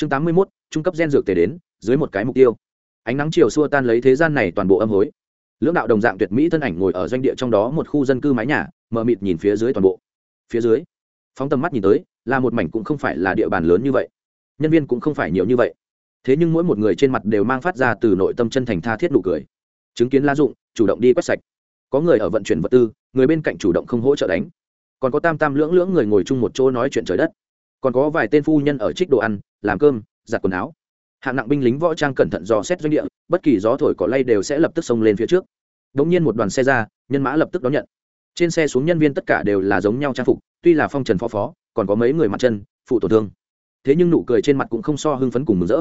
chương tám mươi mốt, trung cấp gen dược tề đến, dưới một cái mục tiêu. Ánh nắng chiều xua tan lấy thế gian này toàn bộ âm hối. Lưỡng đạo đồng dạng tuyệt mỹ thân ảnh ngồi ở doanh địa trong đó một khu dân cư mái nhà, mờ mịt nhìn phía dưới toàn bộ. Phía dưới, phóng tầm mắt nhìn tới, là một mảnh cũng không phải là địa bàn lớn như vậy. Nhân viên cũng không phải nhiều như vậy. Thế nhưng mỗi một người trên mặt đều mang phát ra từ nội tâm chân thành tha thiết nụ cười. Chứng kiến la dụng, chủ động đi quét sạch. Có người ở vận chuyển vật tư, người bên cạnh chủ động không hỗ trợ đánh. Còn có tam tam lưỡng lưỡng người ngồi chung một chỗ nói chuyện trời đất còn có vài tên phu nhân ở trích đồ ăn, làm cơm, giặt quần áo. Hạng nặng binh lính võ trang cẩn thận dò xét doanh địa, bất kỳ gió thổi cỏ lay đều sẽ lập tức xông lên phía trước. Đ ỗ n g nhiên một đoàn xe ra, nhân mã lập tức đón nhận. Trên xe xuống nhân viên tất cả đều là giống nhau trang phục, tuy là phong trần phó phó, còn có mấy người mặt chân, phụ tổn thương. Thế nhưng nụ cười trên mặt cũng không so hưng phấn cùng mừng rỡ.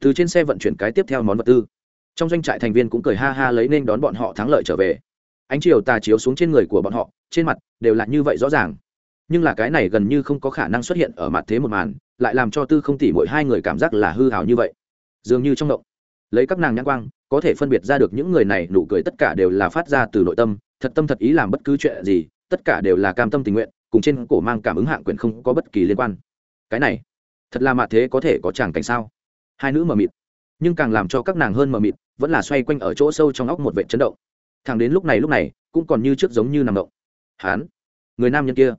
Từ trên xe vận chuyển cái tiếp theo món vật tư. Trong doanh trại thành viên cũng cười ha ha lấy nên đón bọn họ thắng lợi trở về. Ánh chiều tà chiếu xuống trên người của bọn họ, trên mặt đều là như vậy rõ ràng nhưng là cái này gần như không có khả năng xuất hiện ở mặt thế một màn, lại làm cho tư không tỉ mỗi hai người cảm giác là hư hào như vậy. Dường như trong động, lấy các nàng nhãn quang, có thể phân biệt ra được những người này nụ cười tất cả đều là phát ra từ nội tâm, thật tâm thật ý làm bất cứ chuyện gì, tất cả đều là cam tâm tình nguyện, cùng trên cổ mang cảm ứng hạng quyền không có bất kỳ liên quan. Cái này, thật là mạ thế có thể có chàng cảnh sao? Hai nữ mờ mịt, nhưng càng làm cho các nàng hơn mờ mịt, vẫn là xoay quanh ở chỗ sâu trong óc một vệ chấn động. Thằng đến lúc này lúc này, cũng còn như trước giống như nằm động. Hán, người nam nhân kia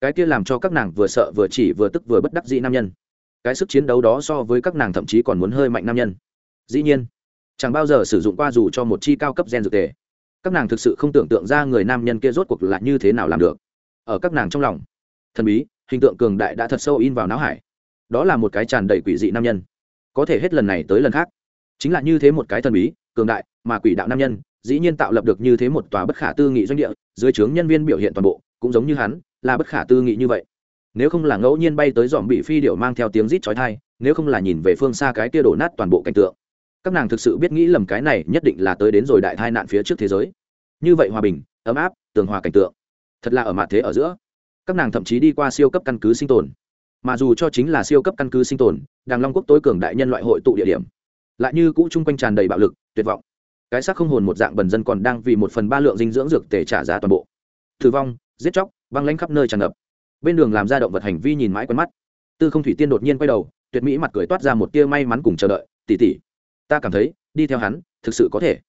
cái kia làm cho các nàng vừa sợ vừa chỉ vừa tức vừa bất đắc dĩ nam nhân. Cái sức chiến đấu đó so với các nàng thậm chí còn muốn hơi mạnh nam nhân. Dĩ nhiên, chẳng bao giờ sử dụng qua dù cho một chi cao cấp gen dược tề. Các nàng thực sự không tưởng tượng ra người nam nhân kia rốt cuộc là như thế nào làm được. Ở các nàng trong lòng, thần bí, hình tượng cường đại đã thật sâu in vào não hải. Đó là một cái tràn đầy quỷ dị nam nhân. Có thể hết lần này tới lần khác, chính là như thế một cái thần bí, cường đại mà quỷ đạo nam nhân, dĩ nhiên tạo lập được như thế một tòa bất khả tư nghị doanh địa, dưới trướng nhân viên biểu hiện toàn bộ cũng giống như hắn, là bất khả tư nghị như vậy. Nếu không là ngẫu nhiên bay tới dòm bị phi điệu mang theo tiếng rít chói thai nếu không là nhìn về phương xa cái kia đổ nát toàn bộ cảnh tượng, các nàng thực sự biết nghĩ lầm cái này nhất định là tới đến rồi đại tai nạn phía trước thế giới. Như vậy hòa bình, ấm áp, tường hòa cảnh tượng, thật là ở mặt thế ở giữa. Các nàng thậm chí đi qua siêu cấp căn cứ sinh tồn. Mà dù cho chính là siêu cấp căn cứ sinh tồn, đàng long quốc tối cường đại nhân loại hội tụ địa điểm, lại như cũ chung quanh tràn đầy bạo lực, tuyệt vọng. Cái xác không hồn một dạng bần dân còn đang vì một phần ba lượng dinh dưỡng dược tể trả giá toàn bộ thử vong, giết chóc, băng lanh khắp nơi tràn ngập. Bên đường làm ra động vật hành vi nhìn mãi quen mắt. Tư không thủy tiên đột nhiên quay đầu, tuyệt mỹ mặt cười toát ra một tia may mắn cùng chờ đợi tỉ tỉ ta cảm thấy, đi theo hắn, thực sự có thể.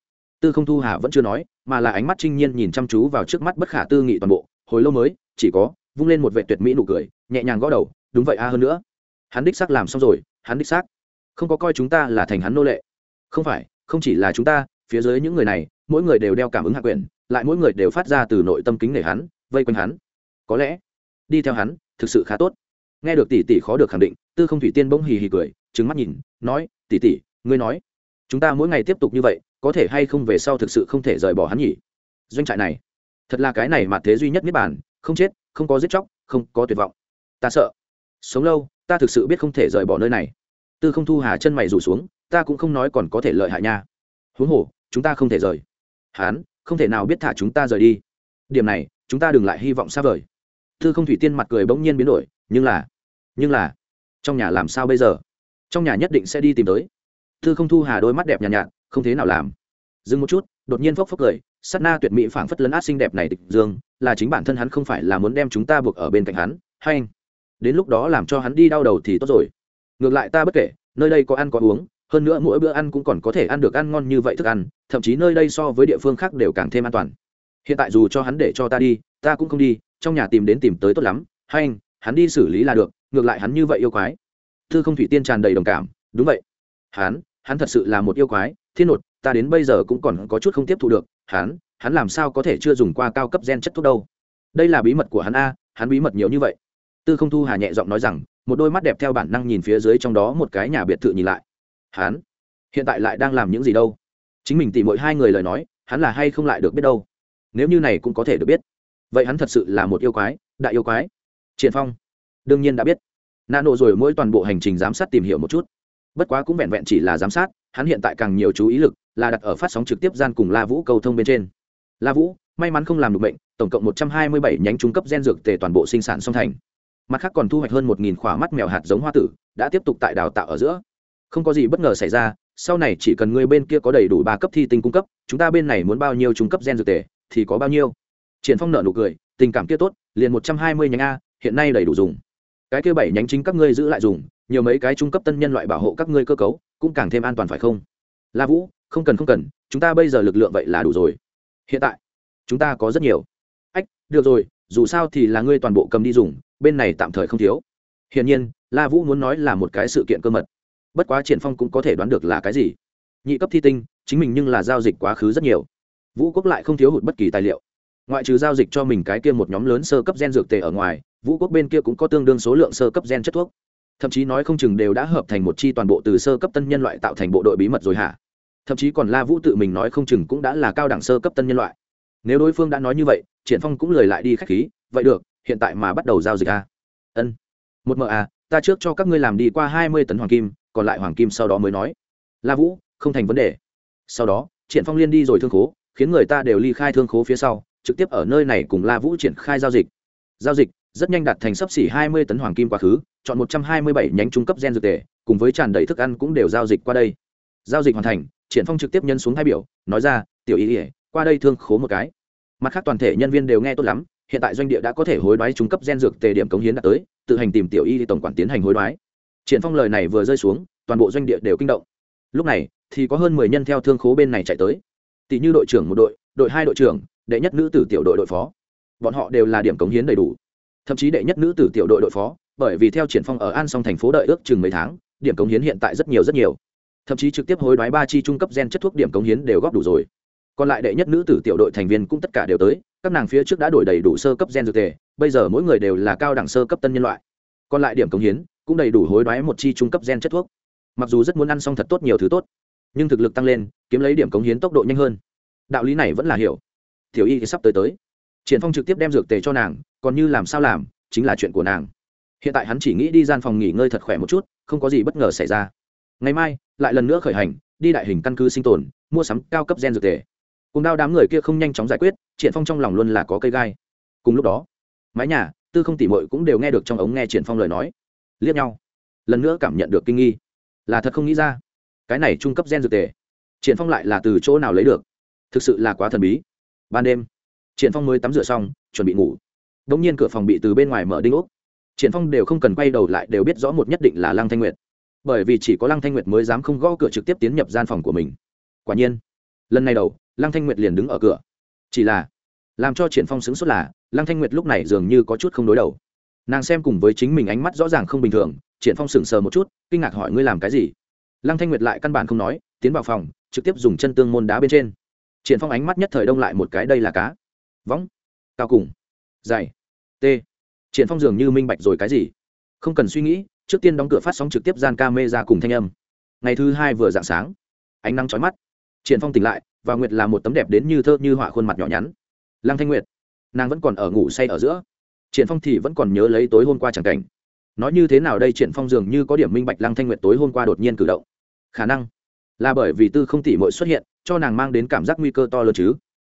Tư không thu hà vẫn chưa nói, mà là ánh mắt trinh nhiên nhìn chăm chú vào trước mắt bất khả tư nghị toàn bộ, hồi lâu mới, chỉ có, vung lên một vệ tuyệt mỹ nụ cười, nhẹ nhàng gõ đầu, đúng vậy a, hơn nữa, hắn đích xác làm xong rồi, hắn đích xác, không có coi chúng ta là thành hắn nô lệ. Không phải, không chỉ là chúng ta, phía dưới những người này, mỗi người đều đeo cảm ứng hạ quyền lại mỗi người đều phát ra từ nội tâm kính nể hắn, vây quanh hắn. Có lẽ, đi theo hắn, thực sự khá tốt. Nghe được tỷ tỷ khó được khẳng định, tư không thủy tiên bỗng hì hì cười trứng mắt nhìn, nói, tỷ tỷ, ngươi nói, chúng ta mỗi ngày tiếp tục như vậy, có thể hay không về sau thực sự không thể rời bỏ hắn nhỉ? Doanh trại này, thật là cái này mà thế duy nhất niết bàn, không chết, không có giết chóc, không có tuyệt vọng. Ta sợ, sống lâu, ta thực sự biết không thể rời bỏ nơi này. Tư không thu hà chân mày rủ xuống, ta cũng không nói còn có thể lợi hại nha. Huống hồ, chúng ta không thể rời. Hán không thể nào biết thả chúng ta rời đi. Điểm này chúng ta đừng lại hy vọng xa vời. Thư không thủy tiên mặt cười bỗng nhiên biến đổi nhưng là nhưng là trong nhà làm sao bây giờ? Trong nhà nhất định sẽ đi tìm tới. Thư không thu hà đôi mắt đẹp nhàn nhạt, nhạt không thế nào làm. Dừng một chút đột nhiên phốc phốc cười sát na tuyệt mỹ phảng phất lấn át xinh đẹp này tịch dương là chính bản thân hắn không phải là muốn đem chúng ta buộc ở bên cạnh hắn. Hay anh đến lúc đó làm cho hắn đi đau đầu thì tốt rồi. Ngược lại ta bất kể nơi đây có ăn có uống hơn nữa mỗi bữa ăn cũng còn có thể ăn được ăn ngon như vậy thức ăn, thậm chí nơi đây so với địa phương khác đều càng thêm an toàn. Hiện tại dù cho hắn để cho ta đi, ta cũng không đi, trong nhà tìm đến tìm tới tốt lắm. Hay anh, hắn đi xử lý là được, ngược lại hắn như vậy yêu quái. Thư không thủy tiên tràn đầy đồng cảm, đúng vậy. Hắn hắn thật sự là một yêu quái, thiên nột, ta đến bây giờ cũng còn có chút không tiếp thu được. Hắn hắn làm sao có thể chưa dùng qua cao cấp gen chất thuốc đâu? Đây là bí mật của hắn a, hắn bí mật nhiều như vậy. Tư không thu hà nhẹ giọng nói rằng, một đôi mắt đẹp theo bản năng nhìn phía dưới trong đó một cái nhà biệt thự nhìn lại hắn hiện tại lại đang làm những gì đâu? Chính mình tỉ mỗi hai người lời nói, hắn là hay không lại được biết đâu? Nếu như này cũng có thể được biết, vậy hắn thật sự là một yêu quái, đại yêu quái. Triển phong, đương nhiên đã biết. Nạ nộ rồi mỗi toàn bộ hành trình giám sát tìm hiểu một chút. Bất quá cũng vẹn vẹn chỉ là giám sát, hắn hiện tại càng nhiều chú ý lực là đặt ở phát sóng trực tiếp gian cùng la vũ cầu thông bên trên. La vũ, may mắn không làm được bệnh, tổng cộng một trăm hai mươi bảy nhánh trung cấp gen dược tề toàn bộ sinh sản song thành. Mặt khác còn thu hoạch hơn một nghìn khỏa mắt mèo hạt giống hoa tử, đã tiếp tục tại đào tạo ở giữa không có gì bất ngờ xảy ra, sau này chỉ cần người bên kia có đầy đủ ba cấp thi tinh cung cấp, chúng ta bên này muốn bao nhiêu trung cấp gen dược tề, thì có bao nhiêu. Triển phong nợ nụ cười, tình cảm kia tốt, liền một trăm hai mươi nhánh a, hiện nay đầy đủ dùng. Cái kia bảy nhánh chính các ngươi giữ lại dùng, nhiều mấy cái trung cấp tân nhân loại bảo hộ các ngươi cơ cấu, cũng càng thêm an toàn phải không? La vũ, không cần không cần, chúng ta bây giờ lực lượng vậy là đủ rồi. Hiện tại, chúng ta có rất nhiều. Ách, được rồi, dù sao thì là ngươi toàn bộ cầm đi dùng, bên này tạm thời không thiếu. Hiển nhiên, la vũ muốn nói là một cái sự kiện cơ mật bất quá triển phong cũng có thể đoán được là cái gì. Nhị cấp thi tinh, chính mình nhưng là giao dịch quá khứ rất nhiều. Vũ quốc lại không thiếu hụt bất kỳ tài liệu. Ngoại trừ giao dịch cho mình cái kia một nhóm lớn sơ cấp gen dược tề ở ngoài, vũ quốc bên kia cũng có tương đương số lượng sơ cấp gen chất thuốc. Thậm chí nói không chừng đều đã hợp thành một chi toàn bộ từ sơ cấp tân nhân loại tạo thành bộ đội bí mật rồi hả? Thậm chí còn la vũ tự mình nói không chừng cũng đã là cao đẳng sơ cấp tân nhân loại. Nếu đối phương đã nói như vậy, triển phong cũng lời lại đi khách khí, vậy được, hiện tại mà bắt đầu giao dịch a. Ân, một mờ à ta trước cho các ngươi làm đi qua hai mươi tấn hoàng kim còn lại hoàng kim sau đó mới nói, la vũ, không thành vấn đề. Sau đó, triển phong liên đi rồi thương khố, khiến người ta đều ly khai thương khố phía sau, trực tiếp ở nơi này cùng la vũ triển khai giao dịch. Giao dịch rất nhanh đạt thành sấp xỉ hai mươi tấn hoàng kim quá khứ, chọn một trăm hai mươi bảy nhánh trung cấp gen dược tề, cùng với tràn đầy thức ăn cũng đều giao dịch qua đây. Giao dịch hoàn thành, triển phong trực tiếp nhân xuống hai biểu, nói ra, tiểu ý ỉa qua đây thương khố một cái. Mặt khác toàn thể nhân viên đều nghe tốt lắm, hiện tại doanh địa đã có thể hối đoái trung cấp gen dược tề điểm cống hiến đã tới, tự hành tìm tiểu y tổng quản tiến hành hối đoái triển phong lời này vừa rơi xuống, toàn bộ doanh địa đều kinh động. Lúc này, thì có hơn mười nhân theo thương khố bên này chạy tới. Tỷ như đội trưởng một đội đội hai đội trưởng, đệ nhất nữ tử tiểu đội đội phó. Bọn họ đều là điểm cống hiến đầy đủ. Thậm chí đệ nhất nữ tử tiểu đội đội phó, bởi vì theo triển phong ở an song thành phố đợi ước chừng mấy tháng, điểm cống hiến hiện tại rất nhiều rất nhiều. Thậm chí trực tiếp hối đoái ba chi trung cấp gen chất thuốc điểm cống hiến đều góp đủ rồi. Còn lại đệ nhất nữ tử tiểu đội thành viên cũng tất cả đều tới, các nàng phía trước đã đổi đầy đủ sơ cấp gen dược tề, bây giờ mỗi người đều là cao đẳng sơ cấp tân nhân loại. Còn lại điểm cống hiến cũng đầy đủ hối đoái một chi trung cấp gen chất thuốc. Mặc dù rất muốn ăn xong thật tốt nhiều thứ tốt, nhưng thực lực tăng lên, kiếm lấy điểm cống hiến tốc độ nhanh hơn. Đạo lý này vẫn là hiểu. Tiểu y thì sắp tới tới. Triển phong trực tiếp đem dược tề cho nàng, còn như làm sao làm, chính là chuyện của nàng. Hiện tại hắn chỉ nghĩ đi gian phòng nghỉ ngơi thật khỏe một chút, không có gì bất ngờ xảy ra. Ngày mai, lại lần nữa khởi hành, đi đại hình căn cứ sinh tồn, mua sắm cao cấp gen dược tề. Cùng đao đám người kia không nhanh chóng giải quyết, triển phong trong lòng luôn là có cây gai. Cùng lúc đó, mái nhà, tư không tỉ mội cũng đều nghe được trong ống nghe triển phong lời nói liếc nhau. Lần nữa cảm nhận được kinh nghi. Là thật không nghĩ ra. Cái này trung cấp gen dược tề. Triển phong lại là từ chỗ nào lấy được? Thực sự là quá thần bí. Ban đêm, triển phong mới tắm rửa xong, chuẩn bị ngủ. Đống nhiên cửa phòng bị từ bên ngoài mở đinh ốc. Triển phong đều không cần quay đầu lại đều biết rõ một nhất định là lăng thanh nguyệt. Bởi vì chỉ có lăng thanh nguyệt mới dám không gõ cửa trực tiếp tiến nhập gian phòng của mình. Quả nhiên, lần này đầu, lăng thanh nguyệt liền đứng ở cửa. Chỉ là, làm cho triển phong sững sốt là, lăng thanh nguyệt lúc này dường như có chút không đối đầu nàng xem cùng với chính mình ánh mắt rõ ràng không bình thường, triển phong sững sờ một chút, kinh ngạc hỏi ngươi làm cái gì? Lăng thanh nguyệt lại căn bản không nói, tiến vào phòng, trực tiếp dùng chân tương môn đá bên trên. Triển phong ánh mắt nhất thời đông lại một cái, đây là cá. Võng. Cao cùng. Dày t. Triển phong dường như minh bạch rồi cái gì? Không cần suy nghĩ, trước tiên đóng cửa phát sóng trực tiếp gian ca mê ra cùng thanh âm. Ngày thứ hai vừa dạng sáng. Ánh nắng chói mắt. Triển phong tỉnh lại, và nguyệt là một tấm đẹp đến như thơ như họa khuôn mặt nhỏ nhắn. Lăng thanh nguyệt. Nàng vẫn còn ở ngủ say ở giữa triển phong thì vẫn còn nhớ lấy tối hôm qua chẳng cảnh. Nói như thế nào đây triển phong dường như có điểm minh bạch lăng thanh nguyệt tối hôm qua đột nhiên cử động. Khả năng là bởi vì tư không tỷ muội xuất hiện, cho nàng mang đến cảm giác nguy cơ to lớn chứ.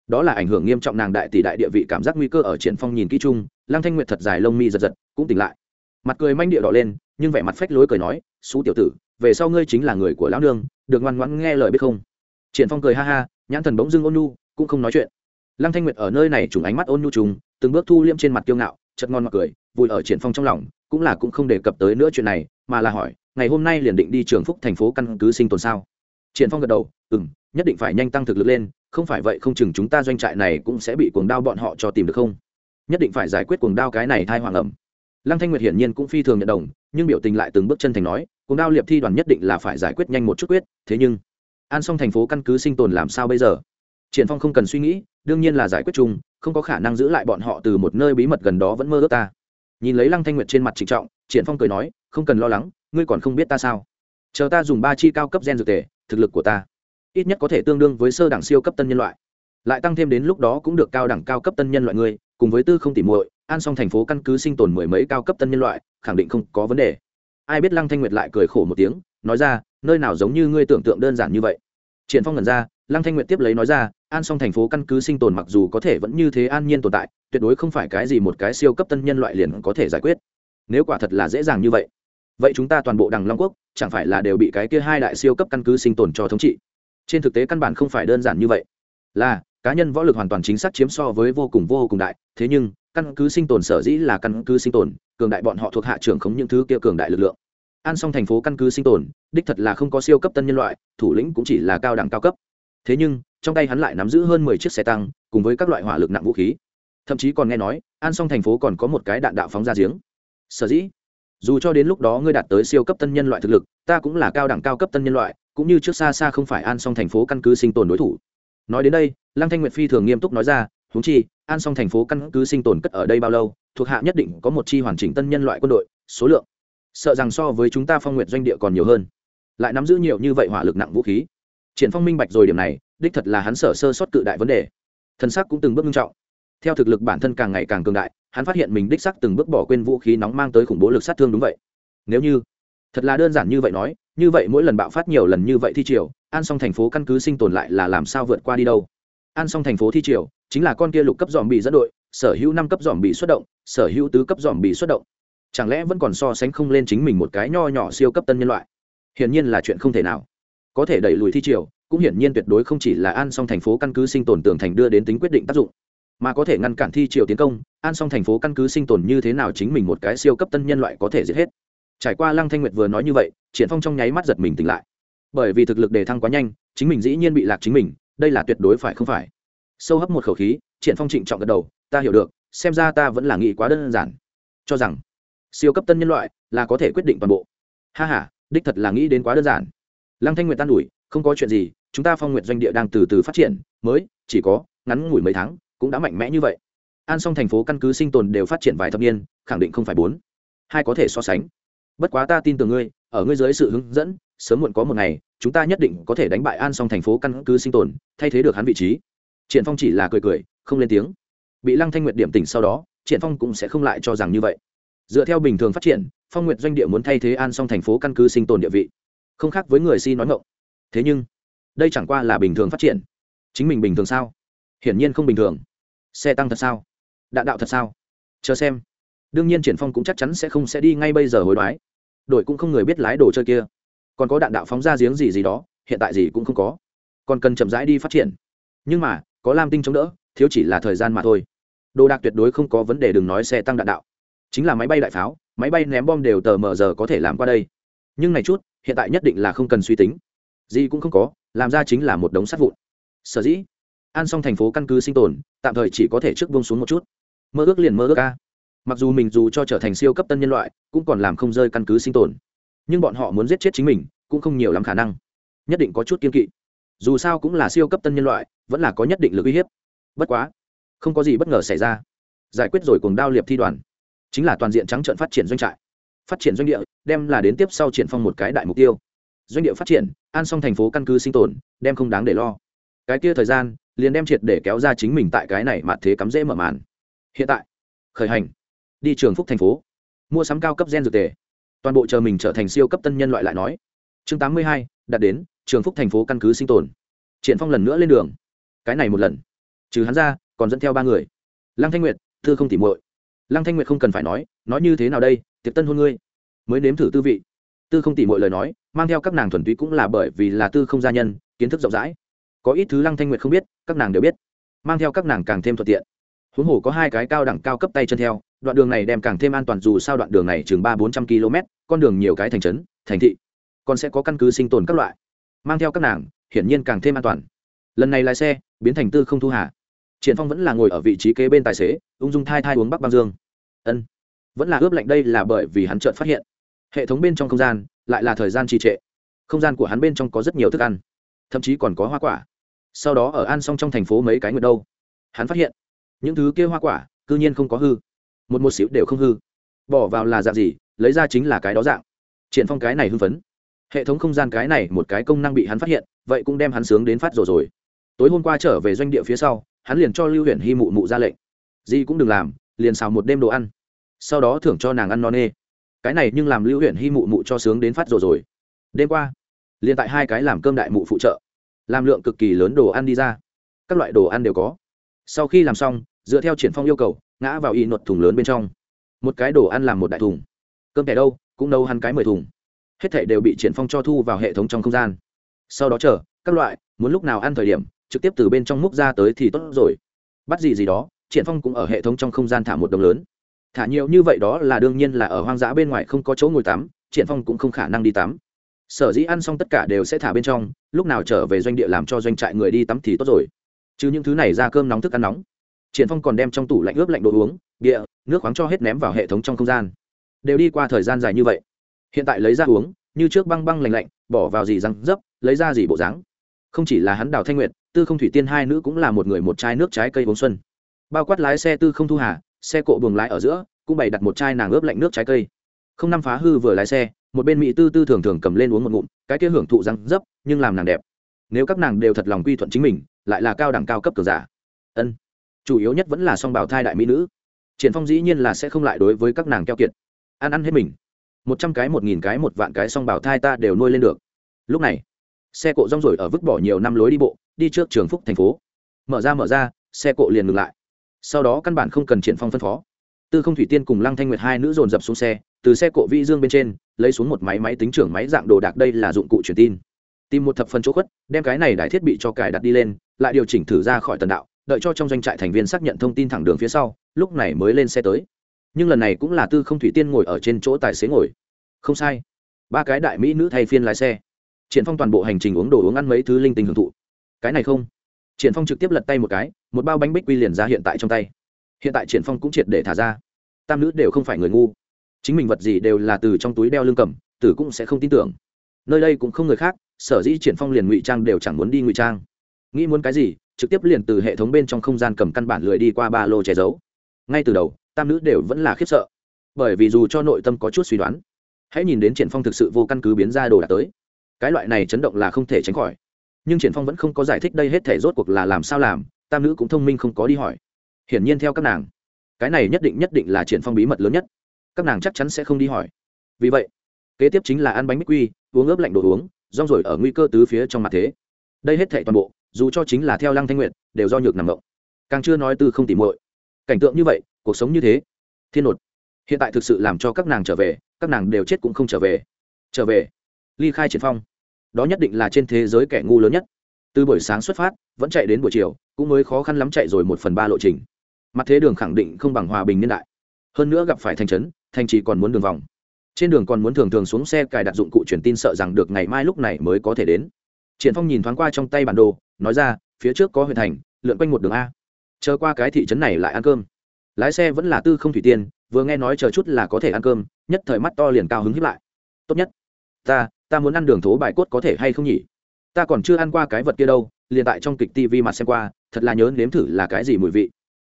Đó là ảnh hưởng nghiêm trọng nàng đại tỷ đại địa vị cảm giác nguy cơ ở triển phong nhìn kỹ chung, lăng thanh nguyệt thật dài lông mi giật giật, cũng tỉnh lại. Mặt cười manh địa đỏ lên, nhưng vẻ mặt phách lối cười nói xú tiểu tử, về sau ngươi chính là người của lão nương, được ngoan ngoãn nghe lời biết không? Triển phong cười ha ha, nhãn thần bỗng dưng ôn nhu, cũng không nói chuyện. Lăng thanh nguyệt ở nơi này trùng ánh mắt ôn nhu trùng, từng bước thu liễm trên mặt kiêu ngạo chợt ngon mặt cười, vui ở triển phong trong lòng, cũng là cũng không đề cập tới nữa chuyện này, mà là hỏi, ngày hôm nay liền định đi trường phúc thành phố căn cứ sinh tồn sao? Triển phong gật đầu, ừm, nhất định phải nhanh tăng thực lực lên, không phải vậy không chừng chúng ta doanh trại này cũng sẽ bị cuồng đao bọn họ cho tìm được không? Nhất định phải giải quyết cuồng đao cái này thai hoàng ẩm. Lăng thanh nguyệt hiển nhiên cũng phi thường nhận đồng, nhưng biểu tình lại từng bước chân thành nói, cuồng đao liệp thi đoàn nhất định là phải giải quyết nhanh một chút quyết, thế nhưng, an xong thành phố căn cứ sinh tồn làm sao bây giờ? Triển phong không cần suy nghĩ, đương nhiên là giải quyết chung không có khả năng giữ lại bọn họ từ một nơi bí mật gần đó vẫn mơ ước ta. Nhìn lấy lăng thanh nguyệt trên mặt trịnh trọng, triển phong cười nói, không cần lo lắng, ngươi còn không biết ta sao. Chờ ta dùng ba chi cao cấp gen dược tề, thực lực của ta, ít nhất có thể tương đương với sơ đẳng siêu cấp tân nhân loại. Lại tăng thêm đến lúc đó cũng được cao đẳng cao cấp tân nhân loại ngươi, cùng với tư không tỉ muội an xong thành phố căn cứ sinh tồn mười mấy cao cấp tân nhân loại, khẳng định không có vấn đề. Ai biết lăng thanh nguyệt lại cười khổ một tiếng, nói ra, nơi nào giống như ngươi tưởng tượng đơn giản như vậy. Triển phong ngẩn ra lăng thanh nguyệt tiếp lấy nói ra, an Song thành phố căn cứ sinh tồn mặc dù có thể vẫn như thế an nhiên tồn tại, tuyệt đối không phải cái gì một cái siêu cấp tân nhân loại liền có thể giải quyết. Nếu quả thật là dễ dàng như vậy vậy chúng ta toàn bộ đằng long quốc chẳng phải là đều bị cái kia hai đại siêu cấp căn cứ sinh tồn cho thống trị? Trên thực tế căn bản không phải đơn giản như vậy. Là, cá nhân võ lực hoàn toàn chính xác chiếm so với vô cùng vô cùng đại, thế nhưng, căn cứ sinh tồn sở dĩ là căn cứ sinh tồn, cường đại bọn họ thuộc hạ trưởng khống những thứ kia cường đại lực lượng. An Song thành phố căn cứ sinh tồn, đích thật là không có siêu cấp tân nhân loại, thủ lĩnh cũng chỉ là cao đẳng cao cấp thế nhưng, trong tay hắn lại nắm giữ hơn mười chiếc xe tăng, cùng với các loại hỏa lực nặng vũ khí. Thậm chí còn nghe nói, an xong thành phố còn có một cái đạn đạo phóng ra giếng. Sở dĩ, dù cho đến lúc đó ngươi đạt tới siêu cấp tân nhân loại thực lực, ta cũng là cao đẳng cao cấp tân nhân loại, cũng như trước xa xa không phải an xong thành phố căn cứ sinh tồn đối thủ. Nói đến đây, lăng thanh nguyệt phi thường nghiêm túc nói ra, huống chi, an xong thành phố căn cứ sinh tồn cất ở đây bao lâu, thuộc hạ nhất định có một chi hoàn chỉnh tân nhân loại quân đội, số lượng. Sợ rằng so với chúng ta phong nguyện doanh địa còn nhiều hơn. Lại nắm giữ nhiều như vậy hỏa lực nặng vũ khí triển phong minh bạch rồi điểm này, đích thật là hắn sở sơ sót cự đại vấn đề. Thân xác cũng từng bước nghiêm trọng. Theo thực lực bản thân càng ngày càng cường đại, hắn phát hiện mình đích sắc từng bước bỏ quên vũ khí nóng mang tới khủng bố lực sát thương đúng vậy. Nếu như, thật là đơn giản như vậy nói, như vậy mỗi lần bạo phát nhiều lần như vậy thi triều, an song thành phố căn cứ sinh tồn lại là làm sao vượt qua đi đâu? An song thành phố thi triều, chính là con kia lục cấp dòm bị dẫn đội, sở hữu năm cấp dòm bị xuất động, sở hữu tứ cấp dòm bị xuất động. Chẳng lẽ vẫn còn so sánh không lên chính mình một cái nho nhỏ siêu cấp tân nhân loại? Hiển nhiên là chuyện không thể nào có thể đẩy lùi thi triều, cũng hiển nhiên tuyệt đối không chỉ là an song thành phố căn cứ sinh tồn tường thành đưa đến tính quyết định tác dụng, mà có thể ngăn cản thi triều tiến công, an song thành phố căn cứ sinh tồn như thế nào chính mình một cái siêu cấp tân nhân loại có thể giết hết. Trải qua lăng thanh nguyệt vừa nói như vậy, triển phong trong nháy mắt giật mình tỉnh lại. Bởi vì thực lực đề thăng quá nhanh, chính mình dĩ nhiên bị lạc chính mình, đây là tuyệt đối phải không phải? Sâu hấp một khẩu khí, triển phong trịnh trọng gật đầu, ta hiểu được, xem ra ta vẫn là nghĩ quá đơn giản. Cho rằng siêu cấp tân nhân loại là có thể quyết định toàn bộ. Ha ha, đích thật là nghĩ đến quá đơn giản lăng thanh nguyệt tan ủi, không có chuyện gì, chúng ta phong nguyện doanh địa đang từ từ phát triển, mới, chỉ có ngắn ngủi mấy tháng, cũng đã mạnh mẽ như vậy. An song thành phố căn cứ sinh tồn đều phát triển vài thập niên, khẳng định không phải bốn. Hai có thể so sánh. Bất quá ta tin tưởng ngươi, ở ngươi dưới sự hướng dẫn, sớm muộn có một ngày, chúng ta nhất định có thể đánh bại an song thành phố căn cứ sinh tồn, thay thế được hắn vị trí. Triển phong chỉ là cười cười, không lên tiếng. Bị lăng thanh nguyệt điểm tỉnh sau đó, triển phong cũng sẽ không lại cho rằng như vậy. Dựa theo bình thường phát triển, phong nguyệt doanh địa muốn thay thế an song thành phố căn cứ sinh tồn địa vị không khác với người si nói ngộng. Thế nhưng, đây chẳng qua là bình thường phát triển. Chính mình bình thường sao? Hiển nhiên không bình thường. Xe tăng thật sao? Đạn đạo thật sao? Chờ xem. Đương nhiên triển phong cũng chắc chắn sẽ không sẽ đi ngay bây giờ hối đoái. Đội cũng không người biết lái đồ chơi kia. Còn có đạn đạo phóng ra giếng gì gì đó, hiện tại gì cũng không có. Còn cần chậm rãi đi phát triển. Nhưng mà, có lam tinh chống đỡ, thiếu chỉ là thời gian mà thôi. Đồ đạc tuyệt đối không có vấn đề đừng nói xe tăng đạn đạo. Chính là máy bay đại pháo, máy bay ném bom đều tờ mờ giờ có thể làm qua đây. Nhưng này chút hiện tại nhất định là không cần suy tính. Gì cũng không có, làm ra chính là một đống sắt vụn. Sở dĩ an xong thành phố căn cứ sinh tồn, tạm thời chỉ có thể trước vương xuống một chút. Mơ ước liền mơ ước ca mặc dù mình dù cho trở thành siêu cấp tân nhân loại, cũng còn làm không rơi căn cứ sinh tồn. Nhưng bọn họ muốn giết chết chính mình, cũng không nhiều lắm khả năng. Nhất định có chút kiên kỵ. Dù sao cũng là siêu cấp tân nhân loại, vẫn là có nhất định lực uy hiếp. Bất quá, không có gì bất ngờ xảy ra. Giải quyết rồi cùng đao liệp thi đoàn. Chính là toàn diện trắng trợn phát triển doanh trại phát triển doanh địa, đem là đến tiếp sau triển phong một cái đại mục tiêu. Doanh địa phát triển, an xong thành phố căn cứ sinh tồn, đem không đáng để lo. Cái kia thời gian, liền đem triệt để kéo ra chính mình tại cái này mà thế cắm dễ mở màn. Hiện tại, khởi hành, đi trường phúc thành phố, mua sắm cao cấp gen dược tề. Toàn bộ chờ mình trở thành siêu cấp tân nhân loại lại nói. Chương tám mươi hai đặt đến, trường phúc thành phố căn cứ sinh tồn. Triển phong lần nữa lên đường. Cái này một lần. Trừ hắn ra, còn dẫn theo ba người. Lăng thanh nguyệt, thư không tỉ muội. Lăng thanh nguyệt không cần phải nói nói như thế nào đây tiệc tân hôn ngươi, mới nếm thử tư vị. Tư không tỉ mọi lời nói, mang theo các nàng thuần túy cũng là bởi vì là tư không gia nhân, kiến thức rộng rãi. Có ít thứ lăng thanh nguyệt không biết, các nàng đều biết. Mang theo các nàng càng thêm thuận tiện. Huống hồ có hai cái cao đẳng cao cấp tay chân theo, đoạn đường này đem càng thêm an toàn dù sao đoạn đường này chừng ba bốn trăm km con đường nhiều cái thành trấn, thành thị, còn sẽ có căn cứ sinh tồn các loại. Mang theo các nàng, hiển nhiên càng thêm an toàn. Lần này lái xe, biến thành tư không thu hà. Triển phong vẫn là ngồi ở vị trí kế bên tài xế, ung dung thai thai uống bắc băng dương. Ân vẫn là ướp lạnh đây là bởi vì hắn chợt phát hiện. Hệ thống bên trong không gian lại là thời gian trì trệ. Không gian của hắn bên trong có rất nhiều thức ăn, thậm chí còn có hoa quả. Sau đó ở an xong trong thành phố mấy cái nguyệt đâu, hắn phát hiện, những thứ kia hoa quả cư nhiên không có hư. Một một xíu đều không hư. Bỏ vào là dạng gì, lấy ra chính là cái đó dạng. Triển phong cái này hưng phấn. Hệ thống không gian cái này một cái công năng bị hắn phát hiện, vậy cũng đem hắn sướng đến phát rồi rồi. Tối hôm qua trở về doanh địa phía sau, hắn liền cho lưu huyện hy mụ mụ ra lệnh. Gì cũng đừng làm, liền xào một đêm đồ ăn sau đó thưởng cho nàng ăn no nê. Cái này nhưng làm lưu huyện hy mụ mụ cho sướng đến phát rồi rồi. Đêm qua, liền tại hai cái làm cơm đại mụ phụ trợ, làm lượng cực kỳ lớn đồ ăn đi ra. Các loại đồ ăn đều có. Sau khi làm xong, dựa theo triển phong yêu cầu, ngã vào y nuột thùng lớn bên trong. Một cái đồ ăn làm một đại thùng. Cơm kẻ đâu, cũng nấu hắn cái mười thùng. Hết thảy đều bị triển phong cho thu vào hệ thống trong không gian. Sau đó chờ, các loại, muốn lúc nào ăn thời điểm, trực tiếp từ bên trong múc ra tới thì tốt rồi. Bắt gì gì đó, triển phong cũng ở hệ thống trong không gian thả một đồng lớn thả nhiều như vậy đó là đương nhiên là ở hoang dã bên ngoài không có chỗ ngồi tắm, triển phong cũng không khả năng đi tắm. Sở dĩ ăn xong tất cả đều sẽ thả bên trong, lúc nào trở về doanh địa làm cho doanh trại người đi tắm thì tốt rồi. Chứ những thứ này ra cơm nóng thức ăn nóng. Triển phong còn đem trong tủ lạnh ướp lạnh đồ uống, địa, nước khoáng cho hết ném vào hệ thống trong không gian. Đều đi qua thời gian dài như vậy. Hiện tại lấy ra uống, như trước băng băng lạnh lạnh, bỏ vào gì răng dấp, lấy ra gì bộ dáng. Không chỉ là hắn đào thanh nguyệt, tư không thủy tiên hai nữ cũng là một người một chai nước trái cây uống xuân. Bao quát lái xe tư không thu hà xe cộ buồng lái ở giữa, cũng bày đặt một chai nàng ướp lạnh nước trái cây. Không năm phá hư vừa lái xe, một bên mỹ tư tư thường thường cầm lên uống một ngụm, cái kia hưởng thụ răng dấp, nhưng làm nàng đẹp. Nếu các nàng đều thật lòng quy thuận chính mình, lại là cao đẳng cao cấp cờ giả. Ân. Chủ yếu nhất vẫn là song bào thai đại mỹ nữ. Triển phong dĩ nhiên là sẽ không lại đối với các nàng keo kiệt. Ăn ăn hết mình. Một trăm cái, một nghìn cái, một vạn cái song bào thai ta đều nuôi lên được. Lúc này, xe cộ rong rổi ở vứt bỏ nhiều năm lối đi bộ, đi trước trường phúc thành phố. Mở ra mở ra, xe cộ liền ngừng lại sau đó căn bản không cần triển phong phân phó. Tư không thủy tiên cùng lăng thanh nguyệt hai nữ dồn dập xuống xe, từ xe cộ vi dương bên trên, lấy xuống một máy máy tính trưởng máy dạng đồ đạc đây là dụng cụ truyền tin. Tìm một thập phần chỗ khuất, đem cái này đài thiết bị cho cài đặt đi lên, lại điều chỉnh thử ra khỏi tần đạo, đợi cho trong doanh trại thành viên xác nhận thông tin thẳng đường phía sau, lúc này mới lên xe tới. Nhưng lần này cũng là tư không thủy tiên ngồi ở trên chỗ tài xế ngồi. Không sai. Ba cái đại mỹ nữ thay phiên lái xe. Triển phong toàn bộ hành trình uống đồ uống ăn mấy thứ linh tinh hưởng thụ. Cái này không. Triển phong trực tiếp lật tay một cái một bao bánh bích quy liền ra hiện tại trong tay. Hiện tại triển phong cũng triệt để thả ra. Tam nữ đều không phải người ngu. Chính mình vật gì đều là từ trong túi đeo lưng cầm, tử cũng sẽ không tin tưởng. Nơi đây cũng không người khác, sở dĩ triển phong liền ngụy trang đều chẳng muốn đi ngụy trang. Nghĩ muốn cái gì, trực tiếp liền từ hệ thống bên trong không gian cầm căn bản lười đi qua ba lô che giấu. Ngay từ đầu, tam nữ đều vẫn là khiếp sợ. Bởi vì dù cho nội tâm có chút suy đoán, hãy nhìn đến triển phong thực sự vô căn cứ biến ra đồ đạc tới. Cái loại này chấn động là không thể tránh khỏi. Nhưng triển phong vẫn không có giải thích đây hết thể rốt cuộc là làm sao làm tam nữ cũng thông minh không có đi hỏi. Hiển nhiên theo các nàng, cái này nhất định nhất định là triển phong bí mật lớn nhất. Các nàng chắc chắn sẽ không đi hỏi. Vì vậy, kế tiếp chính là ăn bánh bích quy, uống ướp lạnh đồ uống, rong rồi ở nguy cơ tứ phía trong mặt thế. Đây hết thảy toàn bộ, dù cho chính là theo lăng thanh nguyện đều do nhược nằm ngộng càng chưa nói từ không tỉ muội. Cảnh tượng như vậy, cuộc sống như thế, thiên nột. Hiện tại thực sự làm cho các nàng trở về, các nàng đều chết cũng không trở về. Trở về. Ly khai triển phong. Đó nhất định là trên thế giới kẻ ngu lớn nhất từ buổi sáng xuất phát, vẫn chạy đến buổi chiều, cũng mới khó khăn lắm chạy rồi một phần ba lộ trình. Mặt thế đường khẳng định không bằng hòa bình niên đại. Hơn nữa gặp phải thành trấn, thành trì còn muốn đường vòng. Trên đường còn muốn thường thường xuống xe cài đặt dụng cụ truyền tin sợ rằng được ngày mai lúc này mới có thể đến. Triển phong nhìn thoáng qua trong tay bản đồ, nói ra, phía trước có huyện thành, lượn quanh một đường a. Chờ qua cái thị trấn này lại ăn cơm. Lái xe vẫn là tư không thủy tiên, vừa nghe nói chờ chút là có thể ăn cơm, nhất thời mắt to liền cao hứng hiếp lại. Tốt nhất. Ta ta muốn ăn đường thố bài cốt có thể hay không nhỉ? Ta còn chưa ăn qua cái vật kia đâu, liền tại trong kịch tv mặt xem qua, thật là nhớ nếm thử là cái gì mùi vị.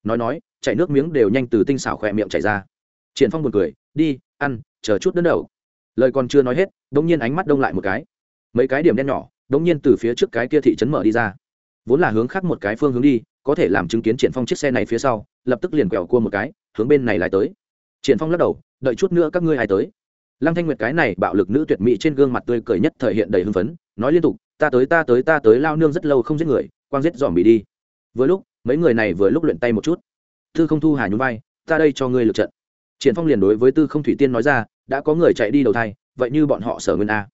Nói nói, chảy nước miếng đều nhanh từ tinh xảo khỏe miệng chảy ra. Triển phong buồn cười, đi, ăn, chờ chút đơn đầu. Lời còn chưa nói hết, đống nhiên ánh mắt đông lại một cái. Mấy cái điểm đen nhỏ, đống nhiên từ phía trước cái kia thị trấn mở đi ra. Vốn là hướng khác một cái phương hướng đi, có thể làm chứng kiến triển phong chiếc xe này phía sau, lập tức liền quẹo cua một cái, hướng bên này lại tới. Triển phong lắc đầu, đợi chút nữa các ngươi ai tới. Lăng thanh nguyệt cái này bạo lực nữ tuyệt mỹ trên gương mặt tươi cười nhất thời hiện đầy hưng phấn, nói liên tục ta tới ta tới ta tới, lao nương rất lâu không giết người, quang giết dòm bị đi. Vừa lúc, mấy người này vừa lúc luyện tay một chút. Tư không thu hà nhún vai, ta đây cho ngươi lượt trận. Triển phong liền đối với tư không thủy tiên nói ra, đã có người chạy đi đầu thai, vậy như bọn họ sở nguyên a.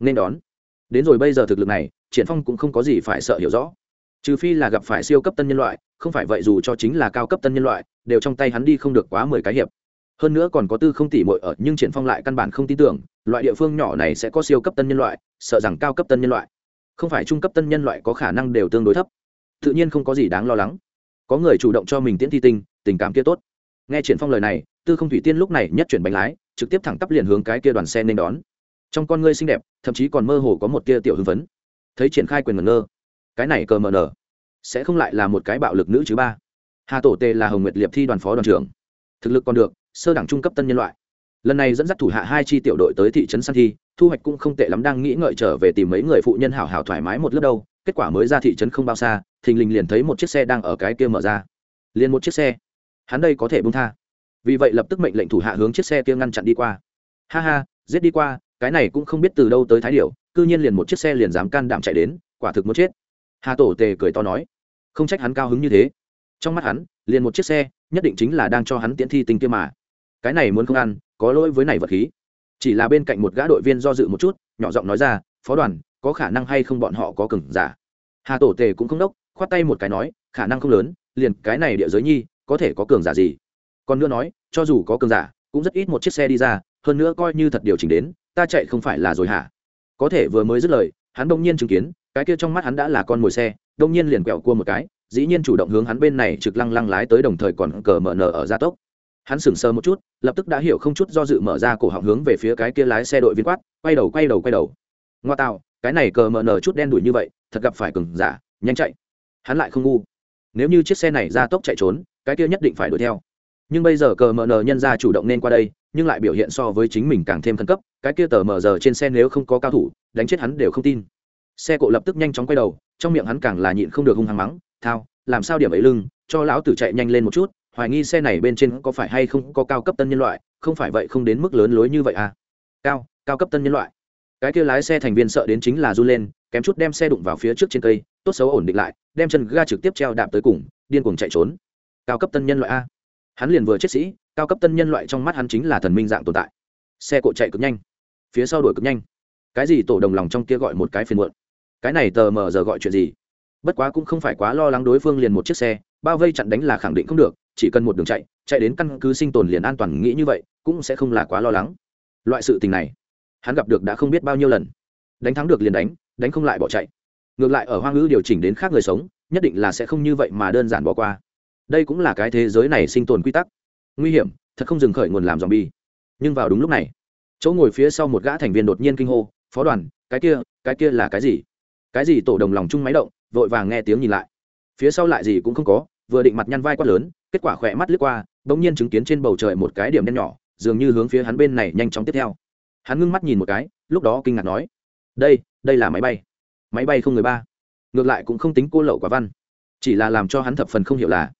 Nên đón. Đến rồi bây giờ thực lực này, triển phong cũng không có gì phải sợ hiểu rõ. Trừ phi là gặp phải siêu cấp tân nhân loại, không phải vậy dù cho chính là cao cấp tân nhân loại, đều trong tay hắn đi không được quá mười cái hiệp. Hơn nữa còn có tư không tỉ muội ở, nhưng triển phong lại căn bản không tin tưởng, loại địa phương nhỏ này sẽ có siêu cấp tân nhân loại, sợ rằng cao cấp tân nhân loại không phải trung cấp tân nhân loại có khả năng đều tương đối thấp. Tự nhiên không có gì đáng lo lắng. Có người chủ động cho mình tiễn thi tinh, tình cảm kia tốt. Nghe triển phong lời này, tư không thủy tiên lúc này nhất chuyển bánh lái, trực tiếp thẳng tắp liền hướng cái kia đoàn xe nên đón. Trong con ngươi xinh đẹp, thậm chí còn mơ hồ có một tia tiểu hưng phấn. Thấy triển khai quyền ngẩn ngơ. Cái này cờ mờ nở. Sẽ không lại là một cái bạo lực nữ chứ ba. Hà tổ tề là hồng nguyệt liệp thi đoàn phó đoàn trưởng. Thực lực còn được, sơ đẳng trung cấp tân nhân loại lần này dẫn dắt thủ hạ hai chi tiểu đội tới thị trấn san thi, thu hoạch cũng không tệ lắm, đang nghĩ ngợi trở về tìm mấy người phụ nhân hảo hảo thoải mái một lớp đâu, kết quả mới ra thị trấn không bao xa, thình lình liền thấy một chiếc xe đang ở cái kia mở ra. Liền một chiếc xe. Hắn đây có thể bung tha. Vì vậy lập tức mệnh lệnh thủ hạ hướng chiếc xe kia ngăn chặn đi qua. Ha ha, giết đi qua, cái này cũng không biết từ đâu tới thái điệu cư nhiên liền một chiếc xe liền dám can đảm chạy đến, quả thực muốn chết. Hà tổ tề cười to nói. Không trách hắn cao hứng như thế. Trong mắt hắn, liền một chiếc xe, nhất định chính là đang cho hắn tiễn thi tinh kia mà. Cái này muốn không ăn có lỗi với này vật khí. Chỉ là bên cạnh một gã đội viên do dự một chút, nhỏ giọng nói ra, phó đoàn, có khả năng hay không bọn họ có cừng giả? Hà tổ tề cũng không đốc, khoát tay một cái nói, khả năng không lớn, liền cái này địa giới nhi, có thể có cường giả gì? Còn nữa nói, cho dù có cường giả, cũng rất ít một chiếc xe đi ra, hơn nữa coi như thật điều chỉnh đến, ta chạy không phải là rồi hả? Có thể vừa mới dứt lời, hắn đông nhiên chứng kiến, cái kia trong mắt hắn đã là con mồi xe, đông nhiên liền quẹo cua một cái, dĩ nhiên chủ động hướng hắn bên này trực lăng lăng lái tới đồng thời còn cờ mở nở ở gia tốc hắn sững sờ một chút, lập tức đã hiểu không chút do dự mở ra cổ họng hướng về phía cái kia lái xe đội viên quát, quay đầu quay đầu quay đầu. Ngoa tạo cái này cờ mở nở chút đen đuổi như vậy, thật gặp phải cường giả, nhanh chạy. Hắn lại không ngu. Nếu như chiếc xe này ra tốc chạy trốn, cái kia nhất định phải đuổi theo. Nhưng bây giờ cờ mờ nờ nhân ra chủ động nên qua đây, nhưng lại biểu hiện so với chính mình càng thêm khẩn cấp, cái kia tờ mờ giờ trên xe nếu không có cao thủ, đánh chết hắn đều không tin. Xe cộ lập tức nhanh chóng quay đầu, trong miệng hắn càng là nhịn không được hung hăng mắng, thao, làm sao điểm ấy lưng, cho lão tử chạy nhanh lên một chút hoài nghi xe này bên trên có phải hay không có cao cấp tân nhân loại, không phải vậy không đến mức lớn lối như vậy à? Cao cao cấp tân nhân loại. Cái kia lái xe thành viên sợ đến chính là run lên, kém chút đem xe đụng vào phía trước trên cây, tốt xấu ổn định lại, đem chân ga trực tiếp treo đạp tới cùng, điên cuồng chạy trốn. Cao cấp tân nhân loại a? Hắn liền vừa chết sĩ, cao cấp tân nhân loại trong mắt hắn chính là thần minh dạng tồn tại. Xe cộ chạy cực nhanh, phía sau đuổi cực nhanh. Cái gì tổ đồng lòng trong kia gọi một cái phiền muộn? Cái này tờ mờ giờ gọi chuyện gì? Bất quá cũng không phải quá lo lắng đối phương liền một chiếc xe, bao vây chặn đánh là khẳng định không được chỉ cần một đường chạy chạy đến căn cứ sinh tồn liền an toàn, nghĩ như vậy, cũng sẽ không là quá lo lắng. Loại sự tình này, hắn gặp được đã không biết bao nhiêu lần. Đánh thắng được liền đánh đánh không lại bỏ chạy. Ngược lại ở hoang ngữ điều chỉnh đến khác người sống, nhất định là sẽ không như vậy mà đơn giản bỏ qua. Đây cũng là cái thế giới này sinh tồn quy tắc. Nguy hiểm, thật không dừng khởi nguồn làm dòm bi nhưng vào đúng lúc này, chỗ ngồi phía sau một gã thành viên đột nhiên kinh hô, phó đoàn, cái kia cái kia là cái gì? Cái gì tổ đồng lòng chung máy động, vội vàng nghe tiếng nhìn lại. Phía sau lại gì cũng không có, vừa định mặt nhăn vai quát lớn kết quả khỏe mắt lướt qua, bỗng nhiên chứng kiến trên bầu trời một cái điểm đen nhỏ, dường như hướng phía hắn bên này nhanh chóng tiếp theo. Hắn ngưng mắt nhìn một cái, lúc đó kinh ngạc nói, đây đây là máy bay. Máy bay không người ba. Ngược lại cũng không tính cô lậu quả văn, chỉ là làm cho hắn thập phần không hiểu là,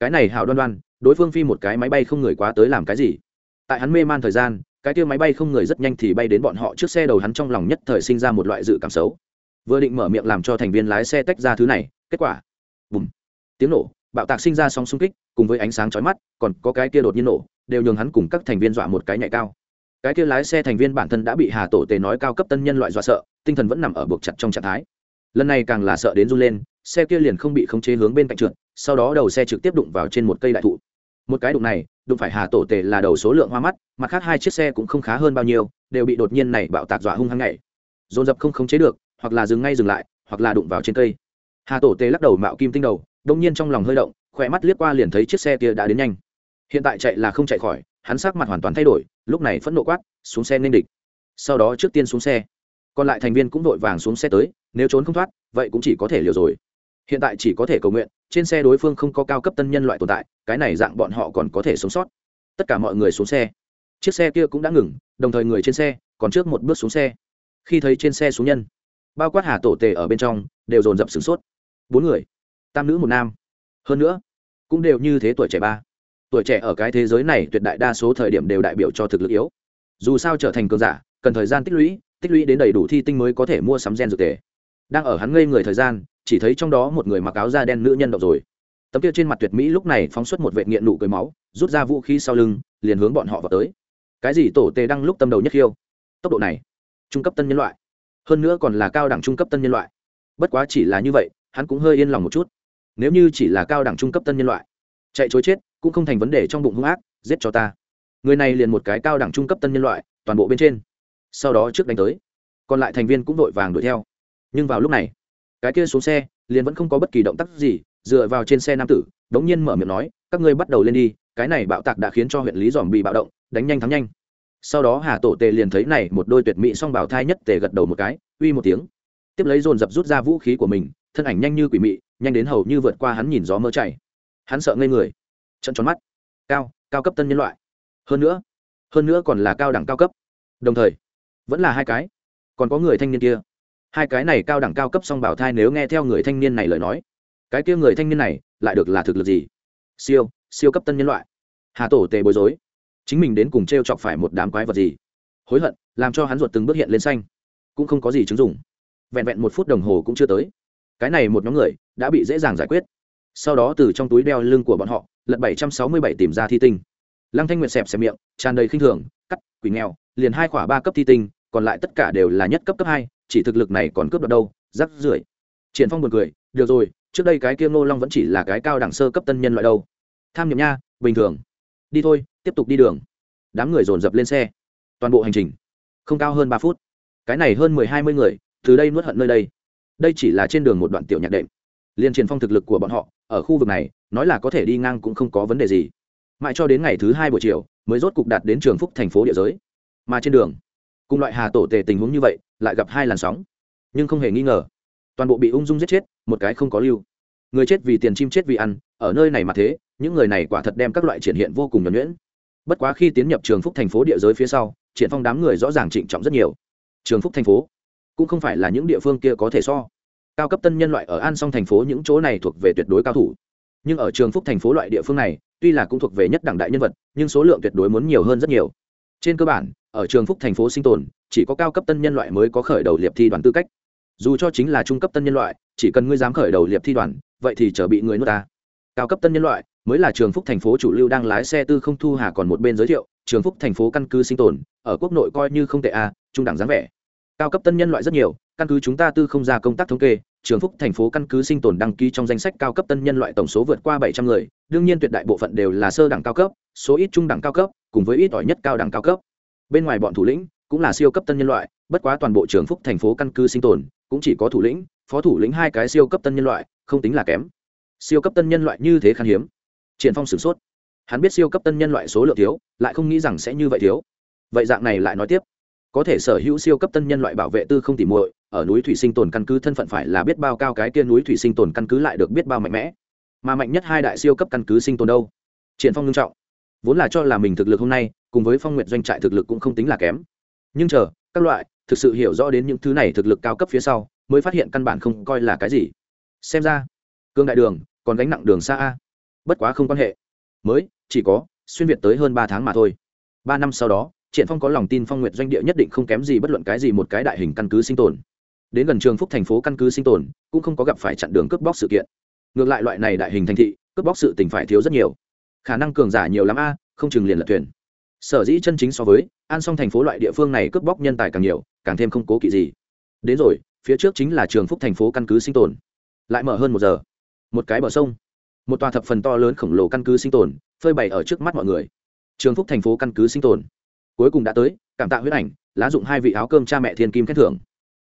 cái này hảo đoan đoan, đối phương phi một cái máy bay không người quá tới làm cái gì? Tại hắn mê man thời gian, cái kia máy bay không người rất nhanh thì bay đến bọn họ trước xe đầu hắn trong lòng nhất thời sinh ra một loại dự cảm xấu. Vừa định mở miệng làm cho thành viên lái xe tách ra thứ này, kết quả, bùm, tiếng nổ bạo tạc sinh ra sóng xung kích, cùng với ánh sáng chói mắt, còn có cái kia đột nhiên nổ, đều nhường hắn cùng các thành viên dọa một cái nhạy cao. Cái kia lái xe thành viên bản thân đã bị hà tổ tề nói cao cấp tân nhân loại dọa sợ, tinh thần vẫn nằm ở buộc chặt trong trạng thái. Lần này càng là sợ đến run lên, xe kia liền không bị khống chế hướng bên cạnh trượt, sau đó đầu xe trực tiếp đụng vào trên một cây đại thụ. Một cái đụng này, đụng phải hà tổ tề là đầu số lượng hoa mắt, mặt khác hai chiếc xe cũng không khá hơn bao nhiêu, đều bị đột nhiên này bạo tạc dọa hung hăng ngày dồn dập không khống chế được, hoặc là dừng ngay dừng lại, hoặc là đụng vào trên cây. Hà tổ tề lắc đầu mạo kim tinh đầu đông nhiên trong lòng hơi động khỏe mắt liếc qua liền thấy chiếc xe kia đã đến nhanh. Hiện tại chạy là không chạy khỏi, hắn sắc mặt hoàn toàn thay đổi, lúc này phẫn nộ quát, xuống xe nên địch. Sau đó trước tiên xuống xe. Còn lại thành viên cũng vội vàng xuống xe tới, nếu trốn không thoát, vậy cũng chỉ có thể liều rồi. Hiện tại chỉ có thể cầu nguyện, trên xe đối phương không có cao cấp tân nhân loại tồn tại, cái này dạng bọn họ còn có thể sống sót. Tất cả mọi người xuống xe. Chiếc xe kia cũng đã ngừng, đồng thời người trên xe còn trước một bước xuống xe. Khi thấy trên xe xuống nhân, bao quát hà tổ tề ở bên trong, đều dồn dập sửng sốt. Bốn người tam nữ một nam. Hơn nữa, cũng đều như thế tuổi trẻ ba. Tuổi trẻ ở cái thế giới này tuyệt đại đa số thời điểm đều đại biểu cho thực lực yếu. Dù sao trở thành cường giả, cần thời gian tích lũy tích lũy đến đầy đủ thi tinh mới có thể mua sắm gen dược tề. Đang ở hắn ngây người thời gian, chỉ thấy trong đó một người mặc áo da đen nữ nhân động rồi. Tấm kia trên mặt tuyệt mỹ lúc này phóng xuất một vệ nghiện nụ cười máu, rút ra vũ khí sau lưng, liền hướng bọn họ vào tới. Cái gì tổ tề đang lúc tâm đầu nhất khiêu? Tốc độ này, trung cấp tân nhân loại. Hơn nữa còn là cao đẳng trung cấp tân nhân loại. Bất quá chỉ là như vậy, hắn cũng hơi yên lòng một chút nếu như chỉ là cao đẳng trung cấp tân nhân loại, chạy chối chết cũng không thành vấn đề trong bụng hung ác, giết cho ta. Người này liền một cái cao đẳng trung cấp tân nhân loại, toàn bộ bên trên. Sau đó trước đánh tới, còn lại thành viên cũng vội vàng đuổi theo. Nhưng vào lúc này, cái kia xuống xe, liền vẫn không có bất kỳ động tác gì, dựa vào trên xe nam tử, đống nhiên mở miệng nói, các ngươi bắt đầu lên đi, cái này bạo tạc đã khiến cho huyện lý dòm bị bạo động, đánh nhanh thắng nhanh. Sau đó hà tổ tề liền thấy này một đôi tuyệt mỹ song bảo thai nhất tề gật đầu một cái, uy một tiếng, tiếp lấy dồn dập rút ra vũ khí của mình thân ảnh nhanh như quỷ mị, nhanh đến hầu như vượt qua hắn nhìn gió mơ chảy. Hắn sợ ngây người trận tròn mắt. Cao cao cấp tân nhân loại. Hơn nữa hơn nữa còn là cao đẳng cao cấp. Đồng thời, vẫn là hai cái. Còn có người thanh niên kia. Hai cái này cao đẳng cao cấp song bảo thai nếu nghe theo người thanh niên này lời nói, cái kia người thanh niên này lại được là thực lực gì? Siêu siêu cấp tân nhân loại. Hà tổ tề bối rối. Chính mình đến cùng t r e o chọc phải một đám quái vật gì? Hối hận, làm cho hắn ruột từng bước hiện lên xanh. Cũng không có gì chứng dụng. Vẹn vẹn một phút đồng hồ cũng chưa tới cái này một nhóm người đã bị dễ dàng giải quyết. Sau đó từ trong túi đeo lưng của bọn họ, lật bảy trăm sáu mươi bảy tìm ra thi tinh. Lăng thanh nguyệt xẹp xẹp miệng, tràn đầy khinh thường, cắt, quỷ nghèo, liền hai khỏa ba cấp thi tinh, còn lại tất cả đều là nhất cấp cấp hai, chỉ thực lực này còn cướp được đâu, rắc rưởi. Triển phong buồn cười, được rồi, trước đây cái kia ngô long vẫn chỉ là cái cao đẳng sơ cấp tân nhân loại đâu. Tham nhậm nha, bình thường. Đi thôi, tiếp tục đi đường. Đám người dồn dập lên xe. Toàn bộ hành trình, không cao hơn ba phút. Cái này hơn mười hai mươi người, từ đây nuốt hận nơi đây đây chỉ là trên đường một đoạn tiểu nhạc đệm. Liên triển phong thực lực của bọn họ, ở khu vực này, nói là có thể đi ngang cũng không có vấn đề gì. Mãi cho đến ngày thứ hai buổi chiều, mới rốt cục đạt đến trường phúc thành phố địa giới. Mà trên đường, cùng loại hà tổ tề tình huống như vậy, lại gặp hai làn sóng. Nhưng không hề nghi ngờ, toàn bộ bị ung dung giết chết, một cái không có lưu. Người chết vì tiền chim chết vì ăn, ở nơi này mà thế, những người này quả thật đem các loại triển hiện vô cùng nhuẩn nhuyễn. Bất quá khi tiến nhập trường phúc thành phố địa giới phía sau, triển phong đám người rõ ràng trịnh trọng rất nhiều. Trường phúc thành phố cũng không phải là những địa phương kia có thể so. Cao cấp tân nhân loại ở an song thành phố những chỗ này thuộc về tuyệt đối cao thủ. Nhưng ở trường phúc thành phố loại địa phương này, tuy là cũng thuộc về nhất đẳng đại nhân vật, nhưng số lượng tuyệt đối muốn nhiều hơn rất nhiều. Trên cơ bản, ở trường phúc thành phố sinh tồn, chỉ có cao cấp tân nhân loại mới có khởi đầu liệp thi đoàn tư cách. Dù cho chính là trung cấp tân nhân loại, chỉ cần ngươi dám khởi đầu liệp thi đoàn, vậy thì trở bị người nuốt ta. Cao cấp tân nhân loại, mới là trường phúc thành phố chủ lưu đang lái xe tư không thu hà còn một bên giới thiệu, trường phúc thành phố căn cứ sinh tồn, ở quốc nội coi như không tệ a trung đẳng dáng vẻ cao cấp tân nhân loại rất nhiều, căn cứ chúng ta tư không ra công tác thống kê, trường phúc thành phố căn cứ sinh tồn đăng ký trong danh sách cao cấp tân nhân loại tổng số vượt qua bảy trăm người, đương nhiên tuyệt đại bộ phận đều là sơ đẳng cao cấp, số ít trung đẳng cao cấp, cùng với ít ỏi nhất cao đẳng cao cấp. Bên ngoài bọn thủ lĩnh cũng là siêu cấp tân nhân loại, bất quá toàn bộ trường phúc thành phố căn cứ sinh tồn cũng chỉ có thủ lĩnh, phó thủ lĩnh hai cái siêu cấp tân nhân loại, không tính là kém. Siêu cấp tân nhân loại như thế khan hiếm. Triển phong sửng sốt. Hắn biết siêu cấp tân nhân loại số lượng thiếu, lại không nghĩ rằng sẽ như vậy thiếu. Vậy dạng này lại nói tiếp có thể sở hữu siêu cấp tân nhân loại bảo vệ tư không tỉ muội, ở núi thủy sinh tồn căn cứ thân phận phải là biết bao cao cái kia núi thủy sinh tồn căn cứ lại được biết bao mạnh mẽ. Mà mạnh nhất hai đại siêu cấp căn cứ sinh tồn đâu? Triển phong nghiêm trọng. Vốn là cho là mình thực lực hôm nay, cùng với phong nguyệt doanh trại thực lực cũng không tính là kém. Nhưng chờ, các loại, thực sự hiểu rõ đến những thứ này thực lực cao cấp phía sau, mới phát hiện căn bản không coi là cái gì. Xem ra, cương đại đường còn gánh nặng đường xa a. Bất quá không quan hệ. Mới, chỉ có xuyên việt tới hơn ba tháng mà thôi. Ba năm sau đó triển phong có lòng tin phong nguyệt doanh địa nhất định không kém gì bất luận cái gì một cái đại hình căn cứ sinh tồn. Đến gần trường phúc thành phố căn cứ sinh tồn, cũng không có gặp phải chặn đường cướp bóc sự kiện. Ngược lại loại này đại hình thành thị, cướp bóc sự tình phải thiếu rất nhiều. Khả năng cường giả nhiều lắm a, không chừng liền lật thuyền. Sở dĩ chân chính so với, an song thành phố loại địa phương này cướp bóc nhân tài càng nhiều, càng thêm không cố kỵ gì. Đến rồi, phía trước chính là trường phúc thành phố căn cứ sinh tồn. Lại mở hơn một giờ. Một cái bờ sông. Một tòa thập phần to lớn khổng lồ căn cứ sinh tồn, phơi bày ở trước mắt mọi người. Trường phúc thành phố căn cứ sinh tồn cuối cùng đã tới, cảm tạ huyết ảnh, lá dụng hai vị áo cơm cha mẹ thiên kim khen thưởng.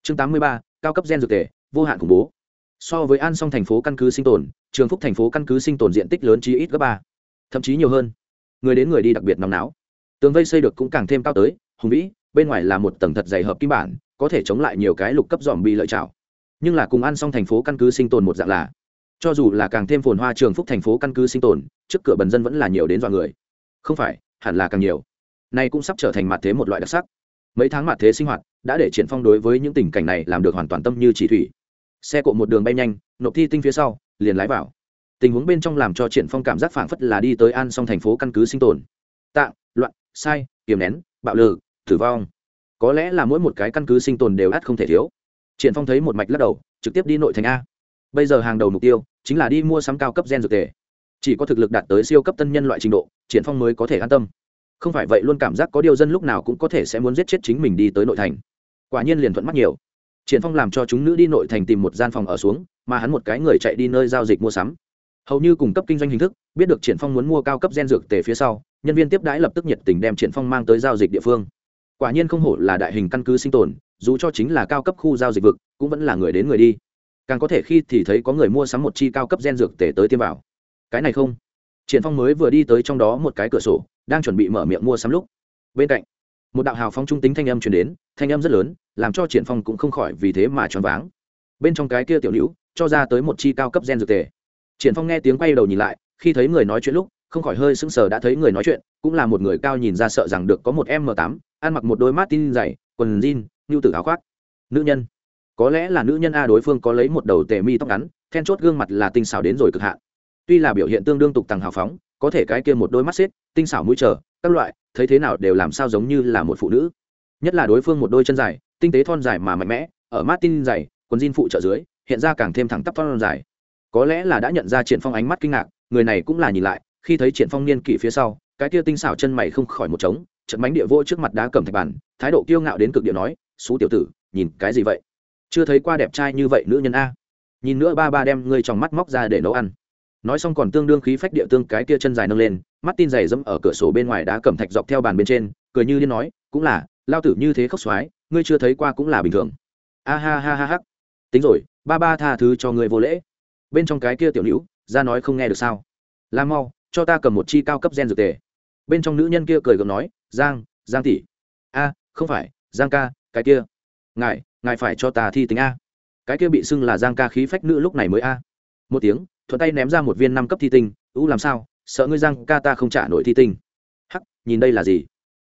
Chương tám mươi ba, cao cấp gen dược tề vô hạn khủng bố. So với an song thành phố căn cứ sinh tồn, trường phúc thành phố căn cứ sinh tồn diện tích lớn chí ít gấp ba, thậm chí nhiều hơn. Người đến người đi đặc biệt nóng não tường vây xây được cũng càng thêm cao tới, hùng vĩ, bên ngoài là một tầng thật dày hợp kim bản, có thể chống lại nhiều cái lục cấp dòm bị lợi trào nhưng là cùng ăn xong thành phố căn cứ sinh tồn một dạng là, cho dù là càng thêm phồn hoa trường phúc thành phố căn cứ sinh tồn, trước cửa bần dân vẫn là nhiều đến dọa người. Không phải, hẳn là càng nhiều nay cũng sắp trở thành mặt thế một loại đặc sắc. Mấy tháng mặt thế sinh hoạt đã để triển phong đối với những tình cảnh này làm được hoàn toàn tâm như chỉ thủy. Xe cộ một đường bay nhanh, nộp thi tinh phía sau, liền lái vào. Tình huống bên trong làm cho triển phong cảm giác phảng phất là đi tới an song thành phố căn cứ sinh tồn. Tạng, loạn, sai, kiềm nén, bạo lực, tử vong. Có lẽ là mỗi một cái căn cứ sinh tồn đều ắt không thể thiếu. Triển phong thấy một mạch lắc đầu, trực tiếp đi nội thành a. Bây giờ hàng đầu mục tiêu chính là đi mua sắm cao cấp gen dược tề. Chỉ có thực lực đạt tới siêu cấp tân nhân loại trình độ, triển phong mới có thể an tâm không phải vậy luôn cảm giác có điều dân lúc nào cũng có thể sẽ muốn giết chết chính mình đi tới nội thành. Quả nhiên liền thuận mắt nhiều. Triển phong làm cho chúng nữ đi nội thành tìm một gian phòng ở xuống, mà hắn một cái người chạy đi nơi giao dịch mua sắm. Hầu như cùng cấp kinh doanh hình thức, biết được triển phong muốn mua cao cấp gen dược tề phía sau, nhân viên tiếp đãi lập tức nhiệt tình đem triển phong mang tới giao dịch địa phương. Quả nhiên không hổ là đại hình căn cứ sinh tồn, dù cho chính là cao cấp khu giao dịch vực, cũng vẫn là người đến người đi. Càng có thể khi thì thấy có người mua sắm một chi cao cấp gen dược tể tới tiêm vào. Cái này không. Triển phong mới vừa đi tới trong đó một cái cửa sổ đang chuẩn bị mở miệng mua sắm lúc. Bên cạnh, một đạo hào phong trung tính thanh âm truyền đến, thanh âm rất lớn, làm cho triển phong cũng không khỏi vì thế mà choáng váng. Bên trong cái kia tiểu nữ, cho ra tới một chi cao cấp gen dược tề. Triển phong nghe tiếng quay đầu nhìn lại, khi thấy người nói chuyện lúc, không khỏi hơi sững sờ đã thấy người nói chuyện, cũng là một người cao nhìn ra sợ rằng được có một m 8 ăn mặc một đôi martin dày, quần jean, nhu tử áo khoác. Nữ nhân. Có lẽ là nữ nhân a đối phương có lấy một đầu tề mi tóc ngắn, then chốt gương mặt là tinh xảo đến rồi cực hạn. Tuy là biểu hiện tương đương tục tăng hào phóng có thể cái kia một đôi mắt xếp tinh xảo mũi trở các loại, thấy thế nào đều làm sao giống như là một phụ nữ. Nhất là đối phương một đôi chân dài, tinh tế thon dài mà mạnh mẽ, ở mát tin dày quần jean phụ trợ dưới, hiện ra càng thêm thẳng tắp thon dài. Có lẽ là đã nhận ra triển phong ánh mắt kinh ngạc, người này cũng là nhìn lại, khi thấy triển phong niên kỷ phía sau, cái kia tinh xảo chân mày không khỏi một trống, trận mánh địa vô trước mặt đá cầm thạch bàn, thái độ kiêu ngạo đến cực địa nói xú tiểu tử, nhìn cái gì vậy? Chưa thấy qua đẹp trai như vậy nữ nhân a. Nhìn nữa ba ba đem ngươi trong mắt móc ra để nấu ăn nói xong còn tương đương khí phách địa tương cái kia chân dài nâng lên mắt tin dày dẫm ở cửa sổ bên ngoài đá cầm thạch dọc theo bàn bên trên, cười như điên nói, cũng là, lao tử như thế khóc xoái ngươi chưa thấy qua cũng là bình thường. A ha ha ha ha. Tính rồi, ba ba tha thứ cho ngươi vô lễ. Bên trong cái kia tiểu nữ, ra nói không nghe được sao. La mau, cho ta cầm một chi cao cấp gen dược tề. Bên trong nữ nhân kia cười gượng nói, giang giang tỷ. A, không phải, giang ca, cái kia. Ngài ngài phải cho ta thi tính a. Cái kia bị xưng là giang ca khí phách nữ lúc này mới a. Một tiếng thuận tay ném ra một viên năm cấp thi tinh, ú, làm sao? Sợ ngươi giang ca ta không trả nổi thi tinh. Hắc, nhìn đây là gì?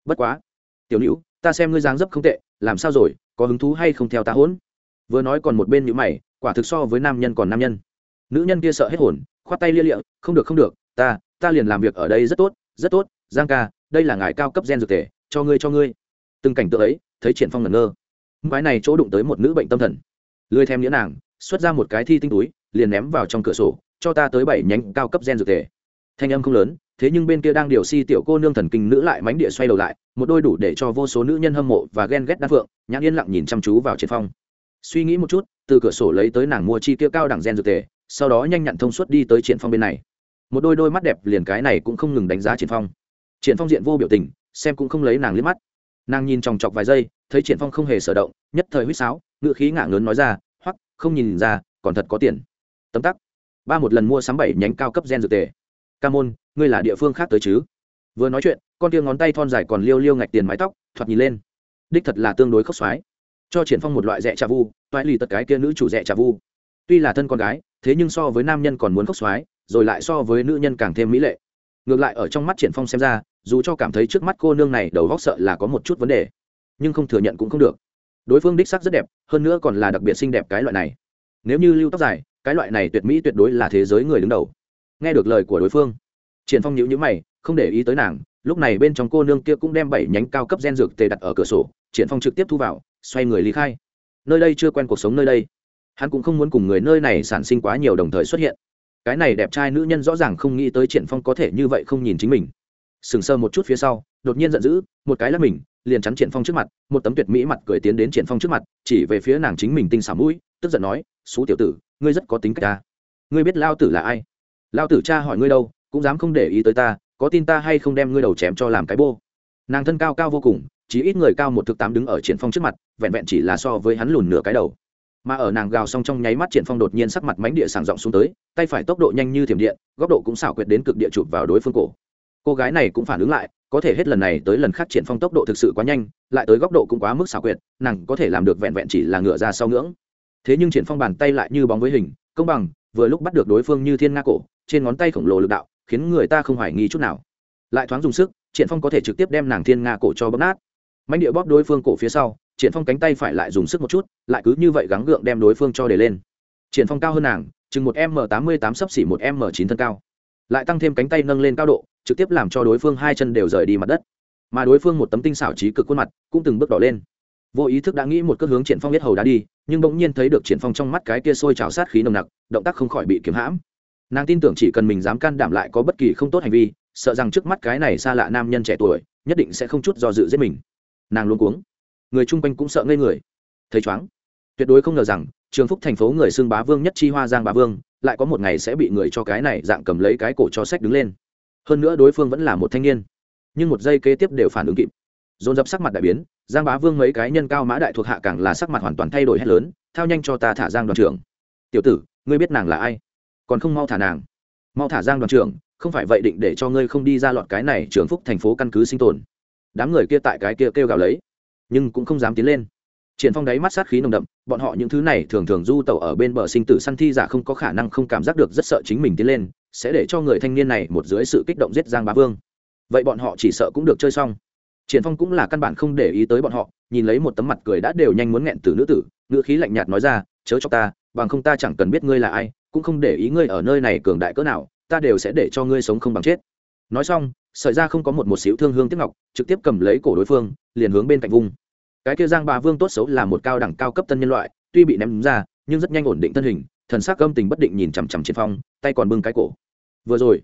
Bất quá, tiểu nữ, ta xem ngươi giang dấp không tệ, làm sao rồi, có hứng thú hay không theo ta hỗn? Vừa nói còn một bên nhữ mày, quả thực so với nam nhân còn nam nhân. Nữ nhân kia sợ hết hồn, khoát tay lia lịa, không được không được, ta ta liền làm việc ở đây rất tốt rất tốt giang ca, đây là ngài cao cấp gen dược thể, cho ngươi cho ngươi. Từng cảnh tượng ấy, thấy triển phong ngẩn ngơ. Cái này chỗ đụng tới một nữ bệnh tâm thần. Lười thèm nghĩa nàng, xuất ra một cái thi tinh túi liền ném vào trong cửa sổ, cho ta tới bảy nhánh cao cấp gen dược thể. Thanh âm không lớn, thế nhưng bên kia đang điều si tiểu cô nương thần kinh nữ lại mánh địa xoay đầu lại, một đôi đủ để cho vô số nữ nhân hâm mộ và ghen ghét đan phượng, nhãn yên lặng nhìn chăm chú vào triển phong. Suy nghĩ một chút, từ cửa sổ lấy tới nàng mua chi tiêu cao đẳng gen dược tề sau đó nhanh nhặn thông suốt đi tới triển phong bên này. Một đôi đôi mắt đẹp liền cái này cũng không ngừng đánh giá triển phong. Triển phong diện vô biểu tình, xem cũng không lấy nàng liếc mắt. Nàng nhìn chòng chọc vài giây, thấy triển phong không hề sở động, nhất thời huýt sáo ngựa khí ngạng lớn nói ra, hoắc, không nhìn ra, còn thật có tiền tấm tắc. Ba một lần mua sắm bảy nhánh cao cấp gen dược tề. Ca môn, ngươi là địa phương khác tới chứ? Vừa nói chuyện, con tia ngón tay thon dài còn liêu liêu ngạch tiền mái tóc, thoạt nhìn lên. Đích thật là tương đối khốc xoái cho triển phong một loại rẻ trà vu toại lì tật cái kia nữ chủ rẻ trà vu. Tuy là thân con gái, thế nhưng so với nam nhân còn muốn khốc xoái rồi lại so với nữ nhân càng thêm mỹ lệ. Ngược lại ở trong mắt triển phong xem ra, dù cho cảm thấy trước mắt cô nương này đầu góc sợ là có một chút vấn đề, nhưng không thừa nhận cũng không được. Đối phương đích sắc rất đẹp, hơn nữa còn là đặc biệt xinh đẹp cái loại này. Nếu như lưu tóc dài cái loại này tuyệt mỹ tuyệt đối là thế giới người đứng đầu. Nghe được lời của đối phương, triển phong nhíu nhíu mày, không để ý tới nàng, lúc này bên trong cô nương kia cũng đem bảy nhánh cao cấp gen dược tề đặt ở cửa sổ, triển phong trực tiếp thu vào, xoay người lý khai. Nơi đây chưa quen cuộc sống nơi đây. Hắn cũng không muốn cùng người nơi này sản sinh quá nhiều đồng thời xuất hiện. Cái này đẹp trai nữ nhân rõ ràng không nghĩ tới triển phong có thể như vậy không nhìn chính mình. Sừng sờ một chút phía sau, đột nhiên giận dữ, một cái là mình, liền chắn triển phong trước mặt, một tấm tuyệt mỹ mặt cười tiến đến triển phong trước mặt, chỉ về phía nàng chính mình tinh xảo mũi, tức giận nói xú tiểu tử ngươi rất có tính cách ta. Ngươi biết lao tử là ai? Lao tử cha hỏi ngươi đâu, cũng dám không để ý tới ta, có tin ta hay không đem ngươi đầu chém cho làm cái bô? Nàng thân cao cao vô cùng chỉ ít người cao một thực tám đứng ở triển phong trước mặt, vẹn vẹn chỉ là so với hắn lùn nửa cái đầu. Mà ở nàng gào xong trong nháy mắt triển phong đột nhiên sắc mặt mánh địa sàng rộng xuống tới, tay phải tốc độ nhanh như thiểm điện, góc độ cũng xảo quyệt đến cực địa chụp vào đối phương cổ. Cô gái này cũng phản ứng lại, có thể hết lần này tới lần khác triển phong tốc độ thực sự quá nhanh, lại tới góc độ cũng quá mức xảo quyệt, nàng có thể làm được vẹn vẹn chỉ là ngựa ra sau ngưỡng thế nhưng triển phong bàn tay lại như bóng với hình, công bằng, vừa lúc bắt được đối phương như thiên nga cổ, trên ngón tay khổng lồ lực đạo, khiến người ta không hoài nghi chút nào. Lại thoáng dùng sức, triển phong có thể trực tiếp đem nàng thiên nga cổ cho bóp nát. Mạnh địa bóp đối phương cổ phía sau, triển phong cánh tay phải lại dùng sức một chút, lại cứ như vậy gắng gượng đem đối phương cho để lên. Triển phong cao hơn nàng, chừng một m tám mươi tám sấp xỉ một m chín thân cao. Lại tăng thêm cánh tay nâng lên cao độ, trực tiếp làm cho đối phương hai chân đều rời đi mặt đất. Mà đối phương một tấm tinh xảo trí cực khuôn mặt cũng từng bước đỏ lên vô ý thức đã nghĩ một cước hướng triển phong biết hầu đã đi, nhưng bỗng nhiên thấy được triển phong trong mắt cái kia sôi trào sát khí nồng nặc, động tác không khỏi bị kiếm hãm. Nàng tin tưởng chỉ cần mình dám can đảm lại có bất kỳ không tốt hành vi, sợ rằng trước mắt cái này xa lạ nam nhân trẻ tuổi, nhất định sẽ không chút do dự giết mình. Nàng luôn cuống. Người chung quanh cũng sợ ngây người. Thấy chóng. Tuyệt đối không ngờ rằng, trường phúc thành phố người xưng bá vương nhất chi hoa giang bá vương, lại có một ngày sẽ bị người cho cái này dạng cầm lấy cái cổ cho sách đứng lên. Hơn nữa đối phương vẫn là một thanh niên. Nhưng một giây kế tiếp đều phản ứng kịp. Dồn dập sắc mặt đại biến giang bá vương mấy cái nhân cao mã đại thuộc hạ càng là sắc mặt hoàn toàn thay đổi hết lớn, thao nhanh cho ta thả giang đoàn trưởng. Tiểu tử, ngươi biết nàng là ai? Còn không mau thả nàng. Mau thả giang đoàn trưởng, không phải vậy định để cho ngươi không đi ra loạt cái này trường phúc thành phố căn cứ sinh tồn. Đám người kia tại cái kia kêu gào lấy, nhưng cũng không dám tiến lên. Triển phong đáy mắt sát khí nồng đậm, bọn họ những thứ này thường thường du tẩu ở bên bờ sinh tử săn thi giả không có khả năng không cảm giác được rất sợ chính mình tiến lên, sẽ để cho người thanh niên này một dưới sự kích động giết giang bá vương. Vậy bọn họ chỉ sợ cũng được chơi xong triển phong cũng là căn bản không để ý tới bọn họ, nhìn lấy một tấm mặt cười đã đều nhanh muốn nghẹn từ nữ tử, ngữ khí lạnh nhạt nói ra, chớ cho ta, bằng không ta chẳng cần biết ngươi là ai, cũng không để ý ngươi ở nơi này cường đại cỡ nào, ta đều sẽ để cho ngươi sống không bằng chết. Nói xong, sợi ra không có một một xíu thương hương tiếc ngọc, trực tiếp cầm lấy cổ đối phương, liền hướng bên cạnh vùng cái kia giang bà vương tốt xấu là một cao đẳng cao cấp tân nhân loại, tuy bị ném ra, nhưng rất nhanh ổn định thân hình, thần sắc âm tình bất định nhìn chằm chằm Triển phong, tay còn bưng cái cổ. Vừa rồi,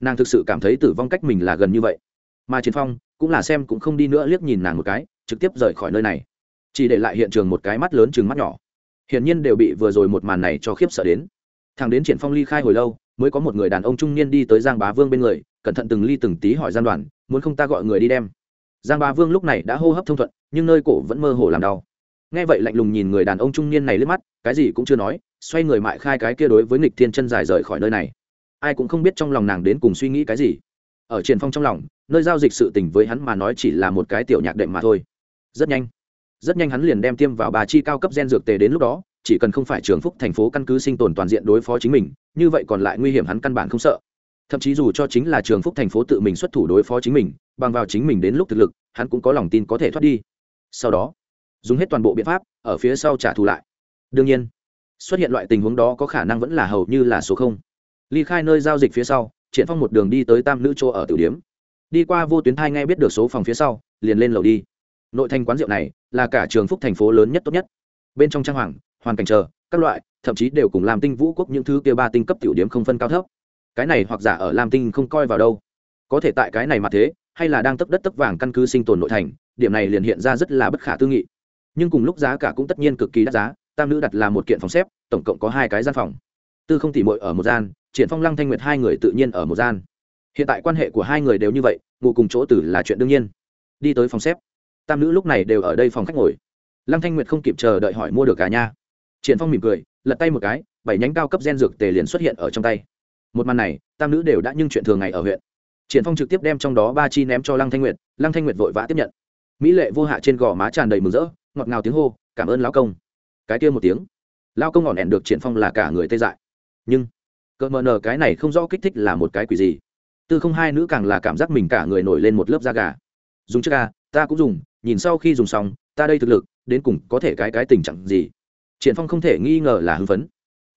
nàng thực sự cảm thấy tử vong cách mình là gần như vậy. Mà Triển phong cũng là xem cũng không đi nữa liếc nhìn nàng một cái, trực tiếp rời khỏi nơi này. Chỉ để lại hiện trường một cái mắt lớn chừng mắt nhỏ. Hiển nhiên đều bị vừa rồi một màn này cho khiếp sợ đến. Thằng đến triển phong ly khai hồi lâu, mới có một người đàn ông trung niên đi tới giang bá vương bên người, cẩn thận từng ly từng tí hỏi gian đoàn, muốn không ta gọi người đi đem? Giang bá vương lúc này đã hô hấp thông thuận, nhưng nơi cổ vẫn mơ hồ làm đau. Nghe vậy lạnh lùng nhìn người đàn ông trung niên này lướt mắt, cái gì cũng chưa nói, xoay người mại khai cái kia đối với nghịch thiên chân dài rời khỏi nơi này. Ai cũng không biết trong lòng nàng đến cùng suy nghĩ cái gì ở triển phong trong lòng, nơi giao dịch sự tình với hắn mà nói chỉ là một cái tiểu nhạc đệm mà thôi. Rất nhanh rất nhanh hắn liền đem tiêm vào bà chi cao cấp gen dược tề đến lúc đó, chỉ cần không phải trường phúc thành phố căn cứ sinh tồn toàn diện đối phó chính mình, như vậy còn lại nguy hiểm hắn căn bản không sợ. Thậm chí dù cho chính là trường phúc thành phố tự mình xuất thủ đối phó chính mình, bằng vào chính mình đến lúc thực lực, hắn cũng có lòng tin có thể thoát đi. Sau đó, dùng hết toàn bộ biện pháp, ở phía sau trả thù lại. Đương nhiên, xuất hiện loại tình huống đó có khả năng vẫn là hầu như là số không. Ly khai nơi giao dịch phía sau triển phong một đường đi tới tam nữ chỗ ở tiểu điếm. Đi qua vô tuyến thai nghe biết được số phòng phía sau, liền lên lầu đi. Nội thành quán rượu này là cả trường phúc thành phố lớn nhất tốt nhất. Bên trong trang hoàng, hoàn cảnh chờ, các loại, thậm chí đều cùng làm tinh vũ quốc những thứ kia ba tinh cấp tiểu điếm không phân cao thấp. Cái này hoặc giả ở làm tinh không coi vào đâu. Có thể tại cái này mà thế, hay là đang tấp đất tấp vàng căn cứ sinh tồn nội thành, điểm này liền hiện ra rất là bất khả tư nghị. Nhưng cùng lúc giá cả cũng tất nhiên cực kỳ đắt giá, tam nữ đặt là một kiện phòng xếp, tổng cộng có hai cái gian phòng. Tư không tỉ mội ở một gian triển phong lăng thanh nguyệt hai người tự nhiên ở một gian. Hiện tại quan hệ của hai người đều như vậy, ngủ cùng chỗ tử là chuyện đương nhiên. Đi tới phòng xếp. Tam nữ lúc này đều ở đây phòng khách ngồi. Lăng thanh nguyệt không kịp chờ đợi hỏi mua được cả nha triển phong mỉm cười, lật tay một cái, bảy nhánh cao cấp gen dược tề liền xuất hiện ở trong tay. Một màn này, tam nữ đều đã nhưng chuyện thường ngày ở huyện. Triển phong trực tiếp đem trong đó ba chi ném cho lăng thanh nguyệt, lăng thanh nguyệt vội vã tiếp nhận. Mỹ lệ vô hạ trên gò má tràn đầy mừng rỡ, ngọt ngào tiếng hô, cảm ơn lão công. Cái kia một tiếng, lão công ngọn đèn được triển phong là cả người tê dại. Nhưng cỡ mờ nờ cái này không rõ kích thích là một cái quỷ gì. Tư không hai nữ càng là cảm giác mình cả người nổi lên một lớp da gà. Dùng trước ca ta cũng dùng, nhìn sau khi dùng xong, ta đây thực lực, đến cùng có thể cái cái tình trạng gì? Triển phong không thể nghi ngờ là hưng phấn.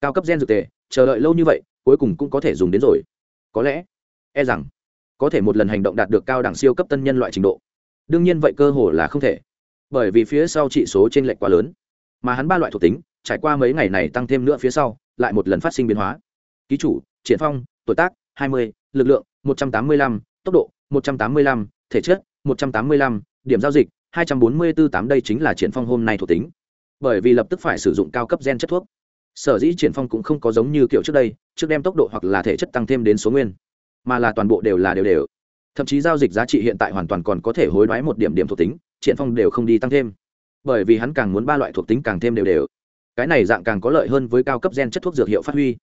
Cao cấp gen dược tệ chờ đợi lâu như vậy, cuối cùng cũng có thể dùng đến rồi. Có lẽ e rằng, có thể một lần hành động đạt được cao đẳng siêu cấp tân nhân loại trình độ. Đương nhiên vậy cơ hồ là không thể. Bởi vì phía sau trị số trên lệch quá lớn. Mà hắn ba loại thuộc tính, trải qua mấy ngày này tăng thêm nữa phía sau, lại một lần phát sinh biến hóa ký chủ triển phong tuổi tác 20, lực lượng 185, tốc độ 185, thể chất 185, điểm giao dịch 244 tám đây chính là triển phong hôm nay thuộc tính. Bởi vì lập tức phải sử dụng cao cấp gen chất thuốc. Sở dĩ triển phong cũng không có giống như kiểu trước đây trước đem tốc độ hoặc là thể chất tăng thêm đến số nguyên mà là toàn bộ đều là đều đều. Thậm chí giao dịch giá trị hiện tại hoàn toàn còn có thể hối đoái một điểm điểm thuộc tính triển phong đều không đi tăng thêm. Bởi vì hắn càng muốn ba loại thuộc tính càng thêm đều đều. Cái này dạng càng có lợi hơn với cao cấp gen chất thuốc dược hiệu phát huy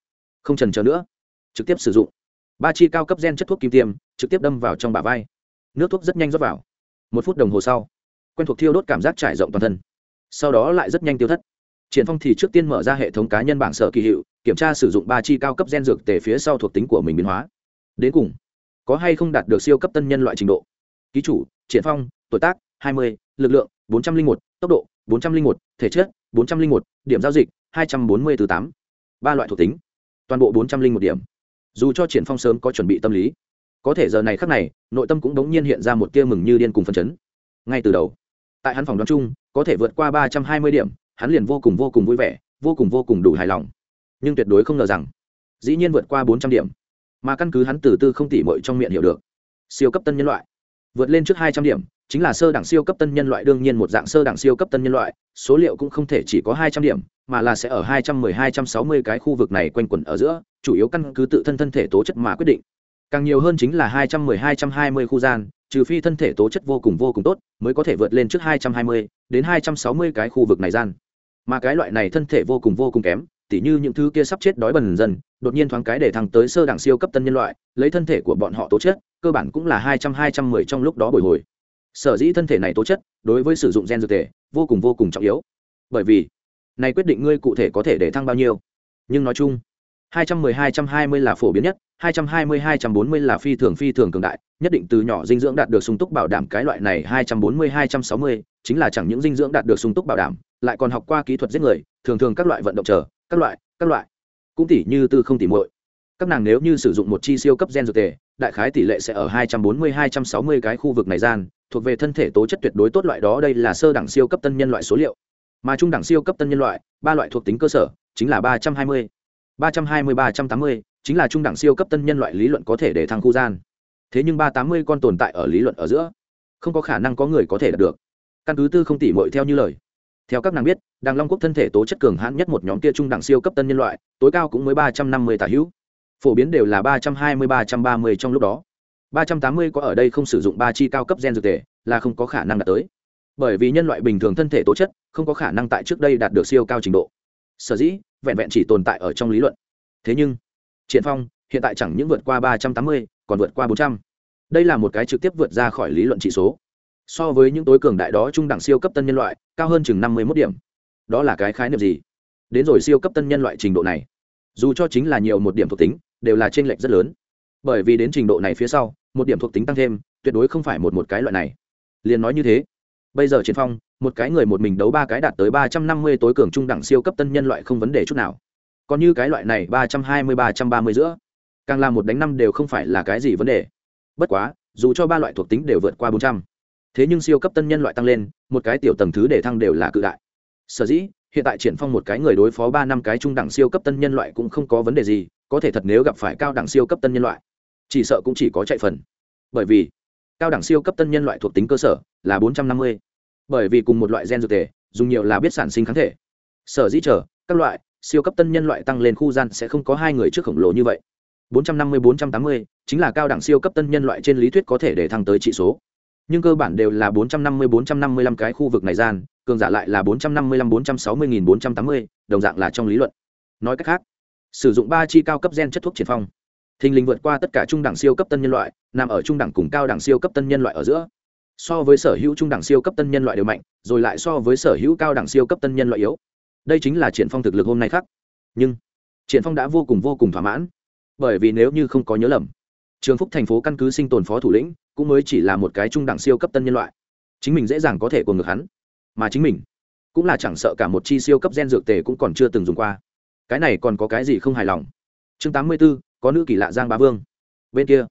không trần chờ nữa. Trực tiếp sử dụng. Ba chi cao cấp gen chất thuốc kim tiêm trực tiếp đâm vào trong bả vai. Nước thuốc rất nhanh rót vào. Một phút đồng hồ sau quen thuộc thiêu đốt cảm giác trải rộng toàn thân. Sau đó lại rất nhanh tiêu thất. Triển phong thì trước tiên mở ra hệ thống cá nhân bảng sở kỳ hiệu kiểm tra sử dụng ba chi cao cấp gen dược tề phía sau thuộc tính của mình biến hóa. Đến cùng có hay không đạt được siêu cấp tân nhân loại trình độ? Ký chủ triển phong tuổi tác 20, lực lượng 401, tốc độ 401, thể chất 401, điểm giao dịch 240 từ 8. ba loại thuộc tính toàn bộ 401 điểm. Dù cho triển phong sớm có chuẩn bị tâm lý, có thể giờ này khắc này, nội tâm cũng đống nhiên hiện ra một tia mừng như điên cùng phân chấn. Ngay từ đầu, tại hắn phòng đoán chung, có thể vượt qua 320 điểm, hắn liền vô cùng vô cùng vui vẻ, vô cùng vô cùng đủ hài lòng. Nhưng tuyệt đối không ngờ rằng, dĩ nhiên vượt qua 400 điểm, mà căn cứ hắn từ tư không tỉ mội trong miệng hiểu được, siêu cấp tân nhân loại vượt lên trước 200 điểm, chính là sơ đẳng siêu cấp tân nhân loại, đương nhiên một dạng sơ đẳng siêu cấp tân nhân loại, số liệu cũng không thể chỉ có 200 điểm, mà là sẽ ở 210-260 cái khu vực này quanh quẩn ở giữa, chủ yếu căn cứ tự thân thân thể tố chất mà quyết định. Càng nhiều hơn chính là 210-220 khu gian, trừ phi thân thể tố chất vô cùng vô cùng tốt, mới có thể vượt lên trước 220 đến 260 cái khu vực này gian. Mà cái loại này thân thể vô cùng vô cùng kém tỉ như những thứ kia sắp chết đói bần dần đột nhiên thoáng cái để thăng tới sơ đẳng siêu cấp tân nhân loại, lấy thân thể của bọn họ tố chất, cơ bản cũng là hai trăm hai trăm mười trong lúc đó bồi hồi. Sở dĩ thân thể này tố chất, đối với sử dụng gen dược thể, vô cùng vô cùng trọng yếu. Bởi vì, này quyết định ngươi cụ thể có thể để thăng bao nhiêu? Nhưng nói chung, hai trăm mười, hai trăm hai mươi là phổ biến nhất, hai trăm hai mươi, hai trăm bốn mươi là phi thường phi thường cường đại, nhất định từ nhỏ dinh dưỡng đạt được sung túc bảo đảm cái loại này hai trăm bốn mươi, hai trăm sáu mươi, chính là chẳng những dinh dưỡng đạt được sung túc bảo đảm, lại còn học qua kỹ thuật giết người, thường thường các loại vận động chờ các loại các loại. Cũng tỷ như tư không tỷ muội. Các nàng nếu như sử dụng một chi siêu cấp gen dược tề, đại khái tỷ lệ sẽ ở 240-260 cái khu vực này gian, thuộc về thân thể tố chất tuyệt đối tốt loại đó, đây là sơ đẳng siêu cấp tân nhân loại số liệu. Mà trung đẳng siêu cấp tân nhân loại, ba loại thuộc tính cơ sở, chính là 320. 320-380 chính là trung đẳng siêu cấp tân nhân loại lý luận có thể để thăng khu gian. Thế nhưng 380 con tồn tại ở lý luận ở giữa, không có khả năng có người có thể đạt được. Căn cứ tư không tỷ muội theo như lời theo các nàng biết, đàng long quốc thân thể tố chất cường hãn nhất một nhóm kia trung đẳng siêu cấp tân nhân loại, tối cao cũng mới ba trăm năm mươi tả hữu. Phổ biến đều là ba trăm hai mươi, ba trăm ba mươi trong lúc đó. ba trăm tám mươi có ở đây không sử dụng ba chi cao cấp gen dược tề là không có khả năng đạt tới. Bởi vì nhân loại bình thường thân thể tố chất, không có khả năng tại trước đây đạt được siêu cao trình độ. Sở dĩ, vẹn vẹn chỉ tồn tại ở trong lý luận. Thế nhưng, triển phong, hiện tại chẳng những vượt qua ba trăm tám mươi, còn vượt qua bốn trăm. Đây là một cái trực tiếp vượt ra khỏi lý luận chỉ số so với những tối cường đại đó trung đẳng siêu cấp tân nhân loại, cao hơn chừng năm mươi mốt điểm. Đó là cái khái niệm gì? Đến rồi siêu cấp tân nhân loại trình độ này, dù cho chính là nhiều một điểm thuộc tính, đều là t r ê n lệch rất lớn. Bởi vì đến trình độ này phía sau, một điểm thuộc tính tăng thêm, tuyệt đối không phải một một cái loại này. Liền nói như thế, bây giờ chiến phong, một cái người một mình đấu ba cái đạt tới ba trăm năm mươi tối cường trung đẳng siêu cấp tân nhân loại không vấn đề chút nào. Còn như cái loại này ba trăm hai mươi, ba trăm ba mươi giữa, càng là một đánh năm đều không phải là cái gì vấn đề. Bất quá, dù cho ba loại thuộc tính đều vượt qua bốn trăm thế nhưng siêu cấp tân nhân loại tăng lên, một cái tiểu tầng thứ để thăng đều là cự đại. Sở dĩ, hiện tại triển phong một cái người đối phó ba năm cái trung đẳng siêu cấp tân nhân loại cũng không có vấn đề gì, có thể thật nếu gặp phải cao đẳng siêu cấp tân nhân loại, chỉ sợ cũng chỉ có chạy phần. Bởi vì, cao đẳng siêu cấp tân nhân loại thuộc tính cơ sở là bốn trăm năm mươi. Bởi vì cùng một loại gen dược thể, dùng nhiều là biết sản sinh kháng thể. Sở dĩ trở các loại siêu cấp tân nhân loại tăng lên khu gian sẽ không có hai người trước khổng lồ như vậy. 450-480 chính là cao đẳng siêu cấp tân nhân loại trên lý thuyết có thể để thăng tới trị số nhưng cơ bản đều là 450-455 cái khu vực này gian cường giả lại là 455-460-480, đồng dạng là trong lý luận. Nói cách khác sử dụng ba chi cao cấp gen chất thuốc triển phong thình lình vượt qua tất cả trung đẳng siêu cấp tân nhân loại nằm ở trung đẳng cùng cao đẳng siêu cấp tân nhân loại ở giữa. So với sở hữu trung đẳng siêu cấp tân nhân loại đều mạnh rồi lại so với sở hữu cao đẳng siêu cấp tân nhân loại yếu. Đây chính là triển phong thực lực hôm nay khác. Nhưng triển phong đã vô cùng vô cùng thỏa mãn. Bởi vì nếu như không có nhớ lầm trường phúc thành phố căn cứ sinh tồn phó thủ lĩnh cũng mới chỉ là một cái trung đẳng siêu cấp tân nhân loại. Chính mình dễ dàng có thể cùng ngược hắn mà chính mình cũng là chẳng sợ cả một chi siêu cấp gen dược tề cũng còn chưa từng dùng qua. Cái này còn có cái gì không hài lòng? Chương tám mươi 84, có nữ kỳ lạ giang bá vương. Bên kia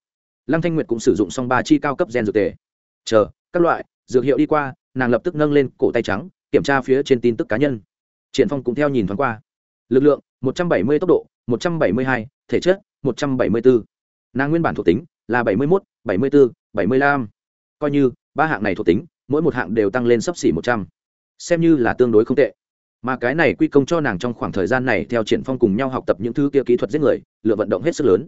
lăng thanh nguyệt cũng sử dụng xong ba chi cao cấp gen dược tề. Chờ các loại dược hiệu đi qua nàng lập tức nâng lên cổ tay trắng kiểm tra phía trên tin tức cá nhân. Triển phong cũng theo nhìn thoáng qua. Lực lượng 170 tốc độ 172, thể chất 174 nàng nguyên bản thuộc tính là 71, 74, 75. coi như ba hạng này thuộc tính mỗi một hạng đều tăng lên sấp xỉ 100. xem như là tương đối không tệ. Mà cái này quy công cho nàng trong khoảng thời gian này theo triển phong cùng nhau học tập những thứ kia kỹ thuật giết người lựa vận động hết sức lớn.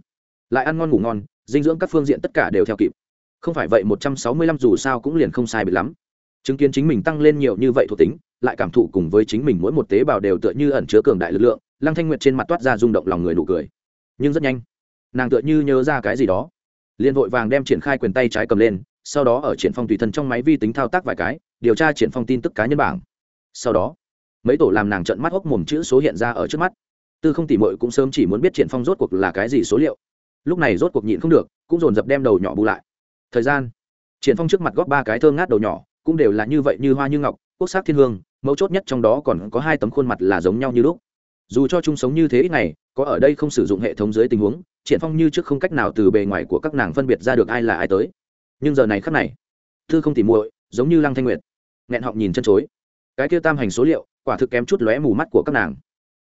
Lại ăn ngon ngủ ngon dinh dưỡng các phương diện tất cả đều theo kịp. Không phải vậy 165 dù sao cũng liền không sai bị lắm. Chứng kiến chính mình tăng lên nhiều như vậy thuộc tính lại cảm thụ cùng với chính mình mỗi một tế bào đều tựa như ẩn chứa cường đại lực lượng lăng thanh nguyệt trên mặt toát ra rung động lòng người nụ cười. Nhưng rất nhanh nàng tựa như nhớ ra cái gì đó. Liền vội vàng đem triển khai quyền tay trái cầm lên, sau đó ở triển phong tùy thân trong máy vi tính thao tác vài cái, điều tra triển phong tin tức cá nhân bảng. Sau đó, mấy tổ làm nàng trợn mắt hốc mồm chữ số hiện ra ở trước mắt. Tư không tỉ mội cũng sớm chỉ muốn biết triển phong rốt cuộc là cái gì số liệu. Lúc này rốt cuộc nhịn không được, cũng dồn dập đem đầu nhỏ bù lại. Thời gian, triển phong trước mặt góp ba cái thơm ngát đầu nhỏ, cũng đều là như vậy như hoa như ngọc, quốc sắc thiên hương, mấu chốt nhất trong đó còn có hai tấm khuôn mặt là giống nhau như lúc. Dù cho chung sống như thế ít ngày, có ở đây không sử dụng hệ thống dưới tình huống triển phong như trước không cách nào từ bề ngoài của các nàng phân biệt ra được ai là ai tới. Nhưng giờ này khắc này, thư không tỉ muội, giống như lăng thanh nguyệt, nghẹn họng nhìn chân chối. Cái kia tam hành số liệu, quả thực kém chút lóe mù mắt của các nàng.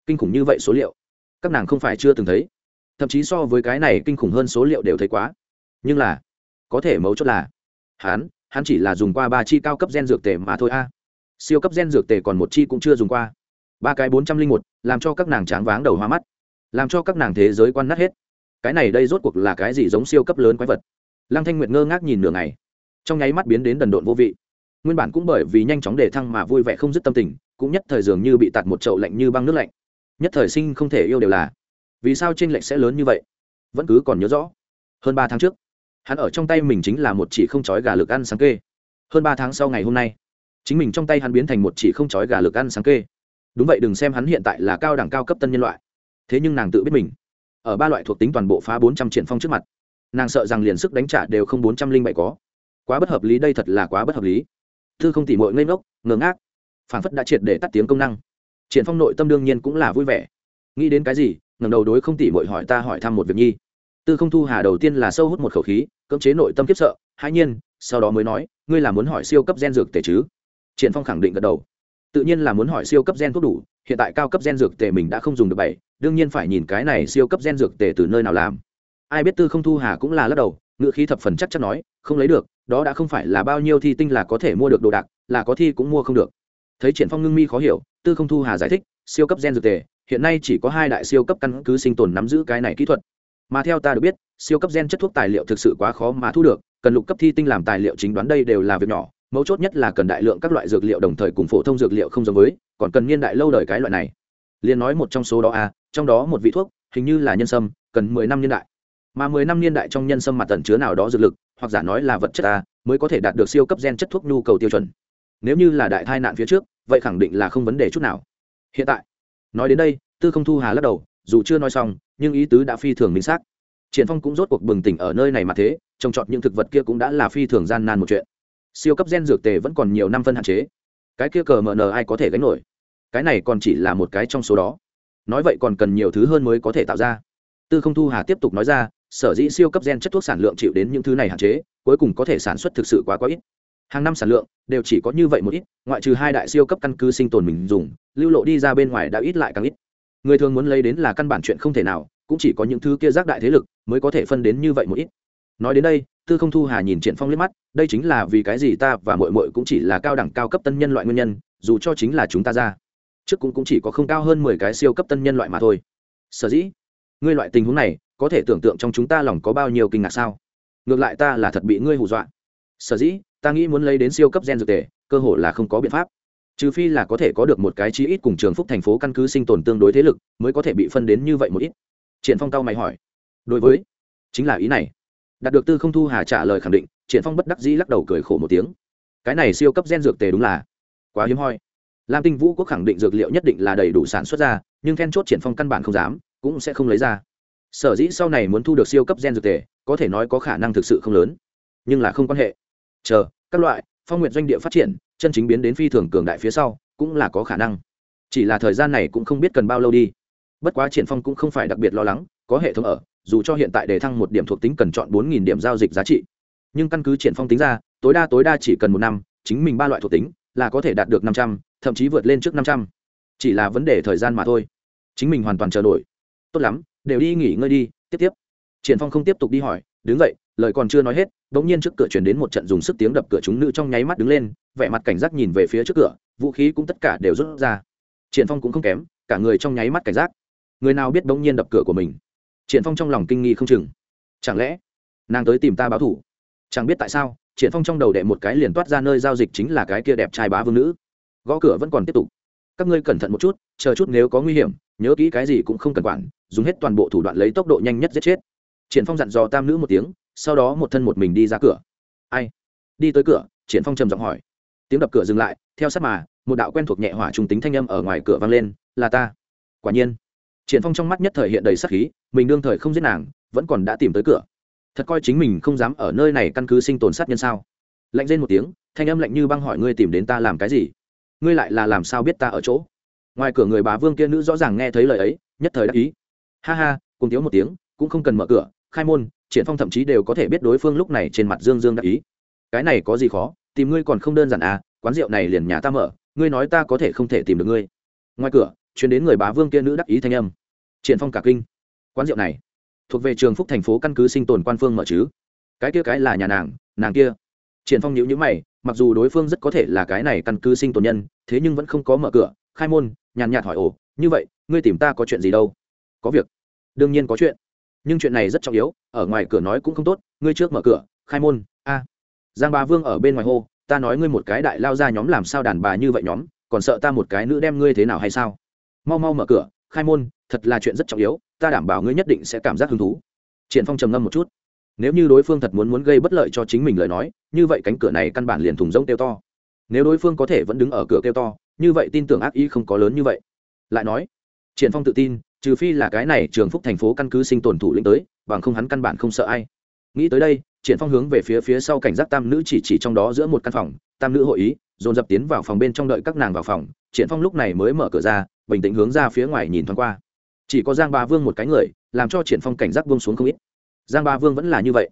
Kinh khủng như vậy số liệu, các nàng không phải chưa từng thấy. Thậm chí so với cái này kinh khủng hơn số liệu đều thấy quá. Nhưng là, có thể mấu chốt là, hắn hắn chỉ là dùng qua ba chi cao cấp gen dược tề mà thôi a. Siêu cấp gen dược tề còn một chi cũng chưa dùng qua. Ba cái bốn trăm linh một, làm cho các nàng tráng váng đầu hoa mắt, làm cho các nàng thế giới quan nát hết cái này đây rốt cuộc là cái gì giống siêu cấp lớn quái vật? Lăng thanh nguyệt ngơ ngác nhìn nửa ngày. Trong nháy mắt biến đến đần độn vô vị. Nguyên bản cũng bởi vì nhanh chóng để thăng mà vui vẻ không dứt tâm tình, cũng nhất thời dường như bị tạt một chậu lạnh như băng nước lạnh. Nhất thời sinh không thể yêu đều là. Vì sao trên lệnh sẽ lớn như vậy? Vẫn cứ còn nhớ rõ. Hơn ba tháng trước, hắn ở trong tay mình chính là một chỉ không chói gà lực ăn sáng kê. Hơn ba tháng sau ngày hôm nay, chính mình trong tay hắn biến thành một chỉ không chói gà lực ăn sáng kê. Đúng vậy, đừng xem hắn hiện tại là cao đẳng cao cấp tân nhân loại. Thế nhưng nàng tự biết mình ở ba loại thuộc tính toàn bộ phá bốn trăm triển phong trước mặt. Nàng sợ rằng liền sức đánh trả đều không bốn trăm linh bảy có. Quá bất hợp lý, đây thật là quá bất hợp lý. Thư không tỉ mội ngây ngốc, ngơ ngác. Phản phất đã triệt để tắt tiếng công năng. Triển phong nội tâm đương nhiên cũng là vui vẻ. Nghĩ đến cái gì, ngẩng đầu đối không tỉ mội hỏi ta hỏi thăm một việc nhi. Tư không thu hà đầu tiên là sâu hút một khẩu khí cấm chế nội tâm kiếp sợ, hãi nhiên, sau đó mới nói, ngươi là muốn hỏi siêu cấp gen dược tể chứ? Triển phong khẳng định gật đầu tự nhiên là muốn hỏi siêu cấp gen thuốc đủ, hiện tại cao cấp gen dược tề mình đã không dùng được bảy, đương nhiên phải nhìn cái này siêu cấp gen dược tề từ nơi nào làm. Ai biết tư không thu hà cũng là lắc đầu ngự khí thập phần chắc chắn nói, không lấy được, đó đã không phải là bao nhiêu thi tinh là có thể mua được đồ đạc, là có thi cũng mua không được. Thấy triển phong ngưng mi khó hiểu, tư không thu hà giải thích, siêu cấp gen dược tề, hiện nay chỉ có hai đại siêu cấp căn cứ sinh tồn nắm giữ cái này kỹ thuật. Mà theo ta được biết, siêu cấp gen chất thuốc tài liệu thực sự quá khó mà thu được, cần lục cấp thi tinh làm tài liệu chính đoán đây đều là việc nhỏ mấu chốt nhất là cần đại lượng các loại dược liệu đồng thời cùng phổ thông dược liệu không giống với, còn cần niên đại lâu đời cái loại này. Liền nói một trong số đó a trong đó một vị thuốc, hình như là nhân sâm, cần mười năm niên đại. Mà mười năm niên đại trong nhân sâm mặt tần chứa nào đó dược lực, hoặc giả nói là vật chất a mới có thể đạt được siêu cấp gen chất thuốc nhu cầu tiêu chuẩn. Nếu như là đại tai nạn phía trước, vậy khẳng định là không vấn đề chút nào. Hiện tại, nói đến đây, tư không thu hà lắc đầu, dù chưa nói xong, nhưng ý tứ đã phi thường minh xác. Triển phong cũng rốt cuộc bừng tỉnh ở nơi này mà thế trồng trọt những thực vật kia cũng đã là phi thường gian nan một chuyện siêu cấp gen dược tề vẫn còn nhiều năm phân hạn chế. Cái kia cờ mờ nờ ai có thể gánh nổi? Cái này còn chỉ là một cái trong số đó. Nói vậy còn cần nhiều thứ hơn mới có thể tạo ra. Tư không thu hà tiếp tục nói ra, sở dĩ siêu cấp gen chất thuốc sản lượng chịu đến những thứ này hạn chế, cuối cùng có thể sản xuất thực sự quá quá ít. Hàng năm sản lượng đều chỉ có như vậy một ít, ngoại trừ hai đại siêu cấp căn cứ sinh tồn mình dùng, lưu lộ đi ra bên ngoài đã ít lại càng ít. Người thường muốn lấy đến là căn bản chuyện không thể nào, cũng chỉ có những thứ kia giác đại thế lực mới có thể phân đến như vậy một ít. Nói đến đây tư không thu hà nhìn triển phong liếc mắt, đây chính là vì cái gì ta và muội muội cũng chỉ là cao đẳng cao cấp tân nhân loại nguyên nhân, dù cho chính là chúng ta ra. Trước cũng cũng chỉ có không cao hơn mười cái siêu cấp tân nhân loại mà thôi. Sở dĩ, ngươi loại tình huống này, có thể tưởng tượng trong chúng ta lòng có bao nhiêu kinh ngạc sao? Ngược lại ta là thật bị ngươi hù dọa. Sở dĩ, ta nghĩ muốn lấy đến siêu cấp gen dược tề, cơ hội là không có biện pháp. Trừ phi là có thể có được một cái chí ít cùng trường phúc thành phố căn cứ sinh tồn tương đối thế lực, mới có thể bị phân đến như vậy một ít. Triển phong cao mày hỏi. Đối với, chính là ý này đạt được tư không thu hà trả lời khẳng định, triển phong bất đắc dĩ lắc đầu cười khổ một tiếng. Cái này siêu cấp gen dược tề đúng là quá hiếm hoi. Lam tinh vũ quốc khẳng định dược liệu nhất định là đầy đủ sản xuất ra, nhưng then chốt triển phong căn bản không dám, cũng sẽ không lấy ra. Sở dĩ sau này muốn thu được siêu cấp gen dược tề, có thể nói có khả năng thực sự không lớn, nhưng là không quan hệ. Chờ, các loại phong nguyện doanh địa phát triển, chân chính biến đến phi thường cường đại phía sau, cũng là có khả năng. Chỉ là thời gian này cũng không biết cần bao lâu đi. Bất quá triển phong cũng không phải đặc biệt lo lắng có hệ thống ở, dù cho hiện tại đề thăng một điểm thuộc tính cần chọn bốn nghìn điểm giao dịch giá trị. Nhưng căn cứ triển phong tính ra, tối đa tối đa chỉ cần một năm, chính mình ba loại thuộc tính là có thể đạt được năm trăm, thậm chí vượt lên trước năm trăm. Chỉ là vấn đề thời gian mà thôi. Chính mình hoàn toàn chờ đổi. Tốt lắm, đều đi nghỉ ngơi đi, tiếp tiếp. Triển phong không tiếp tục đi hỏi, đứng dậy, lời còn chưa nói hết, bỗng nhiên trước cửa truyền đến một trận dùng sức tiếng đập cửa chúng nữ trong nháy mắt đứng lên, vẻ mặt cảnh giác nhìn về phía trước cửa, vũ khí cũng tất cả đều rút ra. Triển phong cũng không kém, cả người trong nháy mắt cảnh giác. Người nào biết bỗng nhiên đập cửa của mình? Triển phong trong lòng kinh nghi không chừng. Chẳng lẽ, nàng tới tìm ta báo thủ? Chẳng biết tại sao, triển phong trong đầu đệ một cái liền toát ra nơi giao dịch chính là cái kia đẹp trai bá vương nữ. Gõ cửa vẫn còn tiếp tục. Các ngươi cẩn thận một chút, chờ chút nếu có nguy hiểm, nhớ kỹ cái gì cũng không cần quản, dùng hết toàn bộ thủ đoạn lấy tốc độ nhanh nhất giết chết. Triển phong dặn dò tam nữ một tiếng, sau đó một thân một mình đi ra cửa. Ai? Đi tới cửa, triển phong trầm giọng hỏi. Tiếng đập cửa dừng lại, theo sát mà, một đạo quen thuộc nhẹ hỏa trung tính thanh âm ở ngoài cửa vang lên, là ta. Quả nhiên triển phong trong mắt nhất thời hiện đầy sát khí, mình đương thời không giết nàng, vẫn còn đã tìm tới cửa. Thật coi chính mình không dám ở nơi này căn cứ sinh tồn sát nhân sao? Lạnh lên một tiếng, thanh âm lạnh như băng hỏi ngươi tìm đến ta làm cái gì? Ngươi lại là làm sao biết ta ở chỗ? Ngoài cửa người bà vương kia nữ rõ ràng nghe thấy lời ấy, nhất thời đắc ý. Ha ha, cùng tiếng một tiếng, cũng không cần mở cửa, khai môn, triển phong thậm chí đều có thể biết đối phương lúc này trên mặt dương dương đắc ý. Cái này có gì khó, tìm ngươi còn không đơn giản à quán rượu này liền nhà ta mở, ngươi nói ta có thể không thể tìm được ngươi. Ngoài cửa chuyến đến người bá vương kia nữ đắc ý thanh âm triển phong cả kinh. Quán rượu này thuộc về trường phúc thành phố căn cứ sinh tồn quan phương mở chứ. Cái kia cái là nhà nàng nàng kia. Triển phong nhíu nhíu mày, mặc dù đối phương rất có thể là cái này căn cứ sinh tồn nhân, thế nhưng vẫn không có mở cửa, khai môn, nhàn nhạt hỏi ồ, như vậy, ngươi tìm ta có chuyện gì đâu? Có việc. Đương nhiên có chuyện. Nhưng chuyện này rất trọng yếu, ở ngoài cửa nói cũng không tốt, ngươi trước mở cửa, khai môn, a. Giang Ba vương ở bên ngoài hô, ta nói ngươi một cái đại lao ra nhóm làm sao đàn bà như vậy nhóm, còn sợ ta một cái nữ đem ngươi thế nào hay sao? Mau mau mở cửa khai môn, thật là chuyện rất trọng yếu, ta đảm bảo ngươi nhất định sẽ cảm giác hứng thú. Triển phong trầm ngâm một chút. Nếu như đối phương thật muốn muốn gây bất lợi cho chính mình lời nói, như vậy cánh cửa này căn bản liền thùng rông kêu to. Nếu đối phương có thể vẫn đứng ở cửa kêu to, như vậy tin tưởng ác ý không có lớn như vậy. Lại nói, triển phong tự tin, trừ phi là cái này trường phúc thành phố căn cứ sinh tồn thủ lĩnh tới, bằng không hắn căn bản không sợ ai. Nghĩ tới đây, triển phong hướng về phía phía sau cảnh giác tam nữ chỉ chỉ trong đó giữa một căn phòng, tam nữ hội ý, dồn dập tiến vào phòng bên trong đợi các nàng vào phòng. Triển phong lúc này mới mở cửa ra bình tĩnh hướng ra phía ngoài nhìn thoáng qua. Chỉ có giang ba vương một cái người, làm cho triển phong cảnh giác buông xuống không ít. Giang ba vương vẫn là như vậy.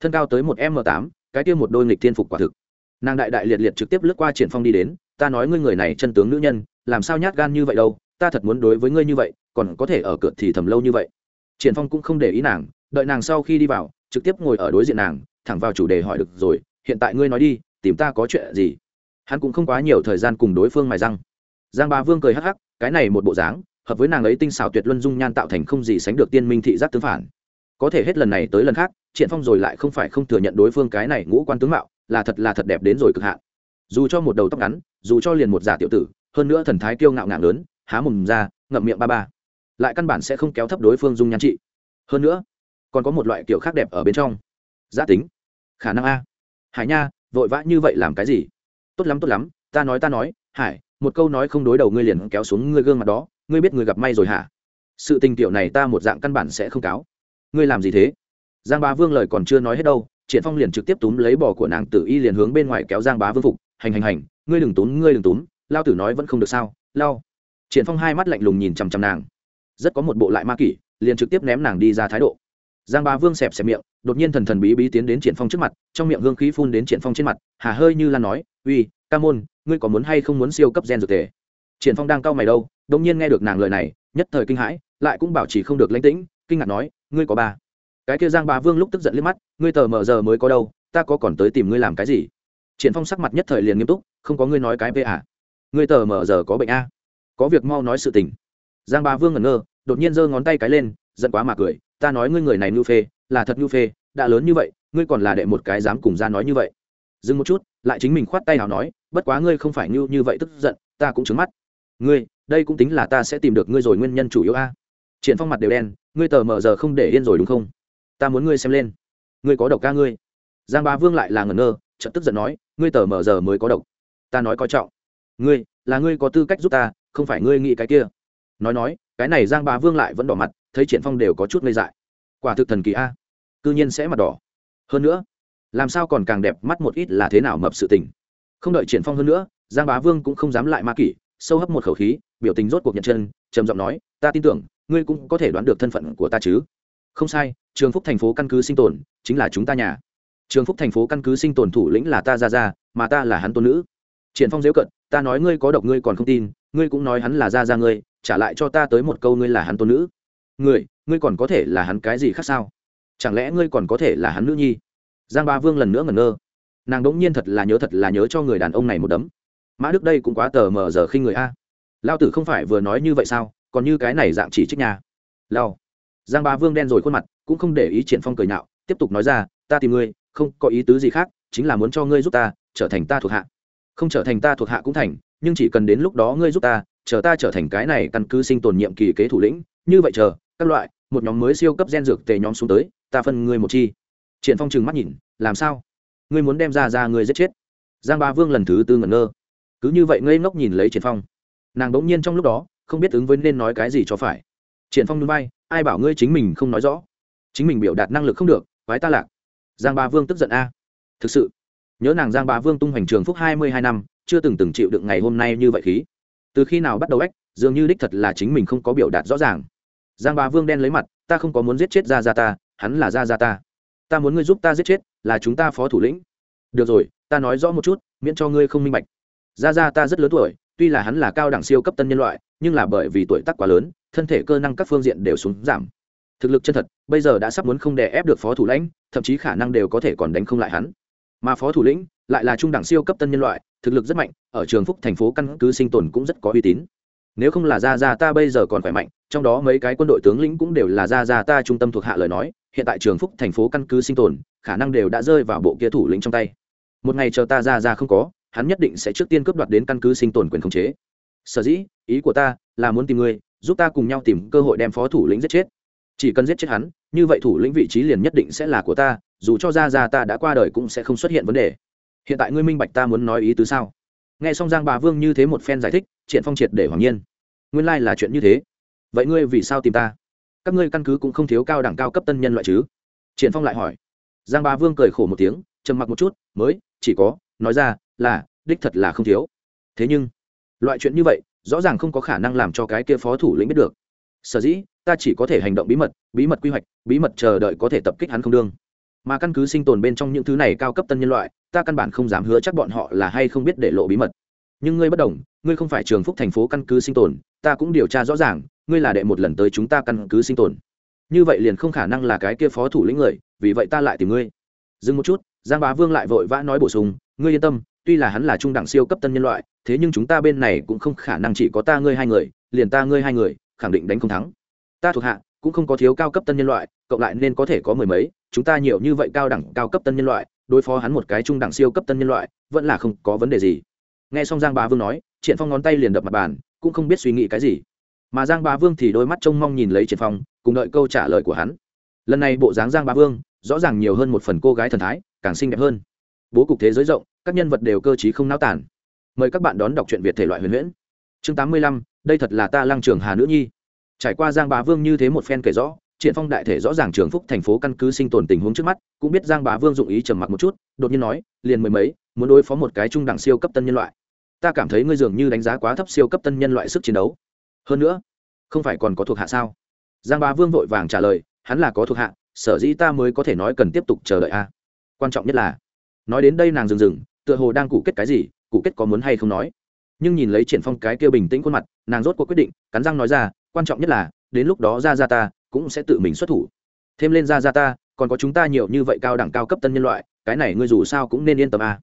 Thân cao tới một m tám, cái kia một đôi nghịch thiên phục quả thực. Nàng đại đại liệt liệt trực tiếp lướt qua triển phong đi đến, ta nói ngươi người này chân tướng nữ nhân, làm sao nhát gan như vậy đâu? Ta thật muốn đối với ngươi như vậy, còn có thể ở cửa thì thầm lâu như vậy. Triển phong cũng không để ý nàng, đợi nàng sau khi đi vào, trực tiếp ngồi ở đối diện nàng, thẳng vào chủ đề hỏi được rồi, hiện tại ngươi nói đi, tìm ta có chuyện gì? Hắn cũng không quá nhiều thời gian cùng đối phương mài răng. Giang ba vương cười hắc hắc cái này một bộ dáng, hợp với nàng ấy tinh xảo tuyệt luân dung nhan tạo thành không gì sánh được tiên minh thị giác tương phản. Có thể hết lần này tới lần khác triển phong rồi lại không phải không thừa nhận đối phương cái này ngũ quan tướng mạo, là thật là thật đẹp đến rồi cực hạn. Dù cho một đầu tóc ngắn, dù cho liền một giả tiểu tử, hơn nữa thần thái kiêu ngạo ngạo lớn, há mồm ra, ngậm miệng ba ba. Lại căn bản sẽ không kéo thấp đối phương dung nhan trị. Hơn nữa, còn có một loại kiểu khác đẹp ở bên trong. Giá tính. Khả năng a. Hải nha, vội vã như vậy làm cái gì? Tốt lắm tốt lắm, ta nói ta nói, hải một câu nói không đối đầu ngươi liền kéo xuống ngươi gương mặt đó, ngươi biết người gặp may rồi hả? Sự tình tiểu này ta một dạng căn bản sẽ không cáo. Ngươi làm gì thế? Giang bá vương lời còn chưa nói hết đâu, triển phong liền trực tiếp túm lấy bò của nàng tử y liền hướng bên ngoài kéo giang bá vương phục, hành hành hành, ngươi đừng túm, ngươi đừng túm, lao tử nói vẫn không được sao, lao. Triển phong hai mắt lạnh lùng nhìn chằm chằm nàng. Rất có một bộ lại ma kỷ, liền trực tiếp ném nàng đi ra thái độ. Giang bá vương xẹp xẹp miệng, đột nhiên thần thần bí bí tiến đến triển phong trước mặt, trong miệng hương khí phun đến triển phong trên mặt, hà hơi như lan nói, uy, ca môn ngươi có muốn hay không muốn siêu cấp gen dược tề? Triển phong đang cau mày đâu, đột nhiên nghe được nàng lời này, nhất thời kinh hãi, lại cũng bảo trì không được lãnh tĩnh, kinh ngạc nói, ngươi có ba. Cái kia giang bá vương lúc tức giận liếc mắt, ngươi tờ mờ giờ mới có đâu, ta có còn tới tìm ngươi làm cái gì? Triển phong sắc mặt nhất thời liền nghiêm túc, không có ngươi nói cái về à? Ngươi tờ mờ giờ có bệnh a có việc mau nói sự tình. Giang bá vương ngẩn ngơ, đột nhiên giơ ngón tay cái lên, giận quá mà cười, ta nói ngươi người này nhu phê, là thật nhu phê, đã lớn như vậy, ngươi còn là đệ một cái dám cùng ra nói như vậy. Dừng một chút, lại chính mình khoát tay nào nói bất quá ngươi không phải như như vậy tức giận, ta cũng trứng mắt. Ngươi, đây cũng tính là ta sẽ tìm được ngươi rồi nguyên nhân chủ yếu a. Triển phong mặt đều đen, ngươi tờ mờ giờ không để yên rồi đúng không? Ta muốn ngươi xem lên. Ngươi có độc ca ngươi? Giang ba vương lại là ngẩn ngơ, chợt tức giận nói, ngươi tờ mờ giờ mới có độc. Ta nói coi trọng. Ngươi, là ngươi có tư cách giúp ta, không phải ngươi nghĩ cái kia. Nói nói, cái này giang ba vương lại vẫn đỏ mặt, thấy triển phong đều có chút ngây dại. Quả thực thần kỳ a. Cư nhiên sẽ mặt đỏ. Hơn nữa, làm sao còn càng đẹp, mắt một ít là thế nào mập sự tình không đợi triển phong hơn nữa, giang bá vương cũng không dám lại ma kỷ, sâu hấp một khẩu khí, biểu tình rốt cuộc nhận chân, trầm giọng nói, ta tin tưởng, ngươi cũng có thể đoán được thân phận của ta chứ. Không sai, trường phúc thành phố căn cứ sinh tồn, chính là chúng ta nhà. Trường phúc thành phố căn cứ sinh tồn thủ lĩnh là ta ra ra, mà ta là hắn tôn nữ. Triển phong dễ cận ta nói ngươi có độc ngươi còn không tin, ngươi cũng nói hắn là ra ra ngươi, trả lại cho ta tới một câu ngươi là hắn tôn nữ. Ngươi ngươi còn có thể là hắn cái gì khác sao? Chẳng lẽ ngươi còn có thể là hắn nữ nhi? Giang ba vương lần nữa ngẩn ngơ nàng đỗng nhiên thật là nhớ thật là nhớ cho người đàn ông này một đấm. Mã đức đây cũng quá tờ mờ giờ khi người a. Lao tử không phải vừa nói như vậy sao? Còn như cái này dạng chỉ trích nhà lao. Giang ba vương đen rồi khuôn mặt, cũng không để ý triển phong cười nhạo, tiếp tục nói ra, ta tìm ngươi, không có ý tứ gì khác, chính là muốn cho ngươi giúp ta, trở thành ta thuộc hạ. Không trở thành ta thuộc hạ cũng thành, nhưng chỉ cần đến lúc đó ngươi giúp ta, chờ ta trở thành cái này căn cứ sinh tồn nhiệm kỳ kế thủ lĩnh, như vậy chờ, các loại, một nhóm mới siêu cấp gen dược tề nhóm xuống tới, ta phân ngươi một chi. Triển phong trừng mắt nhìn, làm sao? Ngươi muốn đem ra ra ngươi giết chết. Giang ba vương lần thứ tư ngẩn ngơ. Cứ như vậy ngây ngốc nhìn lấy triển phong. Nàng bỗng nhiên trong lúc đó, không biết ứng với nên nói cái gì cho phải. Triển phong núi bay ai bảo ngươi chính mình không nói rõ? Chính mình biểu đạt năng lực không được, quái ta lạc. Giang ba vương tức giận a. Thực sự, nhớ nàng giang ba vương tung hoành trường phúc hai mươi hai năm, chưa từng từng chịu đựng ngày hôm nay như vậy khí. Từ khi nào bắt đầu ách, dường như đích thật là chính mình không có biểu đạt rõ ràng. Giang ba vương đen lấy mặt, ta không có muốn giết chết ra ra ta, hắn là ra ra ta ta muốn ngươi giúp ta giết chết, là chúng ta phó thủ lĩnh. Được rồi, ta nói rõ một chút, miễn cho ngươi không minh bạch. Ra ra ta rất lớn tuổi, tuy là hắn là cao đẳng siêu cấp tân nhân loại, nhưng là bởi vì tuổi tác quá lớn, thân thể cơ năng các phương diện đều xuống giảm. Thực lực chân thật, bây giờ đã sắp muốn không đè ép được phó thủ lãnh, thậm chí khả năng đều có thể còn đánh không lại hắn. Mà phó thủ lĩnh lại là trung đẳng siêu cấp tân nhân loại, thực lực rất mạnh, ở trường phúc thành phố căn cứ sinh tồn cũng rất có uy tín nếu không là ra ra ta bây giờ còn khỏe mạnh, trong đó mấy cái quân đội tướng lĩnh cũng đều là ra ra ta trung tâm thuộc hạ lời nói, hiện tại trường phúc thành phố căn cứ sinh tồn, khả năng đều đã rơi vào bộ kia thủ lĩnh trong tay. Một ngày chờ ta ra ra không có, hắn nhất định sẽ trước tiên cướp đoạt đến căn cứ sinh tồn quyền khống chế. Sở dĩ, ý của ta là muốn tìm ngươi, giúp ta cùng nhau tìm cơ hội đem phó thủ lĩnh giết chết. Chỉ cần giết chết hắn, như vậy thủ lĩnh vị trí liền nhất định sẽ là của ta, dù cho ra ra ta đã qua đời cũng sẽ không xuất hiện vấn đề. Hiện tại ngươi minh bạch ta muốn nói ý tứ sao? Nghe xong giang bà vương như thế một phen giải thích, triển phong triệt để hoàng nhiên nguyên lai là chuyện như thế. Vậy ngươi vì sao tìm ta? Các ngươi căn cứ cũng không thiếu cao đẳng cao cấp tân nhân loại chứ? Triển phong lại hỏi. Giang Ba vương cười khổ một tiếng, trầm mặc một chút, mới, chỉ có, nói ra, là, đích thật là không thiếu. Thế nhưng, loại chuyện như vậy, rõ ràng không có khả năng làm cho cái kia phó thủ lĩnh biết được. Sở dĩ, ta chỉ có thể hành động bí mật bí mật quy hoạch, bí mật chờ đợi có thể tập kích hắn không đương. Mà căn cứ sinh tồn bên trong những thứ này cao cấp tân nhân loại, ta căn bản không dám hứa chắc bọn họ là hay không biết để lộ bí mật. Nhưng ngươi bất đồng, ngươi không phải trường phúc thành phố căn cứ sinh tồn ta cũng điều tra rõ ràng, ngươi là đệ một lần tới chúng ta căn cứ sinh tồn. Như vậy liền không khả năng là cái kia phó thủ lĩnh người, vì vậy ta lại tìm ngươi. Dừng một chút, giang bá vương lại vội vã nói bổ sung, ngươi yên tâm, tuy là hắn là trung đẳng siêu cấp tân nhân loại, thế nhưng chúng ta bên này cũng không khả năng chỉ có ta ngươi hai người, liền ta ngươi hai người, khẳng định đánh không thắng. Ta thuộc hạ, cũng không có thiếu cao cấp tân nhân loại, cộng lại nên có thể có mười mấy, chúng ta nhiều như vậy cao đẳng, cao cấp tân nhân loại, đối phó hắn một cái trung đẳng siêu cấp tân nhân loại, vẫn là không có vấn đề gì. Nghe xong giang bá vương nói, triển phong ngón tay liền đập mặt bàn cũng không biết suy nghĩ cái gì. Mà giang bá vương thì đôi mắt trông mong nhìn lấy triển phong, cùng đợi câu trả lời của hắn. Lần này bộ dáng giang bá vương, rõ ràng nhiều hơn một phần cô gái thần thái, càng xinh đẹp hơn. Bố cục thế giới rộng, các nhân vật đều cơ trí không náo tản mời các bạn đón đọc truyện việt thể loại huyền huyễn. Chương tám mươi lăm, đây thật là ta lăng trường hà nữ nhi. Trải qua giang bá vương như thế một phen kể rõ, triển phong đại thể rõ ràng trường phúc thành phố căn cứ sinh tồn tình huống trước mắt, cũng biết giang bá vương dụng ý trầm mặc một chút, đột nhiên nói, liền mười mấy, muốn đối phó một cái trung đẳng siêu cấp tân nhân loại ta cảm thấy ngươi dường như đánh giá quá thấp siêu cấp tân nhân loại sức chiến đấu. Hơn nữa, không phải còn có thuộc hạ sao? Giang bá vương vội vàng trả lời, hắn là có thuộc hạ, sở dĩ ta mới có thể nói cần tiếp tục chờ đợi a. Quan trọng nhất là, nói đến đây nàng dừng dừng, tựa hồ đang cụ kết cái gì, cụ kết có muốn hay không nói. Nhưng nhìn lấy triển phong cái kia bình tĩnh khuôn mặt, nàng rốt cuộc quyết định, cắn răng nói ra, quan trọng nhất là, đến lúc đó ra ra ta, cũng sẽ tự mình xuất thủ. Thêm lên ra ra ta, còn có chúng ta nhiều như vậy cao đẳng cao cấp tân nhân loại, cái này ngươi dù sao cũng nên yên tâm a.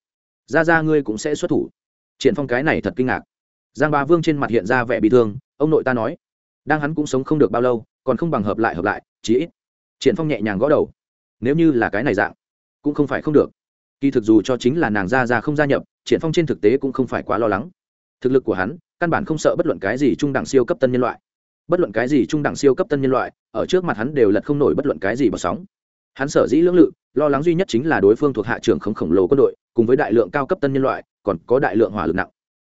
Ra ra ngươi cũng sẽ xuất thủ triển phong cái này thật kinh ngạc. Giang ba vương trên mặt hiện ra vẻ bị thương, ông nội ta nói, đang hắn cũng sống không được bao lâu, còn không bằng hợp lại hợp lại, chí ít. Triển phong nhẹ nhàng gõ đầu. Nếu như là cái này dạng, cũng không phải không được. Kỳ thực dù cho chính là nàng ra ra không gia nhập, triển phong trên thực tế cũng không phải quá lo lắng. Thực lực của hắn, căn bản không sợ bất luận cái gì trung đẳng siêu cấp tân nhân loại. Bất luận cái gì trung đẳng siêu cấp tân nhân loại, ở trước mặt hắn đều lật không nổi bất luận cái gì bọt sóng. Hắn sở dĩ lưỡng lự, lo lắng duy nhất chính là đối phương thuộc hạ trưởng không khổng lồ quân đội, cùng với đại lượng cao cấp tân nhân loại còn có đại lượng hỏa lực nặng.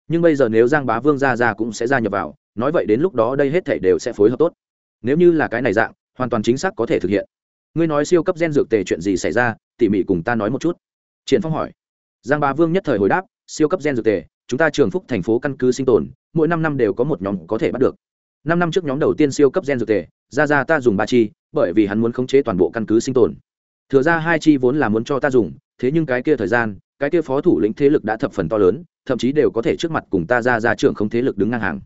Nhưng bây giờ nếu giang bá vương ra ra cũng sẽ gia nhập vào, nói vậy đến lúc đó đây hết thể đều sẽ phối hợp tốt. Nếu như là cái này dạng, hoàn toàn chính xác có thể thực hiện. Ngươi nói siêu cấp gen dược tề chuyện gì xảy ra, tỉ mỉ cùng ta nói một chút. Triển phong hỏi. Giang bá vương nhất thời hồi đáp, siêu cấp gen dược tề, chúng ta trường phúc thành phố căn cứ sinh tồn, mỗi năm năm đều có một nhóm có thể bắt được. Năm năm trước nhóm đầu tiên siêu cấp gen dược tề, ra ra ta dùng ba chi, bởi vì hắn muốn khống chế toàn bộ căn cứ sinh tồn. Thừa ra hai chi vốn là muốn cho ta dùng, thế nhưng cái kia thời gian cái kia phó thủ lĩnh thế lực đã thập phần to lớn thậm chí đều có thể trước mặt cùng ta ra ra trưởng không thế lực đứng ngang hàng.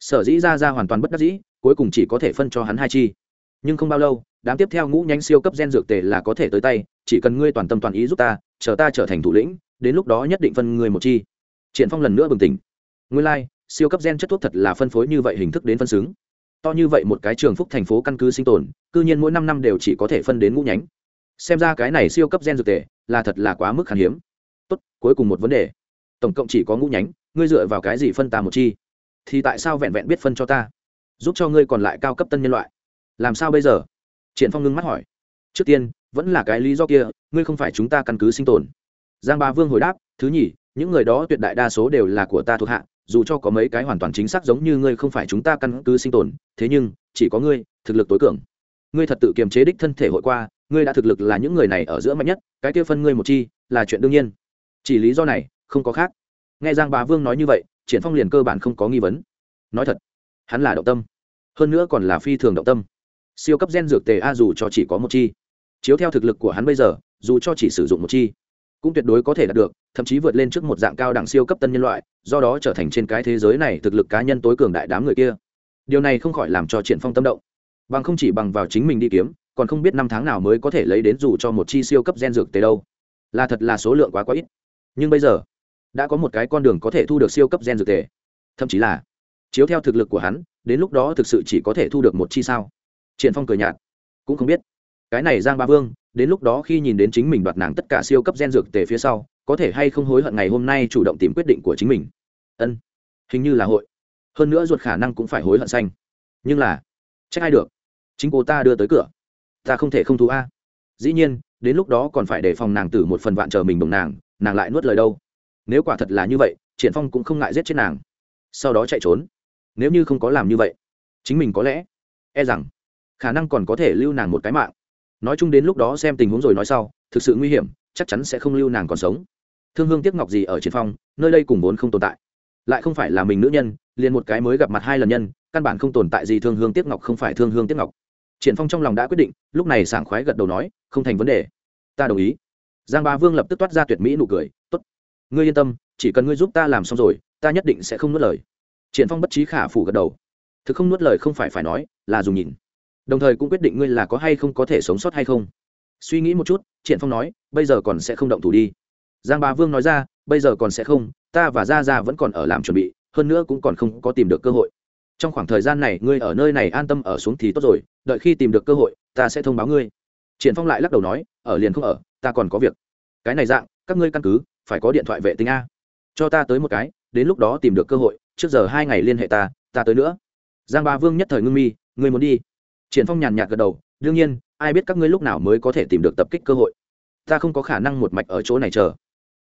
Sở dĩ ra ra hoàn toàn bất đắc dĩ cuối cùng chỉ có thể phân cho hắn hai chi. Nhưng không bao lâu đám tiếp theo ngũ nhánh siêu cấp gen dược tề là có thể tới tay chỉ cần ngươi toàn tâm toàn ý giúp ta chờ ta trở thành thủ lĩnh đến lúc đó nhất định phân người một chi. Triển phong lần nữa bừng tỉnh. Nguyên lai like, siêu cấp gen chất thuốc thật là phân phối như vậy hình thức đến phân xứng. To như vậy một cái trường phúc thành phố căn cứ sinh tồn cư nhiên mỗi năm năm đều chỉ có thể phân đến ngũ nhánh. Xem ra cái này siêu cấp gen dược tề là thật là quá mức khan hiếm tốt, cuối cùng một vấn đề. Tổng cộng chỉ có ngũ nhánh, ngươi dựa vào cái gì phân ta một chi? Thì tại sao vẹn vẹn biết phân cho ta? Giúp cho ngươi còn lại cao cấp tân nhân loại. Làm sao bây giờ? Triển phong ngưng mắt hỏi. Trước tiên, vẫn là cái lý do kia, ngươi không phải chúng ta căn cứ sinh tồn. Giang ba vương hồi đáp, thứ nhì, những người đó tuyệt đại đa số đều là của ta thuộc hạ, dù cho có mấy cái hoàn toàn chính xác giống như ngươi không phải chúng ta căn cứ sinh tồn, thế nhưng, chỉ có ngươi, thực lực tối cường. Ngươi thật tự kiềm chế đích thân thể hội qua, ngươi đã thực lực là những người này ở giữa mạnh nhất, cái kia phân ngươi một chi, là chuyện đương nhiên chỉ lý do này, không có khác. Nghe giang bá vương nói như vậy, triển phong liền cơ bản không có nghi vấn. Nói thật, hắn là động tâm. Hơn nữa còn là phi thường động tâm. Siêu cấp gen dược tề a dù cho chỉ có một chi, chiếu theo thực lực của hắn bây giờ, dù cho chỉ sử dụng một chi, cũng tuyệt đối có thể đạt được, thậm chí vượt lên trước một dạng cao đẳng siêu cấp tân nhân loại, do đó trở thành trên cái thế giới này thực lực cá nhân tối cường đại đám người kia. Điều này không khỏi làm cho triển phong tâm động. Bằng không chỉ bằng vào chính mình đi kiếm, còn không biết năm tháng nào mới có thể lấy đến dù cho một chi siêu cấp gen dược tề đâu. Là thật là số lượng quá quá ít nhưng bây giờ, đã có một cái con đường có thể thu được siêu cấp gen dược tề thậm chí là, chiếu theo thực lực của hắn, đến lúc đó thực sự chỉ có thể thu được một chi sao. Triển phong cười nhạt, cũng không biết. Cái này giang ba vương, đến lúc đó khi nhìn đến chính mình đoạt nàng tất cả siêu cấp gen dược tề phía sau, có thể hay không hối hận ngày hôm nay chủ động tìm quyết định của chính mình? Ân, hình như là hội. Hơn nữa ruột khả năng cũng phải hối hận xanh. Nhưng là, trách ai được? Chính cô ta đưa tới cửa. Ta không thể không thú a. Dĩ nhiên, đến lúc đó còn phải đề phòng nàng tử một phần vạn chờ mình đồng nàng nàng lại nuốt lời đâu? Nếu quả thật là như vậy, triển phong cũng không ngại giết chết nàng. Sau đó chạy trốn. Nếu như không có làm như vậy, chính mình có lẽ e rằng khả năng còn có thể lưu nàng một cái mạng. Nói chung đến lúc đó xem tình huống rồi nói sau, thực sự nguy hiểm, chắc chắn sẽ không lưu nàng còn sống. Thương hương tiếc ngọc gì ở triển phong, nơi đây cùng vốn không tồn tại. Lại không phải là mình nữ nhân, liền một cái mới gặp mặt hai lần nhân, căn bản không tồn tại gì thương hương tiếc ngọc không phải thương hương tiếc ngọc. Triển phong trong lòng đã quyết định, lúc này sảng khoái gật đầu nói, không thành vấn đề. Ta đồng ý giang ba vương lập tức toát ra tuyệt mỹ nụ cười, tốt, ngươi yên tâm, chỉ cần ngươi giúp ta làm xong rồi, ta nhất định sẽ không nuốt lời. Triển phong bất trí khả phủ gật đầu. Thực không nuốt lời không phải phải nói, là dùng nhìn. Đồng thời cũng quyết định ngươi là có hay không có thể sống sót hay không. Suy nghĩ một chút, triển phong nói, bây giờ còn sẽ không động thủ đi. Giang bá vương nói ra, bây giờ còn sẽ không, ta và gia gia vẫn còn ở làm chuẩn bị, hơn nữa cũng còn không có tìm được cơ hội. Trong khoảng thời gian này, ngươi ở nơi này an tâm ở xuống thì tốt rồi, đợi khi tìm được cơ hội, ta sẽ thông báo ngươi. Triển phong lại lắc đầu nói, ở liền không ở ta còn có việc. Cái này dạng, các ngươi căn cứ, phải có điện thoại vệ tinh a. Cho ta tới một cái, đến lúc đó tìm được cơ hội, trước giờ hai ngày liên hệ ta ta tới nữa. Giang ba vương nhất thời ngưng mi, ngươi muốn đi. Triển phong nhàn nhạt gật đầu, đương nhiên, ai biết các ngươi lúc nào mới có thể tìm được tập kích cơ hội. Ta không có khả năng một mạch ở chỗ này chờ.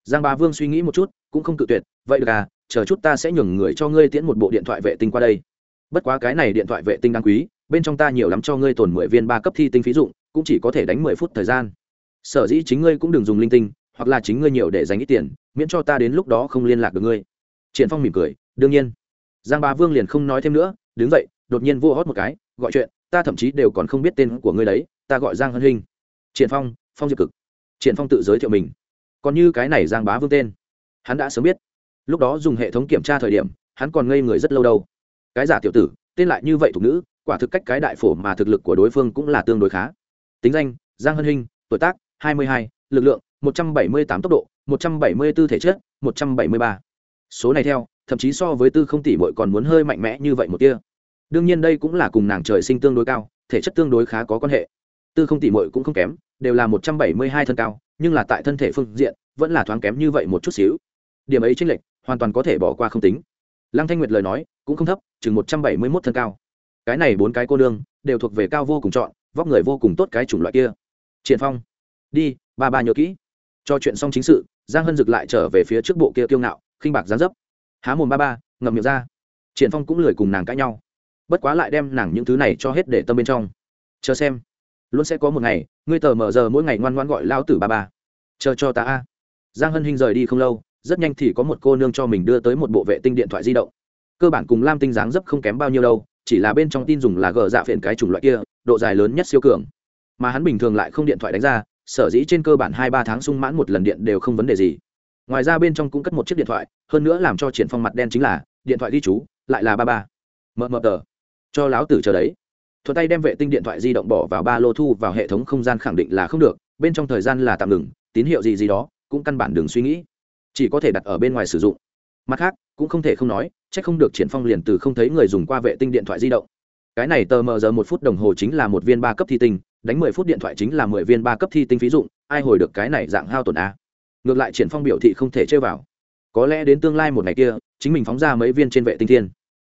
Giang ba vương suy nghĩ một chút, cũng không cự tuyệt, vậy được à chờ chút ta sẽ nhường người cho ngươi tiễn một bộ điện thoại vệ tinh qua đây. Bất quá cái này điện thoại vệ tinh đáng quý, bên trong ta nhiều lắm cho ngươi tồn mười viên ba cấp thi tinh phí dụng, cũng chỉ có thể đánh mười phút thời gian sở dĩ chính ngươi cũng đừng dùng linh tinh, hoặc là chính ngươi nhiều để dành ít tiền, miễn cho ta đến lúc đó không liên lạc được ngươi. Triển phong mỉm cười, đương nhiên. Giang bá vương liền không nói thêm nữa, đứng dậy, đột nhiên vua hót một cái, gọi chuyện, ta thậm chí đều còn không biết tên của ngươi đấy, ta gọi giang hân hinh. Triển phong phong diệp cực. Triển phong tự giới thiệu mình. Còn như cái này giang bá vương tên. Hắn đã sớm biết. Lúc đó dùng hệ thống kiểm tra thời điểm, hắn còn ngây người rất lâu đâu. Cái giả tiểu tử, tên lại như vậy thuộc nữ, quả thực cách cái đại phổ mà thực lực của đối phương cũng là tương đối khá. Tính danh, giang hân hinh, tuổi tác 22, lực lượng 178 tốc độ 174 thể chất 173. số này theo thậm chí so với tư không tỷ muội còn muốn hơi mạnh mẽ như vậy một tia. Đương nhiên đây cũng là cùng nàng trời sinh tương đối cao thể chất tương đối khá có quan hệ. Tư không tỷ muội cũng không kém đều là 172 thân cao nhưng là tại thân thể phương diện vẫn là thoáng kém như vậy một chút xíu. Điểm ấy chênh lệch hoàn toàn có thể bỏ qua không tính. Lăng thanh nguyệt lời nói cũng không thấp chừng 171 thân cao. Cái này bốn cái cô nương đều thuộc về cao vô cùng chọn vóc người vô cùng tốt cái chủng loại kia. Triển phong đi, ba ba nhớ kỹ. Cho chuyện xong chính sự, giang hân dực lại trở về phía trước bộ kia kiêu ngạo, khinh bạc gián dấp. Há mồm ba ba, ngậm miệng ra. Triển phong cũng lười cùng nàng cãi nhau. Bất quá lại đem nàng những thứ này cho hết để tâm bên trong. Chờ xem. Luôn sẽ có một ngày, ngươi tờ mở giờ mỗi ngày ngoan ngoan gọi lao tử ba ba. Chờ cho ta a. Giang hân hình rời đi không lâu, rất nhanh thì có một cô nương cho mình đưa tới một bộ vệ tinh điện thoại di động. Cơ bản cùng lam tinh dáng dấp không kém bao nhiêu đâu, chỉ là bên trong tin dùng là gờ dạ phiền cái chủng loại kia, độ dài lớn nhất siêu cường. Mà hắn bình thường lại không điện thoại đánh ra sở dĩ trên cơ bản hai ba tháng sung mãn một lần điện đều không vấn đề gì. Ngoài ra bên trong cũng cất một chiếc điện thoại, hơn nữa làm cho triển phong mặt đen chính là, điện thoại ghi chú, lại là ba ba. Mờ mờ tờ. Cho láo tử chờ đấy. Thuật tay đem vệ tinh điện thoại di động bỏ vào ba lô thu vào hệ thống không gian khẳng định là không được, bên trong thời gian là tạm ngừng, tín hiệu gì gì đó, cũng căn bản đừng suy nghĩ. Chỉ có thể đặt ở bên ngoài sử dụng. Mặt khác, cũng không thể không nói c h ắ c không được triển phong liền từ không thấy người dùng qua vệ tinh điện thoại di động. Cái này tờ mờ giờ một phút đồng hồ chính là một viên ba cấp thi tinh đánh mười phút điện thoại chính là mười viên ba cấp thi tinh phí dụng, ai hồi được cái này dạng hao tổn a? Ngược lại triển phong biểu thị không thể chơi vào. Có lẽ đến tương lai một ngày kia, chính mình phóng ra mấy viên trên vệ tinh thiên.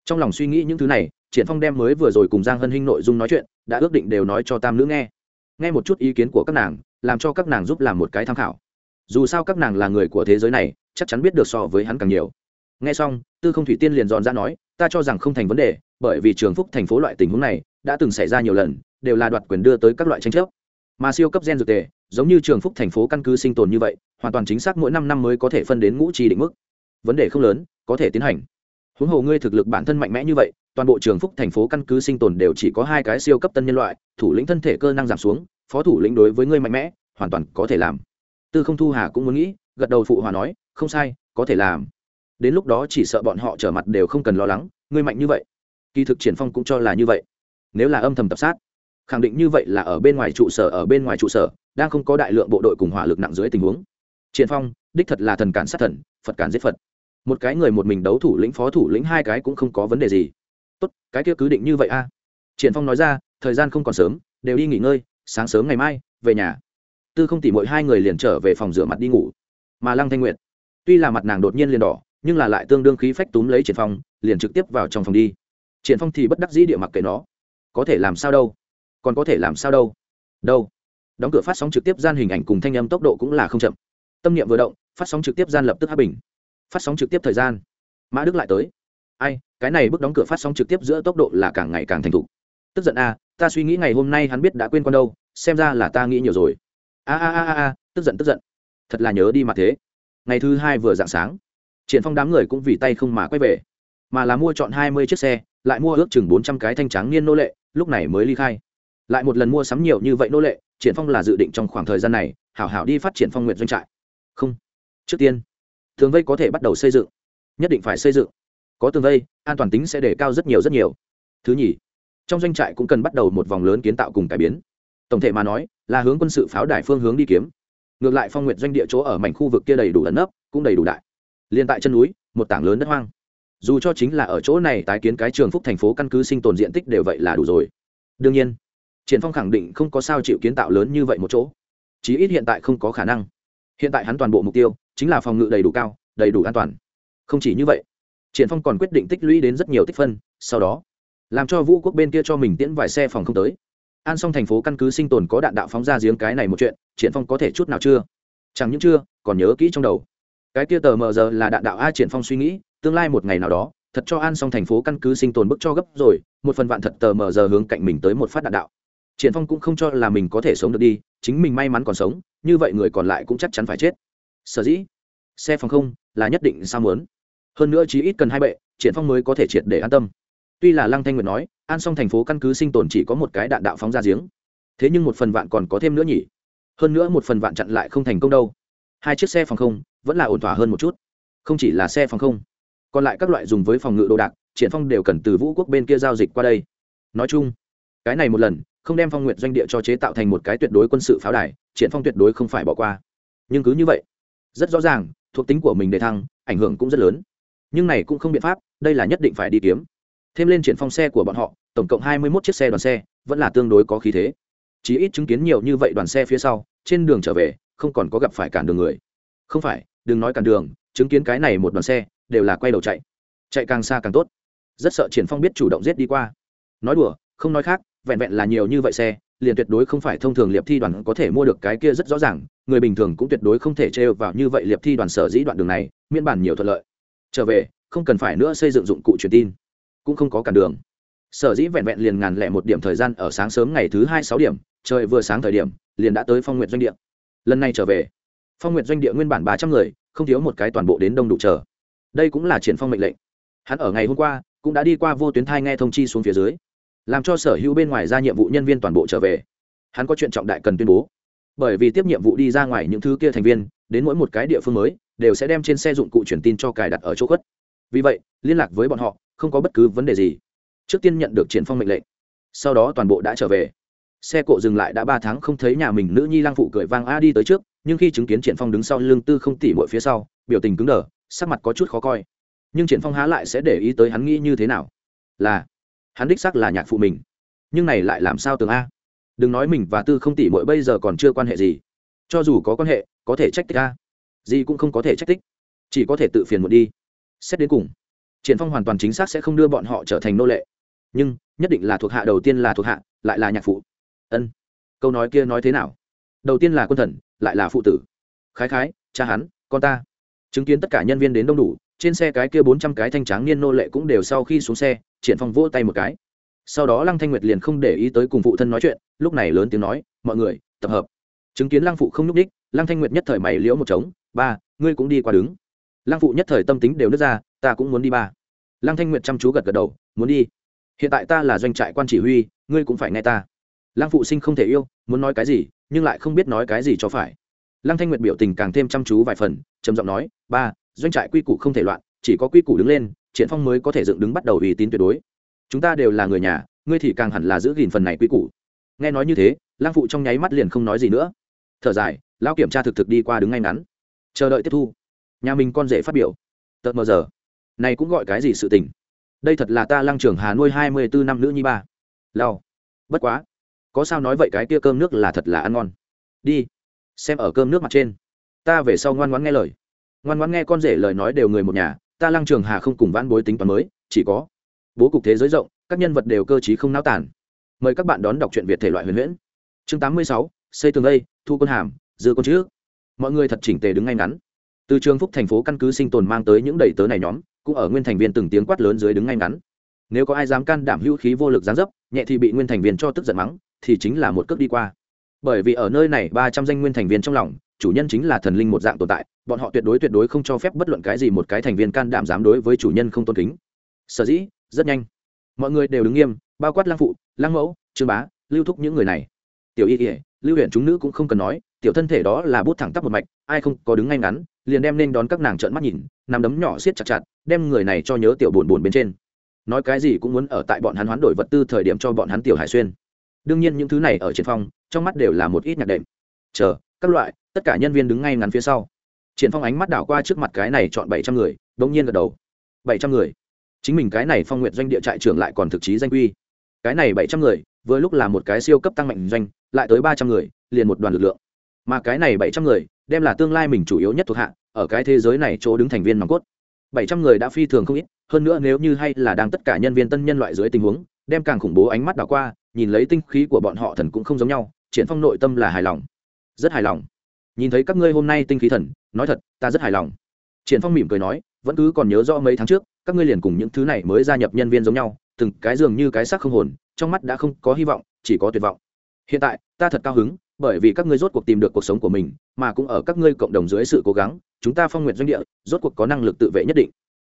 Trong lòng suy nghĩ những thứ này, triển phong đem mới vừa rồi cùng giang hân hinh nội dung nói chuyện, đã ước định đều nói cho tam nữ nghe. Nghe một chút ý kiến của các nàng, làm cho các nàng giúp làm một cái tham khảo. Dù sao các nàng là người của thế giới này, chắc chắn biết được so với hắn càng nhiều. Nghe xong, tư không thủy tiên liền dọn ra nói, ta cho rằng không thành vấn đề, bởi vì trường phúc thành phố loại tình huống này, đã từng xảy ra nhiều lần đều là đoạt quyền đưa tới các loại tranh chấp. Mà siêu cấp gen dược tề, giống như trường phúc thành phố căn cứ sinh tồn như vậy, hoàn toàn chính xác mỗi năm năm mới có thể phân đến ngũ trì định mức. Vấn đề không lớn, có thể tiến hành. Huống hồ ngươi thực lực bản thân mạnh mẽ như vậy, toàn bộ trường phúc thành phố căn cứ sinh tồn đều chỉ có hai cái siêu cấp tân nhân loại, thủ lĩnh thân thể cơ năng giảm xuống, phó thủ lĩnh đối với ngươi mạnh mẽ, hoàn toàn có thể làm. Tư không thu hà cũng muốn nghĩ, gật đầu phụ hòa nói, không sai, có thể làm. Đến lúc đó chỉ sợ bọn họ trở mặt đều không cần lo lắng, ngươi mạnh như vậy. Kỳ thực triển phong cũng cho là như vậy. Nếu là âm thầm tập sát khẳng định như vậy là ở bên ngoài trụ sở, ở bên ngoài trụ sở, đang không có đại lượng bộ đội cùng hỏa lực nặng dưới tình huống. Triển phong, đích thật là thần cản sát thần, phật cản giết phật. Một cái người một mình đấu thủ lĩnh, phó thủ lĩnh hai cái cũng không có vấn đề gì. Tốt, cái kia cứ định như vậy a. Triển phong nói ra, thời gian không còn sớm, đều đi nghỉ ngơi, sáng sớm ngày mai, về nhà. Tư không tỉ mỗi hai người liền trở về phòng rửa mặt đi ngủ. Mà lăng thanh nguyệt, tuy là mặt nàng đột nhiên liền đỏ, nhưng là lại tương đương khí phách túm lấy triển phong, liền trực tiếp vào trong phòng đi. Triển phong thì bất đắc dĩ địa mặc kệ nó. Có thể làm sao đâu? Còn có thể làm sao đâu? Đâu? Đóng cửa phát sóng trực tiếp gian hình ảnh cùng thanh âm tốc độ cũng là không chậm. Tâm niệm vừa động, phát sóng trực tiếp gian lập tức hấp bình. Phát sóng trực tiếp thời gian. Mã đức lại tới. Ai, cái này bước đóng cửa phát sóng trực tiếp giữa tốc độ là càng ngày càng thành thục. Tức giận a ta suy nghĩ ngày hôm nay hắn biết đã quên con đâu, xem ra là ta nghĩ nhiều rồi. A a a a tức giận tức giận. Thật là nhớ đi mà thế. Ngày thứ hai vừa dạng sáng, triển phong đám người cũng vì tay không mà quay về. Mà là mua chọn hai mươi chiếc xe, lại mua ước chừng bốn trăm cái thanh trắng niên nô lệ, lúc này mới ly khai lại một lần mua sắm nhiều như vậy nô lệ, triển phong là dự định trong khoảng thời gian này, hảo hảo đi phát triển phong nguyện doanh trại. Không. Trước tiên, tường vây có thể bắt đầu xây dựng. Nhất định phải xây dựng. Có tường vây, an toàn tính sẽ đề cao rất nhiều rất nhiều. Thứ nhì, trong doanh trại cũng cần bắt đầu một vòng lớn kiến tạo cùng cải biến. Tổng thể mà nói, là hướng quân sự pháo đài phương hướng đi kiếm. Ngược lại phong nguyện doanh địa chỗ ở mảnh khu vực kia đầy đủ ẩn nấp, cũng đầy đủ đại. Liên tại chân núi, một tảng lớn đất hoang. Dù cho chính là ở chỗ này tái kiến cái trường phúc thành phố căn cứ sinh tồn diện tích đều vậy là đủ rồi. Đương nhiên triển phong khẳng định không có sao chịu kiến tạo lớn như vậy một chỗ. Chí ít hiện tại không có khả năng. Hiện tại hắn toàn bộ mục tiêu chính là phòng ngự đầy đủ cao, đầy đủ an toàn. Không chỉ như vậy, triển phong còn quyết định tích lũy đến rất nhiều tích phân, sau đó làm cho vũ quốc bên kia cho mình tiễn vài xe phòng không tới. An xong thành phố căn cứ sinh tồn có đạn đạo phóng ra giếng cái này một chuyện, triển phong có thể chút nào chưa? Chẳng những chưa, còn nhớ kỹ trong đầu. Cái kia tờ mờ giờ là đạn đạo a triển phong suy nghĩ, tương lai một ngày nào đó, thật cho an xong thành phố căn cứ sinh tồn bức cho gấp rồi, một phần vạn thật tờ mờ giờ hướng cạnh mình tới một phát đạn đạo triển phong cũng không cho là mình có thể sống được đi, chính mình may mắn còn sống, như vậy người còn lại cũng chắc chắn phải chết. Sở dĩ, xe phòng không là nhất định sao muốn? Hơn nữa chí ít cần hai bệ, triển phong mới có thể triệt để an tâm. Tuy là lăng thanh nguyệt nói, an xong thành phố căn cứ sinh tồn chỉ có một cái đạn đạo phóng ra giếng. Thế nhưng một phần vạn còn có thêm nữa nhỉ? Hơn nữa một phần vạn chặn lại không thành công đâu. Hai chiếc xe phòng không vẫn là ổn thỏa hơn một chút. Không chỉ là xe phòng không, còn lại các loại dùng với phòng ngự đồ đạc, triển phong đều cần từ vũ quốc bên kia giao dịch qua đây. Nói chung, cái này một lần không đem phong nguyện doanh địa cho chế tạo thành một cái tuyệt đối quân sự pháo đài, triển phong tuyệt đối không phải bỏ qua. Nhưng cứ như vậy, rất rõ ràng, thuộc tính của mình để thăng, ảnh hưởng cũng rất lớn. Nhưng này cũng không biện pháp, đây là nhất định phải đi kiếm. Thêm lên triển phong xe của bọn họ, tổng cộng hai mươi 21 chiếc xe đoàn xe, vẫn là tương đối có khí thế. Chí ít chứng kiến nhiều như vậy đoàn xe phía sau, trên đường trở về, không còn có gặp phải cản đường người. Không phải, đừng nói cản đường, chứng kiến cái này một đoàn xe, đều là quay đầu chạy. Chạy càng xa càng tốt. Rất sợ triển phong biết chủ động giết đi qua. Nói đùa, không nói khác vẹn vẹn là nhiều như vậy xe, liền tuyệt đối không phải thông thường liệp thi đoàn có thể mua được cái kia rất rõ ràng, người bình thường cũng tuyệt đối không thể trêu vào như vậy liệp thi đoàn sở dĩ đoạn đường này, miễn bản nhiều thuận lợi. Trở về, không cần phải nữa xây dựng dụng cụ truyền tin, cũng không có cản đường. Sở dĩ vẹn vẹn liền ngàn lẻ một điểm thời gian ở sáng sớm ngày thứ hai sáu điểm, trời vừa sáng thời điểm, liền đã tới phong nguyện doanh địa. Lần này trở về, phong nguyện doanh địa nguyên bản ba trăm người, không thiếu một cái toàn bộ đến đông đủ chờ. Đây cũng là triển phong mệnh lệnh. Hắn ở ngày hôm qua, cũng đã đi qua vô tuyến thai nghe thông chi xuống phía dưới làm cho sở hữu bên ngoài ra nhiệm vụ nhân viên toàn bộ trở về. Hắn có chuyện trọng đại cần tuyên bố. Bởi vì tiếp nhiệm vụ đi ra ngoài những thứ kia thành viên, đến mỗi một cái địa phương mới, đều sẽ đem trên xe dụng cụ truyền tin cho cài đặt ở chỗ khuất. Vì vậy, liên lạc với bọn họ, không có bất cứ vấn đề gì. Trước tiên nhận được triển phong mệnh lệnh. Sau đó toàn bộ đã trở về. Xe cộ dừng lại đã ba tháng không thấy nhà mình nữ nhi lang phụ cười vang a đi tới trước, nhưng khi chứng kiến triển phong đứng sau lưng tư không tỉ mỗi phía sau, biểu tình cứng đờ, sắc mặt có chút khó coi. Nhưng triển phong há lại sẽ để ý tới hắn nghĩ như thế nào? Là hắn đích xác là nhạc phụ mình. Nhưng này lại làm sao tường a? Đừng nói mình và tư không tỷ mỗi bây giờ còn chưa quan hệ gì. Cho dù có quan hệ, có thể trách tích a. Gì cũng không có thể trách tích chỉ có thể tự phiền một đi. Xét đến cùng, triển phong hoàn toàn chính xác sẽ không đưa bọn họ trở thành nô lệ. Nhưng, nhất định là thuộc hạ đầu tiên là thuộc hạ, lại là nhạc phụ. Ân. Câu nói kia nói thế nào? Đầu tiên là quân thần, lại là phụ tử. Khái khái, cha hắn, con ta. Chứng kiến tất cả nhân viên đến đông đủ trên xe cái kia bốn trăm cái thanh tráng niên nô lệ cũng đều sau khi xuống xe, triển phong vỗ tay một cái. Sau đó lăng thanh nguyệt liền không để ý tới cùng phụ thân nói chuyện, lúc này lớn tiếng nói, mọi người, tập hợp. Chứng kiến lăng phụ không nhúc đích lăng thanh nguyệt nhất thời mày liễu một trống, ba, ngươi cũng đi qua đứng. Lăng phụ nhất thời tâm tính đều nứt ra, ta cũng muốn đi ba. Lăng thanh nguyệt chăm chú gật gật đầu, muốn đi. Hiện tại ta là doanh trại quan chỉ huy, ngươi cũng phải nghe ta. Lăng phụ sinh không thể yêu, muốn nói cái gì, nhưng lại không biết nói cái gì cho phải. Lăng thanh nguyệt biểu tình càng thêm chăm chú vài phần, trầm giọng nói, ba doanh trại quy củ không thể loạn, chỉ có quy củ đứng lên, triển phong mới có thể dựng đứng bắt đầu uy tín tuyệt đối. Chúng ta đều là người nhà, ngươi thì càng hẳn là giữ gìn phần này quy củ. Nghe nói như thế lang phụ trong nháy mắt liền không nói gì nữa. Thở dài, lão kiểm tra thực thực đi qua đứng ngay ngắn. Chờ đợi tiếp thu. Nhà mình con rể phát biểu. Tật mờ giờ. Này cũng gọi cái gì sự tình? Đây thật là ta lăng trưởng hà nuôi hai mươi bốn năm nữ nhi ba. Lao bất quá. Có sao nói vậy cái kia cơm nước là thật là ăn ngon. Đi. Xem ở cơm nước mặt trên. Ta về sau ngoan ngoãn nghe lời ngoan ngoan nghe con rể lời nói đều người một nhà, ta lăng trường hà không cùng vãn bối tính toán mới, chỉ có bố cục thế giới rộng, các nhân vật đều cơ t không náo tản mời các bạn đón đọc truyện việt thể loại huyền huyễn. Chương tám mươi sáu, xây tường lây thu quân hàm, dư quân chữ mọi người thật chỉnh tề đứng ngay ngắn. Từ trường phúc thành phố căn cứ sinh tồn mang tới những đầy tớ này nhóm, cũng ở nguyên thành viên từng tiếng quát lớn dưới đứng ngay ngắn. Nếu có ai dám can đảm hữu khí vô lực gián dấp, nhẹ thì bị nguyên thành viên cho tức giận mắng, thì chính là một cước đi qua. Bởi vì ở nơi này ba trăm danh nguyên thành viên trong lòng, chủ nhân chính là thần linh một dạng tồn tại bọn họ tuyệt đối tuyệt đối không cho phép bất luận cái gì một cái thành viên can đảm dám đối với chủ nhân không tôn kính. Sở dĩ, rất nhanh. Mọi người đều đứng nghiêm, bao quát lang phụ lang mẫu, trương bá, lưu thúc những người này. Tiểu y y, lưu huyện chúng nữ cũng không cần nói, tiểu thân thể đó là bút thẳng tắp một mạch, ai không có đứng ngay ngắn, liền đem nên đón các nàng trợn mắt nhìn nằm đấm nhỏ siết chặt chặt, đem người này cho nhớ tiểu buồn buồn bên trên. Nói cái gì cũng muốn ở tại bọn hắn hoán đổi vật tư thời điểm cho bọn hắn tiểu hải xuyên. Đương nhiên những thứ này ở trên phong trong mắt đều là một ít nhạc đệm. Chờ, các loại, tất cả nhân viên đứng ngay ngắn phía sau triển phong ánh mắt đảo qua trước mặt cái này chọn bảy trăm người, đống nhiên gật đầu. bảy trăm người? Chính mình cái này phong nguyện doanh địa trại trưởng lại còn thực chí danh quy. Cái này bảy trăm người, vừa lúc là một cái siêu cấp tăng mạnh doanh, lại tới ba trăm người, liền một đoàn lực lượng. Mà cái này bảy trăm người, đem là tương lai mình chủ yếu nhất thuộc hạ, ở cái thế giới này chỗ đứng thành viên nòng cốt. bảy trăm người đã phi thường không ít, hơn nữa nếu như hay là đang tất cả nhân viên tân nhân loại dưới tình huống, đem càng khủng bố ánh mắt đảo qua, nhìn lấy tinh khí của bọn họ thần cũng không giống nhau, triển phong nội tâm là hài lòng. Rất hài lòng nhìn thấy các ngươi hôm nay tinh khí thần, nói thật, ta rất hài lòng. Triển phong mỉm cười nói, vẫn cứ còn nhớ rõ mấy tháng trước, các ngươi liền cùng những thứ này mới gia nhập nhân viên giống nhau, từng cái dường như cái xác không hồn, trong mắt đã không có hy vọng, chỉ có tuyệt vọng. Hiện tại, ta thật cao hứng, bởi vì các ngươi rốt cuộc tìm được cuộc sống của mình, mà cũng ở các ngươi cộng đồng dưới sự cố gắng, chúng ta phong nguyện doanh địa, rốt cuộc có năng lực tự vệ nhất định.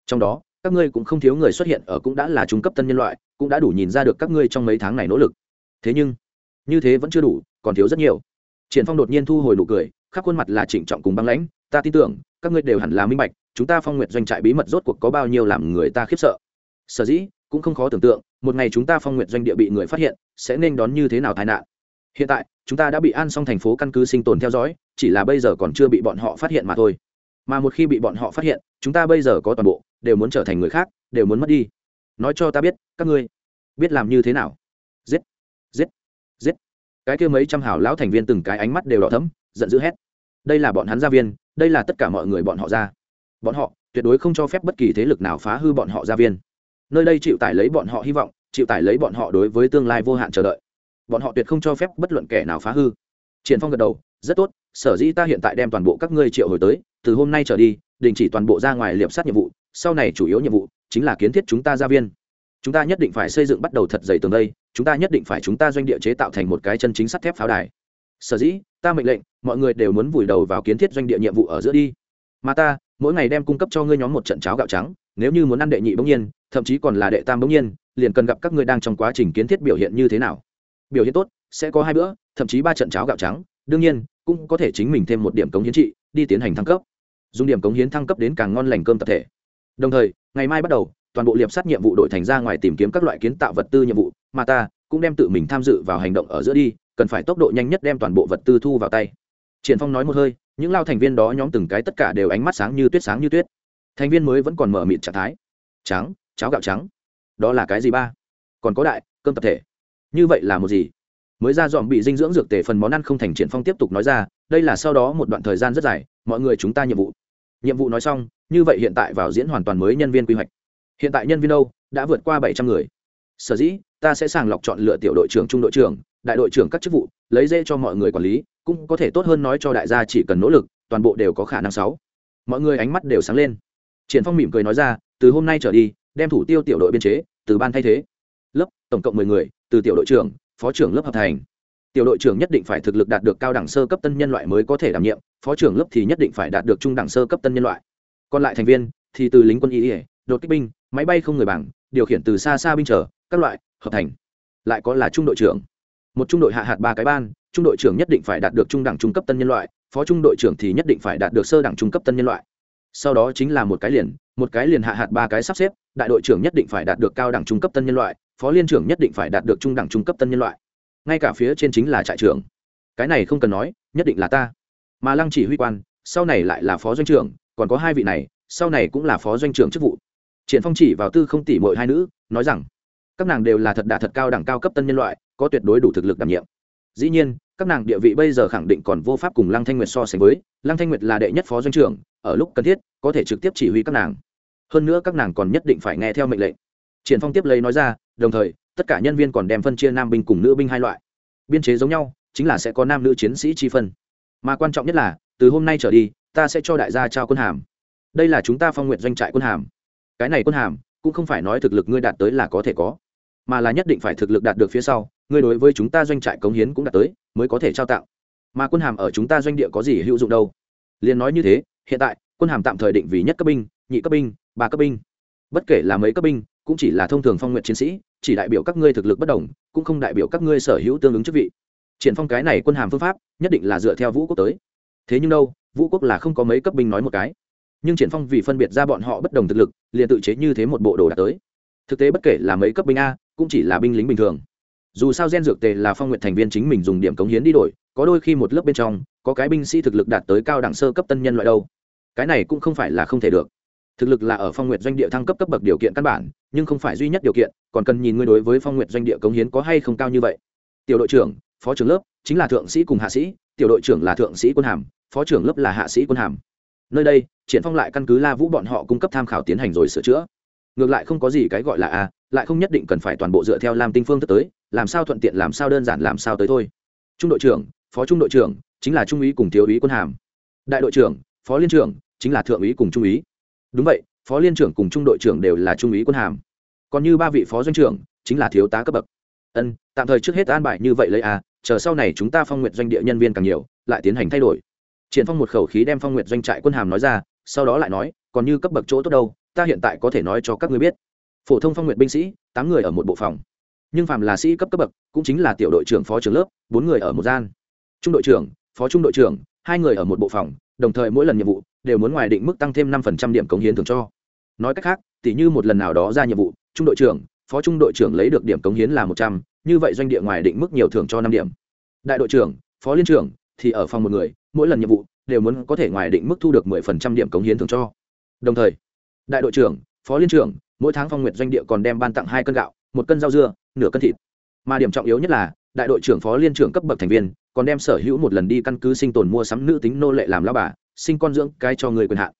Trong đó, các ngươi cũng không thiếu người xuất hiện ở cũng đã là trung cấp tân nhân loại, cũng đã đủ nhìn ra được các ngươi trong mấy tháng này nỗ lực. Thế nhưng, như thế vẫn chưa đủ, còn thiếu rất nhiều. Triển phong đột nhiên thu hồi nụ cười khắp khuôn mặt là trịnh trọng cùng băng lãnh, ta tin tưởng, các ngươi đều hẳn là minh bạch, chúng ta phong nguyện doanh trại bí mật rốt cuộc có bao nhiêu làm người ta khiếp sợ. Sở dĩ, cũng không khó tưởng tượng, một ngày chúng ta phong nguyện doanh địa bị người phát hiện, sẽ nên đón như thế nào tai nạn. Hiện tại, chúng ta đã bị an xong thành phố căn cứ sinh tồn theo dõi, chỉ là bây giờ còn chưa bị bọn họ phát hiện mà thôi. Mà một khi bị bọn họ phát hiện, chúng ta bây giờ có toàn bộ, đều muốn trở thành người khác, đều muốn mất đi. Nói cho ta biết, các ngươi, biết làm như thế nào? Giết giết giết. Cái kia mấy trăm hảo lão thành viên từng cái ánh mắt đều đỏ thấm giận dữ hét. Đây là bọn hắn gia viên, đây là tất cả mọi người bọn họ ra. Bọn họ tuyệt đối không cho phép bất kỳ thế lực nào phá hư bọn họ gia viên. Nơi đây chịu tải lấy bọn họ hy vọng, chịu tải lấy bọn họ đối với tương lai vô hạn chờ đợi. Bọn họ tuyệt không cho phép bất luận kẻ nào phá hư. Triển phong gật đầu, rất tốt, sở dĩ ta hiện tại đem toàn bộ các ngươi triệu hồi tới, từ hôm nay trở đi, đình chỉ toàn bộ ra ngoài liệp sát nhiệm vụ, sau này chủ yếu nhiệm vụ chính là kiến thiết chúng ta gia viên. Chúng ta nhất định phải xây dựng bắt đầu thật dày tường đây, chúng ta nhất định phải chúng ta doanh địa chế tạo thành một cái chân chính sắt thép pháo đài sở dĩ, ta mệnh lệnh, mọi người đều muốn vùi đầu vào kiến thiết doanh địa nhiệm vụ ở giữa đi. Mà ta, mỗi ngày đem cung cấp cho ngươi nhóm một trận cháo gạo trắng, nếu như muốn ăn đệ nhị bỗng nhiên, thậm chí còn là đệ tam bỗng nhiên, liền cần gặp các ngươi đang trong quá trình kiến thiết biểu hiện như thế nào. Biểu hiện tốt, sẽ có hai bữa, thậm chí ba trận cháo gạo trắng, đương nhiên, cũng có thể chính mình thêm một điểm cống hiến trị, đi tiến hành thăng cấp. Dùng điểm cống hiến thăng cấp đến càng ngon lành cơm tập thể. Đồng thời, ngày mai bắt đầu, toàn bộ liệp sát nhiệm vụ đội thành ra ngoài tìm kiếm các loại kiến tạo vật tư nhiệm vụ, mà ta cũng đem tự mình tham dự vào hành động ở giữa đi cần phải tốc độ nhanh nhất đem toàn bộ vật tư thu vào tay. Triển phong nói một hơi, những lao thành viên đó nhóm từng cái tất cả đều ánh mắt sáng như tuyết sáng như tuyết. Thành viên mới vẫn còn mở mịt trạng thái. Trắng, cháo gạo trắng. Đó là cái gì ba? Còn có đại, cơm tập thể. Như vậy là một gì? Mới ra dòm bị dinh dưỡng dược tề phần món ăn không thành triển phong tiếp tục nói ra, đây là sau đó một đoạn thời gian rất dài, mọi người chúng ta nhiệm vụ. Nhiệm vụ nói xong, như vậy hiện tại vào diễn hoàn toàn mới nhân viên quy hoạch. Hiện tại nhân viên đâu? Đã vượt qua bảy trăm người. Sở dĩ, ta sẽ sàng lọc chọn lựa tiểu đội trưởng, trung đội trưởng đại đội trưởng các chức vụ, lấy dễ cho mọi người quản lý, cũng có thể tốt hơn nói cho đại gia chỉ cần nỗ lực, toàn bộ đều có khả năng sáu. Mọi người ánh mắt đều sáng lên. Triển phong mỉm cười nói ra, từ hôm nay trở đi, đem thủ tiêu tiểu đội biên chế, từ ban thay thế. Lớp, tổng cộng mười người, từ tiểu đội trưởng, phó trưởng lớp hợp thành. Tiểu đội trưởng nhất định phải thực lực đạt được cao đẳng sơ cấp tân nhân loại mới có thể đảm nhiệm, phó trưởng lớp thì nhất định phải đạt được trung đẳng sơ cấp tân nhân loại. Còn lại thành viên thì từ lính quân y ỉa đột kích binh, máy bay không người bảng điều khiển từ xa xa binh trở, các loại, hợp thành. Lại có là trung đội trưởng một trung đội hạ hạt ba cái ban, trung đội trưởng nhất định phải đạt được trung đẳng trung cấp tân nhân loại, phó trung đội trưởng thì nhất định phải đạt được sơ đẳng trung cấp tân nhân loại. Sau đó chính là một cái liền, một cái liền hạ hạt ba cái sắp xếp, đại đội trưởng nhất định phải đạt được cao đẳng trung cấp tân nhân loại, phó liên trưởng nhất định phải đạt được trung đẳng trung cấp tân nhân loại. Ngay cả phía trên chính là trại trưởng. Cái này không cần nói, nhất định là ta. Mà lăng chỉ huy quan, sau này lại là phó doanh trưởng, còn có hai vị này, sau này cũng là phó doanh trưởng chức vụ. Triển phong chỉ vào tư không tỷ mỗi hai nữ, nói rằng, các nàng đều là thật đà thật cao đẳng cao cấp tân nhân loại có tuyệt đối đủ thực lực đảm nhiệm. Dĩ nhiên, các nàng địa vị bây giờ khẳng định còn vô pháp cùng lăng thanh nguyệt so sánh với, lăng thanh nguyệt là đệ nhất phó doanh trưởng, ở lúc cần thiết, có thể trực tiếp chỉ huy các nàng. Hơn nữa các nàng còn nhất định phải nghe theo mệnh lệnh. Triển phong tiếp lấy nói ra, đồng thời, tất cả nhân viên còn đem phân chia nam binh cùng nữ binh hai loại. Biên chế giống nhau, chính là sẽ có nam nữ chiến sĩ chi phân. Mà quan trọng nhất là, từ hôm nay trở đi, ta sẽ cho đại gia trao quân hàm. Đây là chúng ta phong nguyện doanh trại quân hàm. Cái này quân hàm, cũng không phải nói thực lực ngươi đạt tới là có thể có, mà là nhất định phải thực lực đạt được phía sau ngươi đối với chúng ta doanh trại cống hiến cũng đạt tới, mới có thể trao tặng. Mà quân hàm ở chúng ta doanh địa có gì hữu dụng đâu? Liền nói như thế, hiện tại, quân hàm tạm thời định vì nhất cấp binh, nhị cấp binh, ba cấp binh. Bất kể là mấy cấp binh, cũng chỉ là thông thường phong nguyện chiến sĩ, chỉ đại biểu các ngươi thực lực bất đồng, cũng không đại biểu các ngươi sở hữu tương ứng chức vị. Triển phong cái này quân hàm phương pháp, nhất định là dựa theo vũ quốc tới. Thế nhưng đâu, vũ quốc là không có mấy cấp binh nói một cái. Nhưng triển phong vì phân biệt ra bọn họ bất đồng thực lực, liền tự chế như thế một bộ đồ đạt tới. Thực tế bất kể là mấy cấp binh a, cũng chỉ là binh lính bình thường dù sao gen dược tề là phong nguyện thành viên chính mình dùng điểm cống hiến đi đổi, có đôi khi một lớp bên trong, có cái binh sĩ thực lực đạt tới cao đẳng sơ cấp tân nhân loại đâu. Cái này cũng không phải là không thể được. Thực lực là ở phong nguyện doanh địa thăng cấp cấp bậc điều kiện căn bản, nhưng không phải duy nhất điều kiện, còn cần nhìn ngươi đối với phong nguyện doanh địa cống hiến có hay không cao như vậy. Tiểu đội trưởng, phó trưởng lớp, chính là thượng sĩ cùng hạ sĩ, tiểu đội trưởng là thượng sĩ quân hàm, phó trưởng lớp là hạ sĩ quân hàm. Nơi đây, triển phong lại căn cứ la vũ bọn họ cung cấp tham khảo tiến hành rồi sửa chữa ngược lại không có gì cái gọi là a, lại không nhất định cần phải toàn bộ dựa theo lam tinh phương thức tới, làm sao thuận tiện, làm sao đơn giản, làm sao tới thôi. Trung đội trưởng, phó trung đội trưởng, chính là trung úy cùng thiếu úy quân hàm. Đại đội trưởng, phó liên trưởng, chính là thượng úy cùng trung úy. Đúng vậy, phó liên trưởng cùng trung đội trưởng đều là trung úy quân hàm. Còn như ba vị phó doanh trưởng, chính là thiếu tá cấp bậc. Ân, tạm thời trước hết an bài như vậy lấy a, chờ sau này chúng ta phong nguyện doanh địa nhân viên càng nhiều, lại tiến hành thay đổi. Triển phong một khẩu khí đem phong nguyện doanh trại quân hàm nói ra, sau đó lại nói, còn như cấp bậc chỗ tốt đâu ta hiện tại có thể nói cho các ngươi biết. Phổ thông phong nguyện binh sĩ, tám người ở một bộ phòng. Nhưng phạm là sĩ cấp cấp bậc, cũng chính là tiểu đội trưởng phó trưởng lớp, bốn người ở một gian. Trung đội trưởng, phó trung đội trưởng, hai người ở một bộ phòng, đồng thời mỗi lần nhiệm vụ, đều muốn ngoài định mức tăng thêm năm phần trăm điểm cống hiến thường cho. Nói cách khác tỷ như một lần nào đó ra nhiệm vụ, trung đội trưởng, phó trung đội trưởng lấy được điểm cống hiến là một trăm, như vậy doanh địa ngoài định mức nhiều thưởng cho năm điểm. Đại đội trưởng, phó liên trưởng thì ở phòng một người, mỗi lần nhiệm vụ đều muốn có thể ngoài định mức thu được mười phần trăm điểm cống hiến thường cho. Đồng thời đại đội trưởng, phó liên trưởng, mỗi tháng phong nguyệt doanh địa còn đem ban tặng hai cân gạo, một cân rau dưa, nửa cân thịt. Mà điểm trọng yếu nhất là, đại đội trưởng phó liên trưởng cấp bậc thành viên, còn đem sở hữu một lần đi căn cứ sinh tồn mua sắm nữ tính nô lệ làm lao bà, sinh con dưỡng cái cho người quyền hạn.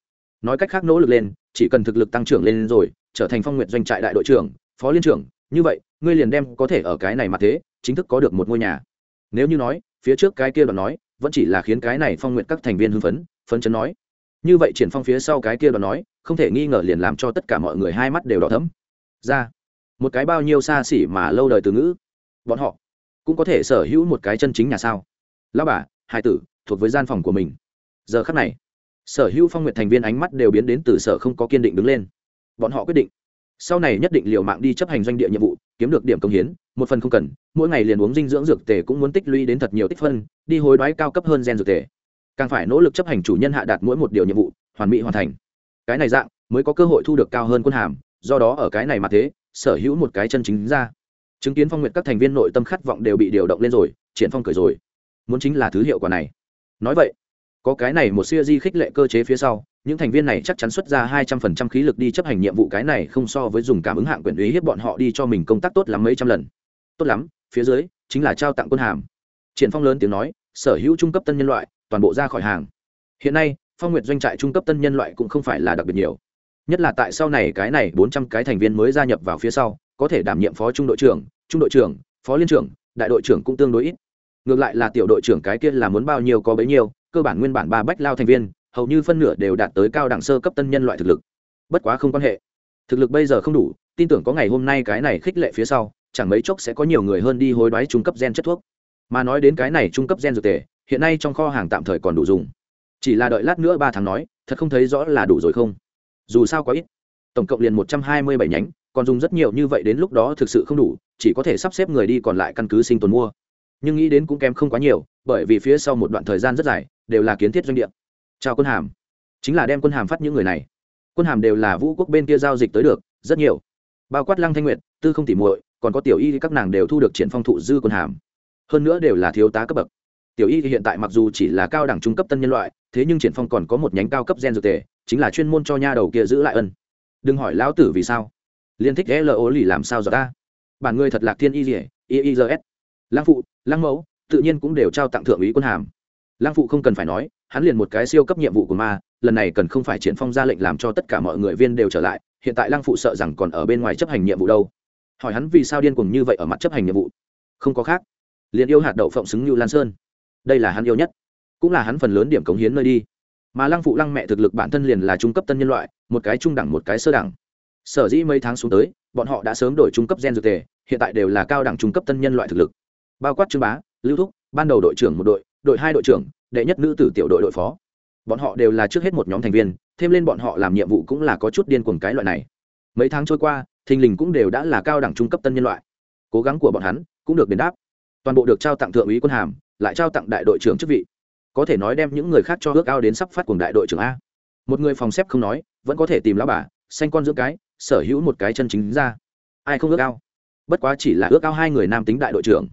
Nói cách khác nỗ lực lên, chỉ cần thực lực tăng trưởng lên rồi, trở thành phong nguyệt doanh trại đại đội trưởng, phó liên trưởng, như vậy, ngươi liền đem có thể ở cái này mà thế, chính thức có được một ngôi nhà. Nếu như nói, phía trước cái kia đoạn nói, vẫn chỉ là khiến cái này phong nguyện các thành viên hưng phấn phấn chấn nói như vậy triển phong phía sau cái kia đoạn nói, không thể nghi ngờ liền làm cho tất cả mọi người hai mắt đều đỏ thấm ra, một cái bao nhiêu xa xỉ mà lâu đời từ ngữ. Bọn họ cũng có thể sở hữu một cái chân chính nhà sao? Lão bà hai tử, thuộc với gian phòng của mình. Giờ khắc này, sở hữu phong nguyện thành viên ánh mắt đều biến đến từ sở không có kiên định đứng lên. Bọn họ quyết định, sau này nhất định liều mạng đi chấp hành doanh địa nhiệm vụ, kiếm được điểm công hiến, một phần không cần, mỗi ngày liền uống dinh dưỡng dược tề cũng muốn tích lũy đến thật nhiều tích phân, đi hối đoái cao cấp hơn gen dược tề càng phải nỗ lực chấp hành chủ nhân hạ đạt mỗi một điều nhiệm vụ, hoàn mỹ hoàn thành. Cái này dạng mới có cơ hội thu được cao hơn quân hàm, do đó ở cái này mà thế, sở hữu một cái chân chính ra. Chứng kiến phong nguyện các thành viên nội tâm khát vọng đều bị điều động lên rồi, triển phong cười rồi. Muốn chính là thứ hiệu quả này. Nói vậy, có cái này một siêu di khích lệ cơ chế phía sau, những thành viên này chắc chắn xuất ra hai trăm phần trăm khí lực đi chấp hành nhiệm vụ cái này không so với dùng cảm ứng hạng quyền ý hiếp bọn họ đi cho mình công tác tốt lắm mấy trăm lần. Tốt lắm, phía dưới chính là trao tặng quân hàm. Triển phong lớn tiếng nói sở hữu trung cấp tân nhân loại, toàn bộ ra khỏi hàng. Hiện nay, phong nguyệt doanh trại trung cấp tân nhân loại cũng không phải là đặc biệt nhiều. Nhất là tại sau này cái này bốn trăm cái thành viên mới gia nhập vào phía sau, có thể đảm nhiệm phó trung đội trưởng, trung đội trưởng, phó liên trưởng, đại đội trưởng cũng tương đối ít. Ngược lại là tiểu đội trưởng cái kia là muốn bao nhiêu có bấy nhiêu, cơ bản nguyên bản ba bách lao thành viên, hầu như phân nửa đều đạt tới cao đẳng sơ cấp tân nhân loại thực lực. Bất quá không quan hệ. Thực lực bây giờ không đủ, tin tưởng có ngày hôm nay cái này khích lệ phía sau, chẳng mấy chốc sẽ có nhiều người hơn đi hối đoái trung cấp gen chất thuốc mà nói đến cái này trung cấp gen dược tề, hiện nay trong kho hàng tạm thời còn đủ dùng. Chỉ là đợi lát nữa ba tháng nói, thật không thấy rõ là đủ rồi không. Dù sao có ít. Tổng cộng liền một trăm hai mươi bảy nhánh, còn dùng rất nhiều như vậy đến lúc đó thực sự không đủ, chỉ có thể sắp xếp người đi còn lại căn cứ sinh tồn mua. Nhưng nghĩ đến cũng kém không quá nhiều, bởi vì phía sau một đoạn thời gian rất dài, đều là kiến thiết doanh địa. Trao quân hàm. Chính là đem quân hàm phát những người này. Quân hàm đều là vũ quốc bên kia giao dịch tới được, rất nhiều. Bao quát lăng thanh nguyệt, tư không tỉ muội, còn có tiểu y các nàng đều thu được triển phong thụ dư quân hàm hơn nữa đều là thiếu tá cấp bậc. Tiểu y hiện tại mặc dù chỉ là cao đẳng trung cấp tân nhân loại, thế nhưng triển phong còn có một nhánh cao cấp gen dược tề, chính là chuyên môn cho nha đầu kia giữ lại ân. Đừng hỏi lão tử vì sao. Liên thích lo lì làm sao giờ ta? Bản người thật lạc thiên y dỉa y y s. Lăng phụ, lăng mẫu, tự nhiên cũng đều trao tặng thượng úy quân hàm. Lăng phụ không cần phải nói, hắn liền một cái siêu cấp nhiệm vụ của ma, lần này cần không phải triển phong ra lệnh làm cho tất cả mọi người viên đều trở lại, hiện tại lăng phụ sợ rằng còn ở bên ngoài chấp hành nhiệm vụ đâu. Hỏi hắn vì sao điên cuồng như vậy ở mặt chấp hành nhiệm vụ. Không có khác liền yêu hạt đậu phộng xứng như lan sơn. Đây là hắn yêu nhất. Cũng là hắn phần lớn điểm cống hiến nơi đi. Mà lăng phụ lăng mẹ thực lực bản thân liền là trung cấp tân nhân loại, một cái trung đẳng, một cái sơ đẳng. Sở dĩ mấy tháng xuống tới, bọn họ đã sớm đổi trung cấp gen dược tề, hiện tại đều là cao đẳng trung cấp tân nhân loại thực lực. Bao quát trương bá, lưu thúc, ban đầu đội trưởng một đội đội hai đội trưởng, đệ nhất nữ tử tiểu đội đội phó. Bọn họ đều là trước hết một nhóm thành viên, thêm lên bọn họ làm nhiệm vụ cũng là có chút điên cuồng cái loại này. Mấy tháng trôi qua, thình lình cũng đều đã là cao đẳng trung cấp tân nhân loại. Cố gắng của bọn hắn cũng được đền đáp toàn bộ được trao tặng thượng úy quân hàm, lại trao tặng đại đội trưởng chức vị. Có thể nói đem những người khác cho ước ao đến sắp phát cùng đại đội trưởng a. Một người phòng xếp không nói, vẫn có thể tìm lão bà xanh con dưỡng cái, sở hữu một cái chân chính ra. Ai không ước ao? Bất quá chỉ là ước ao hai người nam tính đại đội trưởng.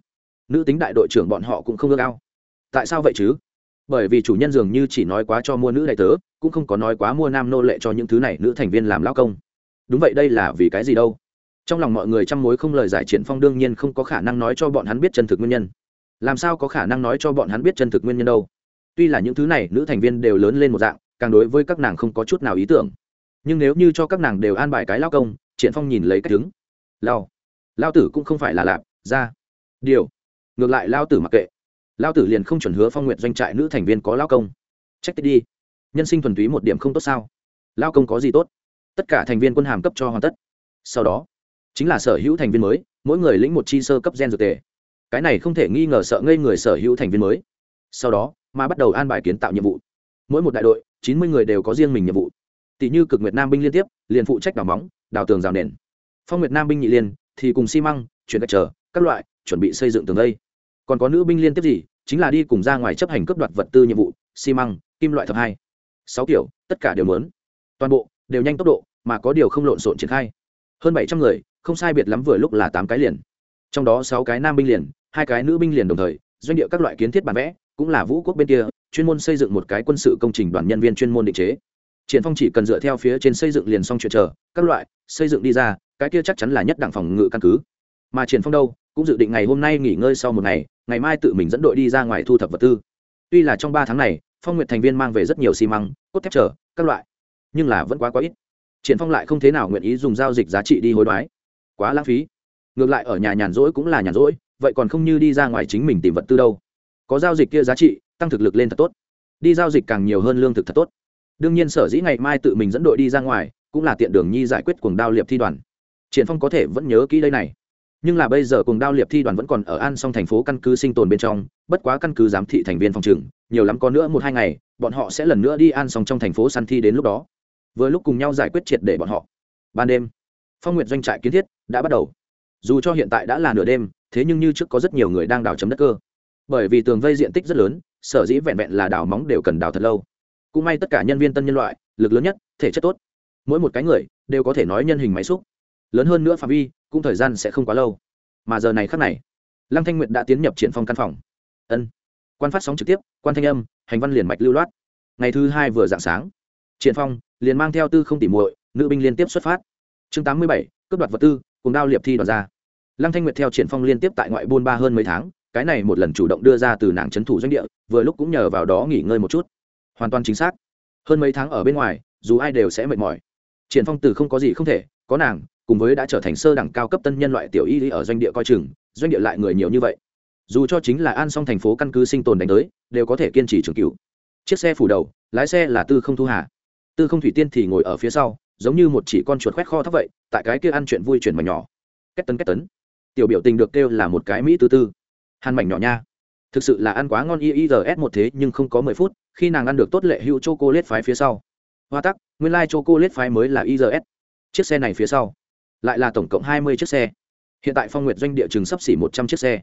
Nữ tính đại đội trưởng bọn họ cũng không ước ao. Tại sao vậy chứ? Bởi vì chủ nhân dường như chỉ nói quá cho mua nữ đại tớ, cũng không có nói quá mua nam nô lệ cho những thứ này nữ thành viên làm lao công. Đúng vậy, đây là vì cái gì đâu? Trong lòng mọi người chăm mối không lời giải triển phong đương nhiên không có khả năng nói cho bọn hắn biết chân thực nguyên nhân. Làm sao có khả năng nói cho bọn hắn biết chân thực nguyên nhân đâu? Tuy là những thứ này, nữ thành viên đều lớn lên một dạng, càng đối với các nàng không có chút nào ý tưởng. Nhưng nếu như cho các nàng đều an bài cái lao công, triển phong nhìn lấy cách đứng lao lao tử cũng không phải là lạp, ra. Điều, ngược lại lao tử mặc kệ. Lao tử liền không chuẩn hứa phong nguyện doanh trại nữ thành viên có lao công. Trách tích đi. Nhân sinh thuần túy một điểm không tốt sao? Lao công có gì tốt? Tất cả thành viên quân hàm cấp cho hoàn tất. Sau đó chính là sở hữu thành viên mới, mỗi người lĩnh một chi sơ cấp gen dược tề. Cái này không thể nghi ngờ sợ ngây người sở hữu thành viên mới. Sau đó, mà bắt đầu an bài kiến tạo nhiệm vụ. Mỗi một đại đội, chín mươi người đều có riêng mình nhiệm vụ. Tỷ như cực nguyệt nam binh liên tiếp, liền phụ trách đào móng, đào tường rào nền. Phong nguyệt nam binh nhị liên, thì cùng xi măng, chuyển gạch chờ các loại, chuẩn bị xây dựng tường đây. Còn có nữ binh liên tiếp gì, chính là đi cùng ra ngoài chấp hành cướp đoạt vật tư nhiệm vụ, xi măng, kim loại thập hai. Sáu kiểu, tất cả đều lớn toàn bộ, đều nhanh tốc độ, mà có điều không lộn xộn triển khai. Hơn bảy trăm người không sai biệt lắm vừa lúc là tám cái liền. Trong đó sáu cái nam binh liền, hai cái nữ binh liền đồng thời, doanh địa các loại kiến thiết bản vẽ, cũng là vũ quốc bên kia, chuyên môn xây dựng một cái quân sự công trình đoàn nhân viên chuyên môn định chế. Triển phong chỉ cần dựa theo phía trên xây dựng liền xong chuyện chờ, các loại, xây dựng đi ra, cái kia chắc chắn là nhất đẳng phòng ngự căn cứ. Mà triển phong đâu, cũng dự định ngày hôm nay nghỉ ngơi sau một ngày ngày mai tự mình dẫn đội đi ra ngoài thu thập vật tư. Tuy là trong ba tháng này, phong nguyện thành viên mang về rất nhiều xi măng, cốt thép trở các loại, nhưng là vẫn quá quá ít. Triển phong lại không thế nào nguyện ý dùng giao dịch giá trị đi hối đoái quá lãng phí. Ngược lại ở nhà nhàn rỗi cũng là nhàn rỗi, vậy còn không như đi ra ngoài chính mình tìm vật tư đâu. Có giao dịch kia giá trị, tăng thực lực lên thật tốt. Đi giao dịch càng nhiều hơn lương thực thật tốt. Đương nhiên sở dĩ ngày mai tự mình dẫn đội đi ra ngoài, cũng là tiện đường nhi giải quyết cuồng đao liệp thi đoàn. Triển phong có thể vẫn nhớ kỹ đây này. Nhưng là bây giờ cuồng đao liệp thi đoàn vẫn còn ở an song thành phố căn cứ sinh tồn bên trong, bất quá căn cứ giám thị thành viên phòng trường, nhiều lắm có nữa một hai ngày, bọn họ sẽ lần nữa đi an song trong thành phố săn thi đến lúc đó. Vừa lúc cùng nhau giải quyết triệt để bọn họ. Ban đêm, phong nguyện doanh trại kiến thiết đã bắt đầu. Dù cho hiện tại đã là nửa đêm, thế nhưng như trước có rất nhiều người đang đào chấm đất cơ. Bởi vì tường vây diện tích rất lớn, sở dĩ vẹn vẹn là đào móng đều cần đào thật lâu. Cũng may tất cả nhân viên tân nhân loại, lực lớn nhất, thể chất tốt. Mỗi một cái người đều có thể nói nhân hình máy xúc. Lớn hơn nữa phạm vi, cũng thời gian sẽ không quá lâu. Mà giờ này khắc này, lăng thanh nguyệt đã tiến nhập triển phong căn phòng. Ân. Quan phát sóng trực tiếp, quan thanh âm, hành văn liền mạch lưu loát. Ngày thứ hai vừa dạng sáng, triển phong liền mang theo tư không tỉ muội, nữ binh liên tiếp xuất phát. Chương tám mươi bảy, cướp đoạt vật tư cùng đao liệp thi đoạt ra. Lăng thanh nguyệt theo triển phong liên tiếp tại ngoại buôn ba hơn mấy tháng, cái này một lần chủ động đưa ra từ nàng trấn thủ doanh địa, vừa lúc cũng nhờ vào đó nghỉ ngơi một chút. Hoàn toàn chính xác. Hơn mấy tháng ở bên ngoài, dù ai đều sẽ mệt mỏi. Triển phong từ không có gì không thể, có nàng, cùng với đã trở thành sơ đẳng cao cấp tân nhân loại tiểu y ở doanh địa coi chừng, doanh địa lại người nhiều như vậy. Dù cho chính là an song thành phố căn cứ sinh tồn đánh tới, đều có thể kiên trì trường cửu. Chiếc xe phủ đầu, lái xe là tư không thu hà. Tư không thủy tiên thì ngồi ở phía sau giống như một chỉ con chuột khoét kho thóc vậy, tại cái kia ăn chuyện vui chuyển mà nhỏ. Kết tấn kết tấn. Tiểu biểu tình được kêu là một cái mỹ tư tư. Hàn mảnh nhỏ nha. Thực sự là ăn quá ngon y y s một thế nhưng không có mười phút, khi nàng ăn được tốt lệ hữu choco lết phái phía sau. Hoa tắc, nguyên lai cô lết phái mới là irs chiếc xe này phía sau, lại là tổng cộng hai mươi chiếc xe. Hiện tại phong nguyệt doanh địa chừng sắp xỉ một trăm chiếc xe.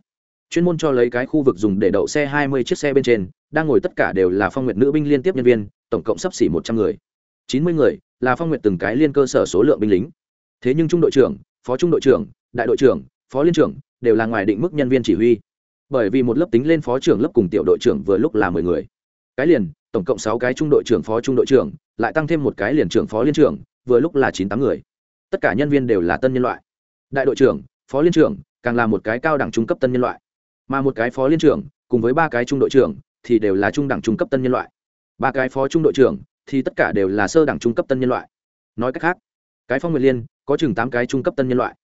Chuyên môn cho lấy cái khu vực dùng để đậu xe hai mươi chiếc xe bên trên, đang ngồi tất cả đều là phong nguyệt nữ binh liên tiếp nhân viên, tổng cộng sắp xỉ một trăm người. chín mươi người là phong nguyện từng cái liên cơ sở số lượng binh lính. Thế nhưng trung đội trưởng, phó trung đội trưởng, đại đội trưởng, phó liên trưởng đều là ngoài định mức nhân viên chỉ huy. Bởi vì một lớp tính lên phó trưởng lớp cùng tiểu đội trưởng vừa lúc là mười người. Cái liền, tổng cộng sáu cái trung đội trưởng, phó trung đội trưởng, lại tăng thêm một cái liền trưởng phó liên trưởng, vừa lúc là chín tám người. Tất cả nhân viên đều là tân nhân loại. Đại đội trưởng, phó liên trưởng, càng là một cái cao đẳng trung cấp tân nhân loại. Mà một cái phó liên trưởng, cùng với ba cái trung đội trưởng, thì đều là trung đẳng trung cấp tân nhân loại. Ba cái phó trung đội trưởng thì tất cả đều là sơ đẳng trung cấp tân nhân loại. Nói cách khác, cái phong nguyệt liên có chừng tám cái trung cấp tân nhân loại.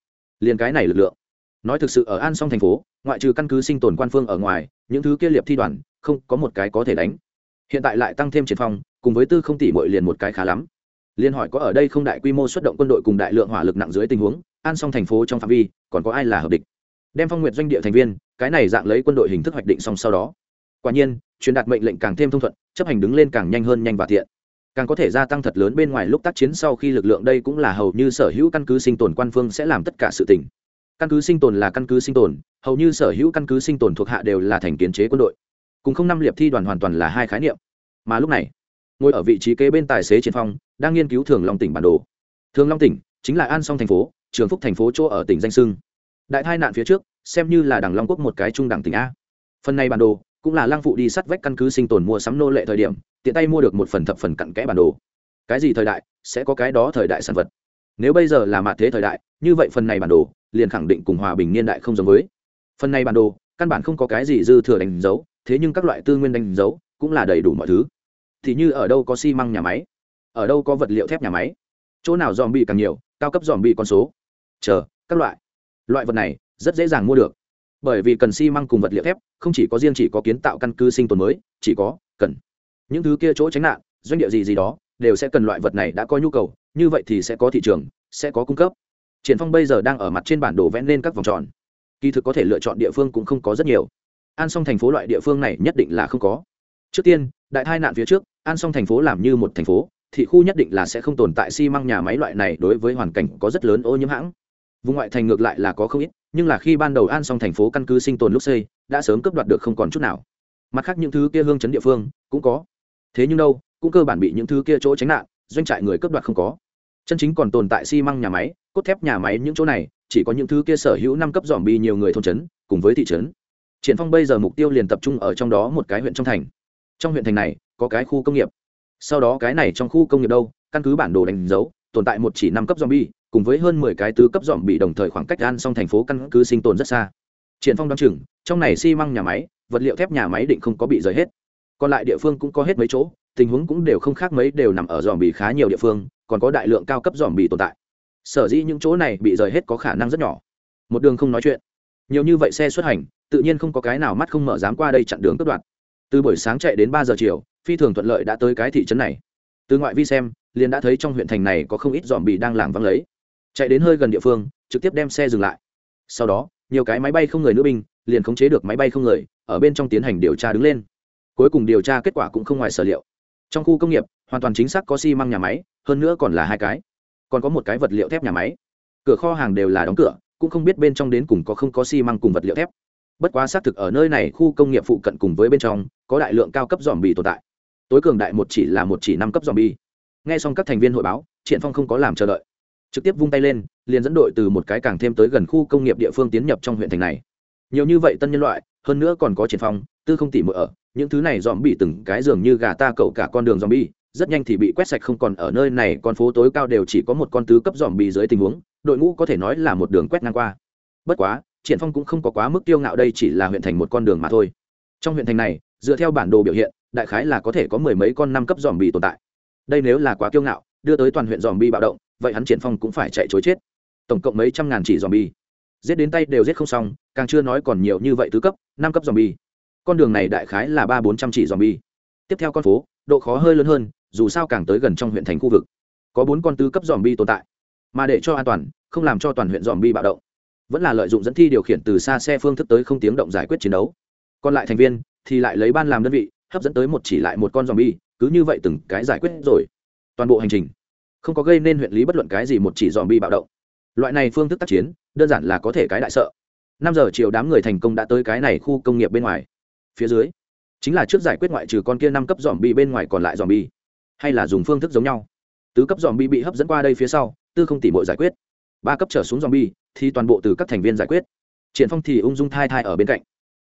Liền cái này lực lượng, nói thực sự ở an song thành phố, ngoại trừ căn cứ sinh tồn quan phương ở ngoài, những thứ kia liệp thi đoàn, không có một cái có thể đánh. Hiện tại lại tăng thêm triển phong, cùng với tư không tỷ muội liền một cái khá lắm. Liên hỏi có ở đây không đại quy mô xuất động quân đội cùng đại lượng hỏa lực nặng dưới tình huống, an song thành phố trong phạm vi, còn có ai là hợp địch? Đem phong nguyệt doanh địa thành viên, cái này dạng lấy quân đội hình thức hoạch định xong sau đó. Quả nhiên, truyền đạt mệnh lệnh càng thêm thông thuận, chấp hành đứng lên càng nhanh hơn nhanh và tiện càng có thể gia tăng thật lớn bên ngoài lúc tác chiến sau khi lực lượng đây cũng là hầu như sở hữu căn cứ sinh tồn quan phương sẽ làm tất cả sự tình. Căn cứ sinh tồn là căn cứ sinh tồn, hầu như sở hữu căn cứ sinh tồn thuộc hạ đều là thành kiến chế quân đội. Cùng không năm liệp thi đoàn hoàn toàn là hai khái niệm. Mà lúc này, ngồi ở vị trí kế bên tài xế triển phong, đang nghiên cứu thường long tỉnh bản đồ. Thường long tỉnh chính là an song thành phố, trường phúc thành phố chỗ ở tỉnh danh sưng. Đại tai nạn phía trước, xem như là đảng long quốc một cái trung đẳng tỉnh a. Phần này bản đồ cũng là lang phụ đi sắt vách căn cứ sinh tồn mua sắm nô lệ thời điểm, tiện tay mua được một phần thập phần cặn kẽ bản đồ. Cái gì thời đại, sẽ có cái đó thời đại sản vật. Nếu bây giờ là mạ thế thời đại, như vậy phần này bản đồ, liền khẳng định cùng hòa bình niên đại không giống với. Phần này bản đồ, căn bản không có cái gì dư thừa đánh dấu, thế nhưng các loại tư nguyên đánh dấu cũng là đầy đủ mọi thứ. Thì như ở đâu có xi măng nhà máy, ở đâu có vật liệu thép nhà máy, chỗ nào dòm bị càng nhiều, cao cấp dòm bị con số. Chờ, các loại. Loại vật này, rất dễ dàng mua được bởi vì cần xi măng cùng vật liệu thép, không chỉ có riêng chỉ có kiến tạo căn cứ sinh tồn mới, chỉ có cần những thứ kia chỗ tránh nạn, doanh địa gì gì đó, đều sẽ cần loại vật này đã có nhu cầu, như vậy thì sẽ có thị trường, sẽ có cung cấp. Triển phong bây giờ đang ở mặt trên bản đồ vẽ lên các vòng tròn. Kỳ thực có thể lựa chọn địa phương cũng không có rất nhiều. An song thành phố loại địa phương này nhất định là không có. Trước tiên, đại tai nạn phía trước, an song thành phố làm như một thành phố thị khu nhất định là sẽ không tồn tại xi măng nhà máy loại này đối với hoàn cảnh có rất lớn ô nhiễm hãng. Vùng ngoại thành ngược lại là có không ít nhưng là khi ban đầu an xong thành phố căn cứ sinh tồn lúc xây, đã sớm cướp đoạt được không còn chút nào. Mặt khác những thứ kia hương chấn địa phương, cũng có. Thế nhưng đâu, cũng cơ bản bị những thứ kia chỗ tránh nạn, doanh trại người cướp đoạt không có. Chân chính còn tồn tại xi măng nhà máy, cốt thép nhà máy những chỗ này, chỉ có những thứ kia sở hữu năm cấp dòm bi nhiều người thôn trấn, cùng với thị trấn. Triển phong bây giờ mục tiêu liền tập trung ở trong đó một cái huyện trong thành. Trong huyện thành này, có cái khu công nghiệp. Sau đó cái này trong khu công nghiệp đâu, căn cứ bản đồ đánh dấu tồn tại một chỉ năm cấp zombie, cùng với hơn mười cái tứ cấp zombie bị đồng thời khoảng cách an song thành phố căn cứ sinh tồn rất xa. Triển phong đoán chừng trong này xi măng nhà máy vật liệu thép nhà máy định không có bị rời hết. Còn lại địa phương cũng có hết mấy chỗ tình huống cũng đều không khác mấy đều nằm ở zombie bị khá nhiều địa phương còn có đại lượng cao cấp zombie bị tồn tại. Sở dĩ những chỗ này bị rời hết có khả năng rất nhỏ. Một đường không nói chuyện. Nhiều như vậy xe xuất hành tự nhiên không có cái nào mắt không mở dám qua đây chặn đường cướp đoạt. Từ buổi sáng chạy đến ba giờ chiều phi thường thuận lợi đã tới cái thị trấn này. Từ ngoại vi xem liền đã thấy trong huyện thành này có không ít dòm bị đang lảng vắng lấy. Chạy đến hơi gần địa phương, trực tiếp đem xe dừng lại. Sau đó, nhiều cái máy bay không người nữ binh, liền khống chế được máy bay không người, ở bên trong tiến hành điều tra đứng lên. Cuối cùng điều tra kết quả cũng không ngoài sở liệu. Trong khu công nghiệp, hoàn toàn chính xác có xi măng nhà máy, hơn nữa còn là hai cái. Còn có một cái vật liệu thép nhà máy. Cửa kho hàng đều là đóng cửa, cũng không biết bên trong đến cùng có không có xi măng cùng vật liệu thép. Bất quá xác thực ở nơi này khu công nghiệp phụ cận cùng với bên trong, có đại lượng cao cấp dòm bì tồn tại. Tối cường đại một chỉ là một chỉ năm cấp dòm bì nghe xong các thành viên hội báo triển phong không có làm chờ đợi. Trực tiếp vung tay lên, liền dẫn đội từ một cái càng thêm tới gần khu công nghiệp địa phương tiến nhập trong huyện thành này. Nhiều như vậy tân nhân loại, hơn nữa còn có triển phong, tư không tỉ mượn ở, những thứ này dòm bị từng cái giường như gà ta cậu cả con đường dòm bi rất nhanh thì bị quét sạch không còn ở nơi này, con phố tối cao đều chỉ có một con tứ cấp dòm bị dưới tình huống, đội ngũ có thể nói là một đường quét ngang qua. Bất quá triển phong cũng không có quá mức tiêu ngạo đây chỉ là huyện thành một con đường mà thôi. Trong huyện thành này, dựa theo bản đồ biểu hiện, đại khái là có thể có mười mấy con năm cấp dòm bị tồn tại đây nếu là quá kiêu ngạo, đưa tới toàn huyện dòm bi bạo động, vậy hắn triển phong cũng phải chạy chối chết. Tổng cộng mấy trăm ngàn chỉ dòm bi giết đến tay đều giết không xong, càng chưa nói còn nhiều như vậy tứ cấp, năm cấp dòm bi con đường này đại khái là ba bốn trăm chỉ dòm bi tiếp theo con phố, độ khó hơi lớn hơn, dù sao càng tới gần trong huyện thành khu vực. Có bốn con tứ cấp dòm bi tồn tại. Mà để cho an toàn, không làm cho toàn huyện dòm bi bạo động. Vẫn là lợi dụng dẫn thi điều khiển từ xa xe phương thức tới không tiếng động giải quyết chiến đấu. Còn lại thành viên thì lại lấy ban làm đơn vị, hấp dẫn tới một chỉ lại một con dòm bi cứ như vậy từng cái giải quyết rồi. Toàn bộ hành trình, không có gây nên huyện lý bất luận cái gì một chỉ dòm bi bạo động. Loại này phương thức tác chiến, đơn giản là có thể cái đại sợ. Năm giờ chiều đám người thành công đã tới cái này khu công nghiệp bên ngoài. Phía dưới, chính là trước giải quyết ngoại trừ con kia năm cấp dòm bi bên ngoài còn lại dòm bi hay là dùng phương thức giống nhau. Tứ cấp dòm bi bị hấp dẫn qua đây phía sau, tư không tỉ mội giải quyết. Ba cấp trở xuống dòm bi thì toàn bộ từ các thành viên giải quyết. Triển phong thì ung dung thai thai ở bên cạnh.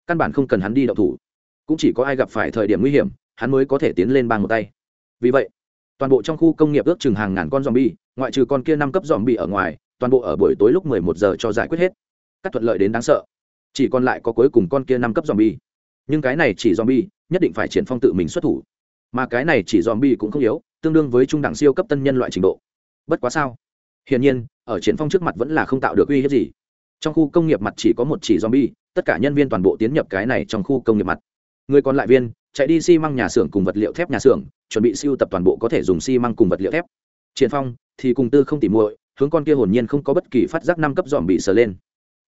Căn bản không cần hắn đi đậu thủ. Cũng chỉ có ai gặp phải thời điểm nguy hiểm hắn mới có thể tiến lên bang một tay vì vậy toàn bộ trong khu công nghiệp ước chừng hàng ngàn con zombie, ngoại trừ con kia năm cấp zombie ở ngoài, toàn bộ ở buổi tối lúc 11 giờ cho giải quyết hết. Các thuận lợi đến đáng sợ. Chỉ còn lại có cuối cùng con kia năm cấp zombie. Nhưng cái này chỉ zombie, nhất định phải triển phong tự mình xuất thủ. Mà cái này chỉ zombie cũng không yếu, tương đương với trung đẳng siêu cấp tân nhân loại trình độ. Bất quá sao? Hiển nhiên, ở triển phong trước mặt vẫn là không tạo được uy hiếp gì. Trong khu công nghiệp mặt chỉ có một chỉ zombie, tất cả nhân viên toàn bộ tiến nhập cái này trong khu công nghiệp mặt. Người còn lại viên, chạy đi xi măng nhà xưởng cùng vật liệu thép nhà xưởng chuẩn bị siêu tập toàn bộ có thể dùng xi măng cùng vật liệu thép. Triển phong thì cùng tư không tỉ muội hướng con kia hồn nhiên không có bất kỳ phát giác năm cấp dòm bị sờ lên.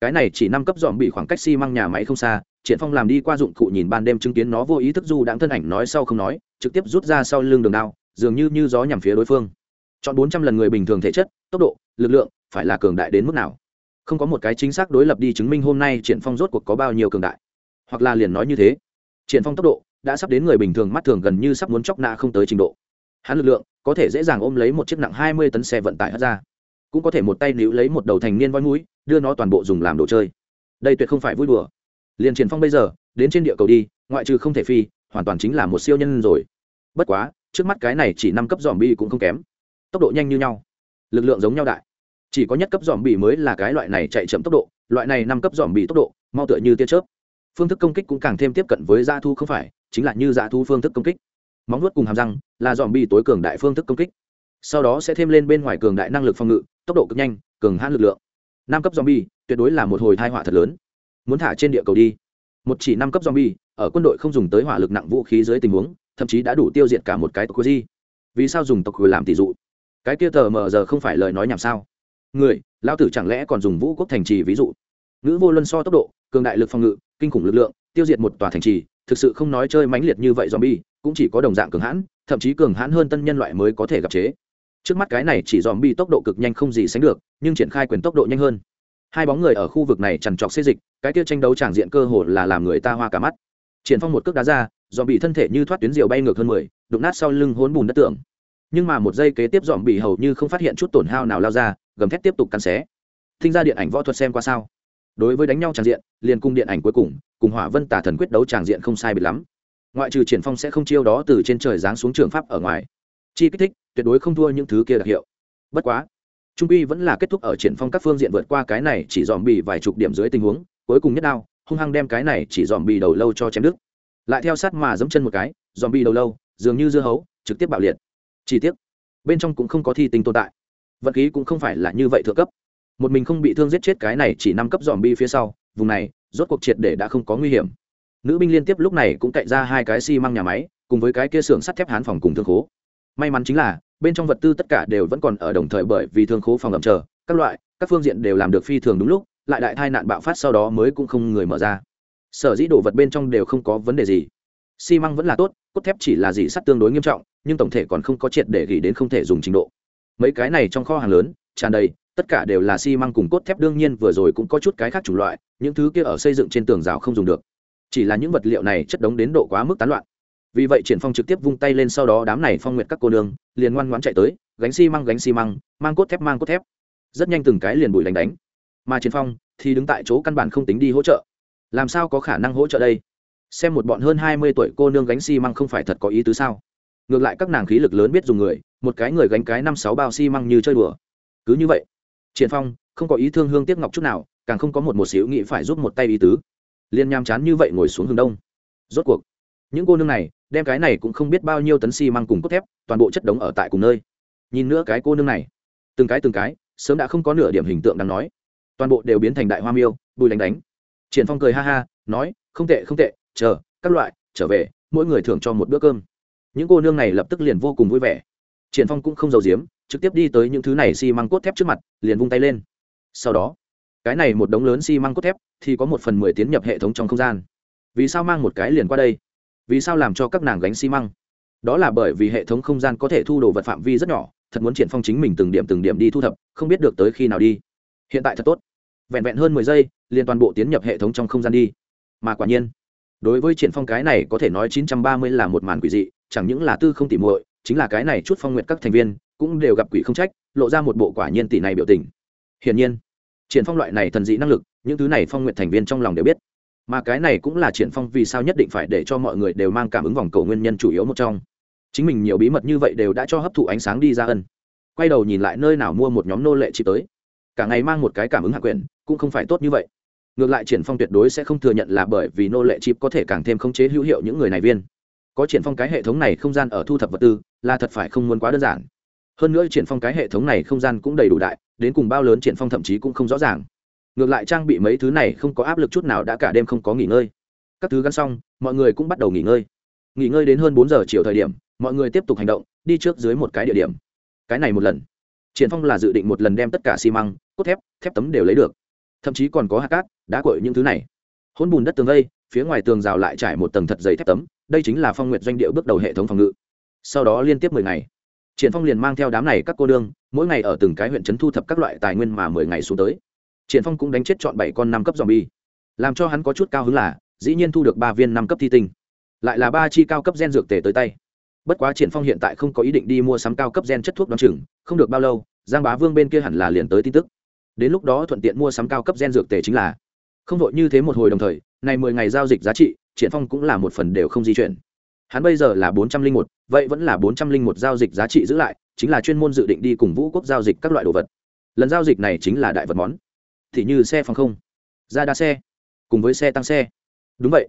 Cái này chỉ năm cấp dòm bị khoảng cách xi măng nhà máy không xa triển phong làm đi qua dụng cụ nhìn ban đêm chứng kiến nó vô ý thức du đãng thân ảnh nói sau không nói trực tiếp rút ra sau lưng đường đao dường như như gió nhằm phía đối phương. Chọn bốn trăm lần người bình thường thể chất tốc độ lực lượng phải là cường đại đến mức nào? Không có một cái chính xác đối lập đi chứng minh hôm nay triển phong rốt cuộc có bao nhiêu cường đại. Hoặc là liền nói như thế triển phong tốc độ đã sắp đến người bình thường mắt thường gần như sắp muốn chóc nạ không tới trình độ. Hắn lực lượng có thể dễ dàng ôm lấy một chiếc nặng hai mươi tấn xe vận tải hất ra, cũng có thể một tay níu lấy một đầu thành niên voi mũi, đưa nó toàn bộ dùng làm đồ chơi. Đây tuyệt không phải vui đùa. Liền triển phong bây giờ, đến trên địa cầu đi, ngoại trừ không thể phi, hoàn toàn chính là một siêu nhân rồi. Bất quá, trước mắt cái này chỉ năm cấp dòm bi cũng không kém. Tốc độ nhanh như nhau, lực lượng giống nhau đại. Chỉ có nhất cấp dòm bi mới là cái loại này chạy chậm tốc độ, loại này năm cấp dòm bi tốc độ, mau tựa như tia chớp phương thức công kích cũng càng thêm tiếp cận với dã thu không phải, chính là như dã thu phương thức công kích. Móng nuốt cùng hàm răng là dòm bi tối cường đại phương thức công kích. Sau đó sẽ thêm lên bên ngoài cường đại năng lực phòng ngự, tốc độ cực nhanh, cường hãn lực lượng. Năm cấp dòm bi tuyệt đối là một hồi thai họa thật lớn. Muốn thả trên địa cầu đi. Một chỉ năm cấp dòm bi ở quân đội không dùng tới hỏa lực nặng vũ khí dưới tình huống, thậm chí đã đủ tiêu diệt cả một cái tộc di vì sao dùng tộc làm tỷ dụ? Cái kia tờ mờ giờ không phải lời nói nhảm sao? Người lao tử chẳng lẽ còn dùng vũ quốc thành trì ví dụ? Nữ vô luân so tốc độ, cường đại lực phòng ngự kinh khủng lực lượng, tiêu diệt một tòa thành trì, thực sự không nói chơi mãnh liệt như vậy zombie, cũng chỉ có đồng dạng cường hãn, thậm chí cường hãn hơn tân nhân loại mới có thể gặp chế. Trước mắt cái này chỉ dòm bi tốc độ cực nhanh không gì sánh được, nhưng triển khai quyền tốc độ nhanh hơn. Hai bóng người ở khu vực này trằn trọc xê dịch, cái kia tranh đấu tràng diện cơ hồ là làm người ta hoa cả mắt. Triển phong một cước đá ra dòm bị thân thể như thoát tuyến diều bay ngược hơn mười, đụng nát sau lưng hốn bùn đất tượng. Nhưng mà một giây kế tiếp dòm bị hầu như không phát hiện chút tổn hao nào lao ra, gầm thét tiếp tục cắn xé. Thinh ra điện ảnh võ thuật xem qua sao? Đối với đánh nhau tràng diện, liền cung điện ảnh cuối cùng cùng hỏa vân tả thần quyết đấu tràng diện không sai biệt lắm. Ngoại trừ triển phong sẽ không chiêu đó từ trên trời giáng xuống trường pháp ở ngoài. Chi kích thích, tuyệt đối không thua những thứ kia đặc hiệu. Bất quá, trung quy vẫn là kết thúc ở triển phong các phương diện vượt qua cái này chỉ dòm bì vài chục điểm dưới tình huống, cuối cùng nhất đao, hung hăng đem cái này chỉ dòm bì đầu lâu cho chém đứt. Lại theo sát mà giẫm chân một cái, dòm bì đầu lâu, dường như dưa hấu, trực tiếp bạo liệt. Chi tiết bên trong cũng không có thi tinh tồn tại. Vật khí cũng không phải là như vậy thượng cấp một mình không bị thương giết chết cái này chỉ năm cấp dòm bi phía sau, vùng này, rốt cuộc triệt để đã không có nguy hiểm. Nữ binh liên tiếp lúc này cũng cậy ra hai cái xi măng nhà máy, cùng với cái kia xưởng sắt thép hán phòng cùng thương khố. May mắn chính là, bên trong vật tư tất cả đều vẫn còn ở đồng thời bởi vì thương khố phòng ẩm chờ, các loại, các phương diện đều làm được phi thường đúng lúc, lại đại tai nạn bạo phát sau đó mới cũng không người mở ra. Sở dĩ đồ vật bên trong đều không có vấn đề gì. Xi măng vẫn là tốt, cốt thép chỉ là gì sắt tương đối nghiêm trọng, nhưng tổng thể còn không có triệt để gỉ đến không thể dùng trình độ. Mấy cái này trong kho hàng lớn, tràn đầy tất cả đều là xi măng cùng cốt thép, đương nhiên vừa rồi cũng có chút cái khác chủng loại, những thứ kia ở xây dựng trên tường rào không dùng được. Chỉ là những vật liệu này chất đống đến độ quá mức tán loạn. Vì vậy triển phong trực tiếp vung tay lên sau đó đám này phong nguyệt các cô nương, liền ngoan ngoãn chạy tới, gánh xi măng, gánh xi măng, mang cốt thép, mang cốt thép. Rất nhanh từng cái liền bụi đánh đánh. Mà triển phong thì đứng tại chỗ căn bản không tính đi hỗ trợ. Làm sao có khả năng hỗ trợ đây? Xem một bọn hơn hai mươi tuổi cô nương gánh xi măng không phải thật có ý tứ sao? Ngược lại các nàng khí lực lớn biết dùng người, một cái người gánh cái năm sáu bao xi măng như chơi đùa. Cứ như vậy triển phong, không có ý thương hương tiếc ngọc chút nào, càng không có một một xíu nghĩ phải giúp một tay ý tứ. Liên nham chán như vậy ngồi xuống hướng đông. Rốt cuộc, những cô nương này, đem cái này cũng không biết bao nhiêu tấn xi măng cùng cốt thép, toàn bộ chất đống ở tại cùng nơi. Nhìn nữa cái cô nương này. Từng cái từng cái, sớm đã không có nửa điểm hình tượng đang nói. Toàn bộ đều biến thành đại hoa miêu, bùi đánh đánh. Triển phong cười ha ha, nói, không tệ không tệ, chờ, các loại, trở về, mỗi người thưởng cho một bữa cơm. Những cô nương này lập tức liền vô cùng vui vẻ triển phong cũng không giàu giếm, trực tiếp đi tới những thứ này xi măng cốt thép trước mặt, liền vung tay lên. Sau đó, cái này một đống lớn xi măng cốt thép thì có một phần mười tiến nhập hệ thống trong không gian. Vì sao mang một cái liền qua đây? Vì sao làm cho các nàng gánh xi măng? Đó là bởi vì hệ thống không gian có thể thu đồ vật phạm vi rất nhỏ, thật muốn triển phong chính mình từng điểm từng điểm đi thu thập, không biết được tới khi nào đi. Hiện tại thật tốt. Vẹn vẹn hơn mười giây, liền toàn bộ tiến nhập hệ thống trong không gian đi. Mà quả nhiên, đối với triển phong cái này có thể nói chín trăm ba mươi là một màn quỷ dị, chẳng những là tư không tỉ muội chính là cái này chút phong nguyện các thành viên cũng đều gặp quỷ không trách, lộ ra một bộ quả nhiên tỷ này biểu tình. Hiển nhiên, triển phong loại này thần dị năng lực, những thứ này phong nguyện thành viên trong lòng đều biết. Mà cái này cũng là triển phong vì sao nhất định phải để cho mọi người đều mang cảm ứng vòng cầu nguyên nhân chủ yếu một trong. Chính mình nhiều bí mật như vậy đều đã cho hấp thụ ánh sáng đi ra ân. Quay đầu nhìn lại nơi nào mua một nhóm nô lệ chỉ tới. Cả ngày mang một cái cảm ứng hạ quyền cũng không phải tốt như vậy. Ngược lại triển phong tuyệt đối sẽ không thừa nhận là bởi vì nô lệ chip có thể càng thêm khống chế hữu hiệu những người này viên có triển phong cái hệ thống này không gian ở thu thập vật tư, là thật phải không muốn quá đơn giản. Hơn nữa triển phong cái hệ thống này không gian cũng đầy đủ đại, đến cùng bao lớn triển phong thậm chí cũng không rõ ràng. Ngược lại trang bị mấy thứ này không có áp lực chút nào đã cả đêm không có nghỉ ngơi. Các thứ gắn xong, mọi người cũng bắt đầu nghỉ ngơi. Nghỉ ngơi đến hơn bốn giờ chiều thời điểm, mọi người tiếp tục hành động, đi trước dưới một cái địa điểm. Cái này một lần. Triển phong là dự định một lần đem tất cả xi măng, cốt thép thép tấm đều lấy được. Thậm chí còn có hạt cát, đá cội những thứ này. Hỗn bùn đất tường vây phía ngoài tường rào lại trải một tầng thật dày thép tấm, đây chính là phong nguyện doanh địa bước đầu hệ thống phòng ngự. Sau đó liên tiếp mười ngày, triển phong liền mang theo đám này các cô đương, mỗi ngày ở từng cái huyện trấn thu thập các loại tài nguyên mà mười ngày xuống tới. Triển phong cũng đánh chết chọn bảy con năm cấp zombie, làm cho hắn có chút cao hứng là, dĩ nhiên thu được ba viên năm cấp thi tinh, lại là ba chi cao cấp gen dược tề tới tay. Bất quá triển phong hiện tại không có ý định đi mua sắm cao cấp gen chất thuốc đón chừng, không được bao lâu, giang bá vương bên kia hẳn là liền tới tin tức. Đến lúc đó thuận tiện mua sắm cao cấp gen dược tề chính là không vội như thế một hồi đồng thời, này mười ngày giao dịch giá trị, triển phong cũng là một phần đều không di chuyển. Hắn bây giờ là bốn trăm linh một, vậy vẫn là bốn trăm linh một giao dịch giá trị giữ lại, chính là chuyên môn dự định đi cùng vũ quốc giao dịch các loại đồ vật. Lần giao dịch này chính là đại vật món. Thì như xe phòng không, ra đa xe, cùng với xe tăng xe. Đúng vậy.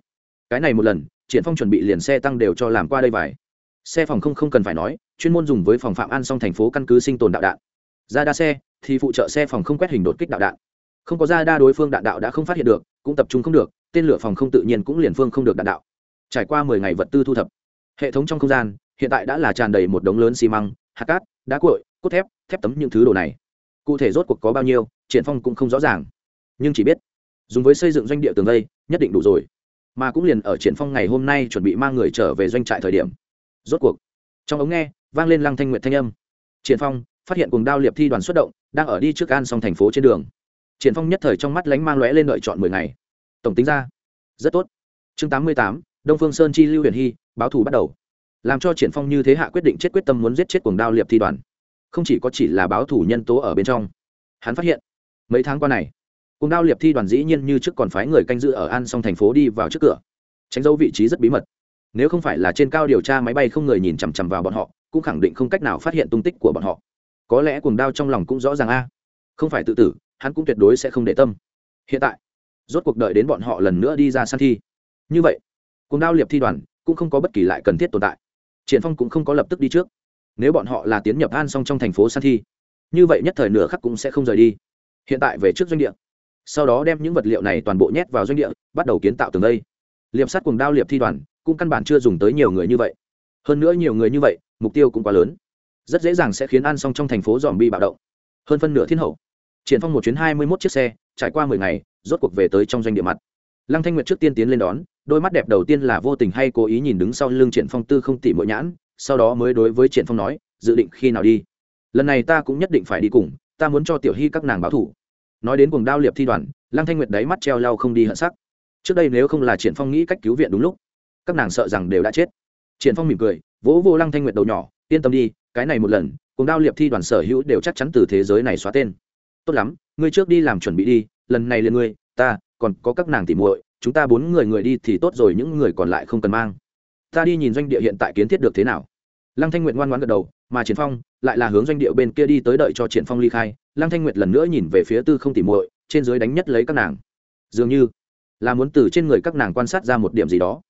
Cái này một lần, triển phong chuẩn bị liền xe tăng đều cho làm qua đây vài. Xe phòng không không cần phải nói, chuyên môn dùng với phòng phạm an song thành phố căn cứ sinh tồn đạo đạn. Ra đa xe, thì phụ trợ xe phòng không quét hình đột kích đạo đạn không có ra đa đối phương đạn đạo đã không phát hiện được, cũng tập trung không được, tên lửa phòng không tự nhiên cũng liền phương không được đạn đạo. Trải qua mười ngày vật tư thu thập, hệ thống trong không gian hiện tại đã là tràn đầy một đống lớn xi măng, hạt cát, đá cội cốt thép thép tấm những thứ đồ này. Cụ thể rốt cuộc có bao nhiêu, triển phong cũng không rõ ràng. Nhưng chỉ biết, dùng với xây dựng doanh địa tường vây, nhất định đủ rồi. Mà cũng liền ở triển phong ngày hôm nay chuẩn bị mang người trở về doanh trại thời điểm. Rốt cuộc, trong ống nghe, vang lên lăng thanh nguyệt thanh âm. Triển phong, phát hiện cùng đao liệp thi đoàn xuất động, đang ở đi trước an song thành phố trên đường triển phong nhất thời trong mắt lánh mang lóe lên đợi chọn mười ngày. Tổng tính ra, rất tốt. Chương tám mươi tám, đông phương sơn chi lưu huyền hy, báo thù bắt đầu. Làm cho triển phong như thế hạ quyết định chết quyết tâm muốn giết chết cuồng đao liệp thi đoàn. Không chỉ có chỉ là báo thù nhân tố ở bên trong. Hắn phát hiện, mấy tháng qua này, cuồng đao liệp thi đoàn dĩ nhiên như trước còn phái người canh giữ ở an song thành phố đi vào trước cửa. Tránh dấu vị trí rất bí mật. Nếu không phải là trên cao điều tra máy bay không người nhìn chằm chằm vào bọn họ, cũng khẳng định không cách nào phát hiện tung tích của bọn họ. Có lẽ cuồng đao trong lòng cũng rõ ràng a. Không phải tự tử hắn cũng tuyệt đối sẽ không để tâm. Hiện tại, rốt cuộc đợi đến bọn họ lần nữa đi ra săn thi. Như vậy cùng đao liệp thi đoàn cũng không có bất kỳ lại cần thiết tồn tại. Triển phong cũng không có lập tức đi trước. Nếu bọn họ là tiến nhập an xong trong thành phố săn thi, như vậy nhất thời nửa khắc cũng sẽ không rời đi. Hiện tại về trước doanh địa, sau đó đem những vật liệu này toàn bộ nhét vào doanh địa, bắt đầu kiến tạo tường đây. Liệp sát cùng đao liệp thi đoàn cũng căn bản chưa dùng tới nhiều người như vậy. Hơn nữa nhiều người như vậy, mục tiêu cũng quá lớn. Rất dễ dàng sẽ khiến an xong trong thành phố dòm bi bạo động. Hơn phân nửa thiên hậu triển phong một chuyến hai mươi 21 chiếc xe, trải qua mười ngày, rốt cuộc về tới trong doanh địa mặt. Lăng thanh nguyệt trước tiên tiến lên đón, đôi mắt đẹp đầu tiên là vô tình hay cố ý nhìn đứng sau lưng triển phong tư không tỉ mỗi nhãn, sau đó mới đối với triển phong nói, dự định khi nào đi? Lần này ta cũng nhất định phải đi cùng, ta muốn cho tiểu hy các nàng báo thủ. Nói đến cuồng đao liệp thi đoàn, lăng thanh nguyệt đáy mắt treo lau không đi hận sắc. Trước đây nếu không là triển phong nghĩ cách cứu viện đúng lúc, các nàng sợ rằng đều đã chết. Triển phong mỉm cười, vỗ vỗ lăng thanh nguyệt đầu nhỏ, yên tâm đi, cái này một lần, cuồng đao liệp thi đoàn sở hữu đều chắc chắn từ thế giới này xóa tên tốt lắm, ngươi trước đi làm chuẩn bị đi, lần này liền ngươi, ta, còn có các nàng tỉ muội, chúng ta bốn người người đi thì tốt rồi, những người còn lại không cần mang. Ta đi nhìn doanh địa hiện tại kiến thiết được thế nào. Lăng thanh nguyệt ngoan ngoãn gật đầu, mà triển phong lại là hướng doanh địa bên kia đi tới đợi cho triển phong ly khai. Lăng thanh nguyệt lần nữa nhìn về phía tư không tỉ muội, trên dưới đánh nhất lấy các nàng. Dường như là muốn từ trên người các nàng quan sát ra một điểm gì đó.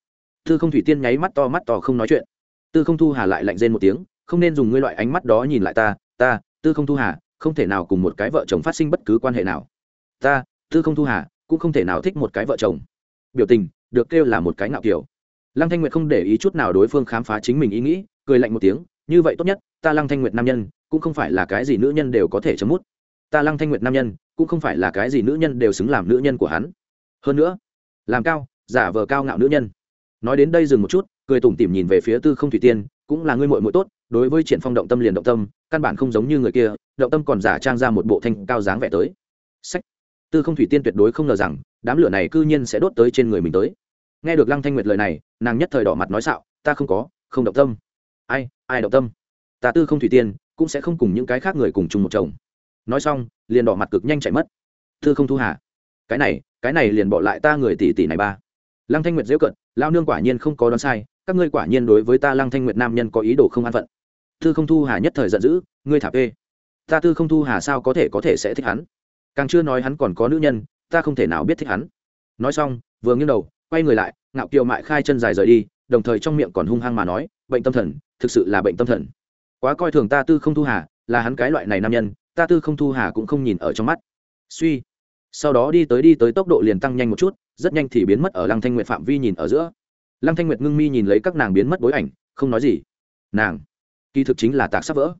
Tư không thủy tiên nháy mắt to mắt to không nói chuyện. Tư không thu hà lại lạnh rên một tiếng, không nên dùng ngươi loại ánh mắt đó nhìn lại ta ta, tư không thu hà không thể nào cùng một cái vợ chồng phát sinh bất cứ quan hệ nào. Ta, tư không thu hà, cũng không thể nào thích một cái vợ chồng. Biểu tình, được kêu là một cái ngạo kiểu. Lăng thanh nguyệt không để ý chút nào đối phương khám phá chính mình ý nghĩ, cười lạnh một tiếng, như vậy tốt nhất, ta lăng thanh nguyệt nam nhân, cũng không phải là cái gì nữ nhân đều có thể chấm mút. Ta lăng thanh nguyệt nam nhân, cũng không phải là cái gì nữ nhân đều xứng làm nữ nhân của hắn. Hơn nữa, làm cao, giả vờ cao ngạo nữ nhân. Nói đến đây dừng một chút, cười tủm tỉm nhìn về phía tư không thủy tiên, cũng là ngươi muội muội tốt đối với triển phong động tâm liền động tâm, căn bản không giống như người kia, động tâm còn giả trang ra một bộ thanh cao dáng vẻ tới. Sách. Tư không thủy tiên tuyệt đối không ngờ rằng, đám lửa này cư nhiên sẽ đốt tới trên người mình tới. Nghe được lăng thanh nguyệt lời này, nàng nhất thời đỏ mặt nói xạo, ta không có, không động tâm. Ai ai động tâm? Ta tư không thủy tiên, cũng sẽ không cùng những cái khác người cùng chung một chồng. Nói xong, liền đỏ mặt cực nhanh chạy mất. Tư không thu hà, cái này cái này liền bỏ lại ta người tỷ tỷ này ba. Lăng thanh nguyệt dễ cận lao nương quả nhiên không có đoán sai, các ngươi quả nhiên đối với ta lăng thanh nguyệt nam nhân có ý đồ không an phận tư không thu hà nhất thời giận dữ, ngươi thả pê ta tư không thu hà sao có thể có thể sẽ thích hắn? Càng chưa nói hắn còn có nữ nhân, ta không thể nào biết thích hắn. Nói xong, vừa nghiêng đầu, quay người lại, ngạo kiều mại khai chân dài rời đi, đồng thời trong miệng còn hung hăng mà nói, bệnh tâm thần, thực sự là bệnh tâm thần. Quá coi thường ta tư không thu hà, là hắn cái loại này nam nhân, ta tư không thu hà cũng không nhìn ở trong mắt. Suy. Sau đó đi tới đi tới tốc độ liền tăng nhanh một chút, rất nhanh thì biến mất ở lăng thanh nguyệt phạm vi nhìn ở giữa. Lăng thanh nguyệt ngưng mi nhìn lấy các nàng biến mất bối ảnh, không nói gì. Nàng kỳ thực chính là tạc sắp vỡ.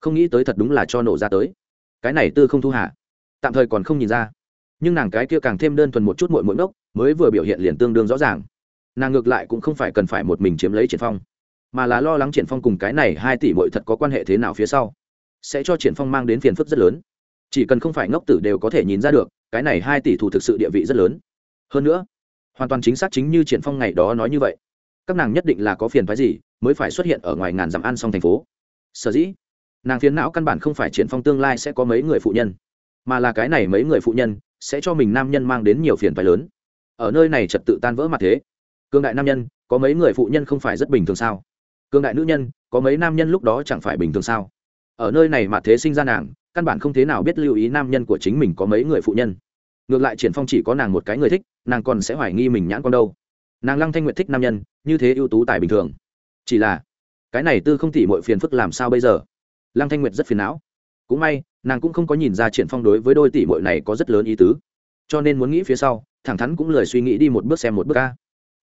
Không nghĩ tới thật đúng là cho nổ ra tới. Cái này tư không thu hạ tạm thời còn không nhìn ra. Nhưng nàng cái kia càng thêm đơn thuần một chút mội mỗi ngốc, mới vừa biểu hiện liền tương đương rõ ràng. Nàng ngược lại cũng không phải cần phải một mình chiếm lấy triển phong, mà là lo lắng triển phong cùng cái này hai tỷ mội thật có quan hệ thế nào phía sau. Sẽ cho triển phong mang đến phiền phức rất lớn. Chỉ cần không phải ngốc tử đều có thể nhìn ra được, cái này hai tỷ thủ thực sự địa vị rất lớn. Hơn nữa, hoàn toàn chính xác chính như triển phong ngày đó nói như vậy các nàng nhất định là có phiền phái gì mới phải xuất hiện ở ngoài ngàn dặm ăn xong thành phố. Sở dĩ, nàng phiến não căn bản không phải triển phong tương lai sẽ có mấy người phụ nhân, mà là cái này mấy người phụ nhân sẽ cho mình nam nhân mang đến nhiều phiền phái lớn. Ở nơi này trật tự tan vỡ mặt thế. Cương đại nam nhân, có mấy người phụ nhân không phải rất bình thường sao? Cương đại nữ nhân, có mấy nam nhân lúc đó chẳng phải bình thường sao? Ở nơi này mà thế sinh ra nàng, căn bản không thế nào biết lưu ý nam nhân của chính mình có mấy người phụ nhân. Ngược lại triển phong chỉ có nàng một cái người thích, nàng còn sẽ hoài nghi mình nhãn con đâu nàng lăng thanh nguyệt thích nam nhân, như thế ưu tú tài bình thường. Chỉ là, cái này tư không tỉ mọi phiền phức làm sao bây giờ? Lăng thanh nguyệt rất phiền não. Cũng may, nàng cũng không có nhìn ra triển phong đối với đôi tỷ muội này có rất lớn ý tứ. Cho nên muốn nghĩ phía sau, thẳng thắn cũng lười suy nghĩ đi một bước xem một bước ca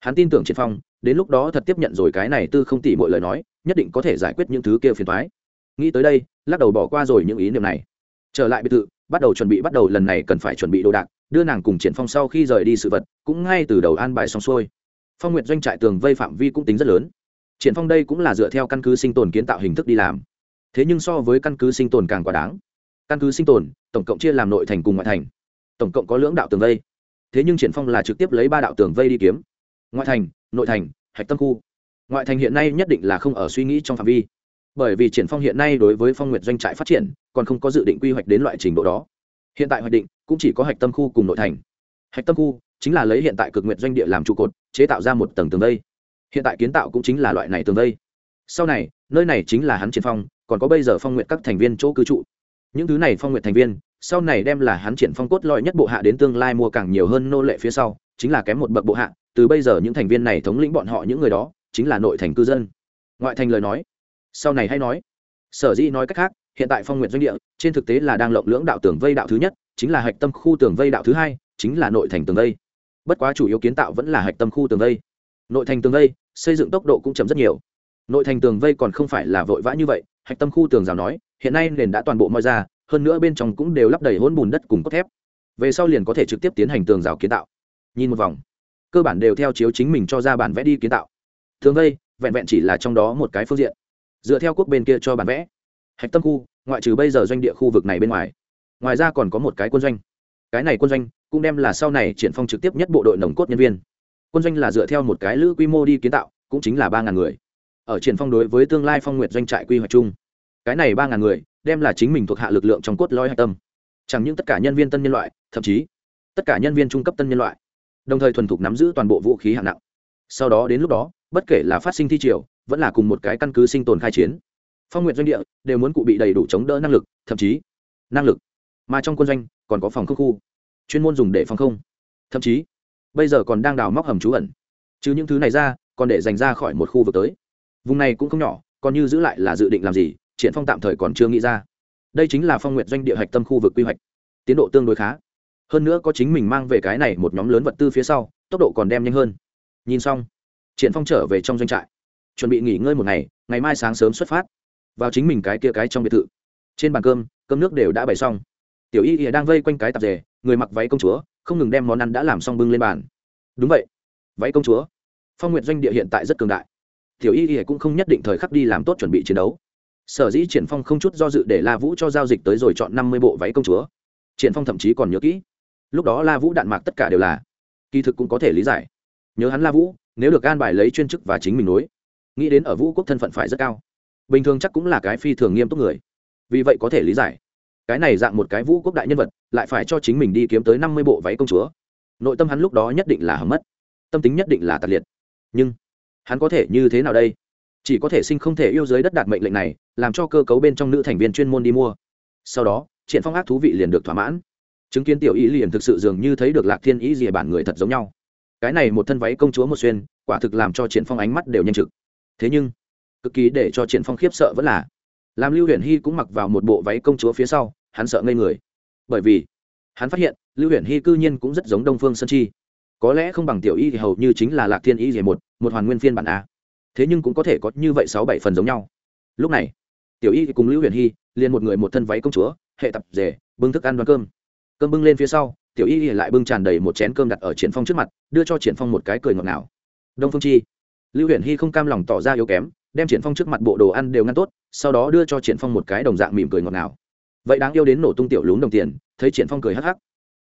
hắn tin tưởng triển phong, đến lúc đó thật tiếp nhận rồi cái này tư không tỷ mọi lời nói, nhất định có thể giải quyết những thứ kia phiền toái. Nghĩ tới đây, lắc đầu bỏ qua rồi những ý niệm này. Trở lại biệt thự, bắt đầu chuẩn bị, bắt đầu lần này cần phải chuẩn bị đồ đạc, đưa nàng cùng triển phong sau khi rời đi sự vật, cũng ngay từ đầu an bài xong xuôi phong nguyệt doanh trại tường vây phạm vi cũng tính rất lớn. Triển phong đây cũng là dựa theo căn cứ sinh tồn kiến tạo hình thức đi làm. Thế nhưng so với căn cứ sinh tồn càng quá đáng. Căn cứ sinh tồn, tổng cộng chia làm nội thành cùng ngoại thành. Tổng cộng có lưỡng đạo tường vây. Thế nhưng triển phong là trực tiếp lấy ba đạo tường vây đi kiếm. Ngoại thành, nội thành, hạch tâm khu. Ngoại thành hiện nay nhất định là không ở suy nghĩ trong phạm vi. Bởi vì triển phong hiện nay đối với phong nguyệt doanh trại phát triển, còn không có dự định quy hoạch đến loại trình độ đó. Hiện tại hoạch định cũng chỉ có hạch tâm khu cùng nội thành. Hạch tâm khu chính là lấy hiện tại cực nguyện doanh địa làm trụ cột, chế tạo ra một tầng tường vây. Hiện tại kiến tạo cũng chính là loại này tường vây. Sau này, nơi này chính là hắn triển phong, còn có bây giờ phong nguyện các thành viên chỗ cư trụ. Những thứ này phong nguyện thành viên, sau này đem là hắn triển phong cốt lõi nhất bộ hạ đến tương lai mua càng nhiều hơn nô lệ phía sau, chính là kém một bậc bộ hạ, từ bây giờ những thành viên này thống lĩnh bọn họ những người đó, chính là nội thành cư dân. Ngoại thành lời nói. Sau này hay nói. Sở dĩ nói cách khác, hiện tại phong nguyện doanh địa, trên thực tế là đang lộng lưỡng đạo tường vây đạo thứ nhất, chính là hạch tâm khu tường vây đạo thứ hai, chính là nội thành tường vây bất quá chủ yếu kiến tạo vẫn là hạch tâm khu tường vây. Nội thành tường vây, xây dựng tốc độ cũng chậm rất nhiều. Nội thành tường vây còn không phải là vội vã như vậy, hạch tâm khu tường rào nói, hiện nay nền đã toàn bộ moi ra, hơn nữa bên trong cũng đều lắp đầy hỗn bùn đất cùng cốt thép. Về sau liền có thể trực tiếp tiến hành tường rào kiến tạo. Nhìn một vòng, cơ bản đều theo chiếu chính mình cho ra bản vẽ đi kiến tạo. Thường vây, vẹn vẹn chỉ là trong đó một cái phương diện. Dựa theo quốc bên kia cho bản vẽ. Hạch tâm khu, ngoại trừ bây giờ doanh địa khu vực này bên ngoài. Ngoài ra còn có một cái quân doanh. Cái này quân doanh cũng đem là sau này triển phong trực tiếp nhất bộ đội nồng cốt nhân viên. Quân doanh là dựa theo một cái lữ quy mô đi kiến tạo, cũng chính là ba ngàn người. Ở triển phong đối với tương lai phong nguyện doanh trại quy hoạch chung, cái này ba ngàn người, đem là chính mình thuộc hạ lực lượng trong cốt lõi hạch tâm. Chẳng những tất cả nhân viên tân nhân loại, thậm chí, tất cả nhân viên trung cấp tân nhân loại, đồng thời thuần thục nắm giữ toàn bộ vũ khí hạng nặng. Sau đó đến lúc đó, bất kể là phát sinh thi triều, vẫn là cùng một cái căn cứ sinh tồn khai chiến, phong nguyện doanh địa đều muốn cụ bị đầy đủ chống đỡ năng lực, thậm chí, năng lực. Mà trong quân doanh, còn có phòng không khu chuyên môn dùng để phòng không. Thậm chí, bây giờ còn đang đào móc hầm trú ẩn. Chứ những thứ này ra, còn để dành ra khỏi một khu vực tới. Vùng này cũng không nhỏ, còn như giữ lại là dự định làm gì, triển phong tạm thời còn chưa nghĩ ra. Đây chính là phong nguyện doanh địa hạch tâm khu vực quy hoạch. Tiến độ tương đối khá. Hơn nữa có chính mình mang về cái này một nhóm lớn vật tư phía sau, tốc độ còn đem nhanh hơn. Nhìn xong, triển phong trở về trong doanh trại. Chuẩn bị nghỉ ngơi một ngày ngày mai sáng sớm xuất phát. Vào chính mình cái kia cái trong biệt thự. Trên bàn cơm cơm nước đều đã bày xong. Tiểu y ỉa đang vây quanh cái tạp dề người mặc váy công chúa, không ngừng đem món ăn đã làm xong bưng lên bàn. Đúng vậy, váy công chúa. Phong nguyện doanh địa hiện tại rất cường đại. Tiểu y Y cũng không nhất định thời khắc đi làm tốt chuẩn bị chiến đấu. Sở dĩ triển phong không chút do dự để la vũ cho giao dịch tới rồi chọn năm mươi bộ váy công chúa. Triển phong thậm chí còn nhớ kỹ, lúc đó la vũ đạn mạc tất cả đều là, kỳ thực cũng có thể lý giải. Nhớ hắn la vũ, nếu được an bài lấy chuyên chức và chính mình nối, nghĩ đến ở vũ quốc thân phận phải rất cao. Bình thường chắc cũng là cái phi thường nghiêm túc người. Vì vậy có thể lý giải cái này dạng một cái vũ quốc đại nhân vật, lại phải cho chính mình đi kiếm tới năm mươi bộ váy công chúa. Nội tâm hắn lúc đó nhất định là hầm mất, tâm tính nhất định là tạt liệt. Nhưng, hắn có thể như thế nào đây? Chỉ có thể sinh không thể yêu giới đất đạt mệnh lệnh này, làm cho cơ cấu bên trong nữ thành viên chuyên môn đi mua. Sau đó, triển phong ác thú vị liền được thỏa mãn. Chứng kiến tiểu ý liền thực sự dường như thấy được lạc thiên ý gì bản người thật giống nhau. Cái này một thân váy công chúa một xuyên, quả thực làm cho triển phong ánh mắt đều nhanh trực. Thế nhưng, cực kỳ để cho triển phong khiếp sợ vẫn là làm lưu huyền hy cũng mặc vào một bộ váy công chúa phía sau hắn sợ ngây người. Bởi vì, hắn phát hiện, lưu huyền hy cư nhiên cũng rất giống đông phương sơn chi. Có lẽ không bằng tiểu y thì hầu như chính là lạc thiên y gì một một hoàn nguyên phiên bản a. Thế nhưng cũng có thể có như vậy sáu bảy phần giống nhau. Lúc này, tiểu y cùng lưu huyền hy liền một người một thân váy công chúa, hệ tập rể, bưng thức ăn đoán cơm. Cơm bưng lên phía sau, tiểu y lại bưng tràn đầy một chén cơm đặt ở triển phong trước mặt, đưa cho triển phong một cái cười ngọt ngào. Đông phương chi. Lưu huyền hy không cam lòng tỏ ra yếu kém, đem triển phong trước mặt bộ đồ ăn đều ngăn tốt, sau đó đưa cho triển phong một cái đồng dạng mỉm cười ngọt ngào vậy đáng yêu đến nổ tung tiểu lún đồng tiền, thấy triển phong cười hắc hắc.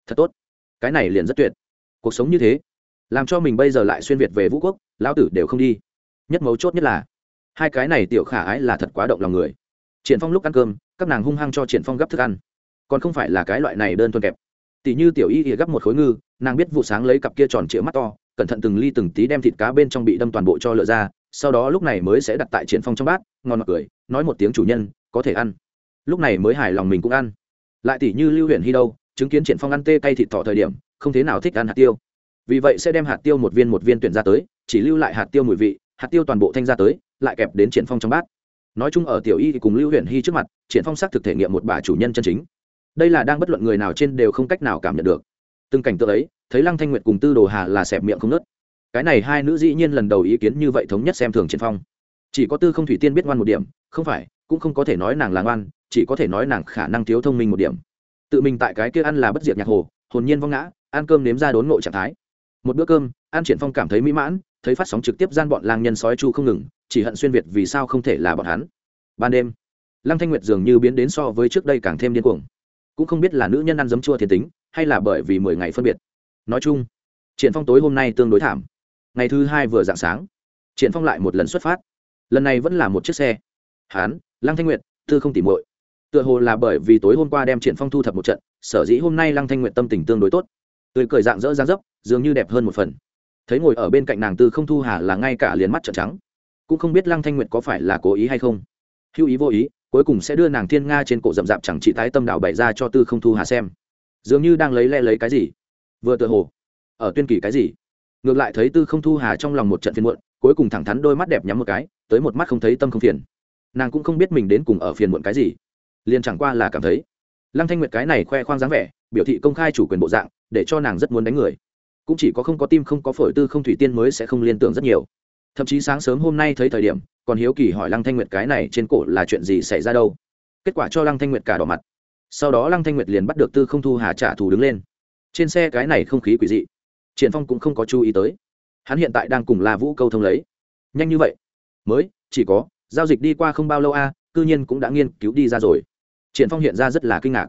Thật tốt. Cái này liền rất tuyệt. Cuộc sống như thế, làm cho mình bây giờ lại xuyên việt về vũ quốc, lão tử đều không đi. Nhất mấu chốt nhất là, hai cái này tiểu khả ái là thật quá động lòng người. Triển phong lúc ăn cơm, các nàng hung hăng cho triển phong gấp thức ăn. Còn không phải là cái loại này đơn thuần kẹp. Tỷ như tiểu y ỉa gấp một khối ngư, nàng biết vụ sáng lấy cặp kia tròn trịa mắt to, cẩn thận từng ly từng tí đem thịt cá bên trong bị đâm toàn bộ cho lựa ra, sau đó lúc này mới sẽ đặt tại triển phong trong bát, ngon ngọt cười, nói một tiếng chủ nhân, có thể ăn lúc này mới hài lòng mình cũng ăn. Lại tỷ như lưu huyện hy đâu, chứng kiến triển phong ăn tê cay thịt thọ thời điểm, không thế nào thích ăn hạt tiêu. Vì vậy sẽ đem hạt tiêu một viên một viên tuyển ra tới, chỉ lưu lại hạt tiêu mùi vị, hạt tiêu toàn bộ thanh ra tới, lại kẹp đến triển phong trong bát. Nói chung ở tiểu y cùng lưu huyện hy trước mặt, triển phong xác thực thể nghiệm một bà chủ nhân chân chính. Đây là đang bất luận người nào trên đều không cách nào cảm nhận được. Từng cảnh tượng ấy, thấy lăng thanh nguyệt cùng tư đồ hà là xẹp miệng không nớt cái này hai nữ dĩ nhiên lần đầu ý kiến như vậy thống nhất xem thường triển phong. Chỉ có tư không thủy tiên biết ngoan một điểm, không phải, cũng không có thể nói nàng là ngoan chỉ có thể nói nàng khả năng thiếu thông minh một điểm. Tự mình tại cái kia ăn là bất diệt nhạc hồ, hồn nhiên vong ngã, ăn cơm nếm ra đốn ngộ trạng thái. Một bữa cơm, an triển phong cảm thấy mỹ mãn, thấy phát sóng trực tiếp gian bọn lang nhân sói chu không ngừng, chỉ hận xuyên việt vì sao không thể là bọn hắn. Ban đêm, lăng thanh nguyệt dường như biến đến so với trước đây càng thêm điên cuồng. Cũng không biết là nữ nhân ăn giấm chua thiên tính, hay là bởi vì mười ngày phân biệt. Nói chung, triển phong tối hôm nay tương đối thảm. Ngày thứ hai vừa dạng sáng, triển phong lại một lần xuất phát. Lần này vẫn là một chiếc xe. Hán lăng thanh nguyệt tư không tỉ muội tựa hồ là bởi vì tối hôm qua đem triển phong thu thập một trận, sở dĩ hôm nay lăng thanh nguyệt tâm tình tương đối tốt. Tươi cười dạng dỡ ra dấp, dường như đẹp hơn một phần. Thấy ngồi ở bên cạnh nàng tư không thu hà là ngay cả liền mắt trợn trắng. Cũng không biết lăng thanh nguyệt có phải là cố ý hay không. Hữu ý vô ý, cuối cùng sẽ đưa nàng thiên nga trên cổ rậm rạp chẳng chị tái tâm đảo bày ra cho tư không thu hà xem. Dường như đang lấy le lấy cái gì? Vừa tựa hồ, ở tuyên kỳ cái gì? Ngược lại thấy tư không thu hà trong lòng một trận phiền muộn, cuối cùng thẳng thắn đôi mắt đẹp nhắm một cái, tới một mắt không thấy tâm không phiền. Nàng cũng không biết mình đến cùng ở phiền muộn cái gì liền chẳng qua là cảm thấy. Lăng thanh nguyệt cái này khoe khoang dáng vẻ biểu thị công khai chủ quyền bộ dạng để cho nàng rất muốn đánh người. Cũng chỉ có không có tim không có phổi tư không thủy tiên mới sẽ không liên tưởng rất nhiều. Thậm chí sáng sớm hôm nay thấy thời điểm còn hiếu kỳ hỏi lăng thanh nguyệt cái này trên cổ là chuyện gì xảy ra đâu. Kết quả cho lăng thanh nguyệt cả đỏ mặt. Sau đó lăng thanh nguyệt liền bắt được tư không thu hà trả thù đứng lên. Trên xe cái này không khí quỷ dị. Triển phong cũng không có chú ý tới. Hắn hiện tại đang cùng la vũ câu thông lấy. Nhanh như vậy. Mới chỉ có giao dịch đi qua không bao lâu a à, cư nhiên cũng đã nghiên cứu đi ra rồi triển phong hiện ra rất là kinh ngạc.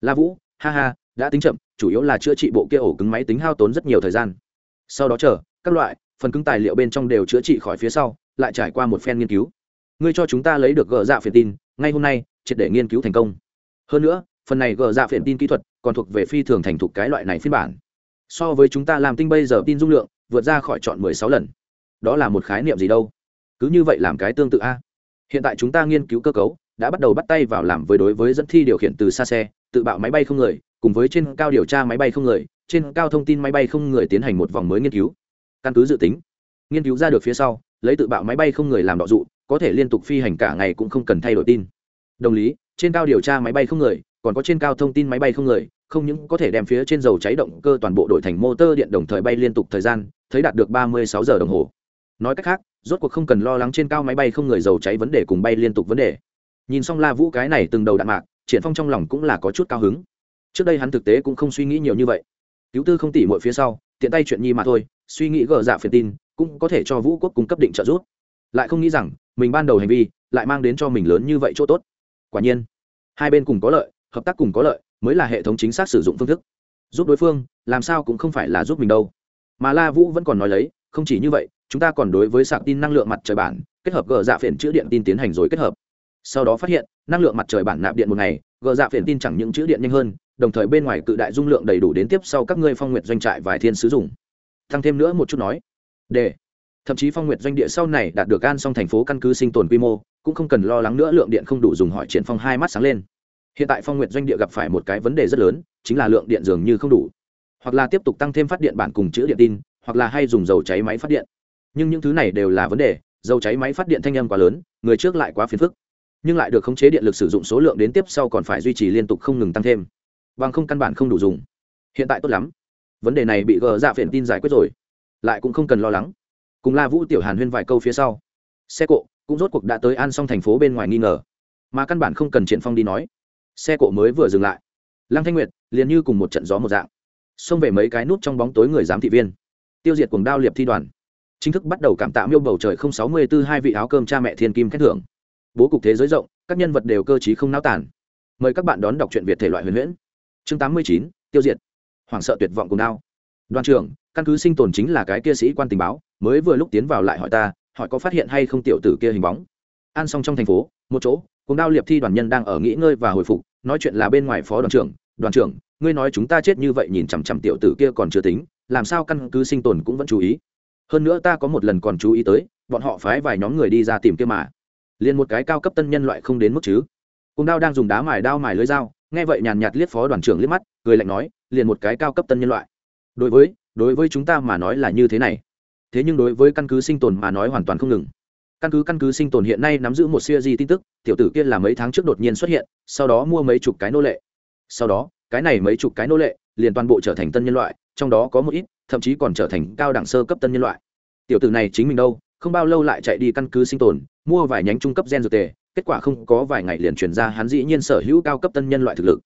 La vũ, ha ha, đã tính chậm, chủ yếu là chữa trị bộ kia ổ cứng máy tính hao tốn rất nhiều thời gian. Sau đó chờ, các loại, phần cứng tài liệu bên trong đều chữa trị khỏi phía sau, lại trải qua một phen nghiên cứu. Ngươi cho chúng ta lấy được gờ dạ phiền tin, ngay hôm nay, triệt để nghiên cứu thành công. Hơn nữa, phần này gờ dạ phiền tin kỹ thuật còn thuộc về phi thường thành thục cái loại này phiên bản. So với chúng ta làm tinh bây giờ tin dung lượng, vượt ra khỏi chọn mười sáu lần. Đó là một khái niệm gì đâu? Cứ như vậy làm cái tương tự a. Hiện tại chúng ta nghiên cứu cơ cấu đã bắt đầu bắt tay vào làm với đối với dẫn thi điều khiển từ xa xe, tự bạo máy bay không người, cùng với trên cao điều tra máy bay không người, trên cao thông tin máy bay không người tiến hành một vòng mới nghiên cứu. Căn cứ dự tính, nghiên cứu ra được phía sau, lấy tự bạo máy bay không người làm đọ dụ, có thể liên tục phi hành cả ngày cũng không cần thay đổi tin. Đồng lý, trên cao điều tra máy bay không người, còn có trên cao thông tin máy bay không người, không những có thể đem phía trên dầu cháy động cơ toàn bộ đổi thành motor điện đồng thời bay liên tục thời gian, thấy đạt được ba mươi sáu giờ đồng hồ. Nói cách khác, rốt cuộc không cần lo lắng trên cao máy bay không người dầu cháy vấn đề cùng bay liên tục vấn đề nhìn xong la vũ cái này từng đầu đạn mạc, triển phong trong lòng cũng là có chút cao hứng. Trước đây hắn thực tế cũng không suy nghĩ nhiều như vậy. Cứu tư không tỉ mọi phía sau, tiện tay chuyện nhi mà thôi, suy nghĩ gờ dạ phiền tin, cũng có thể cho vũ quốc cung cấp định trợ giúp. Lại không nghĩ rằng, mình ban đầu hành vi, lại mang đến cho mình lớn như vậy chỗ tốt. Quả nhiên, hai bên cùng có lợi, hợp tác cùng có lợi, mới là hệ thống chính xác sử dụng phương thức. Giúp đối phương, làm sao cũng không phải là giúp mình đâu. Mà la vũ vẫn còn nói lấy, không chỉ như vậy, chúng ta còn đối với sạc tin năng lượng mặt trời bản, kết hợp gờ dạ phiền chữ điện tin tiến hành rồi kết hợp sau đó phát hiện, năng lượng mặt trời bản nạp điện một ngày, gờ dạ phiền tin chẳng những chữ điện nhanh hơn, đồng thời bên ngoài cự đại dung lượng đầy đủ đến tiếp sau các ngươi phong nguyện doanh trại vài thiên sử dụng. Tăng thêm nữa một chút nói. D thậm chí phong nguyện doanh địa sau này đạt được an xong thành phố căn cứ sinh tồn quy mô, cũng không cần lo lắng nữa lượng điện không đủ dùng hỏi triển phong hai mắt sáng lên. Hiện tại phong nguyện doanh địa gặp phải một cái vấn đề rất lớn, chính là lượng điện dường như không đủ. Hoặc là tiếp tục tăng thêm phát điện bản cùng chữ điện tin, hoặc là hay dùng dầu cháy máy phát điện. Nhưng những thứ này đều là vấn đề, dầu cháy máy phát điện thanh âm quá lớn, người trước lại quá phiền phức nhưng lại được khống chế điện lực sử dụng số lượng đến tiếp sau còn phải duy trì liên tục không ngừng tăng thêm. Bằng không căn bản không đủ dùng. Hiện tại tốt lắm. Vấn đề này bị gờ dạ phiền tin giải quyết rồi. Lại cũng không cần lo lắng. Cùng la vũ, tiểu hàn huyên vài câu phía sau. Xe cộ cũng rốt cuộc đã tới an xong thành phố bên ngoài nghi ngờ. Mà căn bản không cần triển phong đi nói. Xe cộ mới vừa dừng lại. Lăng thanh nguyệt liền như cùng một trận gió một dạng. Xông về mấy cái nút trong bóng tối người giám thị viên. Tiêu diệt cuồng đao liệp thi đoàn. Chính thức bắt đầu cảm tạ miêu bầu trời không sáu mươi tư hai vị áo cơm cha mẹ thiên kim khen thưởng bố cục thế giới rộng, các nhân vật đều cơ trí không náo tản mời các bạn đón đọc truyện việt thể loại huyền huyễn. Chương tám mươi chín, tiêu diệt. Hoảng sợ tuyệt vọng cùng đao đoàn trưởng, căn cứ sinh tồn chính là cái kia sĩ quan tình báo, mới vừa lúc tiến vào lại hỏi ta, hỏi có phát hiện hay không tiểu tử kia hình bóng. An xong trong thành phố, một chỗ, cùng đao liệp thi đoàn nhân đang ở nghỉ ngơi và hồi phục, nói chuyện là bên ngoài phó đoàn trưởng. Đoàn trưởng, ngươi nói chúng ta chết như vậy nhìn chằm chằm tiểu tử kia còn chưa tính, làm sao căn cứ sinh tồn cũng vẫn chú ý? Hơn nữa ta có một lần còn chú ý tới, bọn họ phái vài nhóm người đi ra tìm kia mà liền một cái cao cấp tân nhân loại không đến mức chứ. Cùng đao đang dùng đá mài đao mài lưới dao, nghe vậy nhàn nhạt liếc phó đoàn trưởng liếc mắt, cười lạnh nói, liền một cái cao cấp tân nhân loại. Đối với đối với chúng ta mà nói là như thế này. Thế nhưng đối với căn cứ sinh tồn mà nói hoàn toàn không ngừng. Căn cứ căn cứ sinh tồn hiện nay nắm giữ một siêu di tin tức, tiểu tử kia là mấy tháng trước đột nhiên xuất hiện, sau đó mua mấy chục cái nô lệ. Sau đó, cái này mấy chục cái nô lệ, liền toàn bộ trở thành tân nhân loại, trong đó có một ít, thậm chí còn trở thành cao đẳng sơ cấp tân nhân loại. Tiểu tử này chính mình đâu? Không bao lâu lại chạy đi căn cứ sinh tồn, mua vài nhánh trung cấp gen dược tề, kết quả không có vài ngày liền chuyển ra hắn dĩ nhiên sở hữu cao cấp tân nhân loại thực lực.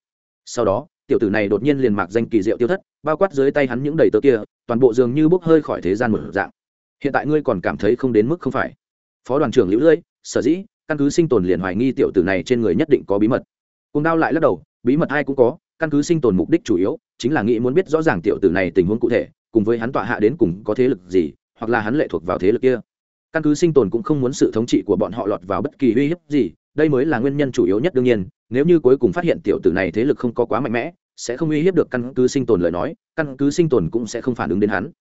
Sau đó, tiểu tử này đột nhiên liền mạc danh kỳ diệu tiêu thất, bao quát dưới tay hắn những đầy tớ kia, toàn bộ dường như bốc hơi khỏi thế gian một dạng. Hiện tại ngươi còn cảm thấy không đến mức không phải. Phó đoàn trưởng lũ lưỡi, sở dĩ, căn cứ sinh tồn liền hoài nghi tiểu tử này trên người nhất định có bí mật. Cùng đao lại lắc đầu, bí mật ai cũng có, căn cứ sinh tồn mục đích chủ yếu, chính là nghĩ muốn biết rõ ràng tiểu tử này tình huống cụ thể, cùng với hắn tọa hạ đến cùng có thế lực gì, hoặc là hắn lệ thuộc vào thế lực kia căn cứ sinh tồn cũng không muốn sự thống trị của bọn họ lọt vào bất kỳ uy hiếp gì, đây mới là nguyên nhân chủ yếu nhất đương nhiên, nếu như cuối cùng phát hiện tiểu tử này thế lực không có quá mạnh mẽ, sẽ không uy hiếp được căn cứ sinh tồn lời nói, căn cứ sinh tồn cũng sẽ không phản ứng đến hắn.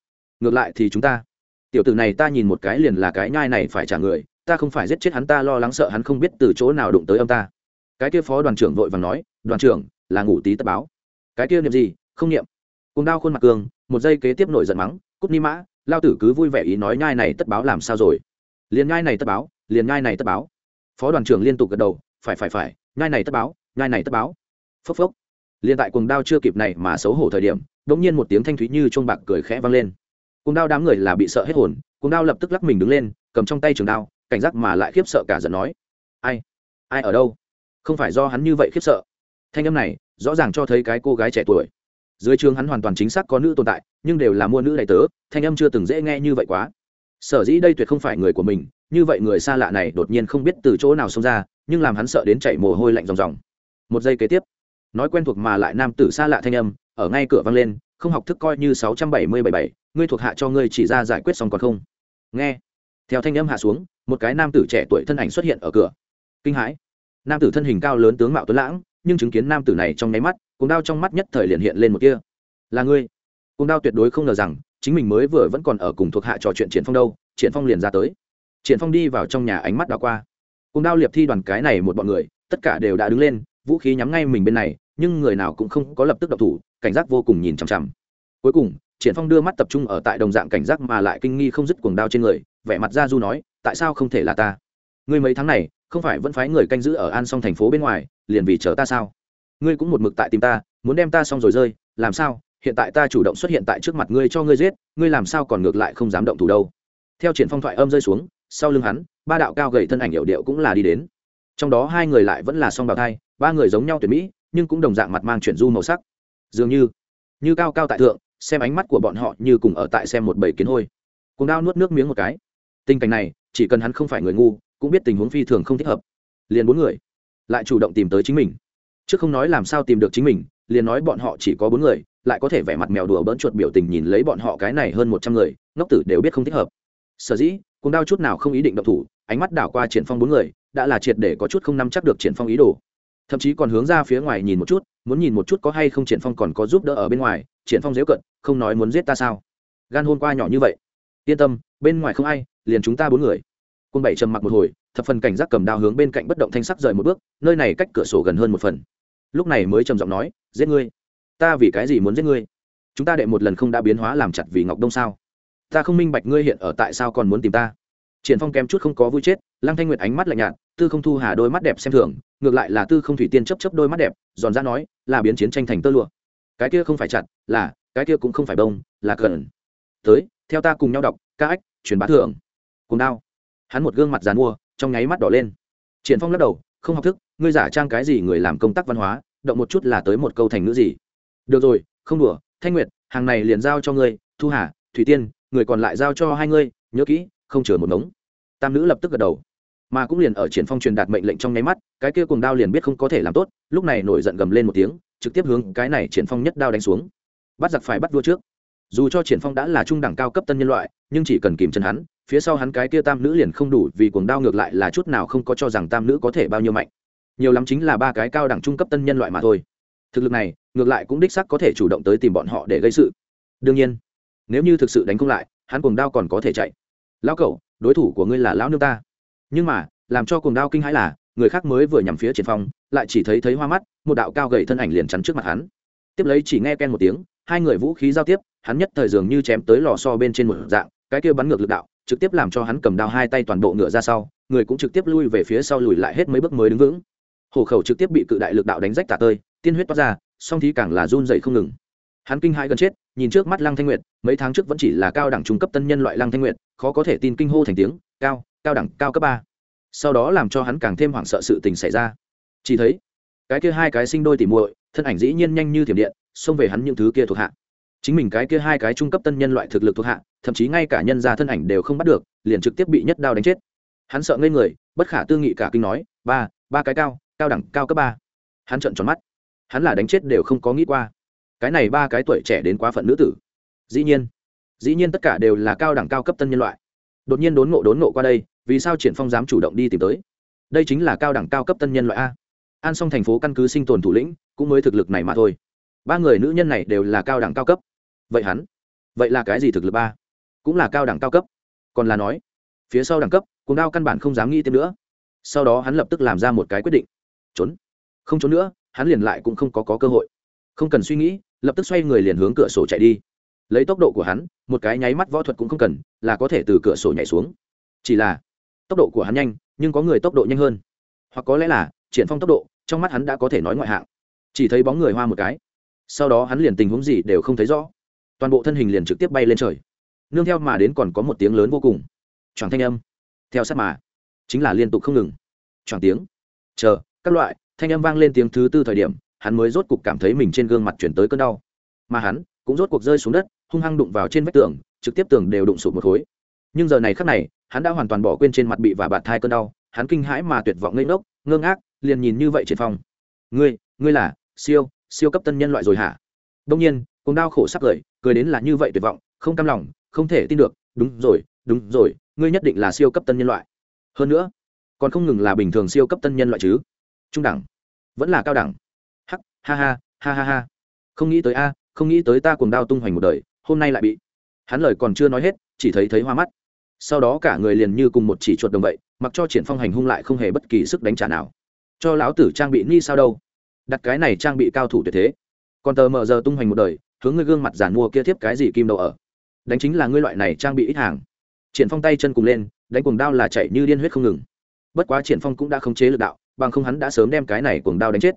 Ngược lại thì chúng ta, tiểu tử này ta nhìn một cái liền là cái nhai này phải trả người, ta không phải giết chết hắn ta lo lắng sợ hắn không biết từ chỗ nào đụng tới ông ta. Cái kia phó đoàn trưởng vội vàng nói, đoàn trưởng, là ngủ tí tất báo. Cái kia niệm gì? Không niệm. Cùng Đao khuôn mặt cường, một giây kế tiếp nổi giận mắng, cút ni mã lao tử cứ vui vẻ ý nói nhai này tất báo làm sao rồi? Liền nhai này tất báo, liền nhai này tất báo. Phó đoàn trưởng liên tục gật đầu, phải phải phải, nhai này tất báo, nhai này tất báo. Phốc phốc. Liền tại cuồng đao chưa kịp này mà xấu hổ thời điểm, đột nhiên một tiếng thanh thúy như chuông bạc cười khẽ vang lên. Cuồng đao đám người là bị sợ hết hồn, cuồng đao lập tức lắc mình đứng lên, cầm trong tay trường đao, cảnh giác mà lại khiếp sợ cả giận nói, ai ai ở đâu? Không phải do hắn như vậy khiếp sợ. Thanh âm này rõ ràng cho thấy cái cô gái trẻ tuổi dưới trường hắn hoàn toàn chính xác có nữ tồn tại, nhưng đều là mua nữ đầy tớ, thanh âm chưa từng dễ nghe như vậy quá. Sở dĩ đây tuyệt không phải người của mình, như vậy người xa lạ này đột nhiên không biết từ chỗ nào xông ra, nhưng làm hắn sợ đến chảy mồ hôi lạnh ròng ròng. Một giây kế tiếp, nói quen thuộc mà lại nam tử xa lạ thanh âm, ở ngay cửa vang lên, không học thức coi như sáu trăm bảy mươi bảy bảy, ngươi thuộc hạ cho ngươi chỉ ra giải quyết xong còn không? Nghe, theo thanh âm hạ xuống, một cái nam tử trẻ tuổi thân ảnh xuất hiện ở cửa. Kinh hãi, nam tử thân hình cao lớn tướng mạo tuấn lãng nhưng chứng kiến nam tử này trong nháy mắt cùng đao trong mắt nhất thời liền hiện lên một kia là ngươi. Cùng đao tuyệt đối không ngờ rằng, chính mình mới vừa vẫn còn ở cùng thuộc hạ trò chuyện triển phong đâu, triển phong liền ra tới. Triển phong đi vào trong nhà ánh mắt đảo qua. Cùng đao liệp thi đoàn cái này một bọn người, tất cả đều đã đứng lên, vũ khí nhắm ngay mình bên này, nhưng người nào cũng không có lập tức động thủ, cảnh giác vô cùng nhìn chằm chằm. Cuối cùng, triển phong đưa mắt tập trung ở tại đồng dạng cảnh giác mà lại kinh nghi không dứt cuồng đao trên người, vẻ mặt ra du nói, tại sao không thể là ta? Ngươi mấy tháng này, không phải vẫn phái người canh giữ ở an song thành phố bên ngoài liền vì chờ ta sao? Ngươi cũng một mực tại tìm ta, muốn đem ta xong rồi rơi, làm sao? Hiện tại ta chủ động xuất hiện tại trước mặt ngươi cho ngươi giết, ngươi làm sao còn ngược lại không dám động thủ đâu? Theo triển phong thoại âm rơi xuống, sau lưng hắn, ba đạo cao gầy thân ảnh hiệu điệu cũng là đi đến. Trong đó hai người lại vẫn là song bào thai, ba người giống nhau tuyệt mỹ, nhưng cũng đồng dạng mặt mang chuyển du màu sắc. Dường như như cao cao tại thượng, xem ánh mắt của bọn họ như cùng ở tại xem một bầy kiến hôi. Cùng đao nuốt nước miếng một cái. Tình cảnh này, chỉ cần hắn không phải người ngu, cũng biết tình huống phi thường không thích hợp. Liền bốn người lại chủ động tìm tới chính mình. Chứ không nói làm sao tìm được chính mình, liền nói bọn họ chỉ có bốn người, lại có thể vẻ mặt mèo đùa bỡn chuột biểu tình nhìn lấy bọn họ cái này hơn một trăm người, ngốc tử đều biết không thích hợp. Sở dĩ cũng đau chút nào không ý định động thủ, ánh mắt đảo qua triển phong bốn người, đã là triệt để có chút không nắm chắc được triển phong ý đồ. Thậm chí còn hướng ra phía ngoài nhìn một chút, muốn nhìn một chút có hay không triển phong còn có giúp đỡ ở bên ngoài, triển phong dễ cận, không nói muốn giết ta sao? Gan hôn qua nhỏ như vậy. Yên tâm, bên ngoài không ai, liền chúng ta bốn người quân bảy trầm mặc một hồi, thập phần cảnh giác cầm đao hướng bên cạnh bất động thanh sắc rời một bước, nơi này cách cửa sổ gần hơn một phần. Lúc này mới trầm giọng nói, giết ngươi. Ta vì cái gì muốn giết ngươi? Chúng ta đệ một lần không đã biến hóa làm chặt vì ngọc đông sao? Ta không minh bạch ngươi hiện ở tại sao còn muốn tìm ta. Triển phong kém chút không có vui chết, lăng thanh nguyệt ánh mắt lạnh nhạt, tư không thu hà đôi mắt đẹp xem thường, ngược lại là tư không thủy tiên chấp chấp đôi mắt đẹp, giòn ra nói, là biến chiến tranh thành tơ lụa. Cái kia không phải chặt, là, cái kia cũng không phải bông, là cần tới, theo ta cùng nhau đọc, ca ách, truyền bá thượng cùng đao hắn một gương mặt dàn mua trong nháy mắt đỏ lên. Triển phong lắc đầu, không học thức, ngươi giả trang cái gì người làm công tác văn hóa, động một chút là tới một câu thành ngữ gì? Được rồi, không đùa, thanh nguyệt, hàng này liền giao cho ngươi, thu hà, thủy tiên, người còn lại giao cho hai ngươi, nhớ kỹ, không chừa một ngống. Tam nữ lập tức gật đầu. Mà cũng liền ở triển phong truyền đạt mệnh lệnh trong nháy mắt, cái kia cùng đao liền biết không có thể làm tốt, lúc này nổi giận gầm lên một tiếng, trực tiếp hướng cái này triển phong nhất đao đánh xuống. Bắt giặc phải bắt vua trước. Dù cho triển phong đã là trung đẳng cao cấp tân nhân loại, nhưng chỉ cần kìm chân hắn phía sau hắn cái kia tam nữ liền không đủ, vì cuồng đao ngược lại là chút nào không có cho rằng tam nữ có thể bao nhiêu mạnh. Nhiều lắm chính là ba cái cao đẳng trung cấp tân nhân loại mà thôi. Thực lực này, ngược lại cũng đích xác có thể chủ động tới tìm bọn họ để gây sự. Đương nhiên, nếu như thực sự đánh không lại, hắn cuồng đao còn có thể chạy. Lão cậu đối thủ của ngươi là lão nương ta. Nhưng mà, làm cho cuồng đao kinh hãi là, người khác mới vừa nhằm phía triển phong, lại chỉ thấy thấy hoa mắt, một đạo cao gầy thân ảnh liền chắn trước mặt hắn. Tiếp lấy chỉ nghe ken một tiếng, hai người vũ khí giao tiếp, hắn nhất thời dường như chém tới lò so bên trên một dạng, cái kia bắn ngược lực đạo trực tiếp làm cho hắn cầm đao hai tay toàn bộ ngựa ra sau, người cũng trực tiếp lui về phía sau lùi lại hết mấy bước mới đứng vững. Hổ khẩu trực tiếp bị cự đại lực đạo đánh rách tả tơi, tiên huyết toát ra, song thí càng là run dậy không ngừng. Hắn kinh hãi gần chết, nhìn trước mắt lăng thanh nguyệt, mấy tháng trước vẫn chỉ là cao đẳng trung cấp tân nhân loại lăng thanh nguyệt, khó có thể tin kinh hô thành tiếng, cao cao đẳng, cao cấp ba. Sau đó làm cho hắn càng thêm hoảng sợ sự tình xảy ra. Chỉ thấy, cái kia hai cái sinh đôi tỉ muội, thân ảnh dĩ nhiên nhanh như thiểm điện, xông về hắn những thứ kia thuộc hạ chính mình cái kia hai cái trung cấp tân nhân loại thực lực thuộc hạ, thậm chí ngay cả nhân gia thân ảnh đều không bắt được, liền trực tiếp bị nhất đao đánh chết. Hắn sợ ngây người, bất khả tư nghị cả kinh nói, ba ba cái cao cao đẳng, cao cấp ba. Hắn trợn tròn mắt. Hắn là đánh chết đều không có nghĩ qua. Cái này ba cái tuổi trẻ đến quá phận nữ tử. Dĩ nhiên dĩ nhiên tất cả đều là cao đẳng, cao cấp tân nhân loại. Đột nhiên đốn ngộ đốn ngộ qua đây, vì sao triển phong dám chủ động đi tìm tới? Đây chính là cao đẳng, cao cấp tân nhân loại a. An song thành phố căn cứ sinh tồn thủ lĩnh, cũng mới thực lực này mà thôi ba người nữ nhân này đều là cao đẳng cao cấp. Vậy hắn? Vậy là cái gì thực lực ba? Cũng là cao đẳng cao cấp. Còn là nói phía sau đẳng cấp cuồng đao căn bản không dám nghĩ thêm nữa. Sau đó hắn lập tức làm ra một cái quyết định. Trốn. Không trốn nữa hắn liền lại cũng không có, có cơ hội. Không cần suy nghĩ lập tức xoay người liền hướng cửa sổ chạy đi. Lấy tốc độ của hắn một cái nháy mắt võ thuật cũng không cần là có thể từ cửa sổ nhảy xuống. Chỉ là tốc độ của hắn nhanh nhưng có người tốc độ nhanh hơn. Hoặc có lẽ là triển phong tốc độ trong mắt hắn đã có thể nói ngoại hạng. Chỉ thấy bóng người hoa một cái sau đó hắn liền tình huống gì đều không thấy rõ. Toàn bộ thân hình liền trực tiếp bay lên trời. Nương theo mà đến còn có một tiếng lớn vô cùng. Choàng thanh âm. Theo sát mà. Chính là liên tục không ngừng. Choàng tiếng. Chờ, các loại, thanh âm vang lên tiếng thứ tư thời điểm, hắn mới rốt cục cảm thấy mình trên gương mặt chuyển tới cơn đau. Mà hắn cũng rốt cuộc rơi xuống đất, hung hăng đụng vào trên vách tường, trực tiếp tường đều đụng sụp một khối. Nhưng giờ này khắc này, hắn đã hoàn toàn bỏ quên trên mặt bị và bạt thai cơn đau, hắn kinh hãi mà tuyệt vọng ngây ngốc, ngơ ngác, liền nhìn như vậy trên phòng. Ngươi ngươi là siêu siêu cấp tân nhân loại rồi hả? Đông nhiên cùng đau khổ sắp cười cười đến là như vậy tuyệt vọng, không cam lòng, không thể tin được, đúng rồi đúng rồi, ngươi nhất định là siêu cấp tân nhân loại. Hơn nữa, còn không ngừng là bình thường siêu cấp tân nhân loại chứ. Trung đẳng, vẫn là cao đẳng. Hắc, ha ha ha ha ha. Không nghĩ tới a, không nghĩ tới ta cùng đao tung hoành một đời, hôm nay lại bị. Hắn lời còn chưa nói hết, chỉ thấy thấy hoa mắt. Sau đó cả người liền như cùng một chỉ chuột đồng vậy, mặc cho triển phong hành hung lại không hề bất kỳ sức đánh trả nào. Cho lão tử trang bị ni sao đâu đặt cái này trang bị cao thủ tuyệt thế. Còn tờ mờ giờ tung hoành một đời, hướng ngươi gương mặt giản mua kia tiếp cái gì kim đầu ở. Đánh chính là ngươi loại này trang bị ít hàng. Triển phong tay chân cùng lên, đánh cuồng đao là chạy như điên huyết không ngừng. Bất quá triển phong cũng đã không chế lực đạo, bằng không hắn đã sớm đem cái này cuồng đao đánh chết.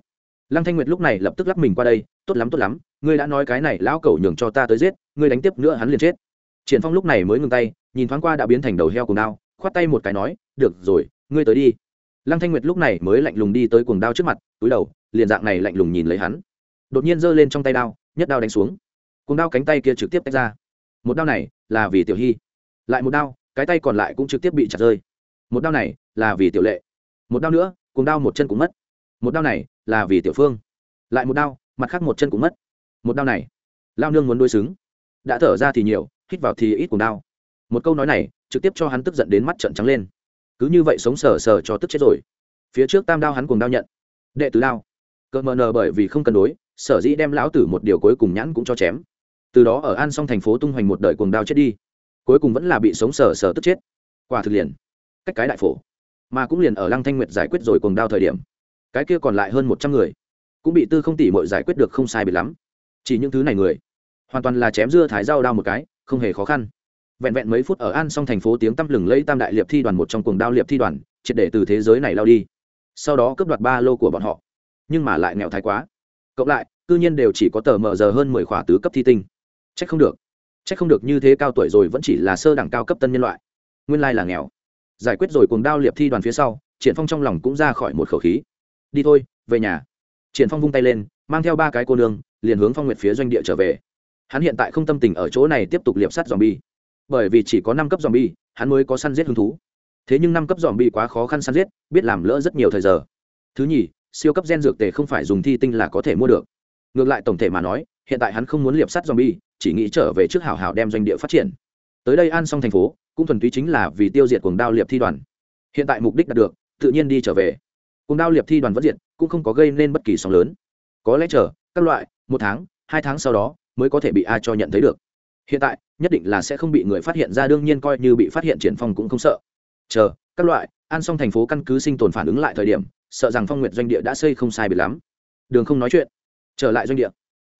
Lăng thanh nguyệt lúc này lập tức lắp mình qua đây, tốt lắm tốt lắm, ngươi đã nói cái này, lão cẩu nhường cho ta tới giết, ngươi đánh tiếp nữa hắn liền chết. Triển phong lúc này mới ngừng tay, nhìn thoáng qua đã biến thành đầu heo cuồng đao, khoát tay một cái nói, được rồi, ngươi tới đi. Lăng thanh nguyệt lúc này mới lạnh lùng đi tới cuồng đao trước mặt, túi đầu liền dạng này lạnh lùng nhìn lấy hắn. Đột nhiên giơ lên trong tay đao, nhất đao đánh xuống. Cùng đao cánh tay kia trực tiếp tách ra. Một đao này là vì tiểu hy. Lại một đao, cái tay còn lại cũng trực tiếp bị chặt rơi. Một đao này là vì tiểu lệ. Một đao nữa cùng đao một chân cũng mất. Một đao này là vì tiểu phương. Lại một đao, mặt khác một chân cũng mất. Một đao này, lao nương muốn đôi xứng. Đã thở ra thì nhiều, hít vào thì ít cùng đao. Một câu nói này trực tiếp cho hắn tức giận đến mắt trận trắng lên. Cứ như vậy sống sờ sờ cho tức chết rồi. Phía trước tam đao hắn cùng đao nhận. Đệ tứ đao cờ mờ nờ bởi vì không cân đối, sở dĩ đem lão tử một điều cuối cùng nhãn cũng cho chém. Từ đó ở an xong thành phố tung hoành một đời cuồng đao chết đi. Cuối cùng vẫn là bị sống sờ sờ tức chết. Quả thực liền, cách cái đại phổ. Mà cũng liền ở lăng thanh nguyệt giải quyết rồi cuồng đao thời điểm. Cái kia còn lại hơn một trăm người, cũng bị tư không tỷ mội giải quyết được không sai biệt lắm. Chỉ những thứ này người, hoàn toàn là chém dưa thái dao đao một cái, không hề khó khăn. Vẹn vẹn mấy phút ở an xong thành phố tiếng tăm lừng lấy tam đại liệp thi đoàn một trong cuồng đao liệp thi đoàn, triệt để từ thế giới này lao đi. Sau đó cướp đoạt ba lô của bọn họ nhưng mà lại nghèo thái quá. Cộng lại, cư nhiên đều chỉ có tờ mờ giờ hơn mười khỏa tứ cấp thi tinh. Trách không được. Trách không được như thế cao tuổi rồi vẫn chỉ là sơ đẳng cao cấp tân nhân loại. Nguyên lai là nghèo. Giải quyết rồi cùng đao liệp thi đoàn phía sau, triển phong trong lòng cũng ra khỏi một khẩu khí. Đi thôi, về nhà. Triển phong vung tay lên, mang theo ba cái cô nương, liền hướng phong nguyệt phía doanh địa trở về. Hắn hiện tại không tâm tình ở chỗ này tiếp tục liệp sắt dòm bi bởi vì chỉ có năm cấp dòm bi hắn mới có săn giết hứng thú. Thế nhưng năm cấp dòm bi quá khó khăn săn giết, biết làm lỡ rất nhiều thời giờ. Thứ nhì siêu cấp gen dược tề không phải dùng thi tinh là có thể mua được. Ngược lại tổng thể mà nói hiện tại hắn không muốn liệp sắt zombie, chỉ nghĩ trở về trước hảo hảo đem doanh địa phát triển. Tới đây an xong thành phố cũng thuần túy chính là vì tiêu diệt cuồng đao liệp thi đoàn. Hiện tại mục đích đạt được tự nhiên đi trở về. Cuồng đao liệp thi đoàn vẫn diện cũng không có gây nên bất kỳ sóng lớn. Có lẽ chờ các loại một tháng hai tháng sau đó mới có thể bị ai cho nhận thấy được. Hiện tại nhất định là sẽ không bị người phát hiện ra đương nhiên coi như bị phát hiện triển phong cũng không sợ. Chờ các loại an xong thành phố căn cứ sinh tồn phản ứng lại thời điểm sợ rằng phong nguyệt doanh địa đã xây không sai biệt lắm. Đường không nói chuyện trở lại doanh địa.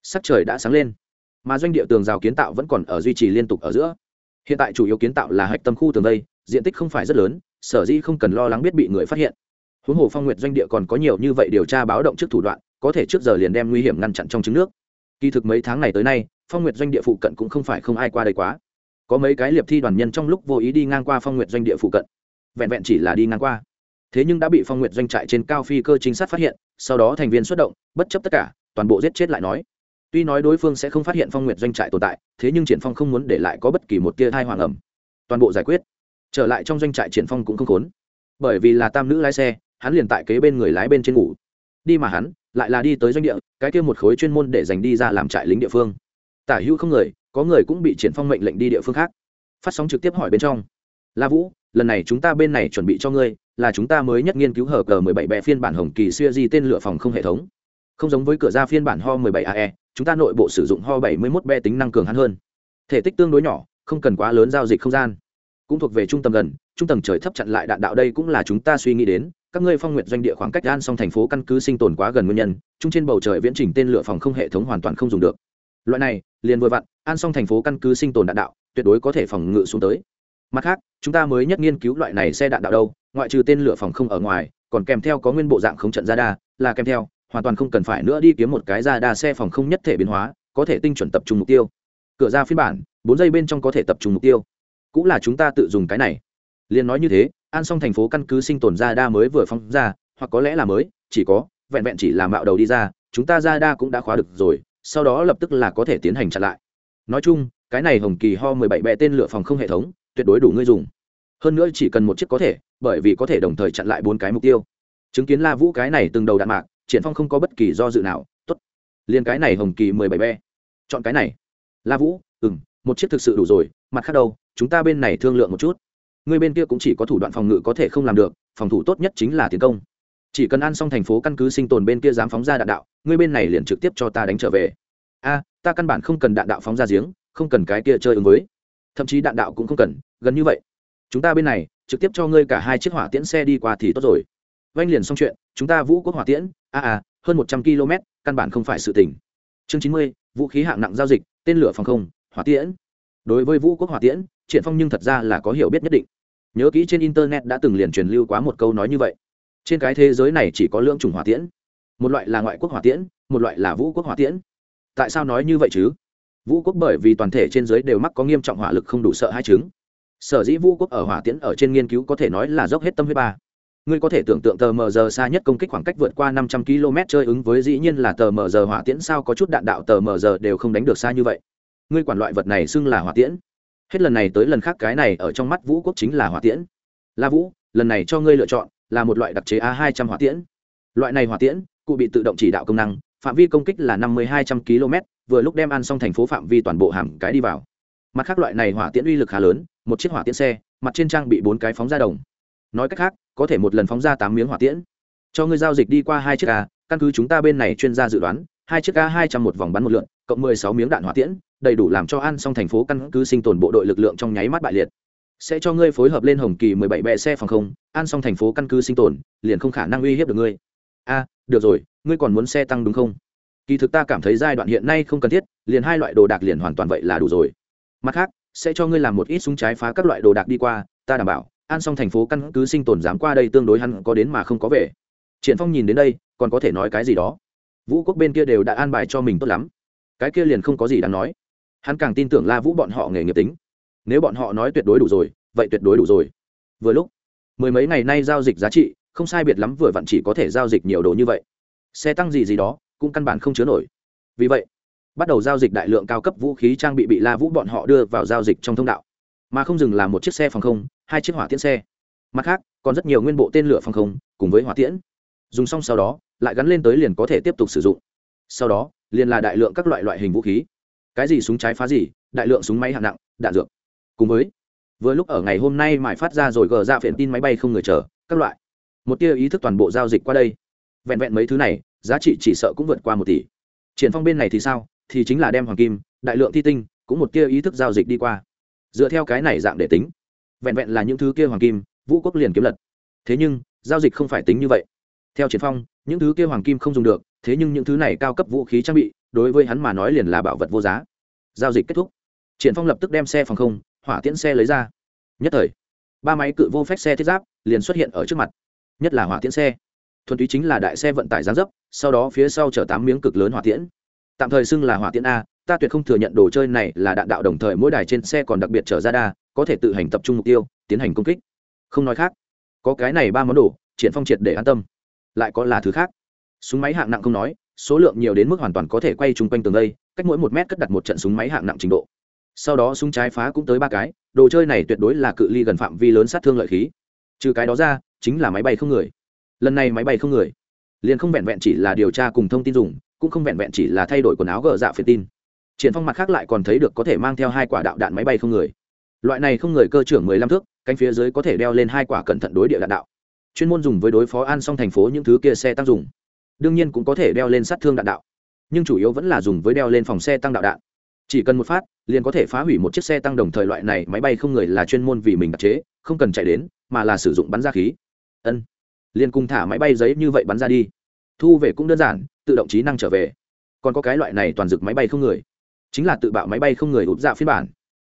Sắc trời đã sáng lên mà doanh địa tường rào kiến tạo vẫn còn ở duy trì liên tục ở giữa. Hiện tại chủ yếu kiến tạo là hạch tâm khu tường đây, diện tích không phải rất lớn sở dĩ không cần lo lắng biết bị người phát hiện. Huống hồ phong nguyệt doanh địa còn có nhiều như vậy điều tra báo động trước thủ đoạn có thể trước giờ liền đem nguy hiểm ngăn chặn trong trứng nước. Kỳ thực mấy tháng này tới nay phong nguyệt doanh địa phụ cận cũng không phải không ai qua đây quá. Có mấy cái liệp thi đoàn nhân trong lúc vô ý đi ngang qua phong nguyệt doanh địa phụ cận. Vẹn vẹn chỉ là đi ngang qua thế nhưng đã bị phong nguyệt doanh trại trên cao phi cơ chính sát phát hiện, sau đó thành viên xuất động, bất chấp tất cả, toàn bộ giết chết lại nói. Tuy nói đối phương sẽ không phát hiện phong nguyệt doanh trại tồn tại, thế nhưng triển phong không muốn để lại có bất kỳ một tia thai hoàng ẩm toàn bộ giải quyết. Trở lại trong doanh trại triển phong cũng không khốn. Bởi vì là tam nữ lái xe, hắn liền tại kế bên người lái bên trên ngủ. Đi mà hắn, lại là đi tới doanh địa, cái kia một khối chuyên môn để dành đi ra làm trại lính địa phương. Tả hữu không người, có người cũng bị triển phong mệnh lệnh đi địa phương khác. Phát sóng trực tiếp hỏi bên trong. La vũ, lần này chúng ta bên này chuẩn bị cho ngươi là chúng ta mới nhất nghiên cứu hở cờ 17 bè phiên bản hồng kỳ xưa di tên lửa phòng không hệ thống. Không giống với cửa ra phiên bản ho 17 ae chúng ta nội bộ sử dụng ho 71 bè tính năng cường hắn hơn. Thể tích tương đối nhỏ, không cần quá lớn giao dịch không gian. Cũng thuộc về trung tâm gần, trung tầng trời thấp chặn lại đạn đạo đây cũng là chúng ta suy nghĩ đến. Các ngươi phong nguyệt doanh địa khoảng cách an song thành phố căn cứ sinh tồn quá gần nguyên nhân, chung trên bầu trời viễn trình tên lửa phòng không hệ thống hoàn toàn không dùng được. Loại này, liền vừa vặn, an song thành phố căn cứ sinh tồn đạn đạo, tuyệt đối có thể phòng ngự xuống tới. Mặt khác, chúng ta mới nhất nghiên cứu loại này xe đạn đạo đâu ngoại trừ tên lửa phòng không ở ngoài, còn kèm theo có nguyên bộ dạng không trận ra đa là kèm theo, hoàn toàn không cần phải nữa đi kiếm một cái ra đa xe phòng không nhất thể biến hóa, có thể tinh chuẩn tập trung mục tiêu. Cửa ra phiên bản, bốn giây bên trong có thể tập trung mục tiêu. Cũng là chúng ta tự dùng cái này. Liền nói như thế, an xong thành phố căn cứ sinh tồn ra đa mới vừa phóng ra, hoặc có lẽ là mới, chỉ có, vẹn vẹn chỉ là mạo đầu đi ra, chúng ta ra đa cũng đã khóa được rồi, sau đó lập tức là có thể tiến hành chặn lại. Nói chung, cái này hồng kỳ ho 17 bệ tên lửa phòng không hệ thống, tuyệt đối đủ ngươi dùng hơn nữa chỉ cần một chiếc có thể bởi vì có thể đồng thời chặn lại bốn cái mục tiêu. Chứng kiến la vũ cái này từng đầu đạn mạc triển phong không có bất kỳ do dự nào tốt. Liền cái này hồng kỳ mười bảy be, chọn cái này. La vũ ừm một chiếc thực sự đủ rồi mặt khác đâu chúng ta bên này thương lượng một chút. Người bên kia cũng chỉ có thủ đoạn phòng ngự có thể không làm được phòng thủ tốt nhất chính là tiến công. Chỉ cần ăn xong thành phố căn cứ sinh tồn bên kia dám phóng ra đạn đạo người bên này liền trực tiếp cho ta đánh trở về. A ta căn bản không cần đạn đạo phóng ra giếng không cần cái kia chơi ứng với. Thậm chí đạn đạo cũng không cần gần như vậy chúng ta bên này, trực tiếp cho ngươi cả hai chiếc hỏa tiễn xe đi qua thì tốt rồi. Vanh liền xong chuyện, chúng ta vũ quốc hỏa tiễn, a a, hơn một trăm km căn bản không phải sự tỉnh chương chín mươi, vũ khí hạng nặng giao dịch, tên lửa phòng không, hỏa tiễn. Đối với vũ quốc hỏa tiễn, triển phong nhưng thật ra là có hiểu biết nhất định. Nhớ kỹ trên internet đã từng liền truyền lưu quá một câu nói như vậy. Trên cái thế giới này chỉ có lưỡng chủng hỏa tiễn. Một loại là ngoại quốc hỏa tiễn, một loại là vũ quốc hỏa tiễn. Tại sao nói như vậy chứ? Vũ quốc bởi vì toàn thể trên giới đều mắc có nghiêm trọng hỏa lực không đủ sợ hai chứng sở dĩ vũ quốc ở hỏa tiễn ở trên nghiên cứu có thể nói là dốc hết tâm huyết ba. Ngươi có thể tưởng tượng tờ mờ giờ xa nhất công kích khoảng cách vượt qua năm trăm km chơi ứng với dĩ nhiên là tờ mờ giờ hỏa tiễn sao có chút đạn đạo tờ mờ giờ đều không đánh được xa như vậy. Ngươi quản loại vật này xưng là hỏa tiễn. Hết lần này tới lần khác cái này ở trong mắt vũ quốc chính là hỏa tiễn. La vũ, lần này cho ngươi lựa chọn là một loại đặc chế a hai trăm hỏa tiễn. Loại này hỏa tiễn, cụ bị tự động chỉ đạo công năng, phạm vi công kích là năm mươi hai trăm km, vừa lúc đem ăn xong thành phố phạm vi toàn bộ hàm cái đi vào. Mặt khác loại này hỏa tiễn uy lực khá lớn một chiếc hỏa tiễn xe, mặt trên trang bị bốn cái phóng ra đồng. Nói cách khác, có thể một lần phóng ra tám miếng hỏa tiễn. Cho ngươi giao dịch đi qua hai chiếc a, căn cứ chúng ta bên này chuyên gia dự đoán, hai chiếc a hai trăm một vòng bắn một lượn, cộng mười sáu miếng đạn hỏa tiễn, đầy đủ làm cho ăn xong thành phố căn cứ sinh tồn bộ đội lực lượng trong nháy mắt bại liệt. Sẽ cho ngươi phối hợp lên hồng kỳ mười bảy bệ xe phòng không, ăn xong thành phố căn cứ sinh tồn, liền không khả năng uy hiếp được ngươi. A, được rồi, ngươi còn muốn xe tăng đúng không? Kỳ thực ta cảm thấy giai đoạn hiện nay không cần thiết, liền hai loại đồ đạc liền hoàn toàn vậy là đủ rồi. Mặt khác sẽ cho ngươi làm một ít súng trái phá các loại đồ đạc đi qua, ta đảm bảo an xong thành phố căn cứ sinh tồn dám qua đây tương đối hắn có đến mà không có về. Triển phong nhìn đến đây, còn có thể nói cái gì đó? Vũ quốc bên kia đều đã an bài cho mình tốt lắm. Cái kia liền không có gì đáng nói. Hắn càng tin tưởng la vũ bọn họ nghề nghiệp tính. Nếu bọn họ nói tuyệt đối đủ rồi, vậy tuyệt đối đủ rồi. Vừa lúc, mười mấy ngày nay giao dịch giá trị, không sai biệt lắm vừa vặn chỉ có thể giao dịch nhiều đồ như vậy. Xe tăng gì gì đó, cũng căn bản không chứa nổi. Vì vậy bắt đầu giao dịch đại lượng cao cấp vũ khí trang bị bị la vũ bọn họ đưa vào giao dịch trong thông đạo. Mà không dừng là một chiếc xe phòng không, hai chiếc hỏa tiễn xe. Mặt khác, còn rất nhiều nguyên bộ tên lửa phòng không, cùng với hỏa tiễn. Dùng xong sau đó, lại gắn lên tới liền có thể tiếp tục sử dụng. Sau đó, liền là đại lượng các loại loại hình vũ khí. Cái gì súng trái phá gì, đại lượng súng máy hạng nặng, đạn dược. Cùng với, vừa lúc ở ngày hôm nay mải phát ra rồi gờ ra phiện tin máy bay không người chờ, các loại. Một tia ý thức toàn bộ giao dịch qua đây. Vẹn vẹn mấy thứ này, giá trị chỉ sợ cũng vượt qua một tỷ. Triển phong bên này thì sao? Thì chính là đem hoàng kim, đại lượng thi tinh, cũng một tia ý thức giao dịch đi qua. Dựa theo cái này dạng để tính, vẹn vẹn là những thứ kia hoàng kim, vũ quốc liền kiếm lật. Thế nhưng, giao dịch không phải tính như vậy. Theo triển phong, những thứ kia hoàng kim không dùng được, thế nhưng những thứ này cao cấp vũ khí trang bị, đối với hắn mà nói liền là bảo vật vô giá. Giao dịch kết thúc. Triển phong lập tức đem xe phòng không, hỏa tiễn xe lấy ra. Nhất thời, ba máy cự vô phép xe thiết giáp liền xuất hiện ở trước mặt. Nhất là hỏa tiễn xe. Thuần túy chính là đại xe vận tải giáng dấp, sau đó phía sau chở tám miếng cực lớn hỏa tiễn tạm thời xưng là hỏa tiễn a, ta tuyệt không thừa nhận đồ chơi này là đạn đạo đồng thời mỗi đài trên xe còn đặc biệt trở ra đa, có thể tự hành tập trung mục tiêu, tiến hành công kích. Không nói khác, có cái này ba món đồ, triển phong triệt để an tâm. Lại có là thứ khác. Súng máy hạng nặng không nói, số lượng nhiều đến mức hoàn toàn có thể quay chung quanh tường đây, cách mỗi một mét cất đặt một trận súng máy hạng nặng trình độ. Sau đó súng trái phá cũng tới ba cái, đồ chơi này tuyệt đối là cự ly gần phạm vi lớn sát thương lợi khí. Trừ cái đó ra, chính là máy bay không người. Lần này máy bay không người, liền không vẹn vẹn chỉ là điều tra cùng thông tin dùng cũng không vẹn vẹn chỉ là thay đổi quần áo gờ dạ phiền tin. Triển phong mặt khác lại còn thấy được có thể mang theo hai quả đạo đạn máy bay không người. Loại này không người cơ trưởng mười lăm thước, cánh phía dưới có thể đeo lên hai quả cẩn thận đối địa đạn đạo. Chuyên môn dùng với đối phó an song thành phố những thứ kia xe tăng dùng. Đương nhiên cũng có thể đeo lên sát thương đạn đạo. Nhưng chủ yếu vẫn là dùng với đeo lên phòng xe tăng đạo đạn. Chỉ cần một phát, liền có thể phá hủy một chiếc xe tăng đồng thời loại này máy bay không người là chuyên môn vì mình đặc chế, không cần chạy đến, mà là sử dụng bắn ra khí. Ân. Liền cùng thả máy bay giấy như vậy bắn ra đi. Thu về cũng đơn giản tự động trí năng trở về. Còn có cái loại này toàn dực máy bay không người. Chính là tự bạo máy bay không người ụt dạ phiên bản.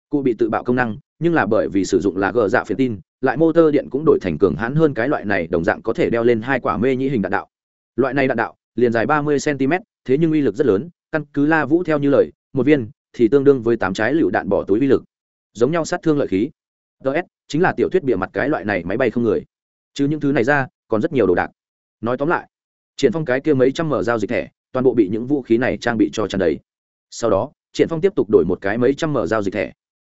Cụ bị tự bạo công năng, nhưng là bởi vì sử dụng là gờ dạ phiền tin, lại motor điện cũng đổi thành cường hãn hơn cái loại này, đồng dạng có thể đeo lên hai quả mê nhĩ hình đạn đạo. Loại này đạn đạo, liền dài ba mươi cm thế nhưng uy lực rất lớn, căn cứ la vũ theo như lời, một viên thì tương đương với tám trái lựu đạn bỏ túi uy lực. Giống nhau sát thương lợi khí. Ts chính là tiểu thuyết bịa mặt cái loại này máy bay không người. Chứ những thứ này ra, còn rất nhiều đồ đạc. Nói tóm lại triển phong cái kia mấy trăm mở giao dịch thẻ, toàn bộ bị những vũ khí này trang bị cho tràn đầy. Sau đó, triển phong tiếp tục đổi một cái mấy trăm mở giao dịch thẻ.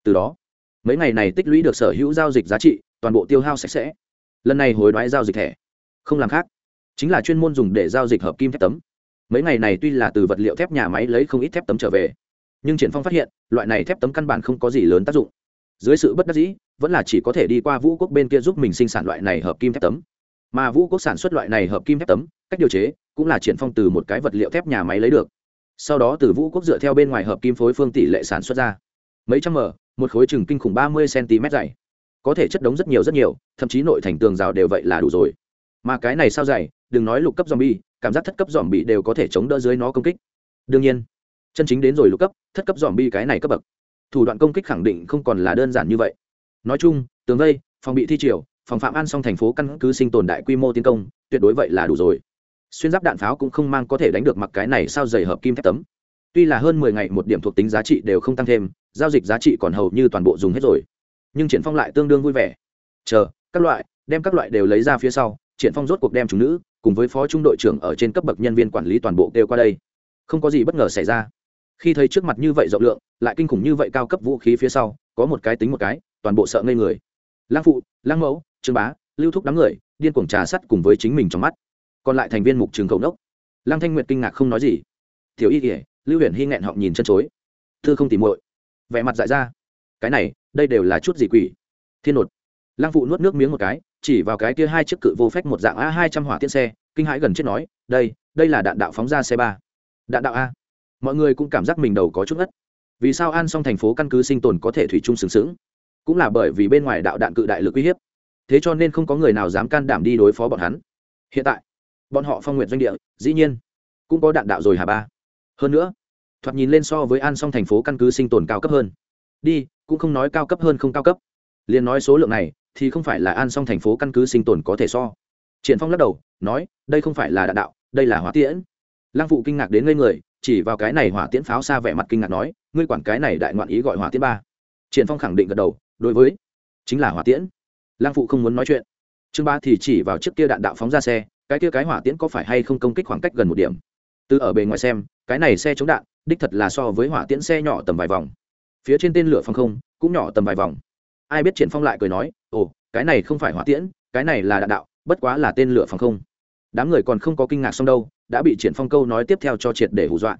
Từ đó, mấy ngày này tích lũy được sở hữu giao dịch giá trị, toàn bộ tiêu hao sạch sẽ. Lần này hối đoái giao dịch thẻ. Không làm khác, chính là chuyên môn dùng để giao dịch hợp kim thép tấm. Mấy ngày này tuy là từ vật liệu thép nhà máy lấy không ít thép tấm trở về, nhưng triển phong phát hiện, loại này thép tấm căn bản không có gì lớn tác dụng. Dưới sự bất đắc dĩ, vẫn là chỉ có thể đi qua vũ quốc bên kia giúp mình sinh sản loại này hợp kim thép tấm. Mà vũ quốc sản xuất loại này hợp kim thép tấm cách điều chế, cũng là triển phong từ một cái vật liệu thép nhà máy lấy được. Sau đó từ vũ quốc dựa theo bên ngoài hợp kim phối phương tỷ lệ sản xuất ra. Mấy trăm m một khối chừng kinh khủng ba mươi cm dày. Có thể chất đống rất nhiều rất nhiều, thậm chí nội thành tường rào đều vậy là đủ rồi. Mà cái này sao dày, đừng nói lục cấp dòm bi cảm giác thất cấp dòm bị đều có thể chống đỡ dưới nó công kích. Đương nhiên, chân chính đến rồi lục cấp, thất cấp dòm bi cái này cấp bậc. Thủ đoạn công kích khẳng định không còn là đơn giản như vậy. Nói chung, tường vây, phòng bị thi triều, phòng phạm an song thành phố căn cứ sinh tồn đại quy mô tiến công, tuyệt đối vậy là đủ rồi xuyên giáp đạn pháo cũng không mang có thể đánh được mặc cái này sao dày hợp kim thép tấm. Tuy là hơn mười ngày một điểm thuộc tính giá trị đều không tăng thêm, giao dịch giá trị còn hầu như toàn bộ dùng hết rồi. Nhưng triển phong lại tương đương vui vẻ. Chờ, các loại, đem các loại đều lấy ra phía sau, triển phong rốt cuộc đem chúng nữ, cùng với phó trung đội trưởng ở trên cấp bậc nhân viên quản lý toàn bộ đều qua đây. Không có gì bất ngờ xảy ra. Khi thấy trước mặt như vậy rộng lượng, lại kinh khủng như vậy cao cấp vũ khí phía sau, có một cái tính một cái, toàn bộ sợ ngây người. Lang phụ lang mẫu, trương bá, lưu thúc đám người, điên cuồng trà sắt cùng với chính mình trong mắt còn lại thành viên mục trường cầu nốc. Lang thanh nguyệt kinh ngạc không nói gì. Tiểu y kỉa lưu huyền hy nghẹn họng nhìn chân chối. Thư không tìm muội. Vẻ mặt dại ra. Cái này, đây đều là chút gì quỷ? Thiên nột. Lang phụ nuốt nước miếng một cái, chỉ vào cái kia hai chiếc cự vô phách một dạng a hai trăm hỏa tiên xe, kinh hãi gần chết nói, đây đây là đạn đạo phóng ra xe ba. Đạn đạo a? Mọi người cũng cảm giác mình đầu có chút ngất. Vì sao an song thành phố căn cứ sinh tồn có thể thủy chung sướng sướng cũng là bởi vì bên ngoài đạo đạn cự đại lực uy hiếp. Thế cho nên không có người nào dám can đảm đi đối phó bọn hắn. Hiện tại bọn họ phong nguyện doanh địa, dĩ nhiên cũng có đạn đạo rồi hà ba? Hơn nữa, thoạt nhìn lên so với an song thành phố căn cứ sinh tồn cao cấp hơn. Đi, cũng không nói cao cấp hơn không cao cấp. Liền nói số lượng này, thì không phải là an song thành phố căn cứ sinh tồn có thể so. Triển phong lắc đầu, nói, đây không phải là đạn đạo, đây là hỏa tiễn. Lăng phụ kinh ngạc đến ngây người, chỉ vào cái này hỏa tiễn pháo xa vẻ mặt kinh ngạc nói, ngươi quản cái này đại ngoạn ý gọi hỏa tiễn ba? Triển phong khẳng định gật đầu, đối với, chính là hỏa tiễn. Lăng phụ không muốn nói chuyện. Trương ba thì chỉ vào chiếc kia đạn đạo phóng ra xe cái kia cái hỏa tiễn có phải hay không công kích khoảng cách gần một điểm? Từ ở bề ngoài xem, cái này xe chống đạn, đích thật là so với hỏa tiễn xe nhỏ tầm vài vòng. Phía trên tên lửa phòng không, cũng nhỏ tầm vài vòng. Ai biết triển phong lại cười nói, ồ, cái này không phải hỏa tiễn, cái này là đạn đạo, bất quá là tên lửa phòng không. Đám người còn không có kinh ngạc xong đâu, đã bị triển phong câu nói tiếp theo cho triệt để hù dọa.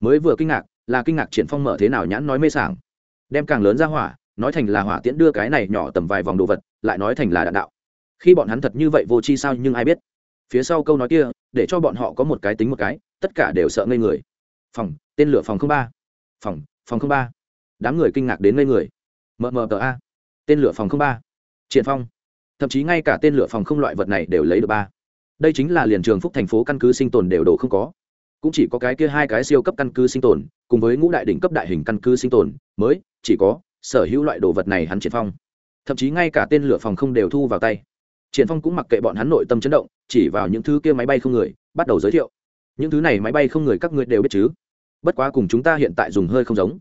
Mới vừa kinh ngạc, là kinh ngạc triển phong mở thế nào nhãn nói mê sảng. Đem càng lớn ra hỏa, nói thành là hỏa tiễn đưa cái này nhỏ tầm vài vòng đồ vật, lại nói thành là đạn đạo. Khi bọn hắn thật như vậy vô chi sao nhưng ai biết? Phía sau câu nói kia, để cho bọn họ có một cái tính một cái, tất cả đều sợ ngây người. Phòng, tên lửa phòng không ba. Phòng phòng không ba. Đám người kinh ngạc đến ngây người. Mờ mờ tờ a. Tên lửa phòng không ba. Triển phong. Thậm chí ngay cả tên lửa phòng không loại vật này đều lấy được ba. Đây chính là liền trường phúc thành phố căn cứ sinh tồn đều đồ không có. Cũng chỉ có cái kia hai cái siêu cấp căn cứ sinh tồn, cùng với ngũ đại đỉnh cấp đại hình căn cứ sinh tồn, mới, chỉ có, sở hữu loại đồ vật này hắn triển phong. Thậm chí ngay cả tên lửa phòng không đều thu vào tay. Triển phong cũng mặc kệ bọn hắn nội tâm chấn động chỉ vào những thứ kia máy bay không người, bắt đầu giới thiệu. Những thứ này máy bay không người các ngươi đều biết chứ? Bất quá cùng chúng ta hiện tại dùng hơi không giống.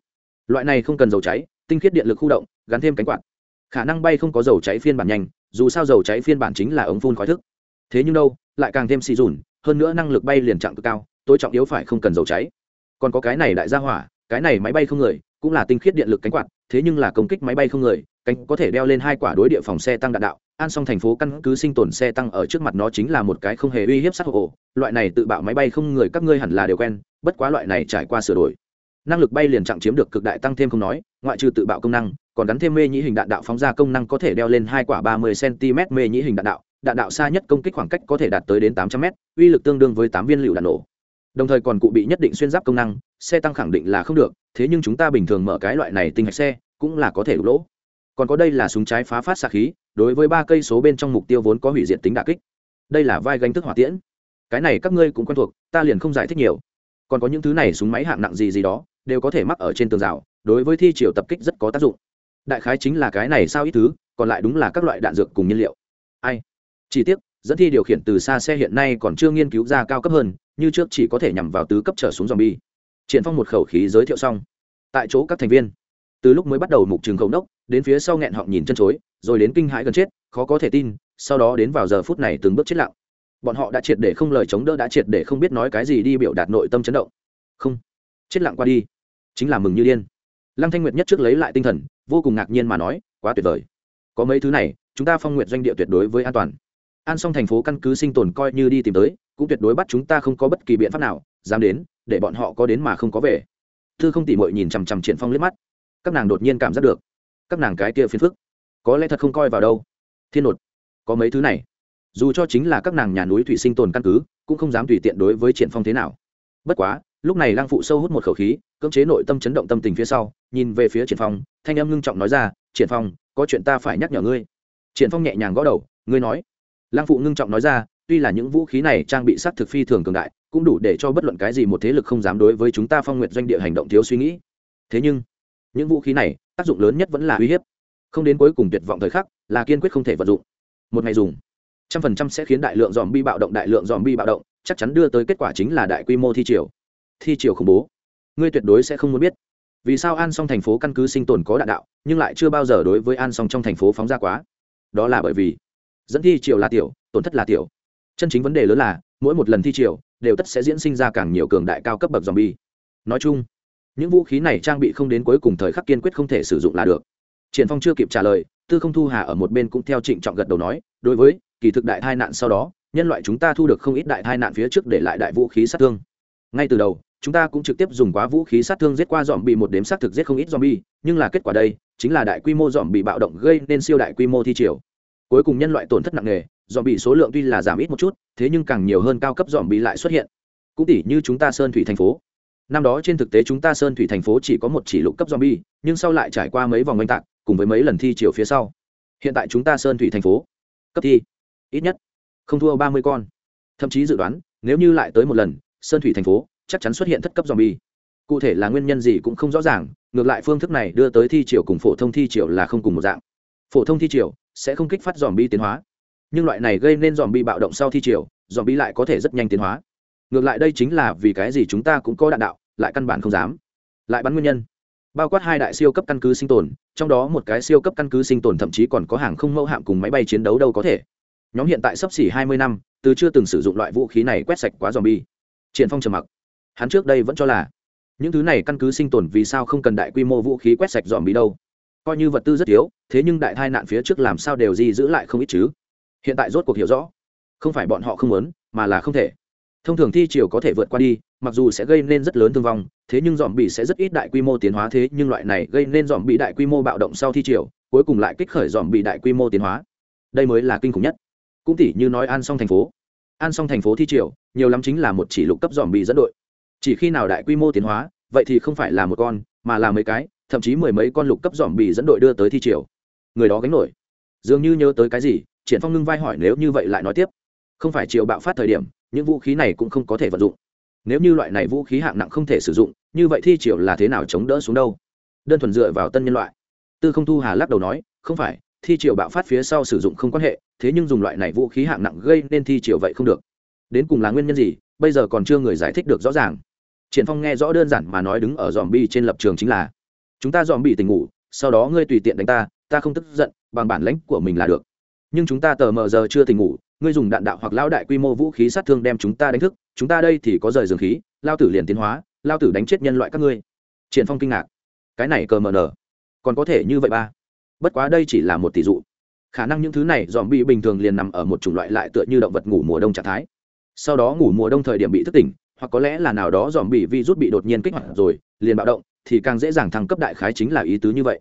Loại này không cần dầu cháy, tinh khiết điện lực khu động, gắn thêm cánh quạt. Khả năng bay không có dầu cháy phiên bản nhanh, dù sao dầu cháy phiên bản chính là ống phun khói thức. Thế nhưng đâu, lại càng thêm xì dùn, hơn nữa năng lực bay liền trạng cực cao, tối trọng yếu phải không cần dầu cháy. Còn có cái này đại gia hỏa, cái này máy bay không người, cũng là tinh khiết điện lực cánh quạt, thế nhưng là công kích máy bay không người, cánh có thể đeo lên hai quả đối địa phòng xe tăng đạn đạo an xong thành phố căn cứ sinh tồn xe tăng ở trước mặt nó chính là một cái không hề uy hiếp sát hộ loại này tự bạo máy bay không người các ngươi hẳn là đều quen, bất quá loại này trải qua sửa đổi. Năng lực bay liền chặng chiếm được cực đại tăng thêm không nói, ngoại trừ tự bạo công năng, còn gắn thêm mê nhĩ hình đạn đạo phóng ra công năng có thể đeo lên hai quả ba mươi cm mê nhĩ hình đạn đạo. Đạn đạo xa nhất công kích khoảng cách có thể đạt tới đến tám trăm m uy lực tương đương với tám viên lựu đạn nổ. Đồng thời còn cụ bị nhất định xuyên giáp công năng, xe tăng khẳng định là không được, thế nhưng chúng ta bình thường mở cái loại này tinh hạch xe, cũng là có thể đục lỗ. Còn có đây là súng trái phá phát xạ khí đối với ba cây số bên trong mục tiêu vốn có hủy diệt tính đà kích. Đây là vai gánh thức hỏa tiễn. Cái này các ngươi cũng quen thuộc, ta liền không giải thích nhiều. Còn có những thứ này súng máy hạng nặng gì gì đó, đều có thể mắc ở trên tường rào, đối với thi triển tập kích rất có tác dụng. Đại khái chính là cái này sao ít thứ, còn lại đúng là các loại đạn dược cùng nhiên liệu. Ai? Chi tiết dẫn thi điều khiển từ xa xe hiện nay còn chưa nghiên cứu ra cao cấp hơn, như trước chỉ có thể nhằm vào tứ cấp trở xuống zombie. Triển phong một khẩu khí giới thiệu xong. Tại chỗ các thành viên từ lúc mới bắt đầu mục trường khẩu nốc, đến phía sau nghẹn họng nhìn chân chối, rồi đến kinh hãi gần chết, khó có thể tin, sau đó đến vào giờ phút này từng bước chết lặng. Bọn họ đã triệt để không lời chống đỡ, đã triệt để không biết nói cái gì đi biểu đạt nội tâm chấn động. Không, chết lặng qua đi. Chính là mừng như điên. Lăng thanh nguyệt nhất trước lấy lại tinh thần, vô cùng ngạc nhiên mà nói, quá tuyệt vời. Có mấy thứ này, chúng ta phong nguyện doanh địa tuyệt đối với an toàn. An xong thành phố căn cứ sinh tồn coi như đi tìm tới, cũng tuyệt đối bắt chúng ta không có bất kỳ biện pháp nào, dám đến, để bọn họ có đến mà không có về. Thư không tỉ mội nhìn chằm chằm triển phong liếc mắt các nàng đột nhiên cảm giác được các nàng cái kia phiền phức. Có lẽ thật không coi vào đâu. Thiên nột, có mấy thứ này. Dù cho chính là các nàng nhà núi thủy sinh tồn căn cứ, cũng không dám tùy tiện đối với triển phong thế nào. Bất quá, lúc này lang phụ sâu hút một khẩu khí, cưỡng chế nội tâm chấn động tâm tình phía sau, nhìn về phía triển phong, thanh âm ngưng trọng nói ra, triển phong, có chuyện ta phải nhắc nhở ngươi. Triển phong nhẹ nhàng gõ đầu, ngươi nói. Lang phụ ngưng trọng nói ra, tuy là những vũ khí này trang bị sát thực phi thường cường đại, cũng đủ để cho bất luận cái gì một thế lực không dám đối với chúng ta phong nguyện doanh địa hành động thiếu suy nghĩ. Thế nhưng những vũ khí này, tác dụng lớn nhất vẫn là uy hiếp. Không đến cuối cùng tuyệt vọng thời khắc, là kiên quyết không thể vận dụng. Một ngày dùng, trăm phần trăm sẽ khiến đại lượng dòm bi bạo động, đại lượng dòm bi bạo động, chắc chắn đưa tới kết quả chính là đại quy mô thi triều. Thi triều khủng bố. Ngươi tuyệt đối sẽ không muốn biết. Vì sao an song thành phố căn cứ sinh tồn có đạn đạo, nhưng lại chưa bao giờ đối với an song trong thành phố phóng ra quá? Đó là bởi vì, dẫn thi triều là tiểu, tổn thất là tiểu. Chân chính vấn đề lớn là, mỗi một lần thi triều, đều tất sẽ diễn sinh ra càng nhiều cường đại cao cấp bậc dòm bi nói chung những vũ khí này trang bị không đến cuối cùng thời khắc kiên quyết không thể sử dụng là được. Triển phong chưa kịp trả lời, tư không thu hà ở một bên cũng theo trịnh trọng gật đầu nói, đối với kỳ thực đại tai nạn sau đó, nhân loại chúng ta thu được không ít đại tai nạn phía trước để lại đại vũ khí sát thương. Ngay từ đầu, chúng ta cũng trực tiếp dùng quá vũ khí sát thương giết qua dòm bị một đếm sát thực giết không ít zombie, nhưng là kết quả đây chính là đại quy mô dòm bị bạo động gây nên siêu đại quy mô thi triều. Cuối cùng nhân loại tổn thất nặng nề dòm bị số lượng tuy là giảm ít một chút, thế nhưng càng nhiều hơn cao cấp dòm bị lại xuất hiện. Cũng tỷ như chúng ta sơn thủy thành phố năm đó trên thực tế chúng ta sơn thủy thành phố chỉ có một chỉ lục cấp zombie, nhưng sau lại trải qua mấy vòng oanh tạc, cùng với mấy lần thi chiều phía sau. Hiện tại chúng ta sơn thủy thành phố, cấp thi, ít nhất, không thua ba mươi con. Thậm chí dự đoán, nếu như lại tới một lần, sơn thủy thành phố chắc chắn xuất hiện thất cấp zombie. Cụ thể là nguyên nhân gì cũng không rõ ràng, ngược lại phương thức này đưa tới thi triều cùng phổ thông thi triều là không cùng một dạng. Phổ thông thi triều sẽ không kích phát dòm bi tiến hóa, nhưng loại này gây nên dòm bi bạo động sau thi triều dòm bi lại có thể rất nhanh tiến hóa. Ngược lại đây chính là vì cái gì chúng ta cũng có đạn đạo lại căn bản không dám. Lại bắn nguyên nhân. Bao quát hai đại siêu cấp căn cứ sinh tồn, trong đó một cái siêu cấp căn cứ sinh tồn thậm chí còn có hàng không mẫu hạm cùng máy bay chiến đấu đâu có thể. Nhóm hiện tại sắp xỉ hai mươi năm, từ chưa từng sử dụng loại vũ khí này quét sạch quá dòm bi triển phong trầm mặc. Hắn trước đây vẫn cho là, những thứ này căn cứ sinh tồn vì sao không cần đại quy mô vũ khí quét sạch dòm bi đâu? Coi như vật tư rất thiếu thế nhưng đại tai nạn phía trước làm sao đều gì giữ lại không ít chứ? Hiện tại rốt cuộc hiểu rõ, không phải bọn họ không muốn, mà là không thể thông thường thi triều có thể vượt qua đi, mặc dù sẽ gây nên rất lớn thương vong, thế nhưng dòm bị sẽ rất ít đại quy mô tiến hóa thế, nhưng loại này gây nên dòm bị đại quy mô bạo động sau thi triều, cuối cùng lại kích khởi dòm bị đại quy mô tiến hóa. Đây mới là kinh khủng nhất. Cũng tỉ như nói an Song thành phố. An Song thành phố thi triều, nhiều lắm chính là một chỉ lục cấp dòm bị dẫn đội. Chỉ khi nào đại quy mô tiến hóa, vậy thì không phải là một con, mà là mấy cái, thậm chí mười mấy con lục cấp dòm bị dẫn đội đưa tới thi triều. Người đó gánh nổi. Dường như nhớ tới cái gì, triển phong ngưng vai hỏi nếu như vậy lại nói tiếp. Không phải triều bạo phát thời điểm những vũ khí này cũng không có thể vận dụng. Nếu như loại này vũ khí hạng nặng không thể sử dụng, như vậy thi triều là thế nào chống đỡ xuống đâu? Đơn thuần dựa vào tân nhân loại. Tư không thu hà lắc đầu nói, không phải, thi triều bạo phát phía sau sử dụng không quan hệ, thế nhưng dùng loại này vũ khí hạng nặng gây nên thi triều vậy không được. Đến cùng là nguyên nhân gì, bây giờ còn chưa người giải thích được rõ ràng. Triển phong nghe rõ đơn giản mà nói đứng ở dòm bi trên lập trường chính là, chúng ta dòm bị tình ngủ, sau đó ngươi tùy tiện đánh ta ta không tức giận, bằng bản lãnh của mình là được. Nhưng chúng ta tờ mờ giờ chưa tình ngủ ngươi dùng đạn đạo hoặc lao đại quy mô vũ khí sát thương đem chúng ta đánh thức, chúng ta đây thì có rời dường khí, lao tử liền tiến hóa, lao tử đánh chết nhân loại các ngươi. Triển phong kinh ngạc. Cái này cờ mờ nở còn có thể như vậy ba? Bất quá đây chỉ là một tỷ dụ. Khả năng những thứ này dòm bị bình thường liền nằm ở một chủng loại lại tựa như động vật ngủ mùa đông trạng thái. Sau đó ngủ mùa đông thời điểm bị thức tỉnh, hoặc có lẽ là nào đó dòm bị virus bị đột nhiên kích hoạt rồi, liền bạo động, thì càng dễ dàng thăng cấp đại khái chính là ý tứ như vậy.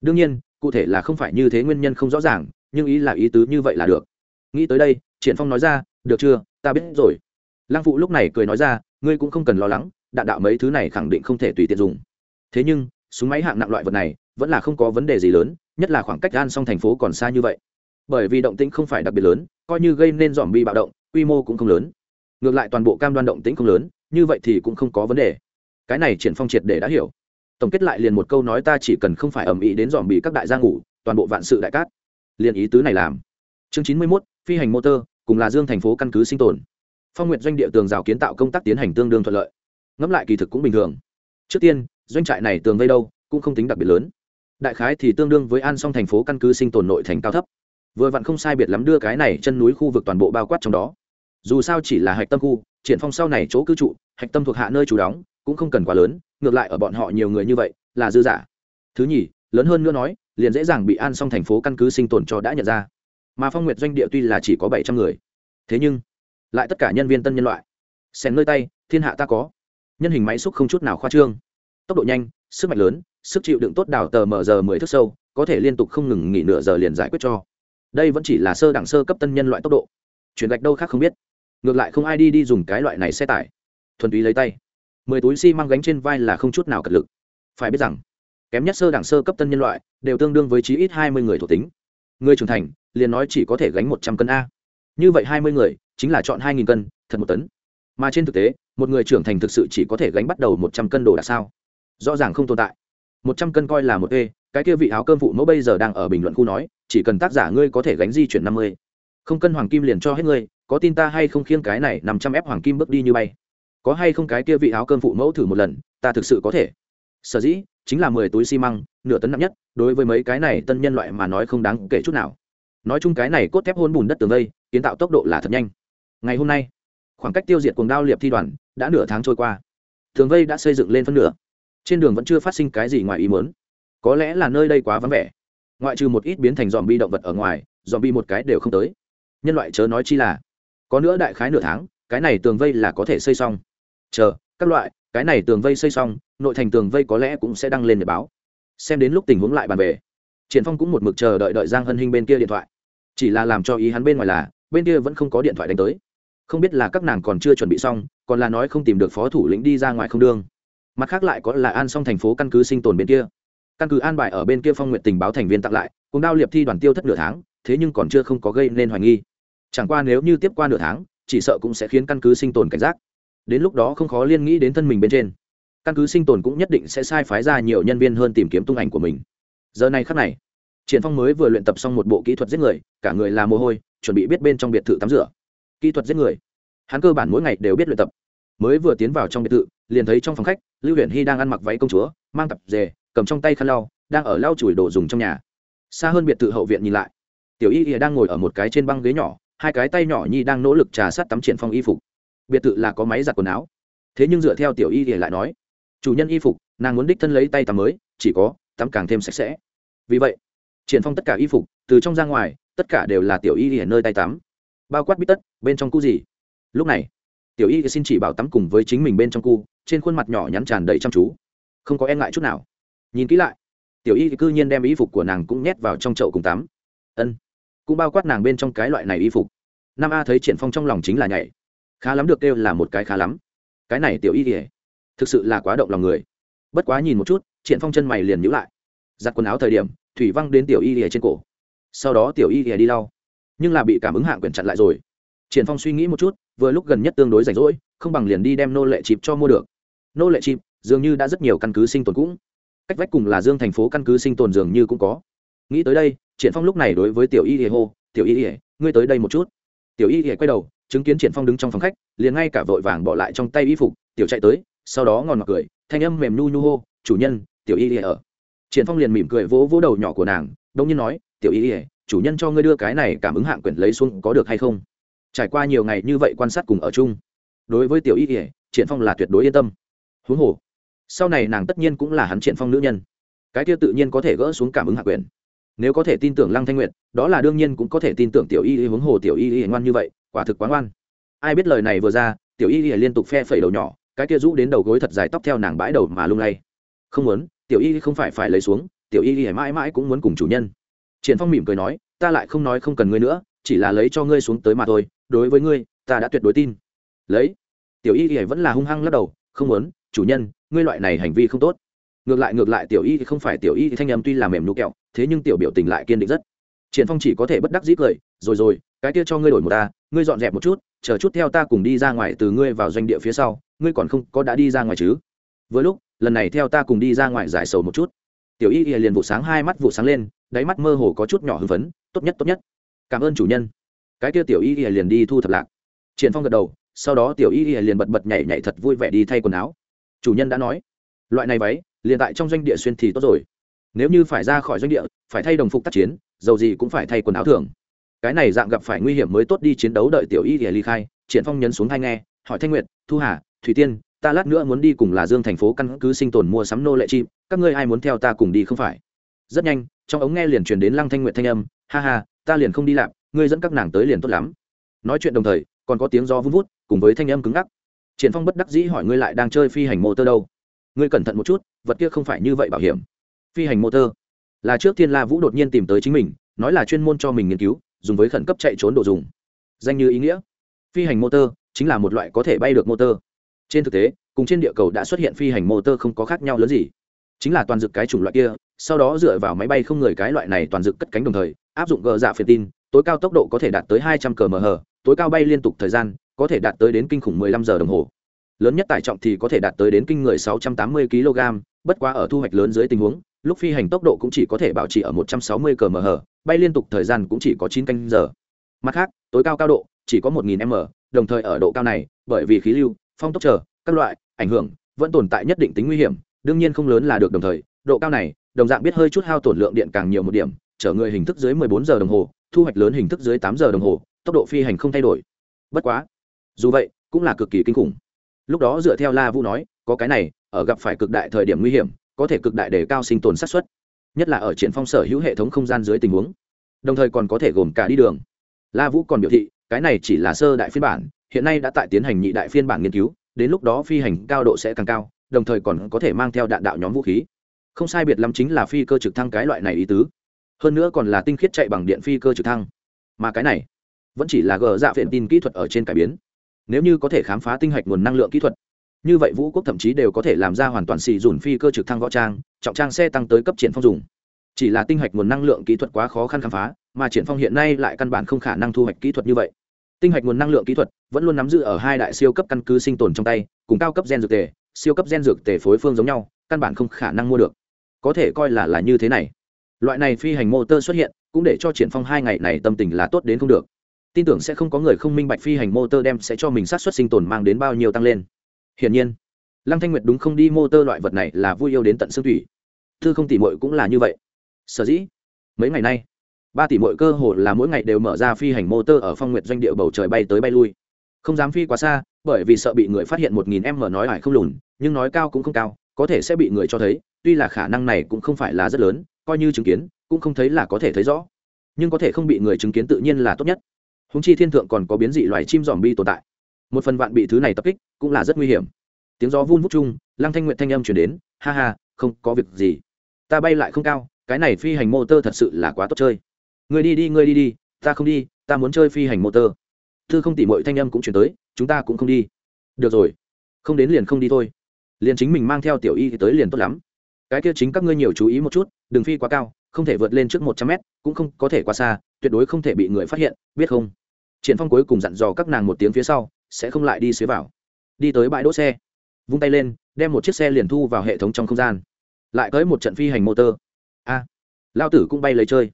Đương nhiên, cụ thể là không phải như thế nguyên nhân không rõ ràng, nhưng ý là ý tứ như vậy là được nghĩ tới đây triển phong nói ra được chưa? Ta biết rồi. Lăng phụ lúc này cười nói ra ngươi cũng không cần lo lắng đạn đạo mấy thứ này khẳng định không thể tùy tiện dùng. Thế nhưng súng máy hạng nặng loại vật này vẫn là không có vấn đề gì lớn nhất là khoảng cách gan song thành phố còn xa như vậy. Bởi vì động tĩnh không phải đặc biệt lớn coi như gây nên dòm bi bạo động quy mô cũng không lớn. Ngược lại toàn bộ cam đoan động tĩnh không lớn như vậy thì cũng không có vấn đề. Cái này triển phong triệt để đã hiểu. Tổng kết lại liền một câu nói ta chỉ cần không phải ầm ĩ đến dòm bị các đại gia ngủ toàn bộ vạn sự đại cát. Liền ý tứ này làm. Chương chín mươi 91, phi hành motor, cùng là dương thành phố căn cứ sinh tồn. Phong nguyện doanh địa tường rào kiến tạo công tác tiến hành tương đương thuận lợi. Ngẫm lại kỳ thực cũng bình thường. Trước tiên, doanh trại này tường vây đâu, cũng không tính đặc biệt lớn. Đại khái thì tương đương với an song thành phố căn cứ sinh tồn nội thành cao thấp. Vừa vặn không sai biệt lắm đưa cái này chân núi khu vực toàn bộ bao quát trong đó. Dù sao chỉ là hạch tâm khu, triển phong sau này chỗ cư trụ, hạch tâm thuộc hạ nơi chủ đóng, cũng không cần quá lớn, ngược lại ở bọn họ nhiều người như vậy, là dư giả. Thứ nhì, lớn hơn nữa nói, liền dễ dàng bị an song thành phố căn cứ sinh tồn cho đã nhận ra mà phong nguyệt doanh địa tuy là chỉ có bảy trăm người, thế nhưng lại tất cả nhân viên tân nhân loại xèn nơi tay, thiên hạ ta có. Nhân hình máy xúc không chút nào khoa trương. Tốc độ nhanh, sức mạnh lớn, sức chịu đựng tốt đào tờ mở giờ mười thước sâu, có thể liên tục không ngừng nghỉ nửa giờ liền giải quyết cho. Đây vẫn chỉ là sơ đẳng sơ cấp tân nhân loại tốc độ. Chuyển gạch đâu khác không biết. Ngược lại không ai đi đi dùng cái loại này xe tải. Thuần túy lấy tay. Mười túi xi、si、măng gánh trên vai là không chút nào cật lực. Phải biết rằng, kém nhất sơ đẳng sơ cấp tân nhân loại đều tương đương với chí ít hai mươi người thuộc tính. Người trưởng thành liền nói chỉ có thể gánh một trăm cân a. Như vậy hai mươi người, chính là chọn hai nghìn cân, thật một tấn. Mà trên thực tế, một người trưởng thành thực sự chỉ có thể gánh bắt đầu một trăm cân đồ đạc sao? Rõ ràng không tồn tại. Một trăm cân coi là một ê, cái kia vị áo cơm phụ mẫu bây giờ đang ở bình luận khu nói, chỉ cần tác giả ngươi có thể gánh di chuyển năm mươi. Không cân hoàng kim liền cho hết ngươi, có tin ta hay không khiêng cái này năm trăm ép hoàng kim bước đi như bay? Có hay không cái kia vị áo cơm phụ mẫu thử một lần, ta thực sự có thể. Sở dĩ, chính là mười túi xi măng, nửa tấn nặng nhất, đối với mấy cái này tân nhân loại mà nói không đáng kể chút nào nói chung cái này cốt thép hôn bùn đất tường vây, kiến tạo tốc độ là thật nhanh. Ngày hôm nay, khoảng cách tiêu diệt cuồng đao liệp thi đoàn đã nửa tháng trôi qua. Tường vây đã xây dựng lên phân nửa. Trên đường vẫn chưa phát sinh cái gì ngoài ý muốn. Có lẽ là nơi đây quá vắng vẻ. Ngoại trừ một ít biến thành dòm bi động vật ở ngoài dòm bi một cái đều không tới. Nhân loại chớ nói chi là, có nữa đại khái nửa tháng, cái này tường vây là có thể xây xong. Chờ, các loại, cái này tường vây xây xong, nội thành tường vây có lẽ cũng sẽ đăng lên để báo. Xem đến lúc tình huống lại bàn về. Triển phong cũng một mực chờ đợi đợi giang hân hinh bên kia điện thoại chỉ là làm cho ý hắn bên ngoài là, bên kia vẫn không có điện thoại đánh tới. Không biết là các nàng còn chưa chuẩn bị xong, còn là nói không tìm được phó thủ lĩnh đi ra ngoài không đương. Mặt khác lại có là an xong thành phố căn cứ sinh tồn bên kia. Căn cứ an bài ở bên kia phong nguyện tình báo thành viên tặng lại, cùng đao liệp thi đoàn tiêu thất nửa tháng, thế nhưng còn chưa không có gây nên hoài nghi. Chẳng qua nếu như tiếp qua nửa tháng, chỉ sợ cũng sẽ khiến căn cứ sinh tồn cảnh giác. Đến lúc đó không khó liên nghĩ đến thân mình bên trên. Căn cứ sinh tồn cũng nhất định sẽ sai phái ra nhiều nhân viên hơn tìm kiếm tung ảnh của mình. Giờ này khắc này triển phong mới vừa luyện tập xong một bộ kỹ thuật giết người, cả người là mồ hôi, chuẩn bị biết bên trong biệt thự tắm rửa. Kỹ thuật giết người. Hắn cơ bản mỗi ngày đều biết luyện tập. Mới vừa tiến vào trong biệt thự, liền thấy trong phòng khách, lưu huyền hy đang ăn mặc váy công chúa, mang tập dề, cầm trong tay khăn lau, đang ở lau chùi đồ dùng trong nhà. Xa hơn biệt thự hậu viện nhìn lại. Tiểu y ỉa đang ngồi ở một cái trên băng ghế nhỏ, hai cái tay nhỏ nhi đang nỗ lực trà sát tắm triển phong y phục. Biệt thự là có máy giặt quần áo. Thế nhưng dựa theo tiểu y ỉa lại nói, chủ nhân y phục, nàng muốn đích thân lấy tay tắm mới, chỉ có tắm càng thêm sạch sẽ. Vì vậy triển phong tất cả y phục, từ trong ra ngoài, tất cả đều là tiểu y ở nơi tay tắm. Bao quát bít tất, bên trong cu gì. Lúc này, tiểu y xin chỉ bảo tắm cùng với chính mình bên trong cu, trên khuôn mặt nhỏ nhắn tràn đầy chăm chú. Không có e ngại chút nào. Nhìn kỹ lại, tiểu y cư nhiên đem y phục của nàng cũng nhét vào trong chậu cùng tắm. Ân, cũng bao quát nàng bên trong cái loại này y phục. Nam a thấy triển phong trong lòng chính là nhảy. Khá lắm được kêu là một cái khá lắm. Cái này tiểu y kỉa thực sự là quá động lòng người. Bất quá nhìn một chút, triển phong chân mày liền nhíu lại. Giặt quần áo thời điểm thủy văng đến tiểu y kỉa trên cổ. Sau đó tiểu y kỉa đi lau. Nhưng là bị cảm ứng hạng quyển chặn lại rồi. Triển phong suy nghĩ một chút, vừa lúc gần nhất tương đối rảnh rỗi, không bằng liền đi đem nô lệ chịp cho mua được. Nô lệ chịp, dường như đã rất nhiều căn cứ sinh tồn cũng. Cách vách cùng là dương thành phố căn cứ sinh tồn dường như cũng có. Nghĩ tới đây, triển phong lúc này đối với tiểu y hề hô, tiểu y hề ngươi tới đây một chút. Tiểu y hề quay đầu, chứng kiến triển phong đứng trong phòng khách, liền ngay cả vội vàng bỏ lại trong tay y phục, tiểu chạy tới, sau đó ngòn ngọt cười, thanh âm mềm nu nu hô, chủ nhân, tiểu y hề ở triển phong liền mỉm cười vỗ vỗ đầu nhỏ của nàng, đông nhiên nói, tiểu y ỉa chủ nhân cho ngươi đưa cái này cảm ứng hạng quyển lấy xuống có được hay không? Trải qua nhiều ngày như vậy quan sát cùng ở chung, đối với tiểu y ỉa triển phong là tuyệt đối yên tâm. Huống hồ, sau này nàng tất nhiên cũng là hắn triển phong nữ nhân. Cái kia tự nhiên có thể gỡ xuống cảm ứng hạ quyền nếu có thể tin tưởng lăng thanh nguyện đó là đương nhiên cũng có thể tin tưởng tiểu y y huống hồ tiểu y y ngoan như vậy, quả thực quá ngoan. Ai biết lời này vừa ra, tiểu y y liên tục phe phẩy đầu nhỏ, cái kia rũ đến đầu gối thật dài tóc theo nàng bãi đầu mà lung lay. Không muốn tiểu y không phải phải lấy xuống, tiểu y y mãi mãi cũng muốn cùng chủ nhân. Triển phong mỉm cười nói, ta lại không nói không cần ngươi nữa, chỉ là lấy cho ngươi xuống tới mà thôi, đối với ngươi, ta đã tuyệt đối tin. Lấy? Tiểu y y vẫn là hung hăng lắc đầu, không muốn, chủ nhân, ngươi loại này hành vi không tốt. Ngược lại ngược lại, tiểu y thì không phải tiểu y thì thanh âm tuy là mềm nụ kẹo, thế nhưng tiểu biểu tình lại kiên định rất. Triển phong chỉ có thể bất đắc dĩ cười, rồi rồi, cái kia cho ngươi đổi một ta, ngươi dọn dẹp một chút, chờ chút theo ta cùng đi ra ngoài từ ngươi vào doanh địa phía sau, ngươi còn không có đã đi ra ngoài chứ? Với lúc lần này theo ta cùng đi ra ngoài giải sầu một chút. Tiểu y y liền vụ sáng hai mắt vụ sáng lên, đáy mắt mơ hồ có chút nhỏ hưng phấn, tốt nhất tốt nhất. Cảm ơn chủ nhân. Cái kia tiểu y y liền đi thu thập lạc. Triển phong gật đầu, sau đó tiểu y y liền bật bật nhảy nhảy thật vui vẻ đi thay quần áo. Chủ nhân đã nói, loại này váy, liền tại trong doanh địa xuyên thì tốt rồi. Nếu như phải ra khỏi doanh địa, phải thay đồng phục tác chiến, dầu gì cũng phải thay quần áo thường cái này dạng gặp phải nguy hiểm mới tốt đi chiến đấu đợi tiểu y y ly khai. Triển phong nhấn xuống hai nghe, hỏi thanh nguyệt, thu hà, thủy tiên ta lát nữa muốn đi cùng là dương thành phố căn cứ sinh tồn mua sắm nô lệ chim, các ngươi ai muốn theo ta cùng đi không phải? Rất nhanh, trong ống nghe liền truyền đến lăng thanh nguyệt thanh âm, ha ha, ta liền không đi làm, ngươi dẫn các nàng tới liền tốt lắm. Nói chuyện đồng thời, còn có tiếng gió vun vút, cùng với thanh âm cứng ngắc. Triển phong bất đắc dĩ hỏi ngươi lại đang chơi phi hành mô tơ đâu? Ngươi cẩn thận một chút, vật kia không phải như vậy bảo hiểm. Phi hành mô tơ? Là trước thiên la vũ đột nhiên tìm tới chính mình, nói là chuyên môn cho mình nghiên cứu, dùng với khẩn cấp chạy trốn đồ dùng. Danh như ý nghĩa. Phi hành mô tơ chính là một loại có thể bay được mô tơ trên thực tế, cùng trên địa cầu đã xuất hiện phi hành motor không có khác nhau lớn gì. Chính là toàn dực cái chủng loại kia, sau đó dựa vào máy bay không người cái loại này toàn dực cất cánh đồng thời, áp dụng gờ dạ phiền tin, tối cao tốc độ có thể đạt tới hai trăm cm tối cao bay liên tục thời gian có thể đạt tới đến kinh khủng 15 giờ đồng hồ. Lớn nhất tải trọng thì có thể đạt tới đến kinh người 680 kg bất quá ở thu hoạch lớn dưới tình huống, lúc phi hành tốc độ cũng chỉ có thể bảo trì ở 160 km bay liên tục thời gian cũng chỉ có chín canh giờ. Mặt khác, tối cao cao độ chỉ có 1000 m, đồng thời ở độ cao này, bởi vì khí lưu phong tốc chờ, các loại, ảnh hưởng, vẫn tồn tại nhất định tính nguy hiểm, đương nhiên không lớn là được đồng thời, độ cao này, đồng dạng biết hơi chút hao tổn lượng điện càng nhiều một điểm chở người hình thức dưới 14 giờ đồng hồ, thu hoạch lớn hình thức dưới 8 giờ đồng hồ, tốc độ phi hành không thay đổi. Bất quá, dù vậy, cũng là cực kỳ kinh khủng. Lúc đó dựa theo la vũ nói, có cái này, ở gặp phải cực đại thời điểm nguy hiểm, có thể cực đại để cao sinh tồn sát xuất nhất là ở triển phong sở hữu hệ thống không gian dưới tình huống. Đồng thời còn có thể gồm cả đi đường. La vũ còn biểu thị, cái này chỉ là sơ đại phiên bản hiện nay đã tại tiến hành nhị đại phiên bản nghiên cứu, đến lúc đó phi hành cao độ sẽ càng cao, đồng thời còn có thể mang theo đạn đạo nhóm vũ khí. Không sai biệt lắm chính là phi cơ trực thăng cái loại này ý tứ. Hơn nữa còn là tinh khiết chạy bằng điện phi cơ trực thăng. Mà cái này vẫn chỉ là gờ dạ phiện tin kỹ thuật ở trên cải biến. Nếu như có thể khám phá tinh hạch nguồn năng lượng kỹ thuật, như vậy vũ quốc thậm chí đều có thể làm ra hoàn toàn xì dùn phi cơ trực thăng võ trang, trọng trang xe tăng tới cấp triển phong dùng. Chỉ là tinh hạch nguồn năng lượng kỹ thuật quá khó khăn khám phá, mà triển phong hiện nay lại căn bản không khả năng thu hoạch kỹ thuật như vậy tinh hạch nguồn năng lượng kỹ thuật vẫn luôn nắm giữ ở hai đại siêu cấp căn cứ sinh tồn trong tay, cùng cao cấp gen dược tề, siêu cấp gen dược tề phối phương giống nhau, căn bản không khả năng mua được. Có thể coi là là như thế này. Loại này phi hành motor xuất hiện, cũng để cho triển phong hai ngày này tâm tình là tốt đến không được. Tin tưởng sẽ không có người không minh bạch phi hành motor đem sẽ cho mình sát xuất sinh tồn mang đến bao nhiêu tăng lên. Hiển nhiên, lăng thanh nguyệt đúng không đi motor loại vật này là vui yêu đến tận xương thủy. Thư không tỷ muội cũng là như vậy. Sở dĩ, mấy ngày nay ba tỷ mỗi cơ hồ là mỗi ngày đều mở ra phi hành motor ở phong nguyệt doanh địa bầu trời bay tới bay lui. Không dám phi quá xa, bởi vì sợ bị người phát hiện một nghìn m nói ải không lùn, nhưng nói cao cũng không cao, có thể sẽ bị người cho thấy, tuy là khả năng này cũng không phải là rất lớn, coi như chứng kiến, cũng không thấy là có thể thấy rõ. Nhưng có thể không bị người chứng kiến tự nhiên là tốt nhất. Húng chi thiên thượng còn có biến dị loài chim dòm bi tồn tại. Một phần vạn bị thứ này tập kích cũng là rất nguy hiểm. Tiếng gió vun vút chung, lăng thanh nguyện thanh âm chuyển đến, ha ha, không có việc gì. Ta bay lại không cao, cái này phi hành mô tơ thật sự là quá tốt chơi người đi đi người đi đi, ta không đi, ta muốn chơi phi hành mô thư không tỉ mọi thanh âm cũng chuyển tới, chúng ta cũng không đi. Được rồi, không đến liền không đi thôi. Liền chính mình mang theo tiểu y thì tới liền tốt lắm. Cái kia chính các ngươi nhiều chú ý một chút, đừng phi quá cao, không thể vượt lên trước một trăm mét, cũng không có thể quá xa, tuyệt đối không thể bị người phát hiện, biết không? Triển phong cuối cùng dặn dò các nàng một tiếng phía sau, sẽ không lại đi xế vào. Đi tới bãi đỗ xe. Vung tay lên, đem một chiếc xe liền thu vào hệ thống trong không gian. Lại tới một trận phi hành motor a, lao tử cũng bay lấy chơi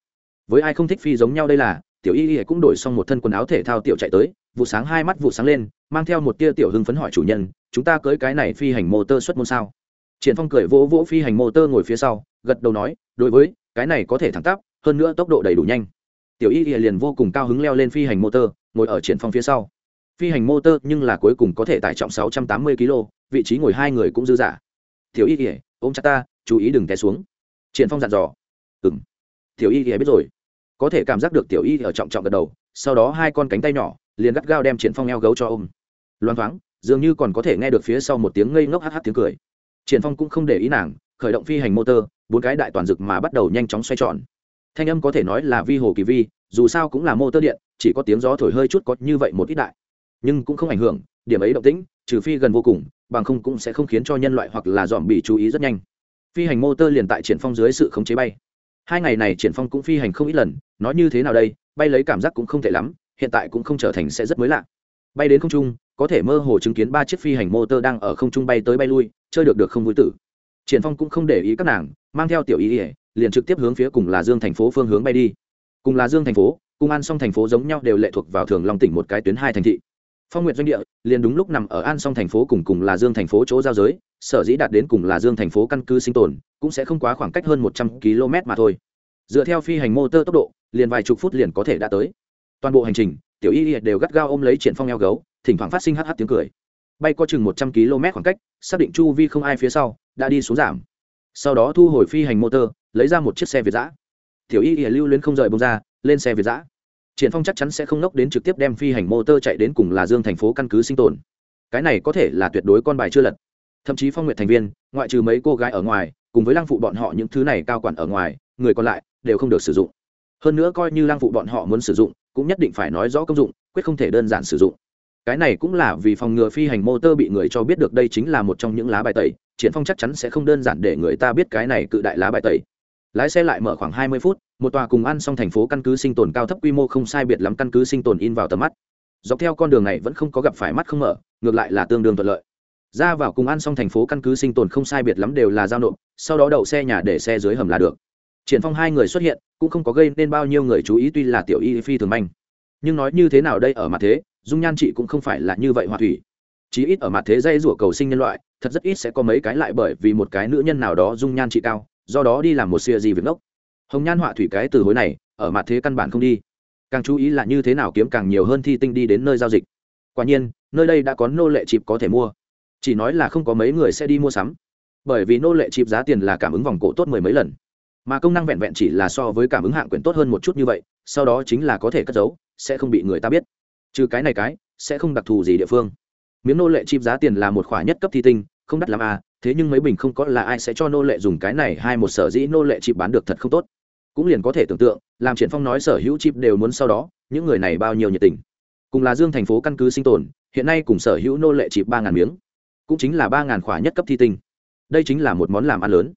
với ai không thích phi giống nhau đây là, tiểu y y cũng đổi xong một thân quần áo thể thao tiểu chạy tới, vụ sáng hai mắt vụ sáng lên, mang theo một tia tiểu hưng phấn hỏi chủ nhân, chúng ta cưới cái này phi hành motor xuất môn sao? Triển phong cười vỗ vỗ phi hành motor ngồi phía sau, gật đầu nói, đối với, cái này có thể thẳng tắp, hơn nữa tốc độ đầy đủ nhanh. Tiểu y liền vô cùng cao hứng leo lên phi hành motor ngồi ở triển phong phía sau. Phi hành motor nhưng là cuối cùng có thể tải trọng 680 kg, vị trí ngồi hai người cũng dư dả. Tiểu y y, ôm chặt ta, chú ý đừng té xuống. Triển phong dặn dò. Ừm. Tiểu y y biết rồi có thể cảm giác được tiểu y ở trọng trọng gật đầu, sau đó hai con cánh tay nhỏ, liền gắt gao đem triển phong eo gấu cho ôm. Loan thoáng, dường như còn có thể nghe được phía sau một tiếng ngây ngốc hắt hắt tiếng cười. Triển phong cũng không để ý nàng, khởi động phi hành motor bốn cái đại toàn dực mà bắt đầu nhanh chóng xoay tròn. Thanh âm có thể nói là vi hồ kỳ vi, dù sao cũng là motor điện, chỉ có tiếng gió thổi hơi chút có như vậy một ít đại. Nhưng cũng không ảnh hưởng, điểm ấy động tĩnh, trừ phi gần vô cùng, bằng không cũng sẽ không khiến cho nhân loại hoặc là dòm bị chú ý rất nhanh. Phi hành motor liền tại triển phong dưới sự khống chế bay hai ngày này triển phong cũng phi hành không ít lần, nói như thế nào đây, bay lấy cảm giác cũng không tệ lắm, hiện tại cũng không trở thành sẽ rất mới lạ. Bay đến không trung, có thể mơ hồ chứng kiến ba chiếc phi hành motor đang ở không trung bay tới bay lui, chơi được được không vui tử. Triển phong cũng không để ý các nàng, mang theo tiểu ý ỉa liền trực tiếp hướng phía cùng là dương thành phố phương hướng bay đi. Cùng là dương thành phố, cùng an song thành phố giống nhau đều lệ thuộc vào thường long tỉnh một cái tuyến hai thành thị phong nguyện doanh địa liền đúng lúc nằm ở an song thành phố cùng cùng là dương thành phố chỗ giao giới, sở dĩ đạt đến cùng là dương thành phố căn cứ sinh tồn, cũng sẽ không quá khoảng cách hơn một trăm km mà thôi. Dựa theo phi hành motor tốc độ, liền vài chục phút liền có thể đã tới. Toàn bộ hành trình, tiểu y đều gắt gao ôm lấy triển phong eo gấu, thỉnh thoảng phát sinh hh tiếng cười. Bay có chừng một trăm km khoảng cách, xác định chu vi không ai phía sau, đã đi xuống giảm. Sau đó thu hồi phi hành motor, lấy ra một chiếc xe việt giã. Tiểu y lưu luyến không rời bông ra, lên xe việt giã triển phong chắc chắn sẽ không nốc đến trực tiếp đem phi hành motor chạy đến cùng là dương thành phố căn cứ sinh tồn. Cái này có thể là tuyệt đối con bài chưa lật. Thậm chí phong nguyện thành viên, ngoại trừ mấy cô gái ở ngoài, cùng với lăng phụ bọn họ những thứ này cao quản ở ngoài, người còn lại đều không được sử dụng. Hơn nữa coi như lăng phụ bọn họ muốn sử dụng, cũng nhất định phải nói rõ công dụng, quyết không thể đơn giản sử dụng. Cái này cũng là vì phòng ngừa phi hành motor bị người cho biết được đây chính là một trong những lá bài tẩy, triển phong chắc chắn sẽ không đơn giản để người ta biết cái này cự đại lá bài tẩy lái xe lại mở khoảng hai mươi phút, một tòa cùng ăn xong thành phố căn cứ sinh tồn cao thấp quy mô không sai biệt lắm căn cứ sinh tồn in vào tầm mắt. Dọc theo con đường này vẫn không có gặp phải mắt không mở, ngược lại là tương đương thuận lợi. Ra vào cùng ăn xong thành phố căn cứ sinh tồn không sai biệt lắm đều là giao nộp, sau đó đậu xe nhà để xe dưới hầm là được. Triển phong hai người xuất hiện, cũng không có gây nên bao nhiêu người chú ý, tuy là tiểu y phi thường manh. Nhưng nói như thế nào đây ở mặt thế, dung nhan chị cũng không phải là như vậy hòa thủy. Chí ít ở mặt thế dây rủa cầu sinh nhân loại, thật rất ít sẽ có mấy cái lại bởi vì một cái nữ nhân nào đó dung nhan chị cao do đó đi làm một xìa gì việc ngốc. Hồng nhan họa thủy cái từ hối này, ở mặt thế căn bản không đi. Càng chú ý là như thế nào kiếm càng nhiều hơn thi tinh đi đến nơi giao dịch. Quả nhiên, nơi đây đã có nô lệ chịp có thể mua. Chỉ nói là không có mấy người sẽ đi mua sắm. Bởi vì nô lệ chịp giá tiền là cảm ứng vòng cổ tốt mười mấy lần. Mà công năng vẹn vẹn chỉ là so với cảm ứng hạng quyền tốt hơn một chút như vậy, sau đó chính là có thể cất giấu, sẽ không bị người ta biết. Trừ cái này cái, sẽ không đặc thù gì địa phương. Miếng nô lệ chịp giá tiền là một khoản nhất cấp thi tinh, không đắt lắm à thế nhưng mấy bình không có là ai sẽ cho nô lệ dùng cái này hai một sở dĩ nô lệ chip bán được thật không tốt. Cũng liền có thể tưởng tượng, làm triển phong nói sở hữu chip đều muốn sau đó, những người này bao nhiêu nhiệt tình. Cùng là dương thành phố căn cứ sinh tồn, hiện nay cùng sở hữu nô lệ chip ba ngàn miếng, cũng chính là ba ngàn khỏa nhất cấp thi tinh. Đây chính là một món làm ăn lớn.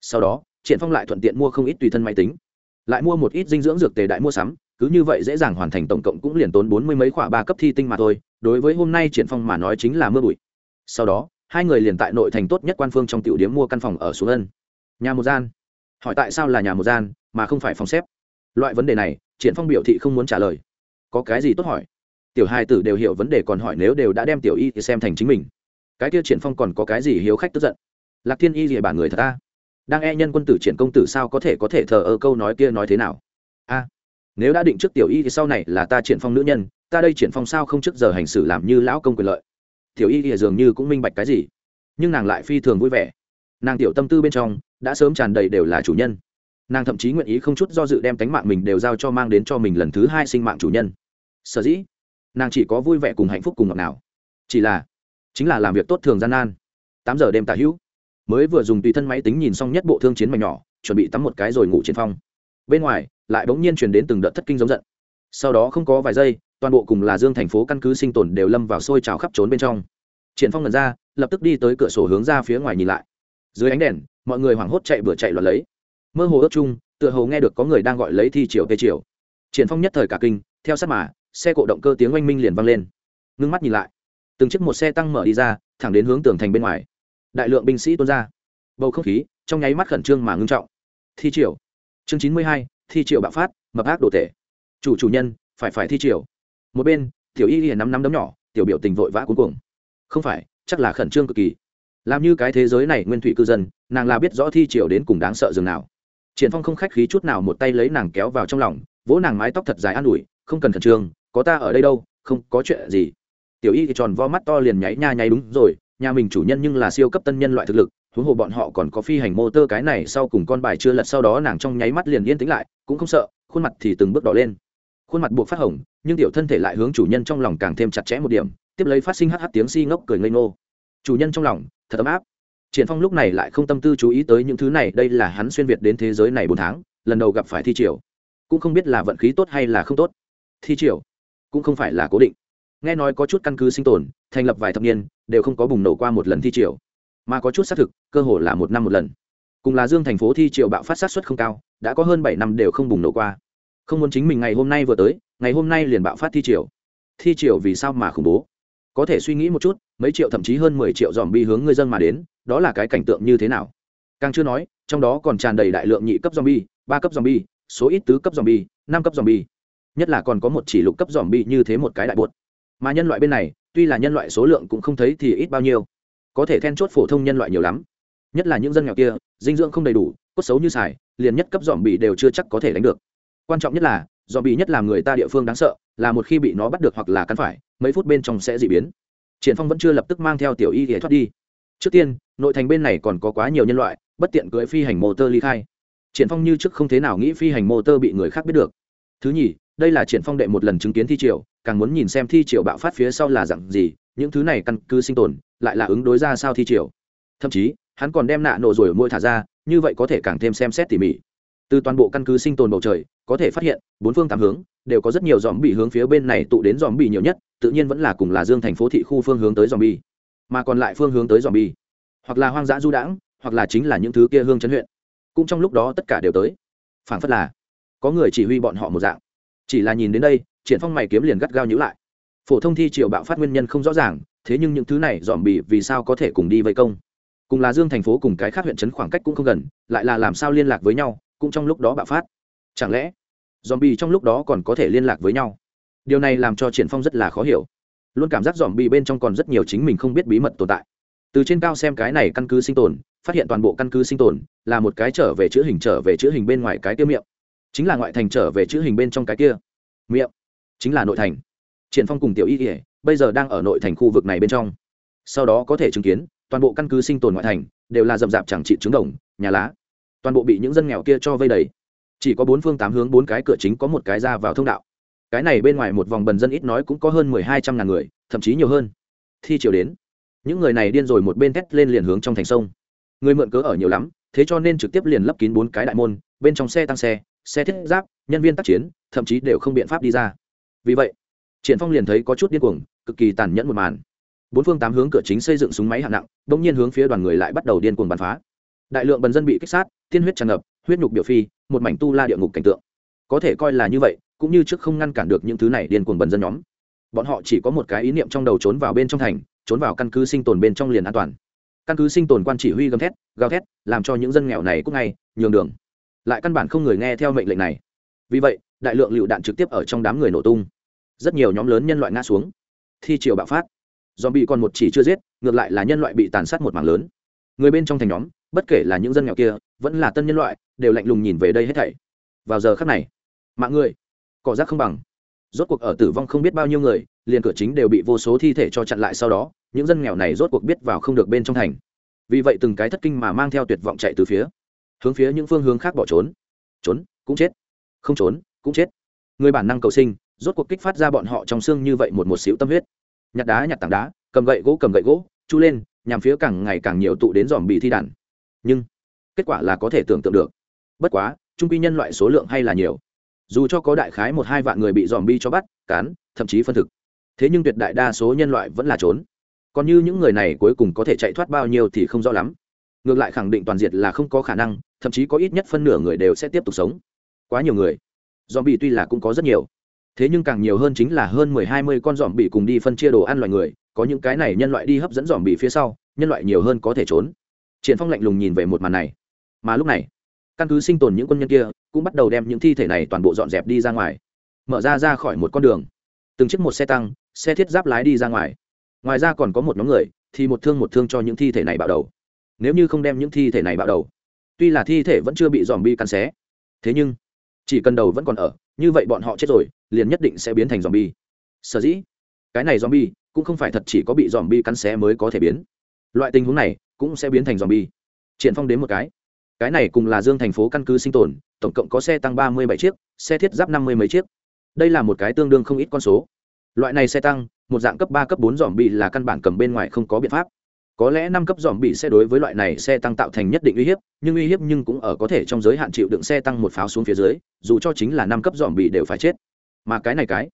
Sau đó, triển phong lại thuận tiện mua không ít tùy thân máy tính, lại mua một ít dinh dưỡng dược tề đại mua sắm, cứ như vậy dễ dàng hoàn thành tổng cộng cũng liền tốn bốn mươi mấy khỏa ba cấp thi tinh mà thôi, đối với hôm nay triển phong mà nói chính là mưa bụi. Sau đó hai người liền tại nội thành tốt nhất quan phương trong tiểu điếm mua căn phòng ở xuống ân. Nhà một gian. Hỏi tại sao là nhà một gian, mà không phải phòng xếp? Loại vấn đề này, triển phong biểu thị không muốn trả lời. Có cái gì tốt hỏi? Tiểu hai tử đều hiểu vấn đề còn hỏi nếu đều đã đem tiểu y thì xem thành chính mình. Cái kia triển phong còn có cái gì hiếu khách tức giận? Lạc thiên y gì bản người thật ta. Đang e nhân quân tử triển công tử sao có thể có thể thờ ơ câu nói kia nói thế nào? A, nếu đã định trước tiểu y thì sau này là ta triển phong nữ nhân, ta đây triển phong sao không trước giờ hành xử làm như lão công quyền lợi? Tiểu y ỉa dường như cũng minh bạch cái gì. Nhưng nàng lại phi thường vui vẻ. Nàng tiểu tâm tư bên trong đã sớm tràn đầy đều là chủ nhân. Nàng thậm chí nguyện ý không chút do dự đem tánh mạng mình đều giao cho mang đến cho mình lần thứ hai sinh mạng chủ nhân. Sở dĩ, nàng chỉ có vui vẻ cùng hạnh phúc cùng ngọt nào chỉ là, chính là làm việc tốt thường gian nan. Tám giờ đêm tả hữu, mới vừa dùng tùy thân máy tính nhìn xong nhất bộ thương chiến mảnh nhỏ, chuẩn bị tắm một cái rồi ngủ trên phong bên ngoài, lại bỗng nhiên truyền đến từng đợt thất kinh giống giận. Sau đó không có vài giây toàn bộ cùng là dương thành phố căn cứ sinh tồn đều lâm vào sôi trào khắp trốn bên trong. Triển phong ngẩn ra, lập tức đi tới cửa sổ hướng ra phía ngoài nhìn lại. Dưới ánh đèn, mọi người hoảng hốt chạy bừa chạy loạn lấy. Mơ hồ ước chung, tựa hồ nghe được có người đang gọi lấy thi triều, tê triều. Triển phong nhất thời cả kinh, theo sát mà, xe cộ động cơ tiếng oanh minh liền vang lên. Ngưng mắt nhìn lại, từng chiếc một xe tăng mở đi ra, thẳng đến hướng tường thành bên ngoài. Đại lượng binh sĩ tuôn ra. Bầu không khí, trong nháy mắt khẩn trương mà ngưng trọng. Thi triều. Chương chín mươi hai, thi triều bạo phát, mập ác đồ tể. Chủ chủ nhân, phải phải thi triều một bên, tiểu y hiền nắm nắm đấm nhỏ, tiểu biểu tình vội vã cuối cùng không phải, chắc là khẩn trương cực kỳ. Làm như cái thế giới này nguyên thủy cư dân, nàng là biết rõ thi triều đến cùng đáng sợ dường nào. Triển phong không khách khí chút nào một tay lấy nàng kéo vào trong lòng, vỗ nàng mái tóc thật dài an ủi, không cần khẩn trương, có ta ở đây đâu, không có chuyện gì. Tiểu y thì tròn vo mắt to liền nháy nha nháy đúng rồi, nhà mình chủ nhân nhưng là siêu cấp tân nhân loại thực lực, huống hồ bọn họ còn có phi hành mô tơ cái này sau cùng con bài chưa lật sau đó nàng trong nháy mắt liền yên tĩnh lại, cũng không sợ, khuôn mặt thì từng bước đỏ lên khuôn mặt buộc phát hồng, nhưng tiểu thân thể lại hướng chủ nhân trong lòng càng thêm chặt chẽ một điểm, tiếp lấy phát sinh hắt hắt tiếng si ngốc cười ngây ngô. Chủ nhân trong lòng, thật ấm áp. Triển phong lúc này lại không tâm tư chú ý tới những thứ này, đây là hắn xuyên việt đến thế giới này bốn tháng, lần đầu gặp phải thi triều. Cũng không biết là vận khí tốt hay là không tốt. Thi triều, cũng không phải là cố định. Nghe nói có chút căn cứ sinh tồn, thành lập vài thập niên, đều không có bùng nổ qua một lần thi triều. Mà có chút xác thực, cơ hội là một năm một lần. Cùng là dương thành phố thi triều bạo phát sát suất không cao, đã có hơn bảy năm đều không bùng nổ qua không muốn chính mình ngày hôm nay vừa tới, ngày hôm nay liền bạo phát thi triều. Thi triều vì sao mà khủng bố? Có thể suy nghĩ một chút, mấy triệu thậm chí hơn mười triệu dòm bi hướng người dân mà đến, đó là cái cảnh tượng như thế nào? Càng chưa nói, trong đó còn tràn đầy đại lượng nhị cấp zombie, ba cấp zombie, số ít tứ cấp zombie, năm cấp zombie. Nhất là còn có một chỉ lục cấp zombie như thế một cái đại bột. mà nhân loại bên này, tuy là nhân loại số lượng cũng không thấy thì ít bao nhiêu. Có thể then chốt phổ thông nhân loại nhiều lắm. Nhất là những dân nghèo kia, dinh dưỡng không đầy đủ, cốt xấu như xài, liền nhất cấp dòm bị đều chưa chắc có thể đánh được quan trọng nhất là dòm bị nhất làm người ta địa phương đáng sợ, là một khi bị nó bắt được hoặc là cắn phải, mấy phút bên trong sẽ dị biến. Triển phong vẫn chưa lập tức mang theo tiểu y để thoát đi. Trước tiên, nội thành bên này còn có quá nhiều nhân loại, bất tiện cưỡi phi hành motor ly khai. Triển phong như trước không thế nào nghĩ phi hành motor bị người khác biết được. Thứ nhì, đây là triển phong đệ một lần chứng kiến thi triều, càng muốn nhìn xem thi triều bạo phát phía sau là dạng gì, những thứ này căn cứ sinh tồn, lại là ứng đối ra sao thi triều. Thậm chí, hắn còn đem nạ nổ rồi môi thả ra, như vậy có thể càng thêm xem xét tỉ mỉ từ toàn bộ căn cứ sinh tồn bầu trời, có thể phát hiện, bốn phương tám hướng, đều có rất nhiều dòm bị hướng phía bên này tụ đến dòm bị nhiều nhất, tự nhiên vẫn là cùng là dương thành phố thị khu phương hướng tới dòm bi mà còn lại phương hướng tới dòm bi hoặc là hoang dã du đãng, hoặc là chính là những thứ kia hương chấn huyện. Cũng trong lúc đó tất cả đều tới. Phảng phất là, có người chỉ huy bọn họ một dạng. Chỉ là nhìn đến đây, triển phong mày kiếm liền gắt gao nhữ lại. Phổ thông thi triều bạo phát nguyên nhân không rõ ràng, thế nhưng những thứ này dòm bị vì sao có thể cùng đi vây công? Cùng là dương thành phố cùng cái khác huyện trấn khoảng cách cũng không gần, lại là làm sao liên lạc với nhau? Cũng trong lúc đó bạo phát. Chẳng lẽ dòm trong lúc đó còn có thể liên lạc với nhau? Điều này làm cho triển phong rất là khó hiểu. Luôn cảm giác dòm bên trong còn rất nhiều chính mình không biết bí mật tồn tại. Từ trên cao xem cái này căn cứ sinh tồn, phát hiện toàn bộ căn cứ sinh tồn, là một cái trở về chữ hình trở về chữ hình bên ngoài cái kia miệng. Chính là ngoại thành trở về chữ hình bên trong cái kia miệng. Chính là nội thành. Triển phong cùng tiểu y kỉa bây giờ đang ở nội thành khu vực này bên trong. Sau đó có thể chứng kiến, toàn bộ căn cứ sinh tồn ngoại thành, đều là rậm rạp chẳng trị trứng đồng, nhà lá toàn bộ bị những dân nghèo kia cho vây đầy. Chỉ có bốn phương tám hướng, bốn cái cửa chính có một cái ra vào thông đạo. Cái này bên ngoài một vòng bần dân ít nói cũng có hơn mười hai trăm ngàn người, thậm chí nhiều hơn. Thi chiều đến. Những người này điên rồi một bên thét lên liền hướng trong thành sông. Người mượn cớ ở nhiều lắm, thế cho nên trực tiếp liền lấp kín bốn cái đại môn, bên trong xe tăng xe xe thiết giáp, nhân viên tác chiến, thậm chí đều không biện pháp đi ra. Vì vậy, triển phong liền thấy có chút điên cuồng, cực kỳ tàn nhẫn một màn. Bốn phương tám hướng cửa chính xây dựng súng máy hạng nặng, bỗng nhiên hướng phía đoàn người lại bắt đầu điên cuồng bắn phá đại lượng bần dân bị kích sát, tiên huyết tràn ngập, huyết nhục biểu phi, một mảnh tu la địa ngục cảnh tượng. Có thể coi là như vậy, cũng như trước không ngăn cản được những thứ này điên cuồng bần dân nhóm. Bọn họ chỉ có một cái ý niệm trong đầu trốn vào bên trong thành, trốn vào căn cứ sinh tồn bên trong liền an toàn. Căn cứ sinh tồn quan chỉ huy gầm thét, gào thét, làm cho những dân nghèo này cũng ngay, nhường đường. Lại căn bản không người nghe theo mệnh lệnh này. Vì vậy, đại lượng lựu đạn trực tiếp ở trong đám người nổ tung. Rất nhiều nhóm lớn nhân loại ngã xuống. Thi triều bạo phát. Dòm bị còn một chỉ chưa giết, ngược lại là nhân loại bị tàn sát một mảng lớn. Người bên trong thành nhóm bất kể là những dân nghèo kia, vẫn là tân nhân loại, đều lạnh lùng nhìn về đây hết thảy. Vào giờ khắc này, mạng người, cỏ rác không bằng. Rốt cuộc ở tử vong không biết bao nhiêu người, liền cửa chính đều bị vô số thi thể cho chặn lại sau đó, những dân nghèo này rốt cuộc biết vào không được bên trong thành. Vì vậy từng cái thất kinh mà mang theo tuyệt vọng chạy từ phía, hướng phía những phương hướng khác bỏ trốn. Trốn, cũng chết. Không trốn, cũng chết. Người bản năng cầu sinh, rốt cuộc kích phát ra bọn họ trong xương như vậy một một xíu tâm huyết. Nhặt đá, nhặt tảng đá, cầm gậy gỗ, cầm gậy gỗ, chu lên, nhằm phía càng ngày càng nhiều tụ đến dòm bị thi đàn nhưng kết quả là có thể tưởng tượng được. Bất quá, trung quy nhân loại số lượng hay là nhiều. Dù cho có đại khái một hai vạn người bị dòm bi cho bắt cán thậm chí phân thực, thế nhưng tuyệt đại đa số nhân loại vẫn là trốn. Còn như những người này cuối cùng có thể chạy thoát bao nhiêu thì không rõ lắm. Ngược lại khẳng định toàn diệt là không có khả năng, thậm chí có ít nhất phân nửa người đều sẽ tiếp tục sống. Quá nhiều người. Dòm bi tuy là cũng có rất nhiều. Thế nhưng càng nhiều hơn chính là hơn mười hai mươi con dòm bị cùng đi phân chia đồ ăn loài người, có những cái này nhân loại đi hấp dẫn dòm bị phía sau, nhân loại nhiều hơn có thể trốn triển phong lạnh lùng nhìn về một màn này. Mà lúc này, căn cứ sinh tồn những quân nhân kia, cũng bắt đầu đem những thi thể này toàn bộ dọn dẹp đi ra ngoài. Mở ra ra khỏi một con đường. Từng chiếc một xe tăng, xe thiết giáp lái đi ra ngoài. Ngoài ra còn có một nhóm người, thì một thương một thương cho những thi thể này bạo đầu. Nếu như không đem những thi thể này bạo đầu, tuy là thi thể vẫn chưa bị dòm bi cắn xé, thế nhưng, chỉ cần đầu vẫn còn ở, như vậy bọn họ chết rồi, liền nhất định sẽ biến thành dòm bi sở dĩ, cái này dòm bi cũng không phải thật chỉ có bị dòm bi cắn xé mới có thể biến. Loại tình huống này cũng sẽ biến thành dòm bi triển phong đến một cái. Cái này cùng là dương thành phố căn cứ sinh tồn, tổng cộng có xe tăng ba mươi bảy chiếc, xe thiết giáp năm mươi mấy chiếc. Đây là một cái tương đương không ít con số. Loại này xe tăng, một dạng cấp ba, cấp bốn dòm bị là căn bản cầm bên ngoài không có biện pháp. Có lẽ năm cấp dòm bị sẽ đối với loại này xe tăng tạo thành nhất định uy hiếp, nhưng uy hiếp nhưng cũng ở có thể trong giới hạn chịu đựng xe tăng một pháo xuống phía dưới, dù cho chính là năm cấp dòm bị đều phải chết. Mà cái này cái,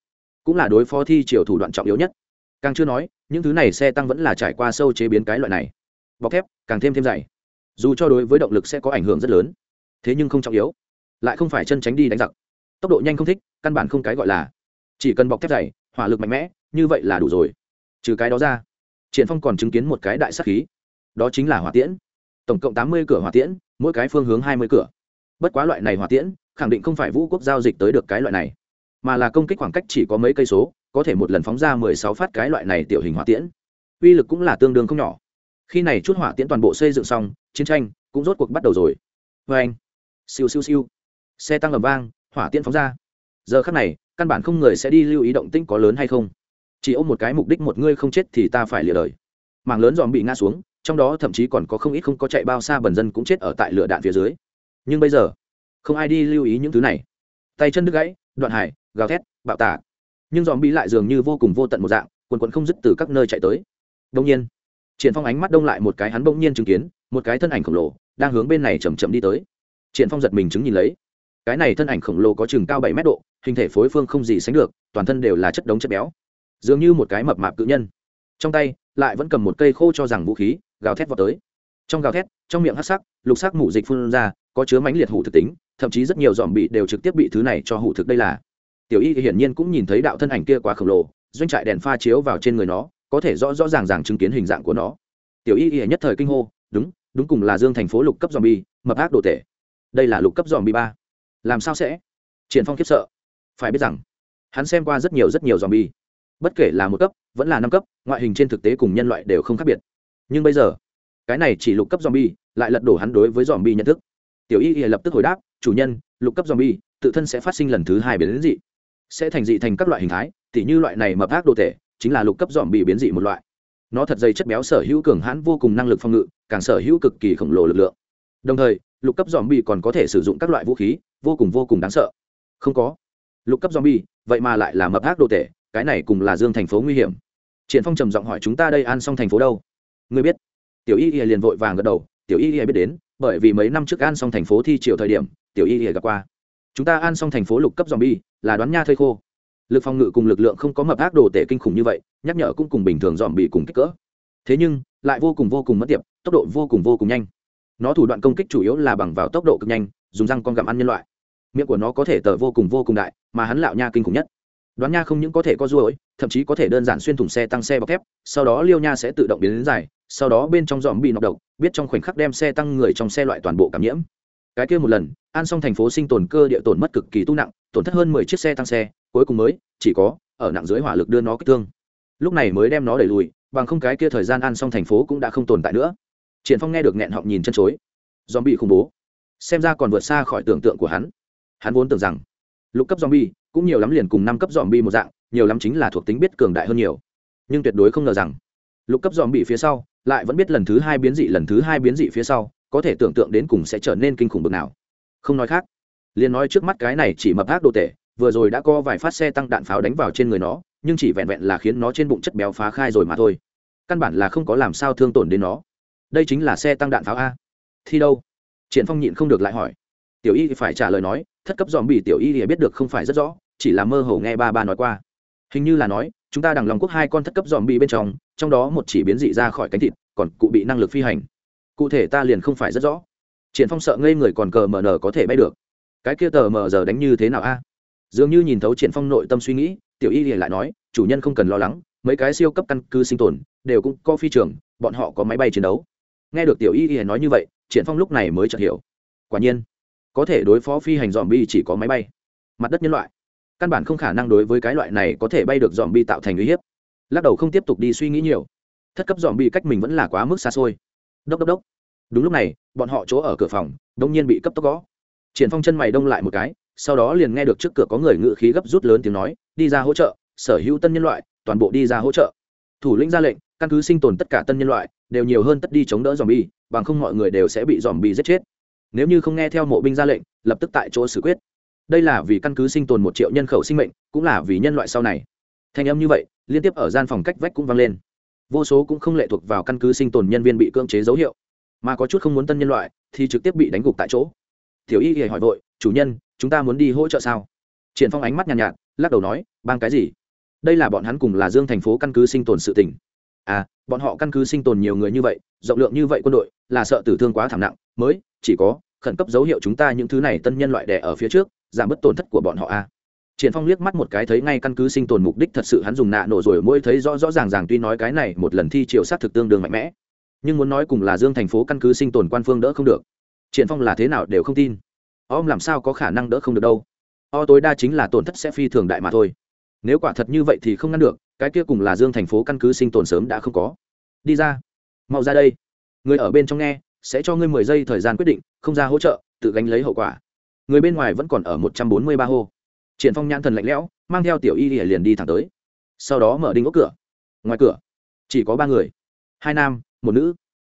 cũng là đối phó thi chiều thủ đoạn trọng yếu nhất. Càng chưa nói, những thứ này xe tăng vẫn là trải qua sâu chế biến cái loại này bọc thép, càng thêm thêm dày. Dù cho đối với động lực sẽ có ảnh hưởng rất lớn, thế nhưng không trọng yếu. Lại không phải chân tránh đi đánh giặc. Tốc độ nhanh không thích, căn bản không cái gọi là chỉ cần bọc thép dày, hỏa lực mạnh mẽ, như vậy là đủ rồi. Trừ cái đó ra, triển phong còn chứng kiến một cái đại sắc khí. Đó chính là hỏa tiễn. Tổng cộng tám mươi cửa hỏa tiễn, mỗi cái phương hướng hai mươi cửa. Bất quá loại này hỏa tiễn, khẳng định không phải vũ quốc giao dịch tới được cái loại này, mà là công kích khoảng cách chỉ có mấy cây số, có thể một lần phóng ra mười sáu phát cái loại này tiểu hình hỏa tiễn. Uy lực cũng là tương đương không nhỏ khi này chút hỏa tiễn toàn bộ xây dựng xong, chiến tranh cũng rốt cuộc bắt đầu rồi. Vê anh, siêu siêu siêu. Xe tăng ầm vang, hỏa tiễn phóng ra. Giờ khắc này, căn bản không người sẽ đi lưu ý động tĩnh có lớn hay không. Chỉ ôm một cái mục đích một ngươi không chết thì ta phải lìa đời. Mảng lớn dòm bị ngã xuống, trong đó thậm chí còn có không ít không có chạy bao xa bần dân cũng chết ở tại lửa đạn phía dưới. Nhưng bây giờ, không ai đi lưu ý những thứ này. Tay chân đứt gãy, đoạn hải, gào thét, bạo tả nhưng dòm bị lại dường như vô cùng vô tận một dạng, quần quần không dứt từ các nơi chạy tới. Đông nhiên triển phong ánh mắt đông lại một cái hắn bỗng nhiên chứng kiến, một cái thân ảnh khổng lồ đang hướng bên này chậm chậm đi tới. Triển phong giật mình chứng nhìn lấy. Cái này thân ảnh khổng lồ có chừng cao bảy mét độ, hình thể phối phương không gì sánh được, toàn thân đều là chất đống chất béo. Dường như một cái mập mạp cự nhân. Trong tay, lại vẫn cầm một cây khô cho rằng vũ khí, gào thét vào tới. Trong gào thét, trong miệng hắc sắc, lục sắc mủ dịch phun ra, có chứa mãnh liệt hủ thực tính, thậm chí rất nhiều dòm bị đều trực tiếp bị thứ này cho hủ thực đây là. Tiểu y hiển nhiên cũng nhìn thấy đạo thân ảnh kia quá khổng lồ, doanh trại đèn pha chiếu vào trên người nó có thể rõ rõ ràng ràng chứng kiến hình dạng của nó. Tiểu y Y nhất thời kinh hô, đúng đúng cùng là dương thành phố lục cấp dòm bi mập ác đồ tể. Đây là lục cấp dòm bi ba. Làm sao sẽ? Triển phong khiếp sợ. Phải biết rằng, hắn xem qua rất nhiều rất nhiều dòm bi bất kể là một cấp, vẫn là năm cấp, ngoại hình trên thực tế cùng nhân loại đều không khác biệt. Nhưng bây giờ, cái này chỉ lục cấp zombie, lại lật đổ hắn đối với zombie nhận thức. Tiểu y y lập tức hồi đáp, chủ nhân, lục cấp zombie, tự thân sẽ phát sinh lần thứ hai biến dị. Sẽ thành dị thành các loại hình thái, tỉ như loại này mập ác đồ tể chính là lục cấp zombie biến dị một loại. Nó thật dày chất béo sở hữu cường hãn vô cùng năng lực phòng ngự, càng sở hữu cực kỳ khổng lồ lực lượng. Đồng thời, lục cấp zombie còn có thể sử dụng các loại vũ khí, vô cùng vô cùng đáng sợ. Không có. Lục cấp zombie vậy mà lại là mập ác đồ tể, cái này cùng là dương thành phố nguy hiểm. Triển phong trầm giọng hỏi chúng ta đây an xong thành phố đâu? Ngươi biết. Tiểu y y liền vội vàng gật đầu, tiểu y y biết đến, bởi vì mấy năm trước an xong thành phố thi triều thời điểm, tiểu y y gặp qua. Chúng ta an xong thành phố lục cấp zombie là đoán nha thây khô lực phòng ngự cùng lực lượng không có mập ác đồ tệ kinh khủng như vậy, nhắc nhở cũng cùng bình thường dòm bị cùng kích cỡ. Thế nhưng, lại vô cùng vô cùng mất tiệp, tốc độ vô cùng vô cùng nhanh. Nó thủ đoạn công kích chủ yếu là bằng vào tốc độ cực nhanh, dùng răng con gặm ăn nhân loại. Miệng của nó có thể tờ vô cùng vô cùng đại, mà hắn lạo nha kinh khủng nhất. Đoán nha không những có thể có ruồi thậm chí có thể đơn giản xuyên thủng xe tăng xe bọc thép, sau đó liêu nha sẽ tự động biến đến dài, sau đó bên trong dòm bị nọc độc, biết trong khoảnh khắc đem xe tăng người trong xe loại toàn bộ cảm nhiễm. Cái kia một lần an xong thành phố sinh tồn cơ địa tổn mất cực kỳ tu nặng, tổn thất hơn mười chiếc xe tăng xe cuối cùng mới, chỉ có, ở nặng dưới hỏa lực đưa nó kích thương. Lúc này mới đem nó đẩy lùi, bằng không cái kia thời gian ăn xong thành phố cũng đã không tồn tại nữa. Triển phong nghe được nghẹn họng nhìn chân chối. Dòm bị khủng bố. Xem ra còn vượt xa khỏi tưởng tượng của hắn. Hắn vốn tưởng rằng, lục cấp zombie, cũng nhiều lắm liền cùng năm cấp zombie một dạng, nhiều lắm chính là thuộc tính biết cường đại hơn nhiều. Nhưng tuyệt đối không ngờ rằng, lục cấp zombie phía sau, lại vẫn biết lần thứ hai biến dị, lần thứ hai biến dị phía sau, có thể tưởng tượng đến cùng sẽ trở nên kinh khủng bực nào. Không nói khác, liền nói trước mắt cái này chỉ mập ác đồ tệ vừa rồi đã có vài phát xe tăng đạn pháo đánh vào trên người nó, nhưng chỉ vẹn vẹn là khiến nó trên bụng chất béo phá khai rồi mà thôi. Căn bản là không có làm sao thương tổn đến nó. Đây chính là xe tăng đạn pháo a. Thi đâu? Triển phong nhịn không được lại hỏi. Tiểu y phải trả lời nói, thất cấp dòm bị tiểu y thì biết được không phải rất rõ, chỉ là mơ hồ nghe ba ba nói qua. Hình như là nói, chúng ta đằng lòng quốc hai con thất cấp dòm bị bên trong trong đó một chỉ biến dị ra khỏi cánh thịt, còn cụ bị năng lực phi hành. Cụ thể ta liền không phải rất rõ. Triển phong sợ ngây người còn cờ mờ nở có thể bay được. Cái kia tờ mờ giờ đánh như thế nào a? Dường như nhìn thấu triển phong nội tâm suy nghĩ, tiểu y lại nói, chủ nhân không cần lo lắng, mấy cái siêu cấp căn cứ sinh tồn, đều cũng có phi trường, bọn họ có máy bay chiến đấu. Nghe được tiểu y lìa nói như vậy, triển phong lúc này mới chợt hiểu. Quả nhiên, có thể đối phó phi hành dòm bi chỉ có máy bay. Mặt đất nhân loại. Căn bản không khả năng đối với cái loại này có thể bay được dòm bi tạo thành uy hiếp. Lắc đầu không tiếp tục đi suy nghĩ nhiều. Thất cấp dòm bi cách mình vẫn là quá mức xa xôi. Đốc đốc đốc. Đúng lúc này, bọn họ chỗ ở cửa phòng đông nhiên bị cấp tốc gõ. Triển phong chân mày đông lại một cái sau đó liền nghe được trước cửa có người ngự khí gấp rút lớn tiếng nói, đi ra hỗ trợ, sở hữu tân nhân loại, toàn bộ đi ra hỗ trợ. Thủ lĩnh ra lệnh, căn cứ sinh tồn tất cả tân nhân loại, đều nhiều hơn tất đi chống đỡ dòm bi bằng không mọi người đều sẽ bị dòm bi giết chết. Nếu như không nghe theo mộ binh ra lệnh, lập tức tại chỗ xử quyết. Đây là vì căn cứ sinh tồn một triệu nhân khẩu sinh mệnh, cũng là vì nhân loại sau này. Thanh âm như vậy, liên tiếp ở gian phòng cách vách cũng vang lên. Vô số cũng không lệ thuộc vào căn cứ sinh tồn nhân viên bị cưỡng chế dấu hiệu. Mà có chút không muốn tân nhân loại, thì trực tiếp bị đánh gục tại chỗ. Tiểu y hề hỏi vội chủ nhân chúng ta muốn đi hỗ trợ sao? Triển phong ánh mắt nhàn nhạt, nhạt lắc đầu nói bang cái gì? Đây là bọn hắn cùng là dương thành phố căn cứ sinh tồn sự tỉnh à bọn họ căn cứ sinh tồn nhiều người như vậy rộng lượng như vậy quân đội là sợ tử thương quá thảm nặng mới chỉ có khẩn cấp dấu hiệu chúng ta những thứ này tân nhân loại đẻ ở phía trước giảm bớt tổn thất của bọn họ a à. triển phong liếc mắt một cái thấy ngay căn cứ sinh tồn mục đích thật sự hắn dùng nạ nổ rồi mỗi thấy rõ rõ ràng ràng tuy nói cái này một lần thi chiều sát thực tương đương mạnh mẽ nhưng muốn nói cùng là dương thành phố căn cứ sinh tồn quan phương đỡ không được. Triển phong là thế nào đều không tin om làm sao có khả năng đỡ không được đâu? O tối đa chính là tổn thất sẽ phi thường đại mà thôi. Nếu quả thật như vậy thì không ngăn được, cái kia cùng là dương thành phố căn cứ sinh tồn sớm đã không có. Đi ra. Mau ra đây. Người ở bên trong nghe, sẽ cho ngươi mười giây thời gian quyết định, không ra hỗ trợ, tự gánh lấy hậu quả. Người bên ngoài vẫn còn ở một trăm bốn mươi ba hô. Triển phong nhãn thần lạnh lẽo, mang theo tiểu y liền đi thẳng tới. Sau đó mở đinh ốc cửa. Ngoài cửa, chỉ có ba người. Hai nam, một nữ.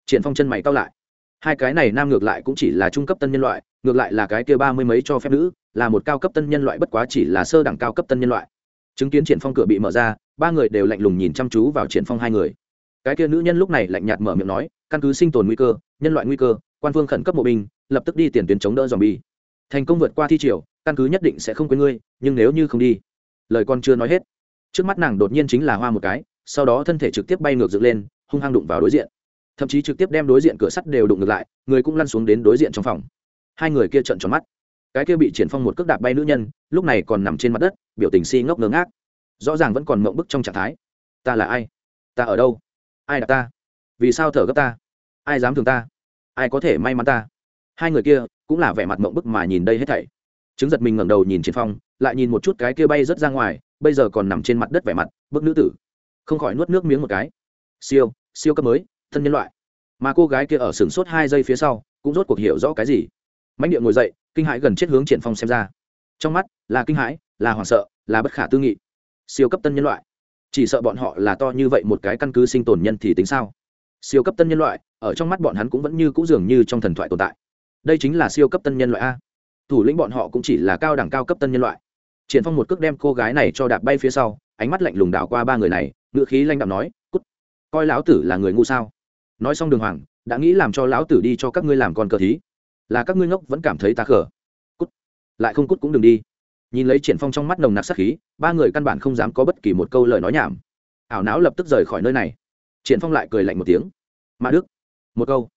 Triển phong chân mày cao lại. Hai cái này nam ngược lại cũng chỉ là trung cấp tân nhân loại ngược lại là cái kia ba mươi mấy cho phép nữ, là một cao cấp tân nhân loại, bất quá chỉ là sơ đẳng cao cấp tân nhân loại. Chứng kiến triển phong cửa bị mở ra, ba người đều lạnh lùng nhìn chăm chú vào triển phong hai người. Cái kia nữ nhân lúc này lạnh nhạt mở miệng nói, căn cứ sinh tồn nguy cơ, nhân loại nguy cơ, quan phương khẩn cấp mộ binh, lập tức đi tiền tuyến chống đỡ dòm bi thành công vượt qua thi triều, căn cứ nhất định sẽ không quên ngươi, nhưng nếu như không đi. Lời con chưa nói hết, trước mắt nàng đột nhiên chính là hoa một cái, sau đó thân thể trực tiếp bay ngược dựng lên, hung hăng đụng vào đối diện. Thậm chí trực tiếp đem đối diện cửa sắt đều đụng ngược lại, người cũng lăn xuống đến đối diện trong phòng hai người kia trợn tròn mắt. Cái kia bị triển phong một cước đạp bay nữ nhân, lúc này còn nằm trên mặt đất, biểu tình si ngốc ngớ ngác. Rõ ràng vẫn còn mộng bức trong trạng thái. Ta là ai? Ta ở đâu? Ai đạp ta? Vì sao thở gấp ta? Ai dám thường ta? Ai có thể may mắn ta? Hai người kia cũng là vẻ mặt mộng bức mà nhìn đây hết thảy. Chứng giật mình ngẩng đầu nhìn triển phong, lại nhìn một chút cái kia bay rất ra ngoài, bây giờ còn nằm trên mặt đất vẻ mặt, bức nữ tử. Không khỏi nuốt nước miếng một cái. Siêu siêu cấp mới, thân nhân loại. Mà cô gái kia ở sừng sốt hai giây phía sau, cũng rốt cuộc hiểu rõ cái gì mãnh địa ngồi dậy, kinh hãi gần chết hướng triển phong xem ra. Trong mắt là kinh hãi, là hoảng sợ, là bất khả tư nghị. Siêu cấp tân nhân loại, chỉ sợ bọn họ là to như vậy một cái căn cứ sinh tồn nhân thì tính sao? Siêu cấp tân nhân loại, ở trong mắt bọn hắn cũng vẫn như cũ dường như trong thần thoại tồn tại. Đây chính là siêu cấp tân nhân loại a. Thủ lĩnh bọn họ cũng chỉ là cao đẳng cao cấp tân nhân loại. Triển phong một cước đem cô gái này cho đạp bay phía sau, ánh mắt lạnh lùng đảo qua ba người này ngựa khí lanh đạm nói, cút! Coi lão tử là người ngu sao? Nói xong đường hoàng, đã nghĩ làm cho lão tử đi cho các ngươi làm con cờ thí là các ngươi ngốc vẫn cảm thấy ta khở cút. Lại không cút cũng đừng đi. Nhìn lấy triển phong trong mắt nồng nặc sát khí, ba người căn bản không dám có bất kỳ một câu lời nói nhảm. Ảo não lập tức rời khỏi nơi này. Triển phong lại cười lạnh một tiếng. Mã đức, một câu.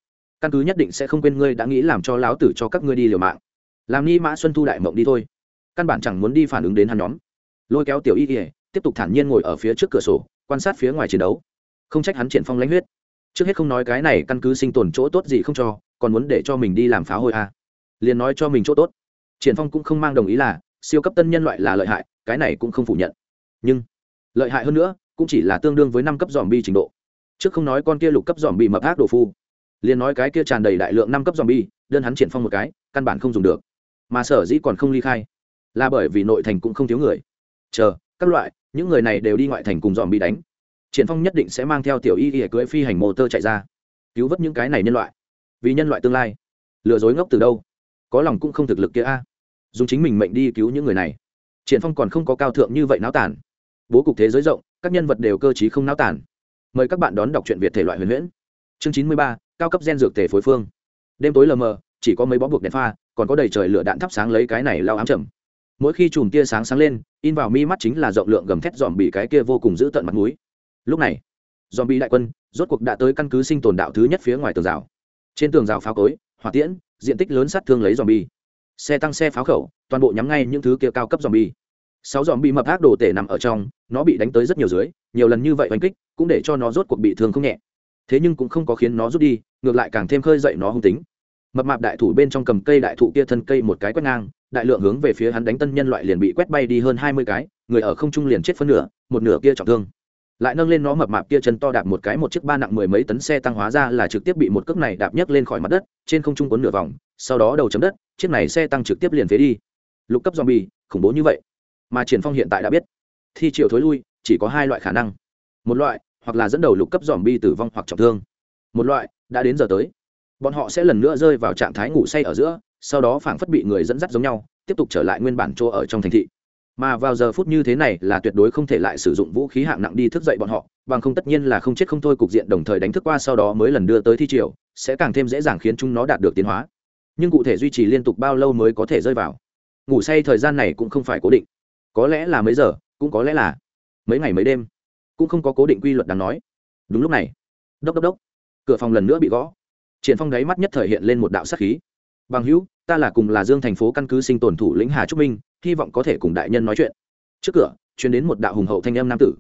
Căn cứ nhất định sẽ không quên ngươi đã nghĩ làm cho lão tử cho các ngươi đi liều mạng. Làm ni mã xuân thu đại mộng đi thôi. Căn bản chẳng muốn đi phản ứng đến hắn nhóm. Lôi kéo tiểu y ỉa tiếp tục thản nhiên ngồi ở phía trước cửa sổ, quan sát phía ngoài chiến đấu. Không trách hắn triển phong lãnh huyết. Trước hết không nói cái này căn cứ sinh tồn chỗ tốt gì không cho còn muốn để cho mình đi làm phá hồi à. liền nói cho mình chỗ tốt. Triển phong cũng không mang đồng ý là, siêu cấp tân nhân loại là lợi hại, cái này cũng không phủ nhận. Nhưng, lợi hại hơn nữa, cũng chỉ là tương đương với năm cấp dòm bi trình độ. Trước không nói con kia lục cấp dòm bi mập ác đồ phu. Liền nói cái kia tràn đầy đại lượng năm cấp dòm bi đơn hắn triển phong một cái, căn bản không dùng được. Mà sở dĩ còn không ly khai, là bởi vì nội thành cũng không thiếu người. Chờ, các loại, những người này đều đi ngoại thành cùng dòm bi đánh. Triển phong nhất định sẽ mang theo tiểu y y cưỡi phi hành mô tơ chạy ra. Cứu vớt những cái này nhân loại vì nhân loại tương lai. Lừa dối ngốc từ đâu? Có lòng cũng không thực lực kia a. Dùng chính mình mệnh đi cứu những người này. Triển phong còn không có cao thượng như vậy náo tản bố cục thế giới rộng, các nhân vật đều cơ trí không náo tản mời các bạn đón đọc truyện việt thể loại huyền huyễn. Chương chín mươi ba, cao cấp gen dược thể phối phương. Đêm tối lờ mờ, chỉ có mấy bó buộc đèn pha, còn có đầy trời lửa đạn thắp sáng lấy cái này lao ám chậm mỗi khi chùm tia sáng sáng lên, in vào mi mắt chính là rộng lượng gầm thét dòm bị cái kia vô cùng giữ tận mặt mũi. Lúc này dòm bị đại quân rốt cuộc đã tới căn cứ sinh tồn đạo thứ nhất phía ngoài tường rào trên tường rào pháo cối, hỏa tiễn, diện tích lớn sát thương lấy dòm bi xe tăng xe pháo khẩu, toàn bộ nhắm ngay những thứ kia cao cấp dòm bi sáu dòm bi mập ác đồ tể nằm ở trong, nó bị đánh tới rất nhiều dưới, nhiều lần như vậy oanh kích, cũng để cho nó rốt cuộc bị thương không nhẹ. Thế nhưng cũng không có khiến nó rút đi, ngược lại càng thêm khơi dậy nó hung tính. Mập mạp đại thủ bên trong cầm cây đại thụ kia thân cây một cái quét ngang, đại lượng hướng về phía hắn đánh tân nhân loại liền bị quét bay đi hơn hai mươi cái, người ở không trung liền chết phân nửa, một nửa kia trọng thương lại nâng lên nó mập mạp kia chân to đạp một cái một chiếc ba nặng mười mấy tấn xe tăng hóa ra là trực tiếp bị một cước này đạp nhấc lên khỏi mặt đất, trên không trung quấn nửa vòng, sau đó đầu chấm đất, chiếc này xe tăng trực tiếp liền phế đi. Lục cấp zombie, khủng bố như vậy. Mà triển phong hiện tại đã biết, thi triệu thối lui, chỉ có hai loại khả năng. Một loại, hoặc là dẫn đầu lục cấp zombie tử vong hoặc trọng thương. Một loại, đã đến giờ tới. Bọn họ sẽ lần nữa rơi vào trạng thái ngủ say ở giữa, sau đó phảng phất bị người dẫn dắt giống nhau, tiếp tục trở lại nguyên bản chỗ ở trong thành thị mà vào giờ phút như thế này là tuyệt đối không thể lại sử dụng vũ khí hạng nặng đi thức dậy bọn họ, bằng không tất nhiên là không chết không thôi cục diện đồng thời đánh thức qua sau đó mới lần đưa tới thi triều, sẽ càng thêm dễ dàng khiến chúng nó đạt được tiến hóa. Nhưng cụ thể duy trì liên tục bao lâu mới có thể rơi vào? Ngủ say thời gian này cũng không phải cố định. Có lẽ là mấy giờ, cũng có lẽ là mấy ngày mấy đêm. Cũng không có cố định quy luật đáng nói. Đúng lúc này, đốc đốc đốc, cửa phòng lần nữa bị gõ. Triển phong đáy mắt nhất thời hiện lên một đạo sắc khí bằng hữu, ta là cùng là dương thành phố căn cứ sinh tồn thủ lĩnh hà trúc minh, hy vọng có thể cùng đại nhân nói chuyện. Trước cửa chuyển đến một đạo hùng hậu thanh âm nam tử.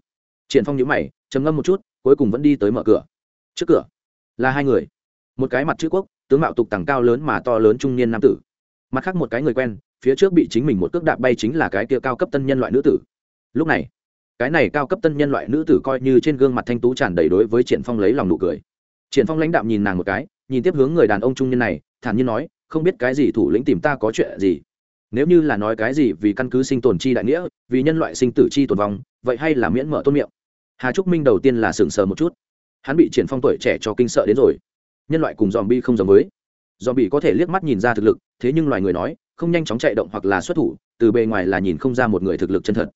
Triển phong nhíu mày, trầm ngâm một chút, cuối cùng vẫn đi tới mở cửa. Trước cửa, là hai người. Một cái mặt chữ quốc, tướng mạo tục tằng cao lớn mà to lớn trung niên nam tử. Mặt khác một cái người quen, phía trước bị chính mình một cước đạp bay chính là cái kia cao cấp tân nhân loại nữ tử. Lúc này, cái này cao cấp tân nhân loại nữ tử coi như trên gương mặt thanh tú tràn đầy đối với triển phong lấy lòng nụ cười. Triển phong lãnh đạm nhìn nàng một cái, nhìn tiếp hướng người đàn ông trung niên này, thản nhiên nói không biết cái gì thủ lĩnh tìm ta có chuyện gì. Nếu như là nói cái gì vì căn cứ sinh tồn chi đại nghĩa, vì nhân loại sinh tử chi tồn vong, vậy hay là miễn mở tôn miệng. Hà trúc minh đầu tiên là sừng sờ một chút. Hắn bị triển phong tuổi trẻ cho kinh sợ đến rồi. Nhân loại cùng dòm bi không giống với. Dòm bi có thể liếc mắt nhìn ra thực lực, thế nhưng loài người nói, không nhanh chóng chạy động hoặc là xuất thủ, từ bề ngoài là nhìn không ra một người thực lực chân thật.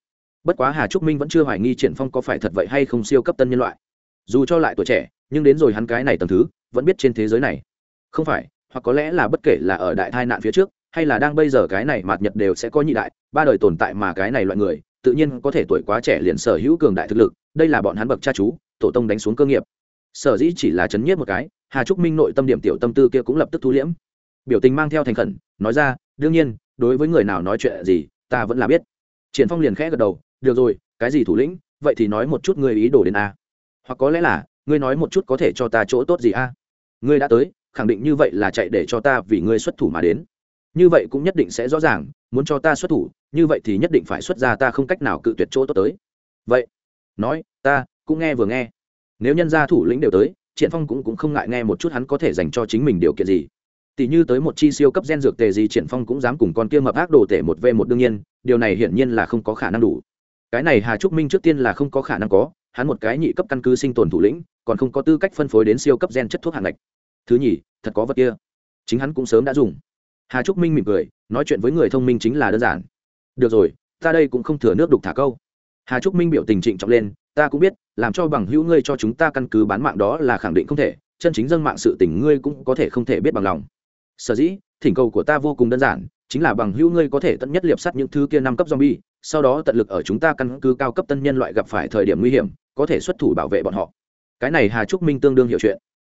Bất quá hà trúc minh vẫn chưa hoài nghi triển phong có phải thật vậy hay không siêu cấp tân nhân loại. Dù cho lại tuổi trẻ, nhưng đến rồi hắn cái này tầm thứ, vẫn biết trên thế giới này. Không phải hoặc có lẽ là bất kể là ở đại tai nạn phía trước, hay là đang bây giờ cái này mạt nhật đều sẽ có nhị đại, ba đời tồn tại mà cái này loại người, tự nhiên có thể tuổi quá trẻ liền sở hữu cường đại thực lực, đây là bọn hắn bậc cha chú, tổ tông đánh xuống cơ nghiệp. Sở dĩ chỉ là chấn nhiếp một cái, hà trúc minh nội tâm điểm tiểu tâm tư kia cũng lập tức thu liễm. Biểu tình mang theo thành khẩn, nói ra, đương nhiên, đối với người nào nói chuyện gì, ta vẫn là biết. Triển phong liền khẽ gật đầu, được rồi, cái gì thủ lĩnh, vậy thì nói một chút ngươi ý đồ đến a. Hoặc có lẽ là, ngươi nói một chút có thể cho ta chỗ tốt gì a? Ngươi đã tới khẳng định như vậy là chạy để cho ta vì ngươi xuất thủ mà đến. Như vậy cũng nhất định sẽ rõ ràng, muốn cho ta xuất thủ, như vậy thì nhất định phải xuất ra ta không cách nào cự tuyệt chỗ tốt tới. Vậy, nói, ta cũng nghe vừa nghe. Nếu nhân gia thủ lĩnh đều tới, triển phong cũng cũng không ngại nghe một chút hắn có thể dành cho chính mình điều kiện gì. Tỷ như tới một chi siêu cấp gen dược tề gì triển phong cũng dám cùng con kia mập ác đồ tể một v một đương nhiên, điều này hiển nhiên là không có khả năng đủ. Cái này hà trúc minh trước tiên là không có khả năng có, hắn một cái nhị cấp căn cứ sinh tồn thủ lĩnh, còn không có tư cách phân phối đến siêu cấp gen chất thuốc hạng ngạch thứ nhì, thật có vật kia. Chính hắn cũng sớm đã dùng. Hà trúc minh mỉm cười, nói chuyện với người thông minh chính là đơn giản. Được rồi, ta đây cũng không thừa nước đục thả câu. Hà trúc minh biểu tình trịnh trọng lên, ta cũng biết, làm cho bằng hữu ngươi cho chúng ta căn cứ bán mạng đó là khẳng định không thể, chân chính dân mạng sự tình ngươi cũng có thể không thể biết bằng lòng. Sở dĩ, thỉnh cầu của ta vô cùng đơn giản, chính là bằng hữu ngươi có thể tận nhất liệp sắt những thứ kia năm cấp zombie, sau đó tận lực ở chúng ta căn cứ cao cấp tân nhân loại gặp phải thời điểm nguy hiểm, có thể xuất thủ bảo vệ bọn họ. Cái này hà trúc minh tương đương hiểu chuyện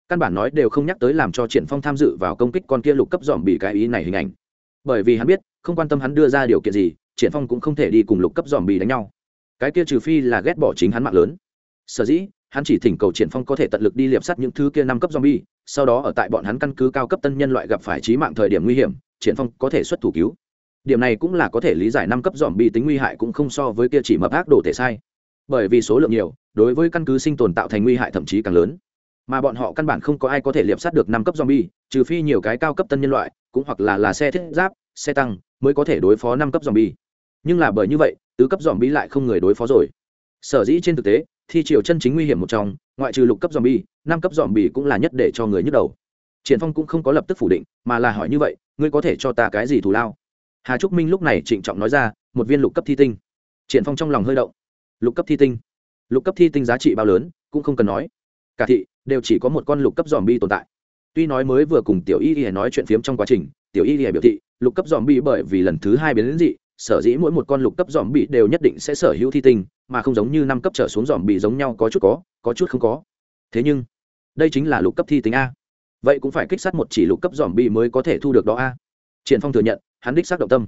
căn bản nói đều không nhắc tới làm cho triển phong tham dự vào công kích con kia lục cấp dòm bị cái ý này hình ảnh. Bởi vì hắn biết, không quan tâm hắn đưa ra điều kiện gì, triển phong cũng không thể đi cùng lục cấp dòm bị đánh nhau. Cái kia trừ phi là ghét bỏ chính hắn mạng lớn. Sở dĩ, hắn chỉ thỉnh cầu triển phong có thể tận lực đi liệp sắt những thứ kia năm cấp zombie sau đó ở tại bọn hắn căn cứ cao cấp tân nhân loại gặp phải chí mạng thời điểm nguy hiểm, triển phong có thể xuất thủ cứu. Điểm này cũng là có thể lý giải năm cấp zombie tính nguy hại cũng không so với kia chỉ mập ác đồ thể sai. Bởi vì số lượng nhiều, đối với căn cứ sinh tồn tạo thành nguy hại thậm chí càng lớn mà bọn họ căn bản không có ai có thể liệp sát được năm cấp zombie, trừ phi nhiều cái cao cấp tân nhân loại, cũng hoặc là là xe thiết giáp, xe tăng mới có thể đối phó năm cấp zombie. Nhưng là bởi như vậy, tứ cấp zombie lại không người đối phó rồi. Sở dĩ trên thực tế, thi triều chân chính nguy hiểm một trong, ngoại trừ lục cấp zombie, năm cấp zombie cũng là nhất để cho người nhức đầu. Triển phong cũng không có lập tức phủ định, mà là hỏi như vậy, ngươi có thể cho ta cái gì thù lao? Hà trúc minh lúc này trịnh trọng nói ra, một viên lục cấp thi tinh. Triển phong trong lòng hơi động. Lục cấp thi tinh? Lục cấp thi tinh giá trị bao lớn, cũng không cần nói. Cả thị đều chỉ có một con lục cấp dòm bi tồn tại. Tuy nói mới vừa cùng tiểu y y nói chuyện phiếm trong quá trình, tiểu y y biểu thị, lục cấp dòm bi bởi vì lần thứ hai biến đến dị, sở dĩ mỗi một con lục cấp dòm bị đều nhất định sẽ sở hữu thi tinh, mà không giống như năm cấp trở xuống dòm bị giống nhau có chút có có chút không có. Thế nhưng, đây chính là lục cấp thi tinh a. Vậy cũng phải kích sát một chỉ lục cấp dòm bị mới có thể thu được đó a. Triển phong thừa nhận, hắn đích xác động tâm.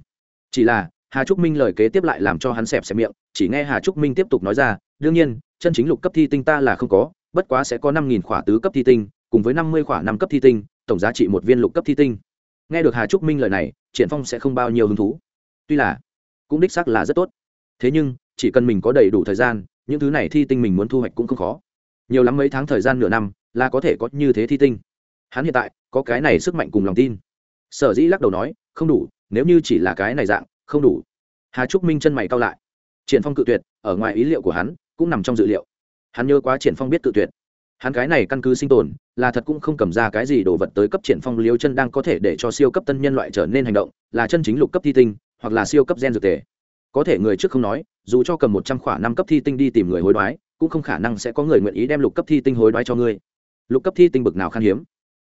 Chỉ là, hà trúc minh lời kế tiếp lại làm cho hắn xẹp xẹp miệng, chỉ nghe hà trúc minh tiếp tục nói ra, đương nhiên, chân chính lục cấp thi tinh ta là không có bất quá sẽ có năm nghìn khỏa tứ cấp thi tinh, cùng với năm mươi khỏa năm cấp thi tinh, tổng giá trị một viên lục cấp thi tinh. Nghe được hà trúc minh lời này, triển phong sẽ không bao nhiêu hứng thú. Tuy là, cũng đích xác là rất tốt. Thế nhưng, chỉ cần mình có đầy đủ thời gian, những thứ này thi tinh mình muốn thu hoạch cũng không khó. Nhiều lắm mấy tháng thời gian nửa năm, là có thể có như thế thi tinh. Hắn hiện tại, có cái này sức mạnh cùng lòng tin. Sở dĩ lắc đầu nói, không đủ, nếu như chỉ là cái này dạng, không đủ. Hà trúc minh chân mày cao lại. Triển phong cự tuyệt, ở ngoài ý liệu của hắn, cũng nằm trong dự liệu hắn nhớ quá triển phong biết tự tuyệt. Hắn cái này căn cứ sinh tồn, là thật cũng không cầm ra cái gì đồ vật tới cấp triển phong liêu chân đang có thể để cho siêu cấp tân nhân loại trở nên hành động, là chân chính lục cấp thi tinh, hoặc là siêu cấp gen dược tề. Có thể người trước không nói, dù cho cầm một trăm khỏa năm cấp thi tinh đi tìm người hối đoái, cũng không khả năng sẽ có người nguyện ý đem lục cấp thi tinh hối đoái cho ngươi. Lục cấp thi tinh bực nào khan hiếm.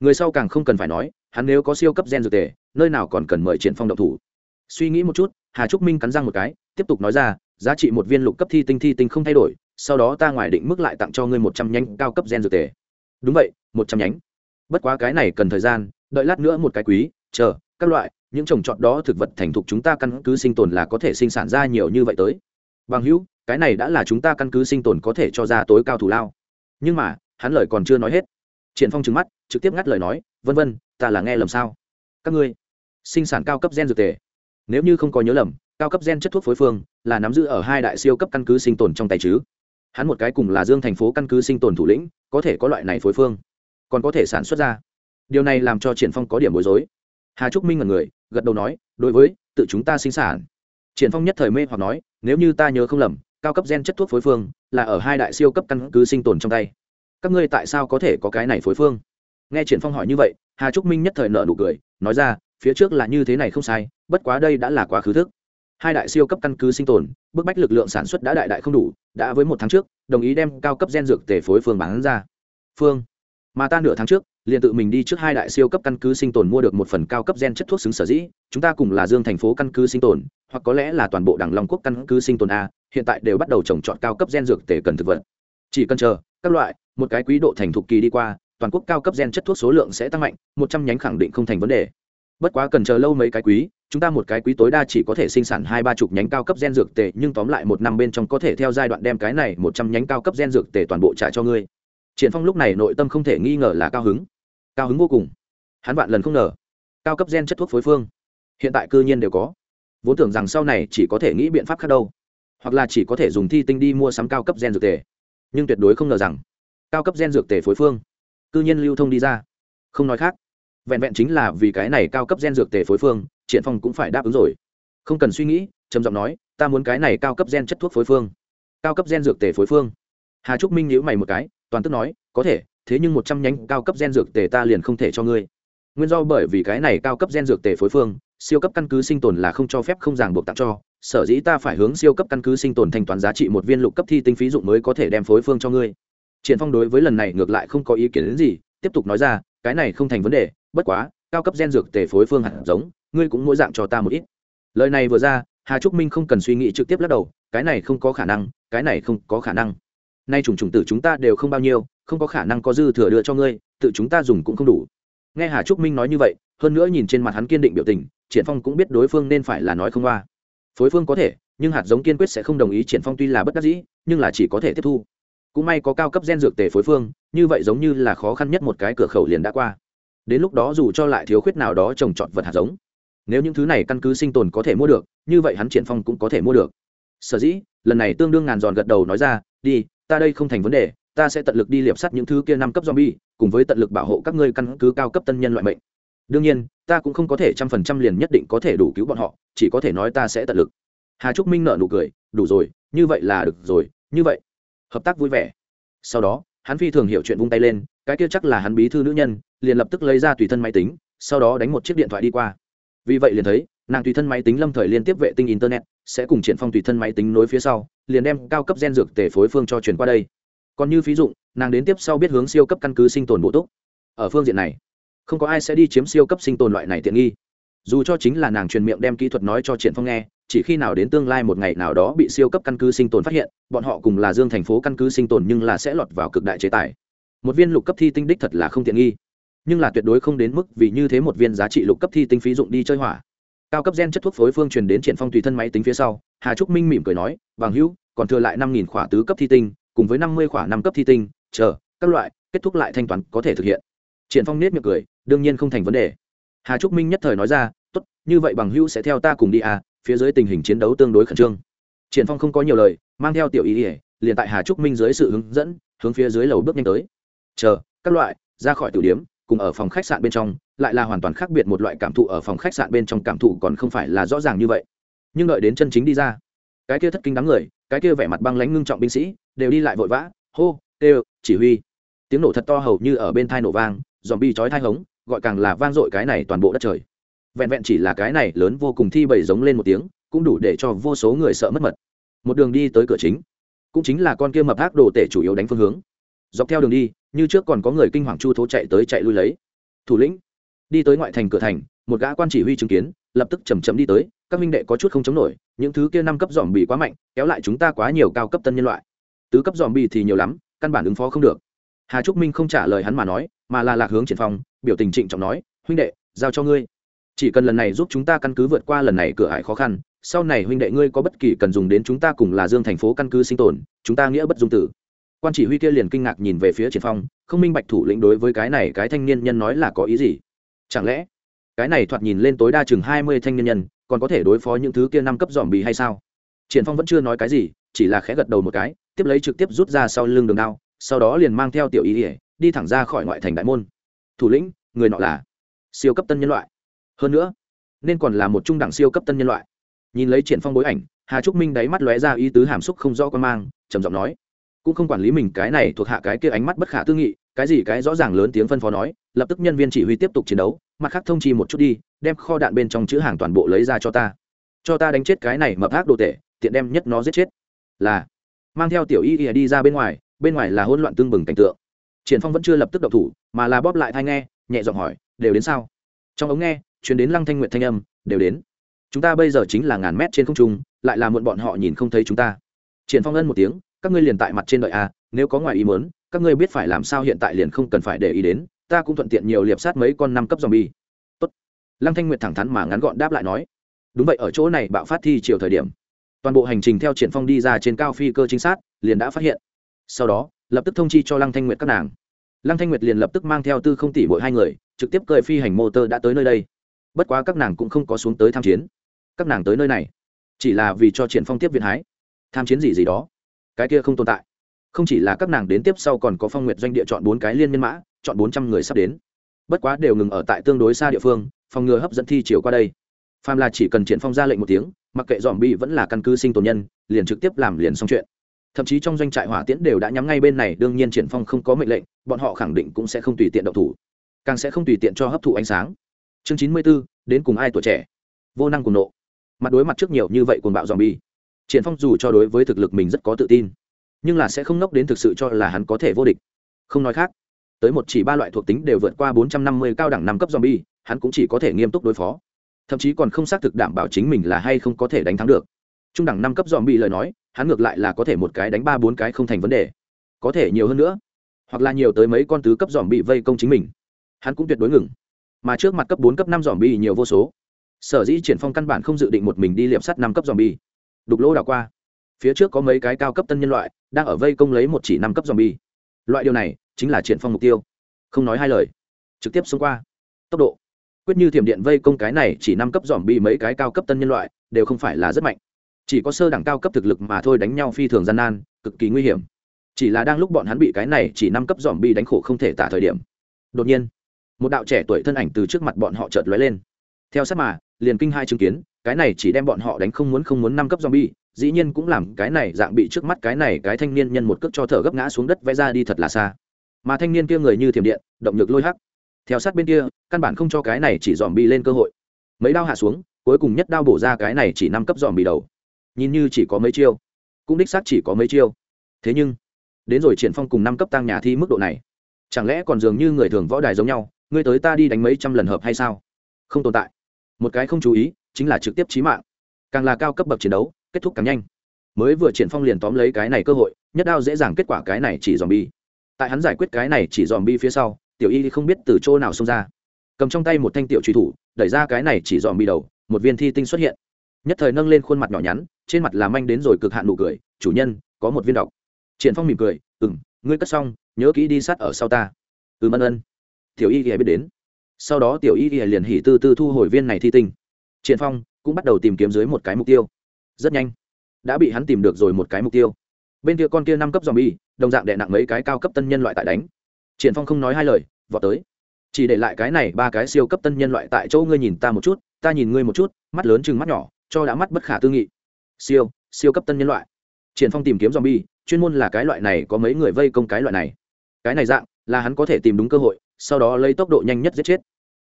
Người sau càng không cần phải nói, hắn nếu có siêu cấp gen dược tề, nơi nào còn cần mời triển phong động thủ. Suy nghĩ một chút, hà trúc minh cắn răng một cái, tiếp tục nói ra, giá trị một viên lục cấp thi tinh thi tinh không thay đổi sau đó ta ngoài định mức lại tặng cho ngươi một trăm nhánh cao cấp gen dược tề. Đúng vậy, một trăm nhánh. Bất quá cái này cần thời gian, đợi lát nữa một cái quý, chờ, các loại, những trồng trọt đó thực vật thành thục chúng ta căn cứ sinh tồn là có thể sinh sản ra nhiều như vậy tới. Bằng hữu, cái này đã là chúng ta căn cứ sinh tồn có thể cho ra tối cao thủ lao. Nhưng mà, hắn lời còn chưa nói hết. Triển phong trừng mắt, trực tiếp ngắt lời nói, vân vân, ta là nghe lầm sao? Các ngươi, sinh sản cao cấp gen dược tề. Nếu như không có nhớ lầm, cao cấp gen chất thuốc phối phương là nắm giữ ở hai đại siêu cấp căn cứ sinh tồn trong tay chứ hắn một cái cùng là dương thành phố căn cứ sinh tồn thủ lĩnh, có thể có loại này phối phương, còn có thể sản xuất ra. Điều này làm cho triển phong có điểm bối rối. Hà trúc minh là người, gật đầu nói, đối với, tự chúng ta sinh sản. Triển phong nhất thời mê hoặc nói, nếu như ta nhớ không lầm, cao cấp gen chất thuốc phối phương là ở hai đại siêu cấp căn cứ sinh tồn trong tay. Các ngươi tại sao có thể có cái này phối phương? Nghe triển phong hỏi như vậy, hà trúc minh nhất thời nở nụ cười, nói ra, phía trước là như thế này không sai, bất quá đây đã là quá khứ thức hai đại siêu cấp căn cứ sinh tồn, bức bách lực lượng sản xuất đã đại đại không đủ, đã với một tháng trước, đồng ý đem cao cấp gen dược tể phối phương bán ra. Phương, mà ta nửa tháng trước, liền tự mình đi trước hai đại siêu cấp căn cứ sinh tồn mua được một phần cao cấp gen chất thuốc xứng sở dĩ, chúng ta cùng là dương thành phố căn cứ sinh tồn, hoặc có lẽ là toàn bộ đảng long quốc căn cứ sinh tồn a, hiện tại đều bắt đầu trồng trọt cao cấp gen dược tể cần thực vật. Chỉ cần chờ, các loại, một cái quý độ thành thục kỳ đi qua, toàn quốc cao cấp gen chất thuốc số lượng sẽ tăng mạnh, một trăm nhánh khẳng định không thành vấn đề. Bất quá cần chờ lâu mấy cái quý chúng ta một cái quý tối đa chỉ có thể sinh sản hai ba chục nhánh cao cấp gen dược tề, nhưng tóm lại một năm bên trong có thể theo giai đoạn đem cái này một trăm nhánh cao cấp gen dược tề toàn bộ trả cho ngươi. Triển phong lúc này nội tâm không thể nghi ngờ là cao hứng. Cao hứng vô cùng. Hắn vạn lần không ngờ, cao cấp gen chất thuốc phối phương, hiện tại cư nhiên đều có. Vốn tưởng rằng sau này chỉ có thể nghĩ biện pháp khác đâu, hoặc là chỉ có thể dùng thi tinh đi mua sắm cao cấp gen dược tề. Nhưng tuyệt đối không ngờ rằng, cao cấp gen dược tề phối phương, cư nhiên lưu thông đi ra. Không nói khác, vẹn vẹn chính là vì cái này cao cấp gen dược tề phối phương triển phong cũng phải đáp ứng rồi. Không cần suy nghĩ, trầm giọng nói, ta muốn cái này cao cấp gen chất thuốc phối phương. Cao cấp gen dược tề phối phương. Hà trúc minh nhíu mày một cái, toàn tức nói, có thể, thế nhưng một trăm nhánh cao cấp gen dược tề ta liền không thể cho ngươi. Nguyên do bởi vì cái này cao cấp gen dược tề phối phương, siêu cấp căn cứ sinh tồn là không cho phép không ràng buộc tặng cho, sở dĩ ta phải hướng siêu cấp căn cứ sinh tồn thanh toán giá trị một viên lục cấp thi tinh phí dụng mới có thể đem phối phương cho ngươi. Triển phong đối với lần này ngược lại không có ý kiến đến gì, tiếp tục nói ra, cái này không thành vấn đề, bất quá, cao cấp gen dược tề phối phương hạt giống ngươi cũng mỗi dạng cho ta một ít. Lời này vừa ra, hà trúc minh không cần suy nghĩ trực tiếp lắc đầu, cái này không có khả năng, cái này không có khả năng. Nay trùng trùng tử chúng ta đều không bao nhiêu, không có khả năng có dư thừa đưa cho ngươi, tự chúng ta dùng cũng không đủ. Nghe hà trúc minh nói như vậy, hơn nữa nhìn trên mặt hắn kiên định biểu tình, triển phong cũng biết đối phương nên phải là nói không qua. Phối phương có thể, nhưng hạt giống kiên quyết sẽ không đồng ý triển phong tuy là bất đắc dĩ, nhưng là chỉ có thể tiếp thu. Cũng may có cao cấp gen dược tề phối phương, như vậy giống như là khó khăn nhất một cái cửa khẩu liền đã qua. Đến lúc đó dù cho lại thiếu khuyết nào đó trồng trọt vật hạt giống nếu những thứ này căn cứ sinh tồn có thể mua được, như vậy hắn triển phong cũng có thể mua được. Sở dĩ, lần này tương đương ngàn giòn gật đầu nói ra, đi, ta đây không thành vấn đề, ta sẽ tận lực đi liệp sắt những thứ kia năm cấp zombie, cùng với tận lực bảo hộ các ngươi căn cứ cao cấp tân nhân loại mệnh. Đương nhiên, ta cũng không có thể trăm phần trăm liền nhất định có thể đủ cứu bọn họ, chỉ có thể nói ta sẽ tận lực. Hà trúc minh nợ nụ cười, đủ rồi, như vậy là được rồi, như vậy. Hợp tác vui vẻ. Sau đó, hắn phi thường hiểu chuyện vung tay lên, cái kia chắc là hắn bí thư nữ nhân, liền lập tức lấy ra tùy thân máy tính, sau đó đánh một chiếc điện thoại đi qua vì vậy liền thấy, nàng tùy thân máy tính lâm thời liên tiếp vệ tinh internet, sẽ cùng triển phong tùy thân máy tính nối phía sau, liền đem cao cấp gen dược tề phối phương cho chuyển qua đây. Còn như ví dụ nàng đến tiếp sau biết hướng siêu cấp căn cứ sinh tồn bổ túc. Ở phương diện này, không có ai sẽ đi chiếm siêu cấp sinh tồn loại này tiện nghi. Dù cho chính là nàng truyền miệng đem kỹ thuật nói cho triển phong nghe, chỉ khi nào đến tương lai một ngày nào đó bị siêu cấp căn cứ sinh tồn phát hiện, bọn họ cùng là dương thành phố căn cứ sinh tồn nhưng là sẽ lọt vào cực đại chế tài. Một viên lục cấp thi tinh đích thật là không tiện nghi nhưng là tuyệt đối không đến mức vì như thế một viên giá trị lục cấp thi tinh phí dụng đi chơi hỏa. Cao cấp gen chất thuốc phối phương truyền đến triển phong tùy thân máy tính phía sau, hà trúc minh mỉm cười nói bằng hữu, còn thừa lại năm nghìn khỏa tứ cấp thi tinh, cùng với năm mươi khỏa năm cấp thi tinh, chờ, các loại, kết thúc lại thanh toán có thể thực hiện. Triển phong nết miệng cười, đương nhiên không thành vấn đề. Hà trúc minh nhất thời nói ra, tốt, như vậy bằng hữu sẽ theo ta cùng đi à phía dưới tình hình chiến đấu tương đối khẩn trương. Triển phong không có nhiều lời, mang theo tiểu ý ỉa liền tại hà trúc minh dưới sự hướng dẫn, hướng phía dưới lầu bước nhanh tới. Chờ, các loại, ra khỏi tiểu điểm cùng ở phòng khách sạn bên trong, lại là hoàn toàn khác biệt một loại cảm thụ ở phòng khách sạn bên trong cảm thụ còn không phải là rõ ràng như vậy. Nhưng đợi đến chân chính đi ra, cái kia thất kinh đám người, cái kia vẻ mặt băng lãnh ngưng trọng binh sĩ, đều đi lại vội vã, hô, kêu, chỉ huy. Tiếng nổ thật to hầu như ở bên thai nổ vang dòm bi chói thai hống, gọi càng là vang dội cái này toàn bộ đất trời. Vẹn vẹn chỉ là cái này lớn vô cùng thi bầy giống lên một tiếng, cũng đủ để cho vô số người sợ mất mật. Một đường đi tới cửa chính, cũng chính là con kia mập ác đồ tể chủ yếu đánh phương hướng. Dọc theo đường đi như trước còn có người kinh hoàng chu thố chạy tới chạy lui lấy. Thủ lĩnh, đi tới ngoại thành cửa thành, một gã quan chỉ huy chứng kiến, lập tức chầm chậm đi tới, các minh đệ có chút không chống nổi, những thứ kia năm cấp dòm bị quá mạnh, kéo lại chúng ta quá nhiều cao cấp tân nhân loại. Tứ cấp dòm bị thì nhiều lắm, căn bản ứng phó không được. Hà trúc minh không trả lời hắn mà nói, mà là lạc hướng triển phong, biểu tình trịnh trọng nói, huynh đệ, giao cho ngươi. Chỉ cần lần này giúp chúng ta căn cứ vượt qua lần này cửa hải khó khăn, sau này huynh đệ ngươi có bất kỳ cần dùng đến chúng ta cùng là dương thành phố căn cứ sinh tồn, chúng ta nghĩa bất dung tử quan chỉ huy kia liền kinh ngạc nhìn về phía triển phong, không minh bạch thủ lĩnh đối với cái này cái thanh niên nhân nói là có ý gì. Chẳng lẽ, cái này thoạt nhìn lên tối đa chừng hai mươi thanh niên nhân, còn có thể đối phó những thứ kia năm cấp dòm bì hay sao? Triển phong vẫn chưa nói cái gì, chỉ là khẽ gật đầu một cái, tiếp lấy trực tiếp rút ra sau lưng đường đao, sau đó liền mang theo tiểu ý ỉa đi thẳng ra khỏi ngoại thành đại môn. Thủ lĩnh, người nọ là siêu cấp tân nhân loại. Hơn nữa, nên còn là một trung đẳng siêu cấp tân nhân loại. Nhìn lấy triển phong bối ảnh, hà trúc minh đáy mắt lóe ra ý tứ hàm xúc không rõ quan mang, trầm giọng nói cũng không quản lý mình cái này thuộc hạ cái kia ánh mắt bất khả tư nghị, cái gì cái rõ ràng lớn tiếng phân phó nói, lập tức nhân viên chỉ huy tiếp tục chiến đấu, mặt khác thông chi một chút đi, đem kho đạn bên trong chữ hàng toàn bộ lấy ra cho ta. Cho ta đánh chết cái này mập ác đồ tệ tiện đem nhất nó giết chết. Là, mang theo tiểu y ỉa đi ra bên ngoài bên ngoài là hỗn loạn tương bừng cảnh tượng. Triển phong vẫn chưa lập tức động thủ, mà là bóp lại thai nghe, nhẹ giọng hỏi, đều đến sao? Trong ống nghe, truyền đến lăng thanh nguyện thanh âm, đều đến. Chúng ta bây giờ chính là ngàn mét trên không trung, lại là muộn bọn họ nhìn không thấy chúng ta. Triển phong ân một tiếng các ngươi liền tại mặt trên đợi a nếu có ngoài ý muốn, các ngươi biết phải làm sao hiện tại liền không cần phải để ý đến, ta cũng thuận tiện nhiều liệp sát mấy con năm cấp zombie. Tốt. Lăng thanh nguyệt thẳng thắn mà ngắn gọn đáp lại nói. Đúng vậy, ở chỗ này bạo phát thi chiều thời điểm, toàn bộ hành trình theo triển phong đi ra trên cao phi cơ chính xác liền đã phát hiện. Sau đó, lập tức thông chi cho lăng thanh nguyệt các nàng. Lăng thanh nguyệt liền lập tức mang theo tư không tỷ bội hai người, trực tiếp cười phi hành motor đã tới nơi đây. Bất quá các nàng cũng không có xuống tới tham chiến. Các nàng tới nơi này, chỉ là vì cho triển phong tiếp viện hái. Tham chiến gì gì đó cái kia không tồn tại. Không chỉ là các nàng đến tiếp sau còn có phong nguyệt doanh địa chọn bốn cái liên nhân mã chọn bốn trăm người sắp đến. Bất quá đều ngừng ở tại tương đối xa địa phương phòng ngừa hấp dẫn thi chiều qua đây. Phàm là chỉ cần triển phong ra lệnh một tiếng mặc kệ dòm bi vẫn là căn cứ sinh tồn nhân liền trực tiếp làm liền xong chuyện. Thậm chí trong doanh trại hỏa tiễn đều đã nhắm ngay bên này đương nhiên triển phong không có mệnh lệnh bọn họ khẳng định cũng sẽ không tùy tiện động thủ. Càng sẽ không tùy tiện cho hấp thụ ánh sáng. Chương chín mươi 94, đến cùng ai tuổi trẻ? Vô năng cùng nộ. Mặt đối mặt trước nhiều như vậy cuồng bạo dòm bi triển phong dù cho đối với thực lực mình rất có tự tin, nhưng là sẽ không nốc đến thực sự cho là hắn có thể vô địch. Không nói khác, tới một chỉ ba loại thuộc tính đều vượt qua bốn trăm năm mươi cao đẳng năm cấp zombie, hắn cũng chỉ có thể nghiêm túc đối phó. Thậm chí còn không xác thực đảm bảo chính mình là hay không có thể đánh thắng được. Trung đẳng năm cấp zombie lời nói, hắn ngược lại là có thể một cái đánh ba bốn cái không thành vấn đề. Có thể nhiều hơn nữa, hoặc là nhiều tới mấy con tứ cấp zombie vây công chính mình. Hắn cũng tuyệt đối ngừng. Mà trước mặt cấp bốn, cấp năm zombie bi nhiều vô số. Sở dĩ triển phong căn bản không dự định một mình đi liệp sắt năm cấp zombie. bi đục lỗ đảo qua. Phía trước có mấy cái cao cấp tân nhân loại, đang ở vây công lấy một chỉ năm cấp dòm bi loại điều này chính là triển phong mục tiêu. Không nói hai lời. Trực tiếp xông qua. Tốc độ. Quyết như thiểm điện vây công cái này chỉ năm cấp dòm bi mấy cái cao cấp tân nhân loại, đều không phải là rất mạnh. Chỉ có sơ đẳng cao cấp thực lực mà thôi đánh nhau phi thường gian nan, cực kỳ nguy hiểm. Chỉ là đang lúc bọn hắn bị cái này chỉ năm cấp dòm bi đánh khổ không thể tả thời điểm. Đột nhiên, một đạo trẻ tuổi thân ảnh từ trước mặt bọn họ chợt lóe lên. Theo sát mà liền kinh hai chứng kiến cái này chỉ đem bọn họ đánh không muốn không muốn năm cấp zombie, dĩ nhiên cũng làm cái này dạng bị trước mắt cái này cái thanh niên nhân một cước cho thở gấp ngã xuống đất vẽ ra đi thật là xa. Mà thanh niên kia người như thiểm điện, động lực lôi hắc. Theo sát bên kia, căn bản không cho cái này chỉ zombie lên cơ hội. Mấy đao hạ xuống, cuối cùng nhất đao bổ ra cái này chỉ năm cấp zombie đầu. Nhìn như chỉ có mấy chiêu, cũng đích xác chỉ có mấy chiêu. Thế nhưng, đến rồi triển phong cùng năm cấp tăng nhà thi mức độ này, chẳng lẽ còn dường như người thường võ đài giống nhau, ngươi tới ta đi đánh mấy trăm lần hợp hay sao? Không tồn tại. Một cái không chú ý, chính là trực tiếp chí mạng. Càng là cao cấp bậc chiến đấu kết thúc càng nhanh. Mới vừa triển phong liền tóm lấy cái này cơ hội nhất đao dễ dàng kết quả cái này chỉ dòm bi tại hắn giải quyết cái này chỉ dòm bi phía sau tiểu y không biết từ chỗ nào xông ra. Cầm trong tay một thanh tiểu truy thủ đẩy ra cái này chỉ dòm bi đầu một viên thi tinh xuất hiện. Nhất thời nâng lên khuôn mặt nhỏ nhắn trên mặt làm anh đến rồi cực hạn nụ cười chủ nhân có một viên độc. Triển phong mỉm cười ừ ngươi cất xong nhớ kỹ đi sát ở sau ta. Ừ ân ân. Tiểu y thì biết đến sau đó tiểu y y liền hỉ tư tư thu hồi viên này thi tinh. Triển phong cũng bắt đầu tìm kiếm dưới một cái mục tiêu. Rất nhanh, đã bị hắn tìm được rồi một cái mục tiêu. Bên kia con kia năm cấp zombie, đồng dạng đè nặng mấy cái cao cấp tân nhân loại tại đánh. Triển phong không nói hai lời, vọt tới. Chỉ để lại cái này ba cái siêu cấp tân nhân loại tại chỗ ngươi nhìn ta một chút, ta nhìn ngươi một chút, mắt lớn chừng mắt nhỏ, cho đã mắt bất khả tư nghị. Siêu siêu cấp tân nhân loại. Triển phong tìm kiếm zombie, chuyên môn là cái loại này có mấy người vây công cái loại này. Cái này dạng là hắn có thể tìm đúng cơ hội sau đó lấy tốc độ nhanh nhất giết chết.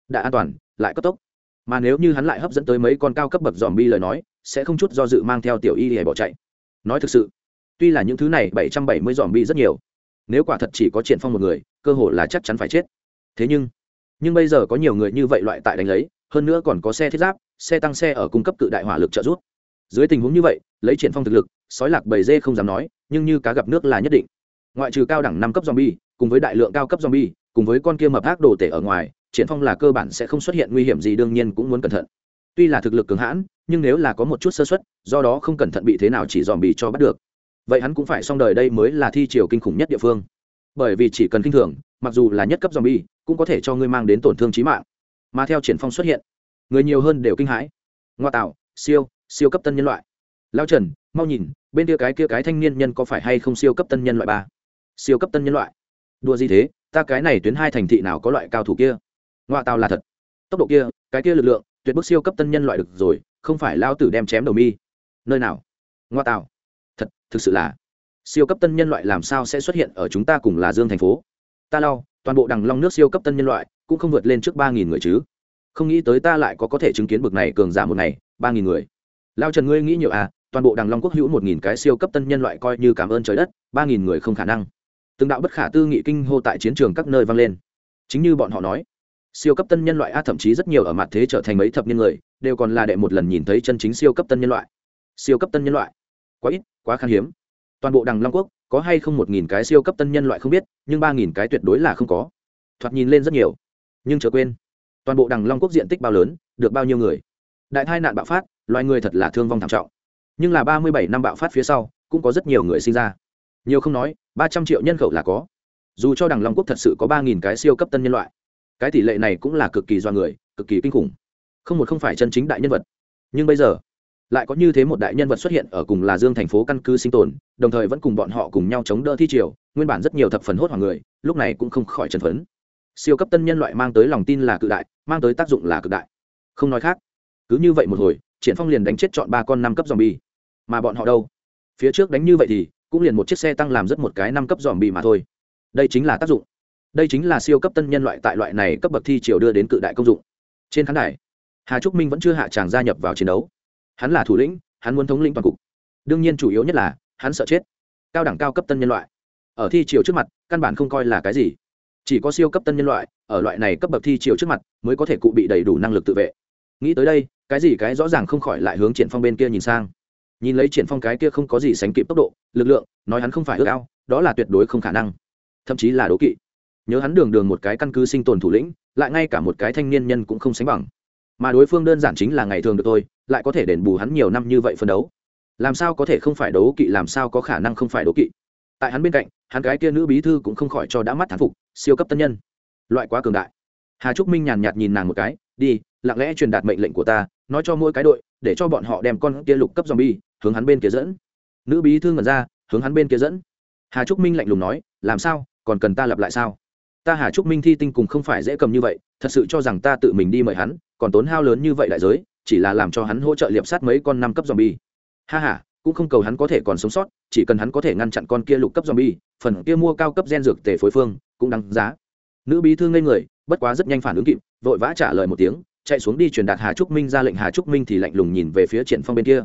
Đã an toàn, lại cấp tốc. Mà nếu như hắn lại hấp dẫn tới mấy con cao cấp bậc dòm bi lời nói, sẽ không chút do dự mang theo tiểu y để bỏ chạy. Nói thực sự, tuy là những thứ này bảy trăm bảy mươi dòm bi rất nhiều, nếu quả thật chỉ có triển phong một người, cơ hội là chắc chắn phải chết. Thế nhưng nhưng bây giờ có nhiều người như vậy loại tại đánh lấy, hơn nữa còn có xe thiết giáp, xe tăng xe ở cung cấp cự đại hỏa lực trợ giúp. Dưới tình huống như vậy, lấy triển phong thực lực, sói lạc bầy dê không dám nói, nhưng như cá gặp nước là nhất định. Ngoại trừ cao đẳng năm cấp zombie, cùng với đại lượng cao cấp zombie cùng với con kia mập ác đồ tể ở ngoài, triển phong là cơ bản sẽ không xuất hiện nguy hiểm gì, đương nhiên cũng muốn cẩn thận. Tuy là thực lực cường hãn, nhưng nếu là có một chút sơ suất, do đó không cẩn thận bị thế nào chỉ dòm bị cho bắt được. Vậy hắn cũng phải xong đời đây mới là thi triển kinh khủng nhất địa phương. Bởi vì chỉ cần kinh thường, mặc dù là nhất cấp zombie, cũng có thể cho ngươi mang đến tổn thương chí mạng. Mà theo triển phong xuất hiện, người nhiều hơn đều kinh hãi. Ngoa tạo, siêu siêu cấp tân nhân loại. Lao trần, mau nhìn, bên kia cái kia cái thanh niên nhân có phải hay không siêu cấp tân nhân loại ba? Siêu cấp tân nhân loại đùa gì thế? Ta cái này tuyến hai thành thị nào có loại cao thủ kia? Ngoại tàu là thật. Tốc độ kia, cái kia lực lượng, tuyệt bức siêu cấp tân nhân loại được rồi, không phải lao tử đem chém đầu mi. Nơi nào? Ngoại tàu thật, thực sự là. Siêu cấp tân nhân loại làm sao sẽ xuất hiện ở chúng ta cùng là dương thành phố? Ta lau toàn bộ đằng long nước siêu cấp tân nhân loại cũng không vượt lên trước ba nghìn người chứ. Không nghĩ tới ta lại có có thể chứng kiến bực này cường giả một ngày, ba nghìn người. Lao trần ngươi nghĩ nhiều à toàn bộ đằng long quốc hữu một nghìn cái siêu cấp tân nhân loại coi như cảm ơn trời đất, ba nghìn người không khả năng từng đạo bất khả tư nghị kinh hô tại chiến trường các nơi vang lên. Chính như bọn họ nói, siêu cấp tân nhân loại a thậm chí rất nhiều ở mặt thế trở thành mấy thập niên người, đều còn là đệ một lần nhìn thấy chân chính siêu cấp tân nhân loại. Siêu cấp tân nhân loại? Quá ít, quá khan hiếm. Toàn bộ đằng long quốc, có hay không một nghìn cái siêu cấp tân nhân loại không biết, nhưng ba nghìn cái tuyệt đối là không có. Thoạt nhìn lên rất nhiều. Nhưng chờ quên, toàn bộ đằng long quốc diện tích bao lớn, được bao nhiêu người? Đại tai nạn bạo phát, loài người thật là thương vong thảm trọng. Nhưng là ba mươi bảy năm bạo phát phía sau, cũng có rất nhiều người sinh ra nhiều không nói, ba trăm triệu nhân khẩu là có. Dù cho đằng long quốc thật sự có ba nghìn cái siêu cấp tân nhân loại, cái tỷ lệ này cũng là cực kỳ do người, cực kỳ kinh khủng. Không một không phải chân chính đại nhân vật. Nhưng bây giờ, lại có như thế một đại nhân vật xuất hiện ở cùng là dương thành phố căn cứ sinh tồn, đồng thời vẫn cùng bọn họ cùng nhau chống đỡ thi triều, nguyên bản rất nhiều thập phần hốt hoảng người, lúc này cũng không khỏi trần phấn. Siêu cấp tân nhân loại mang tới lòng tin là cự đại, mang tới tác dụng là cực đại. Không nói khác, cứ như vậy một hồi, triển phong liền đánh chết chọn ba con năm cấp zombie. Mà bọn họ đâu? Phía trước đánh như vậy thì cũng liền một chiếc xe tăng làm rất một cái năm cấp zombie mà thôi. Đây chính là tác dụng. Đây chính là siêu cấp tân nhân loại tại loại này cấp bậc thi triều đưa đến cự đại công dụng. Trên khán đài, hà trúc minh vẫn chưa hạ tràng gia nhập vào chiến đấu. Hắn là thủ lĩnh, hắn muốn thống lĩnh toàn cục. Đương nhiên chủ yếu nhất là, hắn sợ chết. Cao đẳng cao cấp tân nhân loại. Ở thi triều trước mặt, căn bản không coi là cái gì. Chỉ có siêu cấp tân nhân loại, ở loại này cấp bậc thi triều trước mặt, mới có thể cụ bị đầy đủ năng lực tự vệ. Nghĩ tới đây, cái gì cái rõ ràng không khỏi lại hướng triển phong bên kia nhìn sang nhìn lấy triển phong cái kia không có gì sánh kịp tốc độ, lực lượng, nói hắn không phải ước ao, đó là tuyệt đối không khả năng. Thậm chí là đố kỵ. Nhớ hắn đường đường một cái căn cứ sinh tồn thủ lĩnh, lại ngay cả một cái thanh niên nhân cũng không sánh bằng. Mà đối phương đơn giản chính là ngày thường được tôi lại có thể đền bù hắn nhiều năm như vậy phân đấu. Làm sao có thể không phải đấu kỵ, làm sao có khả năng không phải đấu kỵ? Tại hắn bên cạnh, hắn cái kia nữ bí thư cũng không khỏi cho đã mắt thán phục, siêu cấp tân nhân. Loại quá cường đại. Hà trúc minh nhàn nhạt nhìn nàng một cái, đi lặng lẽ truyền đạt mệnh lệnh của ta, nói cho mỗi cái đội, để cho bọn họ đem con kia lục cấp zombie hướng hắn bên kia dẫn. Nữ bí thư ngẩn ra, hướng hắn bên kia dẫn. Hà trúc minh lạnh lùng nói, làm sao? Còn cần ta lặp lại sao? Ta hà trúc minh thi tinh cùng không phải dễ cầm như vậy, thật sự cho rằng ta tự mình đi mời hắn, còn tốn hao lớn như vậy đại giới, chỉ là làm cho hắn hỗ trợ liệp sát mấy con năm cấp zombie. Ha ha, cũng không cầu hắn có thể còn sống sót, chỉ cần hắn có thể ngăn chặn con kia lục cấp zombie, phần kia mua cao cấp gen dược tề phối phương cũng đáng giá. Nữ bí thư ngây người, bất quá rất nhanh phản ứng kịp, vội vã trả lời một tiếng chạy xuống đi truyền đạt hà trúc minh ra lệnh. Hà trúc minh thì lạnh lùng nhìn về phía triển phong bên kia.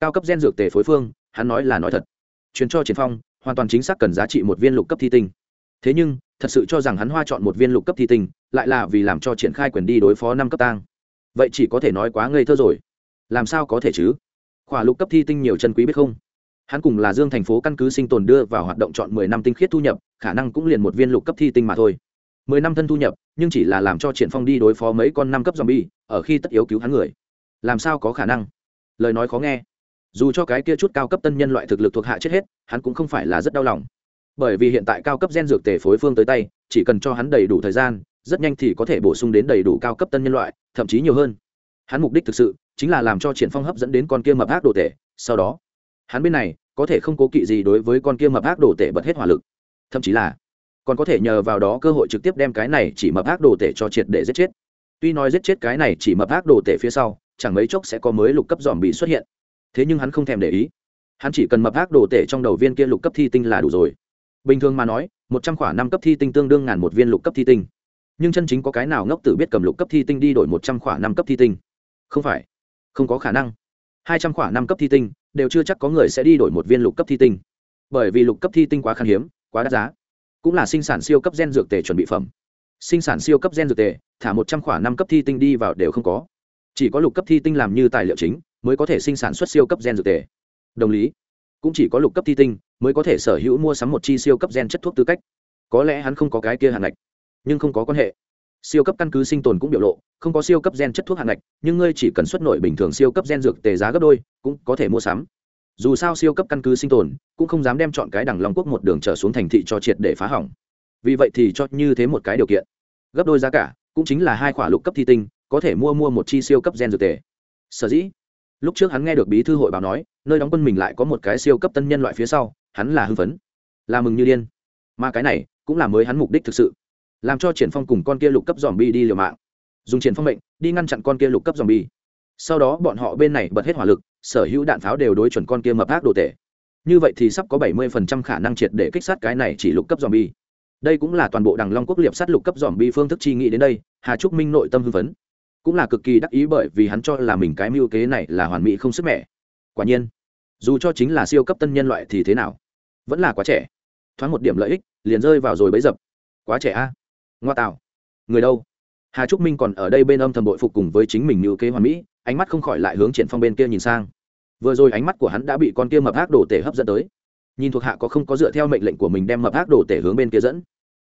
Cao cấp gen dược tề phối phương, hắn nói là nói thật. Truyền cho triển phong, hoàn toàn chính xác cần giá trị một viên lục cấp thi tinh. Thế nhưng, thật sự cho rằng hắn hoa chọn một viên lục cấp thi tinh, lại là vì làm cho triển khai quyền đi đối phó năm cấp tang. Vậy chỉ có thể nói quá ngây thơ rồi. Làm sao có thể chứ? Khỏa lục cấp thi tinh nhiều chân quý biết không? Hắn cùng là dương thành phố căn cứ sinh tồn đưa vào hoạt động chọn mười năm tinh khiết thu nhập, khả năng cũng liền một viên lục cấp thi tinh mà thôi mười năm thân thu nhập, nhưng chỉ là làm cho triển phong đi đối phó mấy con năm cấp zombie, ở khi tất yếu cứu hắn người. Làm sao có khả năng? Lời nói khó nghe. Dù cho cái kia chút cao cấp tân nhân loại thực lực thuộc hạ chết hết, hắn cũng không phải là rất đau lòng. Bởi vì hiện tại cao cấp gen dược tề phối phương tới tay, chỉ cần cho hắn đầy đủ thời gian, rất nhanh thì có thể bổ sung đến đầy đủ cao cấp tân nhân loại, thậm chí nhiều hơn. Hắn mục đích thực sự chính là làm cho triển phong hấp dẫn đến con kia mập ác đồ tể, sau đó, hắn bên này có thể không cố kỵ gì đối với con kia mập ác đồ tể bật hết hỏa lực. Thậm chí là còn có thể nhờ vào đó cơ hội trực tiếp đem cái này chỉ mập ác đồ tể cho triệt để giết chết. Tuy nói giết chết cái này chỉ mập ác đồ tể phía sau, chẳng mấy chốc sẽ có mới lục cấp dòm bị xuất hiện. Thế nhưng hắn không thèm để ý. Hắn chỉ cần mập ác đồ tể trong đầu viên kia lục cấp thi tinh là đủ rồi. Bình thường mà nói, một trăm khoảng năm cấp thi tinh tương đương ngàn một viên lục cấp thi tinh. Nhưng chân chính có cái nào ngốc tử biết cầm lục cấp thi tinh đi đổi một trăm khoảng năm cấp thi tinh? Không phải. Không có khả năng. Hai trăm khoảng năm cấp thi tinh, đều chưa chắc có người sẽ đi đổi một viên lục cấp thi tinh. Bởi vì lục cấp thi tinh quá khan hiếm, quá đắt giá cũng là sinh sản siêu cấp gen dược tề chuẩn bị phẩm. Sinh sản siêu cấp gen dược tề, thả một trăm khoảng năm cấp thi tinh đi vào đều không có. Chỉ có lục cấp thi tinh làm như tài liệu chính, mới có thể sinh sản xuất siêu cấp gen dược tề. Đồng lý, cũng chỉ có lục cấp thi tinh mới có thể sở hữu mua sắm một chi siêu cấp gen chất thuốc tư cách. Có lẽ hắn không có cái kia hạn ngạch, nhưng không có quan hệ. Siêu cấp căn cứ sinh tồn cũng biểu lộ, không có siêu cấp gen chất thuốc hạn ngạch, nhưng ngươi chỉ cần xuất nội bình thường siêu cấp gen dược tề giá gấp đôi, cũng có thể mua sắm dù sao siêu cấp căn cứ sinh tồn, cũng không dám đem chọn cái đằng long quốc một đường trở xuống thành thị cho triệt để phá hỏng. Vì vậy thì cho như thế một cái điều kiện. Gấp đôi giá cả, cũng chính là hai khoả lục cấp thi tinh, có thể mua mua một chi siêu cấp gen dược tề. Sở dĩ, lúc trước hắn nghe được bí thư hội báo nói, nơi đóng quân mình lại có một cái siêu cấp tân nhân loại phía sau, hắn là hưng phấn. Là mừng như điên. Mà cái này, cũng là mới hắn mục đích thực sự. Làm cho triển phong cùng con kia lục cấp dòm bi đi liều mạng. Dùng triển phong mệnh, đi ngăn chặn con kia lục cấp dòm bi sau đó bọn họ bên này bật hết hỏa lực, sở hữu đạn pháo đều đối chuẩn con kia mập ác đồ tệ. Như vậy thì sắp có 70% khả năng triệt để kích sát cái này chỉ lục cấp dòm bi đây cũng là toàn bộ đằng long quốc liệp sát lục cấp dòm bi phương thức chi nghĩ đến đây, hà trúc minh nội tâm hưng phấn. Cũng là cực kỳ đắc ý bởi vì hắn cho là mình cái mưu kế này là hoàn mỹ không sức mẻ. Quả nhiên, dù cho chính là siêu cấp tân nhân loại thì thế nào? Vẫn là quá trẻ. Thoáng một điểm lợi ích, liền rơi vào rồi bấy dập. Quá trẻ a. Ngoa tạo người đâu? Hà trúc minh còn ở đây bên âm thầm bội phục cùng với chính mình như kế hoàn mỹ, ánh mắt không khỏi lại hướng triển phong bên kia nhìn sang. Vừa rồi ánh mắt của hắn đã bị con kia mập ác đồ tể hấp dẫn tới. Nhìn thuộc hạ có không có dựa theo mệnh lệnh của mình đem mập ác đồ tể hướng bên kia dẫn.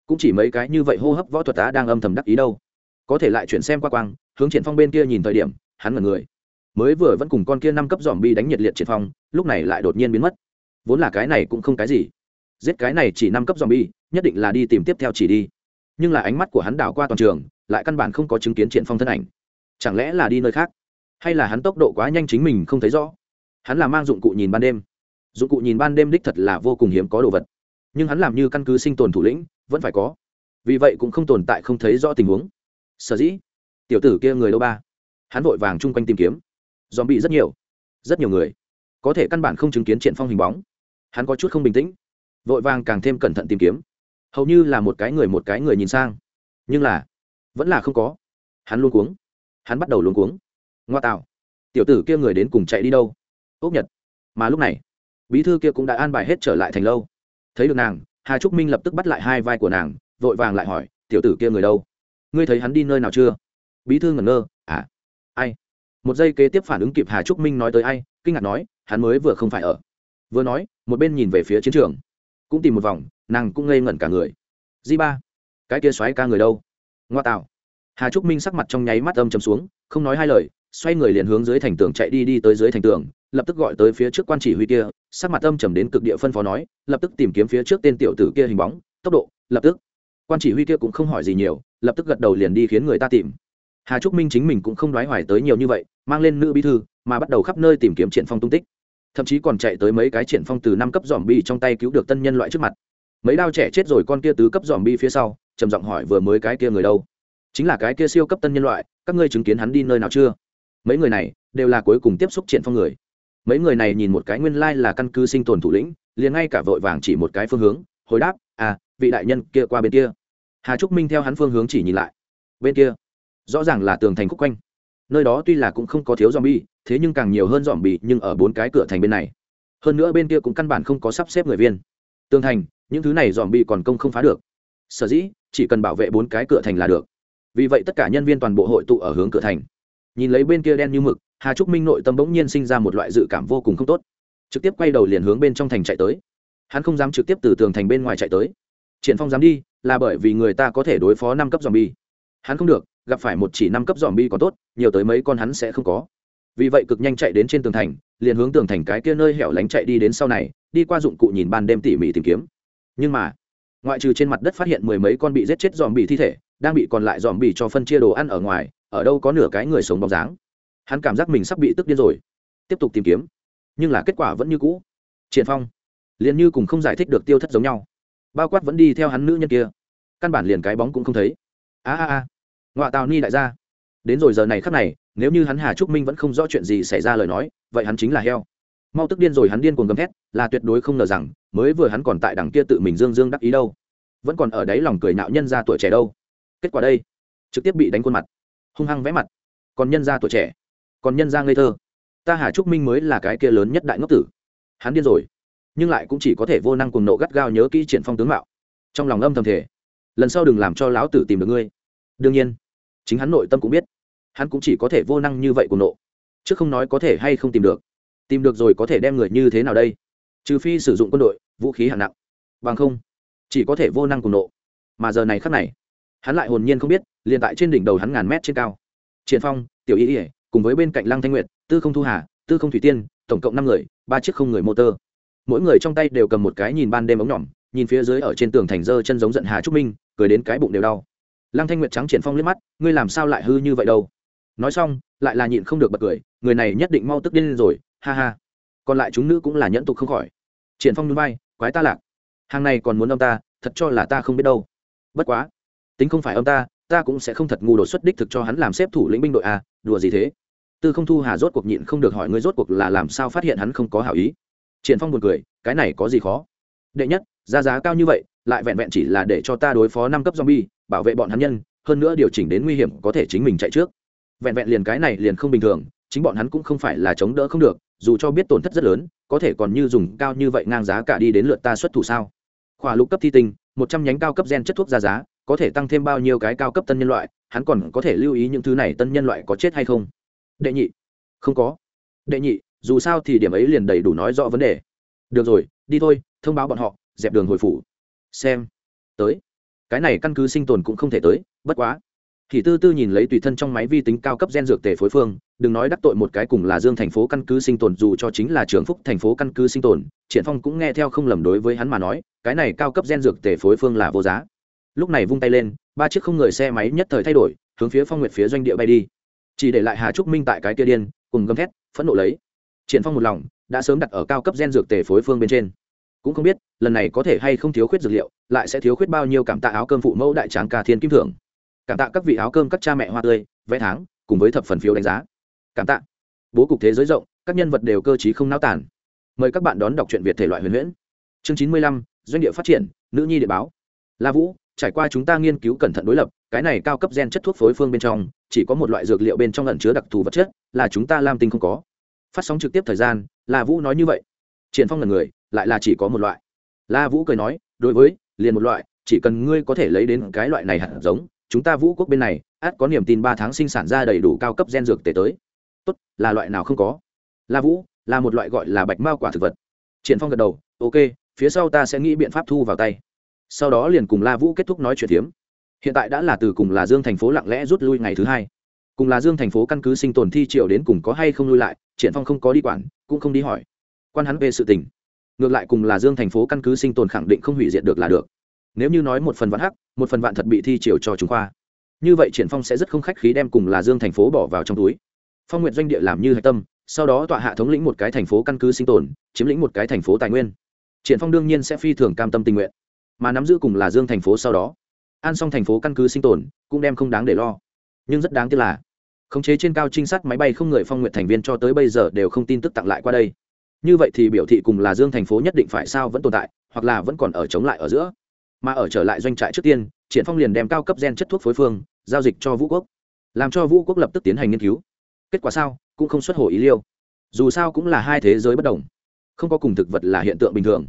Cũng chỉ mấy cái như vậy hô hấp võ thuật tá đang âm thầm đắc ý đâu. Có thể lại chuyển xem qua quang, hướng triển phong bên kia nhìn thời điểm, hắn mở người. Mới vừa vẫn cùng con kia năm cấp dòm bi đánh nhiệt liệt triển phong, lúc này lại đột nhiên biến mất. Vốn là cái này cũng không cái gì. Giết cái này chỉ năm cấp dòm bi, nhất định là đi tìm tiếp theo chỉ đi. Nhưng là ánh mắt của hắn đảo qua toàn trường lại căn bản không có chứng kiến triển phong thân ảnh. Chẳng lẽ là đi nơi khác? Hay là hắn tốc độ quá nhanh chính mình không thấy rõ? Hắn là mang dụng cụ nhìn ban đêm. Dụng cụ nhìn ban đêm đích thật là vô cùng hiếm có đồ vật. Nhưng hắn làm như căn cứ sinh tồn thủ lĩnh, vẫn phải có. Vì vậy cũng không tồn tại không thấy rõ tình huống. Sở dĩ, tiểu tử kia người đâu ba? Hắn vội vàng chung quanh tìm kiếm. Dòm bị rất nhiều. Rất nhiều người. Có thể căn bản không chứng kiến triển phong hình bóng. Hắn có chút không bình tĩnh. Vội vàng càng thêm cẩn thận tìm kiếm. Hầu như là một cái người một cái người nhìn sang. Nhưng là vẫn là không có. Hắn luôn cuống. Hắn bắt đầu luôn cuống. Ngoa tạo. Tiểu tử kia người đến cùng chạy đi đâu? Ốc nhật. Mà lúc này, bí thư kia cũng đã an bài hết trở lại thành lâu. Thấy được nàng, hà trúc minh lập tức bắt lại hai vai của nàng, vội vàng lại hỏi, tiểu tử kia người đâu? Ngươi thấy hắn đi nơi nào chưa? Bí thư ngẩn ngơ à ai? Một giây kế tiếp phản ứng kịp hà trúc minh nói tới ai, kinh ngạc nói, hắn mới vừa không phải ở. Vừa nói, một bên nhìn về phía chiến trường. Cũng tìm một vòng, nàng cũng ngây ngẩn cả người. Di ba, cái kia xoáy ca người đâu? Ngoa tạo. Hà trúc minh sắc mặt trong nháy mắt âm chầm xuống, không nói hai lời, xoay người liền hướng dưới thành tường chạy đi đi tới dưới thành tường, lập tức gọi tới phía trước quan chỉ huy kia, sắc mặt âm trầm đến cực địa phân phó nói, lập tức tìm kiếm phía trước tên tiểu tử kia hình bóng, tốc độ, lập tức. Quan chỉ huy kia cũng không hỏi gì nhiều, lập tức gật đầu liền đi khiến người ta tìm. Hà trúc minh chính mình cũng không đoái hoài tới nhiều như vậy, mang lên nữ bí thư, mà bắt đầu khắp nơi tìm kiếm triển phong tung tích. Thậm chí còn chạy tới mấy cái triển phong từ năm cấp dòm bi trong tay cứu được tân nhân loại trước mặt. Mấy đao trẻ chết rồi con kia tứ cấp dòm bi phía sau trầm giọng hỏi vừa mới cái kia người đâu? Chính là cái kia siêu cấp tân nhân loại, các ngươi chứng kiến hắn đi nơi nào chưa? Mấy người này đều là cuối cùng tiếp xúc triển phong người. Mấy người này nhìn một cái nguyên lai là căn cứ sinh tồn thủ lĩnh, liền ngay cả vội vàng chỉ một cái phương hướng, hồi đáp à vị đại nhân kia qua bên kia. Hà trúc minh theo hắn phương hướng chỉ nhìn lại. Bên kia? Rõ ràng là tường thành khúc quanh. Nơi đó tuy là cũng không có thiếu dòm bi thế nhưng càng nhiều hơn dòm bi nhưng ở bốn cái cửa thành bên này. Hơn nữa bên kia cũng căn bản không có sắp xếp người viên. Tường thành, những thứ này dòm bi còn công không phá được. Sở dĩ chỉ cần bảo vệ bốn cái cửa thành là được. Vì vậy tất cả nhân viên toàn bộ hội tụ ở hướng cửa thành. Nhìn lấy bên kia đen như mực, hà trúc minh nội tâm bỗng nhiên sinh ra một loại dự cảm vô cùng không tốt. Trực tiếp quay đầu liền hướng bên trong thành chạy tới. Hắn không dám trực tiếp từ tường thành bên ngoài chạy tới. Triển phong dám đi, là bởi vì người ta có thể đối phó năm cấp dòm bi hắn không được, gặp phải một chỉ năm cấp dòm bi còn tốt, nhiều tới mấy con hắn sẽ không có. Vì vậy cực nhanh chạy đến trên tường thành, liền hướng tường thành cái kia nơi hẻo lánh chạy đi đến sau này, đi qua dụng cụ nhìn ban đêm tỉ mỉ tìm kiếm. Nhưng mà ngoại trừ trên mặt đất phát hiện mười mấy con bị giết chết dòm bị thi thể, đang bị còn lại dòm bị cho phân chia đồ ăn ở ngoài, ở đâu có nửa cái người sống bóng dáng. Hắn cảm giác mình sắp bị tức điên rồi. Tiếp tục tìm kiếm. Nhưng là kết quả vẫn như cũ. Triển phong, liền như cùng không giải thích được tiêu thất giống nhau. Bao quát vẫn đi theo hắn nữ nhân kia. Căn bản liền cái bóng cũng không thấy. A a a. Ngoại tào ni đại gia. Đến rồi giờ này khắc này, nếu như hắn hà trúc minh vẫn không rõ chuyện gì xảy ra lời nói, vậy hắn chính là heo mau tức điên rồi hắn điên cuồng gầm thét, là tuyệt đối không ngờ rằng, mới vừa hắn còn tại đằng kia tự mình dương dương đắc ý đâu. Vẫn còn ở đấy lòng cười nạo nhân ra tuổi trẻ đâu. Kết quả đây, trực tiếp bị đánh khuôn mặt, hung hăng vẽ mặt. Còn nhân ra tuổi trẻ, còn nhân ra ngây thơ. Ta hà trúc minh mới là cái kia lớn nhất đại ngốc tử. Hắn điên rồi, nhưng lại cũng chỉ có thể vô năng cùng nộ gắt gao nhớ kỹ triển phong tướng mạo. Trong lòng âm thầm thể lần sau đừng làm cho lão tử tìm được ngươi. Đương nhiên, chính hắn nội tâm cũng biết, hắn cũng chỉ có thể vô năng như vậy cùng nộ, chứ không nói có thể hay không tìm được tìm được rồi có thể đem người như thế nào đây? Trừ phi sử dụng quân đội, vũ khí hạng nặng. Bằng không, chỉ có thể vô năng cùng nộ. Mà giờ này khắc này, hắn lại hồn nhiên không biết, liền tại trên đỉnh đầu hắn ngàn mét trên cao. Triển phong, tiểu y ỉa cùng với bên cạnh lăng thanh nguyệt, tư không thu hà, tư không thủy tiên, tổng cộng năm người, ba chiếc không người motor mỗi người trong tay đều cầm một cái nhìn ban đêm ống nhỏm, nhìn phía dưới ở trên tường thành dơ chân giống giận hà trúc minh, cười đến cái bụng đều đau. Lăng thanh nguyệt trắng triển phong liếc mắt, ngươi làm sao lại hư như vậy đâu? Nói xong, lại là nhịn không được bật cười, người này nhất định mau tức điên rồi ha ha. Còn lại chúng nữ cũng là nhẫn tục không khỏi. Triển phong núi bay quái ta lạc. Hàng này còn muốn ông ta, thật cho là ta không biết đâu. Bất quá, tính không phải ông ta ta cũng sẽ không thật ngu đột xuất đích thực cho hắn làm xếp thủ lĩnh binh đội a đùa gì thế? Tư không thu hà rốt cuộc nhịn không được hỏi ngươi rốt cuộc là làm sao phát hiện hắn không có hảo ý. Triển phong buồn cười, cái này có gì khó? Đệ nhất, giá giá cao như vậy, lại vẹn vẹn chỉ là để cho ta đối phó năm cấp zombie, bảo vệ bọn hắn nhân, hơn nữa điều chỉnh đến nguy hiểm có thể chính mình chạy trước. Vẹn vẹn liền cái này liền không bình thường, chính bọn hắn cũng không phải là chống đỡ không được dù cho biết tổn thất rất lớn, có thể còn như dùng cao như vậy ngang giá cả đi đến lượt ta xuất thủ sao? Khỏa lục cấp thi tinh, một trăm nhánh cao cấp gen chất thuốc ra giá, có thể tăng thêm bao nhiêu cái cao cấp tân nhân loại, hắn còn có thể lưu ý những thứ này tân nhân loại có chết hay không? Đệ nhị. Không có. Đệ nhị, dù sao thì điểm ấy liền đầy đủ nói rõ vấn đề. Được rồi, đi thôi, thông báo bọn họ, dẹp đường hồi phủ. Xem. Tới. Cái này căn cứ sinh tồn cũng không thể tới, bất quá thì tư tư nhìn lấy tùy thân trong máy vi tính cao cấp gen dược tề phối phương, đừng nói đắc tội một cái cùng là dương thành phố căn cứ sinh tồn, dù cho chính là trường phúc thành phố căn cứ sinh tồn, triển phong cũng nghe theo không lầm đối với hắn mà nói, cái này cao cấp gen dược tề phối phương là vô giá. Lúc này vung tay lên, ba chiếc không người xe máy nhất thời thay đổi, hướng phía phong nguyệt phía doanh địa bay đi. Chỉ để lại hà trúc minh tại cái kia điên, cùng gầm thét, phẫn nộ lấy. Triển phong một lòng, đã sớm đặt ở cao cấp gen dược tề phối phương bên trên. Cũng không biết, lần này có thể hay không thiếu khuyết dược liệu, lại sẽ thiếu khuyết bao nhiêu cảm tạ áo cơm phụ mẫu đại tráng ca thiên kim thưởng cảm tạ các vị áo cơm các cha mẹ hoa tươi, vẽ tháng, cùng với thập phần phiếu đánh giá. Cảm tạ. Bố cục thế giới rộng, các nhân vật đều cơ t không náo tàn. Mời các bạn đón đọc truyện việt thể loại huyền huyễn. Chương chín mươi lăm, doanh địa phát triển, nữ nhi địa báo. La vũ, trải qua chúng ta nghiên cứu cẩn thận đối lập, cái này cao cấp gen chất thuốc phối phương bên trong, chỉ có một loại dược liệu bên trong lẩn chứa đặc thù vật chất, là chúng ta lam tinh không có. Phát sóng trực tiếp thời gian, la vũ nói như vậy. Triển phong là người, lại là chỉ có một loại. La vũ cười nói, đối với, liền một loại, chỉ cần ngươi có thể lấy đến cái loại này hạt giống chúng ta vũ quốc bên này, át có niềm tin ba tháng sinh sản ra đầy đủ cao cấp gen dược tể tới. Tốt, là loại nào không có? La vũ, là một loại gọi là bạch mao quả thực vật. Triển phong gật đầu, ok, phía sau ta sẽ nghĩ biện pháp thu vào tay. Sau đó liền cùng la vũ kết thúc nói chuyện phiếm. Hiện tại đã là từ cùng là dương thành phố lặng lẽ rút lui ngày thứ hai. Cùng là dương thành phố căn cứ sinh tồn thi triều đến cùng có hay không lui lại, triển phong không có đi quản, cũng không đi hỏi. Quan hắn về sự tình. Ngược lại cùng là dương thành phố căn cứ sinh tồn khẳng định không hủy diệt được là được. Nếu như nói một phần vạn hắc một phần vạn thật bị thi triều cho chúng khoa. Như vậy triển phong sẽ rất không khách khí đem cùng là dương thành phố bỏ vào trong túi. Phong nguyện doanh địa làm như hạch tâm, sau đó tọa hạ thống lĩnh một cái thành phố căn cứ sinh tồn, chiếm lĩnh một cái thành phố tài nguyên. Triển phong đương nhiên sẽ phi thường cam tâm tình nguyện, mà nắm giữ cùng là dương thành phố sau đó, an xong thành phố căn cứ sinh tồn, cũng đem không đáng để lo. Nhưng rất đáng tiếc là, khống chế trên cao trinh sát máy bay không người phong nguyện thành viên cho tới bây giờ đều không tin tức tặng lại qua đây. Như vậy thì biểu thị cùng là dương thành phố nhất định phải sao vẫn tồn tại, hoặc là vẫn còn ở chống lại ở giữa mà ở trở lại doanh trại trước tiên, triển phong liền đem cao cấp gen chất thuốc phối phương giao dịch cho vũ quốc, làm cho vũ quốc lập tức tiến hành nghiên cứu. Kết quả sao, cũng không xuất hồ ý liêu. Dù sao cũng là hai thế giới bất đồng, không có cùng thực vật là hiện tượng bình thường.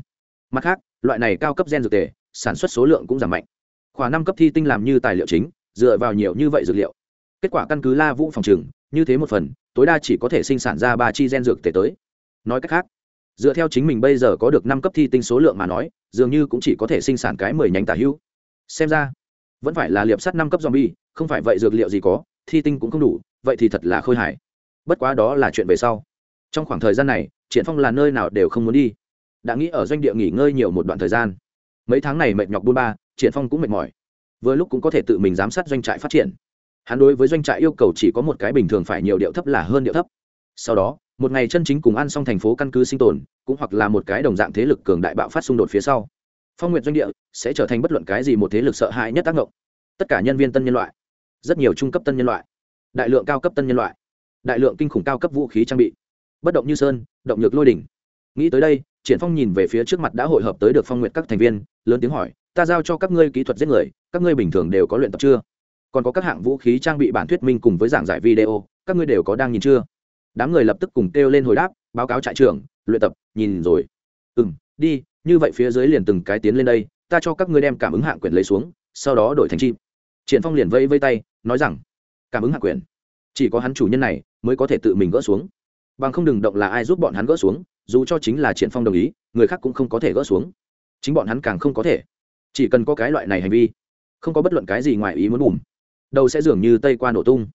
Mặt khác, loại này cao cấp gen dược tề, sản xuất số lượng cũng giảm mạnh. Khoảng năm cấp thi tinh làm như tài liệu chính, dựa vào nhiều như vậy dược liệu. Kết quả căn cứ la vũ phòng trừng, như thế một phần, tối đa chỉ có thể sinh sản ra ba chi gen dược tề tới. Nói cách khác dựa theo chính mình bây giờ có được năm cấp thi tinh số lượng mà nói, dường như cũng chỉ có thể sinh sản cái mười nhánh tả hữu. Xem ra, vẫn phải là liệp sắt năm cấp zombie, không phải vậy dược liệu gì có, thi tinh cũng không đủ, vậy thì thật là khôi hài. Bất quá đó là chuyện về sau. Trong khoảng thời gian này, triển phong là nơi nào đều không muốn đi. Đã nghĩ ở doanh địa nghỉ ngơi nhiều một đoạn thời gian. Mấy tháng này mệt nhọc buôn ba, triển phong cũng mệt mỏi. Vừa lúc cũng có thể tự mình giám sát doanh trại phát triển. Hắn đối với doanh trại yêu cầu chỉ có một cái bình thường phải nhiều điệu thấp là hơn điệu thấp. Sau đó một ngày chân chính cùng ăn xong thành phố căn cứ sinh tồn, cũng hoặc là một cái đồng dạng thế lực cường đại bạo phát xung đột phía sau. Phong nguyện doanh địa sẽ trở thành bất luận cái gì một thế lực sợ hãi nhất tác động. Tất cả nhân viên tân nhân loại, rất nhiều trung cấp tân nhân loại, đại lượng cao cấp tân nhân loại, đại lượng kinh khủng cao cấp vũ khí trang bị, bất động như sơn, động nhược lôi đỉnh. Nghĩ tới đây, triển phong nhìn về phía trước mặt đã hội hợp tới được phong nguyện các thành viên, lớn tiếng hỏi, ta giao cho các ngươi kỹ thuật giết người, các ngươi bình thường đều có luyện tập chưa? Còn có các hạng vũ khí trang bị bản thuyết minh cùng với giảng giải video, các ngươi đều có đang nhìn chưa? Đám người lập tức cùng kêu lên hồi đáp, báo cáo trại trưởng, luyện tập, nhìn rồi. Ừ m đi, như vậy phía dưới liền từng cái tiến lên đây, ta cho các ngươi đem cảm ứng hạng quyền lấy xuống, sau đó đổi thành chim. Triển phong liền vây vây tay, nói rằng, cảm ứng hạng quyền chỉ có hắn chủ nhân này mới có thể tự mình gỡ xuống. Bằng không đừng động là ai giúp bọn hắn gỡ xuống, dù cho chính là triển phong đồng ý, người khác cũng không có thể gỡ xuống. Chính bọn hắn càng không có thể. Chỉ cần có cái loại này hành vi, không có bất luận cái gì ngoài ý muốn bùm, đầu sẽ dường như tây qua nổ tung.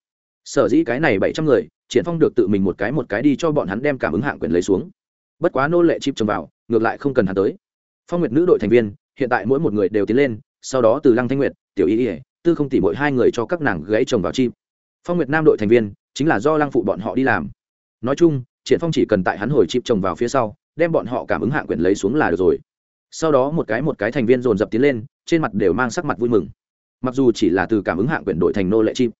Sở dĩ cái này bảy trăm người triển phong được tự mình một cái một cái đi cho bọn hắn đem cảm ứng hạng quyền lấy xuống. Bất quá nô lệ chip trồng vào, ngược lại không cần hắn tới. Phong nguyệt nữ đội thành viên, hiện tại mỗi một người đều tiến lên, sau đó từ lăng thanh nguyệt, tiểu y ỉa tư không tỉ mỗi hai người cho các nàng gãy trồng vào chim phong nguyệt nam đội thành viên, chính là do lăng phụ bọn họ đi làm. Nói chung, triển phong chỉ cần tại hắn hồi chip trồng vào phía sau, đem bọn họ cảm ứng hạng quyền lấy xuống là được rồi. Sau đó một cái một cái thành viên dồn dập tiến lên, trên mặt đều mang sắc mặt vui mừng. Mặc dù chỉ là từ cảm ứng hạng quyền đổi thành nô lệ chim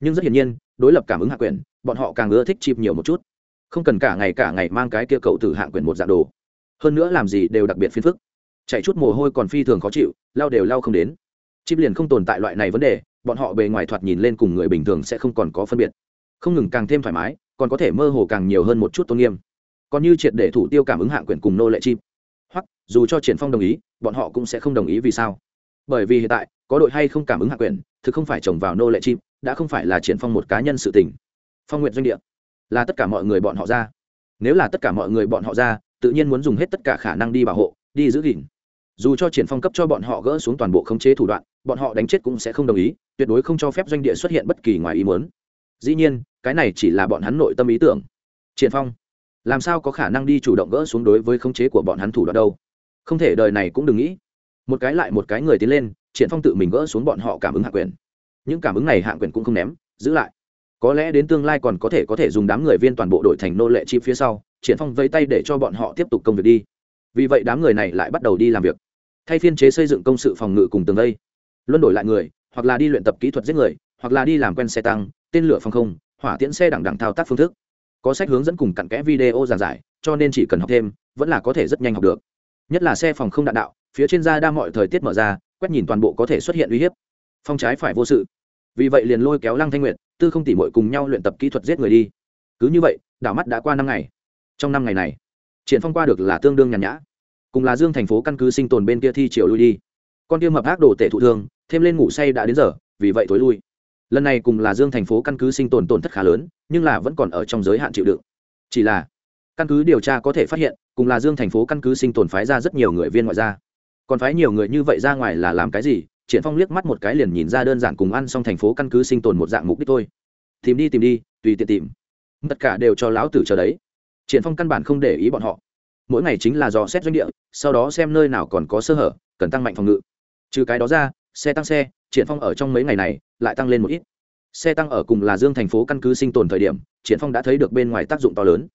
nhưng rất hiển nhiên, đối lập cảm ứng hạng quyền, bọn họ càng ưa thích chim nhiều một chút. Không cần cả ngày cả ngày mang cái kia cậu từ hạng quyền một dạng đồ. Hơn nữa làm gì đều đặc biệt phiền phức. Chạy chút mồ hôi còn phi thường khó chịu, lao đều lao không đến. Chim liền không tồn tại loại này vấn đề, bọn họ bề ngoài thoạt nhìn lên cùng người bình thường sẽ không còn có phân biệt. Không ngừng càng thêm thoải mái, còn có thể mơ hồ càng nhiều hơn một chút tôn nghiêm. Còn như triệt để thủ tiêu cảm ứng hạng quyền cùng nô lệ chim hoặc, dù cho triển phong đồng ý, bọn họ cũng sẽ không đồng ý vì sao. Bởi vì hiện tại, có đội hay không cảm ứng hạ quyền, thực không phải trồng vào nô lệ chim đã không phải là triển phong một cá nhân sự tình. Phong nguyện doanh địa, là tất cả mọi người bọn họ ra. Nếu là tất cả mọi người bọn họ ra, tự nhiên muốn dùng hết tất cả khả năng đi bảo hộ, đi giữ gìn. Dù cho triển phong cấp cho bọn họ gỡ xuống toàn bộ khống chế thủ đoạn, bọn họ đánh chết cũng sẽ không đồng ý, tuyệt đối không cho phép doanh địa xuất hiện bất kỳ ngoài ý muốn. Dĩ nhiên, cái này chỉ là bọn hắn nội tâm ý tưởng. Triển phong, làm sao có khả năng đi chủ động gỡ xuống đối với khống chế của bọn hắn thủ đoạn đâu? Không thể, đời này cũng đừng nghĩ. Một cái lại một cái người tiến lên, triển phong tự mình gỡ xuống bọn họ cảm ứng hạ quyền những cảm ứng này hạng quyền cũng không ném, giữ lại. Có lẽ đến tương lai còn có thể có thể dùng đám người viên toàn bộ đội thành nô lệ chi phía sau, triển phong vẫy tay để cho bọn họ tiếp tục công việc đi. Vì vậy đám người này lại bắt đầu đi làm việc. Thay phiên chế xây dựng công sự phòng ngự cùng tường đây luân đổi lại người, hoặc là đi luyện tập kỹ thuật giết người, hoặc là đi làm quen xe tăng, tên lửa phòng không, hỏa tiễn xe đẳng đẳng thao tác phương thức. Có sách hướng dẫn cùng cặn kẽ video giảng giải, cho nên chỉ cần học thêm, vẫn là có thể rất nhanh học được. Nhất là xe phòng không đạn đạo, phía trên da đa mọi thời tiết mở ra, quét nhìn toàn bộ có thể xuất hiện uy hiếp. Phong trái phải vô sự vì vậy liền lôi kéo lăng thanh nguyệt, tư không tỉ mội cùng nhau luyện tập kỹ thuật giết người đi. Cứ như vậy, đảo mắt đã qua năm ngày. Trong năm ngày này, triển phong qua được là tương đương nhàn nhã. Cùng là dương thành phố căn cứ sinh tồn bên kia thi triều lui đi. Con kia mập ác đồ tể thụ thương, thêm lên ngủ say đã đến giờ, vì vậy thối lui. Lần này cùng là dương thành phố căn cứ sinh tồn tổn thất khá lớn, nhưng là vẫn còn ở trong giới hạn chịu đựng. Chỉ là, căn cứ điều tra có thể phát hiện, cùng là dương thành phố căn cứ sinh tồn phái ra rất nhiều người viên ngoại gia. Còn phái nhiều người như vậy ra ngoài là làm cái gì? Triển phong liếc mắt một cái liền nhìn ra đơn giản cùng ăn xong thành phố căn cứ sinh tồn một dạng mục đích thôi. Tìm đi tìm đi, tùy tiện tìm. Tất cả đều cho lão tử chờ đấy. Triển phong căn bản không để ý bọn họ. Mỗi ngày chính là dò xét doanh địa, sau đó xem nơi nào còn có sơ hở, cần tăng mạnh phòng ngự. Trừ cái đó ra, xe tăng xe, triển phong ở trong mấy ngày này, lại tăng lên một ít. Xe tăng ở cùng là dương thành phố căn cứ sinh tồn thời điểm, triển phong đã thấy được bên ngoài tác dụng to lớn.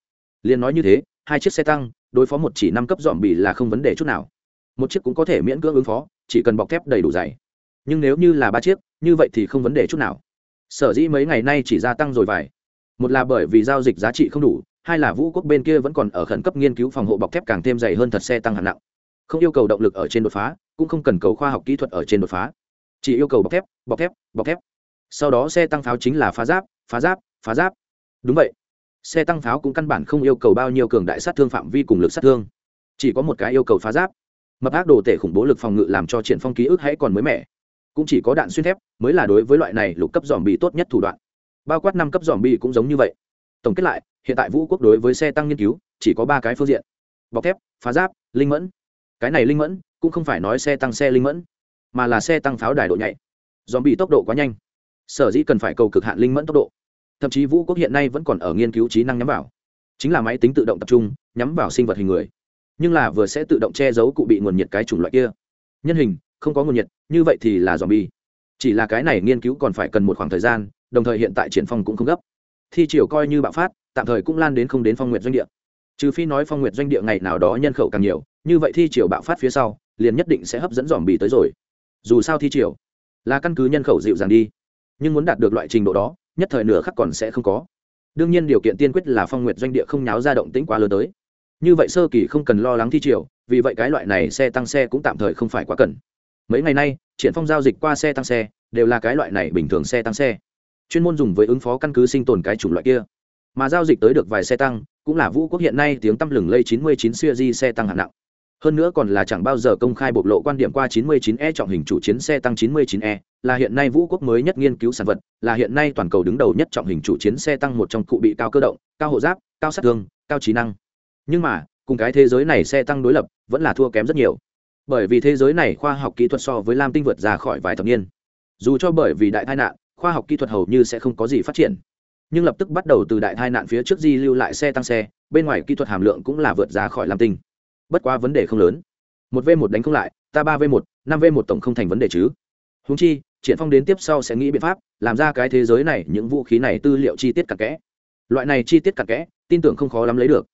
Liền nói như thế, hai chiếc xe tăng, đối phó một chỉ năm cấp giòm bì là không vấn đề chút nào. Một chiếc cũng có thể miễn cưỡng ứng phó, chỉ cần bọc thép đầy đủ dày nhưng nếu như là ba chiếc, như vậy thì không vấn đề chút nào. Sở dĩ mấy ngày nay chỉ gia tăng rồi vài. Một là bởi vì giao dịch giá trị không đủ, hai là vũ quốc bên kia vẫn còn ở khẩn cấp nghiên cứu phòng hộ bọc thép càng thêm dày hơn thật xe tăng hạng nặng. Không yêu cầu động lực ở trên đột phá, cũng không cần cầu khoa học kỹ thuật ở trên đột phá. Chỉ yêu cầu bọc thép bọc thép bọc thép. Sau đó xe tăng pháo chính là phá giáp phá giáp phá giáp. Đúng vậy. Xe tăng pháo cũng căn bản không yêu cầu bao nhiêu cường đại sát thương phạm vi cùng lực sát thương. Chỉ có một cái yêu cầu phá giáp. Mập ác đồ tể khủng bố lực phòng ngự làm cho triển phong ký ức hãy còn mới mẻ cũng chỉ có đạn xuyên thép mới là đối với loại này lục cấp dòm bị tốt nhất thủ đoạn. Bao quát năm cấp dòm bị cũng giống như vậy. Tổng kết lại, hiện tại vũ quốc đối với xe tăng nghiên cứu chỉ có ba cái phương diện. Bọc thép, phá giáp, linh mẫn. Cái này linh mẫn cũng không phải nói xe tăng xe linh mẫn, mà là xe tăng pháo đài độ nhạy. Dòm bị tốc độ quá nhanh. Sở dĩ cần phải cầu cực hạn linh mẫn tốc độ. Thậm chí vũ quốc hiện nay vẫn còn ở nghiên cứu trí năng nhắm vào. Chính là máy tính tự động tập trung, nhắm vào sinh vật hình người. Nhưng là vừa sẽ tự động che giấu cụ bị nguồn nhiệt cái chủng loại kia. Nhân hình không có nguồn nhiệt, như vậy thì là dòm bi chỉ là cái này nghiên cứu còn phải cần một khoảng thời gian, đồng thời hiện tại triển phong cũng không gấp. Thi triều coi như bạo phát, tạm thời cũng lan đến không đến phong nguyện doanh địa. Trừ phi nói phong nguyện doanh địa ngày nào đó nhân khẩu càng nhiều, như vậy thi triều bạo phát phía sau, liền nhất định sẽ hấp dẫn dòm bì tới rồi. Dù sao thi triều là căn cứ nhân khẩu dịu dàng đi, nhưng muốn đạt được loại trình độ đó, nhất thời nửa khắc còn sẽ không có. Đương nhiên điều kiện tiên quyết là phong nguyệt doanh địa không nháo ra động tĩnh quá lớn tới. Như vậy sơ kỳ không cần lo lắng thi triều, vì vậy cái loại này xe tăng xe cũng tạm thời không phải quá cần mấy ngày nay triển phong giao dịch qua xe tăng xe đều là cái loại này bình thường xe tăng xe chuyên môn dùng với ứng phó căn cứ sinh tồn cái chủng loại kia mà giao dịch tới được vài xe tăng cũng là vũ quốc hiện nay tiếng tăm lừng lây 99 siêu di xe tăng hạng nặng hơn nữa còn là chẳng bao giờ công khai bộc lộ quan điểm qua 99E trọng hình chủ chiến xe tăng 99E, là hiện nay vũ quốc mới nhất nghiên cứu sản vật, là hiện nay toàn cầu đứng đầu nhất trọng hình chủ chiến xe tăng một trong cụ bị cao cơ động, cao hộ giáp, cao sát thương, cao trí năng. Nhưng mà, cùng cái thế giới này xe tăng đối lập, vẫn là thua kém rất nhiều. Bởi vì thế giới này khoa học kỹ thuật so với Lam Tinh vượt ra khỏi vài thập niên. Dù cho bởi vì đại tai nạn, khoa học kỹ thuật hầu như sẽ không có gì phát triển. Nhưng lập tức bắt đầu từ đại tai nạn phía trước di lưu lại xe tăng xe, bên ngoài kỹ thuật hàm lượng cũng là vượt ra khỏi Lam Tinh. Bất quá vấn đề không lớn. Một v một đánh không lại ta ba v một năm v một tổng không thành vấn đề chứ. Húng chi triển phong đến tiếp sau sẽ nghĩ biện pháp làm ra cái thế giới này những vũ khí này tư liệu chi tiết cặn kẽ. Loại này chi tiết cặn kẽ tin tưởng không khó lắm lấy được.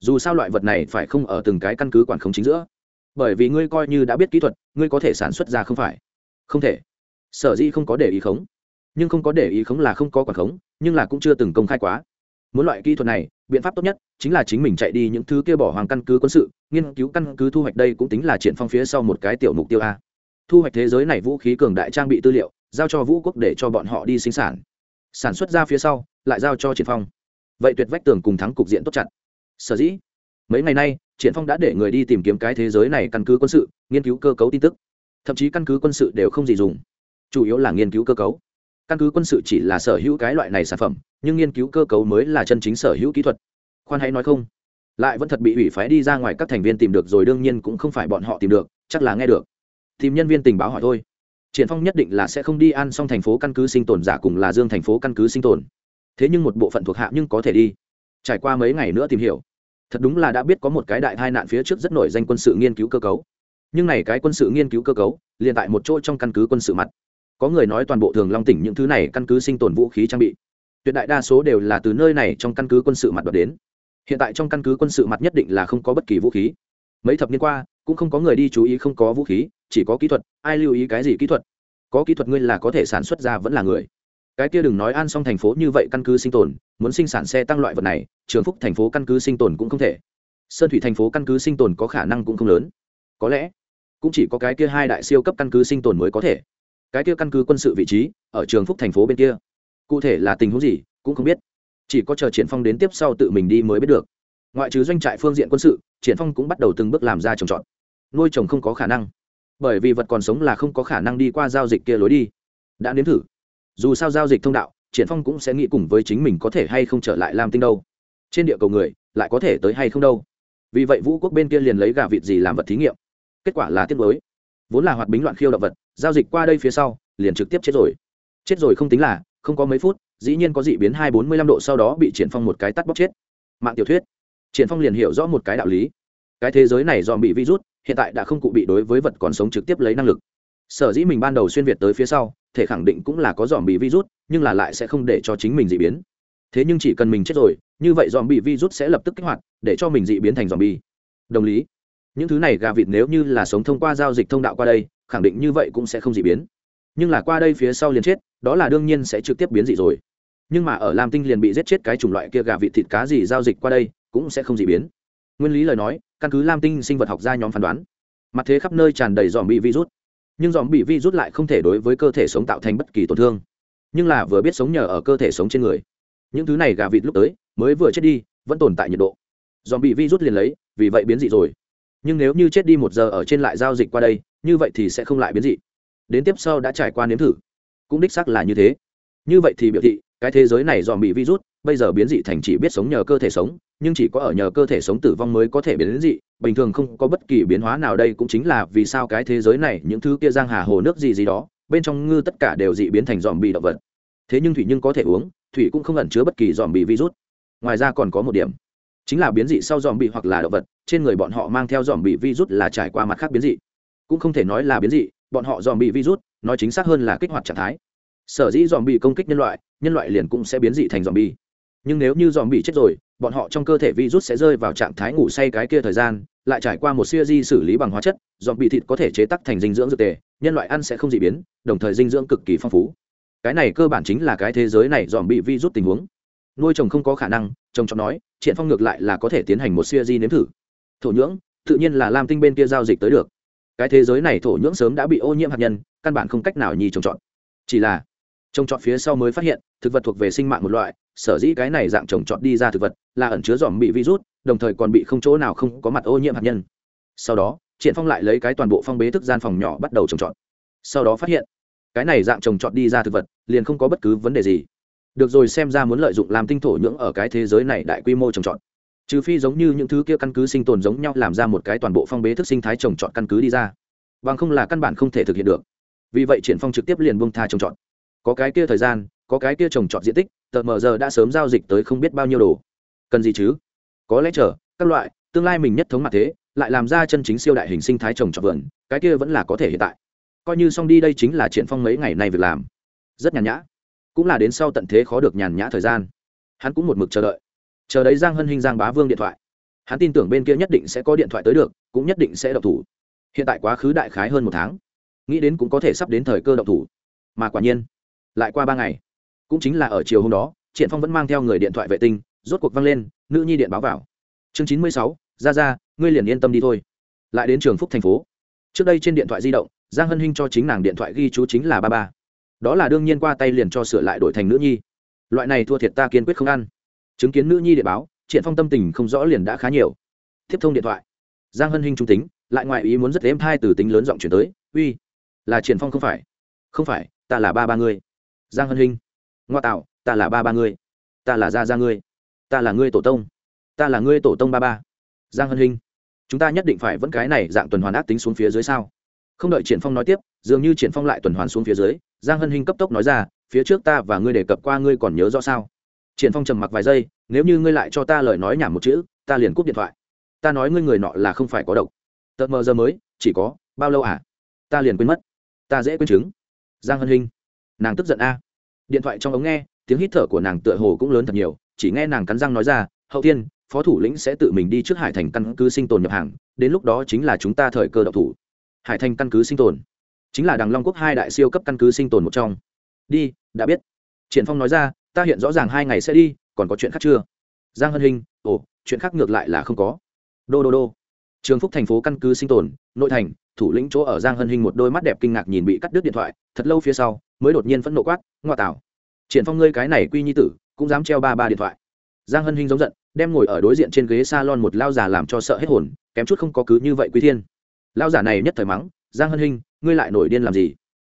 Dù sao loại vật này phải không ở từng cái căn cứ quản khống chính giữa bởi vì ngươi coi như đã biết kỹ thuật, ngươi có thể sản xuất ra không phải. Không thể. Sở dĩ không có để ý khống. Nhưng không có để ý khống là không có quản khống, nhưng là cũng chưa từng công khai quá. Muốn loại kỹ thuật này, biện pháp tốt nhất chính là chính mình chạy đi những thứ kia bỏ hoàng căn cứ quân sự, nghiên cứu căn cứ thu hoạch đây cũng tính là triển phong phía sau một cái tiểu mục tiêu a. Thu hoạch thế giới này vũ khí cường đại trang bị tư liệu, giao cho vũ quốc để cho bọn họ đi sinh sản. Sản xuất ra phía sau, lại giao cho triển phong. Vậy tuyệt vách tường cùng thắng cục diện tốt chặt. Sở dĩ. Mấy ngày nay triển phong đã để người đi tìm kiếm cái thế giới này căn cứ quân sự, nghiên cứu cơ cấu tin tức. Thậm chí căn cứ quân sự đều không gì dùng. Chủ yếu là nghiên cứu cơ cấu. Căn cứ quân sự chỉ là sở hữu cái loại này sản phẩm, nhưng nghiên cứu cơ cấu mới là chân chính sở hữu kỹ thuật. Khoan hãy nói không. Lại vẫn thật bị ủy phái đi ra ngoài các thành viên tìm được rồi đương nhiên cũng không phải bọn họ tìm được, chắc là nghe được. Tìm nhân viên tình báo hỏi thôi. Triển phong nhất định là sẽ không đi ăn xong thành phố căn cứ sinh tồn giả cùng là dương thành phố căn cứ sinh tồn. Thế nhưng một bộ phận thuộc hạ nhưng có thể đi. Trải qua mấy ngày nữa tìm hiểu thật đúng là đã biết có một cái đại tai nạn phía trước rất nổi danh quân sự nghiên cứu cơ cấu. Nhưng này cái quân sự nghiên cứu cơ cấu, liền tại một chỗ trong căn cứ quân sự mặt. Có người nói toàn bộ thường long tỉnh những thứ này căn cứ sinh tồn vũ khí trang bị. Tuyệt đại đa số đều là từ nơi này trong căn cứ quân sự mặt đoạt đến. Hiện tại trong căn cứ quân sự mặt nhất định là không có bất kỳ vũ khí. Mấy thập niên qua, cũng không có người đi chú ý không có vũ khí, chỉ có kỹ thuật. Ai lưu ý cái gì kỹ thuật? Có kỹ thuật ngươi là có thể sản xuất ra vẫn là người cái kia đừng nói an xong thành phố như vậy căn cứ sinh tồn, muốn sinh sản xe tăng loại vật này, trường phúc thành phố căn cứ sinh tồn cũng không thể. Sơn thủy thành phố căn cứ sinh tồn có khả năng cũng không lớn. Có lẽ, cũng chỉ có cái kia hai đại siêu cấp căn cứ sinh tồn mới có thể. Cái kia căn cứ quân sự vị trí, ở trường phúc thành phố bên kia. Cụ thể là tình huống gì, cũng không biết. Chỉ có chờ triển phong đến tiếp sau tự mình đi mới biết được. Ngoại trừ doanh trại phương diện quân sự, triển phong cũng bắt đầu từng bước làm ra trồng trọt. Nuôi trồng không có khả năng. Bởi vì vật còn sống là không có khả năng đi qua giao dịch kia lối đi. Đã nếm thử dù sao giao dịch thông đạo, triển phong cũng sẽ nghĩ cùng với chính mình có thể hay không trở lại làm tinh đâu. Trên địa cầu người, lại có thể tới hay không đâu. Vì vậy vũ quốc bên kia liền lấy gà vịt gì làm vật thí nghiệm. Kết quả là tiết mới vốn là hoạt bính loạn khiêu động vật, giao dịch qua đây phía sau, liền trực tiếp chết rồi. Chết rồi không tính là, không có mấy phút, dĩ nhiên có dị biến hai bốn mươi lăm độ sau đó bị triển phong một cái tắt bóc chết. Mạng tiểu thuyết. Triển phong liền hiểu rõ một cái đạo lý. Cái thế giới này do bị virus, hiện tại đã không cụ bị đối với vật còn sống trực tiếp lấy năng lực sở dĩ mình ban đầu xuyên việt tới phía sau, thể khẳng định cũng là có dòm bị virus, nhưng là lại sẽ không để cho chính mình dị biến. Thế nhưng chỉ cần mình chết rồi, như vậy dòm bị virus sẽ lập tức kích hoạt, để cho mình dị biến thành dòm bi đồng lý. Những thứ này gà vịt nếu như là sống thông qua giao dịch thông đạo qua đây, khẳng định như vậy cũng sẽ không dị biến. Nhưng là qua đây phía sau liền chết, đó là đương nhiên sẽ trực tiếp biến dị rồi. Nhưng mà ở lam tinh liền bị giết chết cái chủng loại kia gà vịt thịt cá gì giao dịch qua đây, cũng sẽ không dị biến. Nguyên lý lời nói, căn cứ lam tinh sinh vật học ra nhóm phán đoán, mặt thế khắp nơi tràn đầy dòm bị virus nhưng dòm bị virus lại không thể đối với cơ thể sống tạo thành bất kỳ tổn thương. Nhưng là vừa biết sống nhờ ở cơ thể sống trên người. Những thứ này gà vịt lúc tới, mới vừa chết đi, vẫn tồn tại nhiệt độ. Dòm bị virus liền lấy, vì vậy biến dị rồi. Nhưng nếu như chết đi một giờ ở trên lại giao dịch qua đây, như vậy thì sẽ không lại biến dị. Đến tiếp sau đã trải qua nếm thử. Cũng đích xác là như thế. Như vậy thì biểu thị, cái thế giới này dòm bị virus bây giờ biến dị thành chỉ biết sống nhờ cơ thể sống, nhưng chỉ có ở nhờ cơ thể sống tử vong mới có thể biến dị. Bình thường không có bất kỳ biến hóa nào đây cũng chính là vì sao cái thế giới này, những thứ kia giang hà hồ nước gì gì đó, bên trong ngư tất cả đều dị biến thành dòm bị động vật. Thế nhưng thủy nhưng có thể uống, thủy cũng không ẩn chứa bất kỳ dòm bị virus. Ngoài ra còn có một điểm, chính là biến dị sau dòm bị hoặc là động vật, trên người bọn họ mang theo dòm bị virus là trải qua mặt khác biến dị. Cũng không thể nói là biến dị, bọn họ dòm bị virus, nói chính xác hơn là kích hoạt trạng thái. Sở dĩ dòm bị công kích nhân loại nhân loại liền cũng sẽ biến dị thành dòm bị nhưng nếu như dòm bị chết rồi, bọn họ trong cơ thể virus sẽ rơi vào trạng thái ngủ say cái kia thời gian, lại trải qua một siêu di xử lý bằng hóa chất, dòm bị thịt có thể chế tắc thành dinh dưỡng dược tề, nhân loại ăn sẽ không dị biến, đồng thời dinh dưỡng cực kỳ phong phú. Cái này cơ bản chính là cái thế giới này dòm bị virus tình huống. Nuôi trồng không có khả năng trồng cho nói triển phong ngược lại là có thể tiến hành một siêu di nếm thử. Thổ nhưỡng, tự nhiên là lam tinh bên kia giao dịch tới được. Cái thế giới này thổ nhưỡng sớm đã bị ô nhiễm hạt nhân, căn bản không cách nào nhì trồng trọt. Chỉ là, trồng trọt phía sau mới phát hiện, thực vật thuộc về sinh mạng một loại sở dĩ cái này dạng trồng trọt đi ra thực vật là ẩn chứa dòm bị virus, đồng thời còn bị không chỗ nào không có mặt ô nhiễm hạt nhân. Sau đó, triển phong lại lấy cái toàn bộ phong bế thức gian phòng nhỏ bắt đầu trồng trọt. Sau đó phát hiện, cái này dạng trồng trọt đi ra thực vật liền không có bất cứ vấn đề gì. Được rồi xem ra muốn lợi dụng làm tinh thổ nhưỡng ở cái thế giới này đại quy mô trồng trọt. Trừ phi giống như những thứ kia căn cứ sinh tồn giống nhau làm ra một cái toàn bộ phong bế thức sinh thái trồng trọt căn cứ đi ra. Bằng không là căn bản không thể thực hiện được. Vì vậy triển phong trực tiếp liền buông tha trồng trọt. Có cái kia thời gian có cái kia trồng trọt diện tích, tờ mờ giờ đã sớm giao dịch tới không biết bao nhiêu đồ. Cần gì chứ? Có lẽ chờ, các loại, tương lai mình nhất thống mặt thế, lại làm ra chân chính siêu đại hình sinh thái trồng trọt vườn, cái kia vẫn là có thể hiện tại. Coi như xong đi đây chính là triển phong mấy ngày nay việc làm. Rất nhàn nhã. Cũng là đến sau tận thế khó được nhàn nhã thời gian. Hắn cũng một mực chờ đợi. Chờ đấy giang hân hinh giang bá vương điện thoại. Hắn tin tưởng bên kia nhất định sẽ có điện thoại tới được, cũng nhất định sẽ độc thủ. Hiện tại quá khứ đại khái hơn một tháng. Nghĩ đến cũng có thể sắp đến thời cơ độc thủ. Mà quả nhiên, lại qua ba ngày cũng chính là ở chiều hôm đó, triển phong vẫn mang theo người điện thoại vệ tinh, rốt cuộc văng lên, nữ nhi điện báo vào. Chương chín mươi sáu, ra ra, ngươi liền yên tâm đi thôi. Lại đến trường phúc thành phố. Trước đây trên điện thoại di động, giang hân hinh cho chính nàng điện thoại ghi chú chính là ba ba. Đó là đương nhiên qua tay liền cho sửa lại đổi thành nữ nhi. Loại này thua thiệt ta kiên quyết không ăn. Chứng kiến nữ nhi điện báo, triển phong tâm tình không rõ liền đã khá nhiều. Tiếp thông điện thoại. Giang hân hinh trung tính, lại ngoại ý muốn rất êm thai từ tính lớn giọng chuyển tới, uy, là triển phong không phải. Không phải, ta là ba ba ngươi. Giang hân hinh ngoa tạo, ta là ba ba ngươi. Ta là gia gia ngươi. Ta là ngươi tổ tông. Ta là ngươi tổ tông ba ba. Giang hân hinh, chúng ta nhất định phải vẫn cái này dạng tuần hoàn ác tính xuống phía dưới sao? Không đợi triển phong nói tiếp, dường như triển phong lại tuần hoàn xuống phía dưới, giang hân hinh cấp tốc nói ra, phía trước ta và ngươi đề cập qua ngươi còn nhớ rõ sao? Triển phong trầm mặc vài giây, nếu như ngươi lại cho ta lời nói nhảm một chữ, ta liền cúp điện thoại. Ta nói ngươi người nọ là không phải có độc. Tợt mờ giờ mới, chỉ có, bao lâu à? Ta liền quên mất. Ta dễ quên chứng. Giang hân hinh, nàng tức giận a điện thoại trong ống nghe tiếng hít thở của nàng tựa hồ cũng lớn thật nhiều chỉ nghe nàng cắn răng nói ra hậu tiên phó thủ lĩnh sẽ tự mình đi trước hải thành căn cứ sinh tồn nhập hàng đến lúc đó chính là chúng ta thời cơ độc thủ. Hải thành căn cứ sinh tồn. Chính là đằng long quốc hai đại siêu cấp căn cứ sinh tồn một trong. Đi đã biết. Triển phong nói ra ta hiện rõ ràng hai ngày sẽ đi còn có chuyện khác chưa? Giang hân hình, ồ chuyện khác ngược lại là không có. Đô đô đô. Trường phúc thành phố căn cứ sinh tồn nội thành thủ lĩnh chỗ ở giang hân hình một đôi mắt đẹp kinh ngạc nhìn bị cắt đứt điện thoại thật lâu phía sau mới đột nhiên phẫn nộ quát ngoại tảo triển phong ngươi cái này quy nhi tử, cũng dám treo ba ba điện thoại. Giang hân hinh giống giận, đem ngồi ở đối diện trên ghế salon một lao giả làm cho sợ hết hồn, kém chút không có cứ như vậy quý thiên. Lao giả này nhất thời mắng, giang hân hinh, ngươi lại nổi điên làm gì?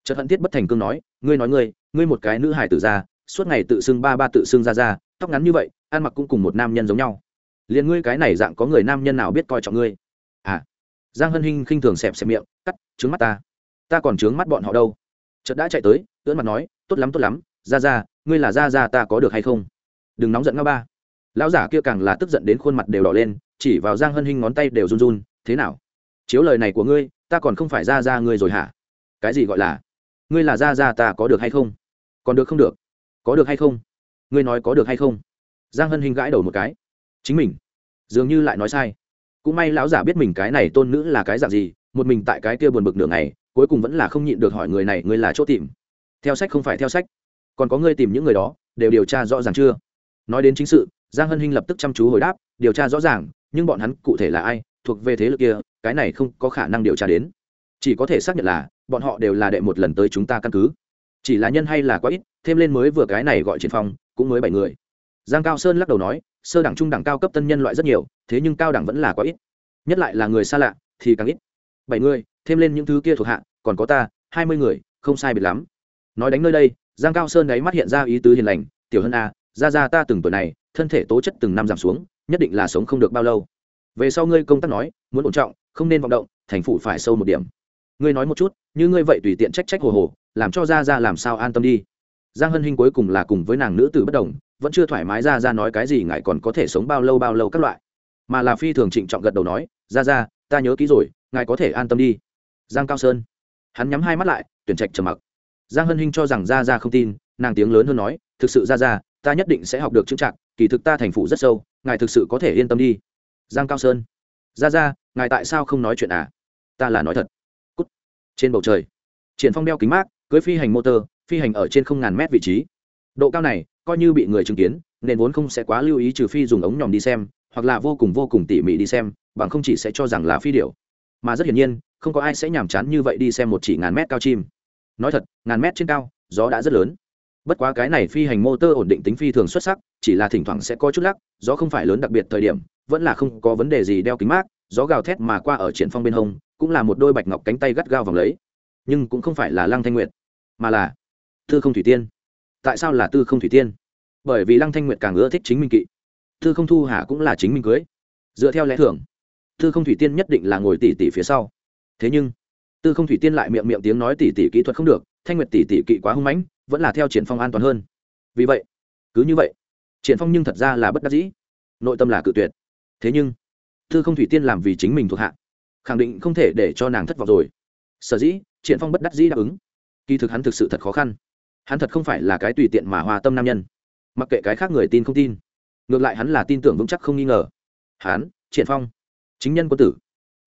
Chợt hận thiết bất thành cương nói, ngươi nói ngươi ngươi một cái nữ hài tử ra, suốt ngày tự xưng ba ba tự xưng ra ra, tóc ngắn như vậy, ăn mặc cũng cùng một nam nhân giống nhau. Liền ngươi cái này dạng có người nam nhân nào biết coi trọng ngươi? À. Giang hân hinh khinh thường xẹp xẹp miệng, cắt, trướng mắt ta. Ta còn trướng mắt bọn họ đâu? Chợt đã chạy tới, ưỡn mặt nói, tốt lắm tốt lắm ra ra ngươi là ra ra ta có được hay không? Đừng nóng giận nga ba. Lão giả kia càng là tức giận đến khuôn mặt đều đỏ lên, chỉ vào giang hân hinh ngón tay đều run run, thế nào? Chiếu lời này của ngươi, ta còn không phải ra ra ngươi rồi hả? Cái gì gọi là? Ngươi là ra ra ta có được hay không? Còn được không được? Có được hay không? Ngươi nói có được hay không? Giang hân hinh gãi đầu một cái. Chính mình. Dường như lại nói sai. Cũng may lão giả biết mình cái này tôn nữ là cái dạng gì, một mình tại cái kia buồn bực nửa ngày cuối cùng vẫn là không nhịn được hỏi người này, ngươi là chỗ tìm? Theo sách không phải theo sách. Còn có ngươi tìm những người đó, đều điều tra rõ ràng chưa? Nói đến chính sự, giang hân hinh lập tức chăm chú hồi đáp, điều tra rõ ràng, nhưng bọn hắn cụ thể là ai, thuộc về thế lực kia, cái này không có khả năng điều tra đến. Chỉ có thể xác nhận là, bọn họ đều là đệ một lần tới chúng ta căn cứ. Chỉ là nhân hay là quá ít, thêm lên mới vừa cái này gọi triển phong, cũng mới bảy người. Giang cao sơn lắc đầu nói, sơ đẳng, trung đẳng, cao cấp tân nhân loại rất nhiều, thế nhưng cao đẳng vẫn là quá ít. Nhất lại là người xa lạ, thì càng ít. Bảy người thêm lên những thứ kia thuộc hạ còn có ta hai mươi người không sai biệt lắm. Nói đánh nơi đây giang cao sơn đấy mắt hiện ra ý tứ hiền lành tiểu hân a à, ra ra ta từng tuổi này thân thể tố chất từng năm giảm xuống nhất định là sống không được bao lâu. Về sau ngươi công tác nói muốn ổn trọng không nên vọng động thành phụ phải sâu một điểm. Ngươi nói một chút như ngươi vậy tùy tiện trách trách hồ hồ làm cho ra ra làm sao an tâm đi. Giang hân hinh cuối cùng là cùng với nàng nữ tử bất đồng vẫn chưa thoải mái ra ra nói cái gì ngài còn có thể sống bao lâu bao lâu các loại. Mà là phi thường trịnh trọng gật đầu nói ra ra ta nhớ kỹ rồi ngài có thể an tâm đi giang cao sơn. Hắn nhắm hai mắt lại, tuyển trạch trầm mặc. Giang hân hinh cho rằng ra ra không tin, nàng tiếng lớn hơn nói, thực sự ra ra ta nhất định sẽ học được chữ trạng kỳ thực ta thành phủ rất sâu, ngài thực sự có thể yên tâm đi. Giang cao sơn. Ra ra ngài tại sao không nói chuyện à? Ta là nói thật. Cút. Trên bầu trời, triển phong đeo kính mát, cưới phi hành motor phi hành ở trên không ngàn mét vị trí. Độ cao này, coi như bị người chứng kiến, nên vốn không sẽ quá lưu ý trừ phi dùng ống nhòm đi xem, hoặc là vô cùng vô cùng tỉ mỉ đi xem, bằng không chỉ sẽ cho rằng là phi điểu mà rất hiển nhiên, không có ai sẽ nhàm chán như vậy đi xem một chỉ ngàn mét cao chim. Nói thật, ngàn mét trên cao, gió đã rất lớn. Bất quá cái này phi hành motor ổn định tính phi thường xuất sắc, chỉ là thỉnh thoảng sẽ có chút lắc, gió không phải lớn đặc biệt thời điểm, vẫn là không có vấn đề gì đeo kính mát, gió gào thét mà qua ở triển phong bên hông, cũng là một đôi bạch ngọc cánh tay gắt gao vòng lấy. Nhưng cũng không phải là lăng thanh nguyệt, mà là tư không thủy tiên. Tại sao là tư không thủy tiên? Bởi vì lăng thanh nguyệt càng ưa thích chính minh kỵ. Tư không thu hà cũng là chính minh cưới. Dựa theo lẽ thường tư không thủy tiên nhất định là ngồi tỷ tỷ phía sau. Thế nhưng, tư không thủy tiên lại miệng miệng tiếng nói tỷ tỷ kỹ thuật không được, thanh nguyệt tỷ tỷ kỵ quá hung mãnh, vẫn là theo triển phong an toàn hơn. Vì vậy, cứ như vậy, triển phong nhưng thật ra là bất đắc dĩ. Nội tâm là cự tuyệt. Thế nhưng, tư không thủy tiên làm vì chính mình thuộc hạ, khẳng định không thể để cho nàng thất vọng rồi. Sở dĩ, triển phong bất đắc dĩ đáp ứng. Kỳ thực hắn thực sự thật khó khăn. Hắn thật không phải là cái tùy tiện mà hòa tâm nam nhân. Mặc kệ cái khác người tin không tin. Ngược lại hắn là tin tưởng vững chắc không nghi ngờ. Hắn, triển phong chính nhân quân tử.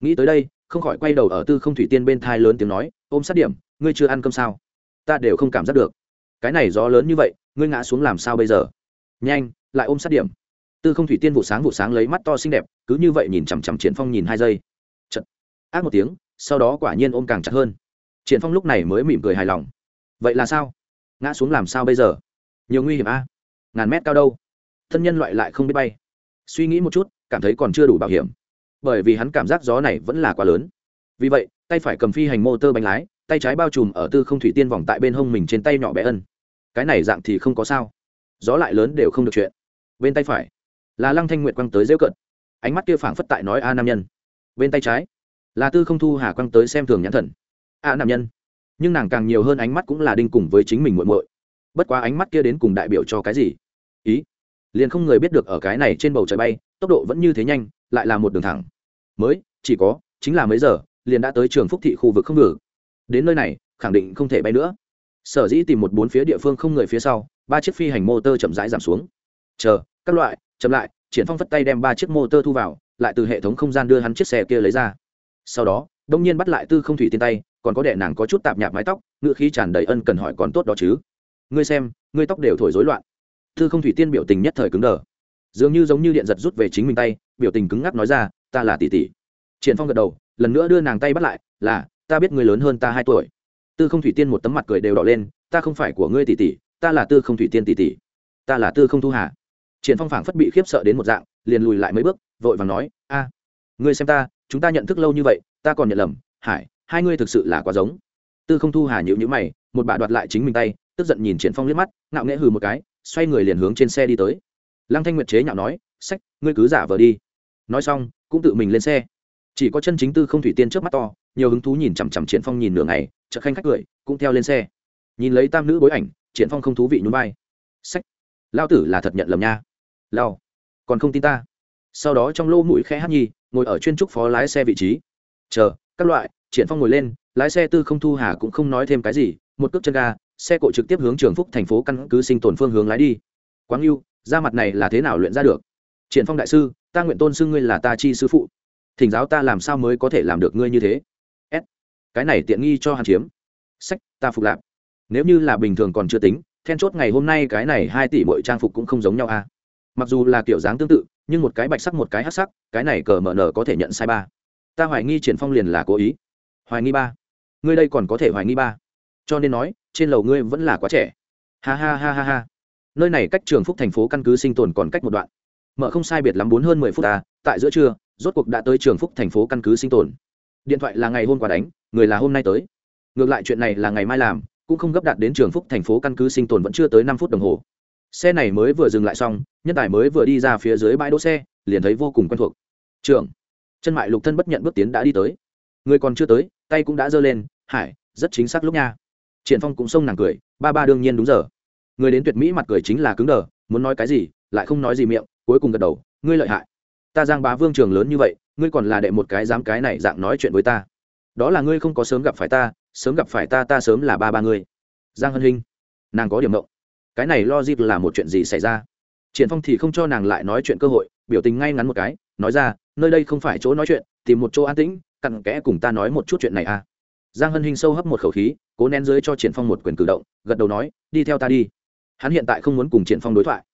Nghĩ tới đây, không khỏi quay đầu ở tư không thủy tiên bên thai lớn tiếng nói, ôm sát điểm, ngươi chưa ăn cơm sao? Ta đều không cảm giác được. Cái này gió lớn như vậy, ngươi ngã xuống làm sao bây giờ? Nhanh, lại ôm sát điểm. Tư không thủy tiên vụ sáng vụ sáng lấy mắt to xinh đẹp, cứ như vậy nhìn chằm chằm triển phong nhìn hai giây. Chật. ác một tiếng, sau đó quả nhiên ôm càng chặt hơn. Triển phong lúc này mới mỉm cười hài lòng. Vậy là sao? Ngã xuống làm sao bây giờ? Nhiều nguy hiểm a. Ngàn mét cao đâu? Thân nhân loại lại không biết bay. Suy nghĩ một chút, cảm thấy còn chưa đủ bảo hiểm bởi vì hắn cảm giác gió này vẫn là quá lớn. Vì vậy, tay phải cầm phi hành mô tơ bánh lái, tay trái bao trùm ở tư không thủy tiên vòng tại bên hông mình trên tay nhỏ bé ân. Cái này dạng thì không có sao. Gió lại lớn đều không được chuyện. Bên tay phải, là lăng thanh nguyệt quăng tới rêu cận. Ánh mắt kia phảng phất tại nói a nam nhân. Bên tay trái, là tư không thu hà quăng tới xem thường nhãn thần. A nam nhân. Nhưng nàng càng nhiều hơn ánh mắt cũng là đinh cùng với chính mình muội muội. Bất quá ánh mắt kia đến cùng đại biểu cho cái gì? Ý. Liền không người biết được ở cái này trên bầu trời bay, tốc độ vẫn như thế nhanh, lại là một đường thẳng mới, chỉ có, chính là mấy giờ, liền đã tới trường phúc thị khu vực không ngử đến nơi này, khẳng định không thể bay nữa. Sở dĩ tìm một bốn phía địa phương không người phía sau, ba chiếc phi hành motor chậm rãi giảm xuống. Chờ, các loại, chậm lại, triển phong phất tay đem ba chiếc motor thu vào, lại từ hệ thống không gian đưa hắn chiếc xe kia lấy ra. Sau đó, đông nhiên bắt lại tư không thủy tiên tay, còn có đệ nàng có chút tạp nhạp mái tóc ngựa khí tràn đầy ân cần hỏi còn tốt đó chứ. Ngươi xem, ngươi tóc đều thổi rối loạn. Tư không thủy tiên biểu tình nhất thời cứng đờ. Dường như giống như điện giật rút về chính mình tay, biểu tình cứng ngắc nói ra ta là tỷ tỷ. Triển phong gật đầu, lần nữa đưa nàng tay bắt lại, là, ta biết ngươi lớn hơn ta hai tuổi. Tư không thủy tiên một tấm mặt cười đều đỏ lên, ta không phải của ngươi tỷ tỷ, ta là tư không thủy tiên tỷ tỷ. Ta là tư không thu hà. Triển phong phảng phất bị khiếp sợ đến một dạng, liền lùi lại mấy bước, vội vàng nói, a, ngươi xem ta, chúng ta nhận thức lâu như vậy, ta còn nhận lầm, hải, hai ngươi thực sự là quá giống. Tư không thu hà nhữ nhữ mày, một bà đoạt lại chính mình tay, tức giận nhìn triển phong liếc mắt, ngạo nghễ hừ một cái, xoay người liền hướng trên xe đi tới. Lăng thanh nguyệt chế nhạo nói, sách, ngươi cứ giả vờ đi. Nói xong cũng tự mình lên xe. Chỉ có chân chính tư không thủy tiên trước mắt to, nhiều hứng thú nhìn chằm chằm triển phong nhìn nửa ngày, chợt khanh khách cười, cũng theo lên xe. Nhìn lấy tam nữ bối ảnh, triển phong không thú vị nhún vai. Sách. Lao tử là thật nhận lầm nha. Lao còn không tin ta. Sau đó trong lô mũi khẽ hát nhi ngồi ở chuyên trúc phó lái xe vị trí. Chờ, các loại, triển phong ngồi lên, lái xe tư không thu hà cũng không nói thêm cái gì, một cước chân ga, xe cộ trực tiếp hướng trường phúc thành phố căn cứ sinh tồn phương hướng lái đi. Quáng yêu ra mặt này là thế nào luyện ra được? Triển phong đại sư ta nguyện tôn xưng ngươi là ta chi sư phụ. Thỉnh giáo ta làm sao mới có thể làm được ngươi như thế? S. Cái này tiện nghi cho hàn chiếm. Sách, ta phục lạp nếu như là bình thường còn chưa tính, then chốt ngày hôm nay cái này hai tỷ mỗi trang phục cũng không giống nhau a à? mặc dù là kiểu dáng tương tự, nhưng một cái bạch sắc một cái hắc sắc, cái này cờ mở nở có thể nhận sai ba. Ta hoài nghi triển phong liền là cố ý. Hoài nghi ba. Ngươi đây còn có thể hoài nghi ba. Cho nên nói, trên lầu ngươi vẫn là quá trẻ. Ha ha ha ha ha. Nơi này cách trường phúc thành phố căn cứ sinh tồn còn cách một đoạn mở không sai biệt lắm bốn hơn mười phút ta, tại giữa trưa, rốt cuộc đã tới trường phúc thành phố căn cứ sinh tồn. Điện thoại là ngày hôm qua đánh, người là hôm nay tới. Ngược lại chuyện này là ngày mai làm, cũng không gấp đạt đến trường phúc thành phố căn cứ sinh tồn vẫn chưa tới năm phút đồng hồ. Xe này mới vừa dừng lại xong, nhân tài mới vừa đi ra phía dưới bãi đỗ xe, liền thấy vô cùng quen thuộc. Trường chân mại lục thân bất nhận bước tiến đã đi tới. Người còn chưa tới, tay cũng đã giơ lên, hải, rất chính xác lúc nha. Triển phong cũng xông nàng cười, ba ba đương nhiên đúng giờ. Người đến tuyệt mỹ mặt cười chính là cứng đờ, muốn nói cái gì, lại không nói gì miệng cuối cùng gật đầu, ngươi lợi hại. Ta giang bá vương trường lớn như vậy, ngươi còn là đệ một cái dám cái này dạng nói chuyện với ta. Đó là ngươi không có sớm gặp phải ta, sớm gặp phải ta ta sớm là ba ba ngươi. Giang hân hinh, nàng có điểm mộng cái này lo dịp là một chuyện gì xảy ra? Triển phong thì không cho nàng lại nói chuyện cơ hội, biểu tình ngay ngắn một cái, nói ra, nơi đây không phải chỗ nói chuyện, tìm một chỗ an tĩnh, cặn kẽ cùng ta nói một chút chuyện này à. Giang hân hinh sâu hấp một khẩu khí, cố nén dưới cho triển phong một quyền cử động, gật đầu nói, đi theo ta đi. Hắn hiện tại không muốn cùng triển phong đối thoại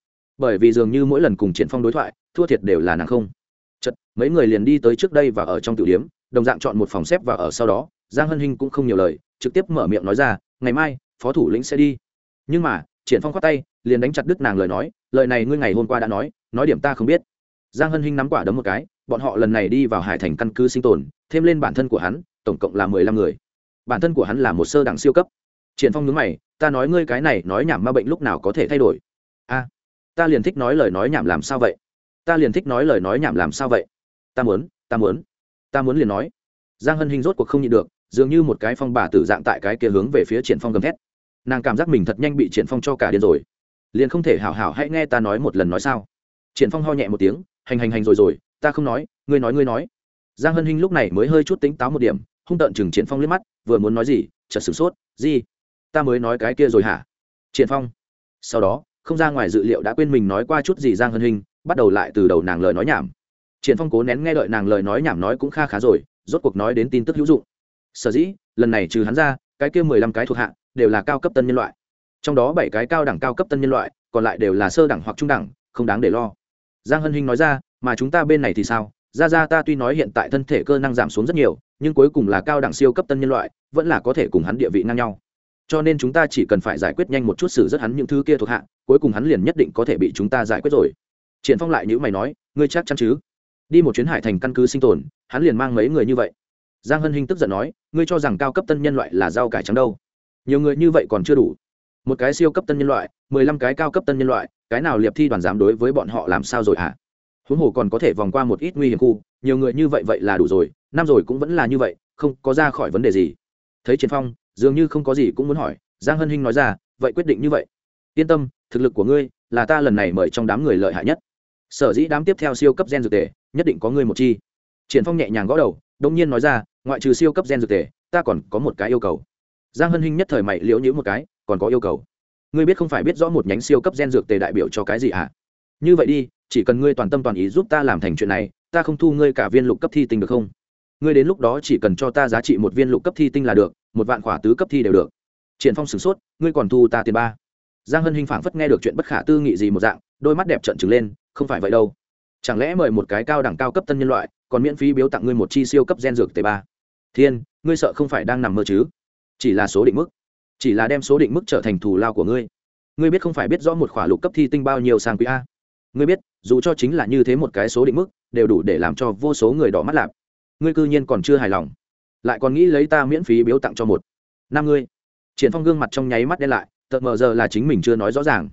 bởi vì dường như mỗi lần cùng triển phong đối thoại, thua thiệt đều là nàng không. Chật mấy người liền đi tới trước đây và ở trong tiểu điếm, đồng dạng chọn một phòng xếp và ở sau đó, giang hân hinh cũng không nhiều lời, trực tiếp mở miệng nói ra, ngày mai, phó thủ lĩnh sẽ đi. Nhưng mà, triển phong khoát tay, liền đánh chặt đứt nàng lời nói, lời này ngươi ngày hôm qua đã nói nói điểm ta không biết. Giang hân hinh nắm quả đấm một cái, bọn họ lần này đi vào hải thành căn cứ sinh tồn, thêm lên bản thân của hắn, tổng cộng là mười lăm người. Bản thân của hắn là một sơ đẳng siêu cấp. Triển phong nhướng mày, ta nói ngươi cái này nói nhảm ma bệnh lúc nào có thể thay đổi? Ta liền thích nói lời nói nhảm làm sao vậy? Ta liền thích nói lời nói nhảm làm sao vậy? Ta muốn ta muốn ta muốn liền nói. Giang hân hinh rốt cuộc không nhịn được, dường như một cái phong bà tử dạng tại cái kia hướng về phía triển phong gầm thét. Nàng cảm giác mình thật nhanh bị triển phong cho cả điên rồi. Liền không thể hảo hảo hãy nghe ta nói một lần nói sao? Triển phong ho nhẹ một tiếng, hành hành hành rồi rồi, ta không nói, ngươi nói ngươi nói. Giang hân hinh lúc này mới hơi chút tính táo một điểm, hung tợn chừng triển phong liếc mắt, vừa muốn nói gì, chợt sửng sốt gì ta mới nói cái kia rồi hả? Triển phong. Sau đó không ra ngoài dự liệu đã quên mình nói qua chút gì giang hân hình bắt đầu lại từ đầu nàng lời nói nhảm. Triển phong cố nén nghe đợi nàng lời nói nhảm nói cũng kha khá rồi, rốt cuộc nói đến tin tức hữu dụng. Sở dĩ, lần này trừ hắn ra, cái kia mười lăm cái thuộc hạ, đều là cao cấp tân nhân loại. Trong đó bảy cái cao đẳng cao cấp tân nhân loại, còn lại đều là sơ đẳng hoặc trung đẳng, không đáng để lo. Giang hân hinh nói ra, mà chúng ta bên này thì sao? Ra ra ta tuy nói hiện tại thân thể cơ năng giảm xuống rất nhiều, nhưng cuối cùng là cao đẳng siêu cấp tân nhân loại, vẫn là có thể cùng hắn địa vị ngang nhau cho nên chúng ta chỉ cần phải giải quyết nhanh một chút xử rất hắn những thứ kia thuộc hạ, cuối cùng hắn liền nhất định có thể bị chúng ta giải quyết rồi. Triển phong lại nhữ mày nói, ngươi chắc chắn chứ? Đi một chuyến hải thành căn cứ sinh tồn, hắn liền mang mấy người như vậy. Giang hân hinh tức giận nói, ngươi cho rằng cao cấp tân nhân loại là rau cải trắng đâu? Nhiều người như vậy còn chưa đủ. Một cái siêu cấp tân nhân loại, mười lăm cái cao cấp tân nhân loại, cái nào liệp thi đoàn giám đối với bọn họ làm sao rồi hả? À? huống hồ còn có thể vòng qua một ít nguy hiểm khu, nhiều người như vậy vậy là đủ rồi, năm rồi cũng vẫn là như vậy, không có ra khỏi vấn đề gì. Thấy triển phong dường như không có gì cũng muốn hỏi, giang hân hinh nói ra, vậy quyết định như vậy. Yên tâm, thực lực của ngươi là ta lần này mời trong đám người lợi hại nhất. Sở dĩ đám tiếp theo siêu cấp gen dược tề, nhất định có ngươi một chi. Triển phong nhẹ nhàng gõ đầu đông nhiên nói ra, ngoại trừ siêu cấp gen dược tề, ta còn có một cái yêu cầu. Giang hân hinh nhất thời mày liễu nhữ một cái, còn có yêu cầu? Ngươi biết không phải biết rõ một nhánh siêu cấp gen dược tề đại biểu cho cái gì hả như vậy đi, chỉ cần ngươi toàn tâm toàn ý giúp ta làm thành chuyện này, ta không thu ngươi cả viên lục cấp thi tình được không? Ngươi đến lúc đó chỉ cần cho ta giá trị một viên lục cấp thi tinh là được, một vạn khỏa tứ cấp thi đều được. Triển phong sửng sốt, ngươi còn thu ta tiền ba. Giang hân hinh phảng phất nghe được chuyện bất khả tư nghị gì một dạng, đôi mắt đẹp trợn trừng lên, không phải vậy đâu. Chẳng lẽ mời một cái cao đẳng cao cấp tân nhân loại, còn miễn phí biếu tặng ngươi một chi siêu cấp gen dược tề ba? Thiên, ngươi sợ không phải đang nằm mơ chứ? Chỉ là số định mức. Chỉ là đem số định mức trở thành thù lao của ngươi. Ngươi biết không phải biết rõ một khỏa lục cấp thi tinh bao nhiêu sang quý a? Ngươi biết, dù cho chính là như thế một cái số định mức, đều đủ để làm cho vô số người đỏ mắt lạp ngươi cư nhiên còn chưa hài lòng. Lại còn nghĩ lấy ta miễn phí biếu tặng cho một, năm ngươi. Triển phong gương mặt trong nháy mắt đen lại tợt mờ giờ là chính mình chưa nói rõ ràng.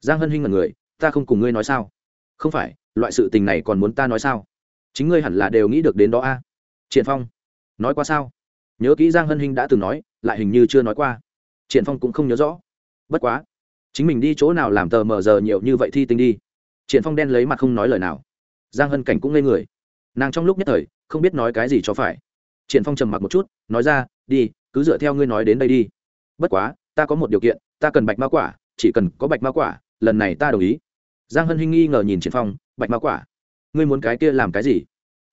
Giang hân hinh là người, ta không cùng ngươi nói sao? Không phải, loại sự tình này còn muốn ta nói sao? Chính ngươi hẳn là đều nghĩ được đến đó a. Triển phong, nói qua sao? Nhớ kỹ giang hân hinh đã từng nói, lại hình như chưa nói qua. Triển phong cũng không nhớ rõ. Bất quá, chính mình đi chỗ nào làm tờ mờ giờ nhiều như vậy thi tinh đi. Triển phong đen lấy mặt không nói lời nào. Giang hân cảnh cũng ngây người. Nàng trong lúc nhất thời không biết nói cái gì cho phải. Triển phong trầm mặc một chút, nói ra, đi, cứ dựa theo ngươi nói đến đây đi. Bất quá, ta có một điều kiện, ta cần bạch ma quả, chỉ cần có bạch ma quả, lần này ta đồng ý. Giang hân hinh nghi ngờ nhìn triển phong, bạch ma quả? Ngươi muốn cái kia làm cái gì?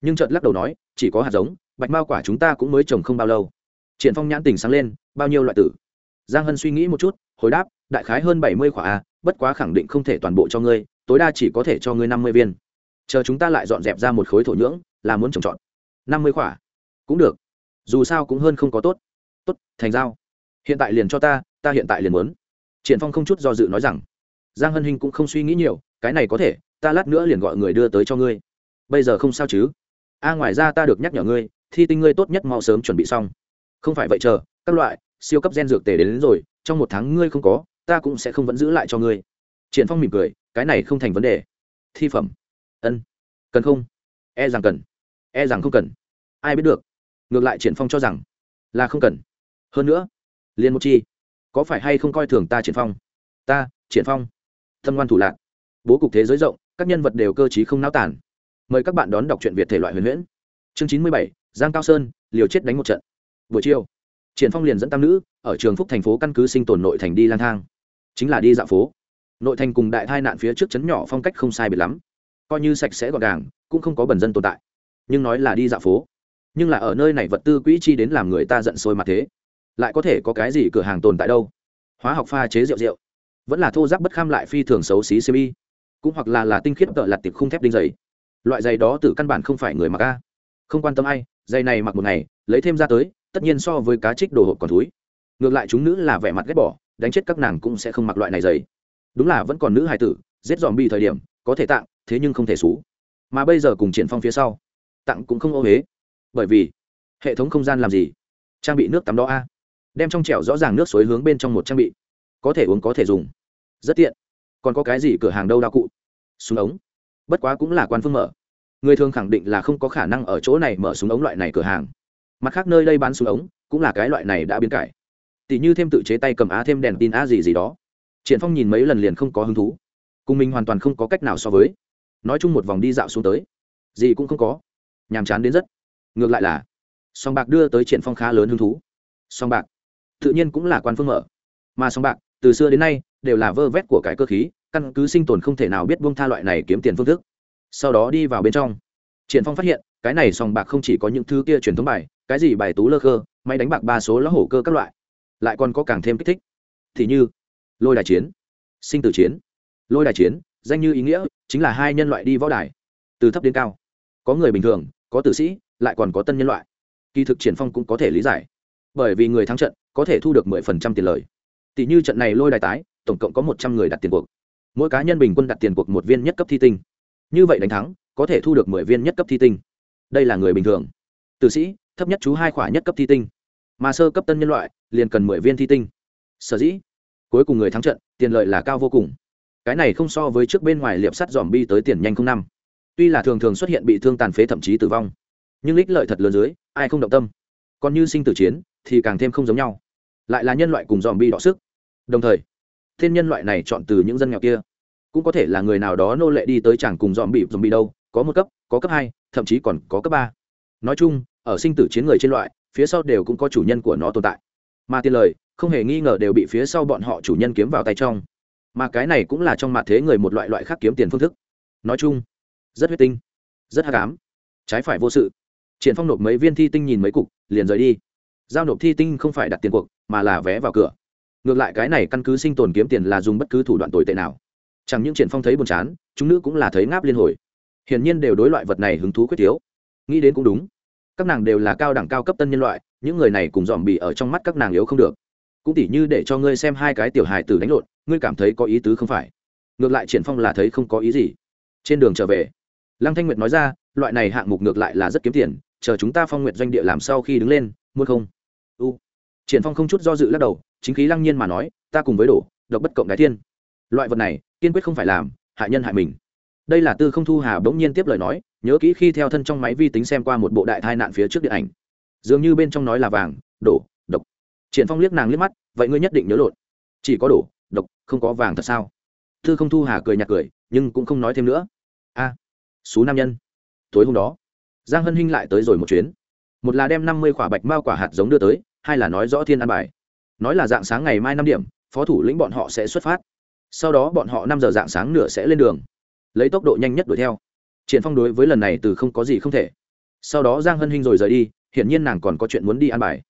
Nhưng chợt lắc đầu nói, chỉ có hạt giống, bạch ma quả chúng ta cũng mới trồng không bao lâu. Triển phong nhãn tình sáng lên, bao nhiêu loại tử? Giang hân suy nghĩ một chút, hồi đáp, đại khái hơn bảy mươi quả a, bất quá khẳng định không thể toàn bộ cho ngươi, tối đa chỉ có thể cho ngươi năm mươi viên. Chờ chúng ta lại dọn dẹp ra một khối thổ nhưỡng, là muốn trồng trọt năm mươi khỏa. Cũng được. Dù sao cũng hơn không có tốt. Tốt thành giao. Hiện tại liền cho ta ta hiện tại liền muốn. Triển phong không chút do dự nói rằng. Giang hân hinh cũng không suy nghĩ nhiều cái này có thể ta lát nữa liền gọi người đưa tới cho ngươi. Bây giờ không sao chứ? A ngoài ra ta được nhắc nhở ngươi thi tinh ngươi tốt nhất mau sớm chuẩn bị xong. Không phải vậy chờ các loại siêu cấp gen dược tề đến, đến rồi trong một tháng ngươi không có ta cũng sẽ không vẫn giữ lại cho ngươi. Triển phong mỉm cười cái này không thành vấn đề. Thi phẩm. Ân. Cần không? E rằng cần e rằng không cần. Ai biết được? Ngược lại triển phong cho rằng là không cần. Hơn nữa, Liên một chi, có phải hay không coi thường ta triển phong? Ta, triển phong tâm ngoan thủ lạc bố cục thế giới rộng, các nhân vật đều cơ trí không náo tản mời các bạn đón đọc truyện việt thể loại huyền huyễn. Chương chín mươi bảy, giang cao sơn, liều chết đánh một trận. Buổi chiều, triển phong liền dẫn tam nữ ở trường phúc thành phố căn cứ sinh tồn nội thành đi lang thang. Chính là đi dạo phố. Nội thành cùng đại thai nạn phía trước chấn nhỏ phong cách không sai biệt lắm. Coi như sạch sẽ gọn gàng, cũng không có bẩn dân tồn tại nhưng nói là đi dạo phố. Nhưng là ở nơi này vật tư quỹ chi đến làm người ta giận sôi mặt thế. Lại có thể có cái gì cửa hàng tồn tại đâu? Hóa học pha chế rượu rượu. Vẫn là thô giáp bất kham lại phi thường xấu xí cb cũng hoặc là là tinh khiết tợ lặt tiệp khung thép đinh giày. Loại giày đó từ căn bản không phải người mặc a. Không quan tâm ai, giày này mặc một ngày, lấy thêm ra tới, tất nhiên so với cá trích đồ hộp còn túi ngược lại chúng nữ là vẻ mặt ghét bỏ, đánh chết các nàng cũng sẽ không mặc loại này giày. Đúng là vẫn còn nữ hài tử, giết dòm bị thời điểm, có thể tặng thế nhưng không thể xú. Mà bây giờ cùng triển phong phía sau tặng cũng không ô huế. Bởi vì, hệ thống không gian làm gì? Trang bị nước tắm đó a. Đem trong trẻo rõ ràng nước suối hướng bên trong một trang bị. Có thể uống, có thể dùng. Rất tiện. Còn có cái gì cửa hàng đâu đa cụ? Súng ống. Bất quá cũng là quan phương mở. Người thường khẳng định là không có khả năng ở chỗ này mở súng ống loại này cửa hàng. Mặt khác nơi đây bán súng ống, cũng là cái loại này đã biến cải. Tỷ như thêm tự chế tay cầm á, thêm đèn tin á gì gì đó. Triển phong nhìn mấy lần liền không có hứng thú. Cùng mình hoàn toàn không có cách nào so với. Nói chung một vòng đi dạo xuống tới. Gì cũng không có nhàm chán đến rất. Ngược lại là, song bạc đưa tới triển phong khá lớn hứng thú. Song bạc, tự nhiên cũng là quan phương mở. Mà song bạc, từ xưa đến nay, đều là vơ vét của cái cơ khí, căn cứ sinh tồn không thể nào biết buông tha loại này kiếm tiền phương thức. Sau đó đi vào bên trong, triển phong phát hiện, cái này song bạc không chỉ có những thứ kia truyền thống bài, cái gì bài tú lơ khơ, máy đánh bạc ba số lá hổ cơ các loại, lại còn có càng thêm kích thích. Thì như, lôi đài chiến, sinh tử chiến. Lôi đài chiến, danh như ý nghĩa, chính là hai nhân loại đi võ đài, từ thấp đến cao. Có người bình thường có tử sĩ, lại còn có tân nhân loại. Kỳ thực triển phong cũng có thể lý giải. Bởi vì người thắng trận, có thể thu được mười phần trăm tiền lời. Tỷ như trận này lôi đài tái, tổng cộng có một trăm người đặt tiền cuộc. Mỗi cá nhân bình quân đặt tiền cuộc một viên nhất cấp thi tinh. Như vậy đánh thắng, có thể thu được mười viên nhất cấp thi tinh. Đây là người bình thường. Tử sĩ, thấp nhất chú hai khỏa nhất cấp thi tinh. Mà sơ cấp tân nhân loại, liền cần mười viên thi tinh. Sở dĩ, cuối cùng người thắng trận, tiền lợi là cao vô cùng. Cái này không so với trước bên ngoài liệp sắt dòm bi tới tiền nhanh không năm tuy là thường thường xuất hiện bị thương tàn phế thậm chí tử vong, nhưng ích lợi thật lớn dưới, ai không động tâm. Còn như sinh tử chiến thì càng thêm không giống nhau. Lại là nhân loại cùng dòm bi đọ sức. Đồng thời, thiên nhân loại này chọn từ những dân nghèo kia, cũng có thể là người nào đó nô lệ đi tới chẳng cùng dòm bị dòm bị đâu, có một cấp, có cấp hai, thậm chí còn có cấp ba. Nói chung, ở sinh tử chiến người trên loại, phía sau đều cũng có chủ nhân của nó tồn tại. Mà tiền lời, không hề nghi ngờ đều bị phía sau bọn họ chủ nhân kiếm vào tay trong. Mà cái này cũng là trong mặt thế người một loại loại khác kiếm tiền phương thức. Nói chung rất huyết tinh, rất hát ám. Trái phải vô sự. Triển phong nộp mấy viên thi tinh nhìn mấy cục, liền rời đi. Giao nộp thi tinh không phải đặt tiền cuộc, mà là vé vào cửa. Ngược lại cái này căn cứ sinh tồn kiếm tiền là dùng bất cứ thủ đoạn tồi tệ nào. Chẳng những triển phong thấy buồn chán, chúng nữ cũng là thấy ngáp liên hồi. Hiển nhiên đều đối loại vật này hứng thú quyết thiếu nghĩ đến cũng đúng. Các nàng đều là cao đẳng cao cấp tân nhân loại, những người này cùng dòm bị ở trong mắt các nàng yếu không được. Cũng tỉ như để cho ngươi xem hai cái tiểu hài tử đánh lộn, ngươi cảm thấy có ý tứ không phải. Ngược lại triển phong là thấy không có ý gì. Trên đường trở về lăng thanh nguyệt nói ra loại này hạng mục ngược lại là rất kiếm tiền chờ chúng ta phong nguyệt doanh địa làm sau khi đứng lên muốn không? U. Triển phong không chút do dự lắc đầu chính khí lăng nhiên mà nói ta cùng với đổ độc bất cộng đại thiên. Loại vật này kiên quyết không phải làm hại nhân hại mình. Đây là tư không thu hà bỗng nhiên tiếp lời nói nhớ kỹ khi theo thân trong máy vi tính xem qua một bộ đại tai nạn phía trước điện ảnh. Dường như bên trong nói là vàng đổ độc. Triển phong liếc nàng liếc mắt vậy ngươi nhất định nhớ lộn. Chỉ có đổ độc không có vàng thật sao? Tư không thu hà cười nhạt cười nhưng cũng không nói thêm nữa. A. à, xú nam nhân. Tối hôm đó, giang hân hinh lại tới rồi một chuyến. Một là đem năm mươi quả bạch mao quả hạt giống đưa tới, hai là nói rõ thiên an bài. Nói là dạng sáng ngày mai năm điểm, phó thủ lĩnh bọn họ sẽ xuất phát. Sau đó bọn họ năm giờ dạng sáng nửa sẽ lên đường. Lấy tốc độ nhanh nhất đuổi theo. Triển phong đối với lần này từ không có gì không thể. Sau đó giang hân hinh rồi rời đi, hiển nhiên nàng còn có chuyện muốn đi an bài.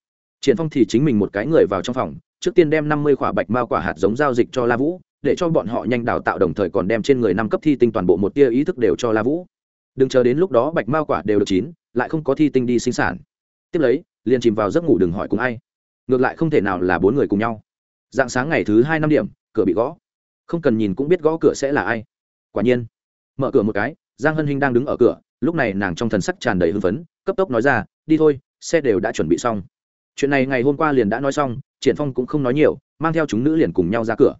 Triển phong thì chính mình một cái người vào trong phòng, trước tiên đem năm mươi quả bạch mao quả hạt giống giao dịch cho la vũ để cho bọn họ nhanh đào tạo đồng thời còn đem trên người năm cấp thi tinh toàn bộ một tia ý thức đều cho la vũ. Đừng chờ đến lúc đó bạch mao quả đều được chín, lại không có thi tinh đi sinh sản. Tiếp lấy, liền chìm vào giấc ngủ đừng hỏi cùng ai. Ngược lại không thể nào là bốn người cùng nhau. Dạng sáng ngày thứ hai năm điểm, cửa bị gõ. Không cần nhìn cũng biết gõ cửa sẽ là ai. Quả nhiên, mở cửa một cái, giang hân hinh đang đứng ở cửa, lúc này nàng trong thần sắc tràn đầy hưng phấn, cấp tốc nói ra, đi thôi, xe đều đã chuẩn bị xong. Chuyện này ngày hôm qua liền đã nói xong, triển phong cũng không nói nhiều, mang theo chúng nữ liền cùng nhau ra cửa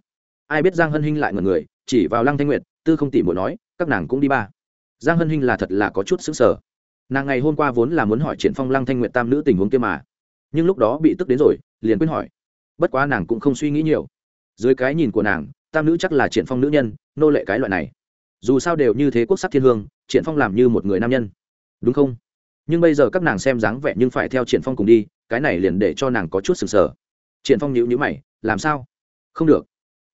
ai biết giang hân hinh lại ngẩn người, chỉ vào lăng thanh nguyệt, tư không tỉ muội nói, các nàng cũng đi ba. Giang hân hinh là thật là có chút xứng sở nàng ngày hôm qua vốn là muốn hỏi triển phong lăng thanh nguyệt tam nữ tình huống kia mà, nhưng lúc đó bị tức đến rồi, liền quyết hỏi. Bất quá nàng cũng không suy nghĩ nhiều. Dưới cái nhìn của nàng, tam nữ chắc là triển phong nữ nhân, nô lệ cái loại này. Dù sao đều như thế quốc sắc thiên hương, triển phong làm như một người nam nhân. Đúng không? Nhưng bây giờ các nàng xem dáng vẻ nhưng phải theo triển phong cùng đi, cái này liền để cho nàng có chút sừng sờ. Triển phong nhíu nhíu mày, làm sao? Không được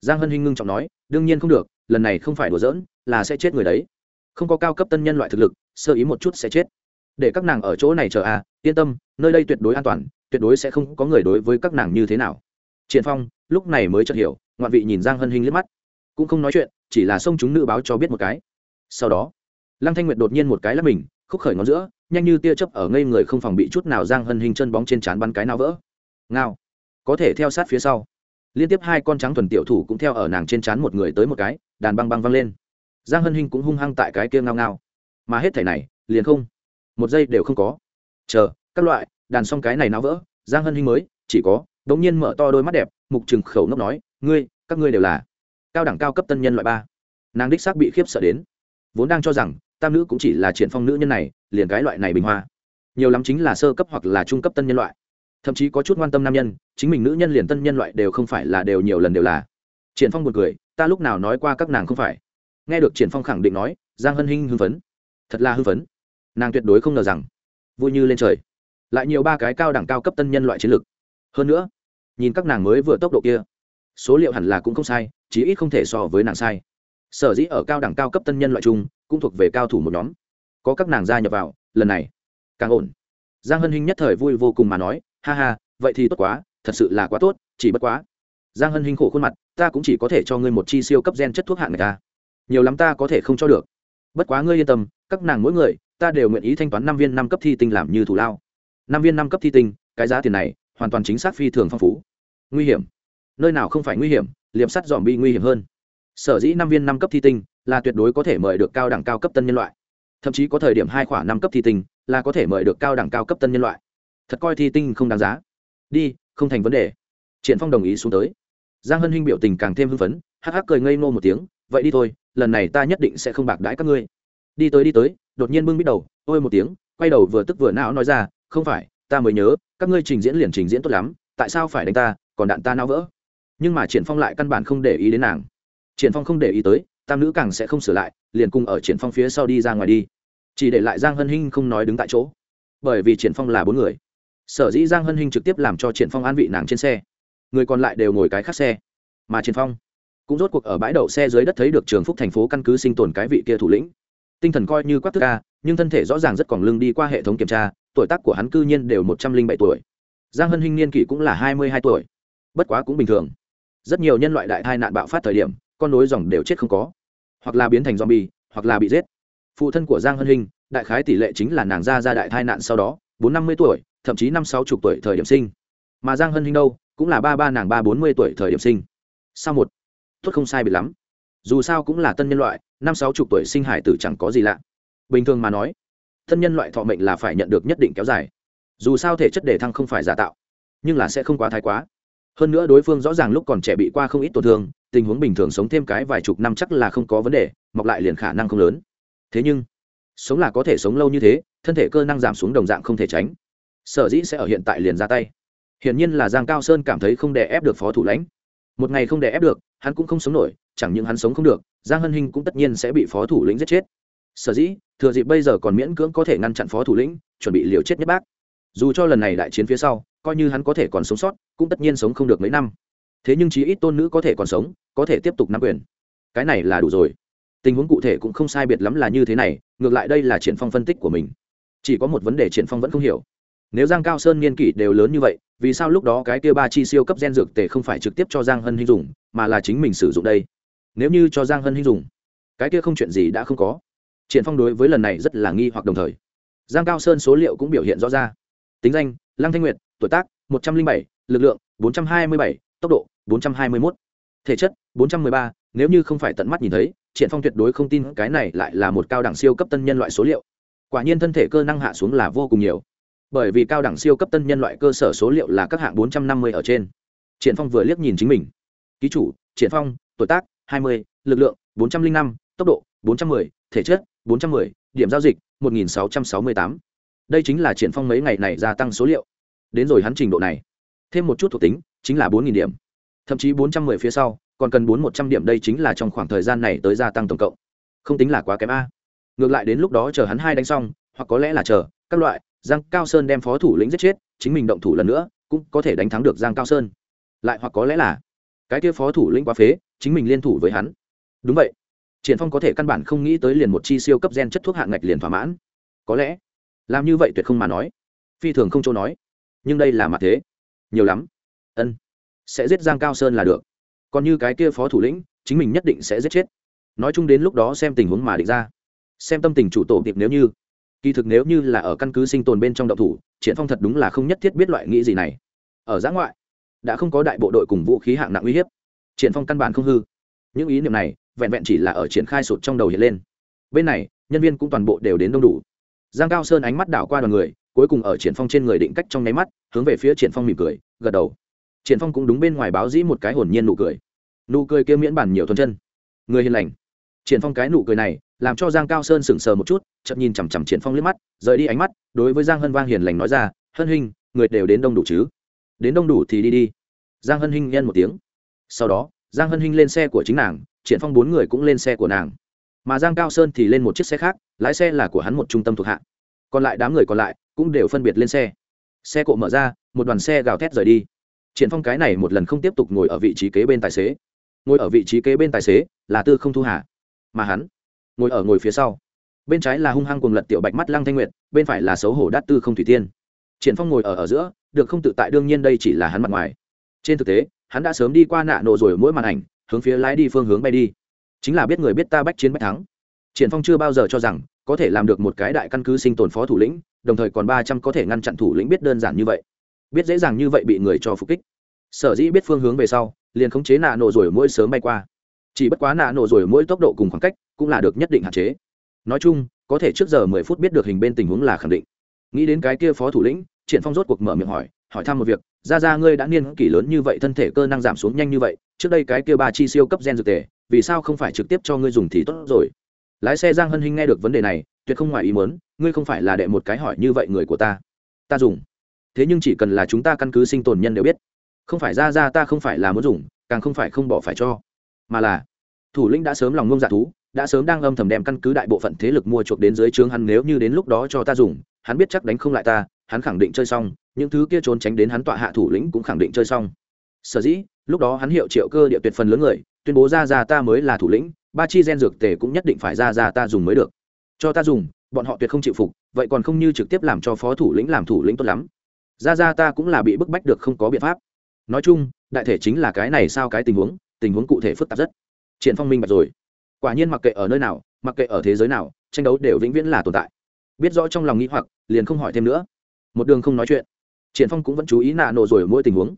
giang hân hinh ngưng trọng nói, đương nhiên không được, lần này không phải đùa giỡn, là sẽ chết người đấy. Không có cao cấp tân nhân loại thực lực, sơ ý một chút sẽ chết. Để các nàng ở chỗ này chờ à yên tâm, nơi đây tuyệt đối an toàn, tuyệt đối sẽ không có người đối với các nàng như thế nào. Triển phong, lúc này mới chợt hiểu, ngoạn vị nhìn giang hân hinh liếc mắt. Cũng không nói chuyện, chỉ là xông chúng nữ báo cho biết một cái. Sau đó, lăng thanh nguyệt đột nhiên một cái lắp mình, khúc khởi ngón giữa, nhanh như tia chớp ở ngây người không phòng bị chút nào giang hân hinh chân bóng trên trán bắn cái nào vỡ. Ngao. Có thể theo sát phía sau liên tiếp hai con trắng thuần tiểu thủ cũng theo ở nàng trên trán một người tới một cái, đàn băng băng văng lên. Giang hân hinh cũng hung hăng tại cái kia ngao ngao. Mà hết thảy này, liền không. Một giây đều không có. Chờ, các loại, đàn xong cái này náo vỡ, giang hân hinh mới, chỉ có, đống nhiên mở to đôi mắt đẹp, mục trừng khẩu nốc nói, ngươi, các ngươi đều là cao đẳng cao cấp tân nhân loại ba. Nàng đích xác bị khiếp sợ đến. Vốn đang cho rằng, tam nữ cũng chỉ là triển phong nữ nhân này, liền cái loại này bình hoa. Nhiều lắm chính là sơ cấp hoặc là trung cấp tân nhân loại thậm chí có chút quan tâm nam nhân, chính mình nữ nhân liền tân nhân loại đều không phải là đều nhiều lần đều là. Triển phong một cười, ta lúc nào nói qua các nàng không phải? Nghe được triển phong khẳng định nói, giang hân hinh hưng phấn. Thật là hưng phấn. Nàng tuyệt đối không ngờ rằng, vui như lên trời. Lại nhiều ba cái cao đẳng cao cấp tân nhân loại chiến lược hơn nữa, nhìn các nàng mới vừa tốc độ kia, số liệu hẳn là cũng không sai, chí ít không thể so với nàng sai. Sở dĩ ở cao đẳng cao cấp tân nhân loại chung, cũng thuộc về cao thủ một nhóm. Có các nàng gia nhập vào, lần này, càng ổn. Giang hân hinh nhất thời vui vô cùng mà nói ha ha, vậy thì tốt quá, thật sự là quá tốt, chỉ bất quá. Giang hân hinh khổ khuôn mặt, ta cũng chỉ có thể cho ngươi một chi siêu cấp gen chất thuốc hạng người ta. Nhiều lắm ta có thể không cho được. Bất quá ngươi yên tâm, các nàng mỗi người, ta đều nguyện ý thanh toán năm viên năm cấp thi tinh làm như thủ lao. Năm viên năm cấp thi tinh, cái giá tiền này, hoàn toàn chính xác phi thường phong phú. Nguy hiểm. Nơi nào không phải nguy hiểm, liệp sắt dòm bi nguy hiểm hơn. Sở dĩ năm viên năm cấp thi tinh là tuyệt đối có thể mời được cao đẳng cao cấp tân nhân loại. Thậm chí có thời điểm hai khoảng năm cấp thi tinh là có thể mời được cao đẳng cao cấp tân nhân loại thật coi thi tinh không đáng giá. Đi, không thành vấn đề. Triển phong đồng ý xuống tới. Giang hân hinh biểu tình càng thêm hưng phấn, hắc hắc cười ngây ngô một tiếng, vậy đi thôi, lần này ta nhất định sẽ không bạc đãi các ngươi. Đi tới đi tới. Đột nhiên bưng bít đầu, ôi một tiếng, quay đầu vừa tức vừa não nói ra, không phải, ta mới nhớ, các ngươi trình diễn liền trình diễn tốt lắm, tại sao phải đánh ta, còn đạn ta não vỡ? Nhưng mà triển phong lại căn bản không để ý đến nàng. Triển phong không để ý tới, tam nữ càng sẽ không sửa lại, liền cùng ở triển phong phía sau đi ra ngoài đi. Chỉ để lại giang hân hinh không nói đứng tại chỗ. Bởi vì triển phong là bốn người sở dĩ giang hân hinh trực tiếp làm cho triển phong an vị nàng trên xe. Người còn lại đều ngồi cái khác xe. Mà triển phong cũng rốt cuộc ở bãi đậu xe dưới đất thấy được trường phúc thành phố căn cứ sinh tồn cái vị kia thủ lĩnh. Tinh thần coi như quát thức ca nhưng thân thể rõ ràng rất còn lưng đi qua hệ thống kiểm tra, tuổi tác của hắn cư nhiên đều một trăm linh bảy tuổi. Giang hân hinh niên kỷ cũng là hai mươi hai tuổi. Bất quá cũng bình thường. Rất nhiều nhân loại đại tai nạn bạo phát thời điểm, con nối dòng đều chết không có. Hoặc là biến thành zombie, hoặc là bị giết. Phụ thân của giang hân hinh, đại khái tỷ lệ chính là nàng ra ra đại tai nạn sau đó, bốn năm mươi tuổi thậm chí năm sáu chục tuổi thời điểm sinh. Mà giang hân hinh đâu, cũng là ba ba nàng ba bốn mươi tuổi thời điểm sinh. Sao một? Tốt không sai bị lắm. Dù sao cũng là tân nhân loại, năm sáu chục tuổi sinh hải tử chẳng có gì lạ. Bình thường mà nói, tân nhân loại thọ mệnh là phải nhận được nhất định kéo dài. Dù sao thể chất đề thăng không phải giả tạo, nhưng là sẽ không quá thái quá. Hơn nữa đối phương rõ ràng lúc còn trẻ bị qua không ít tổn thương, tình huống bình thường sống thêm cái vài chục năm chắc là không có vấn đề, mọc lại liền khả năng không lớn. Thế nhưng, sống là có thể sống lâu như thế, thân thể cơ năng giảm xuống đồng dạng không thể tránh sở dĩ sẽ ở hiện tại liền ra tay. Hiển nhiên là giang cao sơn cảm thấy không đè ép được phó thủ lãnh. Một ngày không đè ép được, hắn cũng không sống nổi, chẳng những hắn sống không được, giang hân hinh cũng tất nhiên sẽ bị phó thủ lĩnh giết chết. Sở dĩ, thừa dịp bây giờ còn miễn cưỡng có thể ngăn chặn phó thủ lĩnh, chuẩn bị liều chết nhất bác. Dù cho lần này đại chiến phía sau, coi như hắn có thể còn sống sót, cũng tất nhiên sống không được mấy năm. Thế nhưng chí ít tôn nữ có thể còn sống, có thể tiếp tục nắm quyền. Cái này là đủ rồi. Tình huống cụ thể cũng không sai biệt lắm là như thế này, ngược lại đây là triển phong phân tích của mình. Chỉ có một vấn đề triển phong vẫn không hiểu nếu giang cao sơn niên kỷ đều lớn như vậy, vì sao lúc đó cái kia ba chi siêu cấp gen dược tề không phải trực tiếp cho giang hân hinh dùng, mà là chính mình sử dụng đây? Nếu như cho giang hân hinh dùng, cái kia không chuyện gì đã không có. Triển phong đối với lần này rất là nghi hoặc đồng thời. Giang cao sơn số liệu cũng biểu hiện rõ ra. Tính danh, lăng thanh nguyệt, tuổi tác, một trăm linh bảy, lực lượng, bốn trăm hai mươi bảy, tốc độ, bốn trăm hai mươi một thể chất, bốn trăm ba, nếu như không phải tận mắt nhìn thấy, triển phong tuyệt đối không tin cái này lại là một cao đẳng siêu cấp tân nhân loại số liệu. Quả nhiên thân thể cơ năng hạ xuống là vô cùng nhiều bởi vì cao đẳng siêu cấp tân nhân loại cơ sở số liệu là các hạng 450 ở trên. Triển phong vừa liếc nhìn chính mình. Ký chủ triển phong tuổi tác 20, lực lượng 405, tốc độ 410, thể chất 410, điểm giao dịch 1668. đây chính là triển phong mấy ngày này gia tăng số liệu. Đến rồi hắn trình độ này. Thêm một chút thuộc tính chính là 4.000 điểm. Thậm chí 410 phía sau còn cần bốn một trăm điểm đây chính là trong khoảng thời gian này tới gia tăng tổng cộng. Không tính là quá kém a. Ngược lại đến lúc đó chờ hắn hai đánh xong hoặc có lẽ là chờ các loại giang cao sơn đem phó thủ lĩnh giết chết, chính mình động thủ lần nữa, cũng có thể đánh thắng được giang cao sơn. Lại hoặc có lẽ là, cái kia phó thủ lĩnh quá phế, chính mình liên thủ với hắn. Đúng vậy. Triển phong có thể căn bản không nghĩ tới liền một chi siêu cấp gen chất thuốc hạng ngạch liền thỏa mãn. Có lẽ, làm như vậy tuyệt không mà nói. Phi thường không chỗ nói. Nhưng đây là mặt thế. Nhiều lắm. Ân. Sẽ giết giang cao sơn là được. Còn như cái kia phó thủ lĩnh, chính mình nhất định sẽ giết chết. Nói chung đến lúc đó xem tình huống mà định ra. Xem tâm tình chủ tổ tiệp nếu như kỳ thực nếu như là ở căn cứ sinh tồn bên trong động thủ, triển phong thật đúng là không nhất thiết biết loại nghĩ gì này. Ở giã ngoại, đã không có đại bộ đội cùng vũ khí hạng nặng uy hiếp. Triển phong căn bản không hư. Những ý niệm này vẹn vẹn chỉ là ở triển khai sụt trong đầu hiện lên. Bên này, nhân viên cũng toàn bộ đều đến đông đủ. Giang cao sơn ánh mắt đảo qua đoàn người, cuối cùng ở triển phong trên người định cách trong nháy mắt, hướng về phía triển phong mỉm cười, gật đầu. Triển phong cũng đúng bên ngoài báo dĩ một cái hồn nhiên nụ cười. Nụ cười kia miễn bản nhiều thuần chân. Người hiền lành. Triển phong cái nụ cười này làm cho giang cao sơn sững sờ một chút chậm nhìn chằm chằm triển phong liếc mắt, rời đi ánh mắt, đối với giang hân vang hiền lành nói ra, hân huynh, người đều đến đông đủ chứ? Đến đông đủ thì đi đi. Giang hân huynh nhân một tiếng. Sau đó, giang hân huynh lên xe của chính nàng, triển phong bốn người cũng lên xe của nàng. Mà giang cao sơn thì lên một chiếc xe khác, lái xe là của hắn một trung tâm thuộc hạ. Còn lại đám người còn lại cũng đều phân biệt lên xe. Xe cộ mở ra, một đoàn xe gào thét rời đi. Triển phong cái này một lần không tiếp tục ngồi ở vị trí kế bên tài xế. Ngồi ở vị trí kế bên tài xế là tư không thu hà. Mà hắn ngồi ở ngồi phía sau. Bên trái là hung hăng cùng lật tiểu bạch mắt lăng thanh nguyệt, bên phải là xấu hổ đát tư không thủy tiên. Triển phong ngồi ở ở giữa, được không tự tại, đương nhiên đây chỉ là hắn mặt ngoài. Trên thực tế, hắn đã sớm đi qua nạ nổ rồi, mỗi màn ảnh, hướng phía lái đi phương hướng bay đi. Chính là biết người biết ta bách chiến bách thắng. Triển phong chưa bao giờ cho rằng, có thể làm được một cái đại căn cứ sinh tồn phó thủ lĩnh, đồng thời còn ba trăm có thể ngăn chặn thủ lĩnh biết đơn giản như vậy. Biết dễ dàng như vậy bị người cho phục kích. Sở dĩ biết phương hướng về sau, liền khống chế nạ nổ rồi, mỗi sớm bay qua chỉ bất quá nạ nổ rồi mỗi tốc độ cùng khoảng cách cũng là được nhất định hạn chế. Nói chung, có thể trước giờ mười phút biết được hình bên tình huống là khẳng định. Nghĩ đến cái kia phó thủ lĩnh, triển phong rốt cuộc mở miệng hỏi hỏi thăm một việc, ra ra, ngươi đã niên kỷ lớn như vậy, thân thể cơ năng giảm xuống nhanh như vậy, trước đây cái kia ba chi siêu cấp gen dược tề, vì sao không phải trực tiếp cho ngươi dùng thì tốt rồi? Lái xe giang hân hinh nghe được vấn đề này, tuyệt không ngoài ý muốn, ngươi không phải là đệ một cái hỏi như vậy người của ta. Ta dùng. Thế nhưng chỉ cần là chúng ta căn cứ sinh tồn nhân đều biết. Không phải ra ra ta không phải là muốn dùng, càng không phải không bỏ phải cho mà là thủ lĩnh đã sớm lòng ngông dạ thú, đã sớm đang âm thầm đem căn cứ đại bộ phận thế lực mua chuộc đến dưới trướng hắn, nếu như đến lúc đó cho ta dùng, hắn biết chắc đánh không lại ta, hắn khẳng định chơi xong, những thứ kia trốn tránh đến hắn tọa hạ thủ lĩnh cũng khẳng định chơi xong. Sở dĩ, lúc đó hắn hiệu triệu cơ địa tuyệt phần lớn người, tuyên bố ra ra ta mới là thủ lĩnh, ba chi gen dược tề cũng nhất định phải ra ra ta dùng mới được. Cho ta dùng, bọn họ tuyệt không chịu phục, vậy còn không như trực tiếp làm cho phó thủ lĩnh làm thủ lĩnh tốt lắm. Ra ra ta cũng là bị bức bách được không có biện pháp. Nói chung, đại thể chính là cái này sao cái tình huống tình huống cụ thể phức tạp rất. Triển phong minh bạch rồi. Quả nhiên mặc kệ ở nơi nào, mặc kệ ở thế giới nào, tranh đấu đều vĩnh viễn là tồn tại. Biết rõ trong lòng nghĩ hoặc, liền không hỏi thêm nữa. Một đường không nói chuyện. Triển phong cũng vẫn chú ý nạ nổ rồi mỗi tình huống.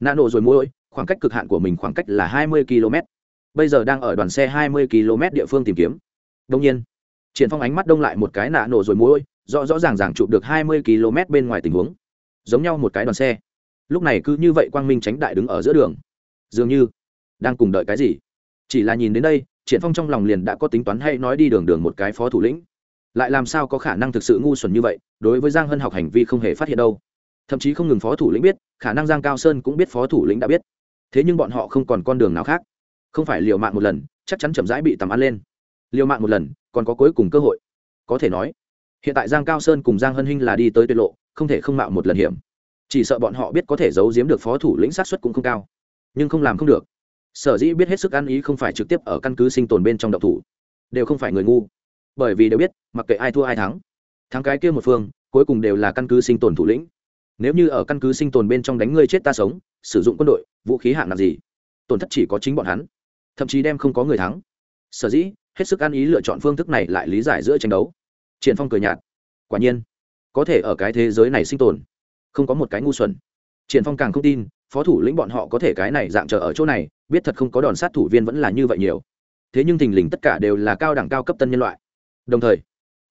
Nạ nổ rồi mỗi, khoảng cách cực hạn của mình khoảng cách là hai mươi km. Bây giờ đang ở đoàn xe hai mươi km địa phương tìm kiếm. Đông nhiên, triển phong ánh mắt đông lại một cái nạ nổ rồi mỗi, rõ rõ ràng ràng chụp được hai mươi km bên ngoài tình huống. Giống nhau một cái đoàn xe. Lúc này cứ như vậy quang minh tránh đại đứng ở giữa đường. Dường như đang cùng đợi cái gì? Chỉ là nhìn đến đây, triển phong trong lòng liền đã có tính toán hay nói đi đường đường một cái phó thủ lĩnh. Lại làm sao có khả năng thực sự ngu xuẩn như vậy, đối với giang hân học hành vi không hề phát hiện đâu. Thậm chí không ngừng phó thủ lĩnh biết, khả năng giang cao sơn cũng biết phó thủ lĩnh đã biết. Thế nhưng bọn họ không còn con đường nào khác. Không phải liều mạng một lần, chắc chắn chậm rãi bị tầm ăn lên. Liều mạng một lần, còn có cuối cùng cơ hội. Có thể nói, hiện tại giang cao sơn cùng giang hân hinh là đi tới tuyệt lộ, không thể không mạo một lần hiểm. Chỉ sợ bọn họ biết có thể giấu giếm được phó thủ lĩnh sát xuất cũng không cao. Nhưng không làm không được sở dĩ biết hết sức ăn ý không phải trực tiếp ở căn cứ sinh tồn bên trong độc thủ, đều không phải người ngu. Bởi vì đều biết, mặc kệ ai thua ai thắng thắng cái kia một phương, cuối cùng đều là căn cứ sinh tồn thủ lĩnh. Nếu như ở căn cứ sinh tồn bên trong đánh ngươi chết ta sống, sử dụng quân đội, vũ khí hạng nặng gì, tổn thất chỉ có chính bọn hắn, thậm chí đem không có người thắng. Sở dĩ, hết sức ăn ý lựa chọn phương thức này lại lý giải giữa tranh đấu. Triển phong cười nhạt. Quả nhiên, có thể ở cái thế giới này sinh tồn, không có một cái ngu xuẩn. Triển phong càng không tin phó thủ lĩnh bọn họ có thể cái này dạng trở ở chỗ này, biết thật không có đòn sát thủ viên vẫn là như vậy nhiều. Thế nhưng thình lình tất cả đều là cao đẳng cao cấp tân nhân loại. Đồng thời,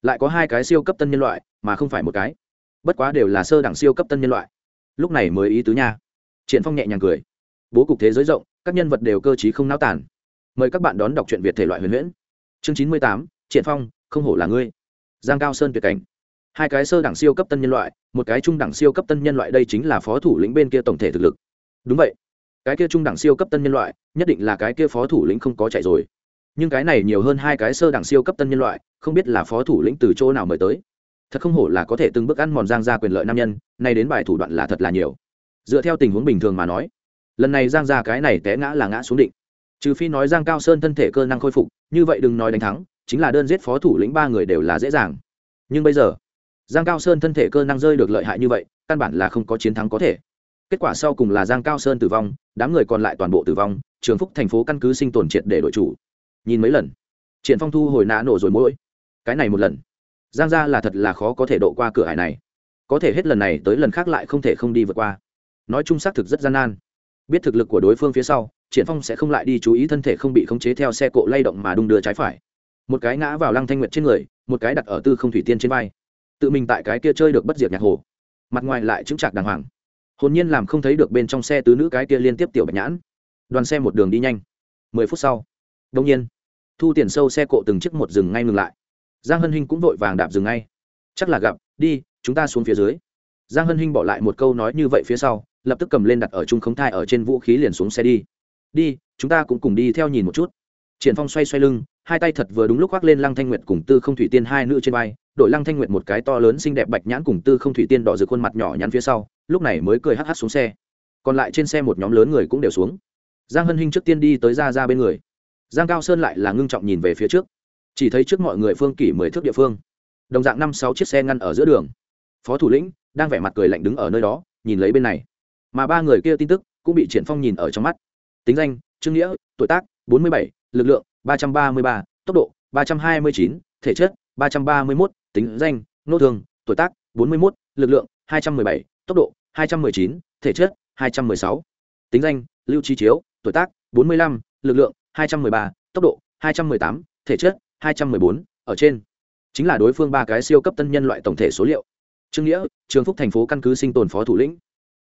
lại có hai cái siêu cấp tân nhân loại, mà không phải một cái. Bất quá đều là sơ đẳng siêu cấp tân nhân loại. Lúc này mới ý tứ nha. Triển phong nhẹ nhàng cười. Bố cục thế giới rộng, các nhân vật đều cơ t không náo tàn. Mời các bạn đón đọc truyện việt thể loại huyền huyễn. Chương chín mươi tám, triển phong, không hổ là ngươi. Giang cao sơn tuyệt cảnh hai cái sơ đẳng siêu cấp tân nhân loại, một cái trung đẳng siêu cấp tân nhân loại, đây chính là phó thủ lĩnh bên kia tổng thể thực lực. Đúng vậy. Cái kia trung đẳng siêu cấp tân nhân loại, nhất định là cái kia phó thủ lĩnh không có chạy rồi. Nhưng cái này nhiều hơn hai cái sơ đẳng siêu cấp tân nhân loại, không biết là phó thủ lĩnh từ chỗ nào mời tới. Thật không hổ là có thể từng bước ăn mòn giang ra quyền lợi nam nhân, nay đến bài thủ đoạn là thật là nhiều. Dựa theo tình huống bình thường mà nói, lần này giang ra cái này té ngã là ngã xuống định. Trừ phi nói giang cao sơn thân thể cơ năng khôi phục, như vậy đừng nói đánh thắng, chính là đơn giết phó thủ lĩnh ba người đều là dễ dàng. Nhưng bây giờ giang cao sơn thân thể cơ năng rơi được lợi hại như vậy, căn bản là không có chiến thắng có thể. Kết quả sau cùng là giang cao sơn tử vong, đám người còn lại toàn bộ tử vong, trường phúc thành phố căn cứ sinh tồn triệt để đội chủ. Nhìn mấy lần, triển phong thu hồi nã nổ rồi mỗi. Cái này một lần, giang ra là thật là khó có thể độ qua cửa hải này. Có thể hết lần này tới lần khác lại không thể không đi vượt qua. Nói chung xác thực rất gian nan. Biết thực lực của đối phương phía sau, triển phong sẽ không lại đi chú ý thân thể không bị khống chế theo xe cộ lay động mà đung đưa trái phải. Một cái ngã vào lăng thanh nguyệt trên người, một cái đặt ở tư không thủy tiên trên vai tự mình tại cái kia chơi được bất diệt nhạc hồ. Mặt ngoài lại chứng chạc đàng hoàng. Hồn nhiên làm không thấy được bên trong xe tứ nữ cái kia liên tiếp tiểu bạch nhãn. Đoàn xe một đường đi nhanh. Mười phút sau, đông nhiên, thu tiền sâu xe cộ từng chiếc một dừng ngay ngừng lại. Giang hân hinh cũng vội vàng đạp dừng ngay. Chắc là gặp, đi, chúng ta xuống phía dưới. Giang hân hinh bỏ lại một câu nói như vậy phía sau, lập tức cầm lên đặt ở trung khống thai ở trên vũ khí liền xuống xe đi. Đi, chúng ta cũng cùng đi theo nhìn một chút triển phong xoay xoay lưng, hai tay thật vừa đúng lúc khoác lên lăng thanh nguyệt cùng tư không thủy tiên hai nữ trên vai đội lăng thanh nguyệt một cái to lớn xinh đẹp bạch nhãn cùng tư không thủy tiên đỏ rực khuôn mặt nhỏ nhắn phía sau, lúc này mới cười hắt hắt xuống xe. Còn lại trên xe một nhóm lớn người cũng đều xuống. Giang hân hinh trước tiên đi tới ra ra bên người. Giang cao sơn lại là ngưng trọng nhìn về phía trước. Chỉ thấy trước mọi người phương kỷ mười thước địa phương. Đồng dạng năm sáu chiếc xe ngăn ở giữa đường. Phó thủ lĩnh đang vẻ mặt cười lạnh đứng ở nơi đó, nhìn lấy bên này. Mà ba người kia tin tức cũng bị triển phong nhìn ở trong mắt. Tính danh, trương nghĩa, tuổi tác, bốn mươi bảy lực lượng ba trăm ba mươi ba tốc độ ba trăm hai mươi chín thể chất 331, tính danh nô thường tuổi tác 41, lực lượng hai trăm bảy tốc độ hai trăm chín thể chất hai trăm sáu tính danh lưu trí chiếu tuổi tác bốn mươi lăm lực lượng hai trăm ba tốc độ hai trăm tám thể chất hai trăm bốn ở trên. Chính là đối phương ba cái siêu cấp tân nhân loại tổng thể số liệu. Trương nghĩa trường phúc thành phố căn cứ sinh tồn phó thủ lĩnh.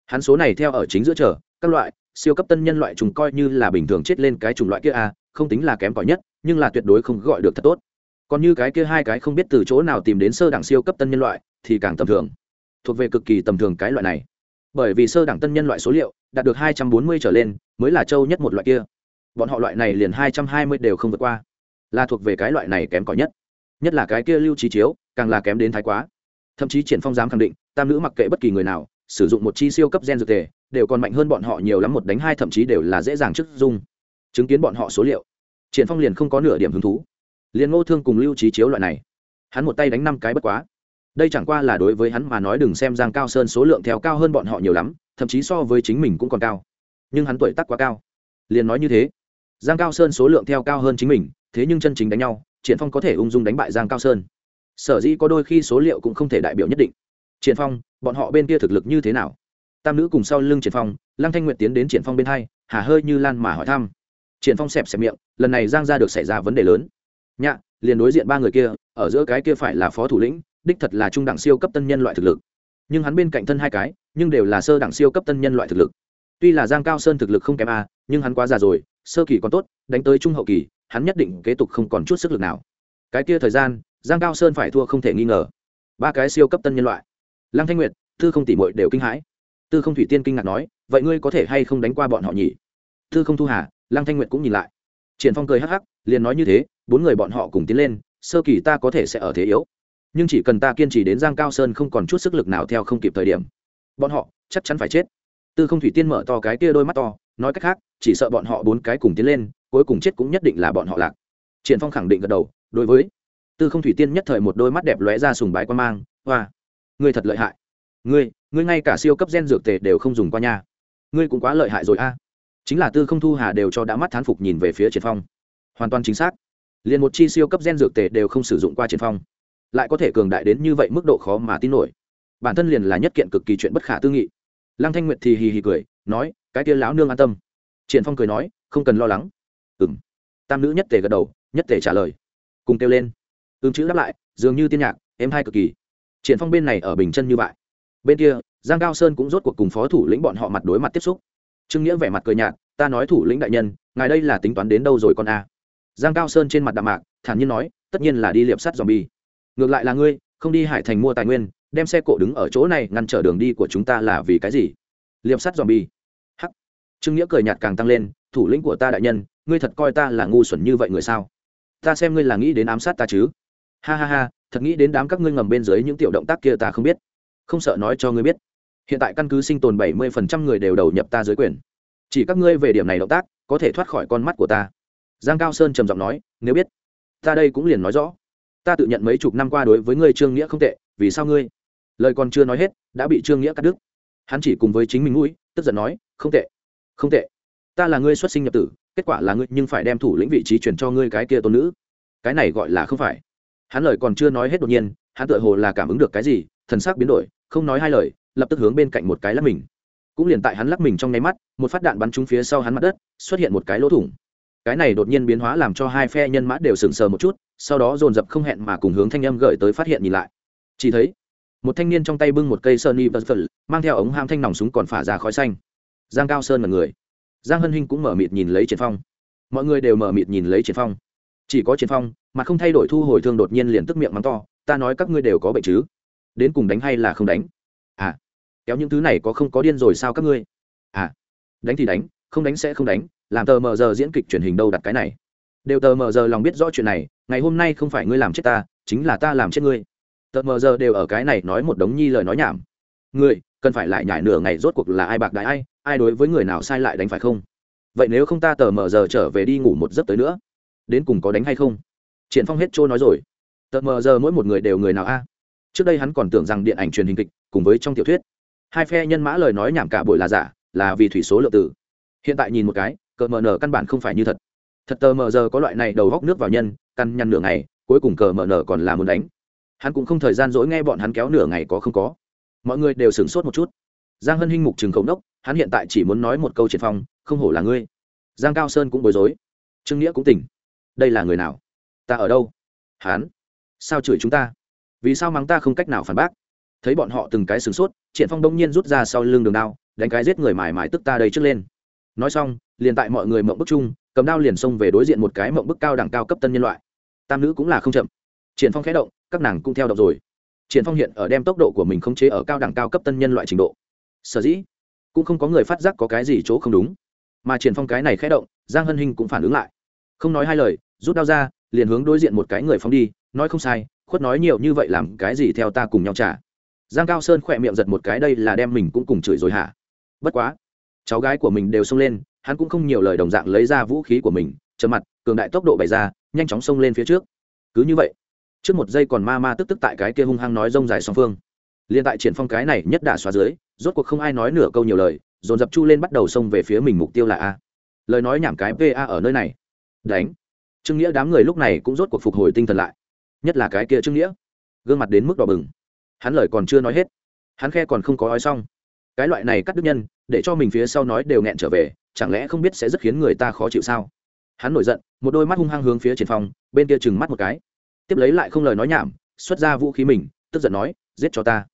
Hắn số này theo ở chính giữa chờ các loại siêu cấp tân nhân loại chúng coi như là bình thường chết lên cái chủng loại kia a không tính là kém cỏi nhất, nhưng là tuyệt đối không gọi được thật tốt. Còn như cái kia hai cái không biết từ chỗ nào tìm đến sơ đẳng siêu cấp tân nhân loại, thì càng tầm thường. Thuộc về cực kỳ tầm thường cái loại này. Bởi vì sơ đẳng tân nhân loại số liệu đạt được hai trăm bốn mươi trở lên, mới là châu nhất một loại kia. Bọn họ loại này liền hai trăm hai mươi đều không vượt qua. Là thuộc về cái loại này kém cỏi nhất. Nhất là cái kia lưu trí chiếu, càng là kém đến thái quá. Thậm chí triển phong dám khẳng định, tam nữ mặc kệ bất kỳ người nào, sử dụng một chi siêu cấp gen dược tề đều còn mạnh hơn bọn họ nhiều lắm, một đánh hai thậm chí đều là dễ dàng chức dung chứng kiến bọn họ số liệu. Triển phong liền không có nửa điểm hứng thú. Liền ngô thương cùng lưu trí chiếu loại này, hắn một tay đánh năm cái bất quá. Đây chẳng qua là đối với hắn mà nói đừng xem giang cao sơn số lượng theo cao hơn bọn họ nhiều lắm, thậm chí so với chính mình cũng còn cao. Nhưng hắn tuổi tác quá cao. Liền nói như thế, giang cao sơn số lượng theo cao hơn chính mình, thế nhưng chân chính đánh nhau, triển phong có thể ung dung đánh bại giang cao sơn. Sở dĩ có đôi khi số liệu cũng không thể đại biểu nhất định. Triển phong, bọn họ bên kia thực lực như thế nào? Tam nữ cùng sau lưng triển phong, lăng thanh nguyệt tiến đến triển phong bên hai, hà hơi như lan mà hỏi thăm triển phong xẹp xẹp miệng, lần này giang ra được xảy ra vấn đề lớn. Nhạ, liền đối diện ba người kia, ở giữa cái kia phải là phó thủ lĩnh, đích thật là trung đẳng siêu cấp tân nhân loại thực lực. Nhưng hắn bên cạnh thân hai cái, nhưng đều là sơ đẳng siêu cấp tân nhân loại thực lực. Tuy là giang cao sơn thực lực không kém a, nhưng hắn quá già rồi, sơ kỳ còn tốt, đánh tới trung hậu kỳ, hắn nhất định kế tục không còn chút sức lực nào. Cái kia thời gian, giang cao sơn phải thua không thể nghi ngờ. Ba cái siêu cấp tân nhân loại. Lăng thanh nguyệt, tư không tỉ mội đều kinh hãi. Tư không thủy tiên kinh ngạc nói, vậy ngươi có thể hay không đánh qua bọn họ nhỉ? Tư không thu hà lăng thanh nguyệt cũng nhìn lại. Triển phong cười hắc hắc, liền nói như thế, bốn người bọn họ cùng tiến lên, sơ kỳ ta có thể sẽ ở thế yếu. Nhưng chỉ cần ta kiên trì đến giang cao sơn không còn chút sức lực nào theo không kịp thời điểm, bọn họ chắc chắn phải chết. Tư không thủy tiên mở to cái kia đôi mắt to, nói cách khác, chỉ sợ bọn họ bốn cái cùng tiến lên, cuối cùng chết cũng nhất định là bọn họ lạc. Triển phong khẳng định gật đầu, đối với tư không thủy tiên nhất thời một đôi mắt đẹp lóe ra sùng bái quan mang, hoa, ngươi thật lợi hại. Ngươi ngươi ngay cả siêu cấp gen dược tề đều không dùng qua nha. Ngươi cũng quá lợi hại rồi a chính là tư không thu hà đều cho đã mắt thán phục nhìn về phía triển phong. Hoàn toàn chính xác. Liền một chi siêu cấp gen dược tề đều không sử dụng qua triển phong. Lại có thể cường đại đến như vậy mức độ khó mà tin nổi. Bản thân liền là nhất kiện cực kỳ chuyện bất khả tư nghị. Lăng thanh nguyệt thì hì hì cười, nói, cái kia lão nương an tâm. Triển phong cười nói, không cần lo lắng. Ừm. Tam nữ nhất tề gật đầu, nhất tề trả lời. Cùng kêu lên. Ừm chữ đáp lại, dường như tiên nhạc, em hai cực kỳ. Triển phong bên này ở bình chân như vậy. Bên kia, giang cao sơn cũng rốt cuộc cùng phó thủ lĩnh bọn họ mặt đối mặt tiếp xúc trương nghĩa vẻ mặt cười nhạt, ta nói thủ lĩnh đại nhân, ngài đây là tính toán đến đâu rồi con a? Giang cao sơn trên mặt đạm mạc, thản nhiên nói, tất nhiên là đi liệp sắt dòm bi ngược lại là ngươi, không đi hải thành mua tài nguyên, đem xe cộ đứng ở chỗ này ngăn trở đường đi của chúng ta là vì cái gì? Liệp sắt dòm bi hắc. Trương nghĩa cười nhạt càng tăng lên, thủ lĩnh của ta đại nhân, ngươi thật coi ta là ngu xuẩn như vậy người sao? Ta xem ngươi là nghĩ đến ám sát ta chứ. Ha ha ha, thật nghĩ đến đám các ngươi ngầm bên dưới những tiểu động tác kia ta không biết. Không sợ nói cho ngươi biết hiện tại căn cứ sinh tồn bảy mươi phần trăm người đều đầu nhập ta dưới quyền. Chỉ các ngươi về điểm này động tác, có thể thoát khỏi con mắt của ta. Giang cao sơn trầm giọng nói, nếu biết, ta đây cũng liền nói rõ. Ta tự nhận mấy chục năm qua đối với ngươi trương nghĩa không tệ, vì sao ngươi? Lời còn chưa nói hết, đã bị trương nghĩa cắt đứt. Hắn chỉ cùng với chính mình mũi, tức giận nói, không tệ không tệ. Ta là ngươi xuất sinh nhập tử, kết quả là ngươi nhưng phải đem thủ lĩnh vị trí chuyển cho ngươi cái kia tôn nữ. Cái này gọi là không phải. Hắn lời còn chưa nói hết đột nhiên, hắn tựa hồ là cảm ứng được cái gì, thần sắc biến đổi, không nói hai lời lập tức hướng bên cạnh một cái lắc mình. Cũng liền tại hắn lắc mình trong nháy mắt, một phát đạn bắn trúng phía sau hắn mặt đất, xuất hiện một cái lỗ thủng. Cái này đột nhiên biến hóa làm cho hai phe nhân mã đều sừng sờ một chút, sau đó dồn dập không hẹn mà cùng hướng thanh âm gợi tới phát hiện nhìn lại. Chỉ thấy, một thanh niên trong tay bưng một cây sơn y vật mang theo ống ham thanh nòng súng còn phả ra khói xanh. Giang cao sơn là người. Giang hân hinh cũng mở mịt nhìn lấy triển phong. Mọi người đều mở mịt nhìn lấy triển phong. Chỉ có triển phong, mà không thay đổi thu hồi thương đột nhiên liền tức miệng mắng to, ta nói các ngươi đều có bệnh chứ? Đến cùng đánh hay là không đánh? À kéo những thứ này có không có điên rồi sao các ngươi? À đánh thì đánh, không đánh sẽ không đánh, làm tờ mờ giờ diễn kịch truyền hình đâu đặt cái này. Đều tờ mờ giờ lòng biết rõ chuyện này, ngày hôm nay không phải ngươi làm chết ta, chính là ta làm chết ngươi. Tờ mờ giờ đều ở cái này nói một đống nhi lời nói nhảm. Ngươi, cần phải lại nhải nửa ngày rốt cuộc là ai bạc đại ai ai đối với người nào sai lại đánh phải không? Vậy nếu không ta tờ mờ giờ trở về đi ngủ một giấc tới nữa, đến cùng có đánh hay không? Triển phong hết trôi nói rồi. Tờ mờ giờ mỗi một người đều người nào a? Trước đây hắn còn tưởng rằng điện ảnh truyền hình kịch cùng với trong tiểu thuyết hai phe nhân mã lời nói nhảm cả buổi là giả, là vì thủy số lượng tử. Hiện tại nhìn một cái, cờ mờ nở căn bản không phải như thật. Thật tờ mờ giờ có loại này đầu góc nước vào nhân, căn nhăn nửa ngày, cuối cùng cờ mờ nở còn là muốn đánh. Hắn cũng không thời gian dỗi nghe bọn hắn kéo nửa ngày có không có. Mọi người đều sửng sốt một chút. Giang hân hinh mục trường khẩu đốc hắn hiện tại chỉ muốn nói một câu triệt phong, không hổ là ngươi. Giang cao sơn cũng bối rối. Trương nghĩa cũng tỉnh. Đây là người nào? Ta ở đâu? Hắn? Sao chửi chúng ta? Vì sao mắng ta không cách nào phản bác? Thấy bọn họ từng cái sửng sốt, triển phong đông nhiên rút ra sau lưng đường đao, đánh cái giết người mải mải tức ta đây trước lên. Nói xong, liền tại mọi người mộng bức chung, cầm đao liền xông về đối diện một cái mộng bức cao đẳng cao cấp tân nhân loại. Tam nữ cũng là không chậm. Triển phong khẽ động, các nàng cũng theo động rồi. Triển phong hiện ở đem tốc độ của mình khống chế ở cao đẳng cao cấp tân nhân loại trình độ. Sở dĩ, cũng không có người phát giác có cái gì chỗ không đúng. Mà triển phong cái này khẽ động, giang hân hinh cũng phản ứng lại. Không nói hai lời, rút đao ra, liền hướng đối diện một cái người phóng đi, nói không sai, khuất nói nhiều như vậy làm cái gì theo ta cùng nhau trả giang cao sơn khỏe miệng giật một cái, đây là đem mình cũng cùng chửi rồi hả? Bất quá, cháu gái của mình đều xông lên, hắn cũng không nhiều lời đồng dạng lấy ra vũ khí của mình, trầm mặt, cường đại tốc độ bày ra, nhanh chóng xông lên phía trước. Cứ như vậy, trước một giây còn ma ma tức tức tại cái kia hung hăng nói rông dài song phương. Liên tại triển phong cái này nhất đả xóa dưới, rốt cuộc không ai nói nửa câu nhiều lời, dồn dập chu lên bắt đầu xông về phía mình mục tiêu là a. Lời nói nhảm cái pa ở nơi này. Đánh. Trương nghĩa đám người lúc này cũng rốt cuộc phục hồi tinh thần lại. Nhất là cái kia trương nghĩa. Gương mặt đến mức đỏ bừng hắn lời còn chưa nói hết, hắn khe còn không có nói xong. Cái loại này cắt đứt nhân, để cho mình phía sau nói đều nghẹn trở về, chẳng lẽ không biết sẽ rất khiến người ta khó chịu sao? Hắn nổi giận, một đôi mắt hung hăng hướng phía triển phong, bên kia chừng mắt một cái. Tiếp lấy lại không lời nói nhảm, xuất ra vũ khí mình, tức giận nói, giết cho ta.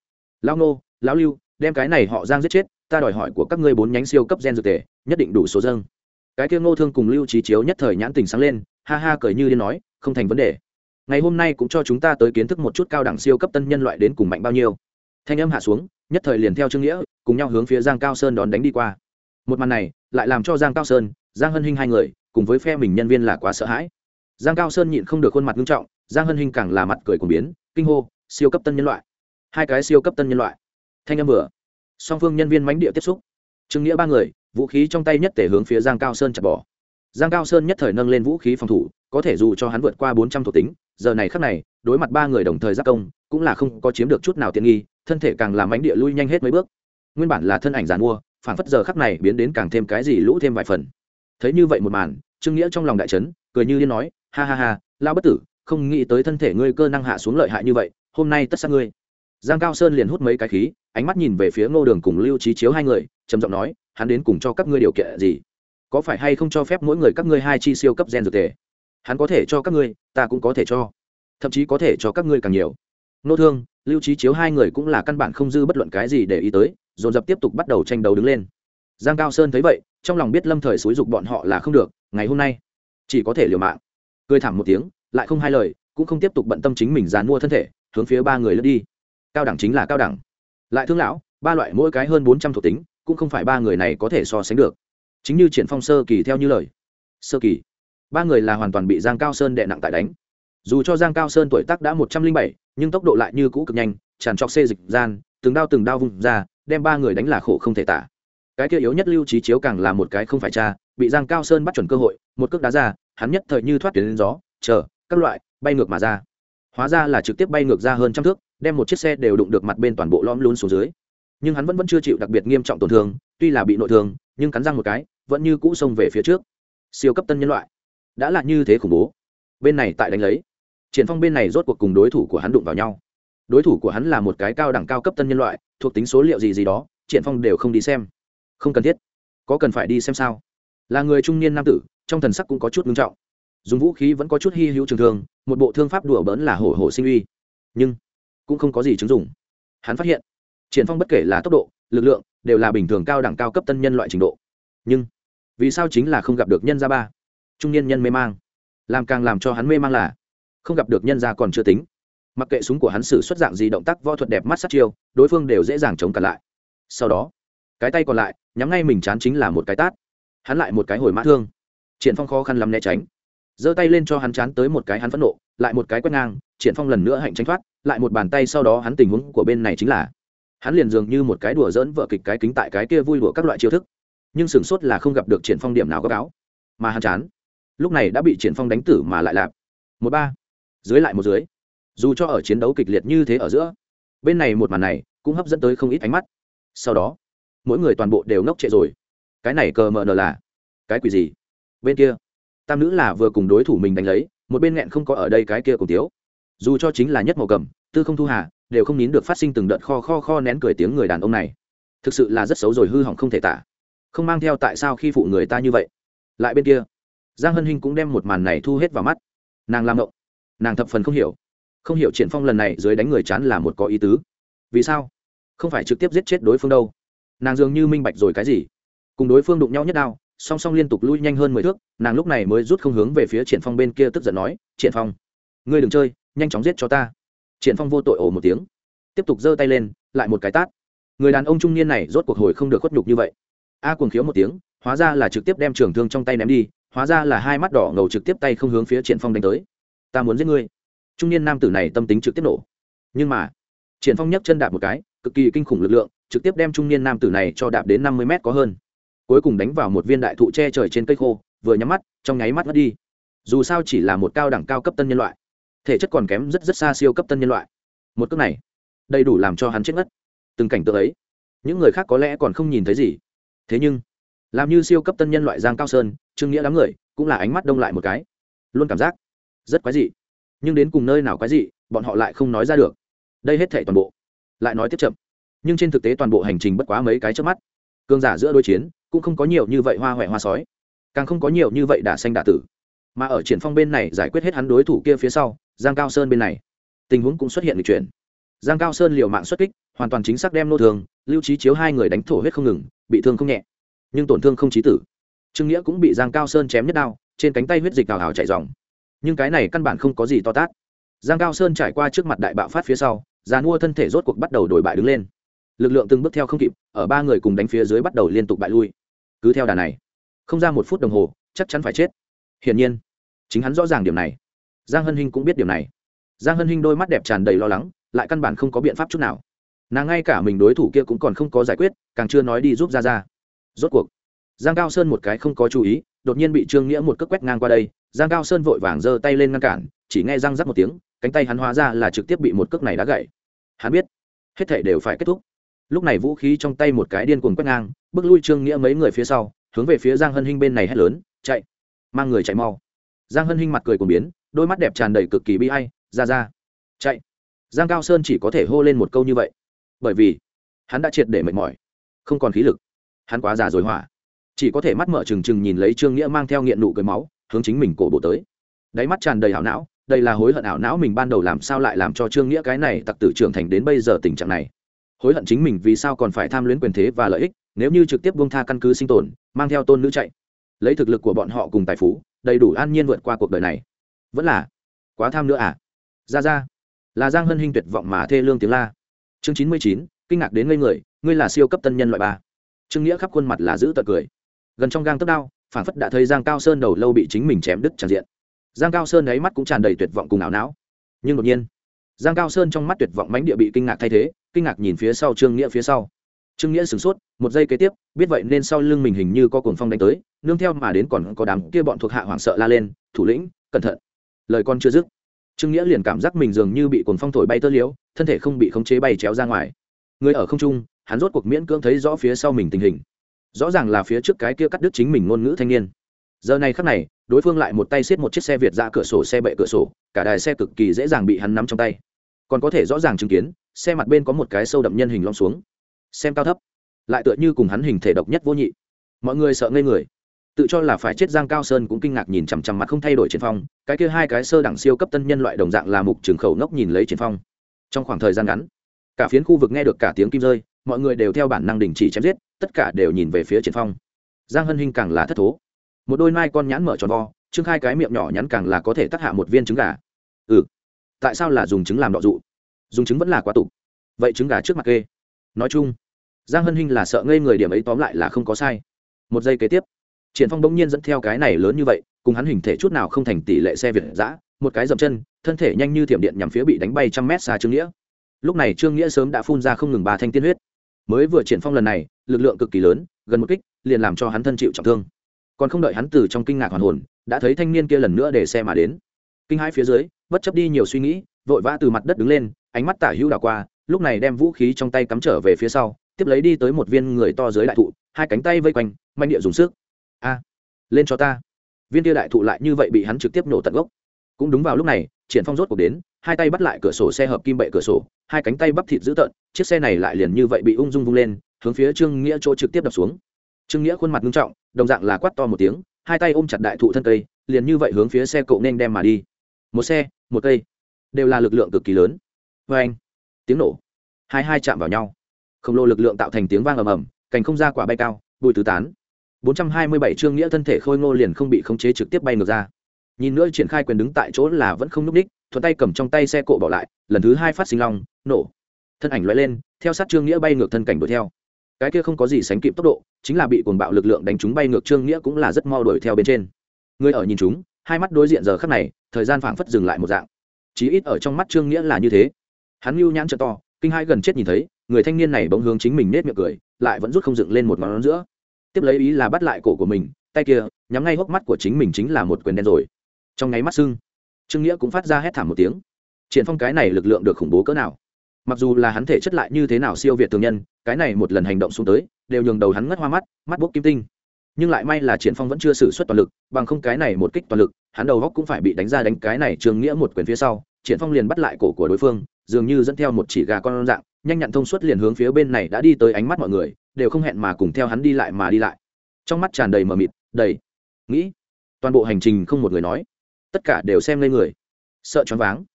Lão nô, lão lưu, đem cái này họ giang giết chết, ta đòi hỏi của các ngươi bốn nhánh siêu cấp gen dược tề, nhất định đủ số dâng. Cái kia ngô thương cùng lưu trí chiếu nhất thời nhãn tình sáng lên, ha ha cười như điên nói, không thành vấn đề ngày hôm nay cũng cho chúng ta tới kiến thức một chút cao đẳng siêu cấp tân nhân loại đến cùng mạnh bao nhiêu. Thanh âm hạ xuống, nhất thời liền theo trương nghĩa, cùng nhau hướng phía giang cao sơn đón đánh đi qua. Một màn này, lại làm cho giang cao sơn, giang hân hinh hai người, cùng với phe mình nhân viên là quá sợ hãi. Giang cao sơn nhịn không được khuôn mặt nghiêm trọng, giang hân hinh càng là mặt cười cùng biến, kinh hô, siêu cấp tân nhân loại. Hai cái siêu cấp tân nhân loại. Thanh âm vừa. Song phương nhân viên mánh địa tiếp xúc. Trương nghĩa ba người, vũ khí trong tay nhất tể hướng phía giang cao sơn chặt bỏ giang cao sơn nhất thời nâng lên vũ khí phòng thủ, có thể dù cho hắn vượt qua bốn trăm thuộc tính, giờ này khắc này, đối mặt ba người đồng thời giác công, cũng là không có chiếm được chút nào tiện nghi, thân thể càng làm ánh địa lui nhanh hết mấy bước. Nguyên bản là thân ảnh giàn mua, phản phất giờ khắc này biến đến càng thêm cái gì lũ thêm vài phần. Thấy như vậy một màn, trương nghĩa trong lòng đại trấn cười như điên nói, ha ha ha lao bất tử, không nghĩ tới thân thể ngươi cơ năng hạ xuống lợi hại như vậy, hôm nay tất sát ngươi. Giang cao sơn liền hút mấy cái khí, ánh mắt nhìn về phía ngô đường cùng lưu trí chiếu hai người, trầm giọng nói, hắn đến cùng cho các ngươi điều kiện gì? Có phải hay không cho phép mỗi người các ngươi hai chi siêu cấp gen dược thể hắn có thể cho các ngươi, ta cũng có thể cho. Thậm chí có thể cho các ngươi càng nhiều. Nô thương, lưu trí chiếu hai người cũng là căn bản không dư bất luận cái gì để ý tới, dồn dập tiếp tục bắt đầu tranh đấu đứng lên. Giang cao sơn thấy vậy, trong lòng biết lâm thời xúi dục bọn họ là không được, ngày hôm nay, chỉ có thể liều mạng. Cười thảm một tiếng, lại không hai lời, cũng không tiếp tục bận tâm chính mình dàn mua thân thể, hướng phía ba người lướt đi. Cao đẳng chính là cao đẳng. Lại thương lão, ba loại mỗi cái hơn bốn trăm thuộc tính, cũng không phải ba người này có thể so sánh được chính như triển phong sơ kỳ theo như lời. Sơ kỳ. Ba người là hoàn toàn bị giang cao sơn đè nặng tại đánh. Dù cho giang cao sơn tuổi tác đã một trăm linh bảy, nhưng tốc độ lại như cũ cực nhanh, tràn trọc xê dịch gian, từng đao từng đao vùng ra, đem ba người đánh là khổ không thể tả. Cái kia yếu nhất lưu trí chiếu càng là một cái không phải cha, bị giang cao sơn bắt chuẩn cơ hội, một cước đá ra, hắn nhất thời như thoát tuyến lên gió, chờ, các loại, bay ngược mà ra. Hóa ra là trực tiếp bay ngược ra hơn trăm thước, đem một chiếc xe đều đụng được mặt bên toàn bộ lõm lún xuống dưới. Nhưng hắn vẫn vẫn chưa chịu đặc biệt nghiêm trọng tổn thương, tuy là bị nội thương nhưng cắn răng một cái, vẫn như cũ xông về phía trước. Siêu cấp tân nhân loại. Đã là như thế khủng bố. Bên này tại đánh lấy. Triển phong bên này rốt cuộc cùng đối thủ của hắn đụng vào nhau. Đối thủ của hắn là một cái cao đẳng cao cấp tân nhân loại, thuộc tính số liệu gì gì đó, triển phong đều không đi xem. Không cần thiết. Có cần phải đi xem sao? Là người trung niên nam tử, trong thần sắc cũng có chút ngưng trọng. Dùng vũ khí vẫn có chút hy hữu trường thương một bộ thương pháp đùa bỡn là hổ hổ sinh uy. Nhưng, cũng không có gì chứng dụng. Hắn phát hiện, triển phong bất kể là tốc độ lực lượng đều là bình thường cao đẳng cao cấp tân nhân loại trình độ. Nhưng, vì sao chính là không gặp được nhân gia ba? Trung niên nhân mê mang. Làm càng làm cho hắn mê mang là, không gặp được nhân gia còn chưa tính. Mặc kệ súng của hắn xử xuất dạng gì động tác võ thuật đẹp mắt sát chiêu, đối phương đều dễ dàng chống cản lại. Sau đó, cái tay còn lại, nhắm ngay mình chán chính là một cái tát. Hắn lại một cái hồi mã thương. Triển phong khó khăn lắm né tránh. Giơ tay lên cho hắn chán tới một cái hắn phẫn nộ, lại một cái quét ngang, triển phong lần nữa hạnh tránh thoát, lại một bàn tay sau đó hắn tình huống của bên này chính là hắn liền dường như một cái đùa dỡn vợ kịch cái kính tại cái kia vui đùa các loại chiêu thức, nhưng sửng sốt là không gặp được triển phong điểm nào gấp áo mà hắn chán. Lúc này đã bị triển phong đánh tử mà lại lạp. Một ba, dưới lại một dưới. Dù cho ở chiến đấu kịch liệt như thế ở giữa, bên này một màn này cũng hấp dẫn tới không ít ánh mắt. Sau đó, mỗi người toàn bộ đều ngốc trệ rồi. Cái này cờ mờ nờ là cái quỷ gì? Bên kia, tam nữ là vừa cùng đối thủ mình đánh lấy, một bên nghẹn không có ở đây cái kia cùng tiếu dù cho chính là nhất màu cầm, tư không thu hà đều không nín được phát sinh từng đợt kho kho kho nén cười tiếng người đàn ông này. Thực sự là rất xấu rồi, hư hỏng không thể tả. Không mang theo tại sao khi phụ người ta như vậy. Lại bên kia, giang hân hinh cũng đem một màn này thu hết vào mắt. Nàng làm động nàng thập phần không hiểu. Không hiểu triển phong lần này dưới đánh người chán là một có ý tứ. Vì sao? Không phải trực tiếp giết chết đối phương đâu. Nàng dường như minh bạch rồi cái gì? Cùng đối phương đụng nhau nhất đao, song song liên tục lui nhanh hơn mười thước, nàng lúc này mới rút không hướng về phía triển phong bên kia tức giận nói, triển phong, ngươi đừng chơi, nhanh chóng giết cho ta triển phong vô tội ồ một tiếng, tiếp tục giơ tay lên, lại một cái tát. Người đàn ông trung niên này rốt cuộc hồi không được khuất nhục như vậy. A cuồng khiếu một tiếng, hóa ra là trực tiếp đem trường thương trong tay ném đi, hóa ra là hai mắt đỏ ngầu trực tiếp tay không hướng phía triển phong đánh tới. Ta muốn giết ngươi. Trung niên nam tử này tâm tính trực tiếp nổ. Nhưng mà, triển phong nhấc chân đạp một cái, cực kỳ kinh khủng lực lượng, trực tiếp đem trung niên nam tử này cho đạp đến năm mươi mét có hơn. Cuối cùng đánh vào một viên đại thụ che trời trên cây khô, vừa nhắm mắt, trong nháy mắt mất đi. Dù sao chỉ là một cao đẳng cao cấp tân nhân loại thể chất còn kém rất rất xa siêu cấp tân nhân loại. Một cước này, đầy đủ làm cho hắn chết ngất. Từng cảnh tượng ấy, những người khác có lẽ còn không nhìn thấy gì. Thế nhưng, làm như siêu cấp tân nhân loại giang cao sơn, trương nghĩa đám người, cũng là ánh mắt đông lại một cái. Luôn cảm giác rất quái dị. Nhưng đến cùng nơi nào quái dị, bọn họ lại không nói ra được. Đây hết thể toàn bộ, lại nói tiếp chậm. Nhưng trên thực tế toàn bộ hành trình bất quá mấy cái trước mắt cương giả giữa đối chiến, cũng không có nhiều như vậy hoa huệ hoa sói. Càng không có nhiều như vậy đả xanh đả tử. Mà ở triển phong bên này giải quyết hết hắn đối thủ kia phía sau giang cao sơn bên này. Tình huống cũng xuất hiện lịch chuyển. Giang cao sơn liều mạng xuất kích, hoàn toàn chính xác đem nô thường, lưu trí chiếu hai người đánh thổ huyết không ngừng, bị thương không nhẹ. Nhưng tổn thương không chí tử. Trương nghĩa cũng bị giang cao sơn chém nhất đao, trên cánh tay huyết dịch hào hào chảy dòng. Nhưng cái này căn bản không có gì to tát. Giang cao sơn trải qua trước mặt đại bạo phát phía sau, già mua thân thể rốt cuộc bắt đầu đổi bại đứng lên. Lực lượng từng bước theo không kịp, ở ba người cùng đánh phía dưới bắt đầu liên tục bại lui. Cứ theo đà này, không ra một phút đồng hồ, chắc chắn phải chết. Hiển nhiên, chính hắn rõ ràng điểm này giang hân hinh cũng biết điều này. Giang hân hinh đôi mắt đẹp tràn đầy lo lắng, lại căn bản không có biện pháp chút nào. Nàng ngay cả mình đối thủ kia cũng còn không có giải quyết, càng chưa nói đi giúp ra ra rốt cuộc, giang cao sơn một cái không có chú ý, đột nhiên bị trương nghĩa một cước quét ngang qua đây. Giang cao sơn vội vàng giơ tay lên ngăn cản, chỉ nghe răng rắc một tiếng, cánh tay hắn hóa ra là trực tiếp bị một cước này đá gậy hắn biết, hết thể đều phải kết thúc. Lúc này vũ khí trong tay một cái điên cuồng quét ngang, bước lui trương nghĩa mấy người phía sau, hướng về phía giang hân hinh bên này hét lớn, chạy, mang người chạy mau. Giang hân hinh mặt cười cuồng biến đôi mắt đẹp tràn đầy cực kỳ bi hay ra ra. Chạy. Giang cao sơn chỉ có thể hô lên một câu như vậy. Bởi vì, hắn đã triệt để mệt mỏi, không còn khí lực. Hắn quá già rồi hỏa. Chỉ có thể mắt mở trừng trừng nhìn lấy trương nghĩa mang theo nghiện nụ cười máu, hướng chính mình cổ bộ tới. Đáy mắt tràn đầy ảo não đây là hối hận ảo não mình ban đầu làm sao lại làm cho trương nghĩa cái này tặc tử trưởng thành đến bây giờ tình trạng này. Hối hận chính mình vì sao còn phải tham luyến quyền thế và lợi ích, nếu như trực tiếp buông tha căn cứ sinh tồn, mang theo tôn nữ chạy. Lấy thực lực của bọn họ cùng tài phú, đầy đủ an nhiên vượt qua cuộc đời này vẫn là quá tham nữa à? Ra ra. Là giang hân hinh tuyệt vọng mà thê lương tiếng la. Chương chín mươi chín, kinh ngạc đến ngây người, ngươi là siêu cấp tân nhân loại ba. Trương nghĩa khắp khuôn mặt là giữ tật cười. Gần trong gang tấc đao phản phất đã thấy giang cao sơn đầu lâu bị chính mình chém đứt tràn diện. Giang cao sơn ấy mắt cũng tràn đầy tuyệt vọng cùng ảo não. Nhưng đột nhiên, giang cao sơn trong mắt tuyệt vọng mánh địa bị kinh ngạc thay thế, kinh ngạc nhìn phía sau trương nghĩa phía sau. Trương nghĩa sửng sốt, một giây kế tiếp, biết vậy nên sau lưng mình hình như có cuồng phong đánh tới, nương theo mà đến còn có đám kia bọn thuộc hạ hoảng sợ la lên, thủ lĩnh, cẩn thận lời con chưa dứt. Trương nghĩa liền cảm giác mình dường như bị cuồng phong thổi bay tơ liếu, thân thể không bị khống chế bay chéo ra ngoài. Người ở không trung hắn rốt cuộc miễn cưỡng thấy rõ phía sau mình tình hình. Rõ ràng là phía trước cái kia cắt đứt chính mình ngôn ngữ thanh niên. Giờ này khắc này đối phương lại một tay xiết một chiếc xe việt ra cửa sổ xe bệ cửa sổ cả đài xe cực kỳ dễ dàng bị hắn nắm trong tay. Còn có thể rõ ràng chứng kiến xe mặt bên có một cái sâu đậm nhân hình lom xuống. Xem cao thấp lại tựa như cùng hắn hình thể độc nhất vô nhị. Mọi người sợ ngây người tự cho là phải chết giang cao sơn cũng kinh ngạc nhìn chằm chằm mặt không thay đổi triển phong, cái kia hai cái sơ đẳng siêu cấp tân nhân loại đồng dạng là mục trường khẩu ngốc nhìn lấy triển phong. Trong khoảng thời gian ngắn, cả phiến khu vực nghe được cả tiếng kim rơi, mọi người đều theo bản năng đình chỉ chém giết, tất cả đều nhìn về phía triển phong. Giang hân hinh càng là thất thố. Một đôi mai con nhãn mở tròn vo, trương khai cái miệng nhỏ nhắn càng là có thể tác hạ một viên trứng gà. Ừ tại sao là dùng trứng làm đọ dụ? Dùng trứng vẫn là quá tục. Vậy trứng gà trước mặt kê. Nói chung, giang hân hinh là sợ ngây người điểm ấy tóm lại là không có sai. Một giây kế tiếp triển phong bỗng nhiên dẫn theo cái này lớn như vậy, cùng hắn hình thể chút nào không thành tỷ lệ xe việt giã một cái dậm chân, thân thể nhanh như thiểm điện nhằm phía bị đánh bay trăm mét xa trương nghĩa. Lúc này trương nghĩa sớm đã phun ra không ngừng ba thanh tiên huyết. Mới vừa triển phong lần này, lực lượng cực kỳ lớn, gần một kích, liền làm cho hắn thân chịu trọng thương. Còn không đợi hắn từ trong kinh ngạc hoàn hồn, đã thấy thanh niên kia lần nữa để xe mà đến. Kinh hãi phía dưới, bất chấp đi nhiều suy nghĩ, vội vã từ mặt đất đứng lên, ánh mắt tả hữu đảo qua, lúc này đem vũ khí trong tay cắm trở về phía sau, tiếp lấy đi tới một viên người to dưới đại thụ, hai cánh tay vây quanh, mạnh địa dùng sức a, lên cho ta. Viên tia đại thụ lại như vậy bị hắn trực tiếp nổ tận gốc. Cũng đúng vào lúc này, triển phong rốt cuộc đến, hai tay bắt lại cửa sổ xe hợp kim bệ cửa sổ, hai cánh tay bắp thịt dữ tợn, chiếc xe này lại liền như vậy bị ung dung vung lên, hướng phía trương nghĩa chỗ trực tiếp đập xuống. Trương nghĩa khuôn mặt nghiêm trọng, đồng dạng là quát to một tiếng, hai tay ôm chặt đại thụ thân cây, liền như vậy hướng phía xe cậu nên đem mà đi. Một xe, một cây, đều là lực lượng cực kỳ lớn. Vê anh, tiếng nổ, hai hai chạm vào nhau. Khổng lồ lực lượng tạo thành tiếng vang ầm ầm, cành không ra quả bay cao, bụi tứ tán. 427 chương nghĩa thân thể khôi ngô liền không bị khống chế trực tiếp bay ngược ra. Nhìn nữa triển khai quyền đứng tại chỗ là vẫn không núp đích thuận tay cầm trong tay xe cộ bỏ lại, lần thứ hai phát sinh long, nổ. Thân ảnh lóe lên, theo sát trương nghĩa bay ngược thân cảnh đuổi theo. Cái kia không có gì sánh kịp tốc độ, chính là bị cuồng bạo lực lượng đánh chúng bay ngược trương nghĩa cũng là rất mau đuổi theo bên trên. Người ở nhìn chúng, hai mắt đối diện giờ khắc này, thời gian phảng phất dừng lại một dạng. Chí ít ở trong mắt trương nghĩa là như thế. Hắn nhíu nhãn trợ to, kinh hai gần chết nhìn thấy, người thanh niên này bỗng hướng chính mình nết miệng cười, lại vẫn rút không dựng lên một ngón giữa tiếp lấy ý là bắt lại cổ của mình, tay kia, nhắm ngay hốc mắt của chính mình chính là một quyền đen rồi. Trong nháy mắt sưng, trương nghĩa cũng phát ra hét thảm một tiếng. Triển phong cái này lực lượng được khủng bố cỡ nào? Mặc dù là hắn thể chất lại như thế nào siêu việt thường nhân, cái này một lần hành động xuống tới, đều nhường đầu hắn ngất hoa mắt mắt bốc kim tinh. Nhưng lại may là triển phong vẫn chưa sử xuất toàn lực, bằng không cái này một kích toàn lực, hắn đầu góc cũng phải bị đánh ra đánh cái này trương nghĩa một quyền phía sau, triển phong liền bắt lại cổ của đối phương, dường như dẫn theo một chỉ gà con dạng, nhanh nhặn thông suốt liền hướng phía bên này đã đi tới ánh mắt mọi người đều không hẹn mà cùng theo hắn đi lại mà đi lại. Trong mắt tràn đầy mờ mịt, đầy nghĩ. Toàn bộ hành trình không một người nói. Tất cả đều xem lên người. Sợ choáng váng.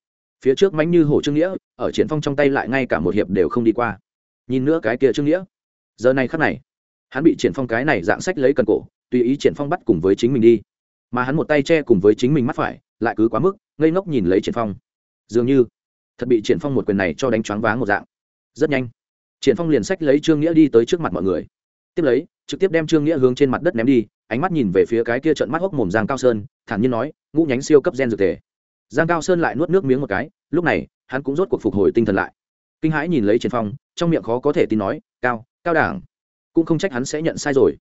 Phía trước mánh như hổ trương nghĩa, ở triển phong trong tay lại ngay cả một hiệp đều không đi qua. Nhìn nữa cái kia trương nghĩa. Giờ này khắc này, hắn bị triển phong cái này dạng sách lấy cần cổ, tùy ý triển phong bắt cùng với chính mình đi. Mà hắn một tay che cùng với chính mình mắt phải, lại cứ quá mức, ngây ngốc nhìn lấy triển phong. Dường như, thật bị triển phong một quyền này cho đánh choáng váng một dạng. Rất nhanh triển phong liền sách lấy trương nghĩa đi tới trước mặt mọi người. Tiếp lấy, trực tiếp đem trương nghĩa hướng trên mặt đất ném đi, ánh mắt nhìn về phía cái kia trận mắt hốc mồm giang cao sơn, thản nhiên nói, ngũ nhánh siêu cấp gen dược thể. Giang cao sơn lại nuốt nước miếng một cái, lúc này, hắn cũng rốt cuộc phục hồi tinh thần lại. Kinh hãi nhìn lấy triển phong, trong miệng khó có thể tin nói, cao cao đẳng, cũng không trách hắn sẽ nhận sai rồi.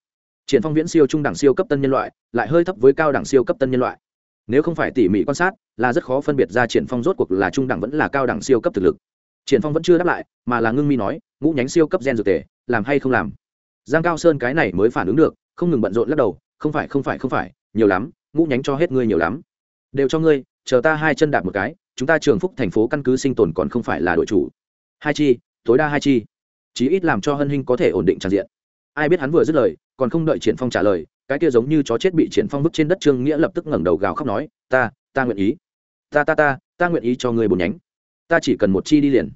Triển phong viễn siêu trung đẳng siêu cấp tân nhân loại, lại hơi thấp với cao đẳng siêu cấp tân nhân loại. Nếu không phải tỉ mỉ quan sát, là rất khó phân biệt ra triển phong rốt cuộc là trung đẳng vẫn là cao đẳng siêu cấp thực lực triển phong vẫn chưa đáp lại, mà là ngưng mi nói, ngũ nhánh siêu cấp gen dược tề, làm hay không làm? Giang cao sơn cái này mới phản ứng được, không ngừng bận rộn lắc đầu, không phải không phải không phải, nhiều lắm, ngũ nhánh cho hết ngươi nhiều lắm. Đều cho ngươi, chờ ta hai chân đạp một cái, chúng ta trường phúc thành phố căn cứ sinh tồn còn không phải là đội chủ. Hai chi, tối đa hai chi, chí ít làm cho hân hinh có thể ổn định tràn diện. Ai biết hắn vừa dứt lời, còn không đợi triển phong trả lời, cái kia giống như chó chết bị triển phong vứt trên đất trương nghĩa lập tức ngẩng đầu gào khóc nói, ta ta nguyện ý, ta ta ta ta nguyện ý cho ngươi bốn nhánh ta chỉ cần một chi đi liền.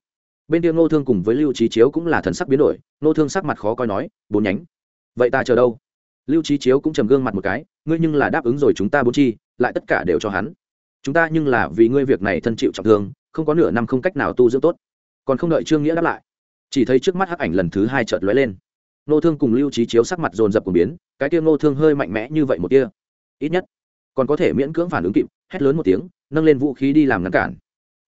Bên kia ngô thương cùng với lưu trí chiếu cũng là thần sắc biến đổi, ngô thương sắc mặt khó coi nói, bốn nhánh. Vậy ta chờ đâu? Lưu trí chiếu cũng trầm gương mặt một cái, ngươi nhưng là đáp ứng rồi chúng ta bốn chi, lại tất cả đều cho hắn. Chúng ta nhưng là vì ngươi việc này thân chịu trọng thương, không có nửa năm không cách nào tu dưỡng tốt. Còn không đợi trương nghĩa đáp lại, chỉ thấy trước mắt hắc ảnh lần thứ hai chợt lóe lên. Nô thương cùng lưu trí chiếu sắc mặt dồn dập của biến, cái kia nô thương hơi mạnh mẽ như vậy một kia. Ít nhất, còn có thể miễn cưỡng phản ứng kịp, hét lớn một tiếng, nâng lên vũ khí đi làm ngăn cản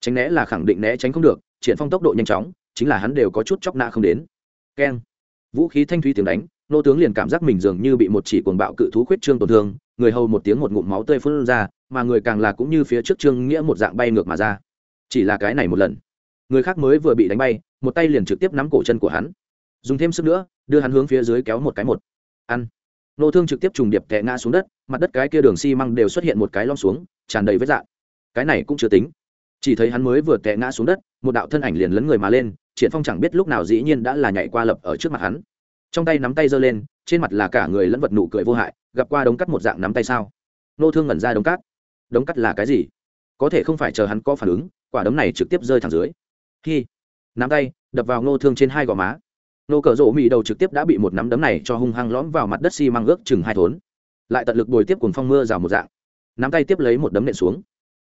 tránh né là khẳng định né tránh không được, triển phong tốc độ nhanh chóng, chính là hắn đều có chút chóc nạ không đến. Keng. Vũ khí thanh thúy tiếng đánh, nô tướng liền cảm giác mình dường như bị một chỉ cuồng bạo cự thú khuyết trương tổn thương, người hầu một tiếng một ngụm máu tươi phun ra, mà người càng là cũng như phía trước trương nghĩa một dạng bay ngược mà ra. Chỉ là cái này một lần, người khác mới vừa bị đánh bay, một tay liền trực tiếp nắm cổ chân của hắn. Dùng thêm sức nữa, đưa hắn hướng phía dưới kéo một cái một. Ăn. Nô thương trực tiếp trùng điệp tệ ngã xuống đất, mặt đất cái kia đường xi măng đều xuất hiện một cái lom xuống, tràn đầy vết dạn cái này cũng chưa tính chỉ thấy hắn mới vừa tệ ngã xuống đất, một đạo thân ảnh liền lấn người mà lên, triển phong chẳng biết lúc nào dĩ nhiên đã là nhảy qua lập ở trước mặt hắn. Trong tay nắm tay giơ lên, trên mặt là cả người lẫn vật nụ cười vô hại, gặp qua đống cắt một dạng nắm tay sao? Nô thương ngẩn ra đống cắt. Đống cắt là cái gì? Có thể không phải chờ hắn có phản ứng, quả đấm này trực tiếp rơi thẳng dưới. Khi nắm tay, đập vào nô thương trên hai gò má. Nô cờ rỗ mì đầu trực tiếp đã bị một nắm đấm này cho hung hăng lõm vào mặt đất xi măng ước chừng hai thốn. Lại tận lực bồi tiếp cùng phong mưa rào một dạng. Nắm tay tiếp lấy một đấm nện xuống.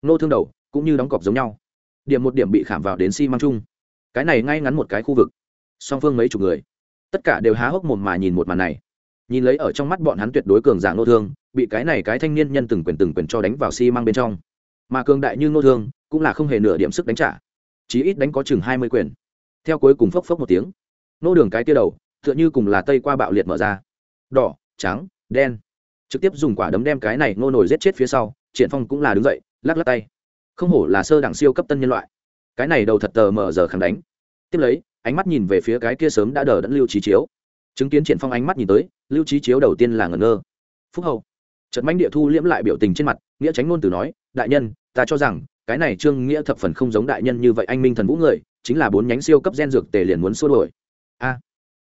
Nô thương đầu cũng như đóng cọc giống nhau. Điểm một điểm bị khảm vào đến xi măng chung. Cái này ngay ngắn một cái khu vực. Song phương mấy chục người. Tất cả đều há hốc mồm mà nhìn một màn này. Nhìn lấy ở trong mắt bọn hắn tuyệt đối cường giả nô thương, bị cái này cái thanh niên nhân từng quyền từng quyền cho đánh vào xi、si、măng bên trong. Mà cường đại như nô thương, cũng là không hề nửa điểm sức đánh trả. Chí ít đánh có chừng hai mươi quyền. Theo cuối cùng phốc phốc một tiếng, nô đường cái tia đầu, tựa như cùng là tây qua bạo liệt mở ra. Đỏ, trắng, đen. Trực tiếp dùng quả đấm đem cái này nô nổi giết chết phía sau, triển phong cũng là đứng dậy, lắc lắc tay không hổ là sơ đẳng siêu cấp tân nhân loại. Cái này đầu thật tờ mở giờ khẳng đánh. Tiếp lấy, ánh mắt nhìn về phía cái kia sớm đã đờ đẫn lưu trí chiếu. Chứng kiến triển phong ánh mắt nhìn tới, lưu trí chiếu đầu tiên là ngẩn ngơ. Phúc hậu trận manh địa thu liễm lại biểu tình trên mặt, nghĩa tránh ngôn từ nói, đại nhân, ta cho rằng, cái này trương nghĩa thập phần không giống đại nhân như vậy anh minh thần vũ người, chính là bốn nhánh siêu cấp gen dược tề liền muốn xua đổi a,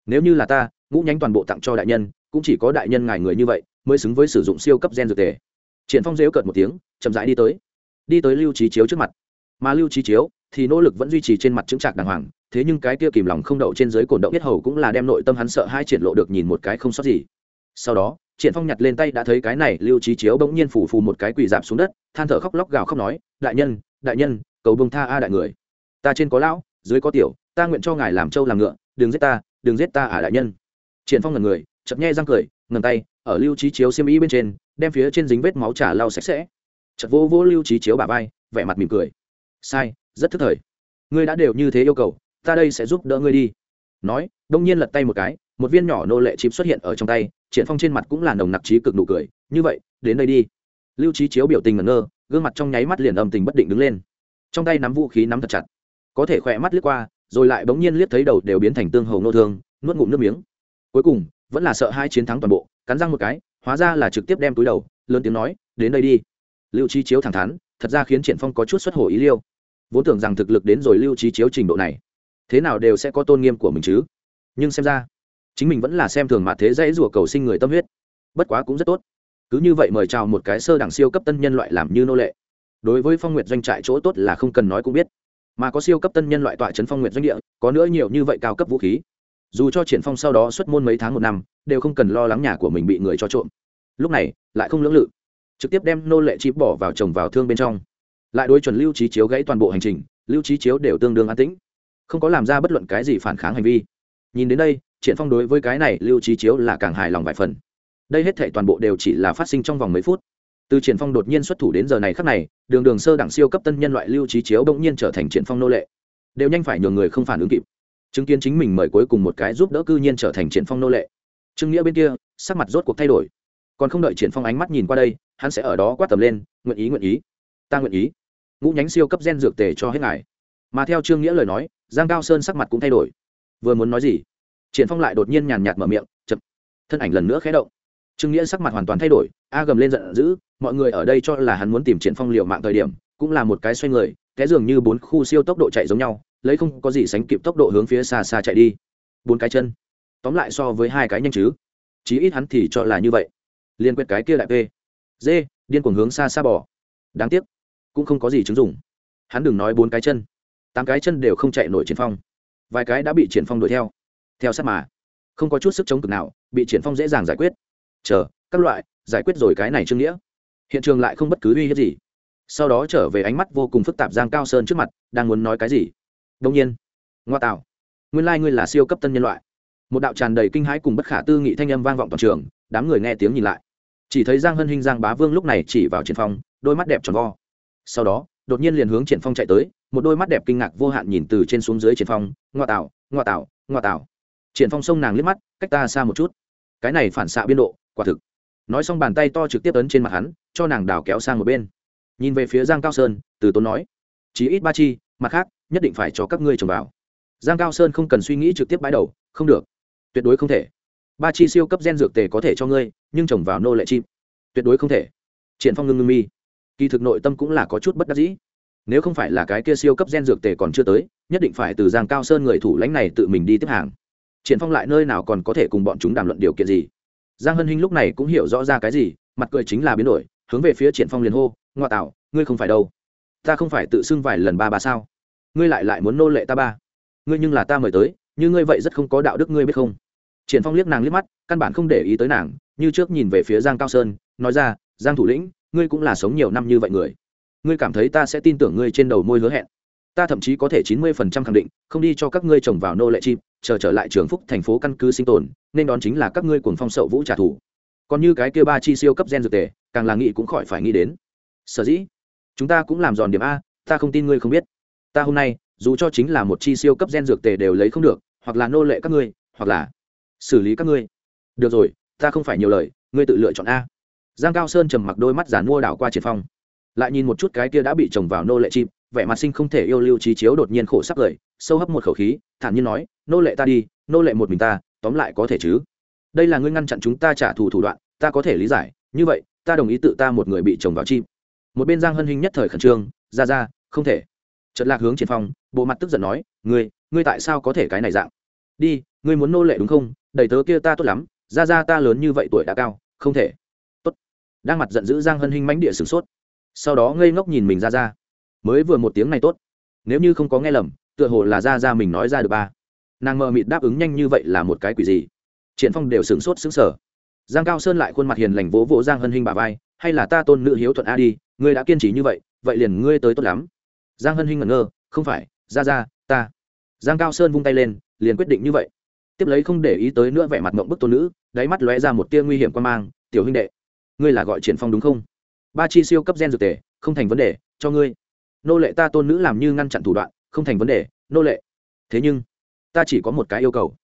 nếu như là ta, ngũ nhánh toàn bộ tặng cho đại nhân, cũng chỉ có đại nhân ngài người như vậy, mới xứng với sử dụng siêu cấp gen dược tề. Triển phong rêu cợt một tiếng, chậm rãi đi tới đi tới lưu trí chiếu trước mặt. Mà lưu trí chiếu thì nỗ lực vẫn duy trì trên mặt chứng trạc đàng hoàng, thế nhưng cái kia kìm lòng không đậu trên dưới cổn động biết hầu cũng là đem nội tâm hắn sợ hai triển lộ được nhìn một cái không sót gì. Sau đó, triển phong nhặt lên tay đã thấy cái này, lưu trí chiếu bỗng nhiên phủ phù một cái quỳ dạp xuống đất, than thở khóc lóc gào khóc nói, đại nhân đại nhân, cầu bông tha a đại người. Ta trên có lão, dưới có tiểu, ta nguyện cho ngài làm trâu làm ngựa, đừng giết ta, đừng giết ta à đại nhân. Triển phong ngần người chậm nhẹ răng cười ngần tay, ở lưu trí chiếu xiêm y bên trên, đem phía trên dính vết máu trà lau sạch sẽ chật vô vô lưu trí chiếu bà vai, vẻ mặt mỉm cười. Sai, rất thức thời. Ngươi đã đều như thế yêu cầu, ta đây sẽ giúp đỡ ngươi đi. Nói, đông nhiên lật tay một cái, một viên nhỏ nô lệ chim xuất hiện ở trong tay, triển phong trên mặt cũng là nồng nặc trí cực nụ cười. Như vậy, đến đây đi. Lưu trí chiếu biểu tình ngẩn ngơ, gương mặt trong nháy mắt liền âm tình bất định đứng lên. Trong tay nắm vũ khí nắm thật chặt. Có thể khỏe mắt liếc qua, rồi lại bỗng nhiên liếc thấy đầu đều biến thành tương hầu nô thương, nuốt ngụm nước miếng. Cuối cùng, vẫn là sợ hai chiến thắng toàn bộ, cắn răng một cái, hóa ra là trực tiếp đem túi đầu, lớn tiếng nói, đến đây đi lưu trí chiếu thẳng thắn, thật ra khiến triển phong có chút xuất hồ ý liêu. Vốn tưởng rằng thực lực đến rồi lưu trí chiếu trình độ này, thế nào đều sẽ có tôn nghiêm của mình chứ. Nhưng xem ra, chính mình vẫn là xem thường mặt thế dãy rùa cầu sinh người tâm huyết. Bất quá cũng rất tốt. Cứ như vậy mời chào một cái sơ đẳng siêu cấp tân nhân loại làm như nô lệ. Đối với phong nguyệt doanh trại chỗ tốt là không cần nói cũng biết. Mà có siêu cấp tân nhân loại tọa trấn phong nguyệt doanh địa, có nữa nhiều như vậy cao cấp vũ khí. Dù cho triển phong sau đó xuất môn mấy tháng một năm, đều không cần lo lắng nhà của mình bị người cho trộm. Lúc này, lại không lưỡng lự trực tiếp đem nô lệ chip bỏ vào trồng vào thương bên trong. Lại đối chuẩn lưu trí chiếu gãy toàn bộ hành trình, lưu trí chiếu đều tương đương an tĩnh. Không có làm ra bất luận cái gì phản kháng hành vi. Nhìn đến đây, triển phong đối với cái này lưu trí chiếu là càng hài lòng vài phần. Đây hết thảy toàn bộ đều chỉ là phát sinh trong vòng mấy phút. Từ triển phong đột nhiên xuất thủ đến giờ này khắc này, đường đường sơ đẳng siêu cấp tân nhân loại lưu trí chiếu bỗng nhiên trở thành triển phong nô lệ. Đều nhanh phải nhường người không phản ứng kịp. Chứng kiến chính mình mời cuối cùng một cái giúp đỡ cư nhiên trở thành triển phong nô lệ. Trương nghĩa bên kia, sắc mặt rốt cuộc thay đổi. Còn không đợi triển phong ánh mắt nhìn qua đây hắn sẽ ở đó quát tầm lên, nguyện ý nguyện ý. Ta nguyện ý. Ngũ nhánh siêu cấp gen dược tề cho hết ngài. Mà theo trương nghĩa lời nói, giang cao sơn sắc mặt cũng thay đổi. Vừa muốn nói gì, triển phong lại đột nhiên nhàn nhạt mở miệng, chậm. Thân ảnh lần nữa khẽ động. Trương nghĩa sắc mặt hoàn toàn thay đổi, a gầm lên giận dữ, mọi người ở đây cho là hắn muốn tìm triển phong liều mạng thời điểm, cũng là một cái xoay người, cái dường như bốn khu siêu tốc độ chạy giống nhau, lấy không có gì sánh kịp tốc độ hướng phía xa xa chạy đi. Bốn cái chân. Tóm lại so với hai cái nhanh chứ. Chí ít hắn thì cho là như vậy. Liên quyết cái kia lại p dê, điên cuồng hướng xa xa bỏ. Đáng tiếc, cũng không có gì chứng dụng. Hắn đừng nói bốn cái chân, tám cái chân đều không chạy nổi triển phong. Vài cái đã bị triển phong đuổi theo. Theo sát mà, không có chút sức chống cực nào, bị triển phong dễ dàng giải quyết. Chờ, các loại, giải quyết rồi cái này trương nghĩa. Hiện trường lại không bất cứ uy hiếp gì. Sau đó trở về ánh mắt vô cùng phức tạp giang cao sơn trước mặt, đang muốn nói cái gì. Đông nhiên, ngoa tạo. Nguyên lai、like、ngươi là siêu cấp tân nhân loại. Một đạo tràn đầy kinh hãi cùng bất khả tư nghị thanh âm vang vọng toàn trường, đám người nghe tiếng nhìn lại chỉ thấy giang hân hinh, giang bá vương lúc này chỉ vào triển phong, đôi mắt đẹp tròn vo. Sau đó, đột nhiên liền hướng triển phong chạy tới, một đôi mắt đẹp kinh ngạc vô hạn nhìn từ trên xuống dưới triển phong, ngoa tạo ngoa tạo ngoa tạo. Triển phong xông nàng liếc mắt, cách ta xa một chút. Cái này phản xạ biên độ, quả thực. Nói xong bàn tay to trực tiếp ấn trên mặt hắn, cho nàng đào kéo sang một bên. Nhìn về phía giang cao sơn, từ tốn nói chỉ ít ba chi, mặt khác, nhất định phải cho các ngươi trồng vào. Giang cao sơn không cần suy nghĩ trực tiếp bãi đầu, không được, tuyệt đối không thể ba chi siêu cấp gen dược tề có thể cho ngươi, nhưng trồng vào nô lệ chim, tuyệt đối không thể. Triển phong ngưng ngưng mi. Kỳ thực nội tâm cũng là có chút bất đắc dĩ. Nếu không phải là cái kia siêu cấp gen dược tề còn chưa tới, nhất định phải từ giang cao sơn người thủ lãnh này tự mình đi tiếp hàng. Triển phong lại nơi nào còn có thể cùng bọn chúng đàm luận điều kiện gì? Giang hân hinh lúc này cũng hiểu rõ ra cái gì, mặt cười chính là biến đổi, hướng về phía triển phong liền hô, ngoa tạo, ngươi không phải đâu. Ta không phải tự xưng vài lần ba ba sao? Ngươi lại lại muốn nô lệ ta ba. Ngươi nhưng là ta mời tới, như ngươi vậy rất không có đạo đức ngươi biết không? Triển phong liếc nàng liếc mắt, căn bản không để ý tới nàng, như trước nhìn về phía giang cao sơn, nói ra, giang thủ lĩnh, ngươi cũng là sống nhiều năm như vậy người. Ngươi cảm thấy ta sẽ tin tưởng ngươi trên đầu môi hứa hẹn. Ta thậm chí có thể chín mươi phần trăm khẳng định, không đi cho các ngươi trồng vào nô lệ chim, chờ trở lại trường phúc thành phố căn cứ sinh tồn, nên đón chính là các ngươi cuồng phong sậu vũ trả thù. Còn như cái kia ba chi siêu cấp gen dược tề, càng là nghĩ cũng khỏi phải nghĩ đến. Sở dĩ, chúng ta cũng làm giòn điểm a, ta không tin ngươi không biết. Ta hôm nay, dù cho chính là một chi siêu cấp gen dược tề đều lấy không được, hoặc là nô lệ các ngươi, hoặc là xử lý các ngươi. Được rồi, ta không phải nhiều lời, ngươi tự lựa chọn a. Giang cao sơn trầm mặc đôi mắt giàn mua đảo qua triệt phong. Lại nhìn một chút cái kia đã bị trồng vào nô lệ chim, vẻ mặt sinh không thể yêu lưu trí chiếu đột nhiên khổ sắp lời sâu hấp một khẩu khí, thản nhiên nói, nô lệ ta đi, nô lệ một mình ta, tóm lại có thể chứ? Đây là ngươi ngăn chặn chúng ta trả thù thủ đoạn, ta có thể lý giải, như vậy, ta đồng ý tự ta một người bị trồng vào chim. Một bên giang hân hinh nhất thời khẩn trương, ra ra, không thể. Trật lạc hướng triển phong, bộ mặt tức giận nói, ngươi ngươi tại sao có thể cái này dạng? Đi ngươi muốn nô lệ đúng không? Đầy tớ kia ta tốt lắm, ra ra ta lớn như vậy tuổi đã cao, không thể. Tốt. Đang mặt giận dữ giang hân hinh mãnh địa sửng sốt. Sau đó ngây ngốc nhìn mình ra ra. Mới vừa một tiếng này tốt. Nếu như không có nghe lầm, tựa hồ là ra ra mình nói ra được ba. Nàng mờ mịt đáp ứng nhanh như vậy là một cái quỷ gì? Triển phong đều sửng sốt sững sờ. Giang cao sơn lại khuôn mặt hiền lành vỗ vỗ giang hân hinh bà vai, hay là ta tôn nữ hiếu thuận a đi, ngươi đã kiên trì như vậy vậy liền ngươi tới tốt lắm. Giang hân hinh ngẩn ngơ, không phải, ra ra, ta. Giang cao sơn vung tay lên, liền quyết định như vậy tiếp lấy không để ý tới nữa vẻ mặt mộng bức tôn nữ, đáy mắt lóe ra một tia nguy hiểm quan mang, tiểu huynh đệ, ngươi là gọi triển phong đúng không? Ba chi siêu cấp gen dược tề, không thành vấn đề, cho ngươi. Nô lệ ta tôn nữ làm như ngăn chặn thủ đoạn, không thành vấn đề, nô lệ. Thế nhưng, ta chỉ có một cái yêu cầu.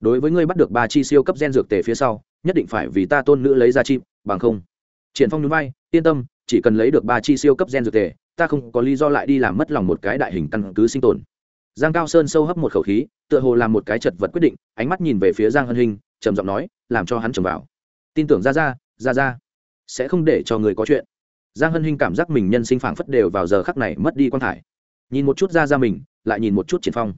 Đối với ngươi bắt được ba chi siêu cấp gen dược tề phía sau, nhất định phải vì ta tôn nữ lấy ra chi bằng không. Triển phong núi bay yên tâm, chỉ cần lấy được ba chi siêu cấp gen dược tề, ta không có lý do lại đi làm mất lòng một cái đại hình căn cứ sinh tồn giang cao sơn sâu hấp một khẩu khí, tựa hồ làm một cái chật vật quyết định, ánh mắt nhìn về phía giang hân hinh, trầm giọng nói, làm cho hắn trầm vào. Tin tưởng ra ra ra ra sẽ không để cho người có chuyện. Giang hân hinh cảm giác mình nhân sinh phảng phất đều vào giờ khắc này mất đi quan thải nhìn một chút ra ra mình, lại nhìn một chút triển phong.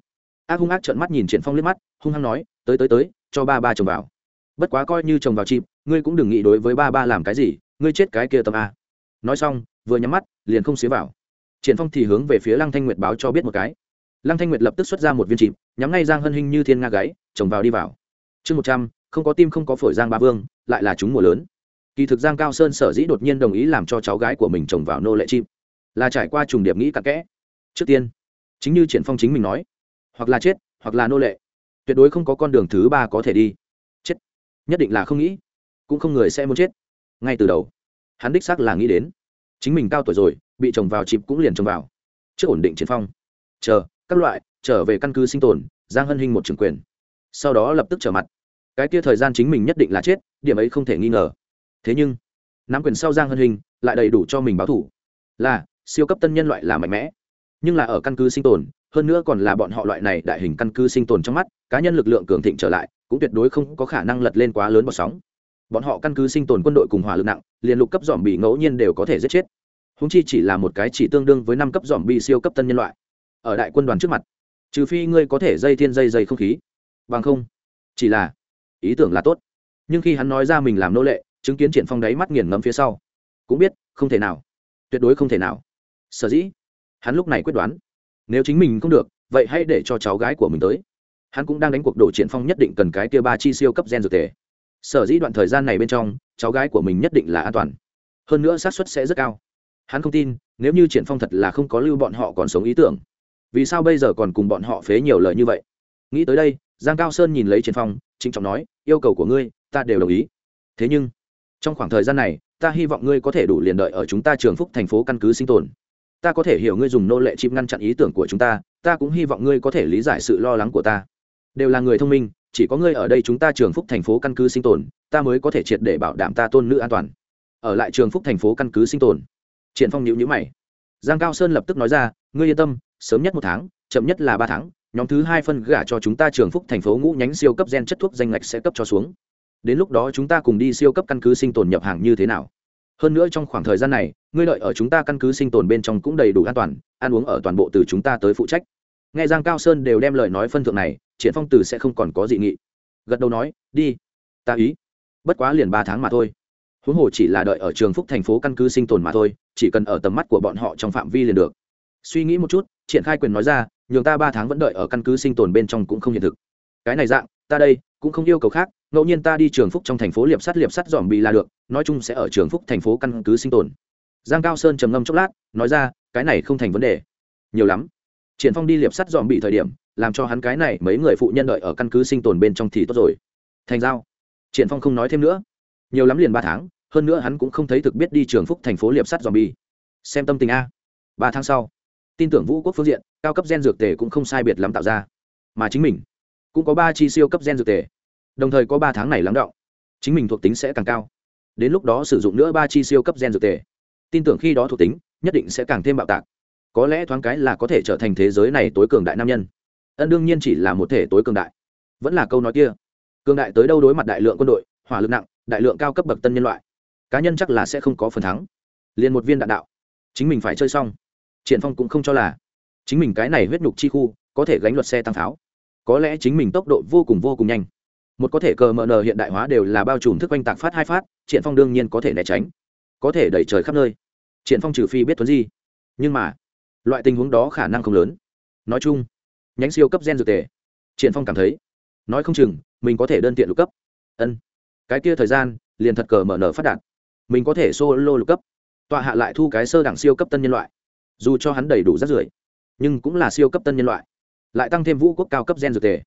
Ác hung ác trợn mắt nhìn triển phong liếc mắt, hung hăng nói, tới tới tới, cho ba ba chồng vào. Bất quá coi như chồng vào chim ngươi cũng đừng nghĩ đối với ba ba làm cái gì, ngươi chết cái kia tâm a. Nói xong, vừa nhắm mắt, liền không xía vào. Triển phong thì hướng về phía lăng thanh nguyệt báo cho biết một cái lăng thanh nguyệt lập tức xuất ra một viên chìm, nhắm ngay giang hân hinh như thiên nga gáy, chồng vào đi vào. Chương một trăm, không có tim không có phổi giang ba vương, lại là chúng mùa lớn. Kỳ thực giang cao sơn sở dĩ đột nhiên đồng ý làm cho cháu gái của mình chồng vào nô lệ chim là trải qua trùng điệp nghĩ cặn kẽ. Trước tiên, chính như triển phong chính mình nói, hoặc là chết, hoặc là nô lệ. Tuyệt đối không có con đường thứ ba có thể đi. Chết. Nhất định là không nghĩ, cũng không người sẽ muốn chết. Ngay từ đầu, hắn đích xác là nghĩ đến, chính mình cao tuổi rồi, bị chồng vào chịp cũng liền chồng vào. Trước ổn định triển phong. Chờ các loại, trở về căn cứ sinh tồn, giang hân hinh một trưởng quyền. Sau đó lập tức trở mặt. Cái kia thời gian chính mình nhất định là chết, điểm ấy không thể nghi ngờ. Thế nhưng, nắm quyền sau giang hân hinh lại đầy đủ cho mình báo thủ. Là, siêu cấp tân nhân loại là mạnh mẽ. Nhưng là ở căn cứ sinh tồn, hơn nữa còn là bọn họ loại này đại hình căn cứ sinh tồn trong mắt, cá nhân lực lượng cường thịnh trở lại, cũng tuyệt đối không có khả năng lật lên quá lớn bọt sóng. Bọn họ căn cứ sinh tồn quân đội cùng hỏa lực nặng, liền lục cấp dòm bị ngẫu nhiên đều có thể giết chết. Húng chi chỉ là một cái chỉ tương đương với năm cấp dòm bị siêu cấp tân nhân loại ở đại quân đoàn trước mặt. Trừ phi ngươi có thể dây thiên dây dây không khí. Bằng không, chỉ là ý tưởng là tốt. Nhưng khi hắn nói ra mình làm nô lệ, chứng kiến triển phong đáy mắt nghiền ngẫm phía sau, cũng biết, không thể nào, tuyệt đối không thể nào. Sở dĩ, hắn lúc này quyết đoán, nếu chính mình không được, vậy hãy để cho cháu gái của mình tới. Hắn cũng đang đánh cuộc đổ triển phong nhất định cần cái kia ba chi siêu cấp gen dược tề sở dĩ đoạn thời gian này bên trong, cháu gái của mình nhất định là an toàn. Hơn nữa xác suất sẽ rất cao. Hắn không tin, nếu như triển phong thật là không có lưu bọn họ còn sống ý tưởng vì sao bây giờ còn cùng bọn họ phế nhiều lời như vậy? Nghĩ tới đây, giang cao sơn nhìn lấy triển phong, trịnh trọng nói, yêu cầu của ngươi, ta đều đồng ý. Thế nhưng, trong khoảng thời gian này, ta hy vọng ngươi có thể đủ liền đợi ở chúng ta trường phúc thành phố căn cứ sinh tồn. Ta có thể hiểu ngươi dùng nô lệ chim ngăn chặn ý tưởng của chúng ta ta cũng hy vọng ngươi có thể lý giải sự lo lắng của ta. Đều là người thông minh, chỉ có ngươi ở đây chúng ta trường phúc thành phố căn cứ sinh tồn, ta mới có thể triệt để bảo đảm ta tôn nữ an toàn. Ở lại trường phúc thành phố căn cứ sinh tồn. Triển phong nhíu nhíu mày giang cao sơn lập tức nói ra, ngươi yên tâm, sớm nhất một tháng, chậm nhất là ba tháng, nhóm thứ hai phân gả cho chúng ta trường phúc thành phố ngũ nhánh siêu cấp gen chất thuốc danh ngạch sẽ cấp cho xuống. Đến lúc đó chúng ta cùng đi siêu cấp căn cứ sinh tồn nhập hàng như thế nào? Hơn nữa trong khoảng thời gian này, ngươi lợi ở chúng ta căn cứ sinh tồn bên trong cũng đầy đủ an toàn, ăn uống ở toàn bộ từ chúng ta tới phụ trách. Nghe giang cao sơn đều đem lời nói phân thượng này, triển phong từ sẽ không còn có dị nghị. Gật đầu nói, đi, ta ý. Bất quá liền ba tháng mà thôi huống hồ chỉ là đợi ở trường phúc thành phố căn cứ sinh tồn mà thôi, chỉ cần ở tầm mắt của bọn họ trong phạm vi liền được. Suy nghĩ một chút, triển khai quyền nói ra, nhường ta ba tháng vẫn đợi ở căn cứ sinh tồn bên trong cũng không hiện thực. Cái này dạng, ta đây, cũng không yêu cầu khác, ngẫu nhiên ta đi trường phúc trong thành phố liệp sắt liệp sắt dòm bị là được, nói chung sẽ ở trường phúc thành phố căn cứ sinh tồn. Giang cao sơn trầm ngâm chốc lát, nói ra, cái này không thành vấn đề. Nhiều lắm. Triển phong đi liệp sắt dòm bị thời điểm, làm cho hắn cái này mấy người phụ nhân đợi ở căn cứ sinh tồn bên trong thì tốt rồi. Thành giao. Triển phong không nói thêm nữa nhiều lắm liền ba tháng, hơn nữa hắn cũng không thấy thực biết đi trường phúc thành phố liệp sắt dòm bi xem tâm tình a. Ba tháng sau, tin tưởng vũ quốc phương diện, cao cấp gen dược tề cũng không sai biệt lắm tạo ra. Mà chính mình, cũng có ba chi siêu cấp gen dược tề. Đồng thời có ba tháng này lắng động. Chính mình thuộc tính sẽ càng cao. Đến lúc đó sử dụng nữa ba chi siêu cấp gen dược tề. Tin tưởng khi đó thuộc tính, nhất định sẽ càng thêm bạo tạc. Có lẽ thoáng cái là có thể trở thành thế giới này tối cường đại nam nhân. Ân đương nhiên chỉ là một thể tối cường đại. Vẫn là câu nói kia. Cường đại tới đâu đối mặt đại lượng quân đội, hỏa lực nặng đại lượng cao cấp bậc tân nhân loại. Cá nhân chắc là sẽ không có phần thắng. Liền một viên đạn đạo. Chính mình phải chơi xong. Triển phong cũng không cho là chính mình cái này huyết nhục chi khu có thể gánh luật xe tăng pháo. Có lẽ chính mình tốc độ vô cùng vô cùng nhanh. Một có thể cờ mờ nờ hiện đại hóa đều là bao trùm thức oanh tạc phát hai phát, triển phong đương nhiên có thể né tránh. Có thể đẩy trời khắp nơi. Triển phong trừ phi biết tuấn gì nhưng mà, loại tình huống đó khả năng không lớn. Nói chung, nhánh siêu cấp gen dược tề. Triển phong cảm thấy, nói không chừng, mình có thể đơn tiện lục cấp. Ân cái kia thời gian, liền thật cờ mở nở phát đạt. Mình có thể solo lục cấp. Tọa hạ lại thu cái sơ đẳng siêu cấp tân nhân loại. Dù cho hắn đầy đủ rác rưởi, nhưng cũng là siêu cấp tân nhân loại. Lại tăng thêm vũ quốc cao cấp gen dược tề.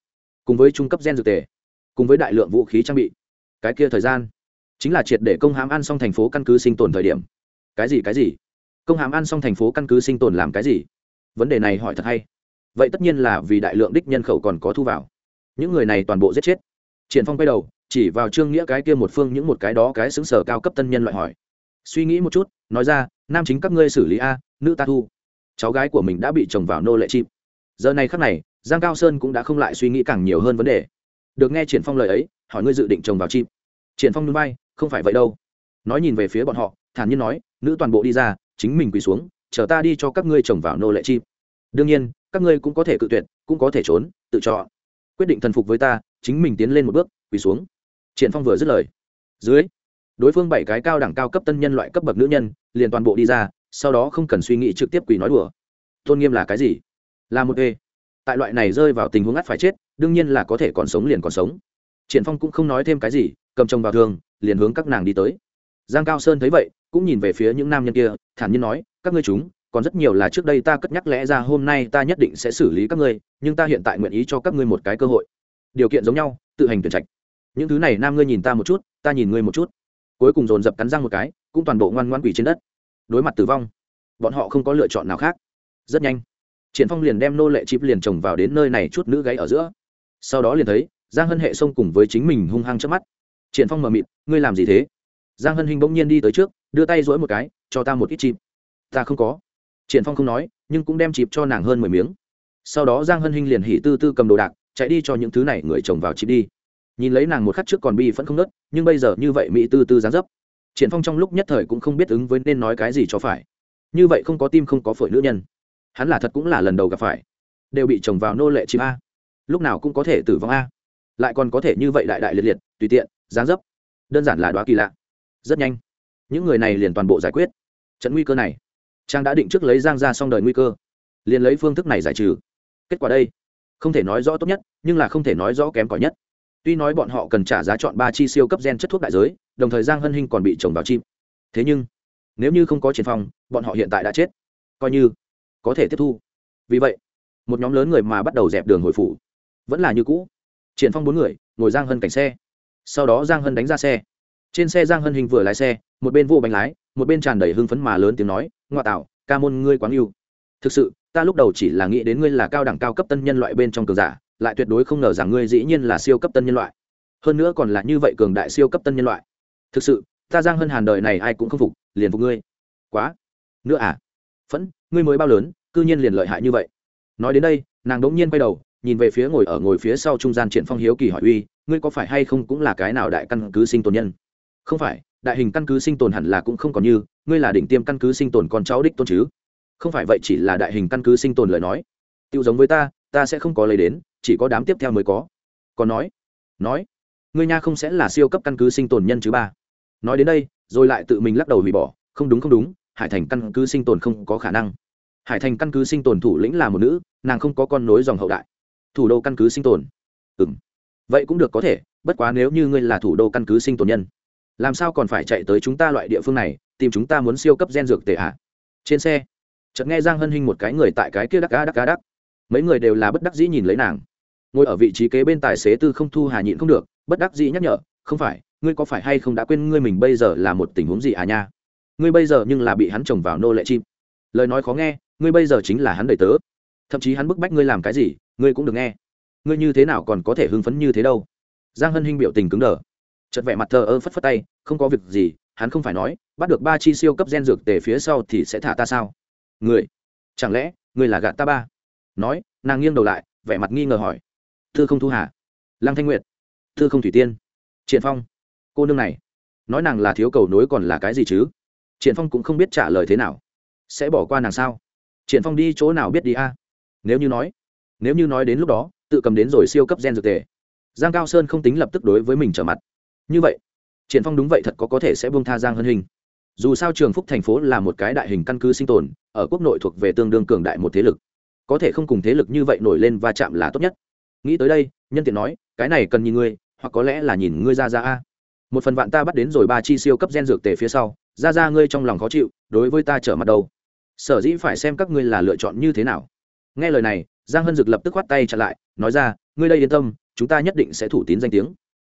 Cùng với trung cấp gen dược tề. Cùng với đại lượng vũ khí trang bị. Cái kia thời gian, chính là triệt để công hãm ăn xong thành phố căn cứ sinh tồn thời điểm. Cái gì cái gì? Công hãm ăn xong thành phố căn cứ sinh tồn làm cái gì? Vấn đề này hỏi thật hay. Vậy tất nhiên là vì đại lượng đích nhân khẩu còn có thu vào. Những người này toàn bộ giết chết. Triển phong quay đầu chỉ vào trương nghĩa cái kia một phương những một cái đó cái xứng sở cao cấp tân nhân loại hỏi. Suy nghĩ một chút, nói ra, nam chính các ngươi xử lý a, nữ ta thu. Cháu gái của mình đã bị chồng vào nô lệ chim. Giờ này khắc này, giang cao sơn cũng đã không lại suy nghĩ càng nhiều hơn vấn đề. Được nghe triển phong lời ấy, hỏi ngươi dự định chồng vào chim. Triển phong núi bay không phải vậy đâu. Nói nhìn về phía bọn họ, thản nhiên nói, nữ toàn bộ đi ra, chính mình quỳ xuống, chờ ta đi cho các ngươi chồng vào nô lệ chim. Đương nhiên, các ngươi cũng có thể cự tuyệt, cũng có thể trốn, tự chọn. Quyết định thần phục với ta, chính mình tiến lên một bước, quỳ xuống triển phong vừa dứt lời, dưới, đối phương bảy cái cao đẳng cao cấp tân nhân loại cấp bậc nữ nhân, liền toàn bộ đi ra, sau đó không cần suy nghĩ trực tiếp quỳ nói đùa. Tôn nghiêm là cái gì? Là một e tại loại này rơi vào tình huống ngắt phải chết, đương nhiên là có thể còn sống liền còn sống. Triển phong cũng không nói thêm cái gì, cầm chồng vào thường, liền hướng các nàng đi tới. Giang cao sơn thấy vậy, cũng nhìn về phía những nam nhân kia, thản nhiên nói, các ngươi chúng, còn rất nhiều là trước đây ta cất nhắc lẽ ra hôm nay ta nhất định sẽ xử lý các ngươi, nhưng ta hiện tại nguyện ý cho các ngươi một cái cơ hội. Điều kiện giống nhau, tự hành tuyển trạch những thứ này nam ngươi nhìn ta một chút, ta nhìn ngươi một chút. Cuối cùng dồn dập cắn răng một cái, cũng toàn bộ ngoan ngoan quỷ trên đất. Đối mặt tử vong, bọn họ không có lựa chọn nào khác. Rất nhanh, triển phong liền đem nô lệ chip liền chồng vào đến nơi này chút nữ gáy ở giữa. Sau đó liền thấy, giang hân hệ xông cùng với chính mình hung hăng trước mắt. Triển phong mờ mịt, ngươi làm gì thế? Giang hân hình bỗng nhiên đi tới trước, đưa tay dỗi một cái, cho ta một ít chip. Ta không có. Triển phong không nói, nhưng cũng đem chip cho nàng hơn mười miếng. Sau đó giang hân hình liền hỉ tư tư cầm đồ đạc, chạy đi cho những thứ này người chồng vào chip đi nhìn lấy nàng một khắc trước còn bi vẫn không nớt nhưng bây giờ như vậy mỹ tư tư dáng dấp. Triển phong trong lúc nhất thời cũng không biết ứng với nên nói cái gì cho phải. Như vậy không có tim không có phổi nữ nhân. Hắn là thật cũng là lần đầu gặp phải. Đều bị chồng vào nô lệ chim a. Lúc nào cũng có thể tử vong a. Lại còn có thể như vậy đại đại liệt liệt, tùy tiện, dáng dấp. Đơn giản là đoá kỳ lạ. Rất nhanh. Những người này liền toàn bộ giải quyết. Trận nguy cơ này. Trang đã định trước lấy giang ra xong đời nguy cơ. Liền lấy phương thức này giải trừ. Kết quả đây. Không thể nói rõ tốt nhất, nhưng là không thể nói rõ kém cỏi nhất tuy nói bọn họ cần trả giá chọn ba chi siêu cấp gen chất thuốc đại giới, đồng thời giang hân hinh còn bị trồng vào chim. Thế nhưng, nếu như không có triển phong, bọn họ hiện tại đã chết. Coi như có thể tiếp thu. Vì vậy, một nhóm lớn người mà bắt đầu dẹp đường hồi phủ. Vẫn là như cũ. Triển phong bốn người, ngồi giang hân cảnh xe. Sau đó giang hân đánh ra xe. Trên xe giang hân Hinh vừa lái xe, một bên vô bánh lái, một bên tràn đầy hưng phấn mà lớn tiếng nói ngoại tạo, ca môn ngươi quáng yêu. Thực sự, ta lúc đầu chỉ là nghĩ đến ngươi là cao đẳng cao cấp tân nhân loại bên trong cường giả lại tuyệt đối không ngờ rằng ngươi dĩ nhiên là siêu cấp tân nhân loại. Hơn nữa còn là như vậy cường đại siêu cấp tân nhân loại. Thực sự, ta giang hân hàn đời này ai cũng không phục, liền phục ngươi. Quá. Nữa à? Phẫn, ngươi mới bao lớn, cư nhiên liền lợi hại như vậy. Nói đến đây, nàng đống nhiên quay đầu, nhìn về phía ngồi ở ngồi phía sau trung gian triển phong hiếu kỳ hỏi uy, ngươi có phải hay không cũng là cái nào đại căn cứ sinh tồn nhân? Không phải, đại hình căn cứ sinh tồn hẳn là cũng không còn như, ngươi là đỉnh tiêm căn cứ sinh tồn con cháu đích tôn chứ? Không phải vậy chỉ là đại hình căn cứ sinh tồn lời nói. Tiêu giống với ta ta sẽ không có lấy đến chỉ có đám tiếp theo mới có. Còn nói nói, ngươi nha không sẽ là siêu cấp căn cứ sinh tồn nhân chứ ba. Nói đến đây, rồi lại tự mình lắc đầu hủy bỏ. Không đúng không đúng, hải thành căn cứ sinh tồn không có khả năng. Hải thành căn cứ sinh tồn thủ lĩnh là một nữ, nàng không có con nối dòng hậu đại. Thủ đô căn cứ sinh tồn. Ừ m vậy cũng được có thể, bất quá nếu như ngươi là thủ đô căn cứ sinh tồn nhân, làm sao còn phải chạy tới chúng ta loại địa phương này, tìm chúng ta muốn siêu cấp gen dược tệ ạ à? trên xe, chợt nghe giang hân hinh một cái người tại cái kia đắc cá đắc cá đắc. Mấy người đều là bất đắc dĩ nhìn lấy nàng ngồi ở vị trí kế bên tài xế tư không thu hà nhịn không được, bất đắc dĩ nhắc nhở, không phải, ngươi có phải hay không đã quên ngươi mình bây giờ là một tình huống gì à nha? Ngươi bây giờ nhưng là bị hắn trồng vào nô lệ chim. Lời nói khó nghe, ngươi bây giờ chính là hắn đầy tớ. Thậm chí hắn bức bách ngươi làm cái gì, ngươi cũng được nghe. Ngươi như thế nào còn có thể hưng phấn như thế đâu? Giang hân hinh biểu tình cứng đờ. Chật vẻ mặt thờ ơ phất phất tay, không có việc gì, hắn không phải nói, bắt được ba chi siêu cấp gen dược tề phía sau thì sẽ thả ta sao? Người chẳng lẽ ngươi là gạt ta ba? Nói, nàng nghiêng đầu lại, vẻ mặt nghi ngờ hỏi thư không thu hà, lăng thanh nguyệt, thư không thủy tiên triển phong, cô nương này, nói nàng là thiếu cầu nối còn là cái gì chứ? Triển phong cũng không biết trả lời thế nào. Sẽ bỏ qua nàng sao? Triển phong đi chỗ nào biết đi a? Nếu như nói, nếu như nói đến lúc đó, tự cầm đến rồi siêu cấp gen dược tề. Giang cao sơn không tính lập tức đối với mình trở mặt. Như vậy triển phong đúng vậy thật có có thể sẽ buông tha giang hân hình. Dù sao trường phúc thành phố là một cái đại hình căn cứ sinh tồn, ở quốc nội thuộc về tương đương cường đại một thế lực. Có thể không cùng thế lực như vậy nổi lên va chạm là tốt nhất nghĩ tới đây, nhân tiện nói, cái này cần nhìn ngươi, hoặc có lẽ là nhìn ngươi ra ra a. Một phần vạn ta bắt đến rồi ba chi siêu cấp gen dược tề phía sau ra ra ngươi trong lòng khó chịu, đối với ta trở mặt đâu? Sở dĩ phải xem các ngươi là lựa chọn như thế nào. Nghe lời này, giang hân dực lập tức khoát tay chặn lại, nói ra, ngươi đây yên tâm, chúng ta nhất định sẽ thủ tín danh tiếng.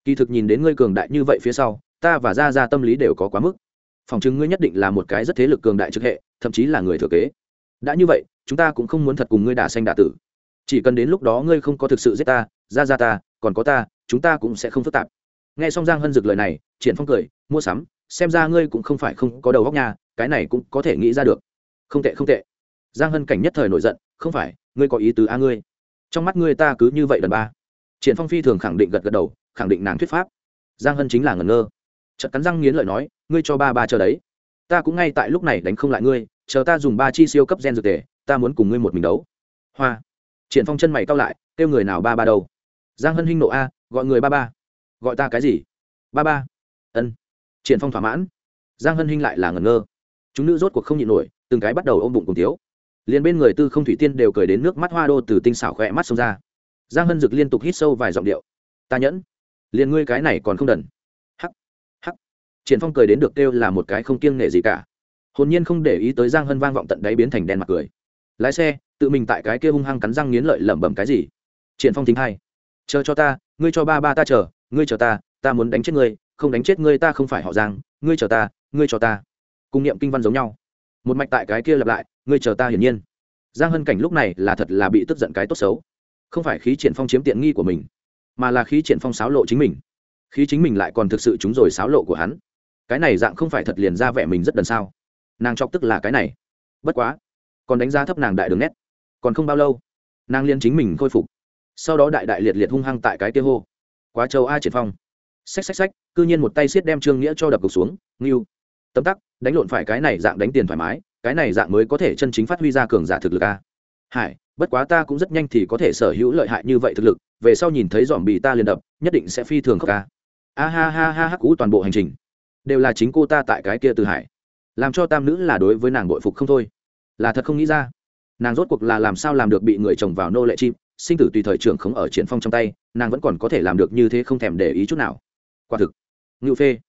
Kỳ thực nhìn đến ngươi cường đại như vậy phía sau, ta và ra ra tâm lý đều có quá mức. Phòng chứng ngươi nhất định là một cái rất thế lực cường đại trực hệ, thậm chí là người thừa kế. Đã như vậy, chúng ta cũng không muốn thật cùng ngươi đả xanh đả tử chỉ cần đến lúc đó ngươi không có thực sự giết ta, ra ra ta, còn có ta, chúng ta cũng sẽ không phức tạp. Nghe xong giang hân dực lời này, triển phong cười, mua sắm, xem ra ngươi cũng không phải không có đầu góc nha, cái này cũng có thể nghĩ ra được. Không tệ không tệ. Giang hân cảnh nhất thời nổi giận, không phải, ngươi có ý tứ a ngươi? Trong mắt ngươi ta cứ như vậy lần ba. Triển phong phi thường khẳng định gật gật đầu, khẳng định nàng thuyết pháp. Giang hân chính là ngẩn ngơ. Chợt cắn răng nghiến lợi nói, ngươi cho ba ba chờ đấy. Ta cũng ngay tại lúc này đánh không lại ngươi, chờ ta dùng ba chi siêu cấp gen dược tề, ta muốn cùng ngươi một mình đấu. Hoa triển phong chân mày cau lại, kêu người nào ba ba đâu? Giang hân hinh nộ a, gọi người ba ba. Gọi ta cái gì? Ba ba. Ân. Triển phong thỏa mãn. Giang hân hinh lại là ngẩn ngơ. Chúng nữ rốt cuộc không nhịn nổi, từng cái bắt đầu ôm bụng cùng tiếu. Liền bên người tư không thủy tiên đều cười đến nước mắt hoa đô từ tinh xảo khỏe mắt xông ra. Giang hân dực liên tục hít sâu vài giọng điệu. Ta nhẫn. Liền ngươi cái này còn không đần. Hắc. Hắc. Triển phong cười đến được kêu là một cái không kiêng nghệ gì cả. Hồn nhiên không để ý tới giang hân vang vọng tận đáy biến thành đen mặt cười. Lái xe tự mình tại cái kia hung hăng cắn răng nghiến lợi lẩm bẩm cái gì? Triển phong thính hai. Chờ cho ta, ngươi cho ba ba ta chờ, ngươi chờ ta ta muốn đánh chết ngươi, không đánh chết ngươi ta không phải họ giang, ngươi chờ ta, ngươi cho ta. Cung niệm kinh văn giống nhau. Một mạch tại cái kia lặp lại, ngươi chờ ta hiển nhiên. Giang hân cảnh lúc này là thật là bị tức giận cái tốt xấu. Không phải khí triển phong chiếm tiện nghi của mình, mà là khí triển phong xáo lộ chính mình. Khí chính mình lại còn thực sự trúng rồi xáo lộ của hắn. Cái này dạng không phải thật liền ra vẻ mình rất đần sao. Nàng chọc tức là cái này. Bất quá, còn đánh giá thấp nàng đại đường nét còn không bao lâu, nàng liên chính mình khôi phục. Sau đó đại đại liệt liệt hung hăng tại cái kia hô, quá châu a triển phong. Xách xách xách, cư nhiên một tay xiết đem trương nghĩa cho đập cục xuống nghiêu tấm tắc, đánh lộn phải cái này dạng đánh tiền thoải mái, cái này dạng mới có thể chân chính phát huy ra cường giả thực lực a. Hải, bất quá ta cũng rất nhanh thì có thể sở hữu lợi hại như vậy thực lực, về sau nhìn thấy dòm bì ta liền đập, nhất định sẽ phi thường khóc ca a ha ha ha hắc cú toàn bộ hành trình, đều là chính cô ta tại cái kia từ hải, làm cho tam nữ là đối với nàng bội phục không thôi. Là thật không nghĩ ra nàng rốt cuộc là làm sao làm được bị người chồng vào nô lệ chim? Sinh tử tùy thời trưởng khống ở triển phong trong tay, nàng vẫn còn có thể làm được như thế không thèm để ý chút nào. Quả thực ngự phê,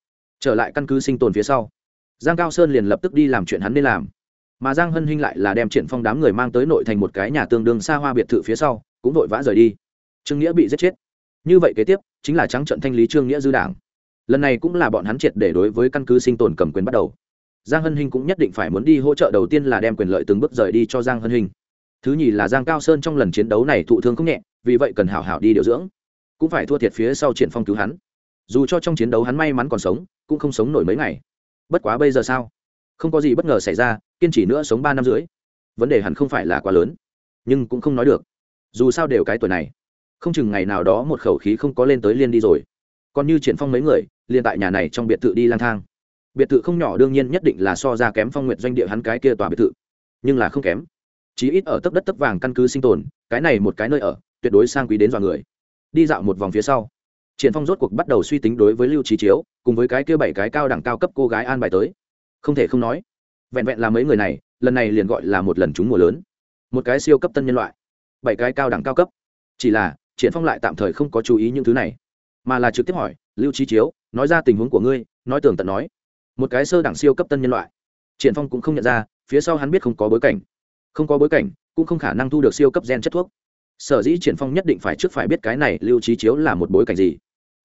trở lại căn cứ sinh tồn phía sau. Giang cao sơn liền lập tức đi làm chuyện hắn nên làm. Mà giang hân hinh lại là đem triển phong đám người mang tới nội thành một cái nhà tương đương xa hoa biệt thự phía sau, cũng vội vã rời đi. Trương nghĩa bị giết chết. Như vậy kế tiếp, chính là trắng trận thanh lý trương nghĩa dư đảng. Lần này cũng là bọn hắn triệt để đối với căn cứ sinh tồn cầm quyền bắt đầu giang hân hinh cũng nhất định phải muốn đi hỗ trợ đầu tiên là đem quyền lợi từng bước rời đi cho giang hân hinh. Thứ nhì là giang cao sơn trong lần chiến đấu này thụ thương không nhẹ, vì vậy cần hảo hảo đi điều dưỡng. Cũng phải thua thiệt phía sau triển phong cứu hắn. Dù cho trong chiến đấu hắn may mắn còn sống, cũng không sống nổi mấy ngày. Bất quá bây giờ sao? Không có gì bất ngờ xảy ra, kiên trì nữa sống ba năm dưới vấn đề hẳn không phải là quá lớn, nhưng cũng không nói được. Dù sao đều cái tuổi này. Không chừng ngày nào đó một khẩu khí không có lên tới liên đi rồi. Còn như triển phong mấy người liên tại nhà này trong biệt thự đi lang thang biệt thự không nhỏ đương nhiên nhất định là so ra kém phong nguyệt doanh địa hắn cái kia tòa biệt thự, nhưng là không kém. Chí ít ở tấp đất tấp vàng căn cứ sinh tồn, cái này một cái nơi ở, tuyệt đối sang quý đến dọa người. Đi dạo một vòng phía sau, triển phong rốt cuộc bắt đầu suy tính đối với lưu trí chiếu, cùng với cái kia bảy cái cao đẳng cao cấp cô gái an bài tới. Không thể không nói, vẹn vẹn là mấy người này, lần này liền gọi là một lần trúng mùa lớn. Một cái siêu cấp tân nhân loại, bảy cái cao đẳng cao cấp. Chỉ là, triển phong lại tạm thời không có chú ý những thứ này, mà là trực tiếp hỏi, lưu trí chiếu, nói ra tình huống của ngươi, nói tường tận nói một cái sơ đẳng siêu cấp tân nhân loại. Triển phong cũng không nhận ra, phía sau hắn biết không có bối cảnh. Không có bối cảnh, cũng không khả năng thu được siêu cấp gen chất thuốc. Sở dĩ triển phong nhất định phải trước phải biết cái này lưu trí chiếu là một bối cảnh gì.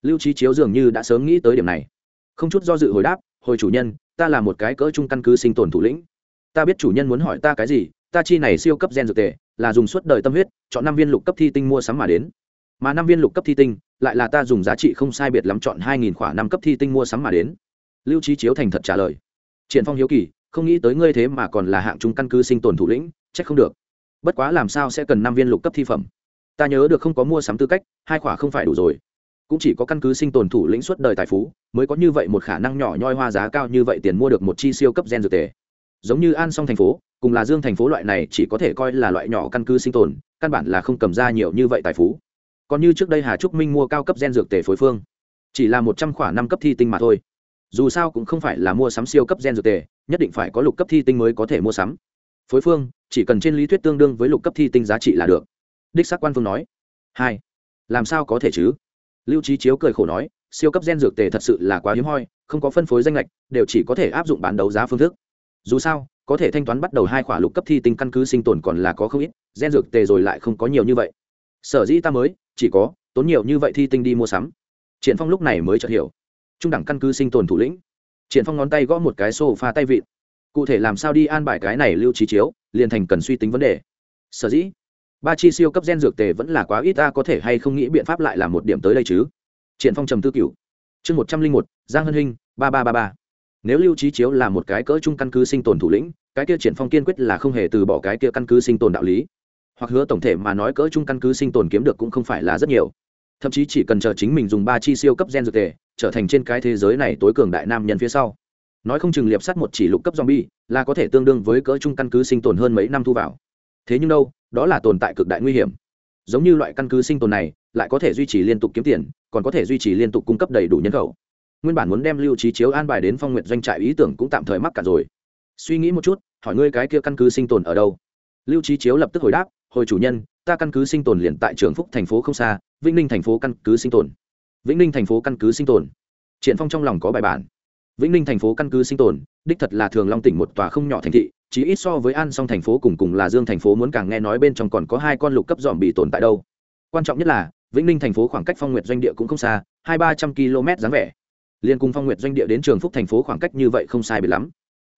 Lưu trí chiếu dường như đã sớm nghĩ tới điểm này. Không chút do dự hồi đáp, hồi chủ nhân, ta là một cái cỡ trung căn cứ sinh tồn thủ lĩnh. Ta biết chủ nhân muốn hỏi ta cái gì, ta chi này siêu cấp gen dược tề, là dùng suốt đời tâm huyết, chọn năm viên lục cấp thi tinh mua sắm mà đến. Mà năm viên lục cấp thi tinh, lại là ta dùng giá trị không sai biệt lắm chọn hai nghìn khỏa năm cấp thi tinh mua sắm mà đến lưu trí chiếu thành thật trả lời. Triển phong hiếu kỳ, không nghĩ tới ngươi thế mà còn là hạng trung căn cứ sinh tồn thủ lĩnh, chắc không được. Bất quá làm sao sẽ cần năm viên lục cấp thi phẩm? Ta nhớ được không có mua sắm tư cách, hai khỏa không phải đủ rồi. Cũng chỉ có căn cứ sinh tồn thủ lĩnh suốt đời tài phú, mới có như vậy một khả năng nhỏ nhoi hoa giá cao như vậy tiền mua được một chi siêu cấp gen dược tề. Giống như an song thành phố, cùng là dương thành phố loại này chỉ có thể coi là loại nhỏ căn cứ sinh tồn, căn bản là không cầm ra nhiều như vậy tài phú. Còn như trước đây hà trúc minh mua cao cấp gen dược tề phối phương, chỉ là một trăm khỏa năm cấp thi tinh mà thôi dù sao cũng không phải là mua sắm siêu cấp gen dược tề, nhất định phải có lục cấp thi tinh mới có thể mua sắm. Phối phương, chỉ cần trên lý thuyết tương đương với lục cấp thi tinh giá trị là được. Đích xác quan phương nói. Hai. Làm sao có thể chứ? Lưu trí chiếu cười khổ nói, siêu cấp gen dược tề thật sự là quá hiếm hoi, không có phân phối danh lệch, đều chỉ có thể áp dụng bán đấu giá phương thức. Dù sao, có thể thanh toán bắt đầu hai khỏa lục cấp thi tinh căn cứ sinh tồn còn là có không ít, gen dược tề rồi lại không có nhiều như vậy. Sở dĩ ta mới, chỉ có, tốn nhiều như vậy thi tinh đi mua sắm. Triển phong lúc này mới chợt hiểu trung đẳng căn cứ sinh tồn thủ lĩnh. Triển phong ngón tay gõ một cái sofa tay vịn. Cụ thể làm sao đi an bài cái này lưu trí chiếu, liền thành cần suy tính vấn đề. Sở dĩ, ba chi siêu cấp gen dược tề vẫn là quá ít, ta có thể hay không nghĩ biện pháp lại là một điểm tới đây chứ? Triển phong trầm tư cửu. Chương một trăm linh một, giang hân hinh, ba ba ba ba. Nếu lưu trí chiếu là một cái cỡ trung căn cứ sinh tồn thủ lĩnh, cái kia triển phong kiên quyết là không hề từ bỏ cái kia căn cứ sinh tồn đạo lý. Hoặc hứa tổng thể mà nói cỡ trung căn cứ sinh tồn kiếm được cũng không phải là rất nhiều thậm chí chỉ cần chờ chính mình dùng ba chi siêu cấp gen dược tề trở thành trên cái thế giới này tối cường đại nam nhân phía sau. Nói không chừng liệp sắt một chỉ lục cấp zombie, là có thể tương đương với cỡ trung căn cứ sinh tồn hơn mấy năm thu vào. Thế nhưng đâu, đó là tồn tại cực đại nguy hiểm. Giống như loại căn cứ sinh tồn này, lại có thể duy trì liên tục kiếm tiền, còn có thể duy trì liên tục cung cấp đầy đủ nhân khẩu. Nguyên bản muốn đem lưu trí chiếu an bài đến phong nguyện doanh trại ý tưởng cũng tạm thời mắc cả rồi. Suy nghĩ một chút, hỏi ngươi cái kia căn cứ sinh tồn ở đâu? Lưu trí chiếu lập tức hồi đáp, hồi chủ nhân, ta căn cứ sinh tồn liền tại trường phúc thành phố không xa vĩnh ninh thành phố căn cứ sinh tồn. Vĩnh ninh thành phố căn cứ sinh tồn. Triển phong trong lòng có bài bản. Vĩnh ninh thành phố căn cứ sinh tồn, đích thật là thường long tỉnh một tòa không nhỏ thành thị chỉ ít so với an song thành phố cùng cùng là dương thành phố muốn càng nghe nói bên trong còn có hai con lục cấp dòm bị tồn tại đâu. Quan trọng nhất là, vĩnh ninh thành phố khoảng cách phong nguyệt doanh địa cũng không xa, hai ba trăm km dáng vẻ. Liên cùng phong nguyệt doanh địa đến trường phúc thành phố khoảng cách như vậy không sai biệt lắm.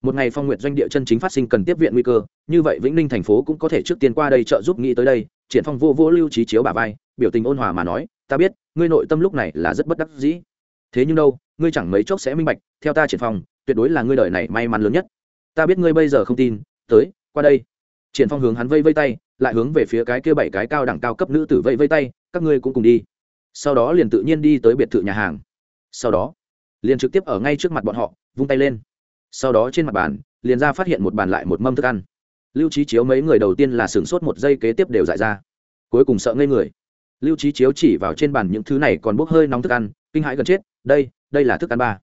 Một ngày phong nguyệt doanh địa chân chính phát sinh cần tiếp viện nguy cơ, như vậy vĩnh ninh thành phố cũng có thể trước tiên qua đây trợ giúp nghĩ tới đây, triển phong vô vô lưu trí chiếu bà vai biểu tình ôn hòa mà nói, ta biết, ngươi nội tâm lúc này là rất bất đắc dĩ. Thế nhưng đâu, ngươi chẳng mấy chốc sẽ minh bạch, theo ta triển phong tuyệt đối là ngươi đời này may mắn lớn nhất. Ta biết ngươi bây giờ không tin, tới, qua đây. Triển phong hướng hắn vây vây tay, lại hướng về phía cái kia bảy cái cao đẳng cao cấp nữ tử vây vây tay, các ngươi cũng cùng đi. Sau đó liền tự nhiên đi tới biệt thự nhà hàng. Sau đó, liền trực tiếp ở ngay trước mặt bọn họ, vung tay lên. Sau đó trên mặt bàn, liền ra phát hiện một bàn lại một mâm thức ăn. Lưu trí chiếu mấy người đầu tiên là sửng sốt một giây kế tiếp đều dại ra. Cuối cùng sợ ngây người lưu trí chiếu chỉ vào trên bàn những thứ này còn bốc hơi nóng thức ăn, kinh hãi gần chết, đây đây là thức ăn ba.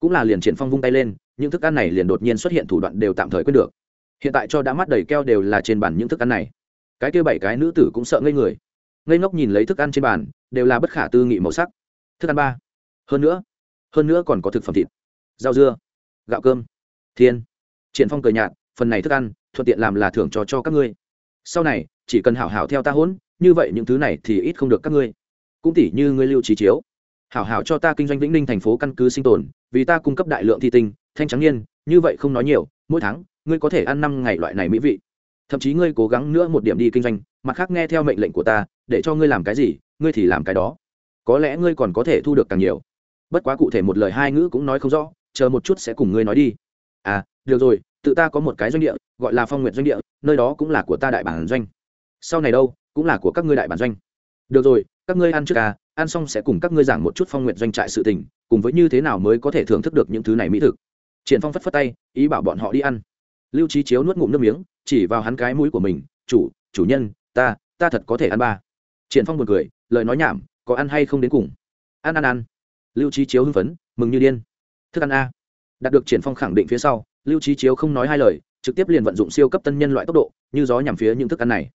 Cũng là liền triển phong vung tay lên, những thức ăn này liền đột nhiên xuất hiện thủ đoạn đều tạm thời quên được. Hiện tại cho đã mắt đầy keo đều là trên bàn những thức ăn này. Cái kia bảy cái nữ tử cũng sợ ngây người. Ngây ngốc nhìn lấy thức ăn trên bàn, đều là bất khả tư nghị màu sắc. Thức ăn ba. Hơn nữa hơn nữa còn có thực phẩm thịt, rau dưa, gạo cơm, thiên. Triển phong cười nhạt, phần này thức ăn, thuận tiện làm là thưởng cho cho các ngươi. Sau này, chỉ cần hảo hảo theo ta hỗn như vậy những thứ này thì ít không được các ngươi. Cũng tỷ như ngươi lưu trí chiếu. Hảo hảo cho ta kinh doanh vĩnh ninh thành phố căn cứ sinh tồn, vì ta cung cấp đại lượng thi tinh, thanh trắng niên, như vậy không nói nhiều, mỗi tháng, ngươi có thể ăn năm ngày loại này mỹ vị. Thậm chí ngươi cố gắng nữa một điểm đi kinh doanh, mặt khác nghe theo mệnh lệnh của ta, để cho ngươi làm cái gì, ngươi thì làm cái đó. Có lẽ ngươi còn có thể thu được càng nhiều. Bất quá cụ thể một lời hai ngữ cũng nói không rõ, chờ một chút sẽ cùng ngươi nói đi. À được rồi, tự ta có một cái doanh địa, gọi là phong nguyện doanh địa, nơi đó cũng là của ta đại bản doanh sau này đâu, cũng là của các ngươi đại bản doanh. Được rồi, các ngươi ăn trước à ăn xong sẽ cùng các ngươi giảng một chút phong nguyện doanh trại sự tình, cùng với như thế nào mới có thể thưởng thức được những thứ này mỹ thực. Triển phong phất phất tay, ý bảo bọn họ đi ăn. Lưu trí chiếu nuốt ngụm nước miếng, chỉ vào hắn cái mũi của mình, chủ chủ nhân, ta ta thật có thể ăn ba. Triển phong buồn cười, lời nói nhảm, có ăn hay không đến cùng? Ăn ăn ăn. Lưu trí chiếu hưng phấn, mừng như điên. Thức ăn a. Đạt được triển phong khẳng định phía sau, lưu trí chiếu không nói hai lời, trực tiếp liền vận dụng siêu cấp tân nhân loại tốc độ, như gió nhằm phía những thức ăn này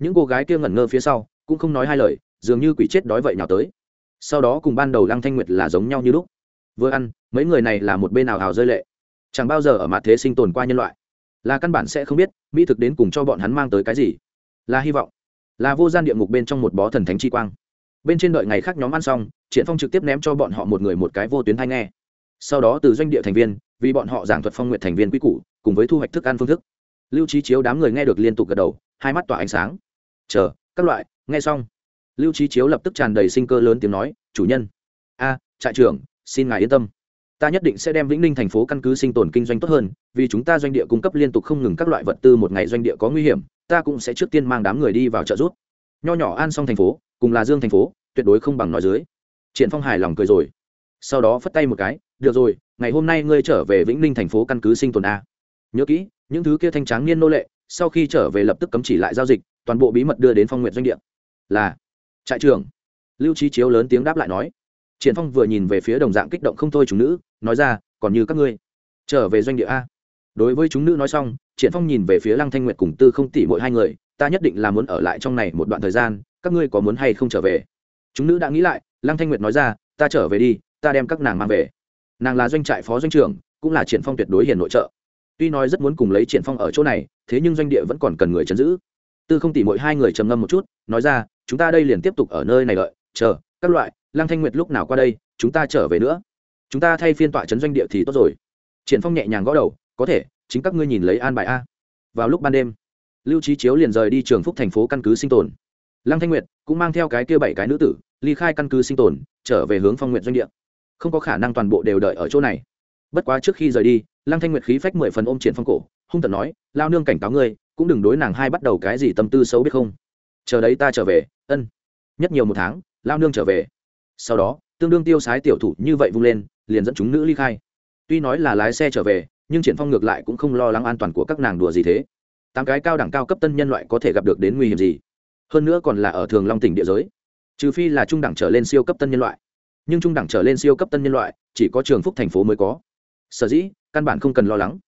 những cô gái kia ngẩn ngơ phía sau, cũng không nói hai lời, dường như quỷ chết đói vậy nào tới. Sau đó cùng ban đầu lăng thanh nguyệt là giống nhau như lúc. Vừa ăn, mấy người này là một bên nào hào rơi lệ. Chẳng bao giờ ở mặt thế sinh tồn qua nhân loại. Là căn bản sẽ không biết, mỹ thực đến cùng cho bọn hắn mang tới cái gì. Là hy vọng. Là vô gian địa ngục bên trong một bó thần thánh chi quang. Bên trên đợi ngày khác nhóm ăn xong, triển phong trực tiếp ném cho bọn họ một người một cái vô tuyến thai nghe. Sau đó từ doanh địa thành viên, vì bọn họ giảng thuật phong nguyện thành viên quy củ, cùng với thu hoạch thức ăn phương thức. Lưu trí chiếu đám người nghe được liên tục gật đầu, hai mắt tỏa ánh sáng chờ, các loại, nghe xong. Lưu trí chiếu lập tức tràn đầy sinh cơ lớn tiếng nói, chủ nhân. A, trại trưởng, xin ngài yên tâm. Ta nhất định sẽ đem vĩnh ninh thành phố căn cứ sinh tồn kinh doanh tốt hơn, vì chúng ta doanh địa cung cấp liên tục không ngừng các loại vật tư một ngày doanh địa có nguy hiểm, ta cũng sẽ trước tiên mang đám người đi vào trợ giúp. Nho nhỏ an xong thành phố, cùng là dương thành phố, tuyệt đối không bằng nói dưới. Triển phong hài lòng cười rồi. Sau đó phất tay một cái, được rồi, ngày hôm nay ngươi trở về vĩnh ninh thành phố căn cứ sinh tồn a. Nhớ kỹ, những thứ kia thanh tráng niên nô lệ, sau khi trở về lập tức cấm chỉ lại giao dịch toàn bộ bí mật đưa đến phong nguyện doanh địa. Là, trại trưởng. Lưu trí chiếu lớn tiếng đáp lại nói. Triển phong vừa nhìn về phía đồng dạng kích động không thôi chúng nữ, nói ra, còn như các ngươi, trở về doanh địa a. Đối với chúng nữ nói xong, triển phong nhìn về phía lăng thanh nguyệt cùng tư không tỷ mỗi hai người, ta nhất định là muốn ở lại trong này một đoạn thời gian, các ngươi có muốn hay không trở về? Chúng nữ đã nghĩ lại, lăng thanh nguyệt nói ra, ta trở về đi, ta đem các nàng mang về. Nàng là doanh trại phó doanh trưởng, cũng là triển phong tuyệt đối hiền nội trợ. Tuy nói rất muốn cùng lấy triển phong ở chỗ này, thế nhưng doanh địa vẫn còn cần người chấn giữ tư không tỷ mỗi hai người trầm ngâm một chút, nói ra, chúng ta đây liền tiếp tục ở nơi này đợi, chờ, các loại, lăng thanh nguyệt lúc nào qua đây, chúng ta trở về nữa. Chúng ta thay phiên tọa trấn doanh địa thì tốt rồi. Triển phong nhẹ nhàng gõ đầu, có thể, chính các ngươi nhìn lấy an bài a. Vào lúc ban đêm, lưu trí chiếu liền rời đi trường phúc thành phố căn cứ sinh tồn. Lăng thanh nguyệt cũng mang theo cái kia bảy cái nữ tử, ly khai căn cứ sinh tồn, trở về hướng phong nguyện doanh địa. Không có khả năng toàn bộ đều đợi ở chỗ này. Bất quá trước khi rời đi, lăng thanh nguyệt khí phách mười phần ôm triển phong cổ, hung tận nói, lao nương cảnh cáo ngươi cũng đừng đối nàng hai bắt đầu cái gì tâm tư xấu biết không. Chờ đấy ta trở về, ân. Nhất nhiều một tháng, lao nương trở về. Sau đó, tương đương tiêu sái tiểu thủ như vậy vung lên, liền dẫn chúng nữ ly khai. Tuy nói là lái xe trở về, nhưng triển phong ngược lại cũng không lo lắng an toàn của các nàng đùa gì thế. Tám cái cao đẳng cao cấp tân nhân loại có thể gặp được đến nguy hiểm gì? Hơn nữa còn là ở thường long tỉnh địa giới. Trừ phi là trung đẳng trở lên siêu cấp tân nhân loại. Nhưng trung đẳng trở lên siêu cấp tân nhân loại, chỉ có trường phúc thành phố mới có. Sở dĩ, căn bản không cần lo lắng.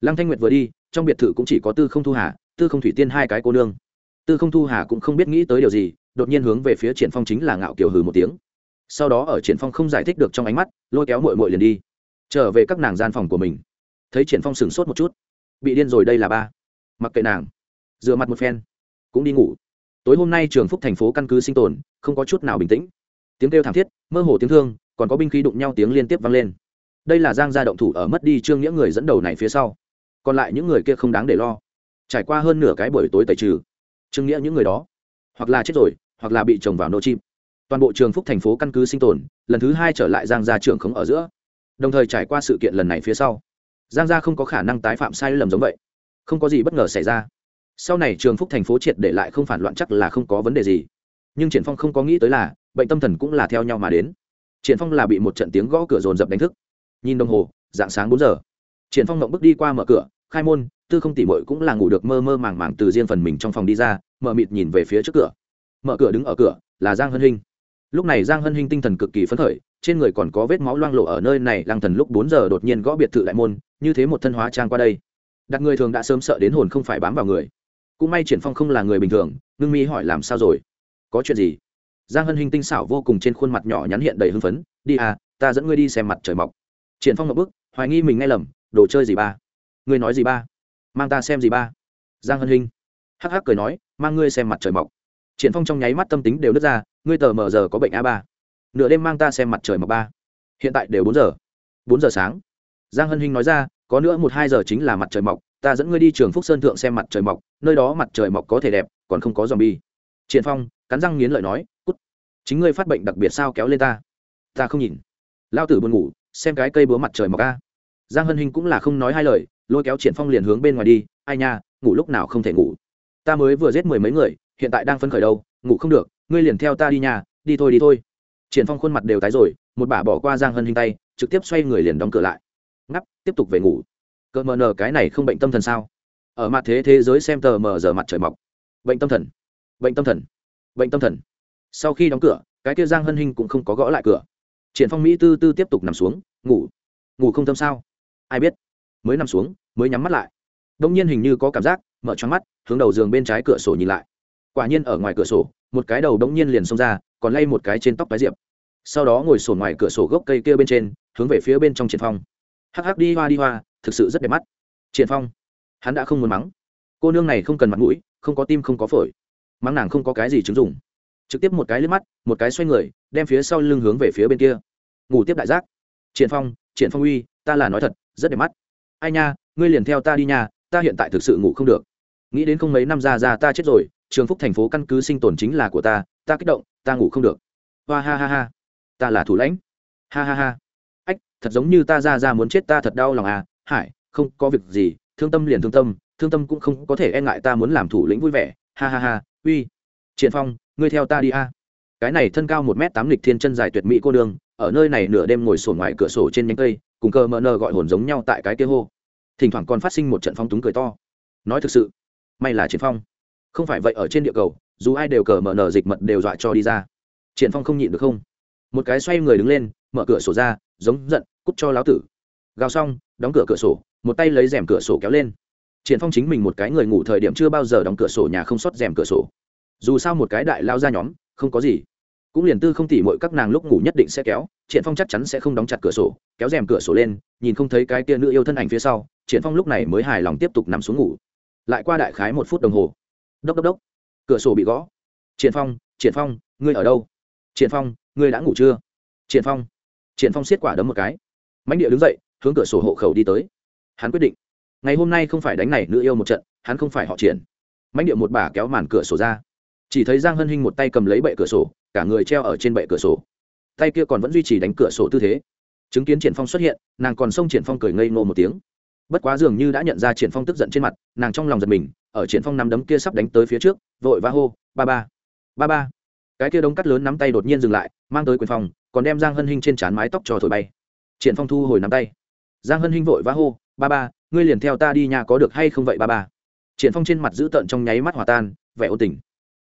Lăng thanh nguyệt vừa đi, trong biệt thự cũng chỉ có tư không thu hà tư không thủy tiên hai cái cô nương. Tư không thu hà cũng không biết nghĩ tới điều gì, đột nhiên hướng về phía triển phong chính là ngạo kiều hừ một tiếng. Sau đó ở triển phong không giải thích được trong ánh mắt, lôi kéo mội mội liền đi, trở về các nàng gian phòng của mình. Thấy triển phong sửng sốt một chút, bị điên rồi đây là ba. Mặc kệ nàng, rửa mặt một phen, cũng đi ngủ. Tối hôm nay trường phúc thành phố căn cứ sinh tồn, không có chút nào bình tĩnh. Tiếng kêu thảm thiết, mơ hồ tiếng thương, còn có binh khí đụng nhau tiếng liên tiếp vang lên. Đây là giang gia động thủ ở mất đi trương nghĩa người dẫn đầu này phía sau. Còn lại những người kia không đáng để lo trải qua hơn nửa cái buổi tối tẩy trừ. Trương nghĩa những người đó, hoặc là chết rồi, hoặc là bị trồng vào nô chim. Toàn bộ trường phúc thành phố căn cứ sinh tồn, lần thứ hai trở lại giang gia trưởng khống ở giữa. Đồng thời trải qua sự kiện lần này phía sau, giang gia không có khả năng tái phạm sai lầm giống vậy. Không có gì bất ngờ xảy ra. Sau này trường phúc thành phố triệt để lại không phản loạn chắc là không có vấn đề gì. Nhưng triển phong không có nghĩ tới là, bệnh tâm thần cũng là theo nhau mà đến. Triển phong là bị một trận tiếng gõ cửa rồn rập đánh thức. Nhìn đồng hồ, dạng sáng bốn giờ. Triển phong ngậm bước đi qua mở cửa khai môn, tư không tỉ mội cũng là ngủ được mơ mơ màng màng từ riêng phần mình trong phòng đi ra, mở mịt nhìn về phía trước cửa. Mở cửa đứng ở cửa, là giang hân hinh. Lúc này giang hân hinh tinh thần cực kỳ phấn khởi, trên người còn có vết máu loang lộ ở nơi này, lăng thần lúc bốn giờ đột nhiên gõ biệt thự đại môn, như thế một thân hóa trang qua đây. Đặt người thường đã sớm sợ đến hồn không phải bám vào người. Cũng may triển phong không là người bình thường, ngưng mi hỏi làm sao rồi? Có chuyện gì? Giang hân Hinh tinh xảo vô cùng trên khuôn mặt nhỏ nhắn hiện đầy hưng phấn. Đi à ta dẫn ngươi đi xem mặt trời mọc. Triển phong ngập bức, hoài nghi mình nghe lầm, đồ chơi gì ba? Ngươi nói gì ba? Mang ta xem gì ba? Giang hân Hinh. Hắc hắc cười nói, mang ngươi xem mặt trời mọc. Triển phong trong nháy mắt tâm tính đều nứt ra, ngươi tờ mờ giờ có bệnh a ba. Nửa đêm mang ta xem mặt trời mọc ba. Hiện tại đều bốn giờ. Bốn giờ sáng. Giang hân hinh nói ra, có nữa một hai giờ chính là mặt trời mọc, ta dẫn ngươi đi trường phúc sơn thượng xem mặt trời mọc, nơi đó mặt trời mọc có thể đẹp, còn không có dòm bi triển phong, cắn răng nghiến lợi nói, cút. Chính ngươi phát bệnh đặc biệt sao kéo lên ta? Ta không nhìn. Lao tử buồn ngủ, xem cái cây búa mặt trời mọc a giang hân hinh cũng là không nói hai lời, lôi kéo triển phong liền hướng bên ngoài đi, ai nha, ngủ lúc nào không thể ngủ? Ta mới vừa giết mười mấy người, hiện tại đang phấn khởi đâu, ngủ không được, ngươi liền theo ta đi nhà đi thôi đi thôi. Triển phong khuôn mặt đều tái rồi, một bà bỏ qua giang hân hinh tay, trực tiếp xoay người liền đóng cửa lại. Ngắp, tiếp tục về ngủ. Cỡ mờ nờ, cái này không bệnh tâm thần sao? Ở mặt thế thế giới xem tờ mờ giờ mặt trời mọc. Bệnh tâm thần. Bệnh tâm thần. Bệnh tâm thần. Sau khi đóng cửa, cái kia giang hân hinh cũng không có gõ lại cửa. Triển phong mỹ tư tư tiếp tục nằm xuống, ngủ. Ngủ không tâm sao? Ai biết? Mới nằm xuống, mới nhắm mắt lại. Đông nhiên hình như có cảm giác, mở choáng mắt, hướng đầu giường bên trái cửa sổ nhìn lại. Quả nhiên ở ngoài cửa sổ, một cái đầu đông nhiên liền xông ra, còn lay một cái trên tóc tái diệp. Sau đó ngồi sổ ngoài cửa sổ gốc cây kia bên trên, hướng về phía bên trong triển phong. Hắc hắc đi hoa đi hoa, thực sự rất đẹp mắt. Triển phong, hắn đã không muốn mắng. Cô nương này không cần mặt mũi, không có tim không có phổi. Mắng nàng không có cái gì chứng dụng. Trực tiếp một cái lướt mắt, một cái xoay người, đem phía sau lưng hướng về phía bên kia. Ngủ tiếp đại giác. Triển phong triển phong uy, ta là nói thật rất đẹp mắt. Ai nha, ngươi liền theo ta đi nha, ta hiện tại thực sự ngủ không được. Nghĩ đến không mấy năm ra ra ta chết rồi, trường phúc thành phố căn cứ sinh tồn chính là của ta ta kích động, ta ngủ không được. Hoa ha ha ha, ta là thủ lãnh. Ha ha ha. Ách, thật giống như ta ra ra muốn chết ta thật đau lòng à hải, không có việc gì, thương tâm liền thương tâm thương tâm cũng không có thể e ngại ta muốn làm thủ lĩnh vui vẻ. Ha ha ha, uy. Triển phong, ngươi theo ta đi a. Cái này thân cao một m tám lịch thiên chân dài tuyệt mỹ cô đường ở nơi này nửa đêm ngồi sổ ngoài cửa sổ trên nhánh cây cùng cờ mờ nờ gọi hồn giống nhau tại cái kia hô. Thỉnh thoảng còn phát sinh một trận phong túng cười to. Nói thực sự, may là triển phong. Không phải vậy ở trên địa cầu, dù ai đều cờ mờ nờ dịch mật đều dọa cho đi ra. Triển phong không nhịn được không? Một cái xoay người đứng lên, mở cửa sổ ra, giống giận, cút cho láo tử. Gào xong, đóng cửa cửa sổ, một tay lấy rèm cửa sổ kéo lên. Triển phong chính mình một cái người ngủ thời điểm chưa bao giờ đóng cửa sổ nhà không xuất rèm cửa sổ. Dù sao một cái đại lao ra nhóm, không có gì cũng liền tư không tỉ mọi các nàng lúc ngủ nhất định sẽ kéo, triển phong chắc chắn sẽ không đóng chặt cửa sổ, kéo rèm cửa sổ lên, nhìn không thấy cái kia nữ yêu thân ảnh phía sau, triển phong lúc này mới hài lòng tiếp tục nằm xuống ngủ. Lại qua đại khái một phút đồng hồ. Đốc đốc đốc. Cửa sổ bị gõ. Triển phong triển phong, ngươi ở đâu? Triển phong, ngươi đã ngủ chưa? Triển phong. Triển phong siết quả đấm một cái. Mãnh địa đứng dậy, hướng cửa sổ hộ khẩu đi tới. Hắn quyết định. Ngày hôm nay không phải đánh này nữ yêu một trận, hắn không phải họ triển. Mãnh địa một bà kéo màn cửa sổ ra. Chỉ thấy giang hân hinh một tay cầm lấy bệ cửa sổ cả người treo ở trên bệ cửa sổ. Tay kia còn vẫn duy trì đánh cửa sổ tư thế. Chứng kiến triển phong xuất hiện, nàng còn xông triển phong cười ngây ngô một tiếng. Bất quá dường như đã nhận ra triển phong tức giận trên mặt, nàng trong lòng giật mình, ở triển phong nắm đấm kia sắp đánh tới phía trước, vội va hô, ba ba ba ba. Cái kia đống cắt lớn nắm tay đột nhiên dừng lại, mang tới quyền phòng, còn đem giang hân hinh trên trán mái tóc cho thổi bay. Triển phong thu hồi nắm tay. Giang hân hinh vội vã hô, ba ba, ngươi liền theo ta đi nhà có được hay không vậy ba ba? Triển phong trên mặt giữ tợn trong nháy mắt hòa tan, vẻ ô tình.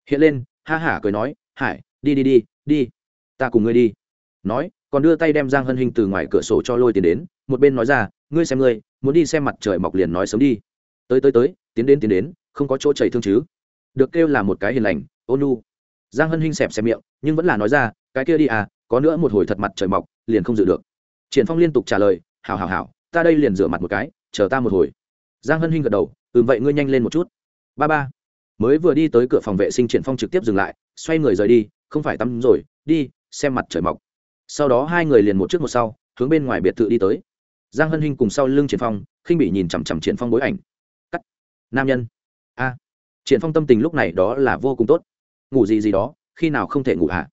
Hiện lên, ha hả cười nói, hải đi đi đi đi. Ta cùng ngươi đi. Nói, còn đưa tay đem giang hân hinh từ ngoài cửa sổ cho lôi tiền đến. Một bên nói ra, ngươi xem ngươi, muốn đi xem mặt trời mọc liền nói sớm đi. Tới tới tới, tiến đến tiến đến, không có chỗ chảy thương chứ. Được kêu là một cái hiền lành, ôn nu giang hân hinh xẹp xẹp miệng, nhưng vẫn là nói ra, cái kia đi à có nữa một hồi thật mặt trời mọc, liền không dự được. Triển phong liên tục trả lời, hảo hảo hảo, ta đây liền rửa mặt một cái, chờ ta một hồi. Giang hân hinh gật đầu, ừm, vậy ngươi nhanh lên một chút. Ba ba. Mới vừa đi tới cửa phòng vệ sinh, triển phong trực tiếp dừng lại, xoay người rời đi không phải tắm rồi, đi, xem mặt trời mọc. Sau đó hai người liền một trước một sau, hướng bên ngoài biệt thự đi tới. Giang hân hinh cùng sau lưng triển phong, khinh bị nhìn chằm chằm triển phong bối ảnh. Cắt. Nam nhân. A. Triển phong tâm tình lúc này đó là vô cùng tốt. Ngủ gì gì đó, khi nào không thể ngủ hả?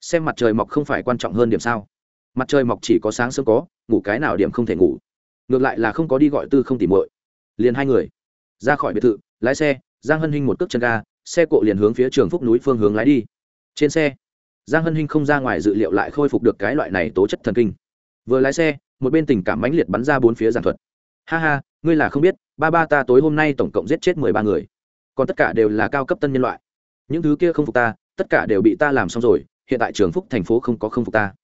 Xem mặt trời mọc không phải quan trọng hơn điểm sao? Mặt trời mọc chỉ có sáng sớm có, ngủ cái nào điểm không thể ngủ. Ngược lại là không có đi gọi tư không tìm muội. Liền hai người. Ra khỏi biệt thự, lái xe, giang hân hinh một cước chân ga, xe cộ liền hướng phía trường phúc núi phương hướng lái đi trên xe, giang hân hinh không ra ngoài dự liệu lại khôi phục được cái loại này tố chất thần kinh. Vừa lái xe, một bên tình cảm mãnh liệt bắn ra bốn phía giàn thuật. Ha ha, ngươi là không biết, ba ba ta tối hôm nay tổng cộng giết chết mười ba người. Còn tất cả đều là cao cấp tân nhân loại. Những thứ kia không phục ta, tất cả đều bị ta làm xong rồi, hiện tại trường phúc thành phố không có không phục ta.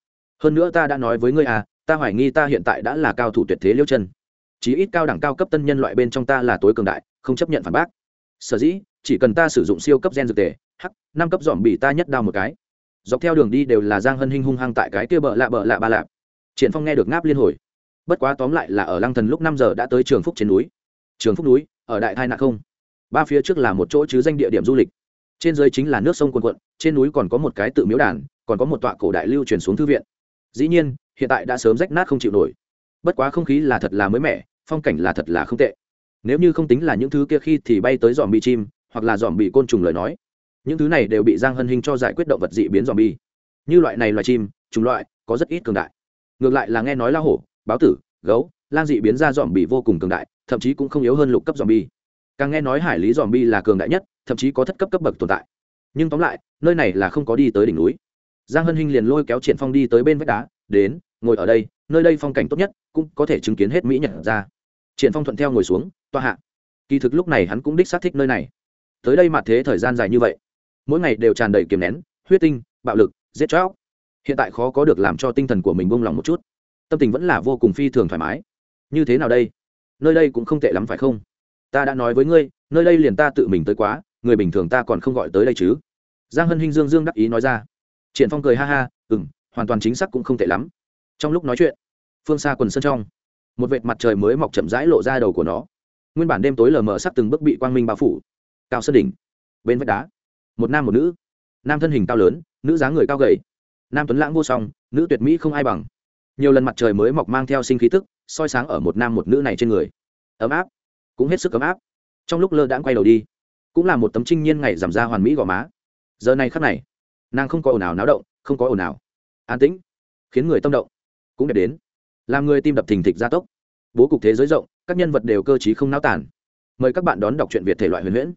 Hơn nữa ta đã nói với ngươi à ta hoài nghi ta hiện tại đã là cao thủ tuyệt thế liêu chân. Chí ít cao đẳng cao cấp tân nhân loại bên trong ta là tối cường đại, không chấp nhận phản bác. Sở dĩ, chỉ cần ta sử dụng siêu cấp gen dược tề hắc, năm cấp dòm bị ta nhất đao một cái. Dọc theo đường đi đều là giang hân hinh hung hăng tại cái kia bợ lạ bợ lạ ba lạp triển phong nghe được ngáp liên hồi. Bất quá tóm lại là ở lăng thần lúc năm giờ đã tới trường phúc trên núi. Trường phúc núi, ở đại thai nạn không. Ba phía trước là một chỗ chứ danh địa điểm du lịch. Trên dưới chính là nước sông quần quận trên núi còn có một cái tự miếu đàn, còn có một tọa cổ đại lưu truyền xuống thư viện. Dĩ nhiên, hiện tại đã sớm rách nát không chịu nổi. Bất quá không khí là thật là mới mẻ, phong cảnh là thật là không tệ. Nếu như không tính là những thứ kia khi thì bay tới dòm bị chim, hoặc là dòm bị côn trùng lời nói những thứ này đều bị giang hân Hinh cho giải quyết động vật dị biến dòm bi như loại này loài chim, chủng loại, có rất ít cường đại. Ngược lại là nghe nói la hổ, báo tử, gấu lan dị biến ra dòm bị vô cùng cường đại, thậm chí cũng không yếu hơn lục cấp dòm bi càng nghe nói hải lý dòm bi là cường đại nhất, thậm chí có thất cấp cấp bậc tồn tại. Nhưng tóm lại, nơi này là không có đi tới đỉnh núi. Giang hân hinh liền lôi kéo triển phong đi tới bên vách đá, đến, ngồi ở đây, nơi đây phong cảnh tốt nhất, cũng có thể chứng kiến hết mỹ nhật ra. Triển phong thuận theo ngồi xuống toa hạ. Kỳ thực lúc này hắn cũng đích xác thích nơi này. Tới đây mà thế thời gian dài như vậy mỗi ngày đều tràn đầy kiềm nén, huyết tinh, bạo lực, giết chóc. Hiện tại khó có được làm cho tinh thần của mình buông lòng một chút. Tâm tình vẫn là vô cùng phi thường thoải mái. Như thế nào đây? Nơi đây cũng không tệ lắm phải không? Ta đã nói với ngươi, nơi đây liền ta tự mình tới quá, người bình thường ta còn không gọi tới đây chứ. Giang hân hinh dương dương đắc ý nói ra. Triển phong cười ha ha ừ m hoàn toàn chính xác cũng không tệ lắm. Trong lúc nói chuyện, phương xa quần sân trong, một vệt mặt trời mới mọc chậm rãi lộ ra đầu của nó. Nguyên bản đêm tối lờ mờ sắc từng bước bị quang minh bao phủ. Cao sơn đỉnh, bên vách đá một nam một nữ. Nam thân hình cao lớn, nữ dáng người cao gầy. Nam tuấn lãng vô song, nữ tuyệt mỹ không ai bằng. Nhiều lần mặt trời mới mọc mang theo sinh khí tức, soi sáng ở một nam một nữ này trên người. Ấm áp, cũng hết sức ấm áp. Trong lúc lơ đãng quay đầu đi, cũng là một tấm trinh nhiên ngày giảm ra hoàn mỹ gò má. Giờ này khắc này, nàng không có ồn ào náo động, không có ồn ào. An tĩnh, khiến người tâm động, cũng đẹp đến. Làm người tim đập thình thịch gia tốc. Bố cục thế giới rộng, các nhân vật đều cơ t không náo tản mời các bạn đón đọc truyện việt thể loại huyền huyễn.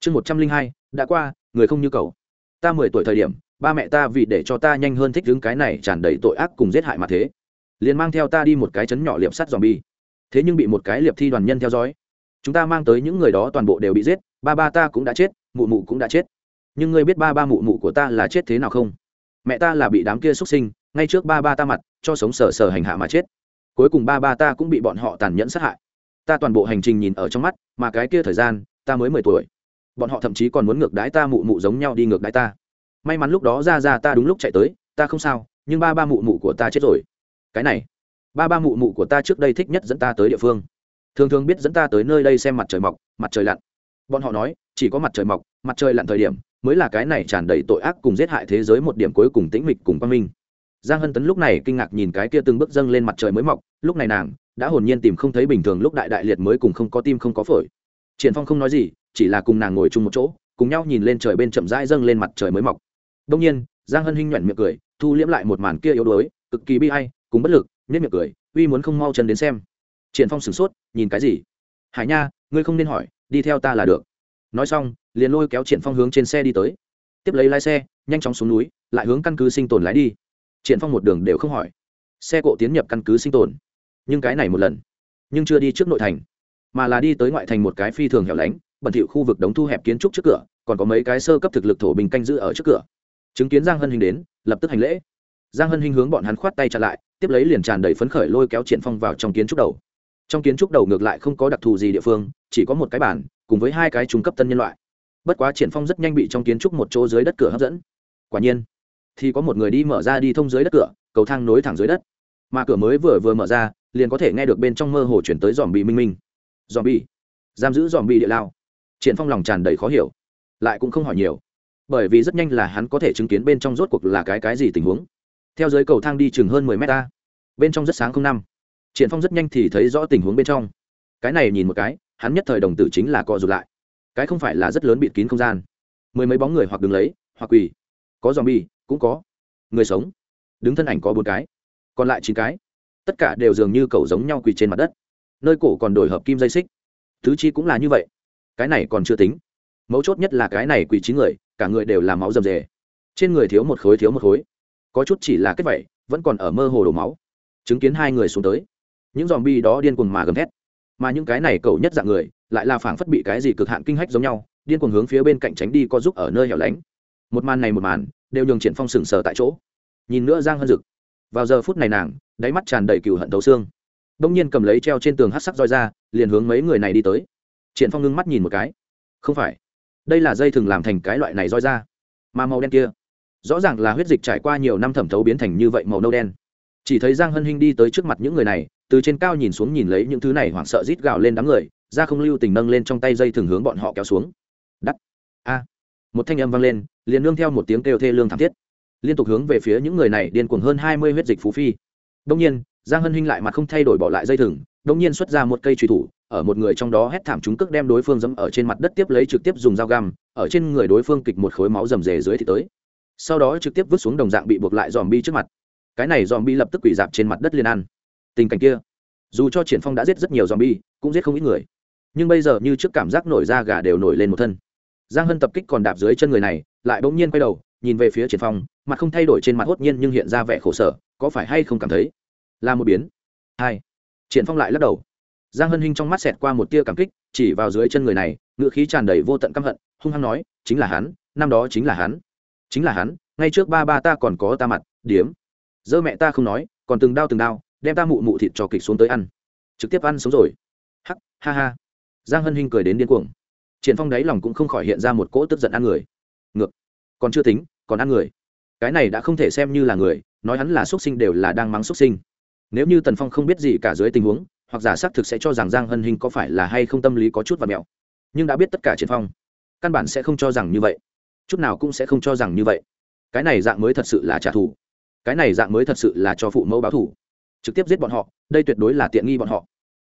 Chương một trăm linh hai, đã qua người không như cầu ta mười tuổi thời điểm, ba mẹ ta vì để cho ta nhanh hơn thích đứng cái này tràn đầy tội ác cùng giết hại mà thế. Liền mang theo ta đi một cái chấn nhỏ liệp sắt dòm bi thế nhưng bị một cái liệp thi đoàn nhân theo dõi. Chúng ta mang tới những người đó toàn bộ đều bị giết, ba ba ta cũng đã chết, mụ mụ cũng đã chết. Nhưng ngươi biết ba ba mụ mụ của ta là chết thế nào không? Mẹ ta là bị đám kia xuất sinh, ngay trước ba ba ta mặt, cho sống sờ sờ hành hạ mà chết. Cuối cùng ba ba ta cũng bị bọn họ tàn nhẫn sát hại. Ta toàn bộ hành trình nhìn ở trong mắt, mà cái kia thời gian, ta mới mười tuổi bọn họ thậm chí còn muốn ngược đái ta mụ mụ giống nhau đi ngược đái ta. May mắn lúc đó ra ra ta đúng lúc chạy tới, ta không sao, nhưng ba ba mụ mụ của ta chết rồi. Cái này, ba ba mụ mụ của ta trước đây thích nhất dẫn ta tới địa phương. Thường thường biết dẫn ta tới nơi đây xem mặt trời mọc, mặt trời lặn. Bọn họ nói, chỉ có mặt trời mọc, mặt trời lặn thời điểm mới là cái này tràn đầy tội ác cùng giết hại thế giới một điểm cuối cùng tĩnh mịch cùng quang minh. Giang hân tấn lúc này kinh ngạc nhìn cái kia từng bước dâng lên mặt trời mới mọc, lúc này nàng đã hồn nhiên tìm không thấy bình thường lúc đại đại liệt mới cùng không có tim không có phổi. Triển phong không nói gì chỉ là cùng nàng ngồi chung một chỗ, cùng nhau nhìn lên trời bên chậm rãi dâng lên mặt trời mới mọc. Đông nhiên, giang hân hinh nhuận miệng cười, thu liễm lại một màn kia yếu đuối, cực kỳ bi ai, cùng bất lực nhất miệng cười, uy muốn không mau chân đến xem. Triển phong sửng sốt, nhìn cái gì? Hải nha, ngươi không nên hỏi, đi theo ta là được. Nói xong, liền lôi kéo triển phong hướng trên xe đi tới. Tiếp lấy lái xe, nhanh chóng xuống núi, lại hướng căn cứ sinh tồn lái đi. Triển phong một đường đều không hỏi. Xe cộ tiến nhập căn cứ sinh tồn. Nhưng cái này một lần, nhưng chưa đi trước nội thành, mà là đi tới ngoại thành một cái phi thường hẻo lánh bẩn thỉu khu vực đống thu hẹp kiến trúc trước cửa, còn có mấy cái sơ cấp thực lực thổ bình canh giữ ở trước cửa. Chứng kiến giang hân hình đến, lập tức hành lễ. Giang hân hình hướng bọn hắn khoát tay trả lại, tiếp lấy liền tràn đầy phấn khởi lôi kéo triển phong vào trong kiến trúc đầu. Trong kiến trúc đầu ngược lại không có đặc thù gì địa phương, chỉ có một cái bản cùng với hai cái trung cấp tân nhân loại. Bất quá triển phong rất nhanh bị trong kiến trúc một chỗ dưới đất cửa hấp dẫn. Quả nhiên, thì có một người đi mở ra đi thông dưới đất cửa, cầu thang nối thẳng dưới đất. Mà cửa mới vừa vừa mở ra, liền có thể nghe được bên trong mơ hồ chuyển tới dòm bị minh minh. Dòm bị giam giữ dòm bị địa lao triển phong lòng tràn đầy khó hiểu, lại cũng không hỏi nhiều, bởi vì rất nhanh là hắn có thể chứng kiến bên trong rốt cuộc là cái cái gì tình huống. Theo dưới cầu thang đi chừng hơn mười mét ta, bên trong rất sáng không năm. Triển phong rất nhanh thì thấy rõ tình huống bên trong. Cái này nhìn một cái, hắn nhất thời đồng tử chính là co rụt lại. Cái không phải là rất lớn bịt kín không gian. Mười mấy bóng người hoặc đứng lấy, hoặc quỳ. Có dòm bi cũng có người sống. Đứng thân ảnh có bốn cái, còn lại chín cái. Tất cả đều dường như cầu giống nhau quỳ trên mặt đất. Nơi cổ còn đổi hợp kim dây xích. Thứ chi cũng là như vậy cái này còn chưa tính. Mấu chốt nhất là cái này quỳ chín người cả người đều là máu rầm rề trên người thiếu một khối thiếu một khối. Có chút chỉ là kết vậy, vẫn còn ở mơ hồ đổ máu. Chứng kiến hai người xuống tới. Những dòm bi đó điên cuồng mà gầm thét. Mà những cái này cầu nhất dạng người lại là phảng phất bị cái gì cực hạn kinh hách giống nhau điên cuồng hướng phía bên cạnh tránh đi có giúp ở nơi hẻo lánh. Một màn này một màn đều nhường triển phong sừng sờ tại chỗ. Nhìn nữa giang hân dực. Vào giờ phút này nàng đáy mắt tràn đầy cừu hận thấu xương. Đông nhiên cầm lấy treo trên tường hát sắc roi ra liền hướng mấy người này đi tới triển phong ngưng mắt nhìn một cái. Không phải. Đây là dây thường làm thành cái loại này roi ra. Mà màu đen kia. Rõ ràng là huyết dịch trải qua nhiều năm thẩm thấu biến thành như vậy màu nâu đen. Chỉ thấy giang hân hinh đi tới trước mặt những người này, từ trên cao nhìn xuống nhìn lấy những thứ này hoảng sợ rít gào lên đám người, ra không lưu tình nâng lên trong tay dây thường hướng bọn họ kéo xuống. Đắt. A. Một thanh âm vang lên, liền nương theo một tiếng kêu thê lương thảm thiết. Liên tục hướng về phía những người này điên cuồng hơn hai mươi huyết dịch phú phi. Đông nhiên, giang hân hinh lại mặt không thay đổi bỏ lại dây thừng đông nhiên xuất ra một cây truy thủ, ở một người trong đó hét thảm chúng cước đem đối phương dẫm ở trên mặt đất tiếp lấy trực tiếp dùng dao găm, ở trên người đối phương kịch một khối máu rầm rề dưới thì tới. Sau đó trực tiếp vứt xuống đồng dạng bị buộc lại dòm bi trước mặt. Cái này dòm bi lập tức quỷ dạp trên mặt đất liên ăn. Tình cảnh kia, dù cho triển phong đã giết rất nhiều dòm bi cũng giết không ít người. Nhưng bây giờ như trước cảm giác nổi da gà đều nổi lên một thân. Giang hân tập kích còn đạp dưới chân người này, lại bỗng nhiên quay đầu, nhìn về phía triển phong, mặt không thay đổi trên mặt hốt nhiên nhưng hiện ra vẻ khổ sở, có phải hay không cảm thấy là một biến? Hai triển phong lại lắc đầu. Giang hân hinh trong mắt xẹt qua một tia cảm kích, chỉ vào dưới chân người này ngựa khí tràn đầy vô tận căm hận, hung hăng nói, chính là hắn, năm đó chính là hắn. Chính là hắn, ngay trước ba ba ta còn có ta mặt, điếm. Dơ mẹ ta không nói, còn từng đau từng đau đem ta mụ mụ thịt cho kịch xuống tới ăn. Trực tiếp ăn sống rồi. Hắc, ha ha. Giang hân hinh cười đến điên cuồng. Triển phong đáy lòng cũng không khỏi hiện ra một cỗ tức giận ăn người. Ngược. Còn chưa tính, còn ăn người. Cái này đã không thể xem như là người, nói hắn là xuất sinh đều là đang mắng xuất sinh nếu như tần phong không biết gì cả dưới tình huống, hoặc giả xác thực sẽ cho rằng giang hân hinh có phải là hay không tâm lý có chút và mẹo. Nhưng đã biết tất cả triển phong, căn bản sẽ không cho rằng như vậy. Chút nào cũng sẽ không cho rằng như vậy. Cái này dạng mới thật sự là trả thù. Cái này dạng mới thật sự là cho phụ mẫu báo thù. Trực tiếp giết bọn họ, đây tuyệt đối là tiện nghi bọn họ.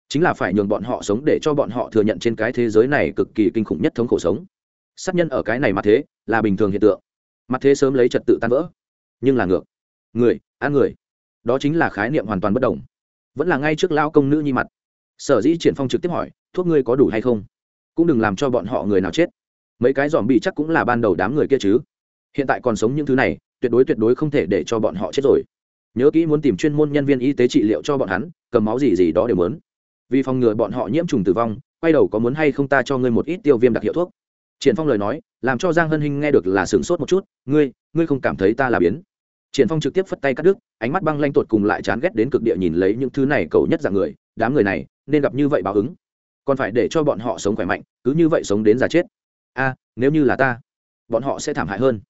Chính là phải nhường bọn họ sống để cho bọn họ thừa nhận trên cái thế giới này cực kỳ kinh khủng nhất thống khổ sống. Sát nhân ở cái này mà thế, là bình thường hiện tượng. Mặt thế sớm lấy trật tự tan vỡ. Nhưng là ngược. Người, ăn người đó chính là khái niệm hoàn toàn bất đồng. Vẫn là ngay trước lao công nữ nhi mặt. Sở dĩ triển phong trực tiếp hỏi, thuốc ngươi có đủ hay không? Cũng đừng làm cho bọn họ người nào chết. Mấy cái dòm bị chắc cũng là ban đầu đám người kia chứ. Hiện tại còn sống những thứ này, tuyệt đối tuyệt đối không thể để cho bọn họ chết rồi. Nhớ kỹ muốn tìm chuyên môn nhân viên y tế trị liệu cho bọn hắn, cầm máu gì gì đó đều muốn. Vì phòng ngừa bọn họ nhiễm trùng tử vong, quay đầu có muốn hay không ta cho ngươi một ít tiêu viêm đặc hiệu thuốc. Triển phong lời nói, làm cho giang hân hinh nghe được là sửng sốt một chút, ngươi ngươi không cảm thấy ta là biến? Triển phong trực tiếp phất tay cắt đứt, ánh mắt băng lanh tột cùng lại chán ghét đến cực địa nhìn lấy những thứ này cầu nhất dạng người, đám người này, nên gặp như vậy báo ứng. Còn phải để cho bọn họ sống khỏe mạnh, cứ như vậy sống đến già chết. A, nếu như là ta, bọn họ sẽ thảm hại hơn.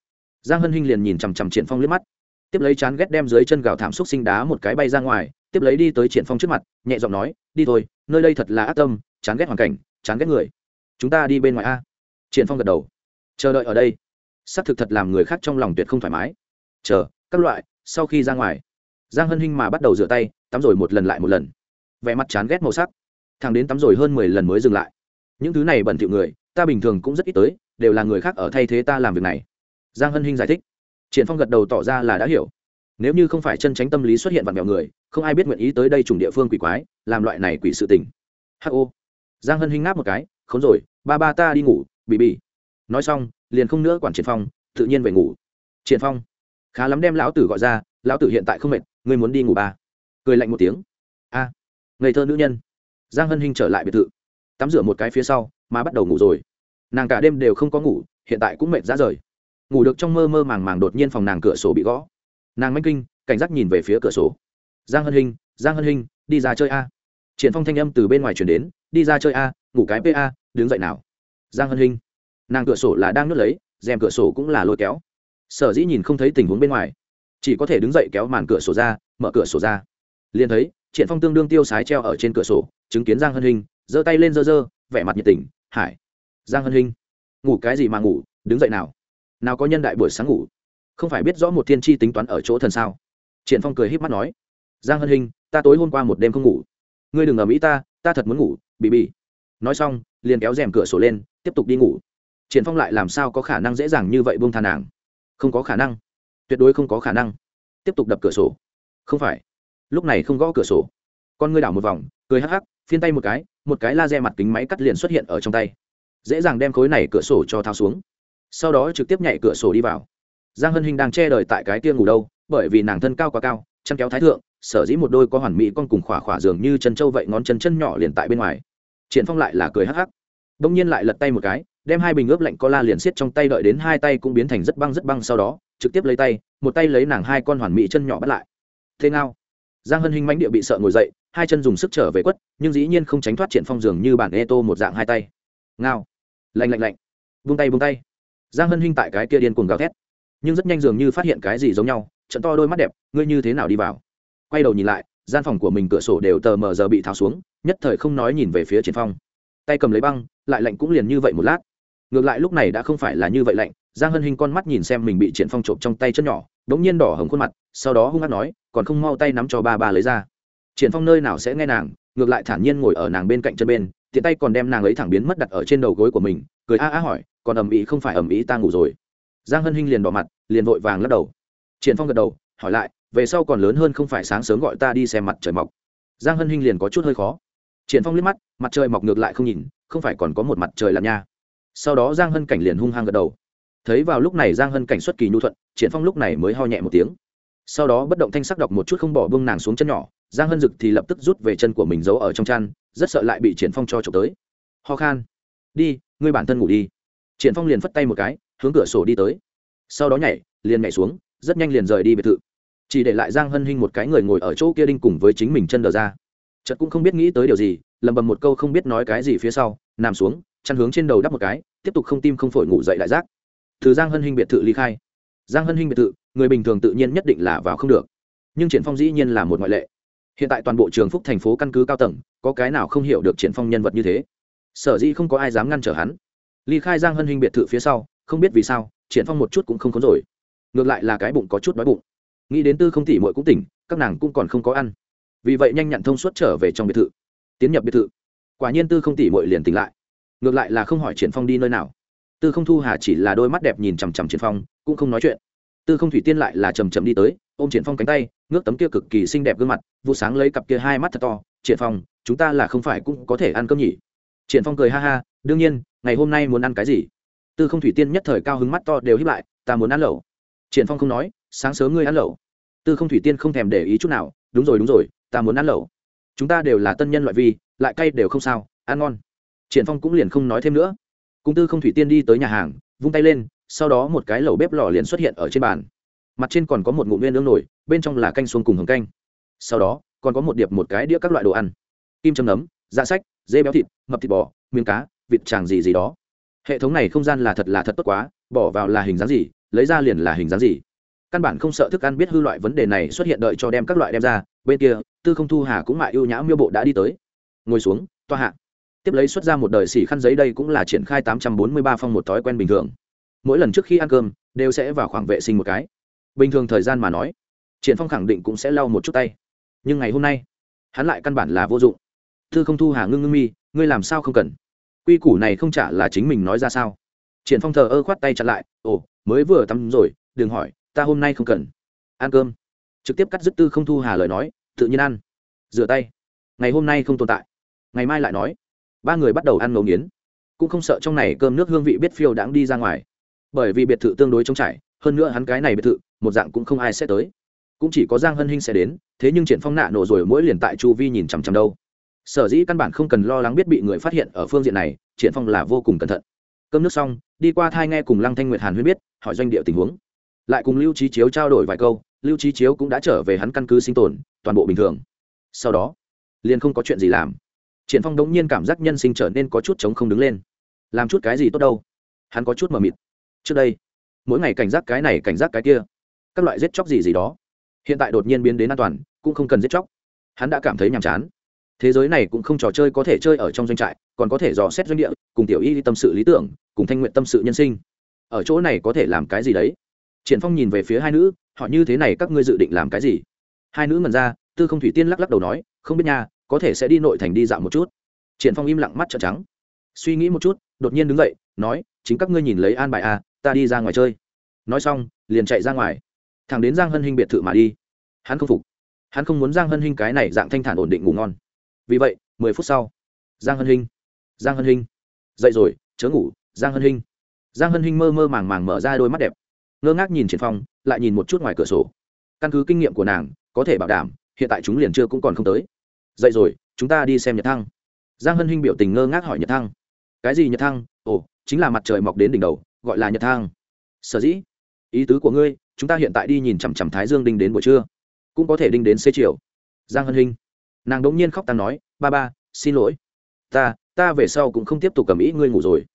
Giang hân hinh liền nhìn chằm chằm triển phong liếc mắt. Tiếp lấy chán ghét đem dưới chân gào thảm xúc sinh đá một cái bay ra ngoài, tiếp lấy đi tới triển phong trước mặt, nhẹ giọng nói, đi thôi, nơi đây thật là ác tâm, chán ghét hoàn cảnh, chán ghét người. Chúng ta đi bên ngoài a. Triển phong gật đầu. Chờ đợi ở đây. Xác thực thật làm người khác trong lòng tuyệt không thoải mái. Chờ các loại, sau khi ra ngoài, giang hân hinh mà bắt đầu rửa tay, tắm rồi một lần lại một lần. Vẻ mặt chán ghét màu sắc. Thằng đến tắm rồi hơn mười lần mới dừng lại. Những thứ này bẩn thỉu người, ta bình thường cũng rất ít tới, đều là người khác ở thay thế ta làm việc này. Giang hân hinh giải thích. Triển phong gật đầu tỏ ra là đã hiểu. Nếu như không phải chân tránh tâm lý xuất hiện vặn vẹo người, không ai biết nguyện ý tới đây trùng địa phương quỷ quái, làm loại này quỷ sự tình. Ho giang hân hinh ngáp một cái không rồi, ba ba ta đi ngủ, bị bị. Nói xong, liền không nữa quản triển phong, tự nhiên về ngủ. Triển phong khá lắm đem lão tử gọi ra lão tử hiện tại không mệt ngươi muốn đi ngủ ba. Cười lạnh một tiếng. A à, ngây thơ nữ nhân. Giang hân hinh trở lại biệt thự. Tắm rửa một cái phía sau mà bắt đầu ngủ rồi. Nàng cả đêm đều không có ngủ hiện tại cũng mệt ra rời. Ngủ được trong mơ mơ màng màng đột nhiên phòng nàng cửa sổ bị gõ. Nàng manh kinh cảnh giác nhìn về phía cửa sổ. Giang hân hinh giang hân hinh đi ra chơi a. Triển phong thanh âm từ bên ngoài chuyển đến đi ra chơi a ngủ cái pa đứng dậy nào. Giang hân hinh. Nàng cửa sổ là đang nuốt lấy rèm cửa sổ cũng là lôi kéo sở dĩ nhìn không thấy tình huống bên ngoài, chỉ có thể đứng dậy kéo màn cửa sổ ra, mở cửa sổ ra. Liền thấy triển phong tương đương tiêu sái treo ở trên cửa sổ, chứng kiến giang hân hinh, giơ tay lên giơ giơ, vẻ mặt nhiệt tình, hải, giang hân hinh, ngủ cái gì mà ngủ, đứng dậy nào? Nào có nhân đại buổi sáng ngủ? Không phải biết rõ một thiên tri tính toán ở chỗ thần sao? Triển phong cười híp mắt nói, giang hân hinh, ta tối hôm qua một đêm không ngủ. Ngươi đừng ở mỹ ta ta thật muốn ngủ bị bị nói xong, liền kéo rèm cửa sổ lên, tiếp tục đi ngủ. Triển phong lại làm sao có khả năng dễ dàng như vậy buông tha nàng? Không có khả năng. Tuyệt đối không có khả năng. Tiếp tục đập cửa sổ. Không phải. Lúc này không gõ cửa sổ. Con ngươi đảo một vòng, cười hắc hắc, phiên tay một cái một cái laser mặt kính máy cắt liền xuất hiện ở trong tay. Dễ dàng đem khối này cửa sổ cho thao xuống. Sau đó trực tiếp nhảy cửa sổ đi vào. Giang hân hình đang che đời tại cái kia ngủ đâu, bởi vì nàng thân cao quá cao, chăn kéo thái thượng, sở dĩ một đôi có hoàn mỹ con cùng khỏa khỏa dường như chân trâu vậy ngón chân chân nhỏ liền tại bên ngoài. Triển phong lại là cười hắc hắc. Đông nhiên lại lật tay một cái đem hai bình ướp lạnh cola liền xiết trong tay đợi đến hai tay cũng biến thành rất băng rất băng sau đó, trực tiếp lấy tay, một tay lấy nàng hai con hoàn mỹ chân nhỏ bắt lại. Thế nào? Giang hân hinh mánh địa bị sợ ngồi dậy, hai chân dùng sức trở về quất, nhưng dĩ nhiên không tránh thoát triển phong giường như bản ê tô một dạng hai tay. Ngao. Lạnh lạnh lạnh. Vung tay vung tay. Giang hân hinh tại cái kia điên cuồng gào thét. Nhưng rất nhanh dường như phát hiện cái gì giống nhau, trận to đôi mắt đẹp, ngươi như thế nào đi vào? Quay đầu nhìn lại, gian phòng của mình cửa sổ đều tờ mờ giờ bị tháo xuống, nhất thời không nói nhìn về phía triển phong. Tay cầm lấy băng, lại lạnh cũng liền như vậy một lát ngược lại lúc này đã không phải là như vậy lạnh, giang hân hinh con mắt nhìn xem mình bị triển phong trộm trong tay chân nhỏ đ ố n g nhiên đỏ hồng khuôn mặt, sau đó hung hát nói, còn không mau tay nắm cho ba ba lấy ra. Triển phong nơi nào sẽ nghe nàng, ngược lại thản nhiên ngồi ở nàng bên cạnh chân bên, tiện tay còn đem nàng ấy thẳng biến mất đặt ở trên đầu gối của mình, cười a a hỏi, còn ầm ĩ không phải ầm ĩ ta ngủ rồi? Giang hân hinh liền đỏ mặt, liền vội vàng lắc đầu. Triển phong gật đầu, hỏi lại, về sau còn lớn hơn không phải sáng sớm gọi ta đi xem mặt trời mọc? Giang hân hinh liền có chút hơi khó. Triển phong liếc mắt, mặt trời mọc ngược lại không nhìn, không phải còn có một mặt trời lặn nha sau đó giang hân cảnh liền hung hăng gật đầu. Thấy vào lúc này giang hân cảnh xuất kỳ nhu thuận, triển phong lúc này mới ho nhẹ một tiếng. Sau đó bất động thanh sắc đọc một chút không bỏ bông nàng xuống chân nhỏ, giang hân dực thì lập tức rút về chân của mình giấu ở trong chăn, rất sợ lại bị triển phong cho trộm tới. Ho khan, đi, ngươi bản thân ngủ đi. Triển phong liền phất tay một cái, hướng cửa sổ đi tới. Sau đó nhảy, liền nhảy xuống, rất nhanh liền rời đi biệt thự. Chỉ để lại giang hân hinh một cái người ngồi ở chỗ kia đinh cùng với chính mình chân đờ ra. Chợt cũng không biết nghĩ tới điều gì, lầm bầm một câu không biết nói cái gì phía sau, nằm xuống chăn hướng trên đầu đắp một cái, tiếp tục không tim không phổi ngủ dậy lại rác từ giang hân hinh biệt thự ly khai. Giang hân hinh biệt thự, người bình thường tự nhiên nhất định là vào không được. Nhưng triển phong dĩ nhiên là một ngoại lệ. Hiện tại toàn bộ trường phúc thành phố căn cứ cao tầng, có cái nào không hiểu được triển phong nhân vật như thế? Sở dĩ không có ai dám ngăn trở hắn. Ly khai giang hân hinh biệt thự phía sau, không biết vì sao, triển phong một chút cũng không khốn rồi. Ngược lại là cái bụng có chút đói bụng. Nghĩ đến tư không tỉ muội cũng tỉnh, các nàng cũng còn không có ăn. Vì vậy nhanh nhặn thông suốt trở về trong biệt thự. Tiến nhập biệt thự. Quả nhiên tư không tỉ muội liền tỉnh lại ngược lại là không hỏi triển phong đi nơi nào. Tư không thu hà chỉ là đôi mắt đẹp nhìn chằm chằm triển phong, cũng không nói chuyện. Tư không thủy tiên lại là chầm chậm đi tới, ôm triển phong cánh tay, ngước tấm kia cực kỳ xinh đẹp gương mặt vụ sáng lấy cặp kia hai mắt thật to, triển phong, chúng ta là không phải cũng có thể ăn cơm nhỉ? Triển phong cười ha ha, đương nhiên, ngày hôm nay muốn ăn cái gì? Tư không thủy tiên nhất thời cao hứng mắt to đều hiếp lại, ta muốn ăn lẩu. Triển phong không nói, sáng sớm ngươi ăn lẩu. Tư không thủy tiên không thèm để ý chút nào, đúng rồi đúng rồi, ta muốn ăn lẩu. Chúng ta đều là tân nhân loại vi, lại cay đều không sao, ăn ngon triển phong cũng liền không nói thêm nữa. Cung tư không thủy tiên đi tới nhà hàng, vung tay lên, sau đó một cái lẩu bếp lò liền xuất hiện ở trên bàn. Mặt trên còn có một ngụm nguyên nướng nổi bên trong là canh xuông cùng hồng canh. Sau đó, còn có một điệp một cái đĩa các loại đồ ăn. Kim châm nấm da sách, dê béo thịt mập thịt bò, miếng cá, vịt tràng gì gì đó. Hệ thống này không gian là thật là thật tốt quá, bỏ vào là hình dáng gì, lấy ra liền là hình dáng gì. Căn bản không sợ thức ăn biết hư loại vấn đề này xuất hiện đợi cho đem các loại đem ra, bên kia, tư không thu hà cũng mại ưu nhã miêu bộ đã đi tới. Ngồi xuống, toa hạ tiếp lấy xuất ra một đời xỉ khăn giấy đây cũng là triển khai tám trăm bốn mươi ba phong một thói quen bình thường. Mỗi lần trước khi ăn cơm, đều sẽ vào khoảng vệ sinh một cái. Bình thường thời gian mà nói, triển phong khẳng định cũng sẽ lau một chút tay. Nhưng ngày hôm nay, hắn lại căn bản là vô dụng. Thư không thu hà ngưng ngưng mi, ngươi làm sao không cần? Quy củ này không trả là chính mình nói ra sao? Triển phong thờ ơ khoát tay chặn lại, ồ, mới vừa tắm rồi, đừng hỏi, ta hôm nay không cần. Ăn cơm. Trực tiếp cắt dứt tư không thu hà lời nói, tự nhiên ăn. Rửa tay. Ngày hôm nay không tồn tại. Ngày mai lại nói ba người bắt đầu ăn ngấu nghiến. Cũng không sợ trong này cơm nước hương vị biết phiêu đãng đi ra ngoài. Bởi vì biệt thự tương đối trống trải, hơn nữa hắn cái này biệt thự, một dạng cũng không ai sẽ tới. Cũng chỉ có giang hân hinh sẽ đến, thế nhưng triển phong nạ nổ rồi mỗi liền tại chu vi nhìn chằm chằm đâu. Sở dĩ căn bản không cần lo lắng biết bị người phát hiện ở phương diện này, triển phong là vô cùng cẩn thận. Cơm nước xong, đi qua thai nghe cùng lăng thanh nguyệt hàn huyên biết, hỏi doanh địa tình huống. Lại cùng lưu trí chiếu trao đổi vài câu, lưu trí chiếu cũng đã trở về hắn căn cứ sinh tồn, toàn bộ bình thường. Sau đó, liền không có chuyện gì làm triển phong đống nhiên cảm giác nhân sinh trở nên có chút chống không đứng lên. Làm chút cái gì tốt đâu? Hắn có chút mờ mịt. Trước đây, mỗi ngày cảnh giác cái này, cảnh giác cái kia, các loại giết chóc gì gì đó, hiện tại đột nhiên biến đến an toàn, cũng không cần giết chóc. Hắn đã cảm thấy nhàm chán. Thế giới này cũng không trò chơi có thể chơi ở trong doanh trại, còn có thể dò xét doanh địa, cùng tiểu y tâm sự lý tưởng, cùng thanh nguyện tâm sự nhân sinh. Ở chỗ này có thể làm cái gì đấy? Triển phong nhìn về phía hai nữ họ như thế này các ngươi dự định làm cái gì? Hai nữ ngần ra, tư không thủy tiên lắc lắc đầu nói, không biết nha có thể sẽ đi nội thành đi dạo một chút. Triển phong im lặng mắt trợn trắng. Suy nghĩ một chút đột nhiên đứng dậy nói chính các ngươi nhìn lấy an bài a à, ta đi ra ngoài chơi. Nói xong liền chạy ra ngoài. Thẳng đến giang hân hinh biệt thự mà đi. Hắn không phục. Hắn không muốn giang hân hinh cái này dạng thanh thản ổn định ngủ ngon. Vì vậy mười phút sau giang hân hinh giang hân hinh. Dậy rồi chớ ngủ giang hân hinh. Giang hân hinh mơ mơ màng màng mở ra đôi mắt đẹp. Ngơ ngác nhìn triển phong lại nhìn một chút ngoài cửa sổ. Căn cứ kinh nghiệm của nàng có thể bảo đảm hiện tại chúng liền chưa cũng còn không tới dậy rồi, chúng ta đi xem nhật thăng. Giang hân hinh biểu tình ngơ ngác hỏi nhật thăng, cái gì nhật thăng? Ồ, chính là mặt trời mọc đến đỉnh đầu, gọi là nhật thăng. Sở dĩ? Ý tứ của ngươi, chúng ta hiện tại đi nhìn chằm chằm thái dương đinh đến buổi trưa, cũng có thể đinh đến xế chiều. Giang hân hinh, nàng đống nhiên khóc ta nói, ba ba, xin lỗi. Ta ta về sau cũng không tiếp tục cầm ý ngươi ngủ rồi.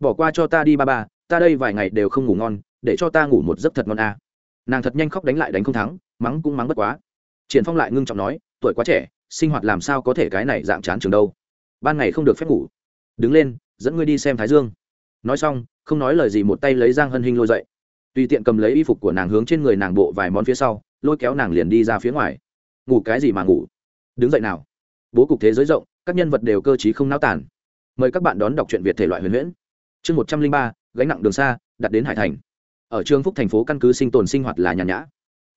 Bỏ qua cho ta đi ba ba, ta đây vài ngày đều không ngủ ngon, để cho ta ngủ một giấc thật ngon à. nàng thật nhanh khóc đánh lại đánh không thắng, mắng cũng mắng bất quá. Triển phong lại ngưng trọng nói tuổi quá trẻ, sinh hoạt làm sao có thể cái này dạng chán trường đâu. Ban ngày không được phép ngủ. Đứng lên, dẫn ngươi đi xem thái dương. Nói xong, không nói lời gì một tay lấy giang hân hinh lôi dậy. Tùy tiện cầm lấy y phục của nàng hướng trên người nàng bộ vài món phía sau, lôi kéo nàng liền đi ra phía ngoài. Ngủ cái gì mà ngủ? Đứng dậy nào. Bố cục thế giới rộng, các nhân vật đều cơ t không náo tản mời các bạn đón đọc truyện việt thể loại huyền huyễn. Chương một trăm linh ba, gánh nặng đường xa, đặt đến hải thành. Ở trường phúc thành phố căn cứ sinh tồn sinh hoạt là nhàn nhã.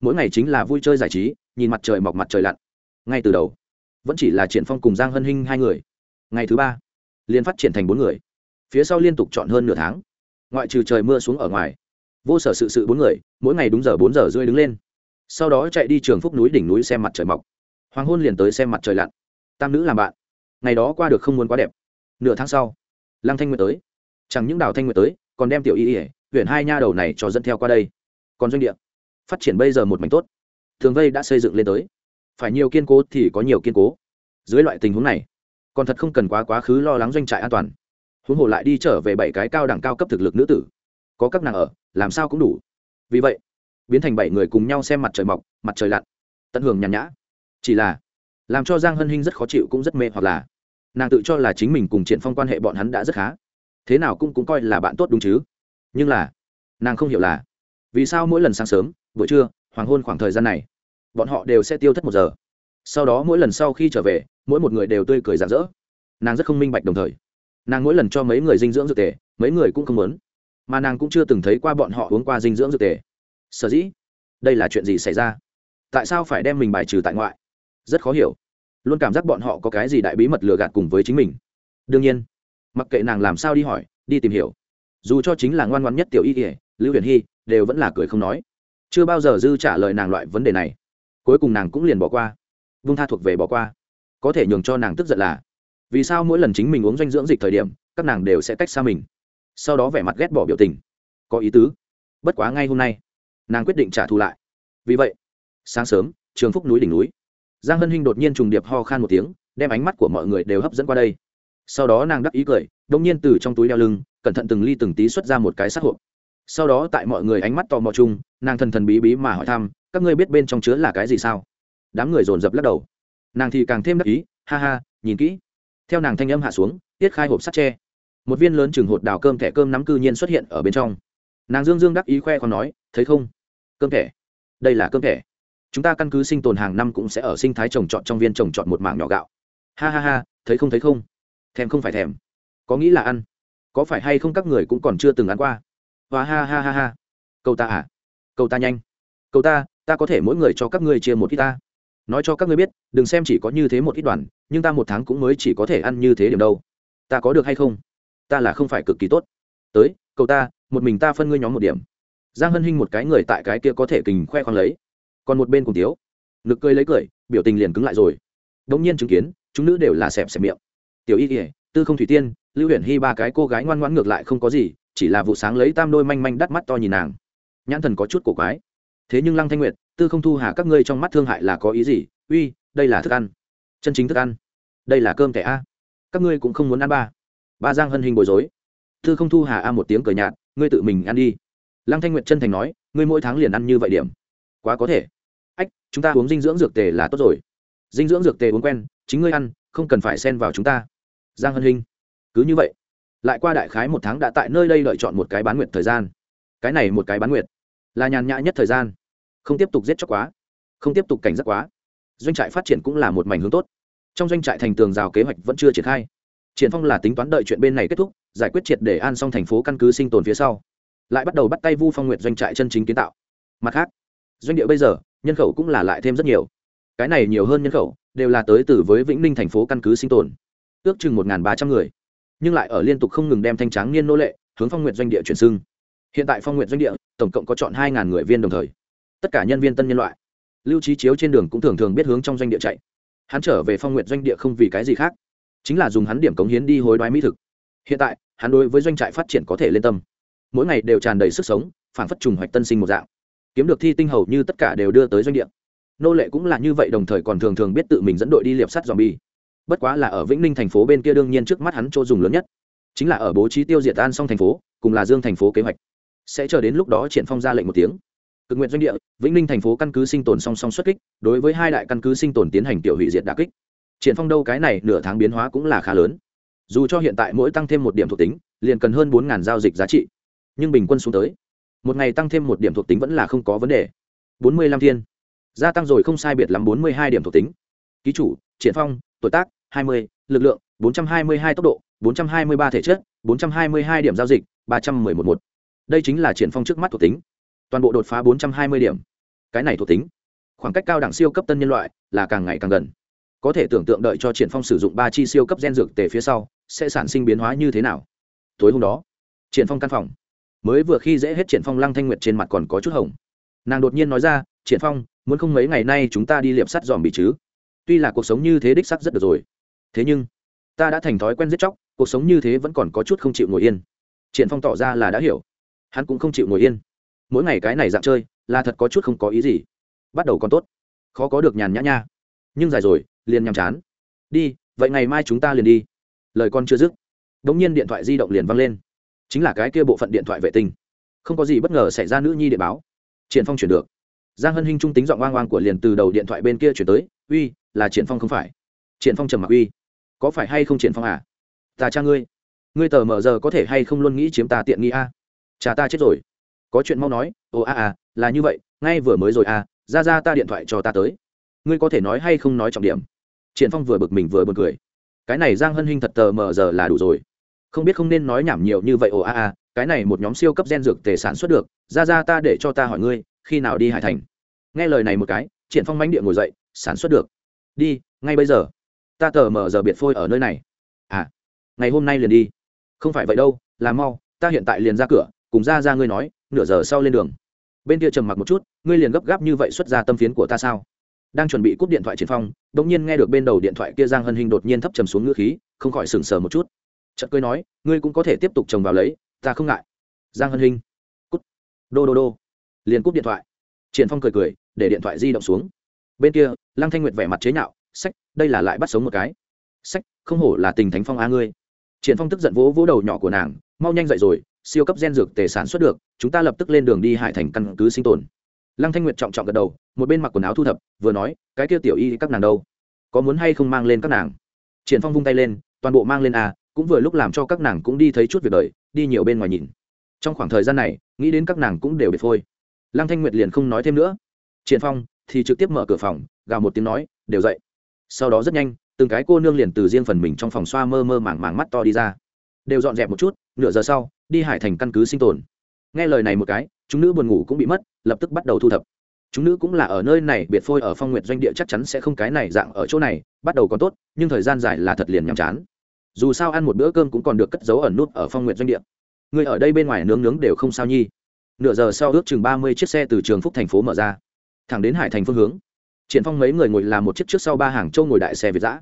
Mỗi ngày chính là vui chơi giải trí, nhìn mặt trời mọc mặt trời lặn ngay từ đầu, vẫn chỉ là triển phong cùng giang hân hinh hai người. Ngày thứ ba liên phát triển thành bốn người. Phía sau liên tục chọn hơn nửa tháng. Ngoại trừ trời mưa xuống ở ngoài, vô sở sự sự bốn người, mỗi ngày đúng giờ bốn giờ rưỡi đứng lên. Sau đó chạy đi trường phúc núi đỉnh núi xem mặt trời mọc. Hoàng hôn liền tới xem mặt trời lặn. Tam nữ làm bạn. Ngày đó qua được không muốn quá đẹp. Nửa tháng sau, lăng thanh nguyệt tới. Chẳng những đào thanh nguyệt tới, còn đem tiểu y ỉa huyện hai nha đầu này cho dẫn theo qua đây. Còn doanh địa. Phát triển bây giờ một mảnh tốt. Thường vây đã xây dựng lên tới phải nhiều kiên cố thì có nhiều kiên cố. Dưới loại tình huống này, còn thật không cần quá quá khứ lo lắng doanh trại an toàn. Huống hồ lại đi trở về bảy cái cao đẳng cao cấp thực lực nữ tử. Có các nàng ở, làm sao cũng đủ. Vì vậy, biến thành bảy người cùng nhau xem mặt trời mọc, mặt trời lặn, tận hưởng nhàn nhã. Chỉ là, làm cho giang hân hinh rất khó chịu cũng rất mê hoặc là, nàng tự cho là chính mình cùng triển phong quan hệ bọn hắn đã rất khá. Thế nào cũng cũng coi là bạn tốt đúng chứ. Nhưng là, nàng không hiểu là, vì sao mỗi lần sáng sớm, buổi trưa, hoàng hôn khoảng thời gian này bọn họ đều sẽ tiêu thất một giờ. Sau đó mỗi lần sau khi trở về, mỗi một người đều tươi cười rạng rỡ. Nàng rất không minh bạch đồng thời. Nàng mỗi lần cho mấy người dinh dưỡng dược tề, mấy người cũng không muốn. Mà nàng cũng chưa từng thấy qua bọn họ uống qua dinh dưỡng dược tề. Sở dĩ? Đây là chuyện gì xảy ra? Tại sao phải đem mình bài trừ tại ngoại? Rất khó hiểu. Luôn cảm giác bọn họ có cái gì đại bí mật lừa gạt cùng với chính mình. Đương nhiên, mặc kệ nàng làm sao đi hỏi, đi tìm hiểu. Dù cho chính là ngoan ngoan nhất tiểu y kỉa lưu huyền hy, đều vẫn là cười không nói. Chưa bao giờ dư trả lời nàng loại vấn đề này cuối cùng nàng cũng liền bỏ qua. Vung tha thuộc về bỏ qua. Có thể nhường cho nàng tức giận là, vì sao mỗi lần chính mình uống doanh dưỡng dịch thời điểm, các nàng đều sẽ cách xa mình? Sau đó vẻ mặt ghét bỏ biểu tình. Có ý tứ. Bất quá ngay hôm nay, nàng quyết định trả thù lại. Vì vậy, sáng sớm, trường phúc núi đỉnh núi, giang hân hinh đột nhiên trùng điệp ho khan một tiếng, đem ánh mắt của mọi người đều hấp dẫn qua đây. Sau đó nàng đắc ý cười, đông nhiên từ trong túi đeo lưng, cẩn thận từng ly từng tí xuất ra một cái sát hộp. Sau đó tại mọi người ánh mắt tò mò chung, nàng thần thần bí bí mà hỏi thăm các ngươi biết bên trong chứa là cái gì sao? Đám người dồn dập lắc đầu. Nàng thì càng thêm đắc ý, ha ha, nhìn kỹ. Theo nàng thanh âm hạ xuống, tiết khai hộp sắt tre. Một viên lớn chừng hột đào cơm thẻ cơm nắm cư nhiên xuất hiện ở bên trong. Nàng dương dương đắc ý khoe còn nói, thấy không? Cơm thẻ. Đây là cơm thẻ. Chúng ta căn cứ sinh tồn hàng năm cũng sẽ ở sinh thái trồng trọt trong viên trồng trọt một mảng nhỏ gạo. Ha ha ha, thấy không thấy không? Thèm không phải thèm. Có nghĩ là ăn? Có phải hay không các người cũng còn chưa từng ăn qua? Và ha ha ha ha. Câu ta à? Câu ta nhanh. Câu ta ta có thể mỗi người cho các ngươi chia một ít ta. Nói cho các ngươi biết, đừng xem chỉ có như thế một ít đoàn, nhưng ta một tháng cũng mới chỉ có thể ăn như thế điểm đâu. Ta có được hay không? Ta là không phải cực kỳ tốt. Tới cậu ta, một mình ta phân ngươi nhóm một điểm. Giang hân hinh một cái người tại cái kia có thể kình khoe khoang lấy. Còn một bên cùng tiếu. Nực cười lấy cười, biểu tình liền cứng lại rồi. Đống nhiên chứng kiến, chúng nữ đều là xẹp xẹp miệng. Tiểu y kỉa tư không thủy tiên, lưu huyền hy ba cái cô gái ngoan ngoãn ngược lại không có gì, chỉ là vụ sáng lấy tam đôi manh manh đắt mắt to nhìn nàng. Nhãn thần có chút cổ quái thế nhưng lăng thanh nguyệt, tư không thu hà các ngươi trong mắt thương hại là có ý gì? Uy, đây là thức ăn. Chân chính thức ăn. Đây là cơm thẻ a. Các ngươi cũng không muốn ăn ba. Ba giang hân hình bối rối. Tư không thu hà a một tiếng cười nhạt, ngươi tự mình ăn đi. Lăng thanh nguyệt chân thành nói, ngươi mỗi tháng liền ăn như vậy điểm. Quá có thể. Ách, chúng ta uống dinh dưỡng dược tề là tốt rồi. Dinh dưỡng dược tề uống quen, chính ngươi ăn, không cần phải xen vào chúng ta. Giang hân hình. Cứ như vậy. Lại qua đại khái một tháng đã tại nơi đây lợi chọn một cái bán nguyệt thời gian. Cái này một cái bán nguyệt là nhàn nhã nhất thời gian. Không tiếp tục giết chóc quá, không tiếp tục cảnh giác quá. Doanh trại phát triển cũng là một mảnh hướng tốt. Trong doanh trại thành tường rào kế hoạch vẫn chưa triển khai. Triển phong là tính toán đợi chuyện bên này kết thúc, giải quyết triệt để an xong thành phố căn cứ sinh tồn phía sau. Lại bắt đầu bắt tay vu phong nguyệt doanh trại chân chính kiến tạo. Mặt khác, doanh địa bây giờ, nhân khẩu cũng là lại thêm rất nhiều. Cái này nhiều hơn nhân khẩu, đều là tới từ với vĩnh ninh thành phố căn cứ sinh tồn. Ước chừng một ba trăm người. Nhưng lại ở liên tục không ngừng đem thanh tráng niên nô lệ hướng phong nguyện doanh địa chuyển xưng hiện tại phong nguyện doanh địa, tổng cộng có chọn hai người viên đồng thời. Tất cả nhân viên tân nhân loại. Lưu trí chiếu trên đường cũng thường thường biết hướng trong doanh địa chạy. Hắn trở về phong nguyện doanh địa không vì cái gì khác, chính là dùng hắn điểm cống hiến đi hối đoái mỹ thực. Hiện tại, hắn đối với doanh trại phát triển có thể lên tâm. Mỗi ngày đều tràn đầy sức sống, phản phất trùng hoạch tân sinh một dạng. Kiếm được thi tinh hầu như tất cả đều đưa tới doanh địa. Nô lệ cũng là như vậy đồng thời còn thường thường biết tự mình dẫn đội đi liệp sắt dòm bi bất quá là ở vĩnh ninh thành phố bên kia đương nhiên trước mắt hắn chỗ dùng lớn nhất, chính là ở bố trí tiêu diệt an xong thành phố, cùng là dương thành phố kế hoạch sẽ chờ đến lúc đó triển phong ra lệnh một tiếng. Cực nguyện doanh địa, vĩnh ninh thành phố căn cứ sinh tồn song song xuất kích, đối với hai đại căn cứ sinh tồn tiến hành tiểu hủy diệt đà kích. Triển phong đâu cái này nửa tháng biến hóa cũng là khá lớn. Dù cho hiện tại mỗi tăng thêm một điểm thuộc tính, liền cần hơn bốn giao dịch giá trị. Nhưng bình quân xuống tới, một ngày tăng thêm một điểm thuộc tính vẫn là không có vấn đề. Bốn mươi lăm thiên. Gia tăng rồi không sai biệt lắm bốn mươi hai điểm thuộc tính. Ký chủ, triển phong, tuổi tác, hai mươi, lực lượng, bốn trăm hai mươi hai tốc độ, bốn trăm hai mươi ba thể chất, bốn trăm hai mươi hai điểm giao dịch, ba trăm mười một một đây chính là triển phong trước mắt thuộc tính. Toàn bộ đột phá bốn trăm hai mươi điểm. Cái này thuộc tính, khoảng cách cao đẳng siêu cấp tân nhân loại là càng ngày càng gần. Có thể tưởng tượng đợi cho triển phong sử dụng ba chi siêu cấp gen dược tề phía sau, sẽ sản sinh biến hóa như thế nào. Tối hôm đó, triển phong căn phòng, mới vừa khi dễ hết triển phong lăng thanh nguyệt trên mặt còn có chút hồng. Nàng đột nhiên nói ra, triển phong, muốn không mấy ngày nay chúng ta đi liệp sắt dòm bị chứ? Tuy là cuộc sống như thế đích sắc rất được rồi, thế nhưng ta đã thành thói quen giết chóc, cuộc sống như thế vẫn còn có chút không chịu ngồi yên. Triển phong tỏ ra là đã hiểu hắn cũng không chịu ngồi yên. Mỗi ngày cái này dạng chơi, là thật có chút không có ý gì. Bắt đầu còn tốt. Khó có được nhàn nhã nha. Nhưng dài rồi, liền nhàm chán. Đi, vậy ngày mai chúng ta liền đi. Lời con chưa dứt đ ỗ n g nhiên điện thoại di động liền văng lên. Chính là cái kia bộ phận điện thoại vệ tinh. Không có gì bất ngờ xảy ra nữ nhi điện báo. Triển phong chuyển được. Giang hân hinh trung tính giọng oang oang của liền từ đầu điện thoại bên kia chuyển tới, uy, là triển phong không phải? Triển phong trầm mặc, uy, có phải hay không triển phong à? Ta cha ngươi ngươi tờ mờ giờ có thể hay không luôn nghĩ chiếm ta tiện nghi a à? Cha ta chết rồi. Có chuyện mau nói ồ a à, là như vậy ngay vừa mới rồi à ra ra ta điện thoại cho ta tới. Ngươi có thể nói hay không nói trọng điểm. Triển phong vừa bực mình vừa buồn cười. Cái này giang hân hinh thật tờ mờ giờ là đủ rồi. Không biết không nên nói nhảm nhiều như vậy ồ a a cái này một nhóm siêu cấp gen dược tề sản xuất được ra ra ta để cho ta hỏi ngươi khi nào đi hải thành? Nghe lời này một cái triển phong mánh địa ngồi dậy sản xuất được. Đi ngay bây giờ. Ta tờ mờ giờ biệt phôi ở nơi này. À ngày hôm nay liền đi. Không phải vậy đâu là mau ta hiện tại liền ra cửa cùng ra ra ngươi nói, nửa giờ sau lên đường. Bên kia trầm mặc một chút, ngươi liền gấp gáp như vậy xuất ra tâm phiến của ta sao? Đang chuẩn bị cúp điện thoại triển phong đ ỗ n g nhiên nghe được bên đầu điện thoại kia giang hân hình đột nhiên thấp trầm xuống ngữ khí, không khỏi sừng sờ một chút. Chợt cười nói, ngươi cũng có thể tiếp tục trồng vào lấy, ta không ngại. Giang hân hình cút đô đô đô. Liền cúp điện thoại. Triển phong cười cười, để điện thoại di động xuống. Bên kia, lăng thanh nguyệt vẻ mặt chế nhạo, sách, đây là lại bắt sống một cái. Sách, không hổ là tình thánh phong a ngươi. Triển phong tức giận vỗ vỗ đầu nhỏ của nàng, mau nhanh dậy rồi siêu cấp gen dược tề sản xuất được, chúng ta lập tức lên đường đi hải thành căn cứ sinh tồn. Lăng thanh nguyệt trọng trọng gật đầu, một bên mặc quần áo thu thập, vừa nói, cái kia tiểu y các nàng đâu? Có muốn hay không mang lên các nàng? Triển phong vung tay lên, toàn bộ mang lên à? cũng vừa lúc làm cho các nàng cũng đi thấy chút việc đời, đi nhiều bên ngoài nhìn. Trong khoảng thời gian này, nghĩ đến các nàng cũng đều biệt phôi. Lăng thanh nguyệt liền không nói thêm nữa. Triển phong thì trực tiếp mở cửa phòng, gào một tiếng nói, đều dậy. Sau đó rất nhanh, từng cái cô nương liền từ riêng phần mình trong phòng xoa mơ mơ màng màng mắt to đi ra đều dọn dẹp một chút, nửa giờ sau, đi hải thành căn cứ sinh tồn. Nghe lời này một cái, chúng nữ buồn ngủ cũng bị mất, lập tức bắt đầu thu thập. Chúng nữ cũng là ở nơi này, biệt phôi ở phong nguyện doanh địa chắc chắn sẽ không cái này dạng ở chỗ này, bắt đầu còn tốt, nhưng thời gian dài là thật liền nhàm chán. Dù sao ăn một bữa cơm cũng còn được cất giấu ẩn nút ở phong nguyện doanh địa. Người ở đây bên ngoài nướng nướng đều không sao nhi. Nửa giờ sau ước chừng ba mươi chiếc xe từ trường phúc thành phố mở ra. Thẳng đến hải thành phương hướng, triển phong mấy người ngồi làm một chiếc trước sau ba hàng châu ngồi đại xe việt giã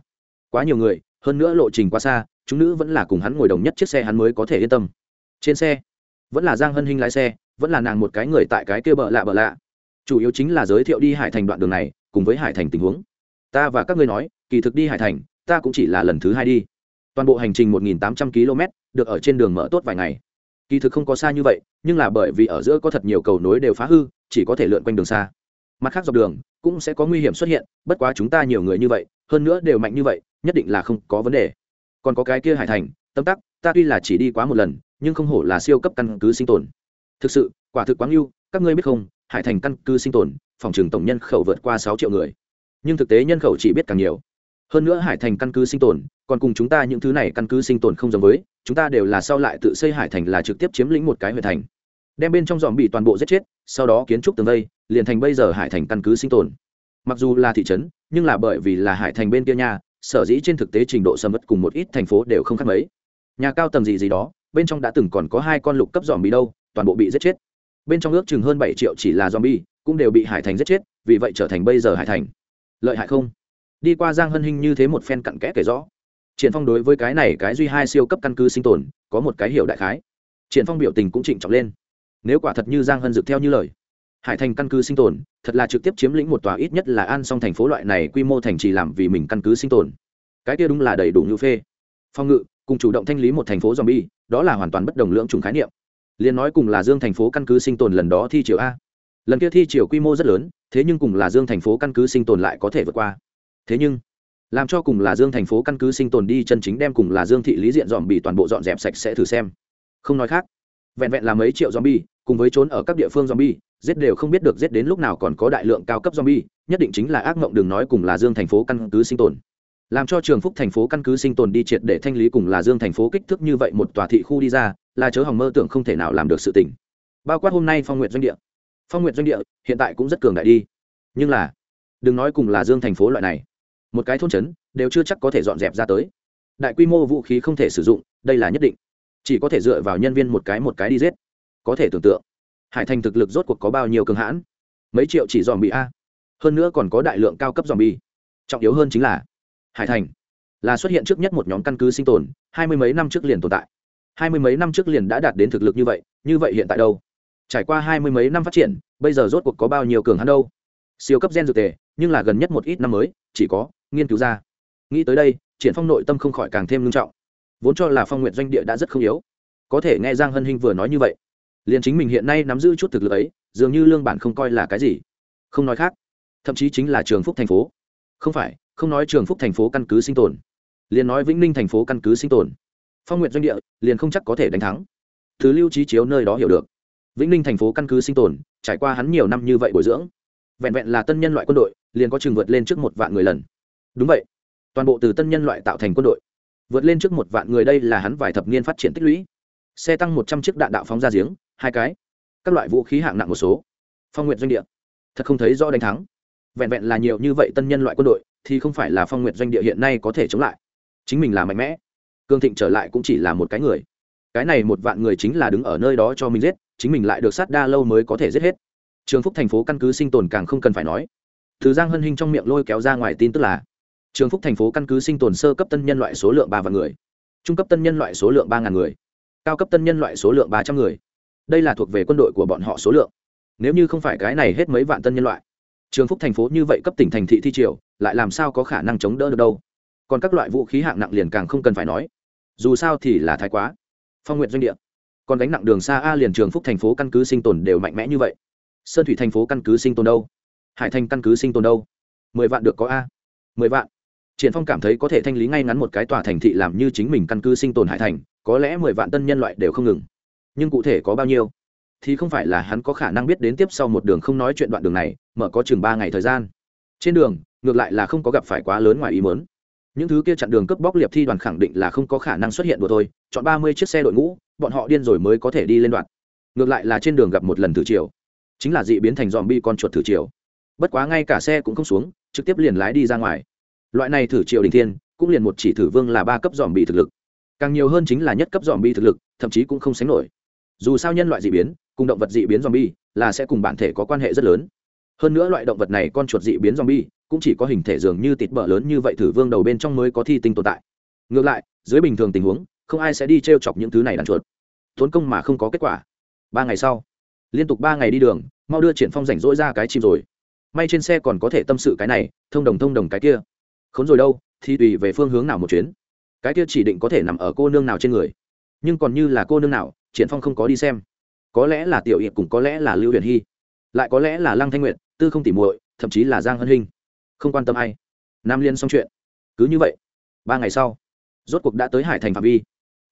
quá nhiều người, hơn nữa lộ trình quá xa chúng nữ vẫn là cùng hắn ngồi đồng nhất chiếc xe hắn mới có thể yên tâm. Trên xe, vẫn là giang hân hinh lái xe, vẫn là nàng một cái người tại cái kia bợ lạ bợ lạ. Chủ yếu chính là giới thiệu đi hải thành đoạn đường này, cùng với hải thành tình huống. Ta và các ngươi nói, kỳ thực đi hải thành, ta cũng chỉ là lần thứ hai đi. Toàn bộ hành trình 1.800 km, được ở trên đường mở tốt vài ngày. Kỳ thực không có xa như vậy, nhưng là bởi vì ở giữa có thật nhiều cầu nối đều phá hư, chỉ có thể lượn quanh đường xa. Mặt khác dọc đường, cũng sẽ có nguy hiểm xuất hiện, bất quá chúng ta nhiều người như vậy, hơn nữa đều mạnh như vậy, nhất định là không có vấn đề còn có cái kia hải thành tâm tắc, ta tuy là chỉ đi quá một lần, nhưng không hổ là siêu cấp căn cứ sinh tồn. Thực sự, quả thực quá ngưu các ngươi biết không, hải thành căn cứ sinh tồn, phòng trường tổng nhân khẩu vượt qua sáu triệu người. Nhưng thực tế nhân khẩu chỉ biết càng nhiều. Hơn nữa hải thành căn cứ sinh tồn, còn cùng chúng ta những thứ này căn cứ sinh tồn không giống với, chúng ta đều là sau lại tự xây hải thành là trực tiếp chiếm lĩnh một cái huyện thành. Đem bên trong dòm bị toàn bộ giết chết, sau đó kiến trúc tường vây, liền thành bây giờ hải thành căn cứ sinh tồn. Mặc dù là thị trấn, nhưng là bởi vì là hải thành bên kia nhà sở dĩ trên thực tế trình độ sầm mất cùng một ít thành phố đều không khác mấy. Nhà cao tầng gì gì đó, bên trong đã từng còn có hai con lục cấp dòm bị đâu, toàn bộ bị giết chết. Bên trong ước chừng hơn bảy triệu chỉ là zombie, cũng đều bị hải thành giết chết, vì vậy trở thành bây giờ hải thành. Lợi hại không? Đi qua giang hân hinh như thế một phen cặn kẽ kể rõ. Triển phong đối với cái này cái duy hai siêu cấp căn cứ sinh tồn, có một cái hiểu đại khái. Triển phong biểu tình cũng trịnh trọng lên. Nếu quả thật như giang hân dực theo như lời hải thành căn cứ sinh tồn, thật là trực tiếp chiếm lĩnh một tòa ít nhất là an song thành phố loại này quy mô thành trì làm vì mình căn cứ sinh tồn. Cái kia đúng là đầy đủ như phê. Phong ngự, cùng chủ động thanh lý một thành phố zombie, đó là hoàn toàn bất đồng lượng trùng khái niệm. Liền nói cùng là dương thành phố căn cứ sinh tồn lần đó thi triều a. Lần kia thi triều quy mô rất lớn, thế nhưng cùng là dương thành phố căn cứ sinh tồn lại có thể vượt qua. Thế nhưng, làm cho cùng là dương thành phố căn cứ sinh tồn đi chân chính đem cùng là dương thị lý diện dòm bị toàn bộ dọn dẹp sạch sẽ thử xem. Không nói khác, vẹn vẹn là mấy triệu zombie cùng với trốn ở các địa phương zombie, giết đều không biết được giết đến lúc nào còn có đại lượng cao cấp zombie, nhất định chính là ác mộng đừng nói cùng là dương thành phố căn cứ sinh tồn. Làm cho trường phúc thành phố căn cứ sinh tồn đi triệt để thanh lý cùng là dương thành phố kích thước như vậy một tòa thị khu đi ra, là chớ hỏng mơ tưởng không thể nào làm được sự tỉnh bao quát hôm nay phong nguyện doanh địa. Phong nguyện doanh địa hiện tại cũng rất cường đại đi. Nhưng là, đừng nói cùng là dương thành phố loại này. Một cái thôn trấn đều chưa chắc có thể dọn dẹp ra tới. Đại quy mô vũ khí không thể sử dụng, đây là nhất định. Chỉ có thể dựa vào nhân viên một cái một cái đi giết có thể tưởng tượng. Hải thành thực lực rốt cuộc có bao nhiêu cường hãn? Mấy triệu chỉ dòm bị a. Hơn nữa còn có đại lượng cao cấp dòm bi trọng yếu hơn chính là, hải thành là xuất hiện trước nhất một nhóm căn cứ sinh tồn, hai mươi mấy năm trước liền tồn tại. Hai mươi mấy năm trước liền đã đạt đến thực lực như vậy như vậy hiện tại đâu? Trải qua hai mươi mấy năm phát triển, bây giờ rốt cuộc có bao nhiêu cường hắn đâu? Siêu cấp gen dược tề, nhưng là gần nhất một ít năm mới, chỉ có nghiên cứu ra. Nghĩ tới đây, triển phong nội tâm không khỏi càng thêm nghiêm trọng. Vốn cho là phong nguyện doanh địa đã rất không yếu. Có thể nghe giang hân hinh vừa nói như vậy liền chính mình hiện nay nắm giữ chút thực lực ấy, dường như lương bản không coi là cái gì. Không nói khác, thậm chí chính là trường phúc thành phố. Không phải, không nói trường phúc thành phố căn cứ sinh tồn. Liền nói vĩnh ninh thành phố căn cứ sinh tồn. Phong nguyện doanh địa, liền không chắc có thể đánh thắng. Thứ lưu trí chiếu nơi đó hiểu được. Vĩnh ninh thành phố căn cứ sinh tồn, trải qua hắn nhiều năm như vậy bồi dưỡng. Vẹn vẹn là tân nhân loại quân đội, liền có chừng vượt lên trước một vạn người lần. Đúng vậy. Toàn bộ từ tân nhân loại tạo thành quân đội, vượt lên trước một vạn người đây là hắn vài thập niên phát triển tích lũy. Xe tăng một trăm chiếc đạn đạo phóng ra giếng hai cái. Các loại vũ khí hạng nặng một số. Phong nguyện doanh địa. Thật không thấy rõ đánh thắng. Vẹn vẹn là nhiều như vậy tân nhân loại quân đội, thì không phải là phong nguyện doanh địa hiện nay có thể chống lại. Chính mình là mạnh mẽ. Cương thịnh trở lại cũng chỉ là một cái người. Cái này một vạn người chính là đứng ở nơi đó cho mình giết, chính mình lại được sát đa lâu mới có thể giết hết. Trường phúc thành phố căn cứ sinh tồn càng không cần phải nói. Thứ giang hân hinh trong miệng lôi kéo ra ngoài tin tức là, trường phúc thành phố căn cứ sinh tồn sơ cấp tân nhân loại số lượng ba vạn người, trung cấp tân nhân loại số lượng ba ngàn người, cao cấp tân nhân loại số lượng ba trăm người đây là thuộc về quân đội của bọn họ số lượng. Nếu như không phải cái này hết mấy vạn tân nhân loại, trường phúc thành phố như vậy cấp tỉnh thành thị thi triều, lại làm sao có khả năng chống đỡ được đâu? Còn các loại vũ khí hạng nặng liền càng không cần phải nói. Dù sao thì là thái quá. Phong nguyện doanh địa. Còn gánh nặng đường xa a liền trường phúc thành phố căn cứ sinh tồn đều mạnh mẽ như vậy. Sơn thủy thành phố căn cứ sinh tồn đâu? Hải thành căn cứ sinh tồn đâu? Mười vạn được có a. Mười vạn. Triển phong cảm thấy có thể thanh lý ngay ngắn một cái tòa thành thị làm như chính mình căn cứ sinh tồn hải thành, có lẽ mười vạn tân nhân loại đều không ngừng nhưng cụ thể có bao nhiêu thì không phải là hắn có khả năng biết đến tiếp sau một đường không nói chuyện đoạn đường này, mở có chừng ba ngày thời gian. Trên đường, ngược lại là không có gặp phải quá lớn ngoài ý muốn. Những thứ kia chặn đường cướp bóc liệp thi đoàn khẳng định là không có khả năng xuất hiện đùa thôi, chọn ba mươi chiếc xe đội ngũ, bọn họ điên rồi mới có thể đi lên đoạn. Ngược lại là trên đường gặp một lần thử chiều chính là dị biến thành dòm bi con chuột thử chiều bất quá ngay cả xe cũng không xuống, trực tiếp liền lái đi ra ngoài. Loại này thử triều đình thiên, cũng liền một chỉ thử vương là ba cấp dòm bị thực lực. Càng nhiều hơn chính là nhất cấp dòm bi thực lực, thậm chí cũng không sánh nổi dù sao nhân loại d ị biến, cùng động vật d ị biến m bi là sẽ cùng bản thể có quan hệ rất lớn. Hơn nữa loại động vật này con chuột d ị biến m bi cũng chỉ có hình thể dường như tịt bở lớn như vậy thử vương đầu bên trong mới có thi tinh tồn tại. Ngược lại, dưới bình thường tình huống, không ai sẽ đi t r e o chọc những thứ này đàn chuột. Tốn công mà không có kết quả. Ba ngày sau, liên tục ba ngày đi đường, mau đưa triển phong rảnh rỗi ra cái chim rồi. May trên xe còn có thể tâm sự cái này, thông đồng thông đồng cái kia. Khốn rồi đâu, thì tùy về phương hướng nào một chuyến. Cái kia chỉ định có thể nằm ở cô nương nào trên người. Nhưng còn như là cô nương nào triển phong không có đi xem. Có lẽ là tiểu hiệp cũng có lẽ là lưu huyền hy. Lại có lẽ là lăng thanh nguyệt, tư không tỉ muội, thậm chí là giang hân hinh. Không quan tâm ai. Nam liên xong chuyện. Cứ như vậy, ba ngày sau, rốt cuộc đã tới hải thành phạm vi.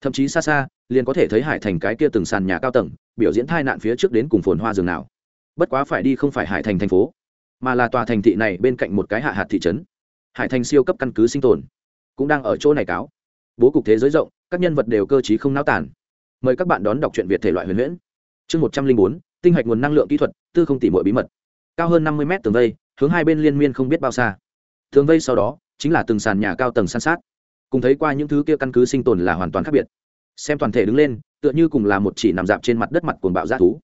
Thậm chí xa xa, liền có thể thấy hải thành cái kia từng sàn nhà cao tầng, biểu diễn thai nạn phía trước đến cùng phồn hoa rừng nào. Bất quá phải đi không phải hải thành thành phố, mà là tòa thành thị này bên cạnh một cái hạ hạt thị trấn. Hải thành siêu cấp căn cứ sinh tồn, cũng đang ở chỗ này cáo. Bố cục thế giới rộng, các nhân vật đều cơ t không náo tản mời các bạn đón đọc truyện việt thể loại huyền huyễn. Chương một trăm linh bốn, tinh hạch nguồn năng lượng kỹ thuật, tư không tỉ mọi bí mật. Cao hơn năm mươi mét tường vây, hướng hai bên liên miên không biết bao xa. Tường vây sau đó, chính là từng sàn nhà cao tầng san sát. Cùng thấy qua những thứ kia căn cứ sinh tồn là hoàn toàn khác biệt. Xem toàn thể đứng lên, tựa như cùng là một chỉ nằm dạp trên mặt đất mặt cuồng bạo g thú.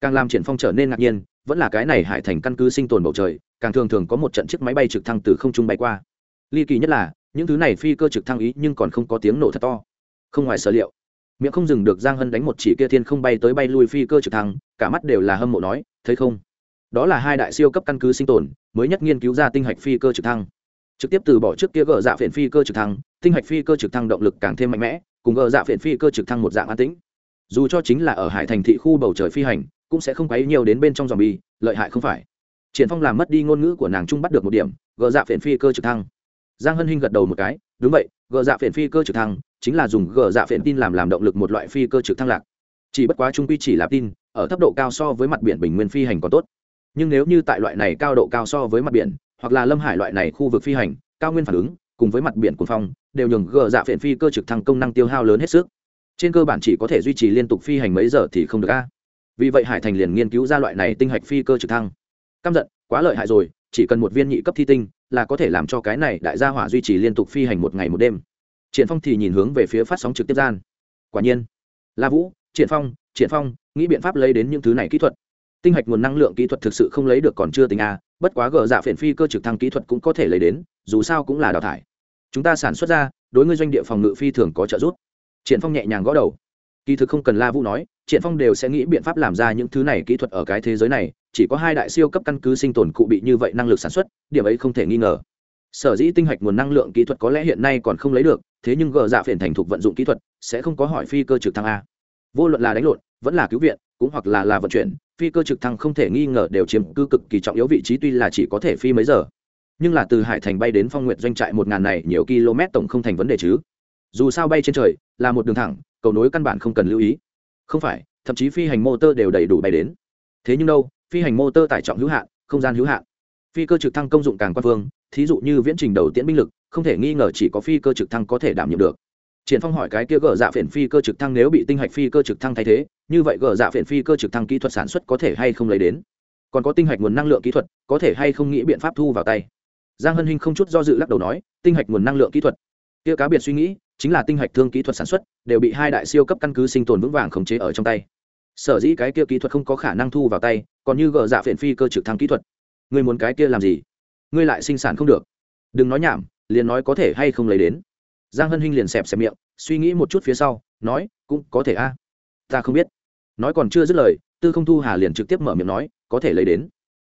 Càng làm triển phong trở nên ngạc nhiên, vẫn là cái này hải thành căn cứ sinh tồn bầu trời, càng thường thường có một trận chiếc máy bay trực thăng từ không trung bay qua. Ly kỳ nhất là, những thứ này phi cơ trực thăng ý nhưng còn không có tiếng nổ thật to. Không ngoài sở liệu miệng không dừng được giang hân đánh một chỉ kia thiên không bay tới bay lui phi cơ trực thăng, cả mắt đều là hâm mộ nói, thấy không? Đó là hai đại siêu cấp căn cứ sinh tồn, mới nhất nghiên cứu ra tinh hạch phi cơ trực thăng. Trực tiếp từ bỏ trước kia gỡ dạ phiện phi cơ trực thăng, tinh hạch phi cơ trực thăng động lực càng thêm mạnh mẽ, cùng gỡ dạ phiện phi cơ trực thăng một dạng an tĩnh. Dù cho chính là ở hải thành thị khu bầu trời phi hành, cũng sẽ không quấy nhiều đến bên trong dòng bi lợi hại không phải. Triển phong làm mất đi ngôn ngữ của nàng trung bắt được một điểm gỡ dạ phiện phi cơ trực thăng giang hân hinh gật đầu một cái, đúng vậy, gờ dạ phiền phi cơ trực thăng chính là dùng gờ dạ phiền tin làm làm động lực một loại phi cơ trực thăng lạc. Chỉ bất quá trung quy chỉ là tin, ở thấp độ cao so với mặt biển bình nguyên phi hành còn tốt. Nhưng nếu như tại loại này cao độ cao so với mặt biển, hoặc là lâm hải loại này khu vực phi hành, cao nguyên phản ứng, cùng với mặt biển cuồng phong, đều nhường gờ dạ phiền phi cơ trực thăng công năng tiêu hao lớn hết sức. Trên cơ bản chỉ có thể duy trì liên tục phi hành mấy giờ thì không được a. Vì vậy hải thành liền nghiên cứu ra loại này tinh hạch phi cơ trực thăng. Căm giận, quá lợi hại rồi, chỉ cần một viên nhị cấp thi tinh là có thể làm cho cái này đại gia hỏa duy trì liên tục phi hành một ngày một đêm. Triển phong thì nhìn hướng về phía phát sóng trực tiếp gian. Quả nhiên, la vũ, triển phong triển phong, nghĩ biện pháp lấy đến những thứ này kỹ thuật. Tinh hạch nguồn năng lượng kỹ thuật thực sự không lấy được còn chưa tính a bất quá gờ dạ phiền phi cơ trực thăng kỹ thuật cũng có thể lấy đến, dù sao cũng là đào thải. Chúng ta sản xuất ra, đối ngươi doanh địa phòng ngự phi thường có trợ giúp. Triển phong nhẹ nhàng gõ đầu. Kỳ thực không cần la vũ nói, triển phong đều sẽ nghĩ biện pháp làm ra những thứ này kỹ thuật ở cái thế giới này chỉ có hai đại siêu cấp căn cứ sinh tồn cụ bị như vậy năng lực sản xuất, điểm ấy không thể nghi ngờ. Sở dĩ tinh hạch nguồn năng lượng kỹ thuật có lẽ hiện nay còn không lấy được, thế nhưng gờ dạ phiền thành thục vận dụng kỹ thuật sẽ không có hỏi phi cơ trực thăng a. Vô luận là đánh lộn, vẫn là cứu viện, cũng hoặc là là vận chuyển, phi cơ trực thăng không thể nghi ngờ đều chiếm cư cực kỳ trọng yếu vị trí tuy là chỉ có thể phi mấy giờ. Nhưng là từ hải thành bay đến phong nguyện doanh trại một ngàn này nhiều km tổng không thành vấn đề chứ. Dù sao bay trên trời là một đường thẳng, cầu nối căn bản không cần lưu ý. Không phải, thậm chí phi hành motor đều đầy đủ bay đến. Thế nhưng đâu phi hành mô tơ tải trọng hữu hạn, không gian hữu hạn. Phi cơ trực thăng công dụng càng quan phương, thí dụ như viễn trình đầu tiễn binh lực, không thể nghi ngờ chỉ có phi cơ trực thăng có thể đảm nhiệm được. Triển phong hỏi cái kia gờ dạ phiền phi cơ trực thăng nếu bị tinh hạch phi cơ trực thăng thay thế, như vậy gờ dạ phiền phi cơ trực thăng kỹ thuật sản xuất có thể hay không lấy đến? Còn có tinh hạch nguồn năng lượng kỹ thuật, có thể hay không nghĩ biện pháp thu vào tay? Giang hân hinh không chút do dự lắc đầu nói, tinh hạch nguồn năng lượng kỹ thuật. Kia cá biệt suy nghĩ, chính là tinh hạch thương kỹ thuật sản xuất, đều bị hai đại siêu cấp căn cứ sinh tồn vững vàng khống chế ở trong tay. Sở dĩ cái kia kỹ thuật không có khả năng thu vào tay còn như gờ dạ phiền phi cơ trực thăng kỹ thuật. Ngươi muốn cái kia làm gì? Ngươi lại sinh sản không được. Đừng nói nhảm, liền nói có thể hay không lấy đến. Giang hân hinh liền xẹp xẹp miệng, suy nghĩ một chút phía sau, nói, cũng có thể a. Ta không biết. Nói còn chưa dứt lời, tư không thu hà liền trực tiếp mở miệng nói, có thể lấy đến.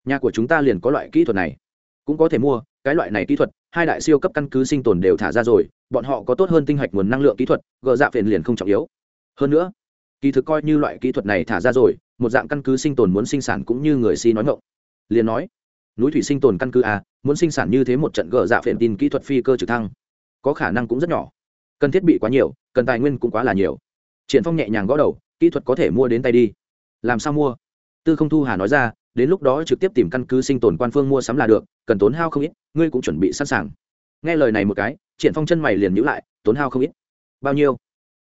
Nhà của chúng ta liền có loại kỹ thuật này. Cũng có thể mua, cái loại này kỹ thuật, hai đại siêu cấp căn cứ sinh tồn đều thả ra rồi, bọn họ có tốt hơn tinh hạch nguồn năng lượng kỹ thuật, gờ dạ phiền liền không trọng yếu. Hơn nữa kỳ thực coi như loại kỹ thuật này thả ra rồi, một dạng căn cứ sinh tồn muốn sinh sản cũng như người si nói ngộng liền nói, núi thủy sinh tồn căn cứ a muốn sinh sản như thế một trận gỡ dạ phiền tin kỹ thuật phi cơ trực thăng, có khả năng cũng rất nhỏ. Cần thiết bị quá nhiều, cần tài nguyên cũng quá là nhiều. Triển phong nhẹ nhàng gõ đầu, kỹ thuật có thể mua đến tay đi. Làm sao mua? Tư không thu hà nói ra, đến lúc đó trực tiếp tìm căn cứ sinh tồn quan phương mua sắm là được, cần tốn hao không ít, ngươi cũng chuẩn bị sẵn sàng. Nghe lời này một cái, triển phong chân mày liền nhíu lại, tốn hao không ít. Bao nhiêu?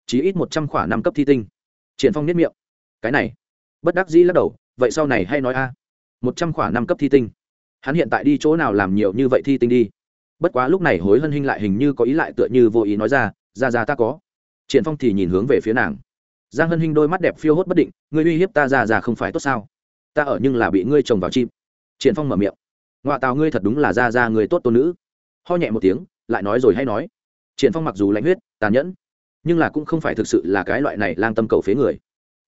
Chỉ ít một trăm khỏa năm cấp thi tinh triển phong niết miệng. Cái này. Bất đắc dĩ lắc đầu, vậy sau này hay nói a. Một trăm khoảng năm cấp thi tinh. Hắn hiện tại đi chỗ nào làm nhiều như vậy thi tinh đi? Bất quá lúc này hối hân hinh lại hình như có ý lại tựa như vô ý nói ra ra ra ta có. Triển phong thì nhìn hướng về phía nàng. Giang hân hinh đôi mắt đẹp phiêu hốt bất định, ngươi uy hiếp ta ra ra không phải tốt sao? Ta ở nhưng là bị ngươi trồng vào chim. Triển phong mở miệng. Ngoại tào ngươi thật đúng là ra ra người tốt tôn nữ. Ho nhẹ một tiếng, lại nói rồi hay nói. Triển phong mặc dù lãnh huyết, tàn nhẫn nhưng là cũng không phải thực sự là cái loại này lang tâm cầu phế người.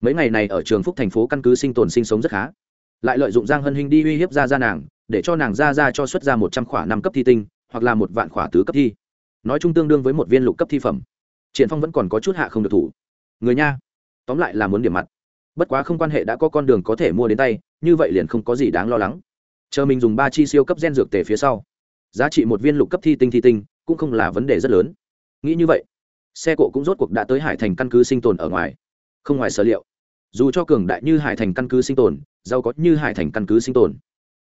Mấy ngày này ở trường phúc thành phố căn cứ sinh tồn sinh sống rất khá. Lại lợi dụng giang hân hinh đi uy hiếp ra ra nàng, để cho nàng ra ra cho xuất ra một trăm khỏa năm cấp thi tinh, hoặc là một vạn khỏa tứ cấp thi. Nói chung tương đương với một viên lục cấp thi phẩm. Triển phong vẫn còn có chút hạ không được thủ. Người nha. Tóm lại là muốn điểm mặt. Bất quá không quan hệ đã có con đường có thể mua đến tay, như vậy liền không có gì đáng lo lắng. Chờ mình dùng ba chi siêu cấp gen dược tề phía sau. Giá trị một viên lục cấp thi tinh thi tinh cũng không là vấn đề rất lớn. Nghĩ như vậy xe cộ cũng rốt cuộc đã tới hải thành căn cứ sinh tồn ở ngoài. Không ngoài sở liệu. Dù cho cường đại như hải thành căn cứ sinh tồn, giàu có như hải thành căn cứ sinh tồn.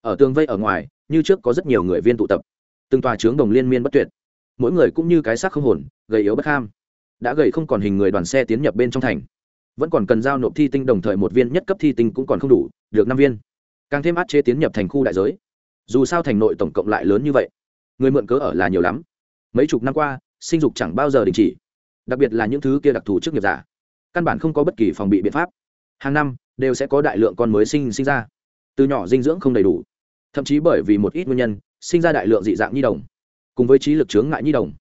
Ở tường vây ở ngoài, như trước có rất nhiều người viên tụ tập. Từng tòa trướng đồng liên miên bất tuyệt. Mỗi người cũng như cái xác không hồn, gầy yếu bất ham. Đã gầy không còn hình người đoàn xe tiến nhập bên trong thành. Vẫn còn cần giao nộp thi tinh đồng thời một viên nhất cấp thi tinh cũng còn không đủ, được năm viên. Càng thêm át chế tiến nhập thành khu đại giới. Dù sao thành nội tổng cộng lại lớn như vậy. Người mượn cớ ở là nhiều lắm. Mấy chục năm qua, sinh dục chẳng bao giờ đình chỉ đặc biệt là những thứ kia đặc thù chức nghiệp giả. Căn bản không có bất kỳ phòng bị biện pháp. Hàng năm, đều sẽ có đại lượng con mới sinh sinh ra. Từ nhỏ dinh dưỡng không đầy đủ. Thậm chí bởi vì một ít nguyên nhân, sinh ra đại lượng dị dạng nhi đồng. Cùng với trí lực chướng ngại nhi đồng.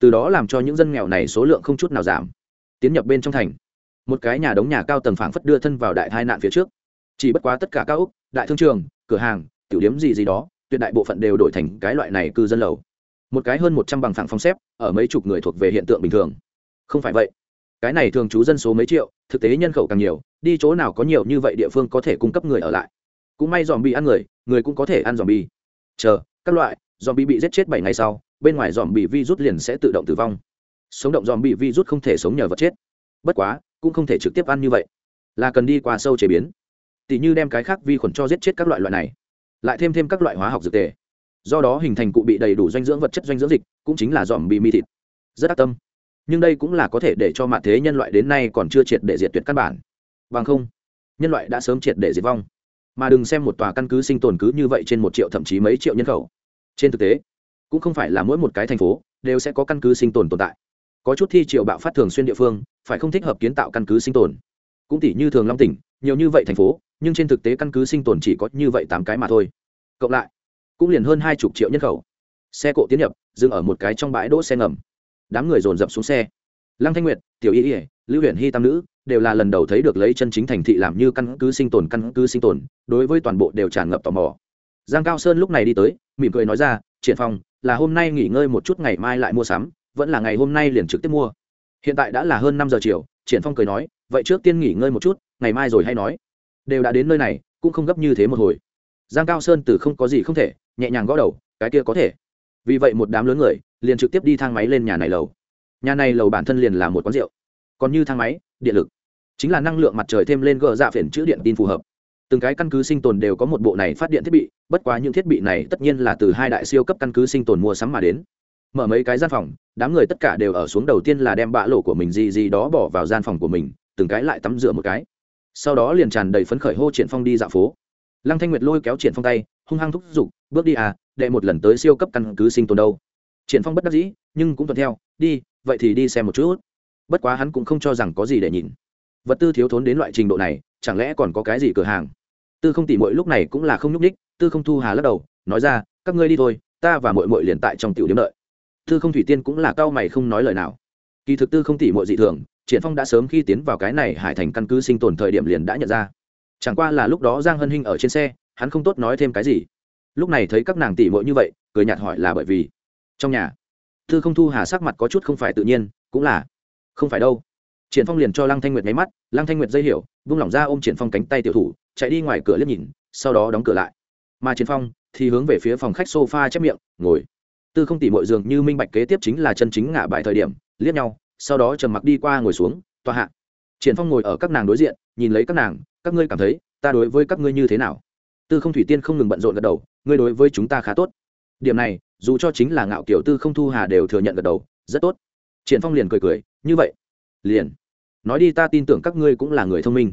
Từ đó làm cho những dân nghèo này số lượng không chút nào giảm. Tiến nhập bên trong thành. Một cái nhà đống nhà cao tầng phảng phất đưa thân vào đại tai nạn phía trước. Chỉ bất quá tất cả các úc đại thương trường, cửa hàng, tiểu điếm gì gì đó, tuyệt đại bộ phận đều đổi thành cái loại này cư dân lầu. Một cái hơn một trăm bằng phẳng phong xếp, ở mấy chục người thuộc về hiện tượng bình thường không phải vậy. Cái này thường trú dân số mấy triệu, thực tế nhân khẩu càng nhiều, đi chỗ nào có nhiều như vậy địa phương có thể cung cấp người ở lại. Cũng may dòm bị ăn người người cũng có thể ăn dòm bi chờ, các loại dòm bi bị giết chết bảy ngày sau, bên ngoài dòm bị vi rút liền sẽ tự động tử vong. Sống động dòm bị vi rút không thể sống nhờ vật chết. Bất quá, cũng không thể trực tiếp ăn như vậy. Là cần đi qua sâu chế biến. Tỉ như đem cái khác vi khuẩn cho giết chết các loại loại này. Lại thêm thêm các loại hóa học dược tề. Do đó hình thành cụ bị đầy đủ dinh dưỡng vật chất dinh dưỡng dịch, cũng chính là dòm bị mi thịt. Rất ác tâm nhưng đây cũng là có thể để cho mặt thế nhân loại đến nay còn chưa triệt để diệt tuyệt căn bản. Bằng không, nhân loại đã sớm triệt để diệt vong. Mà đừng xem một tòa căn cứ sinh tồn cứ như vậy trên một triệu thậm chí mấy triệu nhân khẩu. Trên thực tế, cũng không phải là mỗi một cái thành phố đều sẽ có căn cứ sinh tồn tồn tại. Có chút thi triệu bạo phát thường xuyên địa phương, phải không thích hợp kiến tạo căn cứ sinh tồn? Cũng tỷ như thường long tỉnh, nhiều như vậy thành phố, nhưng trên thực tế căn cứ sinh tồn chỉ có như vậy tám cái mà thôi. Cộng lại, cũng liền hơn hai chục triệu nhân khẩu. Xe cộ tiến nhập, dừng ở một cái trong bãi đỗ xe ngầm đám người dồn dập xuống xe. Lăng thanh nguyệt, tiểu y ỉa lưu huyện hy tam nữ đều là lần đầu thấy được lấy chân chính thành thị làm như căn cứ sinh tồn, căn cứ sinh tồn, đối với toàn bộ đều tràn ngập tò mò. Giang cao sơn lúc này đi tới, mỉm cười nói ra, triển phong, là hôm nay nghỉ ngơi một chút, ngày mai lại mua sắm, vẫn là ngày hôm nay liền trực tiếp mua. Hiện tại đã là hơn năm giờ chiều, triển phong cười nói, vậy trước tiên nghỉ ngơi một chút, ngày mai rồi hay nói. Đều đã đến nơi này, cũng không gấp như thế một hồi. Giang cao sơn từ không có gì không thể, nhẹ nhàng gõ đầu, cái kia có thể. Vì vậy một đám lớn người liền trực tiếp đi thang máy lên nhà này lầu. Nhà này lầu bản thân liền là một quán rượu. Còn như thang máy, điện lực. Chính là năng lượng mặt trời thêm lên gờ dạ phiền chữ điện tin phù hợp. Từng cái căn cứ sinh tồn đều có một bộ này phát điện thiết bị, bất quá những thiết bị này tất nhiên là từ hai đại siêu cấp căn cứ sinh tồn mua sắm mà đến. Mở mấy cái gian phòng, đám người tất cả đều ở xuống đầu tiên là đem bã lỗ của mình gì gì đó bỏ vào gian phòng của mình, từng cái lại tắm rửa một cái. Sau đó liền tràn đầy phấn khởi hô triển phong đi dạo phố. Lăng thanh nguyệt lôi kéo triển phong tay, hung hăng thúc giục, bước đi à đệ một lần tới siêu cấp căn cứ sinh tồn đâu? Triển phong bất đắc dĩ, nhưng cũng thuận theo, đi, vậy thì đi xem một chút. Bất quá hắn cũng không cho rằng có gì để nhìn. Vật tư thiếu thốn đến loại trình độ này, chẳng lẽ còn có cái gì cửa hàng? Tư không tỉ mội lúc này cũng là không nhúc ních tư không thu hà lắc đầu, nói ra, các ngươi đi thôi, ta và mội mội liền tại trong tiểu điểm đợi. Tư không thủy tiên cũng là cao mày không nói lời nào. Kỳ thực tư không tỉ mội dị thường, triển phong đã sớm khi tiến vào cái này hải thành căn cứ sinh tồn thời điểm liền đã nhận ra. Chẳng qua là lúc đó giang hân hinh ở trên xe, hắn không tốt nói thêm cái gì. Lúc này thấy các nàng tỉ mội như vậy, cười nhạt hỏi là bởi vì? Trong nhà. Tư không thu hà sắc mặt có chút không phải tự nhiên, cũng là, không phải đâu. Triển phong liền cho lăng thanh nguyệt nháy mắt, lăng thanh nguyệt dây hiểu, vung lỏng ra ôm triển phong cánh tay tiểu thủ, chạy đi ngoài cửa liếc nhìn, sau đó đóng cửa lại. Mà triển phong thì hướng về phía phòng khách sofa chép miệng, ngồi. Tư không tỉ mọi giường như minh bạch kế tiếp chính là chân chính ngả bài thời điểm, liếc nhau, sau đó trầm mặc đi qua ngồi xuống, tòa hạ. Triển phong ngồi ở các nàng đối diện, nhìn lấy các nàng, các ngươi cảm thấy, ta đối với các ngươi như thế nào? Tư không thủy tiên không ngừng bận rộn gật đầu, ngươi đối với chúng ta khá tốt. Điểm này dù cho chính là ngạo kiểu tư không thu hà đều thừa nhận gật đầu, rất tốt. Triển phong liền cười cười, như vậy, liền. Nói đi ta tin tưởng các ngươi cũng là người thông minh.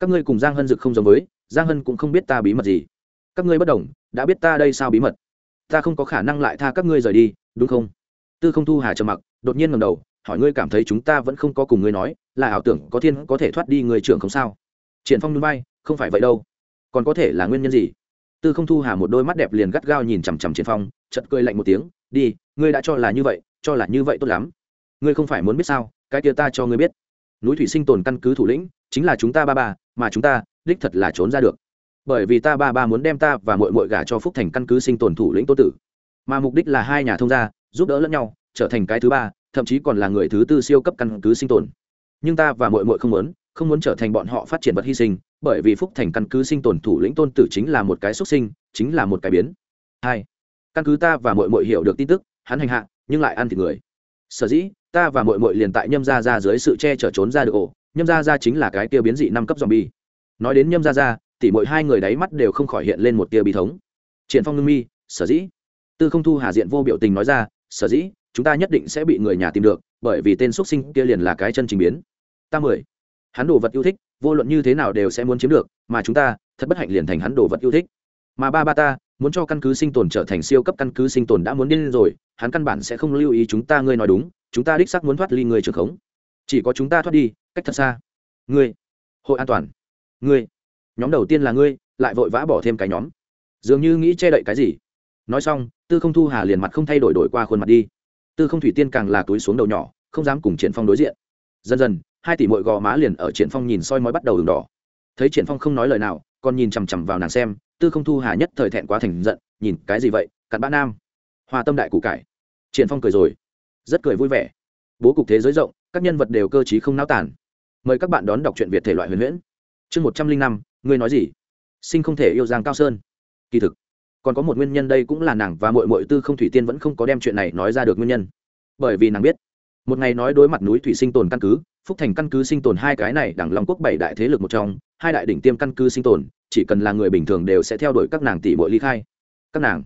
Các ngươi cùng giang hân dực không giống với, giang hân cũng không biết ta bí mật gì. Các ngươi bất đồng, đã biết ta đây sao bí mật. Ta không có khả năng lại tha các ngươi rời đi, đúng không? Tư không thu hà trầm mặc, đột nhiên ngầm đầu, hỏi ngươi cảm thấy chúng ta vẫn không có cùng ngươi nói, là ảo tưởng có thiên có thể thoát đi người trưởng không sao? Triển phong núi bay không phải vậy đâu. Còn có thể là nguyên nhân gì? Tư không thu hà một đôi mắt đẹp liền gắt gao nhìn chằm chằm triển phong chợt cười lạnh một tiếng, đi, ngươi đã cho là như vậy, cho là như vậy tốt lắm. Ngươi không phải muốn biết sao, cái kia ta cho ngươi biết. Núi thủy sinh tồn căn cứ thủ lĩnh, chính là chúng ta ba ba, mà chúng ta đích thật là trốn ra được. Bởi vì ta ba ba muốn đem ta và mội mội gả cho phúc thành căn cứ sinh tồn thủ lĩnh tô tử. Mà mục đích là hai nhà thông gia, giúp đỡ lẫn nhau, trở thành cái thứ ba, thậm chí còn là người thứ tư siêu cấp căn cứ sinh tồn. Nhưng ta và mội mội không muốn không muốn trở thành bọn họ phát triển vật hy sinh, bởi vì phúc thành căn cứ sinh tồn thủ lĩnh tôn tử chính là một cái xuất sinh, chính là một cái biến. Hai căn cứ ta và mội mội hiểu được tin tức, hắn hành hạ, nhưng lại ăn thịt người. Sở dĩ, ta và mội mội liền tại nhâm gia ra dưới sự che chở trốn ra được ổ, nhâm gia ra chính là cái tia biến dị năm cấp dòm bi nói đến nhâm gia ra tỉ mỗi hai người đáy mắt đều không khỏi hiện lên một tia bi thống. Triển phong ngưng mi, sở dĩ. Tư không thu hà diện vô biểu tình nói ra, sở dĩ, chúng ta nhất định sẽ bị người nhà tìm được, bởi vì tên xuất sinh kia liền là cái chân trình biến. Ta mười. Hắn đồ vật yêu thích, vô luận như thế nào đều sẽ muốn chiếm được, mà chúng ta, thật bất hạnh liền thành hắn đồ vật yêu thích. Mà ba ba ta muốn cho căn cứ sinh tồn trở thành siêu cấp căn cứ sinh tồn đã muốn điên rồi, hắn căn bản sẽ không lưu ý chúng ta, ngươi nói đúng, chúng ta đích xác muốn thoát ly người trường khống. Chỉ có chúng ta thoát đi, cách thật xa. Ngươi, hội an toàn. Ngươi, nhóm đầu tiên là ngươi, lại vội vã bỏ thêm cái nhóm. Dường như nghĩ che đậy cái gì. Nói xong, tư không thu hà liền mặt không thay đổi đổi qua khuôn mặt đi. Tư không thủy tiên càng là túi xuống đầu nhỏ, không dám cùng triển phong đối diện. Dần dần, hai tỷ mội gò má liền ở triển phong nhìn soi mói bắt đầu đường đỏ. Thấy triển phong không nói lời nào, còn nhìn chằm chằm vào nàng xem tư không thu hà nhất thời thẹn quá thành giận, nhìn, cái gì vậy, cặn bã nam. Hòa tâm đại củ cải. Triển phong cười rồi. Rất cười vui vẻ. Bố cục thế giới rộng, các nhân vật đều cơ t không náo tàn. Mời các bạn đón đọc truyện việt thể loại huyền huyễn. Chương một trăm linh năm, ngươi nói gì? Sinh không thể yêu giang cao sơn. Kỳ thực, còn có một nguyên nhân đây cũng là nàng và mội mội tư không thủy tiên vẫn không có đem chuyện này nói ra được nguyên nhân. Bởi vì nàng biết, một ngày nói đối mặt núi thủy sinh tồn căn cứ, phúc thành căn cứ sinh tồn hai cái này đẳng long quốc bảy đại thế lực một trong, hai đại đỉnh tiêm căn cứ sinh tồn chỉ cần là người bình thường đều sẽ theo đuổi các nàng tỷ bội ly khai. Các nàng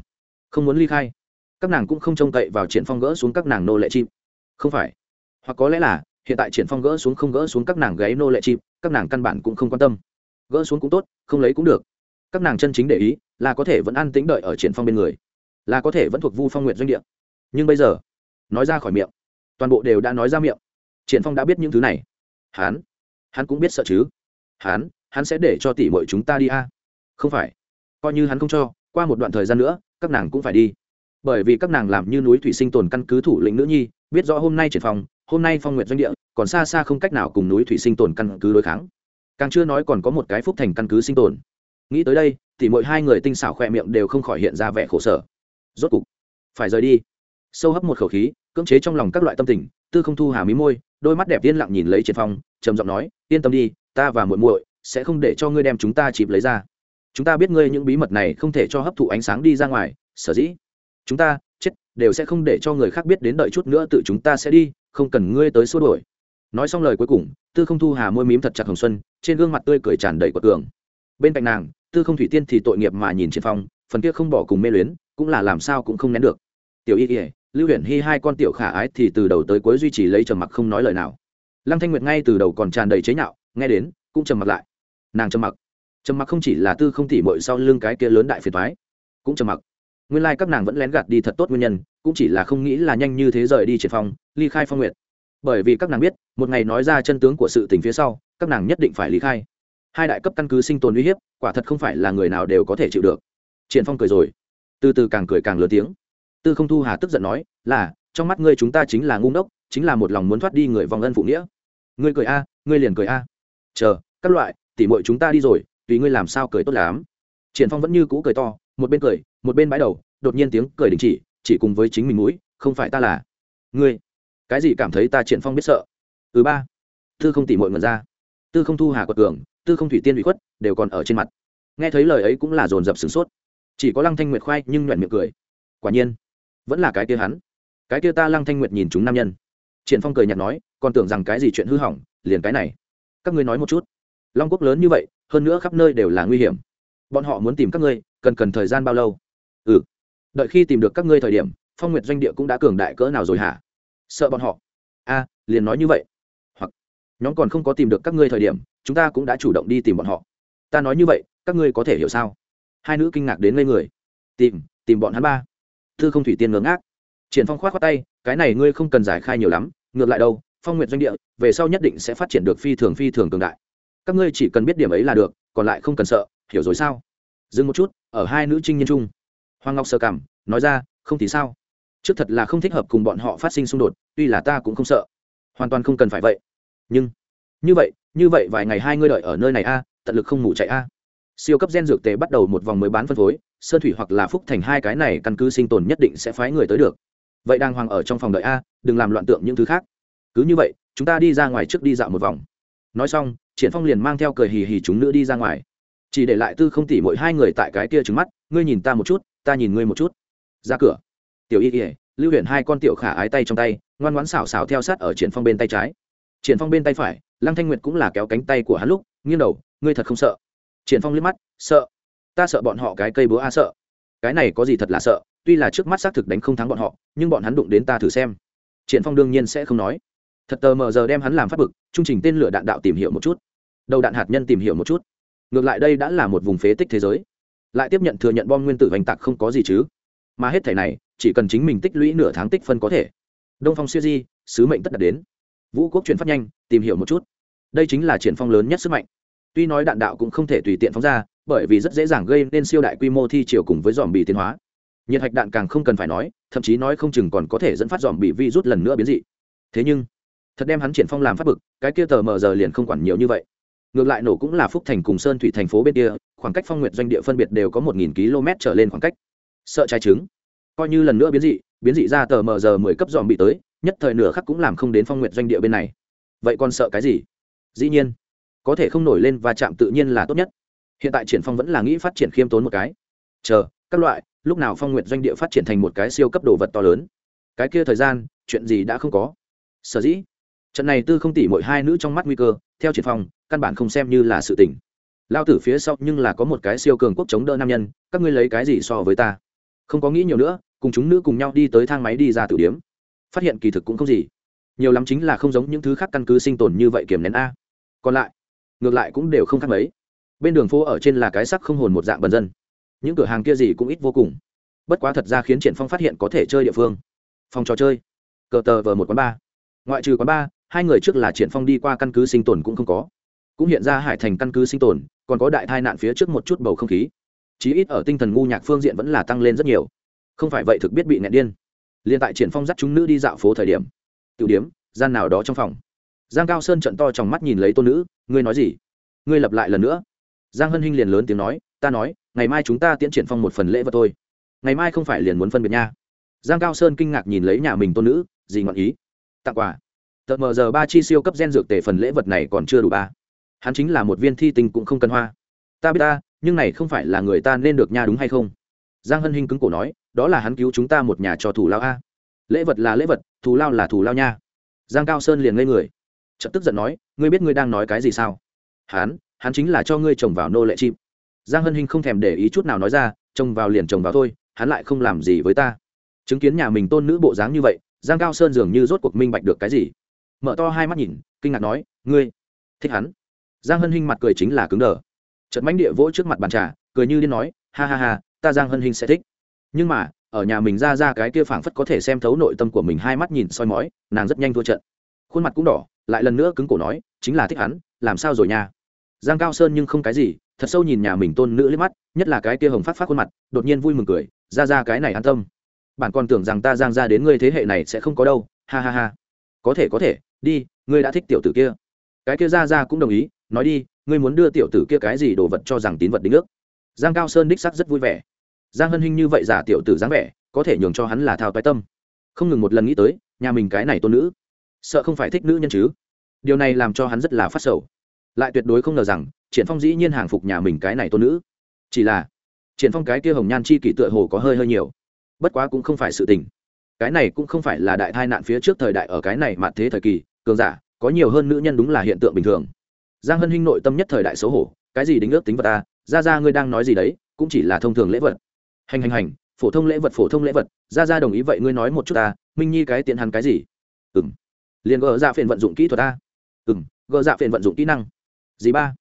không muốn ly khai. Các nàng cũng không trông cậy vào triển phong gỡ xuống các nàng nô lệ chim. Không phải. Hoặc có lẽ là, hiện tại triển phong gỡ xuống không gỡ xuống các nàng gáy nô lệ chim, các nàng căn bản cũng không quan tâm. Gỡ xuống cũng tốt, không lấy cũng được. Các nàng chân chính để ý là có thể vẫn an tĩnh đợi ở triển phong bên người, là có thể vẫn thuộc vu phong nguyện doanh địa. Nhưng bây giờ, nói ra khỏi miệng, toàn bộ đều đã nói ra miệng. Triển phong đã biết những thứ này. Hắn hắn cũng biết sợ chứ. Hắn hắn sẽ để cho tỷ muội chúng ta đi a. À? không phải. Coi như hắn không cho, qua một đoạn thời gian nữa, các nàng cũng phải đi. Bởi vì các nàng làm như núi thủy sinh tồn căn cứ thủ lĩnh nữ nhi, biết rõ hôm nay triển phòng, hôm nay phong nguyện doanh địa, còn xa xa không cách nào cùng núi thủy sinh tồn căn cứ đối kháng. Càng chưa nói còn có một cái phúc thành căn cứ sinh tồn. Nghĩ tới đây thì mỗi hai người tinh xảo khoe miệng đều không khỏi hiện ra vẻ khổ sở. Rốt cục, phải rời đi. Sâu hấp một khẩu khí, cưỡng chế trong lòng các loại tâm tình, tư không thu hà mí môi, đôi mắt đẹp yên lặng nhìn lấy triển phong trầm giọng nói, yên tâm đi, ta và muội muội sẽ không để cho ngươi đem chúng ta chịp lấy ra. Chúng ta biết ngươi những bí mật này không thể cho hấp thụ ánh sáng đi ra ngoài sở dĩ. Chúng ta chết đều sẽ không để cho người khác biết đến đợi chút nữa tự chúng ta sẽ đi không cần ngươi tới xua đuổi. Nói xong lời cuối cùng tư không thu hà môi mím thật chặt hồng xuân trên gương mặt tươi cười tràn đầy của cường bên cạnh nàng tư không thủy tiên thì tội nghiệp mà nhìn trên phòng, phần kia không bỏ cùng mê luyến cũng là làm sao cũng không nén được. Tiểu y ỉa lưu Huyền hy hai con tiểu khả ái thì từ đầu tới cuối duy trì lấy trầm mặc không nói lời nào. Lăng thanh nguyệt ngay từ đầu còn tràn đầy chế nhạo nghe đến cũng trầm mặc lại nàng trầm mặc. Trầm mặc không chỉ là tư không tỉ mội sau lưng cái kia lớn đại phiền thoái cũng trầm mặc. Nguyên lai、like、các nàng vẫn lén gạt đi thật tốt nguyên nhân, cũng chỉ là không nghĩ là nhanh như thế rời đi triệt phong, ly khai phong nguyệt. Bởi vì các nàng biết, một ngày nói ra chân tướng của sự tình phía sau, các nàng nhất định phải ly khai. Hai đại cấp căn cứ sinh tồn uy hiếp, quả thật không phải là người nào đều có thể chịu được. Triển phong cười rồi. Từ từ càng cười càng lớn tiếng. Tư không thu hà tức giận nói, là, trong mắt ngươi chúng ta chính là ngu ngốc, chính là một lòng muốn thoát đi người vòng ân phụ nghĩa. Ngươi cười a, ngươi liền cười a. Chờ, các loại tỉ muội chúng ta đi rồi, tùy ngươi làm sao cười tốt lắm. Triển phong vẫn như cũ cười to, một bên cười, một bên bãi đầu, đột nhiên tiếng cười đình chỉ chỉ cùng với chính mình mũi, không phải ta là ngươi. Cái gì cảm thấy ta triển phong biết sợ? Thứ ba. Tư không tỉ muội ngẩn ra. Tư không thu hà quật cường, tư không thủy tiên bị khuất, đều còn ở trên mặt. Nghe thấy lời ấy cũng là dồn dập sửng sốt. Chỉ có lăng thanh nguyệt khoai nhưng nhoẹn miệng cười. Quả nhiên, vẫn là cái kia hắn. Cái kia ta lăng thanh nguyệt nhìn chúng nam nhân. Triển phong cười nhạt nói, còn tưởng rằng cái gì chuyện hư hỏng, liền cái này. Các ngươi nói một chút long quốc lớn như vậy, hơn nữa khắp nơi đều là nguy hiểm. Bọn họ muốn tìm các ngươi, cần cần thời gian bao lâu? Ừ. Đợi khi tìm được các ngươi thời điểm, phong nguyệt doanh địa cũng đã cường đại cỡ nào rồi hả? Sợ bọn họ. A, liền nói như vậy. Hoặc, nhóm còn không có tìm được các ngươi thời điểm, chúng ta cũng đã chủ động đi tìm bọn họ. Ta nói như vậy, các ngươi có thể hiểu sao? Hai nữ kinh ngạc đến ngây người. Tìm tìm bọn hắn ba. Thư không thủy tiên ngớ ngác. Triển phong khoát khoát tay, cái này ngươi không cần giải khai nhiều lắm, ngược lại đâu, phong nguyện doanh địa, về sau nhất định sẽ phát triển được phi thường phi thường cường đại các ngươi chỉ cần biết điểm ấy là được, còn lại không cần sợ, hiểu rồi sao? Dừng một chút, ở hai nữ trinh nhân trung. Hoàng ngọc sợ cảm nói ra, không thì sao? Trước thật là không thích hợp cùng bọn họ phát sinh xung đột, tuy là ta cũng không sợ. Hoàn toàn không cần phải vậy. Nhưng, như vậy như vậy vài ngày hai ngươi đợi ở nơi này a, tận lực không ngủ chạy a. Siêu cấp gen dược tề bắt đầu một vòng mới bán phân phối, sơn thủy hoặc là phúc thành hai cái này căn cứ sinh tồn nhất định sẽ phái người tới được. Vậy đang hoàng ở trong phòng đợi a, đừng làm loạn tượng những thứ khác. Cứ như vậy, chúng ta đi ra ngoài trước đi dạo một vòng nói xong, triển phong liền mang theo cười hì hì chúng nữ đi ra ngoài. Chỉ để lại tư không tỉ mỗi hai người tại cái kia trứng mắt, ngươi nhìn ta một chút, ta nhìn ngươi một chút. Ra cửa. Tiểu y ỉa lưu huyện hai con tiểu khả ái tay trong tay, ngoan ngoãn xảo xảo theo sát ở triển phong bên tay trái. Triển phong bên tay phải, lăng thanh nguyệt cũng là kéo cánh tay của hắn lúc, nghiêng đầu, ngươi thật không sợ? Triển phong liếc mắt, sợ. Ta sợ bọn họ cái cây búa a à sợ. Cái này có gì thật là sợ? Tuy là trước mắt xác thực đánh không thắng bọn họ, nhưng bọn hắn đụng đến ta thử xem. Triển phong đương nhiên sẽ không nói thật tờ mờ giờ đem hắn làm phát bực, trung trình tên lửa đạn đạo tìm hiểu một chút. Đầu đạn hạt nhân tìm hiểu một chút. Ngược lại đây đã là một vùng phế tích thế giới. Lại tiếp nhận thừa nhận bom nguyên tử hoành tạc không có gì chứ. Mà hết thể này, chỉ cần chính mình tích lũy nửa tháng tích phân có thể. Đông phong siêu di, sứ mệnh tất đặt đến. Vũ quốc chuyển phát nhanh, tìm hiểu một chút. Đây chính là triển phong lớn nhất sức mạnh. Tuy nói đạn đạo cũng không thể tùy tiện phóng ra, bởi vì rất dễ dàng gây nên siêu đại quy mô thi chiều cùng với dòm bị tiến hóa. Nhiệt hạch đạn càng không cần phải nói, thậm chí nói không chừng còn có thể dẫn phát dòm bị vi rút lần nữa biến dị. Thế nhưng thật đem hắn triển phong làm phát bực, cái kia tờ mờ giờ liền không quản nhiều như vậy. Ngược lại nổ cũng là phúc thành cùng sơn thủy thành phố bên kia, khoảng cách phong nguyệt doanh địa phân biệt đều có một nghìn km trở lên khoảng cách. Sợ trái trứng. Coi như lần nữa biến dị biến dị ra tờ mờ giờ mười cấp dòm bị tới, nhất thời nửa khắc cũng làm không đến phong nguyệt doanh địa bên này. Vậy còn sợ cái gì? Dĩ nhiên, có thể không nổi lên và chạm tự nhiên là tốt nhất. Hiện tại triển phong vẫn là nghĩ phát triển khiêm tốn một cái. Chờ, các loại, lúc nào phong nguyện doanh địa phát triển thành một cái siêu cấp đồ vật to lớn? Cái kia thời gian, chuyện gì đã không có? Sở dĩ trận này tư không tỷ mỗi hai nữ trong mắt nguy cơ, theo triển phong, căn bản không xem như là sự tình. Lao tử phía sau nhưng là có một cái siêu cường quốc chống đỡ nam nhân, các ngươi lấy cái gì so với ta? Không có nghĩ nhiều nữa, cùng chúng nữ cùng nhau đi tới thang máy đi ra tử điếm phát hiện kỳ thực cũng không gì. Nhiều lắm chính là không giống những thứ khác căn cứ sinh tồn như vậy kiểm nén a. Còn lại, ngược lại cũng đều không khác mấy. Bên đường phố ở trên là cái sắc không hồn một dạng bần dân. Những cửa hàng kia gì cũng ít vô cùng. Bất quá thật ra khiến triển phong phát hiện có thể chơi địa phương. Phòng trò chơi. Cờ tờ vờ một quán bar ngoại trừ quán bar hai người trước là triển phong đi qua căn cứ sinh tồn cũng không có. Cũng hiện ra hải thành căn cứ sinh tồn, còn có đại tai nạn phía trước một chút bầu không khí. Chí ít ở tinh thần ngu nhạc phương diện vẫn là tăng lên rất nhiều. Không phải vậy thực biết bị nghẹn điên. Liên tại triển phong dắt chúng nữ đi dạo phố thời điểm, tiểu điểm gian nào đó trong phòng. Giang cao sơn trận to trong mắt nhìn lấy tôn nữ, ngươi nói gì? Ngươi lặp lại lần nữa. Giang hân hinh liền lớn tiếng nói, ta nói, ngày mai chúng ta tiễn triển phong một phần lễ vật thôi. Ngày mai không phải liền muốn phân biệt nha. Giang cao sơn kinh ngạc nhìn lấy nhà mình tôn nữ, gì ngọn ý? Tặng quà tờ mờ giờ ba chi siêu cấp gen dược tể phần lễ vật này còn chưa đủ ba. Hắn chính là một viên thi tinh cũng không cần hoa. Ta biết ta, nhưng này không phải là người ta nên được nha đúng hay không? Giang hân hinh cứng cổ nói, đó là hắn cứu chúng ta một nhà cho thủ lao a. Lễ vật là lễ vật thù lao là thù lao nha. Giang cao sơn liền ngây người. Chợt tức giận nói, ngươi biết ngươi đang nói cái gì sao? Hắn hắn chính là cho ngươi trồng vào nô lệ chim. Giang hân hinh không thèm để ý chút nào nói ra, trồng vào liền trồng vào thôi, hắn lại không làm gì với ta. Chứng kiến nhà mình tôn nữ bộ dáng như vậy, giang cao sơn dường như rốt cuộc minh bạch được cái gì mở to hai mắt nhìn, kinh ngạc nói, ngươi, thích hắn? Giang hân hinh mặt cười chính là cứng đờ. Trận mánh địa vỗ trước mặt bàn trà, cười như điên nói, ha ha ha, ta giang hân hinh sẽ thích. Nhưng mà, ở nhà mình ra ra cái kia phảng phất có thể xem thấu nội tâm của mình hai mắt nhìn soi mói, nàng rất nhanh thua trận. Khuôn mặt cũng đỏ, lại lần nữa cứng cổ nói, chính là thích hắn, làm sao rồi nha? Giang cao sơn nhưng không cái gì, thật sâu nhìn nhà mình tôn nữ liếc mắt, nhất là cái kia hồng phát phát khuôn mặt, đột nhiên vui mừng cười, ra ra cái này an tâm. Bạn còn tưởng rằng ta giang ra đến ngươi thế hệ này sẽ không có đâu, ha ha ha. Có thể có thể đi, ngươi đã thích tiểu tử kia. Cái kia ra ra cũng đồng ý, nói đi, ngươi muốn đưa tiểu tử kia cái gì đồ vật cho rằng tín vật đính ước? Giang cao sơn đích sắc rất vui vẻ. Giang hân hinh như vậy giả tiểu tử dáng vẻ, có thể nhường cho hắn là thao toái tâm. Không ngừng một lần nghĩ tới, nhà mình cái này tôn nữ, sợ không phải thích nữ nhân chứ? Điều này làm cho hắn rất là phát sầu. Lại tuyệt đối không ngờ rằng, triển phong dĩ nhiên hàng phục nhà mình cái này tôn nữ. Chỉ là, triển phong cái kia hồng nhan chi kỷ tựa hồ có hơi hơi nhiều. Bất quá cũng không phải sự tình cái này cũng không phải là đại tai nạn phía trước thời đại ở cái này mà thế thời kỳ, cường giả, có nhiều hơn nữ nhân đúng là hiện tượng bình thường. Giang hân hinh nội tâm nhất thời đại xấu hổ, cái gì đính ước tính vật ta ra ra ngươi đang nói gì đấy, cũng chỉ là thông thường lễ vật. Hành hành hành, phổ thông lễ vật, phổ thông lễ vật ra ra đồng ý vậy ngươi nói một chút ta, minh nhi cái tiện hắn cái gì? Ừ m liền gỡ dạ phiền vận dụng kỹ thuật ta. Ừ m gỡ dạ phiền vận dụng kỹ năng. Gì ba?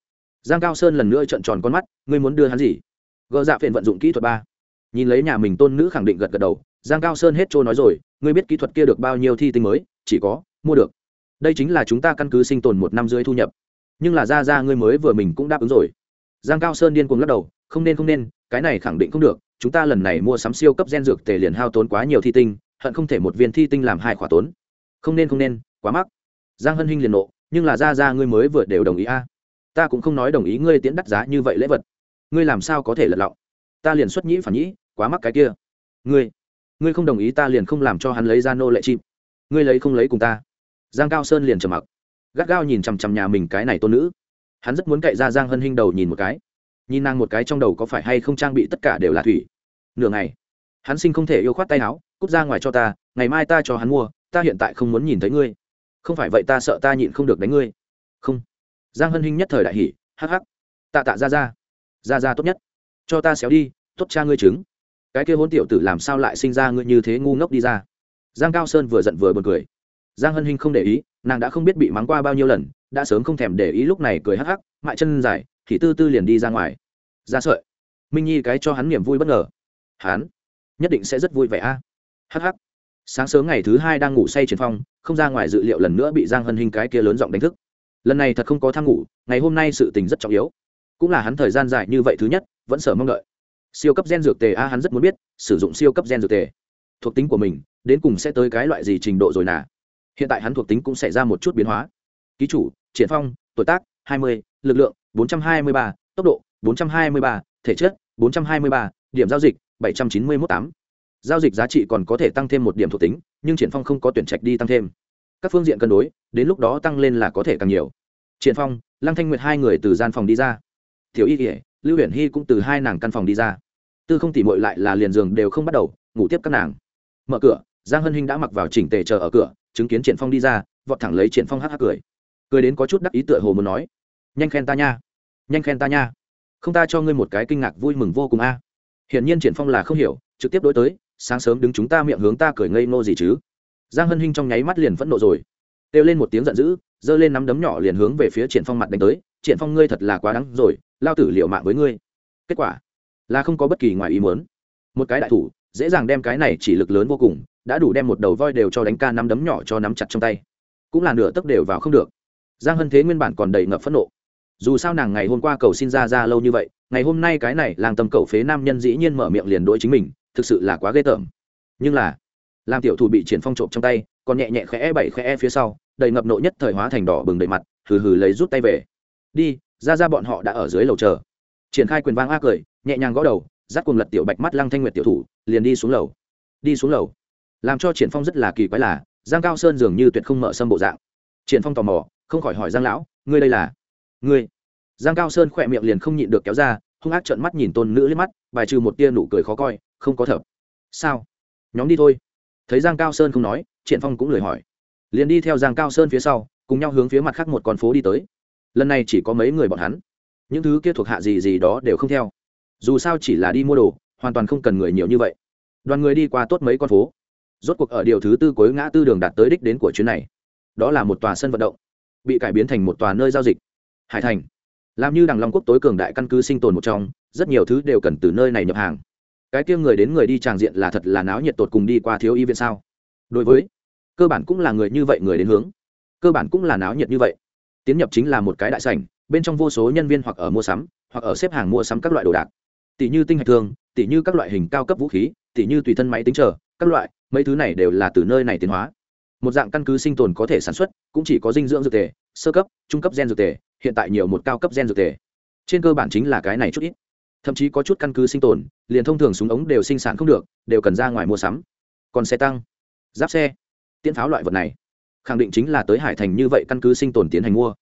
Giang cao sơn lần nữa trợn tròn con mắt, ngươi muốn đưa hắn gì? Gỡ dạ phiền vận dụng kỹ thuật ba. Nhìn lấy nhà mình tôn nữ khẳng định gật gật đầu giang cao sơn hết trôi nói rồi, ngươi biết kỹ thuật kia được bao nhiêu thi tinh mới? Chỉ có, mua được. Đây chính là chúng ta căn cứ sinh tồn một năm dưới thu nhập. Nhưng là ra ra ngươi mới vừa mình cũng đáp ứng rồi. Giang cao sơn điên cuồng lắc đầu, không nên không nên, cái này khẳng định không được. Chúng ta lần này mua sắm siêu cấp gen dược tề liền hao tốn quá nhiều thi tinh, hận không thể một viên thi tinh làm hai khỏa tốn. Không nên không nên, quá mắc. Giang hân hinh liền nộ, nhưng là ra ra ngươi mới vừa đều đồng ý a. Ta cũng không nói đồng ý ngươi tiễn đắt giá như vậy lễ vật. Ngươi làm sao có thể lật lọng? Ta liền xuất nhĩ phản nhĩ, quá mắc cái kia. Ngươi ngươi không đồng ý ta liền không làm cho hắn lấy ra nô lệ chim. Ngươi lấy không lấy cùng ta. Giang cao sơn liền trầm mặc. Gắt gao nhìn chằm chằm nhà mình cái này tôn nữ. Hắn rất muốn cậy ra giang hân hinh đầu nhìn một cái. Nhìn nàng một cái trong đầu có phải hay không trang bị tất cả đều là thủy. Nửa ngày, hắn sinh không thể yêu khoát tay áo, cút ra ngoài cho ta, ngày mai ta cho hắn mua, ta hiện tại không muốn nhìn thấy ngươi. Không phải vậy ta sợ ta nhịn không được đánh ngươi. Không. Giang hân hinh nhất thời đại hỉ, hắc hắc. Tạ tạ ra ra. Ra ra tốt nhất. Cho ta xéo đi, tốt cha ngươi trứng cái kia hôn tiểu tử làm sao lại sinh ra ngươi như thế ngu ngốc đi ra? Giang cao sơn vừa giận vừa b u ồ n cười. Giang hân hinh không để ý, nàng đã không biết bị mắng qua bao nhiêu lần, đã sớm không thèm để ý lúc này cười hắc hắc, mại chân dài, thì tư tư liền đi ra ngoài. Ra sợi. Minh nhi cái cho hắn niềm vui bất ngờ. Hắn nhất định sẽ rất vui vẻ a. Hắc hắc. Sáng sớm ngày thứ hai đang ngủ say triển phong, không ra ngoài dự liệu lần nữa bị giang hân hinh cái kia lớn giọng đánh thức. Lần này thật không có tham ngủ, ngày hôm nay sự tình rất trọng yếu. Cũng là hắn thời gian dài như vậy thứ nhất, vẫn sở mong đợi siêu cấp gen dược tề a hắn rất muốn biết sử dụng siêu cấp gen dược tề thuộc tính của mình đến cùng sẽ tới cái loại gì trình độ rồi nà hiện tại hắn thuộc tính cũng xảy ra một chút biến hóa. Ký chủ triển phong tuổi tác 20, lực lượng 423, tốc độ 423, thể chất 423, điểm giao dịch 7918. giao dịch giá trị còn có thể tăng thêm một điểm thuộc tính nhưng triển phong không có tuyển trạch đi tăng thêm. Các phương diện cân đối đến lúc đó tăng lên là có thể càng nhiều. Triển phong lăng thanh nguyệt hai người từ gian phòng đi ra. Tiểu y kỉa lưu huyền hy cũng từ hai nàng căn phòng đi ra. Tư không tỉ mội lại là liền giường đều không bắt đầu, ngủ tiếp các nàng. Mở cửa, giang hân hinh đã mặc vào chỉnh tề chờ ở cửa, chứng kiến triển phong đi ra, vọt thẳng lấy triển phong hắc hắc cười. Cười đến có chút đắc ý tựa hồ muốn nói, nhanh khen ta nha, nhanh khen ta nha. Không ta cho ngươi một cái kinh ngạc vui mừng vô cùng a. Hiển nhiên triển phong là không hiểu, trực tiếp đối tới, sáng sớm đứng chúng ta miệng hướng ta cười ngây ngô gì chứ? Giang hân hinh trong nháy mắt liền phẫn nộ rồi. Kêu lên một tiếng giận dữ, giơ lên nắm đấm nhỏ liền hướng về phía triển phong mặt đánh tới triển phong ngươi thật là quá đáng rồi, lao tử liệu mạng với ngươi. Kết quả là không có bất kỳ ngoài ý muốn. Một cái đại thủ, dễ dàng đem cái này chỉ lực lớn vô cùng, đã đủ đem một đầu voi đều cho đánh ca nắm đấm nhỏ cho nắm chặt trong tay. Cũng là nửa tấc đều vào không được. Giang hân thế nguyên bản còn đầy ngập phẫn nộ. Dù sao nàng ngày hôm qua cầu xin ra ra lâu như vậy, ngày hôm nay cái này làng tâm cầu phế nam nhân dĩ nhiên mở miệng liền đối chính mình, thực sự là quá ghê tởm. Nhưng là, làm tiểu thủ bị triển phong trộm trong tay, còn nhẹ nhẹ khẽ bảy khẽ phía sau, đầy ngập nộ nhất thời hóa thành đỏ bừng đầy mặt, hừ hừ lấy rút tay về đi, ra ra bọn họ đã ở dưới lầu chờ. Triển khai quyền vang a cười, nhẹ nhàng gõ đầu, dắt cùng lật tiểu bạch mắt lăng thanh nguyệt tiểu thủ, liền đi xuống lầu. Đi xuống lầu. Làm cho triển phong rất là kỳ quái là, giang cao sơn dường như tuyệt không mở sâm bộ dạng. Triển phong tò mò, không khỏi hỏi giang lão, ngươi đây là? Ngươi. Giang cao sơn khỏe miệng liền không nhịn được kéo ra, hung ác trợn mắt nhìn tôn nữ lên mắt, bài trừ một tia nụ cười khó coi, không có thở sao? Nhóm đi thôi. Thấy giang cao sơn không nói, triển phong cũng lười hỏi. Liền đi theo giang cao sơn phía sau, cùng nhau hướng phía mặt khác một con phố đi tới lần này chỉ có mấy người bọn hắn. Những thứ kia thuộc hạ gì gì đó đều không theo. Dù sao chỉ là đi mua đồ, hoàn toàn không cần người nhiều như vậy. Đoàn người đi qua tốt mấy con phố. Rốt cuộc ở điều thứ tư cuối ngã tư đường đạt tới đích đến của chuyến này. Đó là một tòa sân vận động, bị cải biến thành một tòa nơi giao dịch. Hải thành. Làm như đằng long quốc tối cường đại căn cứ sinh tồn một trong, rất nhiều thứ đều cần từ nơi này nhập hàng. Cái kia người đến người đi tràng diện là thật là náo nhiệt tột cùng đi qua thiếu y viện sao? Đối với, cơ bản cũng là người như vậy người đến hướng. Cơ bản cũng là náo nhiệt như vậy tiến nhập chính là một cái đại sảnh, bên trong vô số nhân viên hoặc ở mua sắm, hoặc ở xếp hàng mua sắm các loại đồ đạc. Tỷ như tinh hạch thương tỷ như các loại hình cao cấp vũ khí, tỷ như tùy thân máy tính chờ, các loại, mấy thứ này đều là từ nơi này tiến hóa. Một dạng căn cứ sinh tồn có thể sản xuất, cũng chỉ có dinh dưỡng dược tề, sơ cấp, trung cấp gen dược tề, hiện tại nhiều một cao cấp gen dược tề. Trên cơ bản chính là cái này chút ít. Thậm chí có chút căn cứ sinh tồn, liền thông thường súng ống đều sinh sản không được, đều cần ra ngoài mua sắm. Còn xe tăng, giáp xe, tiễn pháo loại vật này khẳng định chính là tới hải thành như vậy căn cứ sinh tồn tiến hành mua.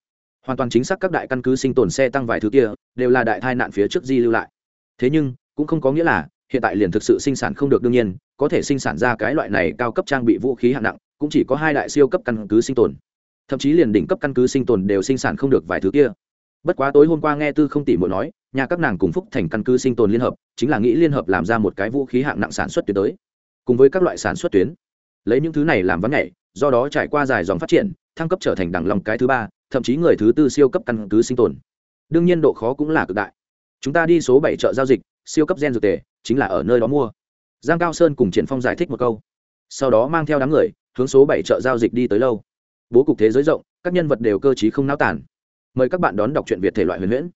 Hoàn toàn chính xác các đại căn cứ sinh tồn xe tăng vài thứ kia đều là đại tai nạn phía trước di lưu lại. Thế nhưng, cũng không có nghĩa là hiện tại liền thực sự sinh sản không được đương nhiên, có thể sinh sản ra cái loại này cao cấp trang bị vũ khí hạng nặng, cũng chỉ có hai đại siêu cấp căn cứ sinh tồn. Thậm chí liền đỉnh cấp căn cứ sinh tồn đều sinh sản không được vài thứ kia. Bất quá tối hôm qua nghe tư không tỷ muội nói, nhà các nàng cùng phúc thành căn cứ sinh tồn liên hợp, chính là nghĩ liên hợp làm ra một cái vũ khí hạng nặng sản xuất tuyến tới. Cùng với các loại sản xuất tuyến. Lấy những thứ này làm vắng nhảy do đó trải qua dài dòng phát triển, thăng cấp trở thành đẳng lòng cái thứ ba, thậm chí người thứ tư siêu cấp căn cứ sinh tồn. Đương nhiên độ khó cũng là cực đại. Chúng ta đi số bảy chợ giao dịch, siêu cấp gen dược tề, chính là ở nơi đó mua. Giang cao sơn cùng triển phong giải thích một câu. Sau đó mang theo đám người, hướng số bảy chợ giao dịch đi tới lâu. Bố cục thế giới rộng, các nhân vật đều cơ trí không náo tản mời các bạn đón đọc truyện việt thể loại huyền huyễn.